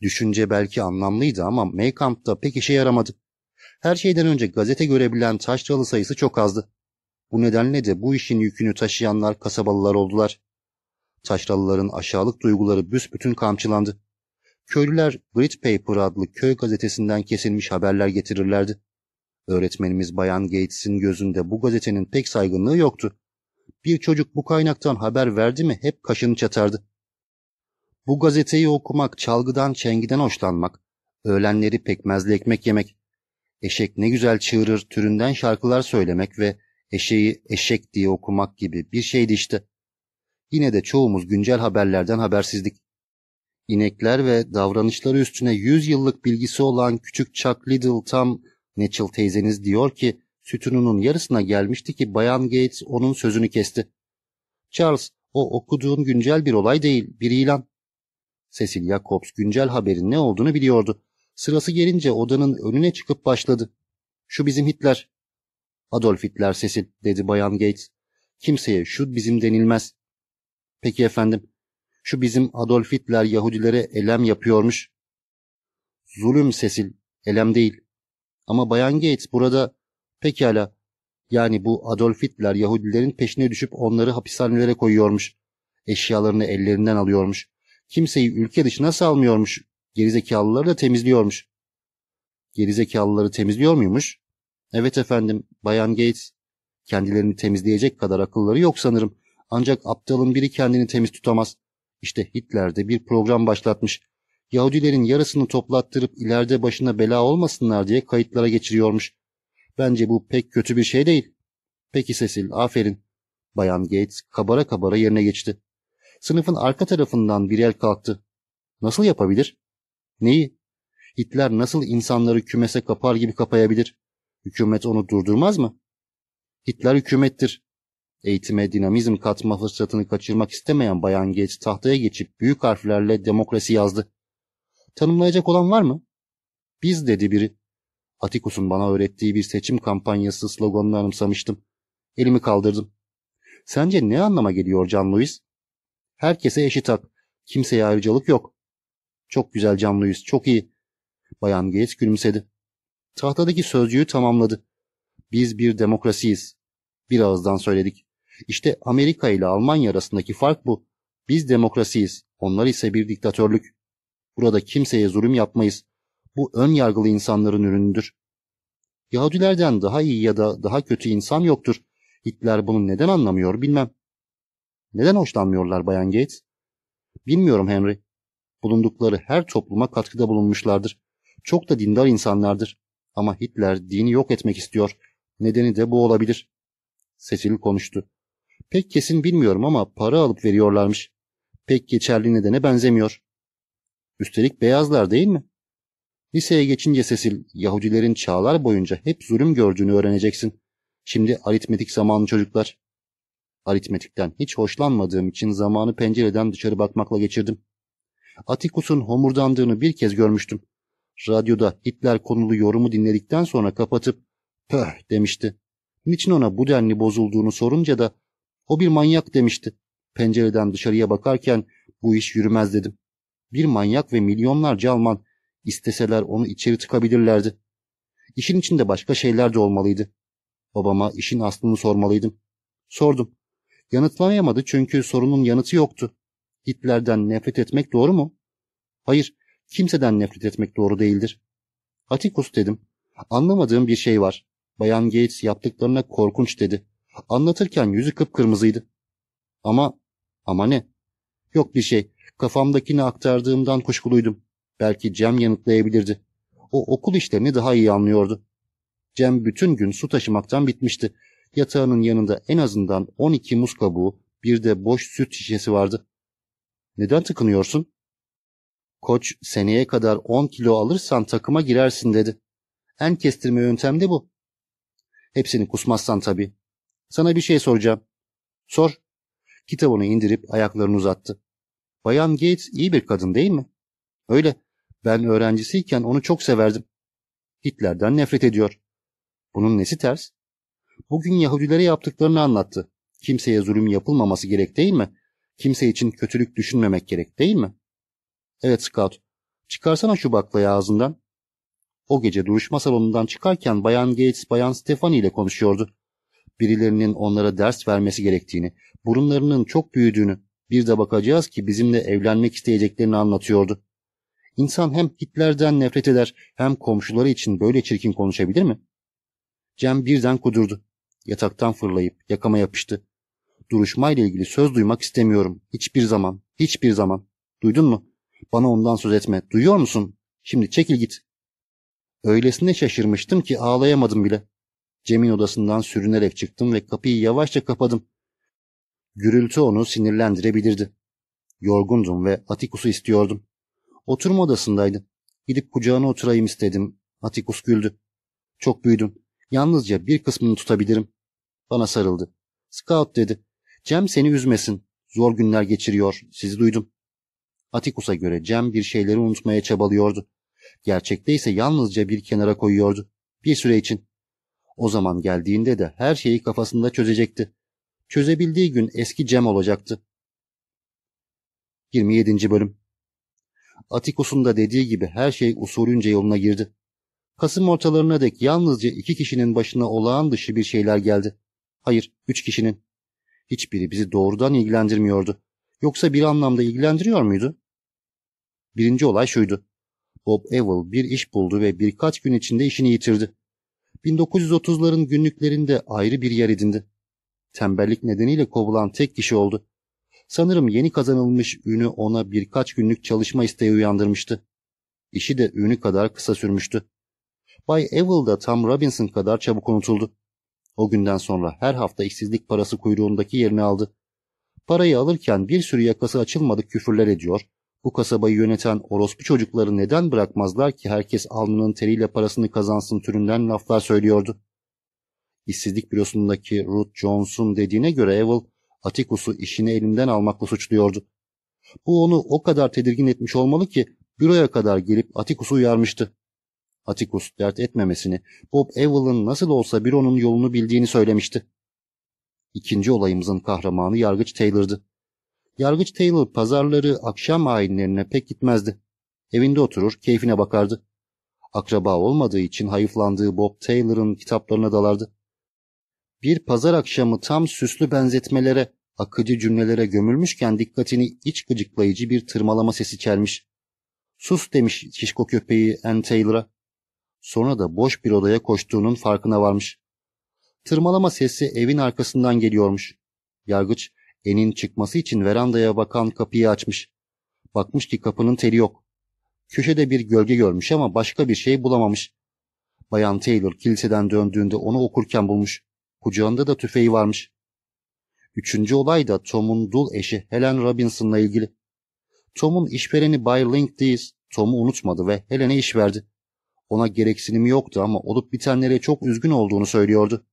Düşünce belki anlamlıydı ama Maykamp'ta pek işe yaramadı. Her şeyden önce gazete görebilen taşralı sayısı çok azdı. Bu nedenle de bu işin yükünü taşıyanlar kasabalılar oldular. Taşralıların aşağılık duyguları büsbütün kamçılandı. Köylüler Grit Paper adlı köy gazetesinden kesilmiş haberler getirirlerdi. Öğretmenimiz Bayan Gates'in gözünde bu gazetenin pek saygınlığı yoktu. Bir çocuk bu kaynaktan haber verdi mi hep kaşını çatardı. Bu gazeteyi okumak, çalgıdan, çengiden hoşlanmak, öğlenleri pekmezli ekmek yemek, eşek ne güzel çığırır türünden şarkılar söylemek ve eşeği eşek diye okumak gibi bir şeydi işte. Yine de çoğumuz güncel haberlerden habersizdik. İnekler ve davranışları üstüne yüz yıllık bilgisi olan küçük Chuck Liddell tam Netchell teyzeniz diyor ki sütununun yarısına gelmişti ki Bayan Gates onun sözünü kesti. Charles, o okuduğun güncel bir olay değil, bir ilan. Cecil Jacobs güncel haberin ne olduğunu biliyordu. Sırası gelince odanın önüne çıkıp başladı. Şu bizim Hitler. Adolf Hitler Cecil, dedi Bayan Gates. Kimseye şu bizim denilmez. Peki efendim, şu bizim Adolf Hitler Yahudilere elem yapıyormuş. Zulüm Cecil, elem değil. Ama Bayan Gates burada pekala yani bu Adolf Hitler Yahudilerin peşine düşüp onları hapishanelere koyuyormuş. Eşyalarını ellerinden alıyormuş. Kimseyi ülke dışına salmıyormuş. Gerizekalıları da temizliyormuş. Gerizekalıları temizliyor muymuş? Evet efendim, Bayan Gates. Kendilerini temizleyecek kadar akılları yok sanırım. Ancak aptalın biri kendini temiz tutamaz. İşte Hitler de bir program başlatmış. Yahudilerin yarısını toplattırıp ileride başına bela olmasınlar diye kayıtlara geçiriyormuş. Bence bu pek kötü bir şey değil. Peki Cecil, aferin. Bayan Gates kabara kabara yerine geçti. Sınıfın arka tarafından bir el kalktı. Nasıl yapabilir? Neyi? Hitler nasıl insanları kümese kapar gibi kapayabilir? Hükümet onu durdurmaz mı? Hitler hükümettir. Eğitime dinamizm katma fırsatını kaçırmak istemeyen Bayan Gates tahtaya geçip büyük harflerle demokrasi yazdı. Tanımlayacak olan var mı? Biz dedi biri. Atikus'un bana öğrettiği bir seçim kampanyası sloganını anımsamıştım. Elimi kaldırdım. Sence ne anlama geliyor Can Louis? Herkese eşit hak. Kimseye ayrıcalık yok. Çok güzel Can Louis, çok iyi. Bayan Gates gülümsedi. Tahtadaki sözcüğü tamamladı. Biz bir demokrasiyiz. Bir ağızdan söyledik. İşte Amerika ile Almanya arasındaki fark bu. Biz demokrasiyiz. Onlar ise bir diktatörlük. Burada kimseye zulüm yapmayız. Bu ön yargılı insanların ürünüdür. Yahudilerden daha iyi ya da daha kötü insan yoktur. Hitler bunu neden anlamıyor bilmem. Neden hoşlanmıyorlar Bayan Gates? Bilmiyorum Henry. Bulundukları her topluma katkıda bulunmuşlardır. Çok da dindar insanlardır. Ama Hitler dini yok etmek istiyor. Nedeni de bu olabilir. Cecil konuştu. Pek kesin bilmiyorum ama para alıp veriyorlarmış. Pek geçerli nedene benzemiyor. Üstelik beyazlar değil mi? Liseye geçince Cecil, Yahudilerin çağlar boyunca hep zulüm gördüğünü öğreneceksin. Şimdi aritmetik zamanlı çocuklar. Aritmetikten hiç hoşlanmadığım için zamanı pencereden dışarı bakmakla geçirdim. Atikus'un homurdandığını bir kez görmüştüm. Radyoda Hitler konulu yorumu dinledikten sonra kapatıp pöh demişti. Niçin ona bu denli bozulduğunu sorunca da o bir manyak demişti. Pencereden dışarıya bakarken bu iş yürümez dedim. Bir manyak ve milyonlarca Alman isteseler onu içeri tıkabilirlerdi. İşin içinde başka şeyler de olmalıydı. Babama işin aslını sormalıydım. Sordum. Yanıtlayamadı çünkü sorunun yanıtı yoktu. Hitler'den nefret etmek doğru mu? Hayır, kimseden nefret etmek doğru değildir. Atikus dedim. Anlamadığım bir şey var. Bayan Gates yaptıklarına korkunç dedi. Anlatırken yüzü kıpkırmızıydı. Ama, ama ne? Yok bir şey. Kafamdakini aktardığımdan kuşkuluydum. Belki Cem yanıtlayabilirdi. O okul işlerini daha iyi anlıyordu. Cem bütün gün su taşımaktan bitmişti. Yatağının yanında en azından 12 muz kabuğu, bir de boş süt şişesi vardı. Neden tıkınıyorsun? Koç seneye kadar 10 kilo alırsan takıma girersin dedi. En kestirme yöntem de bu. Hepsini kusmazsan tabii. Sana bir şey soracağım. Sor. Kitabını indirip ayaklarını uzattı. Bayan Gates iyi bir kadın değil mi? Öyle. Ben öğrencisiyken onu çok severdim. Hitler'den nefret ediyor. Bunun nesi ters? Bugün Yahudilere yaptıklarını anlattı. Kimseye zulüm yapılmaması gerek değil mi? Kimse için kötülük düşünmemek gerek değil mi? Evet Scout. Çıkarsana şu baklayı ağzından. O gece duruşma salonundan çıkarken Bayan Gates Bayan Stefani ile konuşuyordu. Birilerinin onlara ders vermesi gerektiğini, burunlarının çok büyüdüğünü, bir de bakacağız ki bizimle evlenmek isteyeceklerini anlatıyordu. İnsan hem Hitler'den nefret eder hem komşuları için böyle çirkin konuşabilir mi? Cem birden kudurdu. Yataktan fırlayıp yakama yapıştı. duruşmayla ilgili söz duymak istemiyorum. Hiçbir zaman, hiçbir zaman. Duydun mu? Bana ondan söz etme. Duyuyor musun? Şimdi çekil git. Öylesine şaşırmıştım ki ağlayamadım bile. Cem'in odasından sürünerek çıktım ve kapıyı yavaşça kapadım. Gürültü onu sinirlendirebilirdi. Yorgundum ve Atikus'u istiyordum. Oturma odasındaydı. Gidip kucağına oturayım istedim. Atikus güldü. Çok büyüdün. Yalnızca bir kısmını tutabilirim. Bana sarıldı. Scout dedi. Cem seni üzmesin. Zor günler geçiriyor. Sizi duydum. Atikus'a göre Cem bir şeyleri unutmaya çabalıyordu. Gerçekte ise yalnızca bir kenara koyuyordu. Bir süre için. O zaman geldiğinde de her şeyi kafasında çözecekti. Çözebildiği gün eski Cem olacaktı. 27. Bölüm Atikus'un da dediği gibi her şey usulünce yoluna girdi. Kasım ortalarına dek yalnızca iki kişinin başına olağan dışı bir şeyler geldi. Hayır, üç kişinin. Hiçbiri bizi doğrudan ilgilendirmiyordu. Yoksa bir anlamda ilgilendiriyor muydu? Birinci olay şuydu. Bob Evil bir iş buldu ve birkaç gün içinde işini yitirdi. 1930'ların günlüklerinde ayrı bir yer edindi. Tembellik nedeniyle kovulan tek kişi oldu. Sanırım yeni kazanılmış ünü ona birkaç günlük çalışma isteği uyandırmıştı. İşi de ünü kadar kısa sürmüştü. Bay Evil da tam Robinson kadar çabuk unutuldu. O günden sonra her hafta işsizlik parası kuyruğundaki yerini aldı. Parayı alırken bir sürü yakası açılmadık küfürler ediyor. Bu kasabayı yöneten orospu çocukları neden bırakmazlar ki herkes alnının teriyle parasını kazansın türünden laflar söylüyordu. İşsizlik bürosundaki Ruth Jones'un dediğine göre Evil, Atticus'u işini elinden almakla suçluyordu. Bu onu o kadar tedirgin etmiş olmalı ki büroya kadar gelip Atticus'u uyarmıştı. Atticus dert etmemesini, Bob Evil'ın nasıl olsa büronun yolunu bildiğini söylemişti. İkinci olayımızın kahramanı Yargıç Taylor'dı. Yargıç Taylor pazarları akşam ayinlerine pek gitmezdi. Evinde oturur, keyfine bakardı. Akraba olmadığı için hayıflandığı Bob Taylor'ın kitaplarına dalardı. Bir pazar akşamı tam süslü benzetmelere, akıcı cümlelere gömülmüşken dikkatini iç gıcıklayıcı bir tırmalama sesi çelmiş. Sus demiş şişko köpeği Ann Taylor'a. Sonra da boş bir odaya koştuğunun farkına varmış. Tırmalama sesi evin arkasından geliyormuş. Yargıç, En'in çıkması için verandaya bakan kapıyı açmış. Bakmış ki kapının teli yok. Köşede bir gölge görmüş ama başka bir şey bulamamış. Bayan Taylor kiliseden döndüğünde onu okurken bulmuş. Kucağında da tüfeği varmış. Üçüncü olay da Tom'un dul eşi Helen Robinson'la ilgili. Tom'un işvereni Bay Linkdees Tom'u unutmadı ve Helen'e iş verdi. Ona gereksinimi yoktu ama olup bitenlere çok üzgün olduğunu söylüyordu.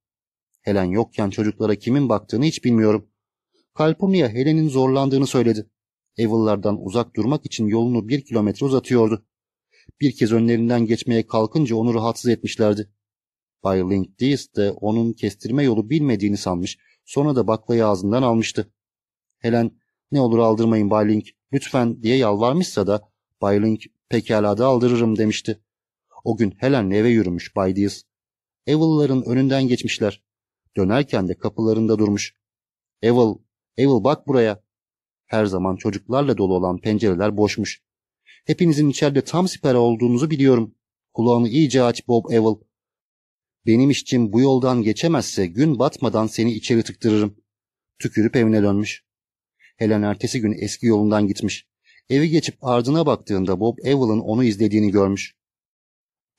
Helen yokken çocuklara kimin baktığını hiç bilmiyorum. Kalpomia Helen'in zorlandığını söyledi. Evil'lardan uzak durmak için yolunu bir kilometre uzatıyordu. Bir kez önlerinden geçmeye kalkınca onu rahatsız etmişlerdi. Bay Linkdees de onun kestirme yolu bilmediğini sanmış, sonra da baklayı ağzından almıştı. Helen, ne olur aldırmayın Bay Link, lütfen diye yalvarmışsa da Bay Link pekala da aldırırım demişti. O gün Helen'le eve yürümüş Bay Dees. Evil'ların önünden geçmişler. Dönerken de kapılarında durmuş. Evil, Evil bak buraya. Her zaman çocuklarla dolu olan pencereler boşmuş. Hepinizin içeride tam sipere olduğunuzu biliyorum. Kulağını iyice aç Bob Evil. Benim işçim bu yoldan geçemezse gün batmadan seni içeri tıktırırım. Tükürüp evine dönmüş. Helen ertesi gün eski yolundan gitmiş. Evi geçip ardına baktığında Bob Evil'ın onu izlediğini görmüş.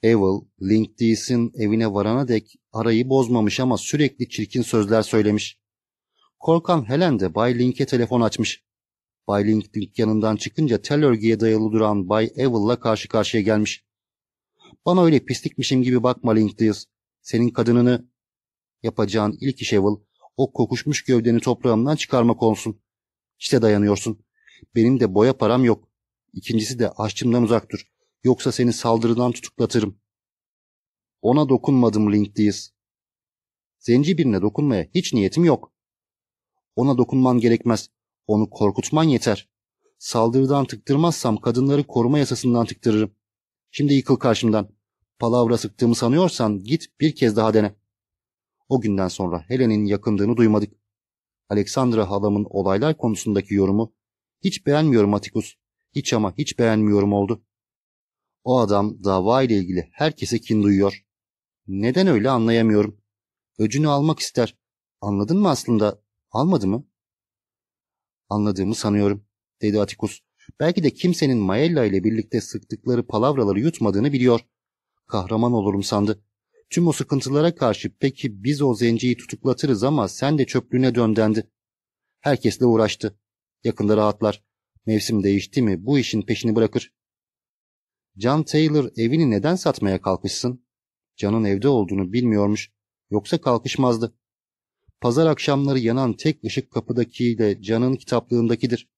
Evil, Linkdees'in evine varana dek arayı bozmamış ama sürekli çirkin sözler söylemiş. Korkan Helen de Bay Link'e telefon açmış. Bay Link dükkanından çıkınca tel örgüye dayalı duran Bay Evil'la karşı karşıya gelmiş. Bana öyle pislikmişim gibi bakma Linkdees. Senin kadınını yapacağın ilk iş Evil, o kokuşmuş gövdeni toprağımdan çıkarmak olsun. İşte dayanıyorsun. Benim de boya param yok. İkincisi de aşçımdan uzak dur. Yoksa seni saldırıdan tutuklatırım. Ona dokunmadım Linkdees. Zenci birine dokunmaya hiç niyetim yok. Ona dokunman gerekmez. Onu korkutman yeter. Saldırıdan tıktırmazsam kadınları koruma yasasından tıktırırım. Şimdi yıkıl karşımdan. Palavra sıktığımı sanıyorsan git bir kez daha dene. O günden sonra Helen'in yakındığını duymadık. Alexandra halamın olaylar konusundaki yorumu hiç beğenmiyorum Atikus. Hiç ama hiç beğenmiyorum oldu. O adam dava ile ilgili herkese kin duyuyor. Neden öyle anlayamıyorum. Öcünü almak ister. Anladın mı aslında? Almadı mı? Anladığımı sanıyorum, dedi Atikus. Belki de kimsenin Maella ile birlikte sıktıkları palavraları yutmadığını biliyor. Kahraman olurum sandı. Tüm o sıkıntılara karşı peki biz o zenciyi tutuklatırız ama sen de çöplüğüne dön dendi. Herkesle uğraştı. Yakında rahatlar. Mevsim değişti mi bu işin peşini bırakır. John Taylor evini neden satmaya kalkışsın? Can'ın evde olduğunu bilmiyormuş. Yoksa kalkışmazdı. Pazar akşamları yanan tek ışık kapıdakiyle Can'ın kitaplığındakidir.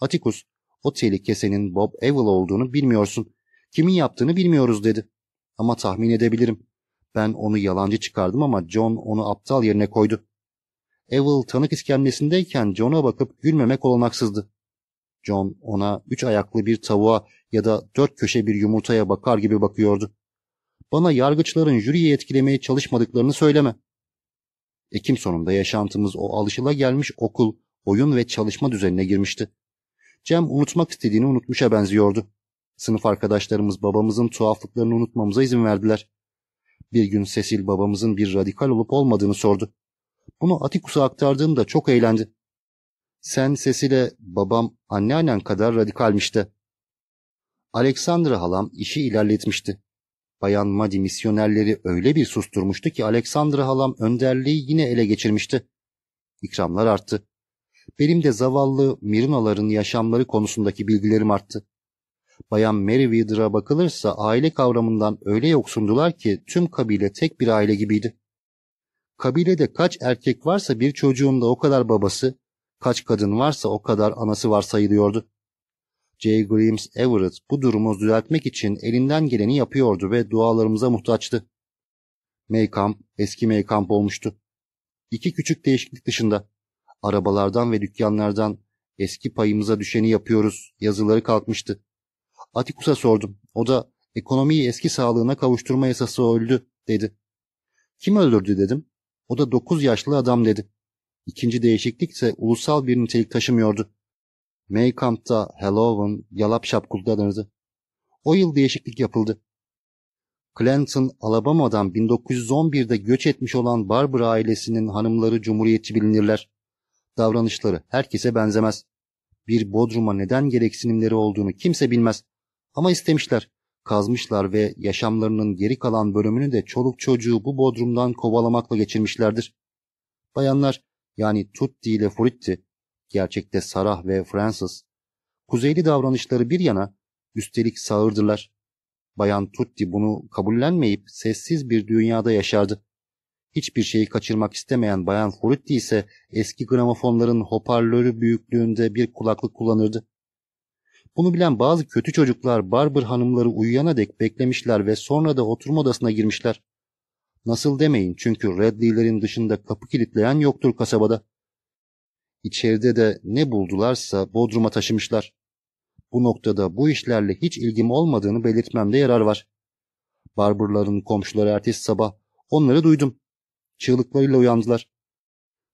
Atikus, o tehlikesenin Bob Evil olduğunu bilmiyorsun. Kimin yaptığını bilmiyoruz dedi. Ama tahmin edebilirim. Ben onu yalancı çıkardım ama John onu aptal yerine koydu. Evil tanık iskemlesindeyken John'a bakıp gülmemek olanaksızdı. John ona üç ayaklı bir tavuğa ya da dört köşe bir yumurtaya bakar gibi bakıyordu. Bana yargıçların jüriyi etkilemeye çalışmadıklarını söyleme. Ekim sonunda yaşantımız o alışıla gelmiş okul, oyun ve çalışma düzenine girmişti. Cem unutmak istediğini unutmuşa benziyordu. Sınıf arkadaşlarımız babamızın tuhaflıklarını unutmamıza izin verdiler. Bir gün Sesil babamızın bir radikal olup olmadığını sordu. Bunu Atikus'a aktardığımda çok eğlendi. Sen Sesil'e babam anneannen kadar radikalmişti. Alexandra halam işi ilerletmişti. Bayan Madi misyonerleri öyle bir susturmuştu ki Alexandra halam önderliği yine ele geçirmişti. İkramlar arttı. Benim de zavallı Mirinaların yaşamları konusundaki bilgilerim arttı. Bayan Meriwether'a bakılırsa aile kavramından öyle yoksundular ki tüm kabile tek bir aile gibiydi. Kabilede kaç erkek varsa bir çocuğun da o kadar babası, kaç kadın varsa o kadar anası var sayılıyordu. J. Grimes Everett bu durumu düzeltmek için elinden geleni yapıyordu ve dualarımıza muhtaçtı. Maycamp eski Maycamp olmuştu. İki küçük değişiklik dışında arabalardan ve dükkanlardan eski payımıza düşeni yapıyoruz yazıları kalkmıştı. Atikus'a sordum. O da ekonomiyi eski sağlığına kavuşturma yasası öldü dedi. Kim öldürdü dedim. O da dokuz yaşlı adam dedi. İkinci değişiklik ise ulusal bir nitelik taşımıyordu. Maycamp'ta Halloween yalap şap kutlanırdı. O yıl değişiklik yapıldı. Clanton, Alabama'dan 1911'de göç etmiş olan Barber ailesinin hanımları cumhuriyetçi bilinirler. Davranışları herkese benzemez. Bir bodruma neden gereksinimleri olduğunu kimse bilmez. Ama istemişler, kazmışlar ve yaşamlarının geri kalan bölümünü de çoluk çocuğu bu bodrumdan kovalamakla geçirmişlerdir. Bayanlar yani Tutti ile Frutti, gerçekte Sarah ve Francis, kuzeyli davranışları bir yana üstelik sağırdırlar. Bayan Tutti bunu kabullenmeyip sessiz bir dünyada yaşardı. Hiçbir şeyi kaçırmak istemeyen Bayan Frutti ise eski gramofonların hoparlörü büyüklüğünde bir kulaklık kullanırdı. Bunu bilen bazı kötü çocuklar Barber hanımları uyuyana dek beklemişler ve sonra da oturma odasına girmişler. Nasıl demeyin çünkü Redley'lerin dışında kapı kilitleyen yoktur kasabada. İçeride de ne buldularsa Bodrum'a taşımışlar. Bu noktada bu işlerle hiç ilgim olmadığını belirtmemde yarar var. Barberların komşuları ertesi sabah onları duydum. Çığlıklarıyla uyandılar.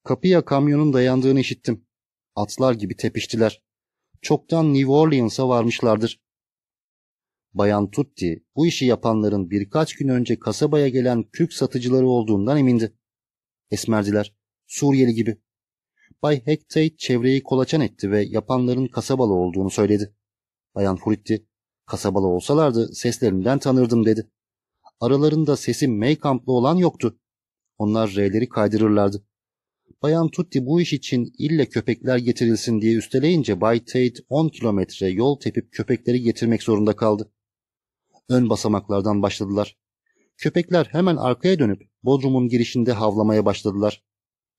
Kapıya kamyonun dayandığını işittim. Atlar gibi tepiştiler. Çoktan New Orleans'a varmışlardır. Bayan Tutti bu işi yapanların birkaç gün önce kasabaya gelen kürk satıcıları olduğundan emindi. Esmerdiler, Suriyeli gibi. Bay Hectate çevreyi kolaçan etti ve yapanların kasabalı olduğunu söyledi. Bayan Frutti, kasabalı olsalardı seslerinden tanırdım dedi. Aralarında sesim Maycamp'lı olan yoktu. Onlar R'leri kaydırırlardı. Bayan Tutti bu iş için ille köpekler getirilsin diye üsteleyince Bay Tate 10 kilometre yol tepip köpekleri getirmek zorunda kaldı. Ön basamaklardan başladılar. Köpekler hemen arkaya dönüp Bodrum'un girişinde havlamaya başladılar.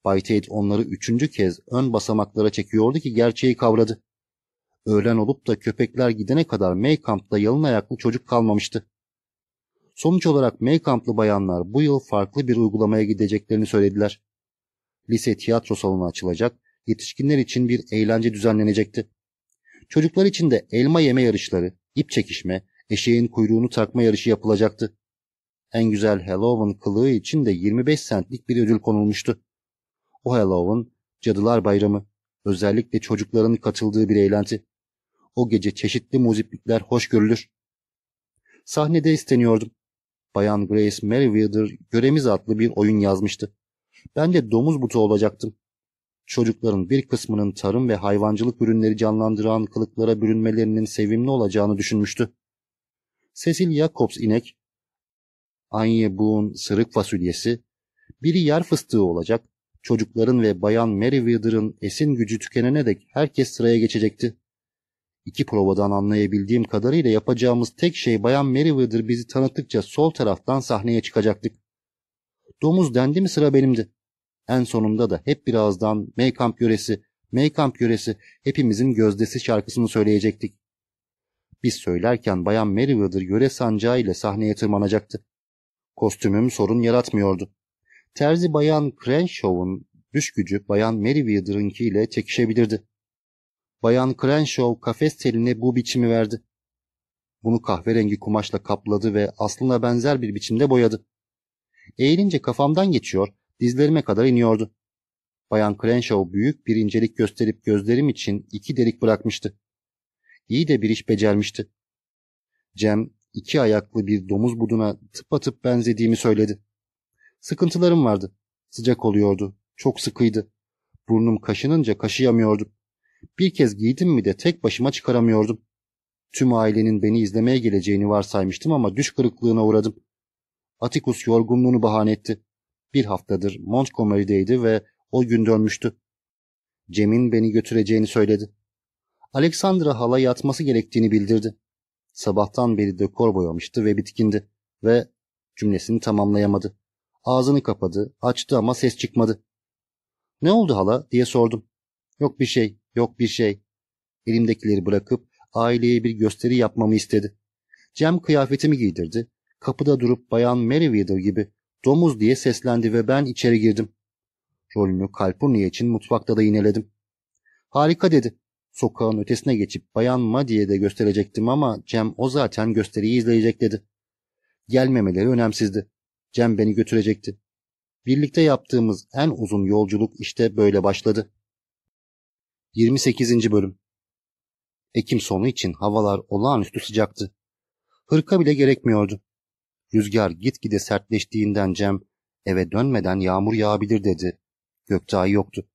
Bay Tate onları üçüncü kez ön basamaklara çekiyordu ki gerçeği kavradı. Öğlen olup da köpekler gidene kadar Maycamp'ta yalın ayaklı çocuk kalmamıştı. Sonuç olarak Maycamp'lı bayanlar bu yıl farklı bir uygulamaya gideceklerini söylediler. Lise tiyatro salonu açılacak, yetişkinler için bir eğlence düzenlenecekti. Çocuklar için de elma yeme yarışları, ip çekişme, eşeğin kuyruğunu takma yarışı yapılacaktı. En güzel Halloween kılığı için de 25 centlik bir ödül konulmuştu. O Halloween, Cadılar Bayramı, özellikle çocukların katıldığı bir eğlenti. O gece çeşitli muziplikler hoş görülür. Sahnede isteniyordum. Bayan Grace Merriweather Göremiz adlı bir oyun yazmıştı. Ben de domuz butu olacaktım. çocukların bir kısmının tarım ve hayvancılık ürünleri canlandıran kılıklara bürünmelerinin sevimli olacağını düşünmüştü. Cecil Jacobs inek, Anye Boone sırık fasulyesi, biri yer fıstığı olacak, çocukların ve bayan Meriwether'ın esin gücü tükenene dek herkes sıraya geçecekti. İki provadan anlayabildiğim kadarıyla yapacağımız tek şey bayan Meriwether bizi tanıttıkça sol taraftan sahneye çıkacaktık. Domuz dendi mi sıra benimdi. En sonunda da hep birazdan Maykamp yöresi, Maykamp yöresi hepimizin gözdesi şarkısını söyleyecektik. Biz söylerken bayan Meriwether yöre sancağı ile sahneye tırmanacaktı. Kostümüm sorun yaratmıyordu. Terzi bayan Crenshaw'un düş gücü bayan Meriwether'ınkiyle çekişebilirdi. Bayan Crenshaw kafes teline bu biçimi verdi. Bunu kahverengi kumaşla kapladı ve aslına benzer bir biçimde boyadı. Eğilince kafamdan geçiyor, dizlerime kadar iniyordu. Bayan Crenshaw büyük bir incelik gösterip gözlerim için iki delik bırakmıştı. İyi de bir iş becermişti. Cem iki ayaklı bir domuz buduna tıpatıp benzediğimi söyledi. Sıkıntılarım vardı. Sıcak oluyordu. Çok sıkıydı. Burnum kaşınınca kaşıyamıyordum. Bir kez giydim mi de tek başıma çıkaramıyordum. Tüm ailenin beni izlemeye geleceğini varsaymıştım ama düş kırıklığına uğradım. Atikus yorgunluğunu bahane etti. Bir haftadır Montgomery'deydi ve o gün dönmüştü. Cem'in beni götüreceğini söyledi. Alexandra hala yatması gerektiğini bildirdi. Sabahtan beri dekor boyamıştı ve bitkindi ve cümlesini tamamlayamadı. Ağzını kapadı, açtı ama ses çıkmadı. Ne oldu hala diye sordum. Yok bir şey, yok bir şey. Elimdekileri bırakıp aileye bir gösteri yapmamı istedi. Cem kıyafetimi giydirdi. Kapıda durup bayan Meriwether gibi domuz diye seslendi ve ben içeri girdim. Rolümü Kalpurnia için mutfakta da yineledim. Harika dedi. Sokağın ötesine geçip bayan Madi'ye de gösterecektim ama Cem o zaten gösteriyi izleyecek dedi. Gelmemeleri önemsizdi. Cem beni götürecekti. Birlikte yaptığımız en uzun yolculuk işte böyle başladı. 28. Bölüm Ekim sonu için havalar olağanüstü sıcaktı. Hırka bile gerekmiyordu. Rüzgar gitgide sertleştiğinden Cem eve dönmeden yağmur yağabilir dedi. Gökte ay yoktu.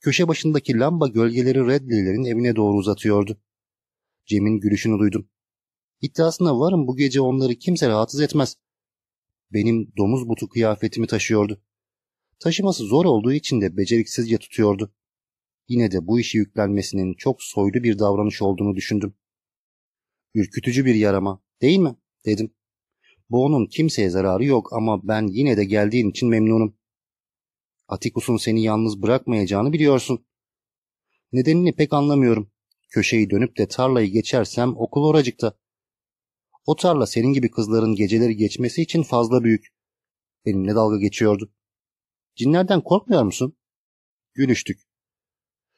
Köşe başındaki lamba gölgeleri Redley'lerin evine doğru uzatıyordu. Cem'in gülüşünü duydum. İddiasına varım bu gece onları kimse rahatsız etmez. Benim domuz butu kıyafetimi taşıyordu. Taşıması zor olduğu için de beceriksizce tutuyordu. Yine de bu işi yüklenmesinin çok soylu bir davranış olduğunu düşündüm. Ürkütücü bir yarama, değil mi? dedim. Bu onun kimseye zararı yok ama ben yine de geldiğin için memnunum. Atikus'un seni yalnız bırakmayacağını biliyorsun. Nedenini pek anlamıyorum. Köşeyi dönüp de tarlayı geçersem okul oracıkta. O tarla senin gibi kızların geceleri geçmesi için fazla büyük. Benimle dalga geçiyordu. Cinlerden korkmuyor musun? Gülüştük.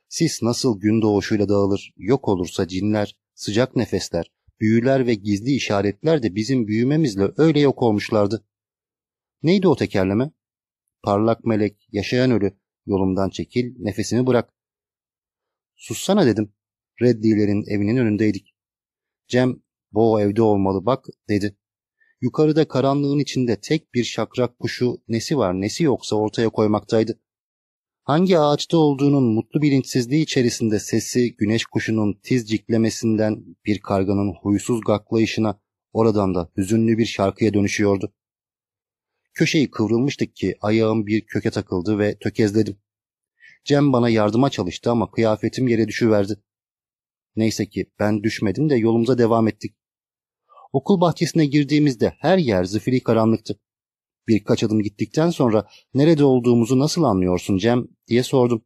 Sis nasıl gün doğuşuyla dağılır, yok olursa cinler, sıcak nefesler, büyüler ve gizli işaretler de bizim büyümemizle öyle yok olmuşlardı. Neydi o tekerleme? Parlak melek, yaşayan ölü, yolumdan çekil, nefesimi bırak. Sussana dedim. Reddilerin evinin önündeydik. Cem, bu evde olmalı bak, dedi. Yukarıda karanlığın içinde tek bir şakrak kuşu nesi var nesi yoksa ortaya koymaktaydı. Hangi ağaçta olduğunun mutlu bilinçsizliği içerisinde sesi güneş kuşunun tiz ciklemesinden bir karganın huysuz gaklayışına oradan da hüzünlü bir şarkıya dönüşüyordu. Köşeyi kıvrılmıştık ki ayağım bir köke takıldı ve tökezledim. Cem bana yardıma çalıştı ama kıyafetim yere düşüverdi. Neyse ki ben düşmedim de yolumuza devam ettik. Okul bahçesine girdiğimizde her yer zifiri karanlıktı. Birkaç adım gittikten sonra nerede olduğumuzu nasıl anlıyorsun Cem diye sordum.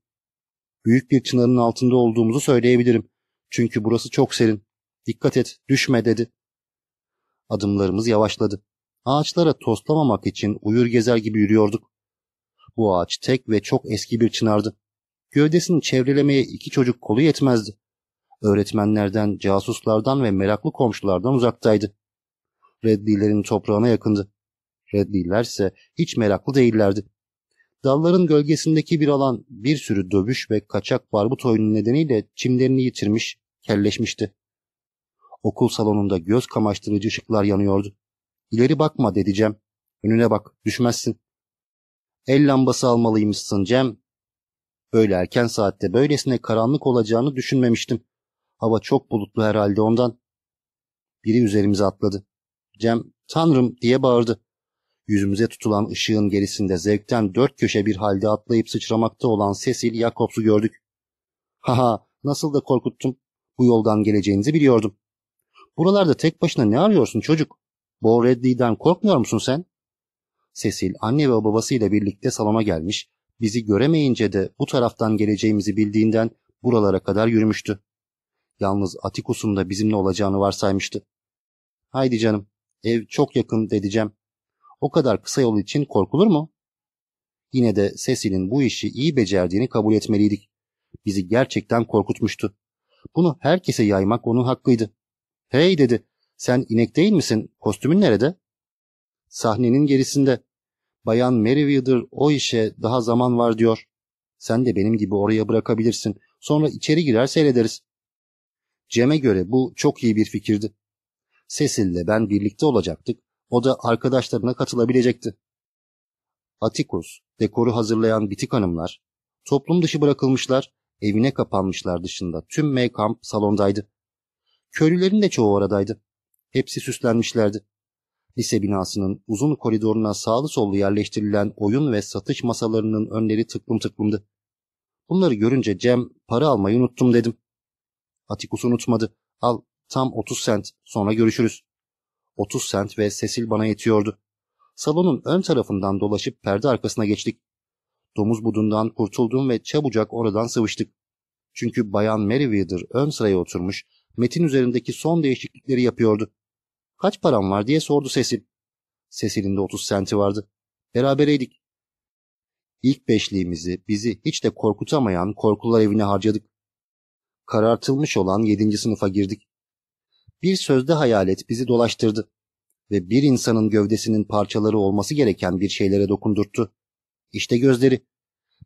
Büyük bir çınarın altında olduğumuzu söyleyebilirim. Çünkü burası çok serin. Dikkat et, düşme dedi. Adımlarımız yavaşladı. Ağaçlara toslamamak için uyur gezer gibi yürüyorduk. Bu ağaç tek ve çok eski bir çınardı. Gövdesini çevrelemeye iki çocuk kolu yetmezdi. Öğretmenlerden, casuslardan ve meraklı komşulardan uzaktaydı. Reddilerin toprağına yakındı. Reddiler ise hiç meraklı değillerdi. Dalların gölgesindeki bir alan bir sürü dövüş ve kaçak barbut oyunu nedeniyle çimlerini yitirmiş, kelleşmişti. Okul salonunda göz kamaştırıcı ışıklar yanıyordu. İleri bakma dedi Cem. Önüne bak, düşmezsin. El lambası almalıymışsın Cem. Böyle erken saatte böylesine karanlık olacağını düşünmemiştim. Hava çok bulutlu herhalde ondan. Biri üzerimize atladı. Cem, tanrım diye bağırdı. Yüzümüze tutulan ışığın gerisinde zevkten dört köşe bir halde atlayıp sıçramakta olan Cecil Jacobs'u gördük. Haha, nasıl da korkuttum. Bu yoldan geleceğinizi biliyordum. Buralarda tek başına ne arıyorsun çocuk? Bo Redley'den korkmuyor musun sen? Cecil anne ve babasıyla birlikte salona gelmiş, bizi göremeyince de bu taraftan geleceğimizi bildiğinden buralara kadar yürümüştü. Yalnız Atikus'un da bizimle olacağını varsaymıştı. Haydi canım, ev çok yakın dedeceğim. O kadar kısa yol için korkulur mu? Yine de Cecil'in bu işi iyi becerdiğini kabul etmeliydik. Bizi gerçekten korkutmuştu. Bunu herkese yaymak onun hakkıydı. Hey dedi, sen inek değil misin? Kostümün nerede? Sahnenin gerisinde. Bayan Merriweather o işe daha zaman var diyor. Sen de benim gibi oraya bırakabilirsin. Sonra içeri girer seyrederiz. Cem'e göre bu çok iyi bir fikirdi. Cecil'le ben birlikte olacaktık. O da arkadaşlarına katılabilecekti. Atikus, dekoru hazırlayan bitik hanımlar, toplum dışı bırakılmışlar, evine kapanmışlar dışında tüm Maycamp salondaydı. Köylülerin de çoğu oradaydı. Hepsi süslenmişlerdi. Lise binasının uzun koridoruna sağlı sollu yerleştirilen oyun ve satış masalarının önleri tıklım tıklımdı. Bunları görünce Cem para almayı unuttum dedim. Atikus unutmadı. Al tam 30 sent sonra görüşürüz. 30 sent ve Cecil bana yetiyordu. Salonun ön tarafından dolaşıp perde arkasına geçtik. Domuz budundan kurtuldum ve çabucak oradan sıvıştık. Çünkü Bayan Merriweather ön sıraya oturmuş, metin üzerindeki son değişiklikleri yapıyordu. Kaç param var diye sordu Cecil. Cecil'in de 30 senti vardı. Berabereydik. İlk beşliğimizi bizi hiç de korkutamayan korkular evine harcadık. Karartılmış olan yedinci sınıfa girdik. Bir sözde hayalet bizi dolaştırdı ve bir insanın gövdesinin parçaları olması gereken bir şeylere dokundurttu. İşte gözleri.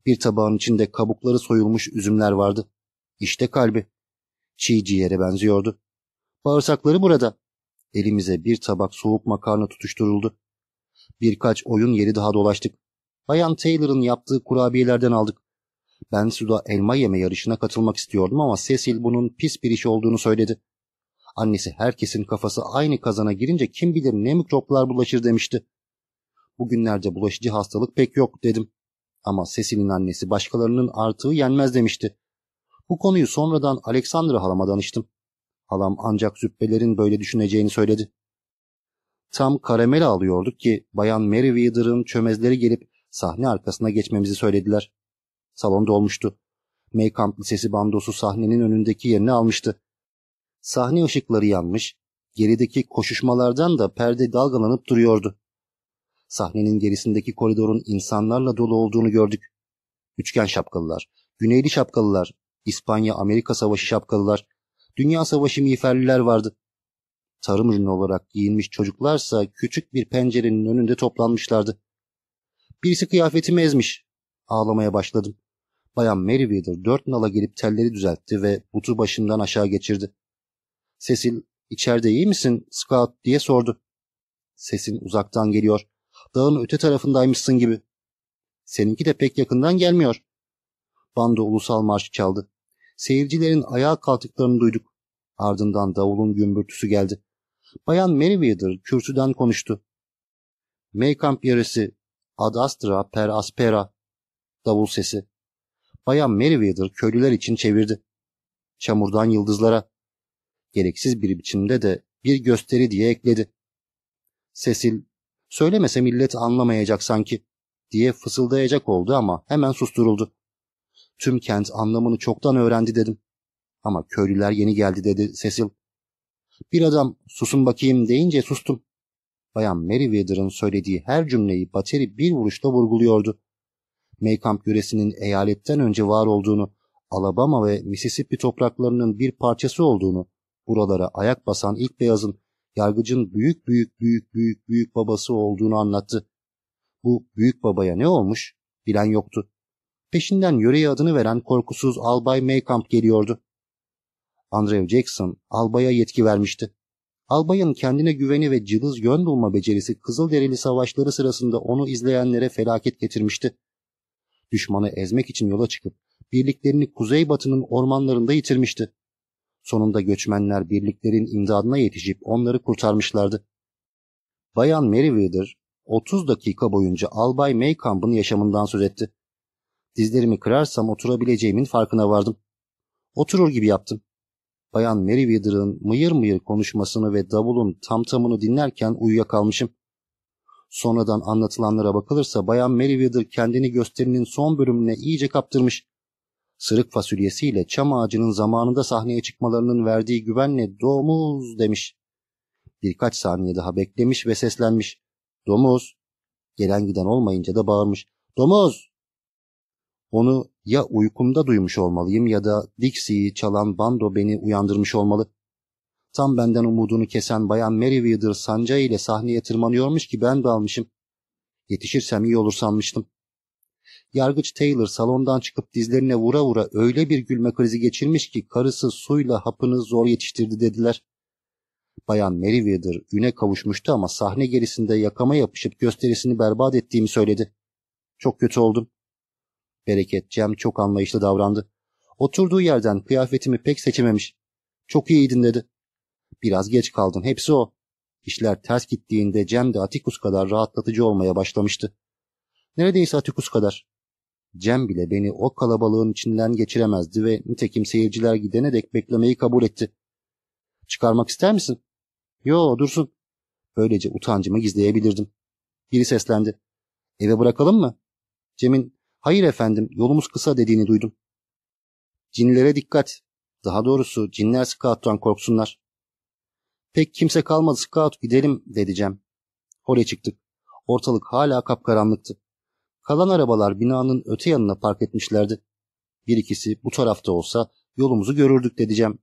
Bir tabağın içinde kabukları soyulmuş üzümler vardı. İşte kalbi. Çiğ ciğere benziyordu. Bağırsakları burada. Elimize bir tabak soğuk makarna tutuşturuldu. Birkaç oyun yeri daha dolaştık. Bayan Taylor'ın yaptığı kurabiyelerden aldık. Ben suda elma yeme yarışına katılmak istiyordum ama Cecil bunun pis bir iş olduğunu söyledi. Annesi herkesin kafası aynı kazana girince kim bilir ne mikroplar bulaşır demişti. Bugünlerde bulaşıcı hastalık pek yok dedim. Ama Cecil'in annesi başkalarının artığı yenmez demişti. Bu konuyu sonradan Alexandra halama danıştım. Halam ancak züppelerin böyle düşüneceğini söyledi. Tam karamela alıyorduk ki Bayan Merriweather'ın çömezleri gelip sahne arkasına geçmemizi söylediler. Salon dolmuştu. Maycamp Lisesi bandosu sahnenin önündeki yerini almıştı. Sahne ışıkları yanmış, gerideki koşuşmalardan da perde dalgalanıp duruyordu. Sahnenin gerisindeki koridorun insanlarla dolu olduğunu gördük. Üçgen şapkalılar, güneyli şapkalılar, İspanya-Amerika Savaşı şapkalılar, Dünya Savaşı miğferliler vardı. Tarım ürünü olarak giyinmiş çocuklarsa küçük bir pencerenin önünde toplanmışlardı. Birisi kıyafetimi ezmiş. Ağlamaya başladım. Bayan Merriweather dört nala gelip telleri düzeltti ve butu başından aşağı geçirdi. Cecil, içeride iyi misin Scout diye sordu. Sesin uzaktan geliyor. Dağın öte tarafındaymışsın gibi. Seninki de pek yakından gelmiyor. Bando ulusal marş çaldı. Seyircilerin ayağa kalktıklarını duyduk. Ardından davulun gümbürtüsü geldi. Bayan Merriweather kürsüden konuştu. Maycamp yarısı ad astra per aspera davul sesi. Bayan Merriweather köylüler için çevirdi. Çamurdan yıldızlara. Gereksiz bir biçimde de bir gösteri diye ekledi. Cecil, söylemese millet anlamayacak sanki diye fısıldayacak oldu ama hemen susturuldu. Tüm kent anlamını çoktan öğrendi dedim. Ama köylüler yeni geldi dedi Cecil. Bir adam susun bakayım deyince sustum. Bayan Merriweather'ın söylediği her cümleyi bateri bir vuruşta vurguluyordu. Maycamp yöresinin eyaletten önce var olduğunu, Alabama ve Mississippi topraklarının bir parçası olduğunu, buralara ayak basan ilk beyazın yargıcın büyük büyük büyük büyük büyük babası olduğunu anlattı. Bu büyük babaya ne olmuş? Bilen yoktu. Peşinden yöreye adını veren korkusuz Albay Maycamp geliyordu. Andrew Jackson albaya yetki vermişti. Albayın kendine güveni ve cılız yön bulma becerisi Kızılderili savaşları sırasında onu izleyenlere felaket getirmişti. Düşmanı ezmek için yola çıkıp birliklerini kuzeybatının ormanlarında yitirmişti. Sonunda göçmenler birliklerin imdadına yetişip onları kurtarmışlardı. Bayan Meriwether 30 dakika boyunca Albay Maycamp'ın yaşamından söz etti. Dizlerimi kırarsam oturabileceğimin farkına vardım. Oturur gibi yaptım. Bayan Meriwether'ın mıyır mıyır konuşmasını ve davulun tam tamını dinlerken uyuyakalmışım. Sonradan anlatılanlara bakılırsa Bayan Meriwether kendini gösterinin son bölümüne iyice kaptırmış. Sırık fasulyesiyle çam ağacının zamanında sahneye çıkmalarının verdiği güvenle domuz demiş. Birkaç saniye daha beklemiş ve seslenmiş. Domuz. Gelen giden olmayınca da bağırmış. Domuz. Onu ya uykumda duymuş olmalıyım ya da Dixie'yi çalan bando beni uyandırmış olmalı. Tam benden umudunu kesen bayan Meriwether sancağı ile sahneye tırmanıyormuş ki ben de almışım. Yetişirsem iyi olur sanmıştım. Yargıç Taylor salondan çıkıp dizlerine vura vura öyle bir gülme krizi geçirmiş ki karısı suyla hapını zor yetiştirdi dediler. Bayan Meriwether üne kavuşmuştu ama sahne gerisinde yakama yapışıp gösterisini berbat ettiğimi söyledi. Çok kötü oldum. Bereket Cem çok anlayışlı davrandı. Oturduğu yerden kıyafetimi pek seçememiş. Çok iyiydin dedi. Biraz geç kaldın hepsi o. İşler ters gittiğinde Cem de Atikus kadar rahatlatıcı olmaya başlamıştı. Neredeyse Atikus kadar. Cem bile beni o kalabalığın içinden geçiremezdi ve nitekim seyirciler gidene dek beklemeyi kabul etti. Çıkarmak ister misin? Yo dursun. Böylece utancımı gizleyebilirdim. Biri seslendi. Eve bırakalım mı? Cem'in hayır efendim yolumuz kısa dediğini duydum. Cinlere dikkat. Daha doğrusu cinler Scout'tan korksunlar. Pek kimse kalmadı Scout gidelim dedi Cem. Oraya çıktık. Ortalık hala kapkaranlıktı. Kalan arabalar binanın öte yanına park etmişlerdi. Bir ikisi bu tarafta olsa yolumuzu görürdük dedi Cem.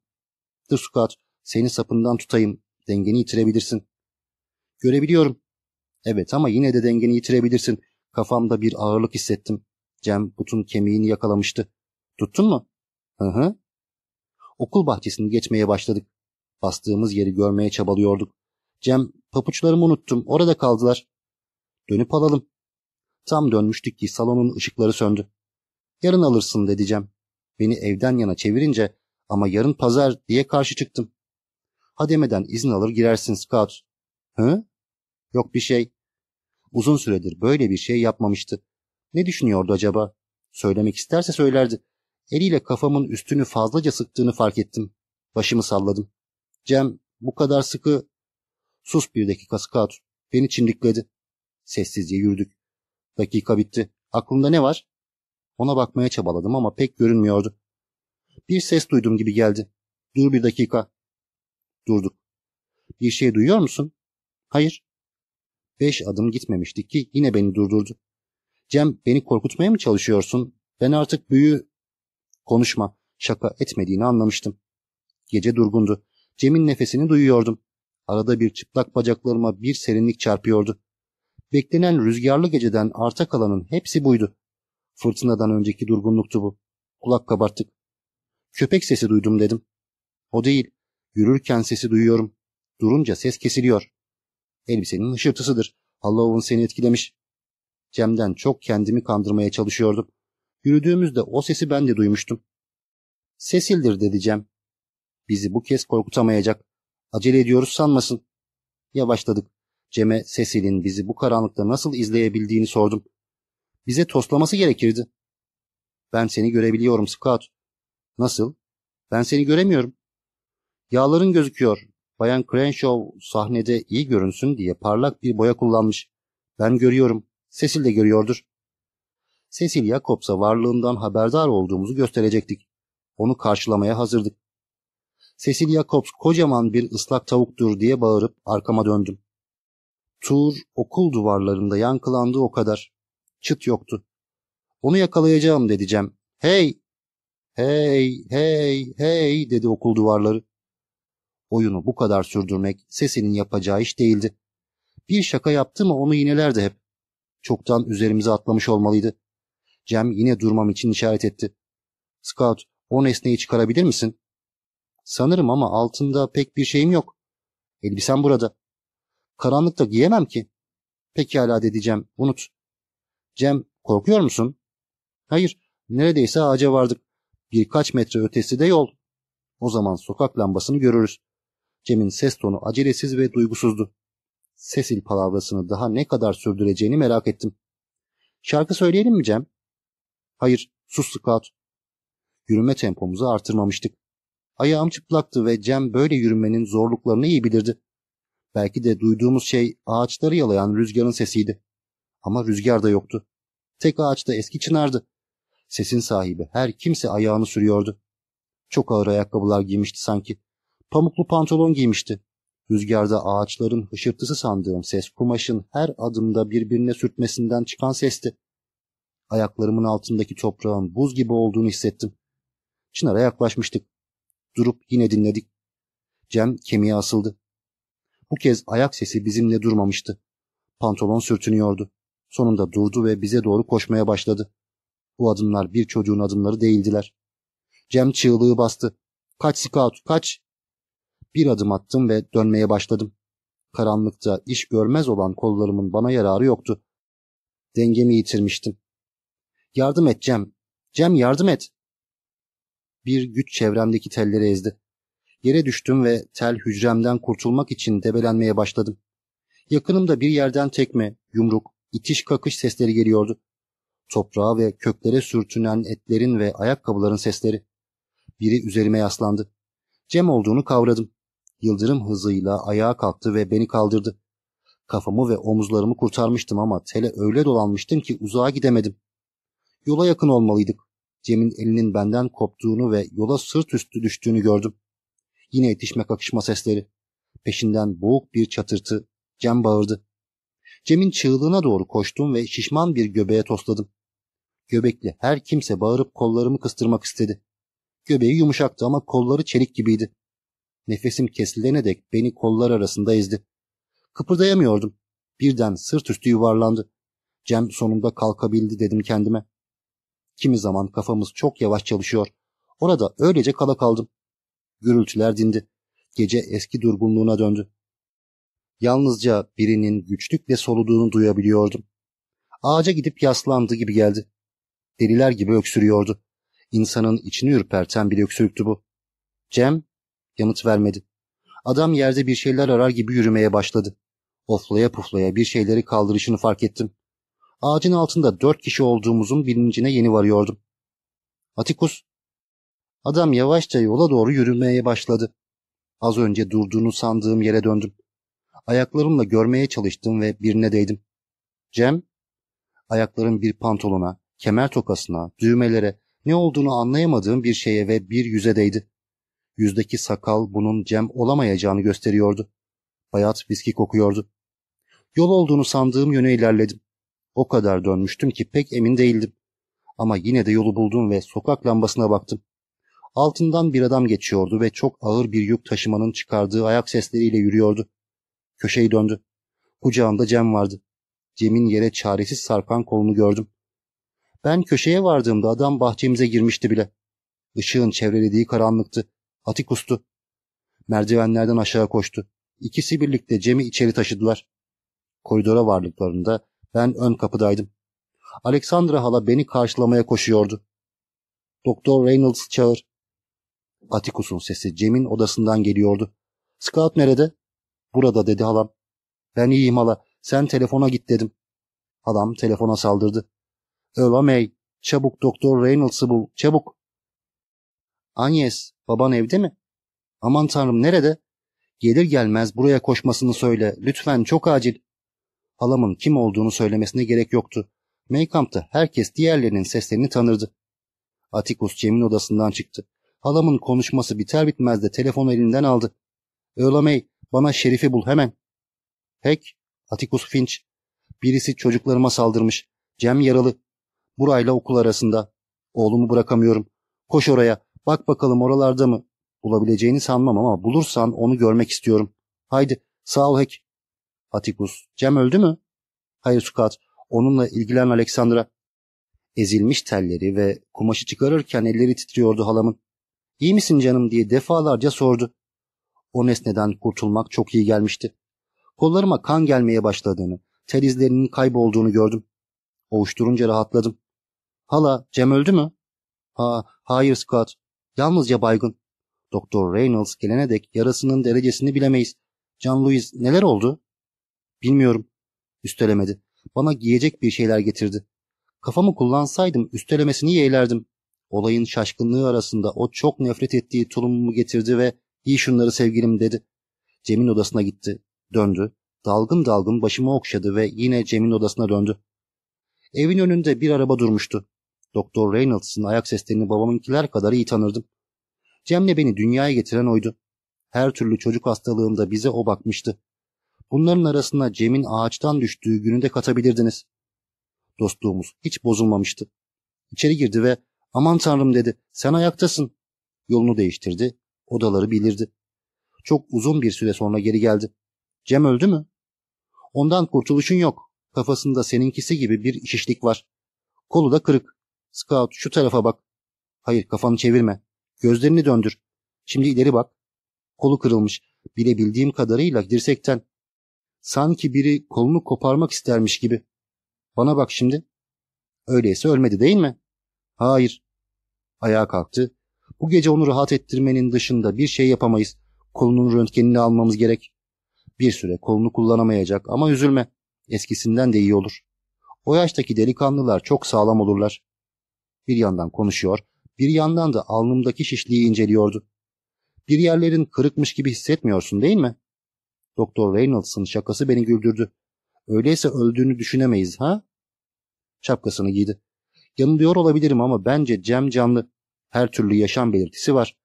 Dur Scout seni sapından tutayım dengeni yitirebilirsin. Görebiliyorum. Evet ama yine de dengeni yitirebilirsin. Kafamda bir ağırlık hissettim. Cem butun kemiğini yakalamıştı. Tuttun mu? Hı hı. Okul bahçesini geçmeye başladık. Bastığımız yeri görmeye çabalıyorduk. Cem papuçlarımı unuttum. Orada kaldılar. Dönüp alalım. Tam dönmüştük ki salonun ışıkları söndü. Yarın alırsın dedi Cem. Beni evden yana çevirince ama yarın pazar diye karşı çıktım. Ha demeden izin alır girersin Scout. Hı? Yok bir şey. Uzun süredir böyle bir şey yapmamıştı. Ne düşünüyordu acaba? Söylemek isterse söylerdi. Eliyle kafamın üstünü fazlaca sıktığını fark ettim. Başımı salladım. Cem bu kadar sıkı... Sus bir dakika Scout. Beni çimdikledi. Sessizce yürüdük. Dakika bitti. Aklında ne var? Ona bakmaya çabaladım ama pek görünmüyordu. Bir ses duydum gibi geldi. Dur bir dakika. Durduk. Bir şey duyuyor musun? Hayır. Beş adım gitmemiştik ki yine beni durdurdu. Cem beni korkutmaya mı çalışıyorsun? Ben artık büyü... Konuşma. Şaka etmediğini anlamıştım. Gece durgundu. Cem'in nefesini duyuyordum. Arada bir çıplak bacaklarıma bir serinlik çarpıyordu. Beklenen rüzgarlı geceden arta kalanın hepsi buydu. Fırtınadan önceki durgunluktu bu. Kulak kabarttık. Köpek sesi duydum dedim. O değil. Yürürken sesi duyuyorum. Durunca ses kesiliyor. Elbisenin hışırtısıdır. Allah'ın seni etkilemiş. Cem'den çok kendimi kandırmaya çalışıyordum. Yürüdüğümüzde o sesi ben de duymuştum. Sesildir dedi Cem. Bizi bu kez korkutamayacak. Acele ediyoruz sanmasın. Yavaşladık. Cem'e Cecil'in bizi bu karanlıkta nasıl izleyebildiğini sordum. Bize toslaması gerekirdi. Ben seni görebiliyorum Scout. Nasıl? Ben seni göremiyorum. Yağların gözüküyor. Bayan Crenshaw sahnede iyi görünsün diye parlak bir boya kullanmış. Ben görüyorum. Cecil de görüyordur. Cecil Jacobs'a varlığından haberdar olduğumuzu gösterecektik. Onu karşılamaya hazırdık. Cecil Jacobs kocaman bir ıslak tavuktur diye bağırıp arkama döndüm. Tur okul duvarlarında yankılandı o kadar. Çıt yoktu. Onu yakalayacağım dedi Cem. Hey! Hey, hey, hey dedi okul duvarları. Oyunu bu kadar sürdürmek sesinin yapacağı iş değildi. Bir şaka yaptı mı onu yinelerdi hep. Çoktan üzerimize atlamış olmalıydı. Cem yine durmam için işaret etti. Scout, o nesneyi çıkarabilir misin? Sanırım ama altında pek bir şeyim yok. Elbisem burada. Karanlıkta giyemem ki. Pekala dedi Cem, unut. Cem, korkuyor musun? Hayır, Neredeyse ağaca vardık. Birkaç metre ötesi de yol. O zaman sokak lambasını görürüz. Cem'in ses tonu acelesiz ve duygusuzdu. Sesil palavrasını daha ne kadar sürdüreceğini merak ettim. Şarkı söyleyelim mi Cem? Hayır, sus Scout. Yürüme tempomuzu artırmamıştık. Ayağım çıplaktı ve Cem böyle yürümenin zorluklarını iyi bilirdi. Belki de duyduğumuz şey ağaçları yalayan rüzgarın sesiydi. Ama rüzgar da yoktu. Tek ağaçta eski çınardı. Sesin sahibi her kimse ayağını sürüyordu. Çok ağır ayakkabılar giymişti sanki. Pamuklu pantolon giymişti. Rüzgarda ağaçların hışırtısı sandığım ses kumaşın her adımda birbirine sürtmesinden çıkan sesti. Ayaklarımın altındaki toprağın buz gibi olduğunu hissettim. Çınar'a yaklaşmıştık. Durup yine dinledik. Cem kemiğe asıldı. Bu kez ayak sesi bizimle durmamıştı. Pantolon sürtünüyordu. Sonunda durdu ve bize doğru koşmaya başladı. Bu adımlar bir çocuğun adımları değildiler. Cem çığlığı bastı. Kaç scout, kaç! Bir adım attım ve dönmeye başladım. Karanlıkta iş görmez olan kollarımın bana yararı yoktu. Dengemi yitirmiştim. Yardım et Cem. Cem yardım et. Bir güç çevremdeki telleri ezdi. Yere düştüm ve tel hücremden kurtulmak için debelenmeye başladım. Yakınımda bir yerden tekme, yumruk, itiş kakış sesleri geliyordu. Toprağa ve köklere sürtünen etlerin ve ayakkabıların sesleri. Biri üzerime yaslandı. Cem olduğunu kavradım. Yıldırım hızıyla ayağa kalktı ve beni kaldırdı. Kafamı ve omuzlarımı kurtarmıştım ama tele öyle dolanmıştım ki uzağa gidemedim. Yola yakın olmalıydık. Cem'in elinin benden koptuğunu ve yola sırt üstü düştüğünü gördüm. Yine itişme kakışma sesleri. Peşinden boğuk bir çatırtı. Cem bağırdı. Cem'in çığlığına doğru koştum ve şişman bir göbeğe tosladım. Göbekli her kimse bağırıp kollarımı kıstırmak istedi. Göbeği yumuşaktı ama kolları çelik gibiydi. Nefesim kesilene dek beni kollar arasında ezdi. Kıpırdayamıyordum. Birden sırt üstü yuvarlandı. Cem sonunda kalkabildi dedim kendime. Kimi zaman kafamız çok yavaş çalışıyor. Orada öylece kala kaldım. Gürültüler dindi. Gece eski durgunluğuna döndü. Yalnızca birinin güçlükle soluduğunu duyabiliyordum. Ağaca gidip yaslandı gibi geldi. Deliler gibi öksürüyordu. İnsanın içini ürperten bir öksürüktü bu. Cem yanıt vermedi. Adam yerde bir şeyler arar gibi yürümeye başladı. Oflaya puflaya bir şeyleri kaldırışını fark ettim. Ağacın altında dört kişi olduğumuzun bilincine yeni varıyordum. Atikus. Adam yavaşça yola doğru yürümeye başladı. Az önce durduğunu sandığım yere döndüm. Ayaklarımla görmeye çalıştım ve birine değdim. Cem, ayaklarım bir pantolona, kemer tokasına, düğmelere, ne olduğunu anlayamadığım bir şeye ve bir yüze değdi. Yüzdeki sakal bunun Cem olamayacağını gösteriyordu. Bayat viski kokuyordu. Yol olduğunu sandığım yöne ilerledim. O kadar dönmüştüm ki pek emin değildim. Ama yine de yolu buldum ve sokak lambasına baktım. Altından bir adam geçiyordu ve çok ağır bir yük taşımanın çıkardığı ayak sesleriyle yürüyordu. Köşeyi döndü. Kucağında Cem vardı. Cem'in yere çaresiz sarkan kolunu gördüm. Ben köşeye vardığımda adam bahçemize girmişti bile. Işığın çevrelediği karanlıktı. Ati kustu. Merdivenlerden aşağı koştu. İkisi birlikte Cem'i içeri taşıdılar. Koridora vardıklarında ben ön kapıdaydım. Alexandra hala beni karşılamaya koşuyordu. Doktor Reynolds çağır. Atikus'un sesi Cem'in odasından geliyordu. Scout nerede? Burada dedi halam. Ben iyiyim hala. Sen telefona git dedim. Halam telefona saldırdı. Öla May, çabuk Doktor Reynolds'ı bul, çabuk. Agnes, baban evde mi? Aman tanrım nerede? Gelir gelmez buraya koşmasını söyle. Lütfen çok acil. Halamın kim olduğunu söylemesine gerek yoktu. Maykamp'ta herkes diğerlerinin seslerini tanırdı. Atikus Cem'in odasından çıktı. Halamın konuşması biter bitmez de telefonu elinden aldı. Öla May, bana Şerif'i bul hemen. Pek, Atikus Finch. Birisi çocuklarıma saldırmış. Cem yaralı. Burayla okul arasında. Oğlumu bırakamıyorum. Koş oraya. Bak bakalım oralarda mı? Bulabileceğini sanmam ama bulursan onu görmek istiyorum. Haydi sağ ol Hek. Atikus. Cem öldü mü? Hayır Sukat. Onunla ilgilen Alexandra. Ezilmiş telleri ve kumaşı çıkarırken elleri titriyordu halamın. İyi misin canım diye defalarca sordu. O nesneden kurtulmak çok iyi gelmişti. Kollarıma kan gelmeye başladığını, tel izlerinin kaybolduğunu gördüm. Ovuşturunca rahatladım. Hala Cem öldü mü? Ha, hayır Scott. Yalnızca baygın. Doktor Reynolds gelene dek yarasının derecesini bilemeyiz. John Louis neler oldu? Bilmiyorum. Üstelemedi. Bana giyecek bir şeyler getirdi. Kafamı kullansaydım üstelemesini yeğlerdim. Olayın şaşkınlığı arasında o çok nefret ettiği tulumumu getirdi ve iyi şunları sevgilim dedi. Cem'in odasına gitti. Döndü. Dalgın dalgın başımı okşadı ve yine Cem'in odasına döndü. Evin önünde bir araba durmuştu. Doktor Reynolds'ın ayak seslerini babamınkiler kadar iyi tanırdım. Cem'le beni dünyaya getiren oydu. Her türlü çocuk hastalığında bize o bakmıştı. Bunların arasına Cem'in ağaçtan düştüğü günü de katabilirdiniz. Dostluğumuz hiç bozulmamıştı. İçeri girdi ve aman tanrım dedi sen ayaktasın. Yolunu değiştirdi, odaları bilirdi. Çok uzun bir süre sonra geri geldi. Cem öldü mü? Ondan kurtuluşun yok. Kafasında seninkisi gibi bir şişlik var. Kolu da kırık. Scout şu tarafa bak. Hayır kafanı çevirme. Gözlerini döndür. Şimdi ileri bak. Kolu kırılmış. Bilebildiğim kadarıyla dirsekten. Sanki biri kolunu koparmak istermiş gibi. Bana bak şimdi. Öyleyse ölmedi değil mi? Hayır. Ayağa kalktı. Bu gece onu rahat ettirmenin dışında bir şey yapamayız. Kolunun röntgenini almamız gerek. Bir süre kolunu kullanamayacak ama üzülme. Eskisinden de iyi olur. O yaştaki delikanlılar çok sağlam olurlar. Bir yandan konuşuyor, bir yandan da alnımdaki şişliği inceliyordu. Bir yerlerin kırıkmış gibi hissetmiyorsun değil mi? Doktor Reynolds'ın şakası beni güldürdü. Öyleyse öldüğünü düşünemeyiz ha? Şapkasını giydi. Yanılıyor olabilirim ama bence Cem canlı. Her türlü yaşam belirtisi var.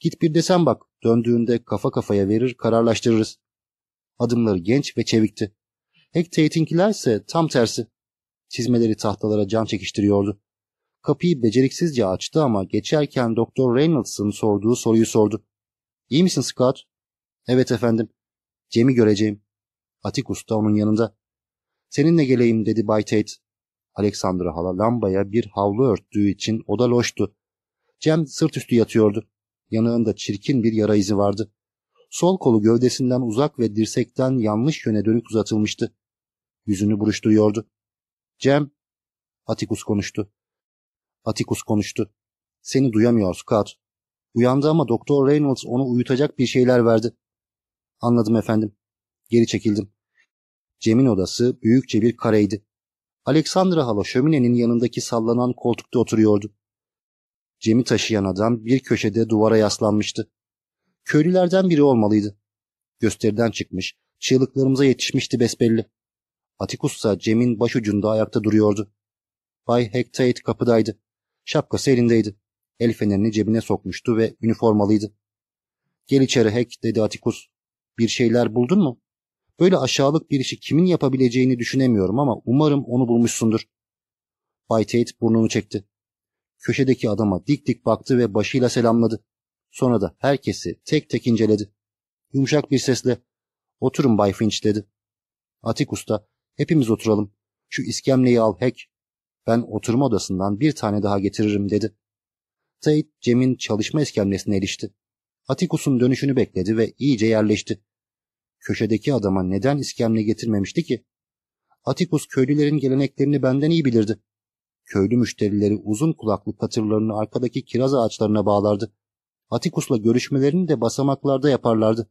Git bir desen bak. Döndüğünde kafa kafaya verir kararlaştırırız. Adımları genç ve çevikti. Hectate'inkiler ise tam tersi. Çizmeleri tahtalara can çekiştiriyordu. Kapıyı beceriksizce açtı ama geçerken Doktor Reynolds'ın sorduğu soruyu sordu. İyi misin Scott? Evet efendim. Cem'i göreceğim. Atikus da onun yanında. Seninle geleyim dedi Bay Tate. Alexandra hala lambaya bir havlu örttüğü için oda loştu. Cem sırt üstü yatıyordu. Yanağında çirkin bir yara izi vardı. Sol kolu gövdesinden uzak ve dirsekten yanlış yöne dönük uzatılmıştı. Yüzünü buruşturuyordu. Cem, Atikus konuştu. Atikus konuştu. Seni duyamıyor Scott. Uyandı ama Doktor Reynolds onu uyutacak bir şeyler verdi. Anladım efendim. Geri çekildim. Cem'in odası büyükçe bir kareydi. Alexandra hala şöminenin yanındaki sallanan koltukta oturuyordu. Cem'i taşıyan adam bir köşede duvara yaslanmıştı. Köylülerden biri olmalıydı. Gösteriden çıkmış, çığlıklarımıza yetişmişti besbelli. Atikus ise Cem'in başucunda ayakta duruyordu. Bay Hectate kapıdaydı. Şapkası elindeydi. El fenerini cebine sokmuştu ve üniformalıydı. Gel içeri Hek dedi Atikus. Bir şeyler buldun mu? Böyle aşağılık bir işi kimin yapabileceğini düşünemiyorum ama umarım onu bulmuşsundur. Bay Tate burnunu çekti. Köşedeki adama dik dik baktı ve başıyla selamladı. Sonra da herkesi tek tek inceledi. Yumuşak bir sesle oturun Bay Finch dedi. Atik Usta hepimiz oturalım. Şu iskemleyi al Hek. Ben oturma odasından bir tane daha getiririm dedi. Tate Cem'in çalışma iskemlesine erişti. Atikus'un dönüşünü bekledi ve iyice yerleşti. Köşedeki adama neden iskemle getirmemişti ki? Atikus köylülerin geleneklerini benden iyi bilirdi. Köylü müşterileri uzun kulaklı katırlarını arkadaki kiraz ağaçlarına bağlardı. Atikus'la görüşmelerini de basamaklarda yaparlardı.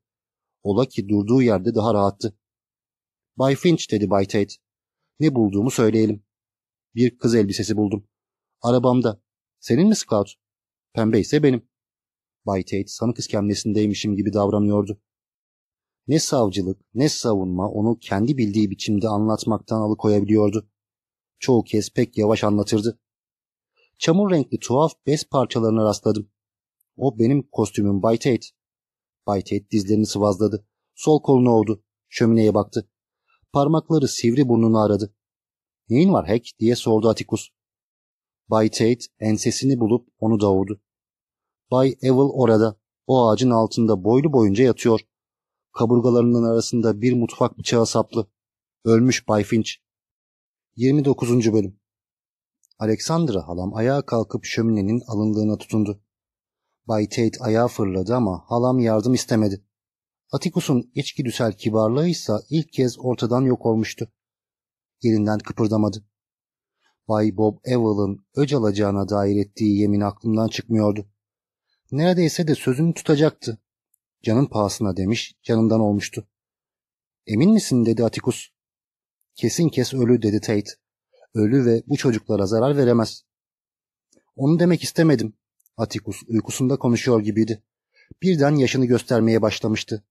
Ola ki durduğu yerde daha rahattı. Bay Finch dedi Bay Tate. Ne bulduğumu söyleyelim. Bir kız elbisesi buldum. Arabamda. Senin mi Scout? Pembe ise benim. Bay Tate sanık iskemlesindeymişim gibi davranıyordu. Ne savcılık ne savunma onu kendi bildiği biçimde anlatmaktan alıkoyabiliyordu. Çoğu kez pek yavaş anlatırdı. Çamur renkli tuhaf bez parçalarına rastladım. O benim kostümüm Bay Tate. Bay Tate dizlerini sıvazladı. Sol kolunu ovdu. Şömineye baktı. Parmakları sivri burnunu aradı. Neyin var Hack diye sordu Atikus. Bay Tate ensesini bulup onu davurdu. Bay Evil orada. O ağacın altında boylu boyunca yatıyor. Kaburgalarının arasında bir mutfak bıçağı saplı. Ölmüş Bay Finch. 29. Bölüm Alexandra halam ayağa kalkıp şöminenin alındığına tutundu. Bay Tate ayağa fırladı ama halam yardım istemedi. Atikus'un içgüdüsel kibarlığı ise ilk kez ortadan yok olmuştu. Yerinden kıpırdamadı. Bay Bob Evil'ın öc alacağına dair ettiği yemin aklımdan çıkmıyordu. Neredeyse de sözünü tutacaktı. Canın pahasına demiş, canından olmuştu. Emin misin dedi Atikus. Kesin kes ölü dedi Tate. Ölü ve bu çocuklara zarar veremez. Onu demek istemedim. Atikus uykusunda konuşuyor gibiydi. Birden yaşını göstermeye başlamıştı.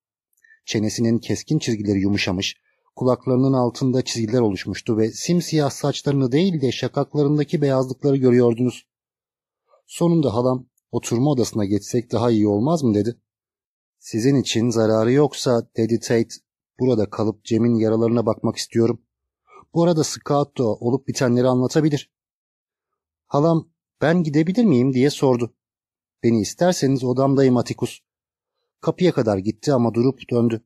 Çenesinin keskin çizgileri yumuşamış, kulaklarının altında çizgiler oluşmuştu ve simsiyah saçlarını değil de şakaklarındaki beyazlıkları görüyordunuz. Sonunda halam oturma odasına geçsek daha iyi olmaz mı dedi. Sizin için zararı yoksa dedi Tate, burada kalıp Cem'in yaralarına bakmak istiyorum. Bu arada Scott da olup bitenleri anlatabilir. Halam ben gidebilir miyim diye sordu. Beni isterseniz odamdayım Atikus. Kapıya kadar gitti ama durup döndü.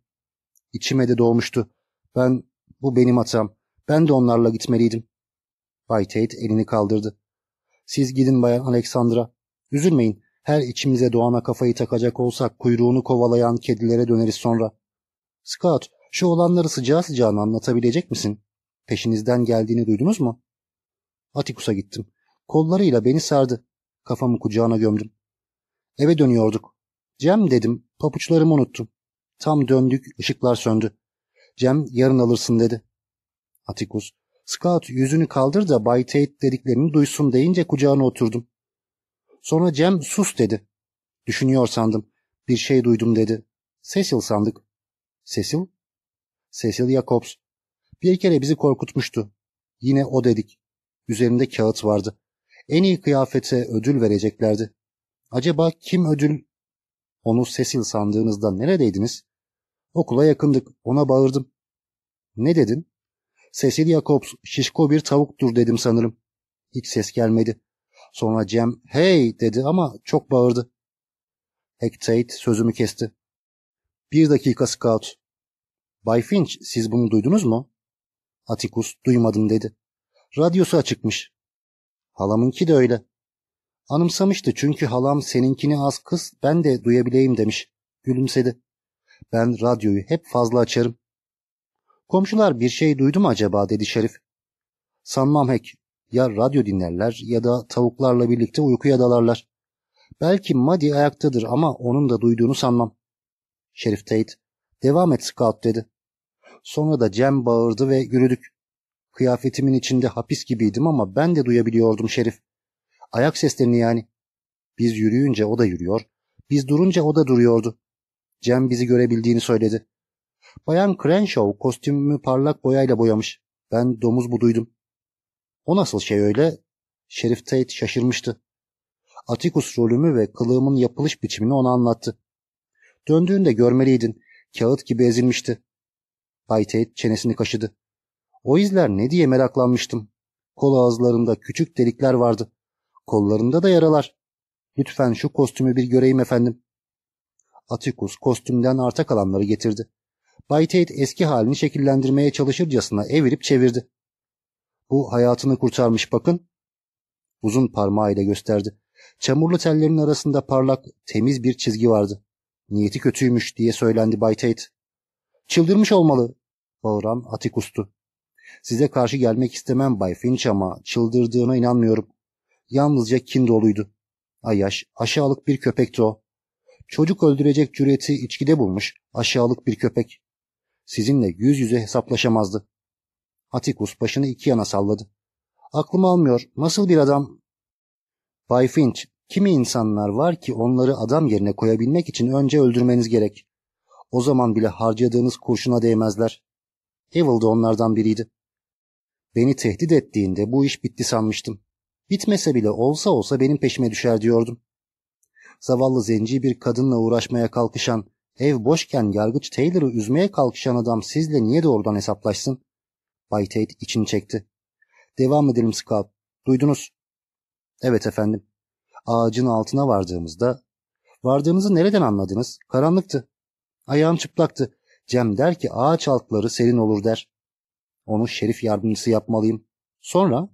İçime de doğmuştu. Ben, bu benim hatam. Ben de onlarla gitmeliydim. Bay Tate elini kaldırdı. Siz gidin Bayan Alexandra. Üzülmeyin. Her içimize doğana kafayı takacak olsak kuyruğunu kovalayan kedilere döneriz sonra. Scott, şu olanları sıcağı sıcağına anlatabilecek misin? Peşinizden geldiğini duydunuz mu? Atikus'a gittim. Kollarıyla beni sardı. Kafamı kucağına gömdüm. Eve dönüyorduk. Cem dedim, papuçlarımı unuttum. Tam döndük, ışıklar söndü. Cem yarın alırsın dedi. Atikus, Scout yüzünü kaldır da Bay Tate dediklerini duysun deyince kucağına oturdum. Sonra Cem sus dedi. Düşünüyor sandım. Bir şey duydum dedi. Cecil sandık. Cecil? Cecil Jacobs. Bir kere bizi korkutmuştu. Yine o dedik. Üzerinde kağıt vardı. En iyi kıyafete ödül vereceklerdi. Acaba kim ödül? Onu Cecil sandığınızda neredeydiniz? Okula yakındık. Ona bağırdım. Ne dedin? Cecil Jacobs şişko bir tavuktur dedim sanırım. Hiç ses gelmedi. Sonra Cem hey dedi ama çok bağırdı. Hectate sözümü kesti. Bir dakika Scout. Bay Finch siz bunu duydunuz mu? Atticus duymadım dedi. Radyosu açıkmış. Halamınki de öyle. Anımsamıştı çünkü halam seninkini az kız ben de duyabileyim demiş. Gülümsedi. Ben radyoyu hep fazla açarım. Komşular bir şey duydu mu acaba dedi Şerif. Sanmam Hek. Ya radyo dinlerler ya da tavuklarla birlikte uykuya dalarlar. Belki Muddy ayaktadır ama onun da duyduğunu sanmam. Şerif Tate, devam et Scout dedi. Sonra da Cem bağırdı ve yürüdük. Kıyafetimin içinde hapis gibiydim ama ben de duyabiliyordum Şerif. Ayak seslerini yani. Biz yürüyünce o da yürüyor. Biz durunca o da duruyordu. Cem bizi görebildiğini söyledi. Bayan Crenshaw kostümümü parlak boyayla boyamış. Ben domuz buduydum. O nasıl şey öyle? Şerif Tate şaşırmıştı. Atticus rolümü ve kılığımın yapılış biçimini ona anlattı. Döndüğünde görmeliydin. Kağıt gibi ezilmişti. Bay Tate çenesini kaşıdı. O izler ne diye meraklanmıştım. Kol ağızlarında küçük delikler vardı. Kollarında da yaralar. Lütfen şu kostümü bir göreyim efendim. Atticus kostümden arta kalanları getirdi. Bay Tate eski halini şekillendirmeye çalışırcasına evirip çevirdi. Bu hayatını kurtarmış bakın. Uzun parmağıyla gösterdi. Çamurlu tellerin arasında parlak, temiz bir çizgi vardı. Niyeti kötüymüş diye söylendi Bay Tate. Çıldırmış olmalı, bağıran Atikus'tu. Size karşı gelmek istemem Bay Finch ama çıldırdığına inanmıyorum. Yalnızca kin doluydu. Ayaş, aşağılık bir köpekti o. Çocuk öldürecek cüreti içkide bulmuş, aşağılık bir köpek. Sizinle yüz yüze hesaplaşamazdı. Atikus başını iki yana salladı. Aklım almıyor. Nasıl bir adam? Bay Finch, kimi insanlar var ki onları adam yerine koyabilmek için önce öldürmeniz gerek. O zaman bile harcadığınız kurşuna değmezler. Evil de onlardan biriydi. Beni tehdit ettiğinde bu iş bitti sanmıştım. Bitmese bile olsa olsa benim peşime düşer diyordum. Zavallı zenci bir kadınla uğraşmaya kalkışan, ev boşken yargıç Taylor'ı üzmeye kalkışan adam sizle niye doğrudan hesaplaşsın? Bay Tate içini çekti. Devam edelim Scout. Duydunuz. Evet efendim. Ağacın altına vardığımızda... Vardığımızı nereden anladınız? Karanlıktı. Ayağım çıplaktı. Cem der ki ağaç altları serin olur der. Onu şerif yardımcısı yapmalıyım. Sonra?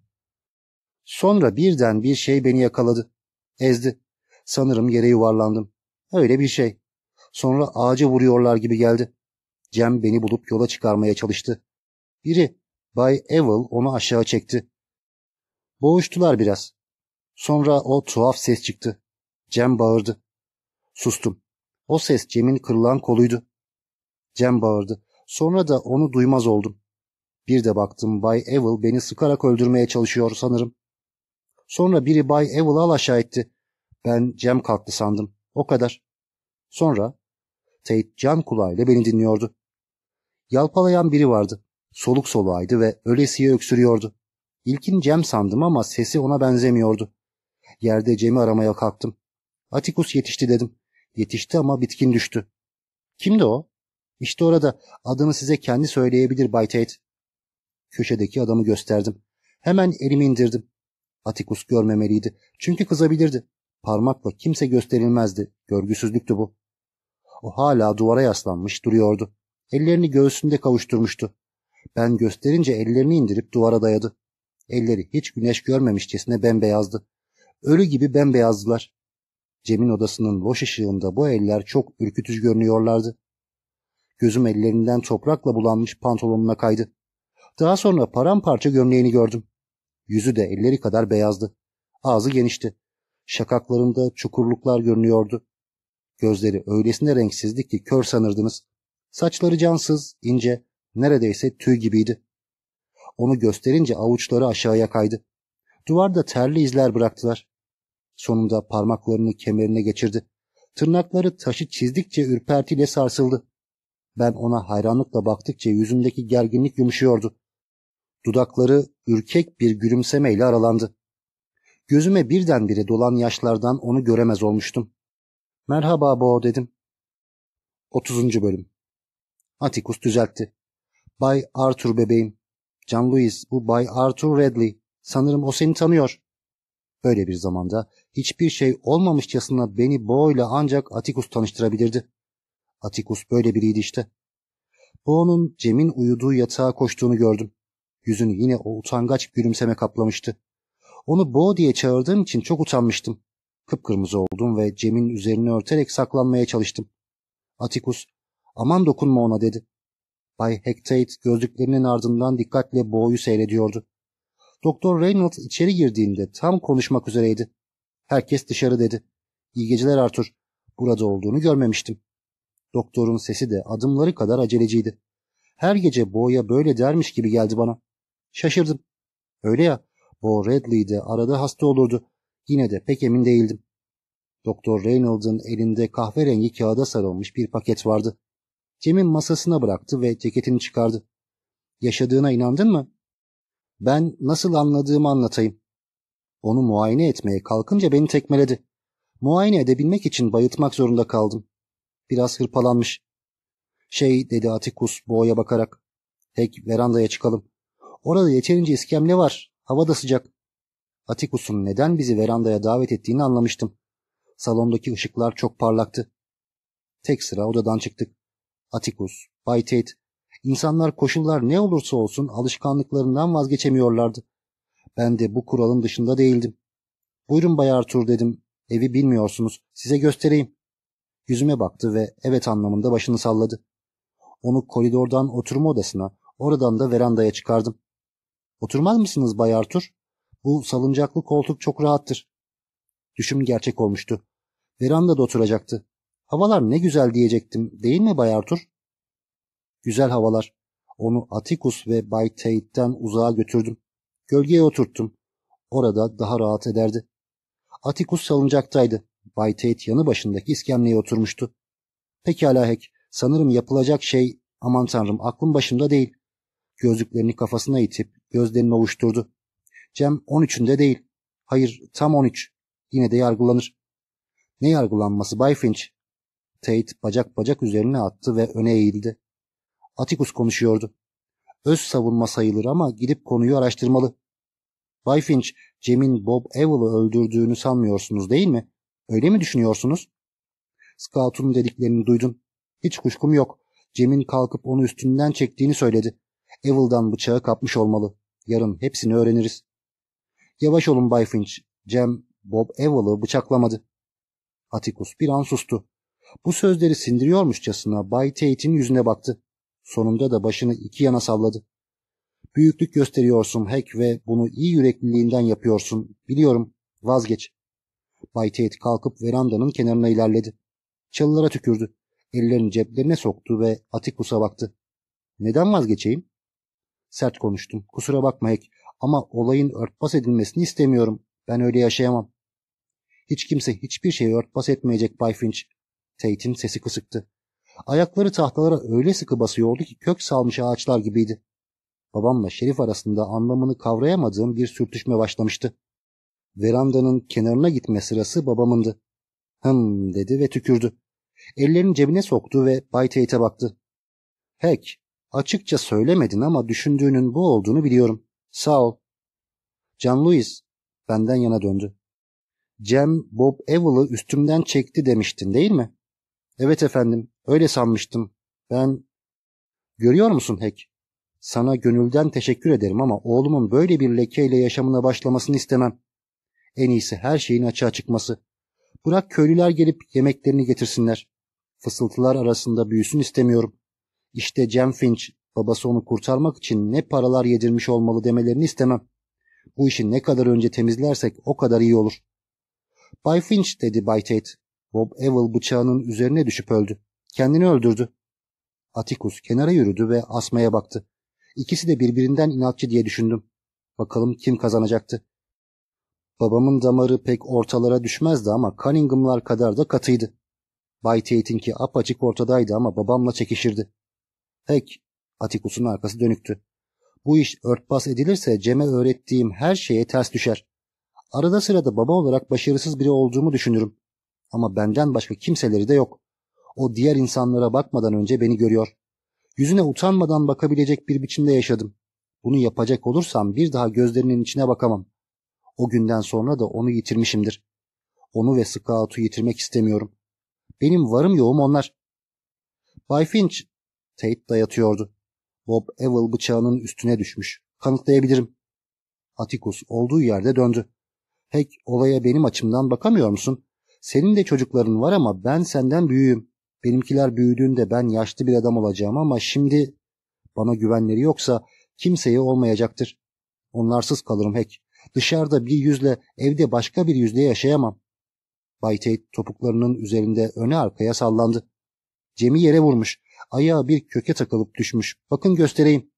Sonra birden bir şey beni yakaladı. Ezdi. Sanırım yere yuvarlandım. Öyle bir şey. Sonra ağaca vuruyorlar gibi geldi. Cem beni bulup yola çıkarmaya çalıştı. Biri, Bay Evil onu aşağı çekti. Boğuştular biraz. Sonra o tuhaf ses çıktı. Cem bağırdı. Sustum. O ses Cem'in kırılan koluydu. Cem bağırdı. Sonra da onu duymaz oldum. Bir de baktım Bay Evil beni sıkarak öldürmeye çalışıyor sanırım. Sonra biri Bay Evil'ı al aşağı etti. Ben Cem kalktı sandım. O kadar. Sonra Tate can kulağıyla beni dinliyordu. Yalpalayan biri vardı. Soluk soluğaydı ve ölesiye öksürüyordu. İlkin Cem sandım ama sesi ona benzemiyordu. Yerde Cem'i aramaya kalktım. Atikus yetişti dedim. Yetişti ama bitkin düştü. Kimdi o? İşte orada adını size kendi söyleyebilir Bay Tate. Köşedeki adamı gösterdim. Hemen elimi indirdim. Atikus görmemeliydi. Çünkü kızabilirdi. Parmakla kimse gösterilmezdi. Görgüsüzlüktü bu. O hala duvara yaslanmış duruyordu. Ellerini göğsünde kavuşturmuştu. Ben gösterince ellerini indirip duvara dayadı. Elleri hiç güneş görmemişçesine bembeyazdı. Ölü gibi bembeyazdılar. Cem'in odasının loş ışığında bu eller çok ürkütücü görünüyorlardı. Gözüm ellerinden toprakla bulanmış pantolonuna kaydı. Daha sonra paramparça gömleğini gördüm. Yüzü de elleri kadar beyazdı. Ağzı genişti. Şakaklarında çukurluklar görünüyordu. Gözleri öylesine renksizdi ki kör sanırdınız. Saçları cansız, ince, neredeyse tüy gibiydi. Onu gösterince avuçları aşağıya kaydı. Duvarda terli izler bıraktılar. Sonunda parmaklarını kemerine geçirdi. Tırnakları taşı çizdikçe ürpertiyle sarsıldı. Ben ona hayranlıkla baktıkça yüzündeki gerginlik yumuşuyordu. Dudakları ürkek bir gülümsemeyle aralandı. Gözüme birdenbire dolan yaşlardan onu göremez olmuştum. Merhaba Bo dedim. 30. Bölüm Atikus düzeltti. Bay Arthur bebeğim. John Louis bu Bay Arthur Redley. Sanırım o seni tanıyor. Böyle bir zamanda hiçbir şey olmamışçasına beni Bo ile ancak Atikus tanıştırabilirdi. Atikus böyle biriydi işte. Bo'nun Cem'in uyuduğu yatağa koştuğunu gördüm. Yüzünü yine o utangaç gülümseme kaplamıştı. Onu Bo diye çağırdığım için çok utanmıştım. Kıpkırmızı oldum ve Cem'in üzerini örterek saklanmaya çalıştım. Atikus, aman dokunma ona dedi. Bay Hectate gözlüklerinin ardından dikkatle Bo'yu seyrediyordu. Doktor Reynolds içeri girdiğinde tam konuşmak üzereydi. Herkes dışarı dedi. İyi geceler Arthur. Burada olduğunu görmemiştim. Doktorun sesi de adımları kadar aceleciydi. Her gece Bo'ya böyle dermiş gibi geldi bana. Şaşırdım. Öyle ya, Bo Redley de arada hasta olurdu. Yine de pek emin değildim. Doktor Reynolds'ın elinde kahverengi kağıda sarılmış bir paket vardı. Cem'in masasına bıraktı ve ceketini çıkardı. Yaşadığına inandın mı? Ben nasıl anladığımı anlatayım. Onu muayene etmeye kalkınca beni tekmeledi. Muayene edebilmek için bayıtmak zorunda kaldım. Biraz hırpalanmış. Şey dedi Atikus boğaya bakarak. Tek verandaya çıkalım. Orada yeterince iskemle var. Hava da sıcak. Atikus'un neden bizi verandaya davet ettiğini anlamıştım. Salondaki ışıklar çok parlaktı. Tek sıra odadan çıktık. Atikus, Bay Tate, insanlar koşullar ne olursa olsun alışkanlıklarından vazgeçemiyorlardı. Ben de bu kuralın dışında değildim. Buyurun Bay Arthur dedim. Evi bilmiyorsunuz. Size göstereyim. Yüzüme baktı ve evet anlamında başını salladı. Onu koridordan oturma odasına, oradan da verandaya çıkardım. Oturmaz mısınız Bay Arthur? Bu salıncaklı koltuk çok rahattır. Düşüm gerçek olmuştu. Verandada oturacaktı. Havalar ne güzel diyecektim değil mi Bay Arthur? Güzel havalar. Onu Atikus ve Bay Tate'den uzağa götürdüm. Gölgeye oturttum. Orada daha rahat ederdi. Atikus salıncaktaydı. Bay Tate yanı başındaki iskemleye oturmuştu. Pekala Hek, sanırım yapılacak şey aman tanrım aklım başımda değil. Gözlüklerini kafasına itip gözlerini ovuşturdu. Cem 13'ünde değil. Hayır tam 13. Yine de yargılanır. Ne yargılanması Bay Finch? Tate bacak bacak üzerine attı ve öne eğildi. Atikus konuşuyordu. Öz savunma sayılır ama gidip konuyu araştırmalı. Bay Finch, Cem'in Bob Evil'ı öldürdüğünü sanmıyorsunuz değil mi? Öyle mi düşünüyorsunuz? Scout'un dediklerini duydum. Hiç kuşkum yok. Cem'in kalkıp onu üstünden çektiğini söyledi. Evil'dan bıçağı kapmış olmalı. Yarın hepsini öğreniriz. Yavaş olun Bay Finch. Cem, Bob Evil'ı bıçaklamadı. Atticus bir an sustu. Bu sözleri sindiriyormuşçasına Bay Tate'in yüzüne baktı. Sonunda da başını iki yana salladı. Büyüklük gösteriyorsun Hack ve bunu iyi yürekliliğinden yapıyorsun. Biliyorum. Vazgeç. Bay Tate kalkıp verandanın kenarına ilerledi. Çalılara tükürdü. Ellerini ceplerine soktu ve Atikus'a baktı. Neden vazgeçeyim? Sert konuştum. Kusura bakma Hack ama olayın örtbas edilmesini istemiyorum. Ben öyle yaşayamam. Hiç kimse hiçbir şeyi örtbas etmeyecek Bay Finch. Tate'in sesi kısıktı. Ayakları tahtalara öyle sıkı basıyordu ki kök salmış ağaçlar gibiydi. Babamla Şerif arasında anlamını kavrayamadığım bir sürtüşme başlamıştı. Verandanın kenarına gitme sırası babamındı. Hım dedi ve tükürdü. Ellerini cebine soktu ve Bay Tate'e baktı. Hack, açıkça söylemedin ama düşündüğünün bu olduğunu biliyorum. Sağ ol. John Lewis benden yana döndü. Cem Bob Evil'ı üstümden çekti demiştin değil mi? Evet efendim, öyle sanmıştım. Ben... Görüyor musun Hack? Sana gönülden teşekkür ederim ama oğlumun böyle bir lekeyle yaşamına başlamasını istemem. En iyisi her şeyin açığa çıkması. Bırak köylüler gelip yemeklerini getirsinler. Fısıltılar arasında büyüsün istemiyorum. İşte Cem Finch, babası onu kurtarmak için ne paralar yedirmiş olmalı demelerini istemem. Bu işi ne kadar önce temizlersek o kadar iyi olur. Bay Finch dedi Bay Tate. Bob Evil bıçağının üzerine düşüp öldü. Kendini öldürdü. Atticus kenara yürüdü ve asmaya baktı. İkisi de birbirinden inatçı diye düşündüm. Bakalım kim kazanacaktı. Babamın damarı pek ortalara düşmezdi ama Cunningham'lar kadar da katıydı. Bay Tate'inki apaçık ortadaydı ama babamla çekişirdi. Pek, Atticus'un arkası dönüktü. Bu iş örtbas edilirse Cem'e öğrettiğim her şeye ters düşer. Arada sırada baba olarak başarısız biri olduğumu düşünürüm. Ama benden başka kimseleri de yok. O diğer insanlara bakmadan önce beni görüyor. Yüzüne utanmadan bakabilecek bir biçimde yaşadım. Bunu yapacak olursam bir daha gözlerinin içine bakamam. O günden sonra da onu yitirmişimdir. Onu ve Scout'u yitirmek istemiyorum. Benim varım yoğum onlar. Bay Finch, Tate dayatıyordu. Bob Evil bıçağının üstüne düşmüş. Kanıtlayabilirim. Atticus olduğu yerde döndü. Pek olaya benim açımdan bakamıyor musun? Senin de çocukların var ama ben senden büyüğüm. Benimkiler büyüdüğünde ben yaşlı bir adam olacağım ama şimdi bana güvenleri yoksa kimseye olmayacaktır. Onlarsız kalırım Hack. Dışarıda bir yüzle evde başka bir yüzle yaşayamam. Bay Tate topuklarının üzerinde öne arkaya sallandı. Cem'i yere vurmuş. Ayağı bir köke takılıp düşmüş. Bakın göstereyim.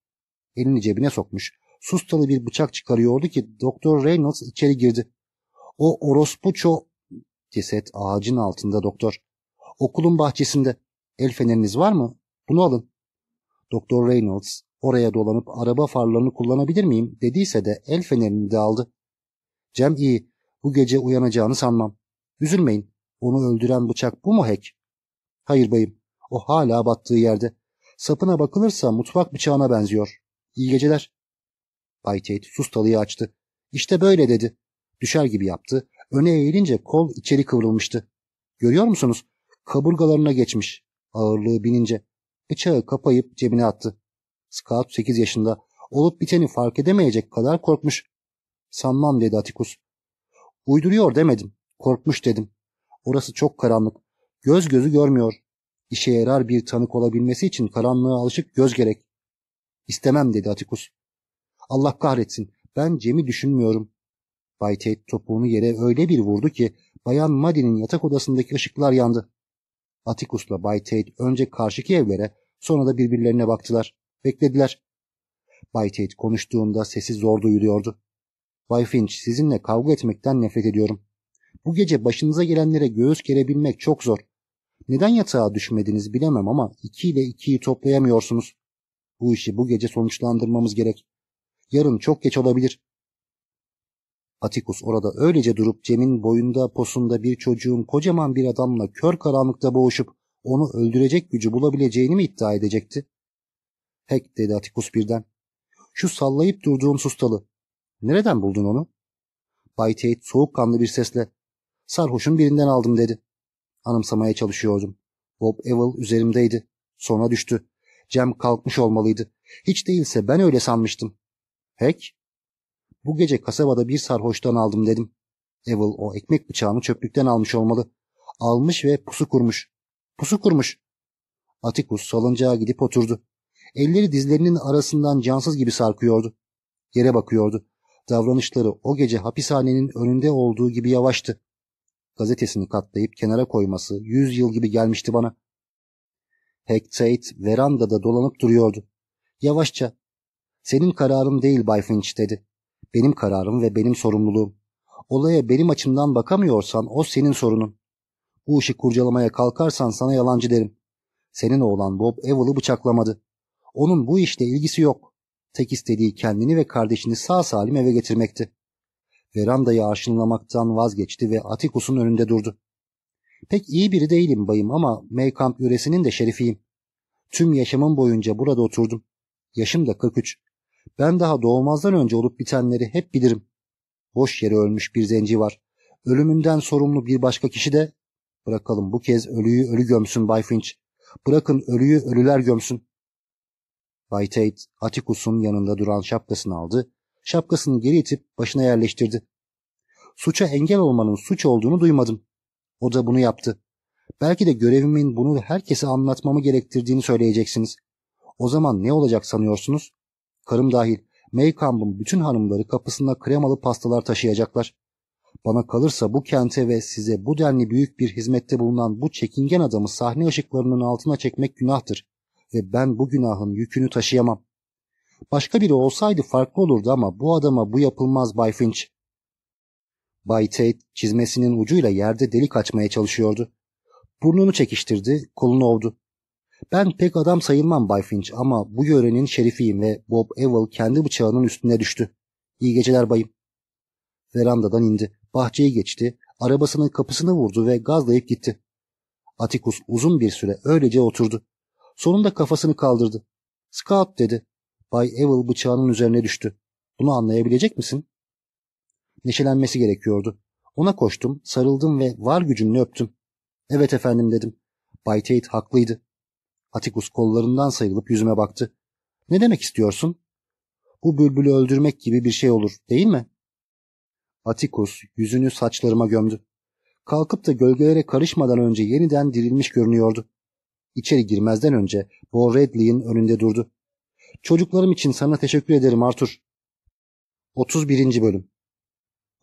Elini cebine sokmuş. Sustalı bir bıçak çıkarıyordu ki Doktor Reynolds içeri girdi. O orospuço... Ceset ağacın altında doktor. Okulun bahçesinde. El feneriniz var mı? Bunu alın. Doktor Reynolds oraya dolanıp araba farlarını kullanabilir miyim dediyse de el fenerini de aldı. Cem iyi. Bu gece uyanacağını sanmam. Üzülmeyin. Onu öldüren bıçak bu mu Hack? Hayır bayım. O hala battığı yerde. Sapına bakılırsa mutfak bıçağına benziyor. İyi geceler. Bay Tate sustalıyı açtı. İşte böyle dedi. Düşer gibi yaptı. Öne eğilince kol içeri kıvrılmıştı. Görüyor musunuz? Kaburgalarına geçmiş. Ağırlığı binince. Bıçağı kapayıp cebine attı. Scout 8 yaşında. Olup biteni fark edemeyecek kadar korkmuş. Sanmam dedi Atikus. Uyduruyor demedim. Korkmuş dedim. Orası çok karanlık. Göz gözü görmüyor. İşe yarar bir tanık olabilmesi için karanlığa alışık göz gerek. İstemem dedi Atikus. Allah kahretsin. Ben Cem'i düşünmüyorum. Bay Tate topuğunu yere öyle bir vurdu ki Bayan Maddy'nin yatak odasındaki ışıklar yandı. Atikus'la Bay Tate önce karşıki evlere sonra da birbirlerine baktılar. Beklediler. Bay Tate konuştuğunda sesi zor duyuluyordu. Bay Finch sizinle kavga etmekten nefret ediyorum. Bu gece başınıza gelenlere göğüs gerebilmek çok zor. Neden yatağa düşmediniz bilemem ama iki ile ikiyi toplayamıyorsunuz. Bu işi bu gece sonuçlandırmamız gerek. Yarın çok geç olabilir. Atikus orada öylece durup Cem'in boyunda posunda bir çocuğun kocaman bir adamla kör karanlıkta boğuşup onu öldürecek gücü bulabileceğini mi iddia edecekti? Hek dedi Atikus birden. Şu sallayıp durduğum sustalı. Nereden buldun onu? Bay Tate soğukkanlı bir sesle. Sarhoşun birinden aldım dedi. Anımsamaya çalışıyordum. Bob Evil üzerimdeydi. Sonra düştü. Cem kalkmış olmalıydı. Hiç değilse ben öyle sanmıştım. Hek? Bu gece kasabada bir sarhoştan aldım dedim. Evil o ekmek bıçağını çöplükten almış olmalı. Almış ve pusu kurmuş. Pusu kurmuş. Atikus salıncağa gidip oturdu. Elleri dizlerinin arasından cansız gibi sarkıyordu. Yere bakıyordu. Davranışları o gece hapishanenin önünde olduğu gibi yavaştı. Gazetesini katlayıp kenara koyması yüz yıl gibi gelmişti bana. Hectate verandada dolanıp duruyordu. Yavaşça, senin kararın değil Bay Finch dedi. Benim kararım ve benim sorumluluğum. Olaya benim açımdan bakamıyorsan o senin sorunun. Bu işi kurcalamaya kalkarsan sana yalancı derim. Senin oğlan Bob Evil'ı bıçaklamadı. Onun bu işle ilgisi yok. Tek istediği kendini ve kardeşini sağ salim eve getirmekti. Verandayı arşınlamaktan vazgeçti ve Atikus'un önünde durdu. Pek iyi biri değilim bayım ama Maycamp yöresinin de şerifiyim. Tüm yaşamım boyunca burada oturdum. Yaşım da 43. Ben daha doğmazdan önce olup bitenleri hep bilirim. Boş yere ölmüş bir zenci var. Ölümünden sorumlu bir başka kişi de bırakalım bu kez ölüyü ölü gömsün Bay Finch. Bırakın ölüyü ölüler gömsün. Bay Tate Atticus'un yanında duran şapkasını aldı. Şapkasını geri itip başına yerleştirdi. Suça engel olmanın suç olduğunu duymadım. O da bunu yaptı. Belki de görevimin bunu herkese anlatmamı gerektirdiğini söyleyeceksiniz. O zaman ne olacak sanıyorsunuz? Karım dahil Maycamp'ın bütün hanımları kapısında kremalı pastalar taşıyacaklar. Bana kalırsa bu kente ve size bu denli büyük bir hizmette bulunan bu çekingen adamı sahne ışıklarının altına çekmek günahtır ve ben bu günahın yükünü taşıyamam. Başka biri olsaydı farklı olurdu ama bu adama bu yapılmaz Bay Finch. Bay Tate çizmesinin ucuyla yerde delik açmaya çalışıyordu. Burnunu çekiştirdi, kolunu ovdu. Ben pek adam sayılmam Bay Finch ama bu yörenin şerifiyim ve Bob Evil kendi bıçağının üstüne düştü. İyi geceler bayım. Verandadan indi. Bahçeyi geçti. Arabasının kapısını vurdu ve gazlayıp gitti. Atikus uzun bir süre öylece oturdu. Sonunda kafasını kaldırdı. Scout dedi. Bay Evil bıçağının üzerine düştü. Bunu anlayabilecek misin? Neşelenmesi gerekiyordu. Ona koştum, sarıldım ve var gücümle öptüm. Evet efendim dedim. Bay Tate haklıydı. Atikus kollarından sayılıp yüzüme baktı. Ne demek istiyorsun? Bu bülbülü öldürmek gibi bir şey olur, değil mi? Atikus yüzünü saçlarıma gömdü. Kalkıp da gölgelere karışmadan önce yeniden dirilmiş görünüyordu. İçeri girmezden önce Bo Redley'in önünde durdu. Çocuklarım için sana teşekkür ederim Arthur. 31. Bölüm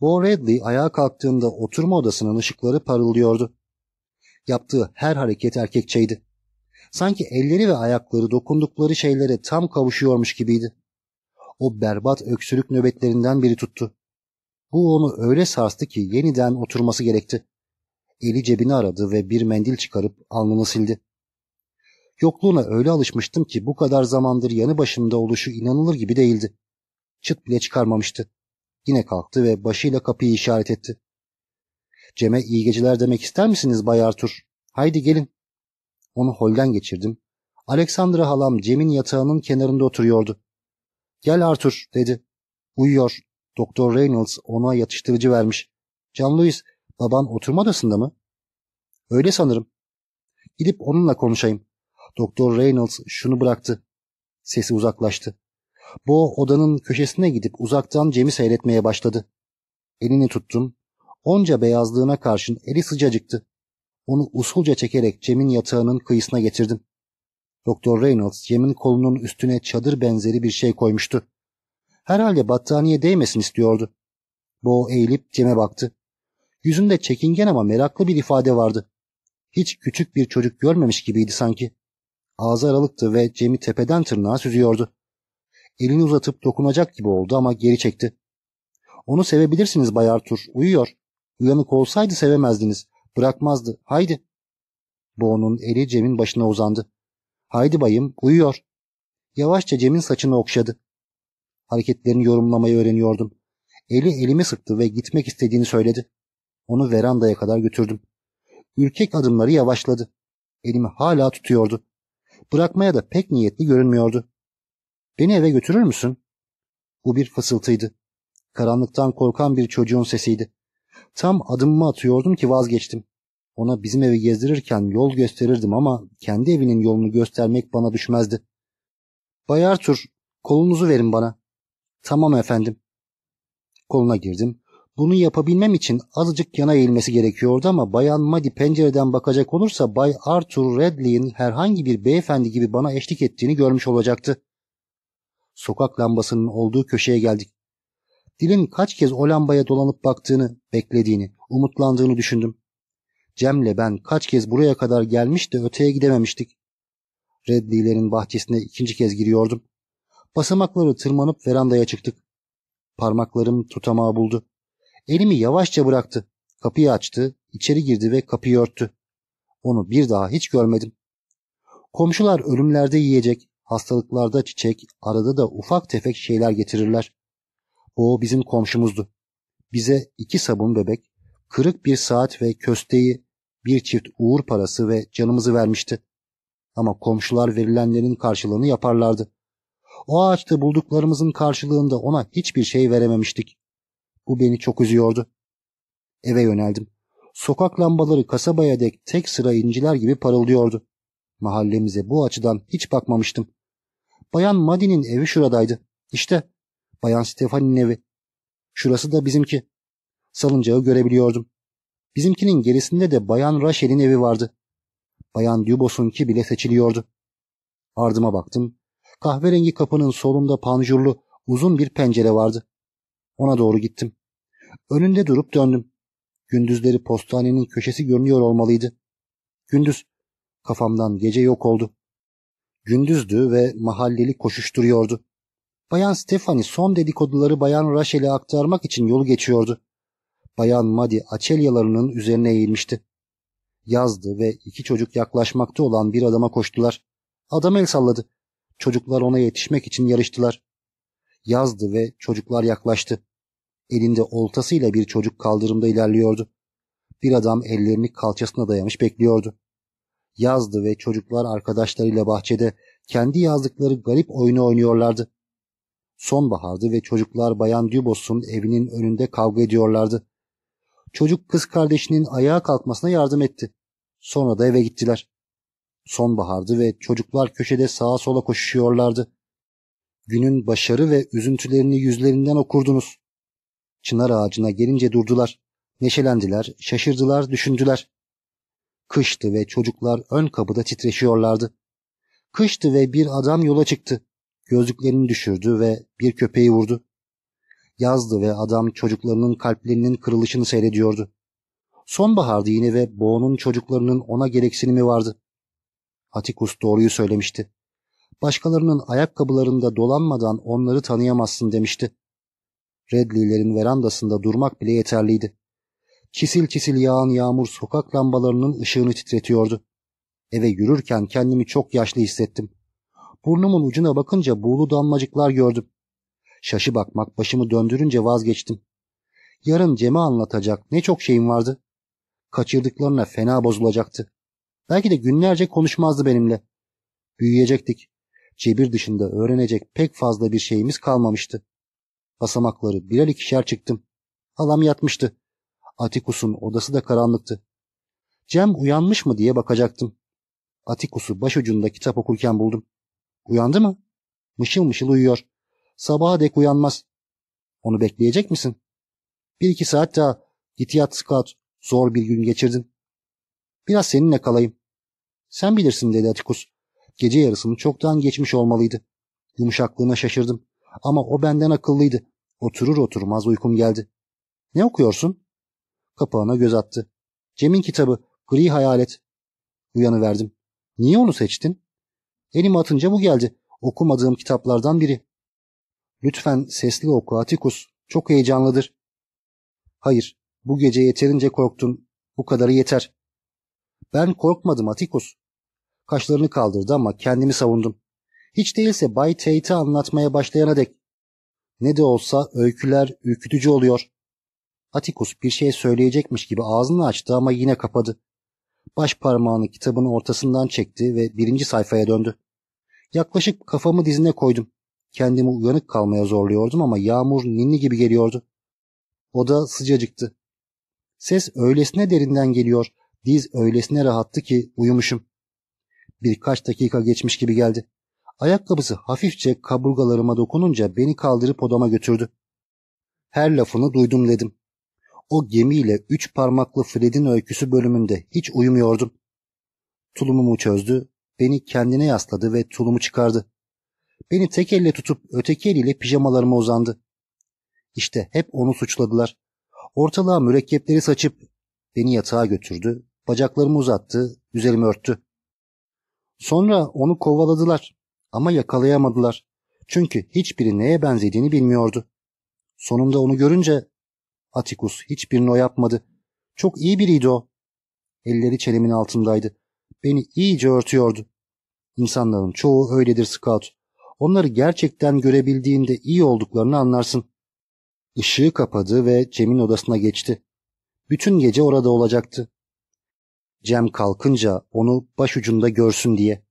Bo Redley ayağa kalktığında oturma odasının ışıkları parıldıyordu. Yaptığı her hareket erkekçeydi. Sanki elleri ve ayakları dokundukları şeylere tam kavuşuyormuş gibiydi. O berbat öksürük nöbetlerinden biri tuttu. Bu onu öyle sarstı ki yeniden oturması gerekti. Eli cebini aradı ve bir mendil çıkarıp alnını sildi. Yokluğuna öyle alışmıştım ki bu kadar zamandır yanı başında oluşu inanılır gibi değildi. Çıt bile çıkarmamıştı. Yine kalktı ve başıyla kapıyı işaret etti. Cem'e iyi geceler demek ister misiniz Bay Arthur? Haydi gelin. Onu holden geçirdim. Alexandra halam Cem'in yatağının kenarında oturuyordu. Gel Arthur dedi. Uyuyor. Doktor Reynolds ona yatıştırıcı vermiş. Can Louis, baban oturma odasında mı? Öyle sanırım. Gidip onunla konuşayım. Doktor Reynolds şunu bıraktı. Sesi uzaklaştı. Bo odanın köşesine gidip uzaktan Cem'i seyretmeye başladı. Elini tuttum. Onca beyazlığına karşın eli sıcacıktı. Onu usulca çekerek Cem'in yatağının kıyısına getirdim. Doktor Reynolds Cem'in kolunun üstüne çadır benzeri bir şey koymuştu. Herhalde battaniye değmesin istiyordu. Bo eğilip Cem'e baktı. Yüzünde çekingen ama meraklı bir ifade vardı. Hiç küçük bir çocuk görmemiş gibiydi sanki. Ağzı aralıktı ve Cem'i tepeden tırnağa süzüyordu. Elini uzatıp dokunacak gibi oldu ama geri çekti. Onu sevebilirsiniz Bay Arthur. Uyuyor. Uyanık olsaydı sevemezdiniz. Bırakmazdı. Haydi. Bo'nun eli Cem'in başına uzandı. Haydi bayım, uyuyor. Yavaşça Cem'in saçını okşadı. Hareketlerini yorumlamayı öğreniyordum. Eli elimi sıktı ve gitmek istediğini söyledi. Onu verandaya kadar götürdüm. Ürkek adımları yavaşladı. Elimi hala tutuyordu. Bırakmaya da pek niyetli görünmüyordu. Beni eve götürür müsün? Bu bir fısıltıydı. Karanlıktan korkan bir çocuğun sesiydi. Tam adımımı atıyordum ki vazgeçtim. Ona bizim evi gezdirirken yol gösterirdim ama kendi evinin yolunu göstermek bana düşmezdi. Bay Arthur, kolunuzu verin bana. Tamam efendim. Koluna girdim. Bunu yapabilmem için azıcık yana eğilmesi gerekiyordu ama Bayan Madi pencereden bakacak olursa Bay Arthur Redley'in herhangi bir beyefendi gibi bana eşlik ettiğini görmüş olacaktı. Sokak lambasının olduğu köşeye geldik. Dilin kaç kez o lambaya dolanıp baktığını, beklediğini, umutlandığını düşündüm. Cem'le ben kaç kez buraya kadar gelmiş de öteye gidememiştik. Redley'lerin bahçesine ikinci kez giriyordum. Basamakları tırmanıp verandaya çıktık. Parmaklarım tutamağı buldu. Elimi yavaşça bıraktı. Kapıyı açtı, içeri girdi ve kapıyı örttü. Onu bir daha hiç görmedim. Komşular ölümlerde yiyecek, hastalıklarda çiçek, arada da ufak tefek şeyler getirirler. O bizim komşumuzdu. Bize iki sabun bebek, kırık bir saat ve kösteği, bir çift uğur parası ve canımızı vermişti. Ama komşular verilenlerin karşılığını yaparlardı. O ağaçta bulduklarımızın karşılığında ona hiçbir şey verememiştik. Bu beni çok üzüyordu. Eve yöneldim. Sokak lambaları kasabaya dek tek sıra inciler gibi parıldıyordu. Mahallemize bu açıdan hiç bakmamıştım. Bayan Madi'nin evi şuradaydı. İşte Bayan Stefani'nin evi. Şurası da bizimki. Salıncağı görebiliyordum. Bizimkinin gerisinde de Bayan Rachel'in evi vardı. Bayan Dubos'unki bile seçiliyordu. Ardıma baktım. Kahverengi kapının solunda panjurlu uzun bir pencere vardı. Ona doğru gittim. Önünde durup döndüm. Gündüzleri postanenin köşesi görünüyor olmalıydı. Gündüz. Kafamdan gece yok oldu. Gündüzdü ve mahalleli koşuşturuyordu. Bayan Stefani son dedikoduları Bayan Rachel'e aktarmak için yolu geçiyordu. Bayan Madi açelyalarının üzerine eğilmişti. Yazdı ve iki çocuk yaklaşmakta olan bir adama koştular. Adam el salladı. Çocuklar ona yetişmek için yarıştılar. Yazdı ve çocuklar yaklaştı. Elinde oltasıyla bir çocuk kaldırımda ilerliyordu. Bir adam ellerini kalçasına dayamış bekliyordu. Yazdı ve çocuklar arkadaşlarıyla bahçede kendi yazdıkları garip oyunu oynuyorlardı. Sonbahardı ve çocuklar Bayan Dubos'un evinin önünde kavga ediyorlardı. Çocuk kız kardeşinin ayağa kalkmasına yardım etti. Sonra da eve gittiler. Sonbahardı ve çocuklar köşede sağa sola koşuşuyorlardı. Günün başarı ve üzüntülerini yüzlerinden okurdunuz. Çınar ağacına gelince durdular. Neşelendiler, şaşırdılar, düşündüler. Kıştı ve çocuklar ön kapıda titreşiyorlardı. Kıştı ve bir adam yola çıktı. Gözlüklerini düşürdü ve bir köpeği vurdu. Yazdı ve adam çocuklarının kalplerinin kırılışını seyrediyordu. Sonbahardı yine ve Boğ'un çocuklarının ona gereksinimi vardı. Atikus doğruyu söylemişti. Başkalarının ayakkabılarında dolanmadan onları tanıyamazsın demişti. Redley'lerin verandasında durmak bile yeterliydi. Çisil çisil yağan yağmur sokak lambalarının ışığını titretiyordu. Eve yürürken kendimi çok yaşlı hissettim. Burnumun ucuna bakınca buğulu damlacıklar gördüm. Şaşı bakmak başımı döndürünce vazgeçtim. Yarın Cem'e anlatacak ne çok şeyim vardı. Kaçırdıklarına fena bozulacaktı. Belki de günlerce konuşmazdı benimle. Büyüyecektik. Cebir dışında öğrenecek pek fazla bir şeyimiz kalmamıştı. Basamakları birer ikişer çıktım. Halam yatmıştı. Atikus'un odası da karanlıktı. Cem uyanmış mı diye bakacaktım. Atikus'u başucunda kitap okurken buldum. Uyandı mı? Mışıl mışıl uyuyor. Sabaha dek uyanmaz. Onu bekleyecek misin? Bir iki saat daha. Git yat Scott. Zor bir gün geçirdin. Biraz seninle kalayım. Sen bilirsin dedi Atikus. Gece yarısını çoktan geçmiş olmalıydı. Yumuşaklığına şaşırdım. Ama o benden akıllıydı. Oturur oturmaz uykum geldi. Ne okuyorsun? Kapağına göz attı. Cem'in kitabı. Gri Hayalet. Uyanıverdim. Niye onu seçtin? Elimi atınca bu geldi. Okumadığım kitaplardan biri. Lütfen sesli oku Atikus. Çok heyecanlıdır. Hayır. Bu gece yeterince korktun. Bu kadarı yeter. Ben korkmadım Atikus. Kaşlarını kaldırdı ama kendimi savundum. Hiç değilse Bay Tate'i anlatmaya başlayana dek. Ne de olsa öyküler ürkütücü oluyor. Atikus bir şey söyleyecekmiş gibi ağzını açtı ama yine kapadı. Baş parmağını kitabın ortasından çekti ve birinci sayfaya döndü. Yaklaşık kafamı dizine koydum. Kendimi uyanık kalmaya zorluyordum ama yağmur ninni gibi geliyordu. Oda sıcacıktı. Ses öylesine derinden geliyor, diz öylesine rahattı ki uyumuşum. Birkaç dakika geçmiş gibi geldi. Ayakkabısı hafifçe kaburgalarıma dokununca beni kaldırıp odama götürdü. Her lafını duydum dedim. O gemiyle üç parmaklı Fred'in öyküsü bölümünde hiç uyumuyordum. Tulumumu çözdü, beni kendine yasladı ve tulumu çıkardı. Beni tek elle tutup öteki eliyle pijamalarıma uzandı. İşte hep onu suçladılar. Ortalığa mürekkepleri saçıp beni yatağa götürdü, bacaklarımı uzattı, üzerimi örttü. Sonra onu kovaladılar ama yakalayamadılar. Çünkü hiçbiri neye benzediğini bilmiyordu. Sonunda onu görünce Atikus hiçbirini o yapmadı. Çok iyi biriydi o. Elleri çenemin altındaydı. Beni iyice örtüyordu. İnsanların çoğu öyledir Scout. Onları gerçekten görebildiğinde iyi olduklarını anlarsın. Işığı kapadı ve Cem'in odasına geçti. Bütün gece orada olacaktı. Cem kalkınca onu başucunda görsün diye.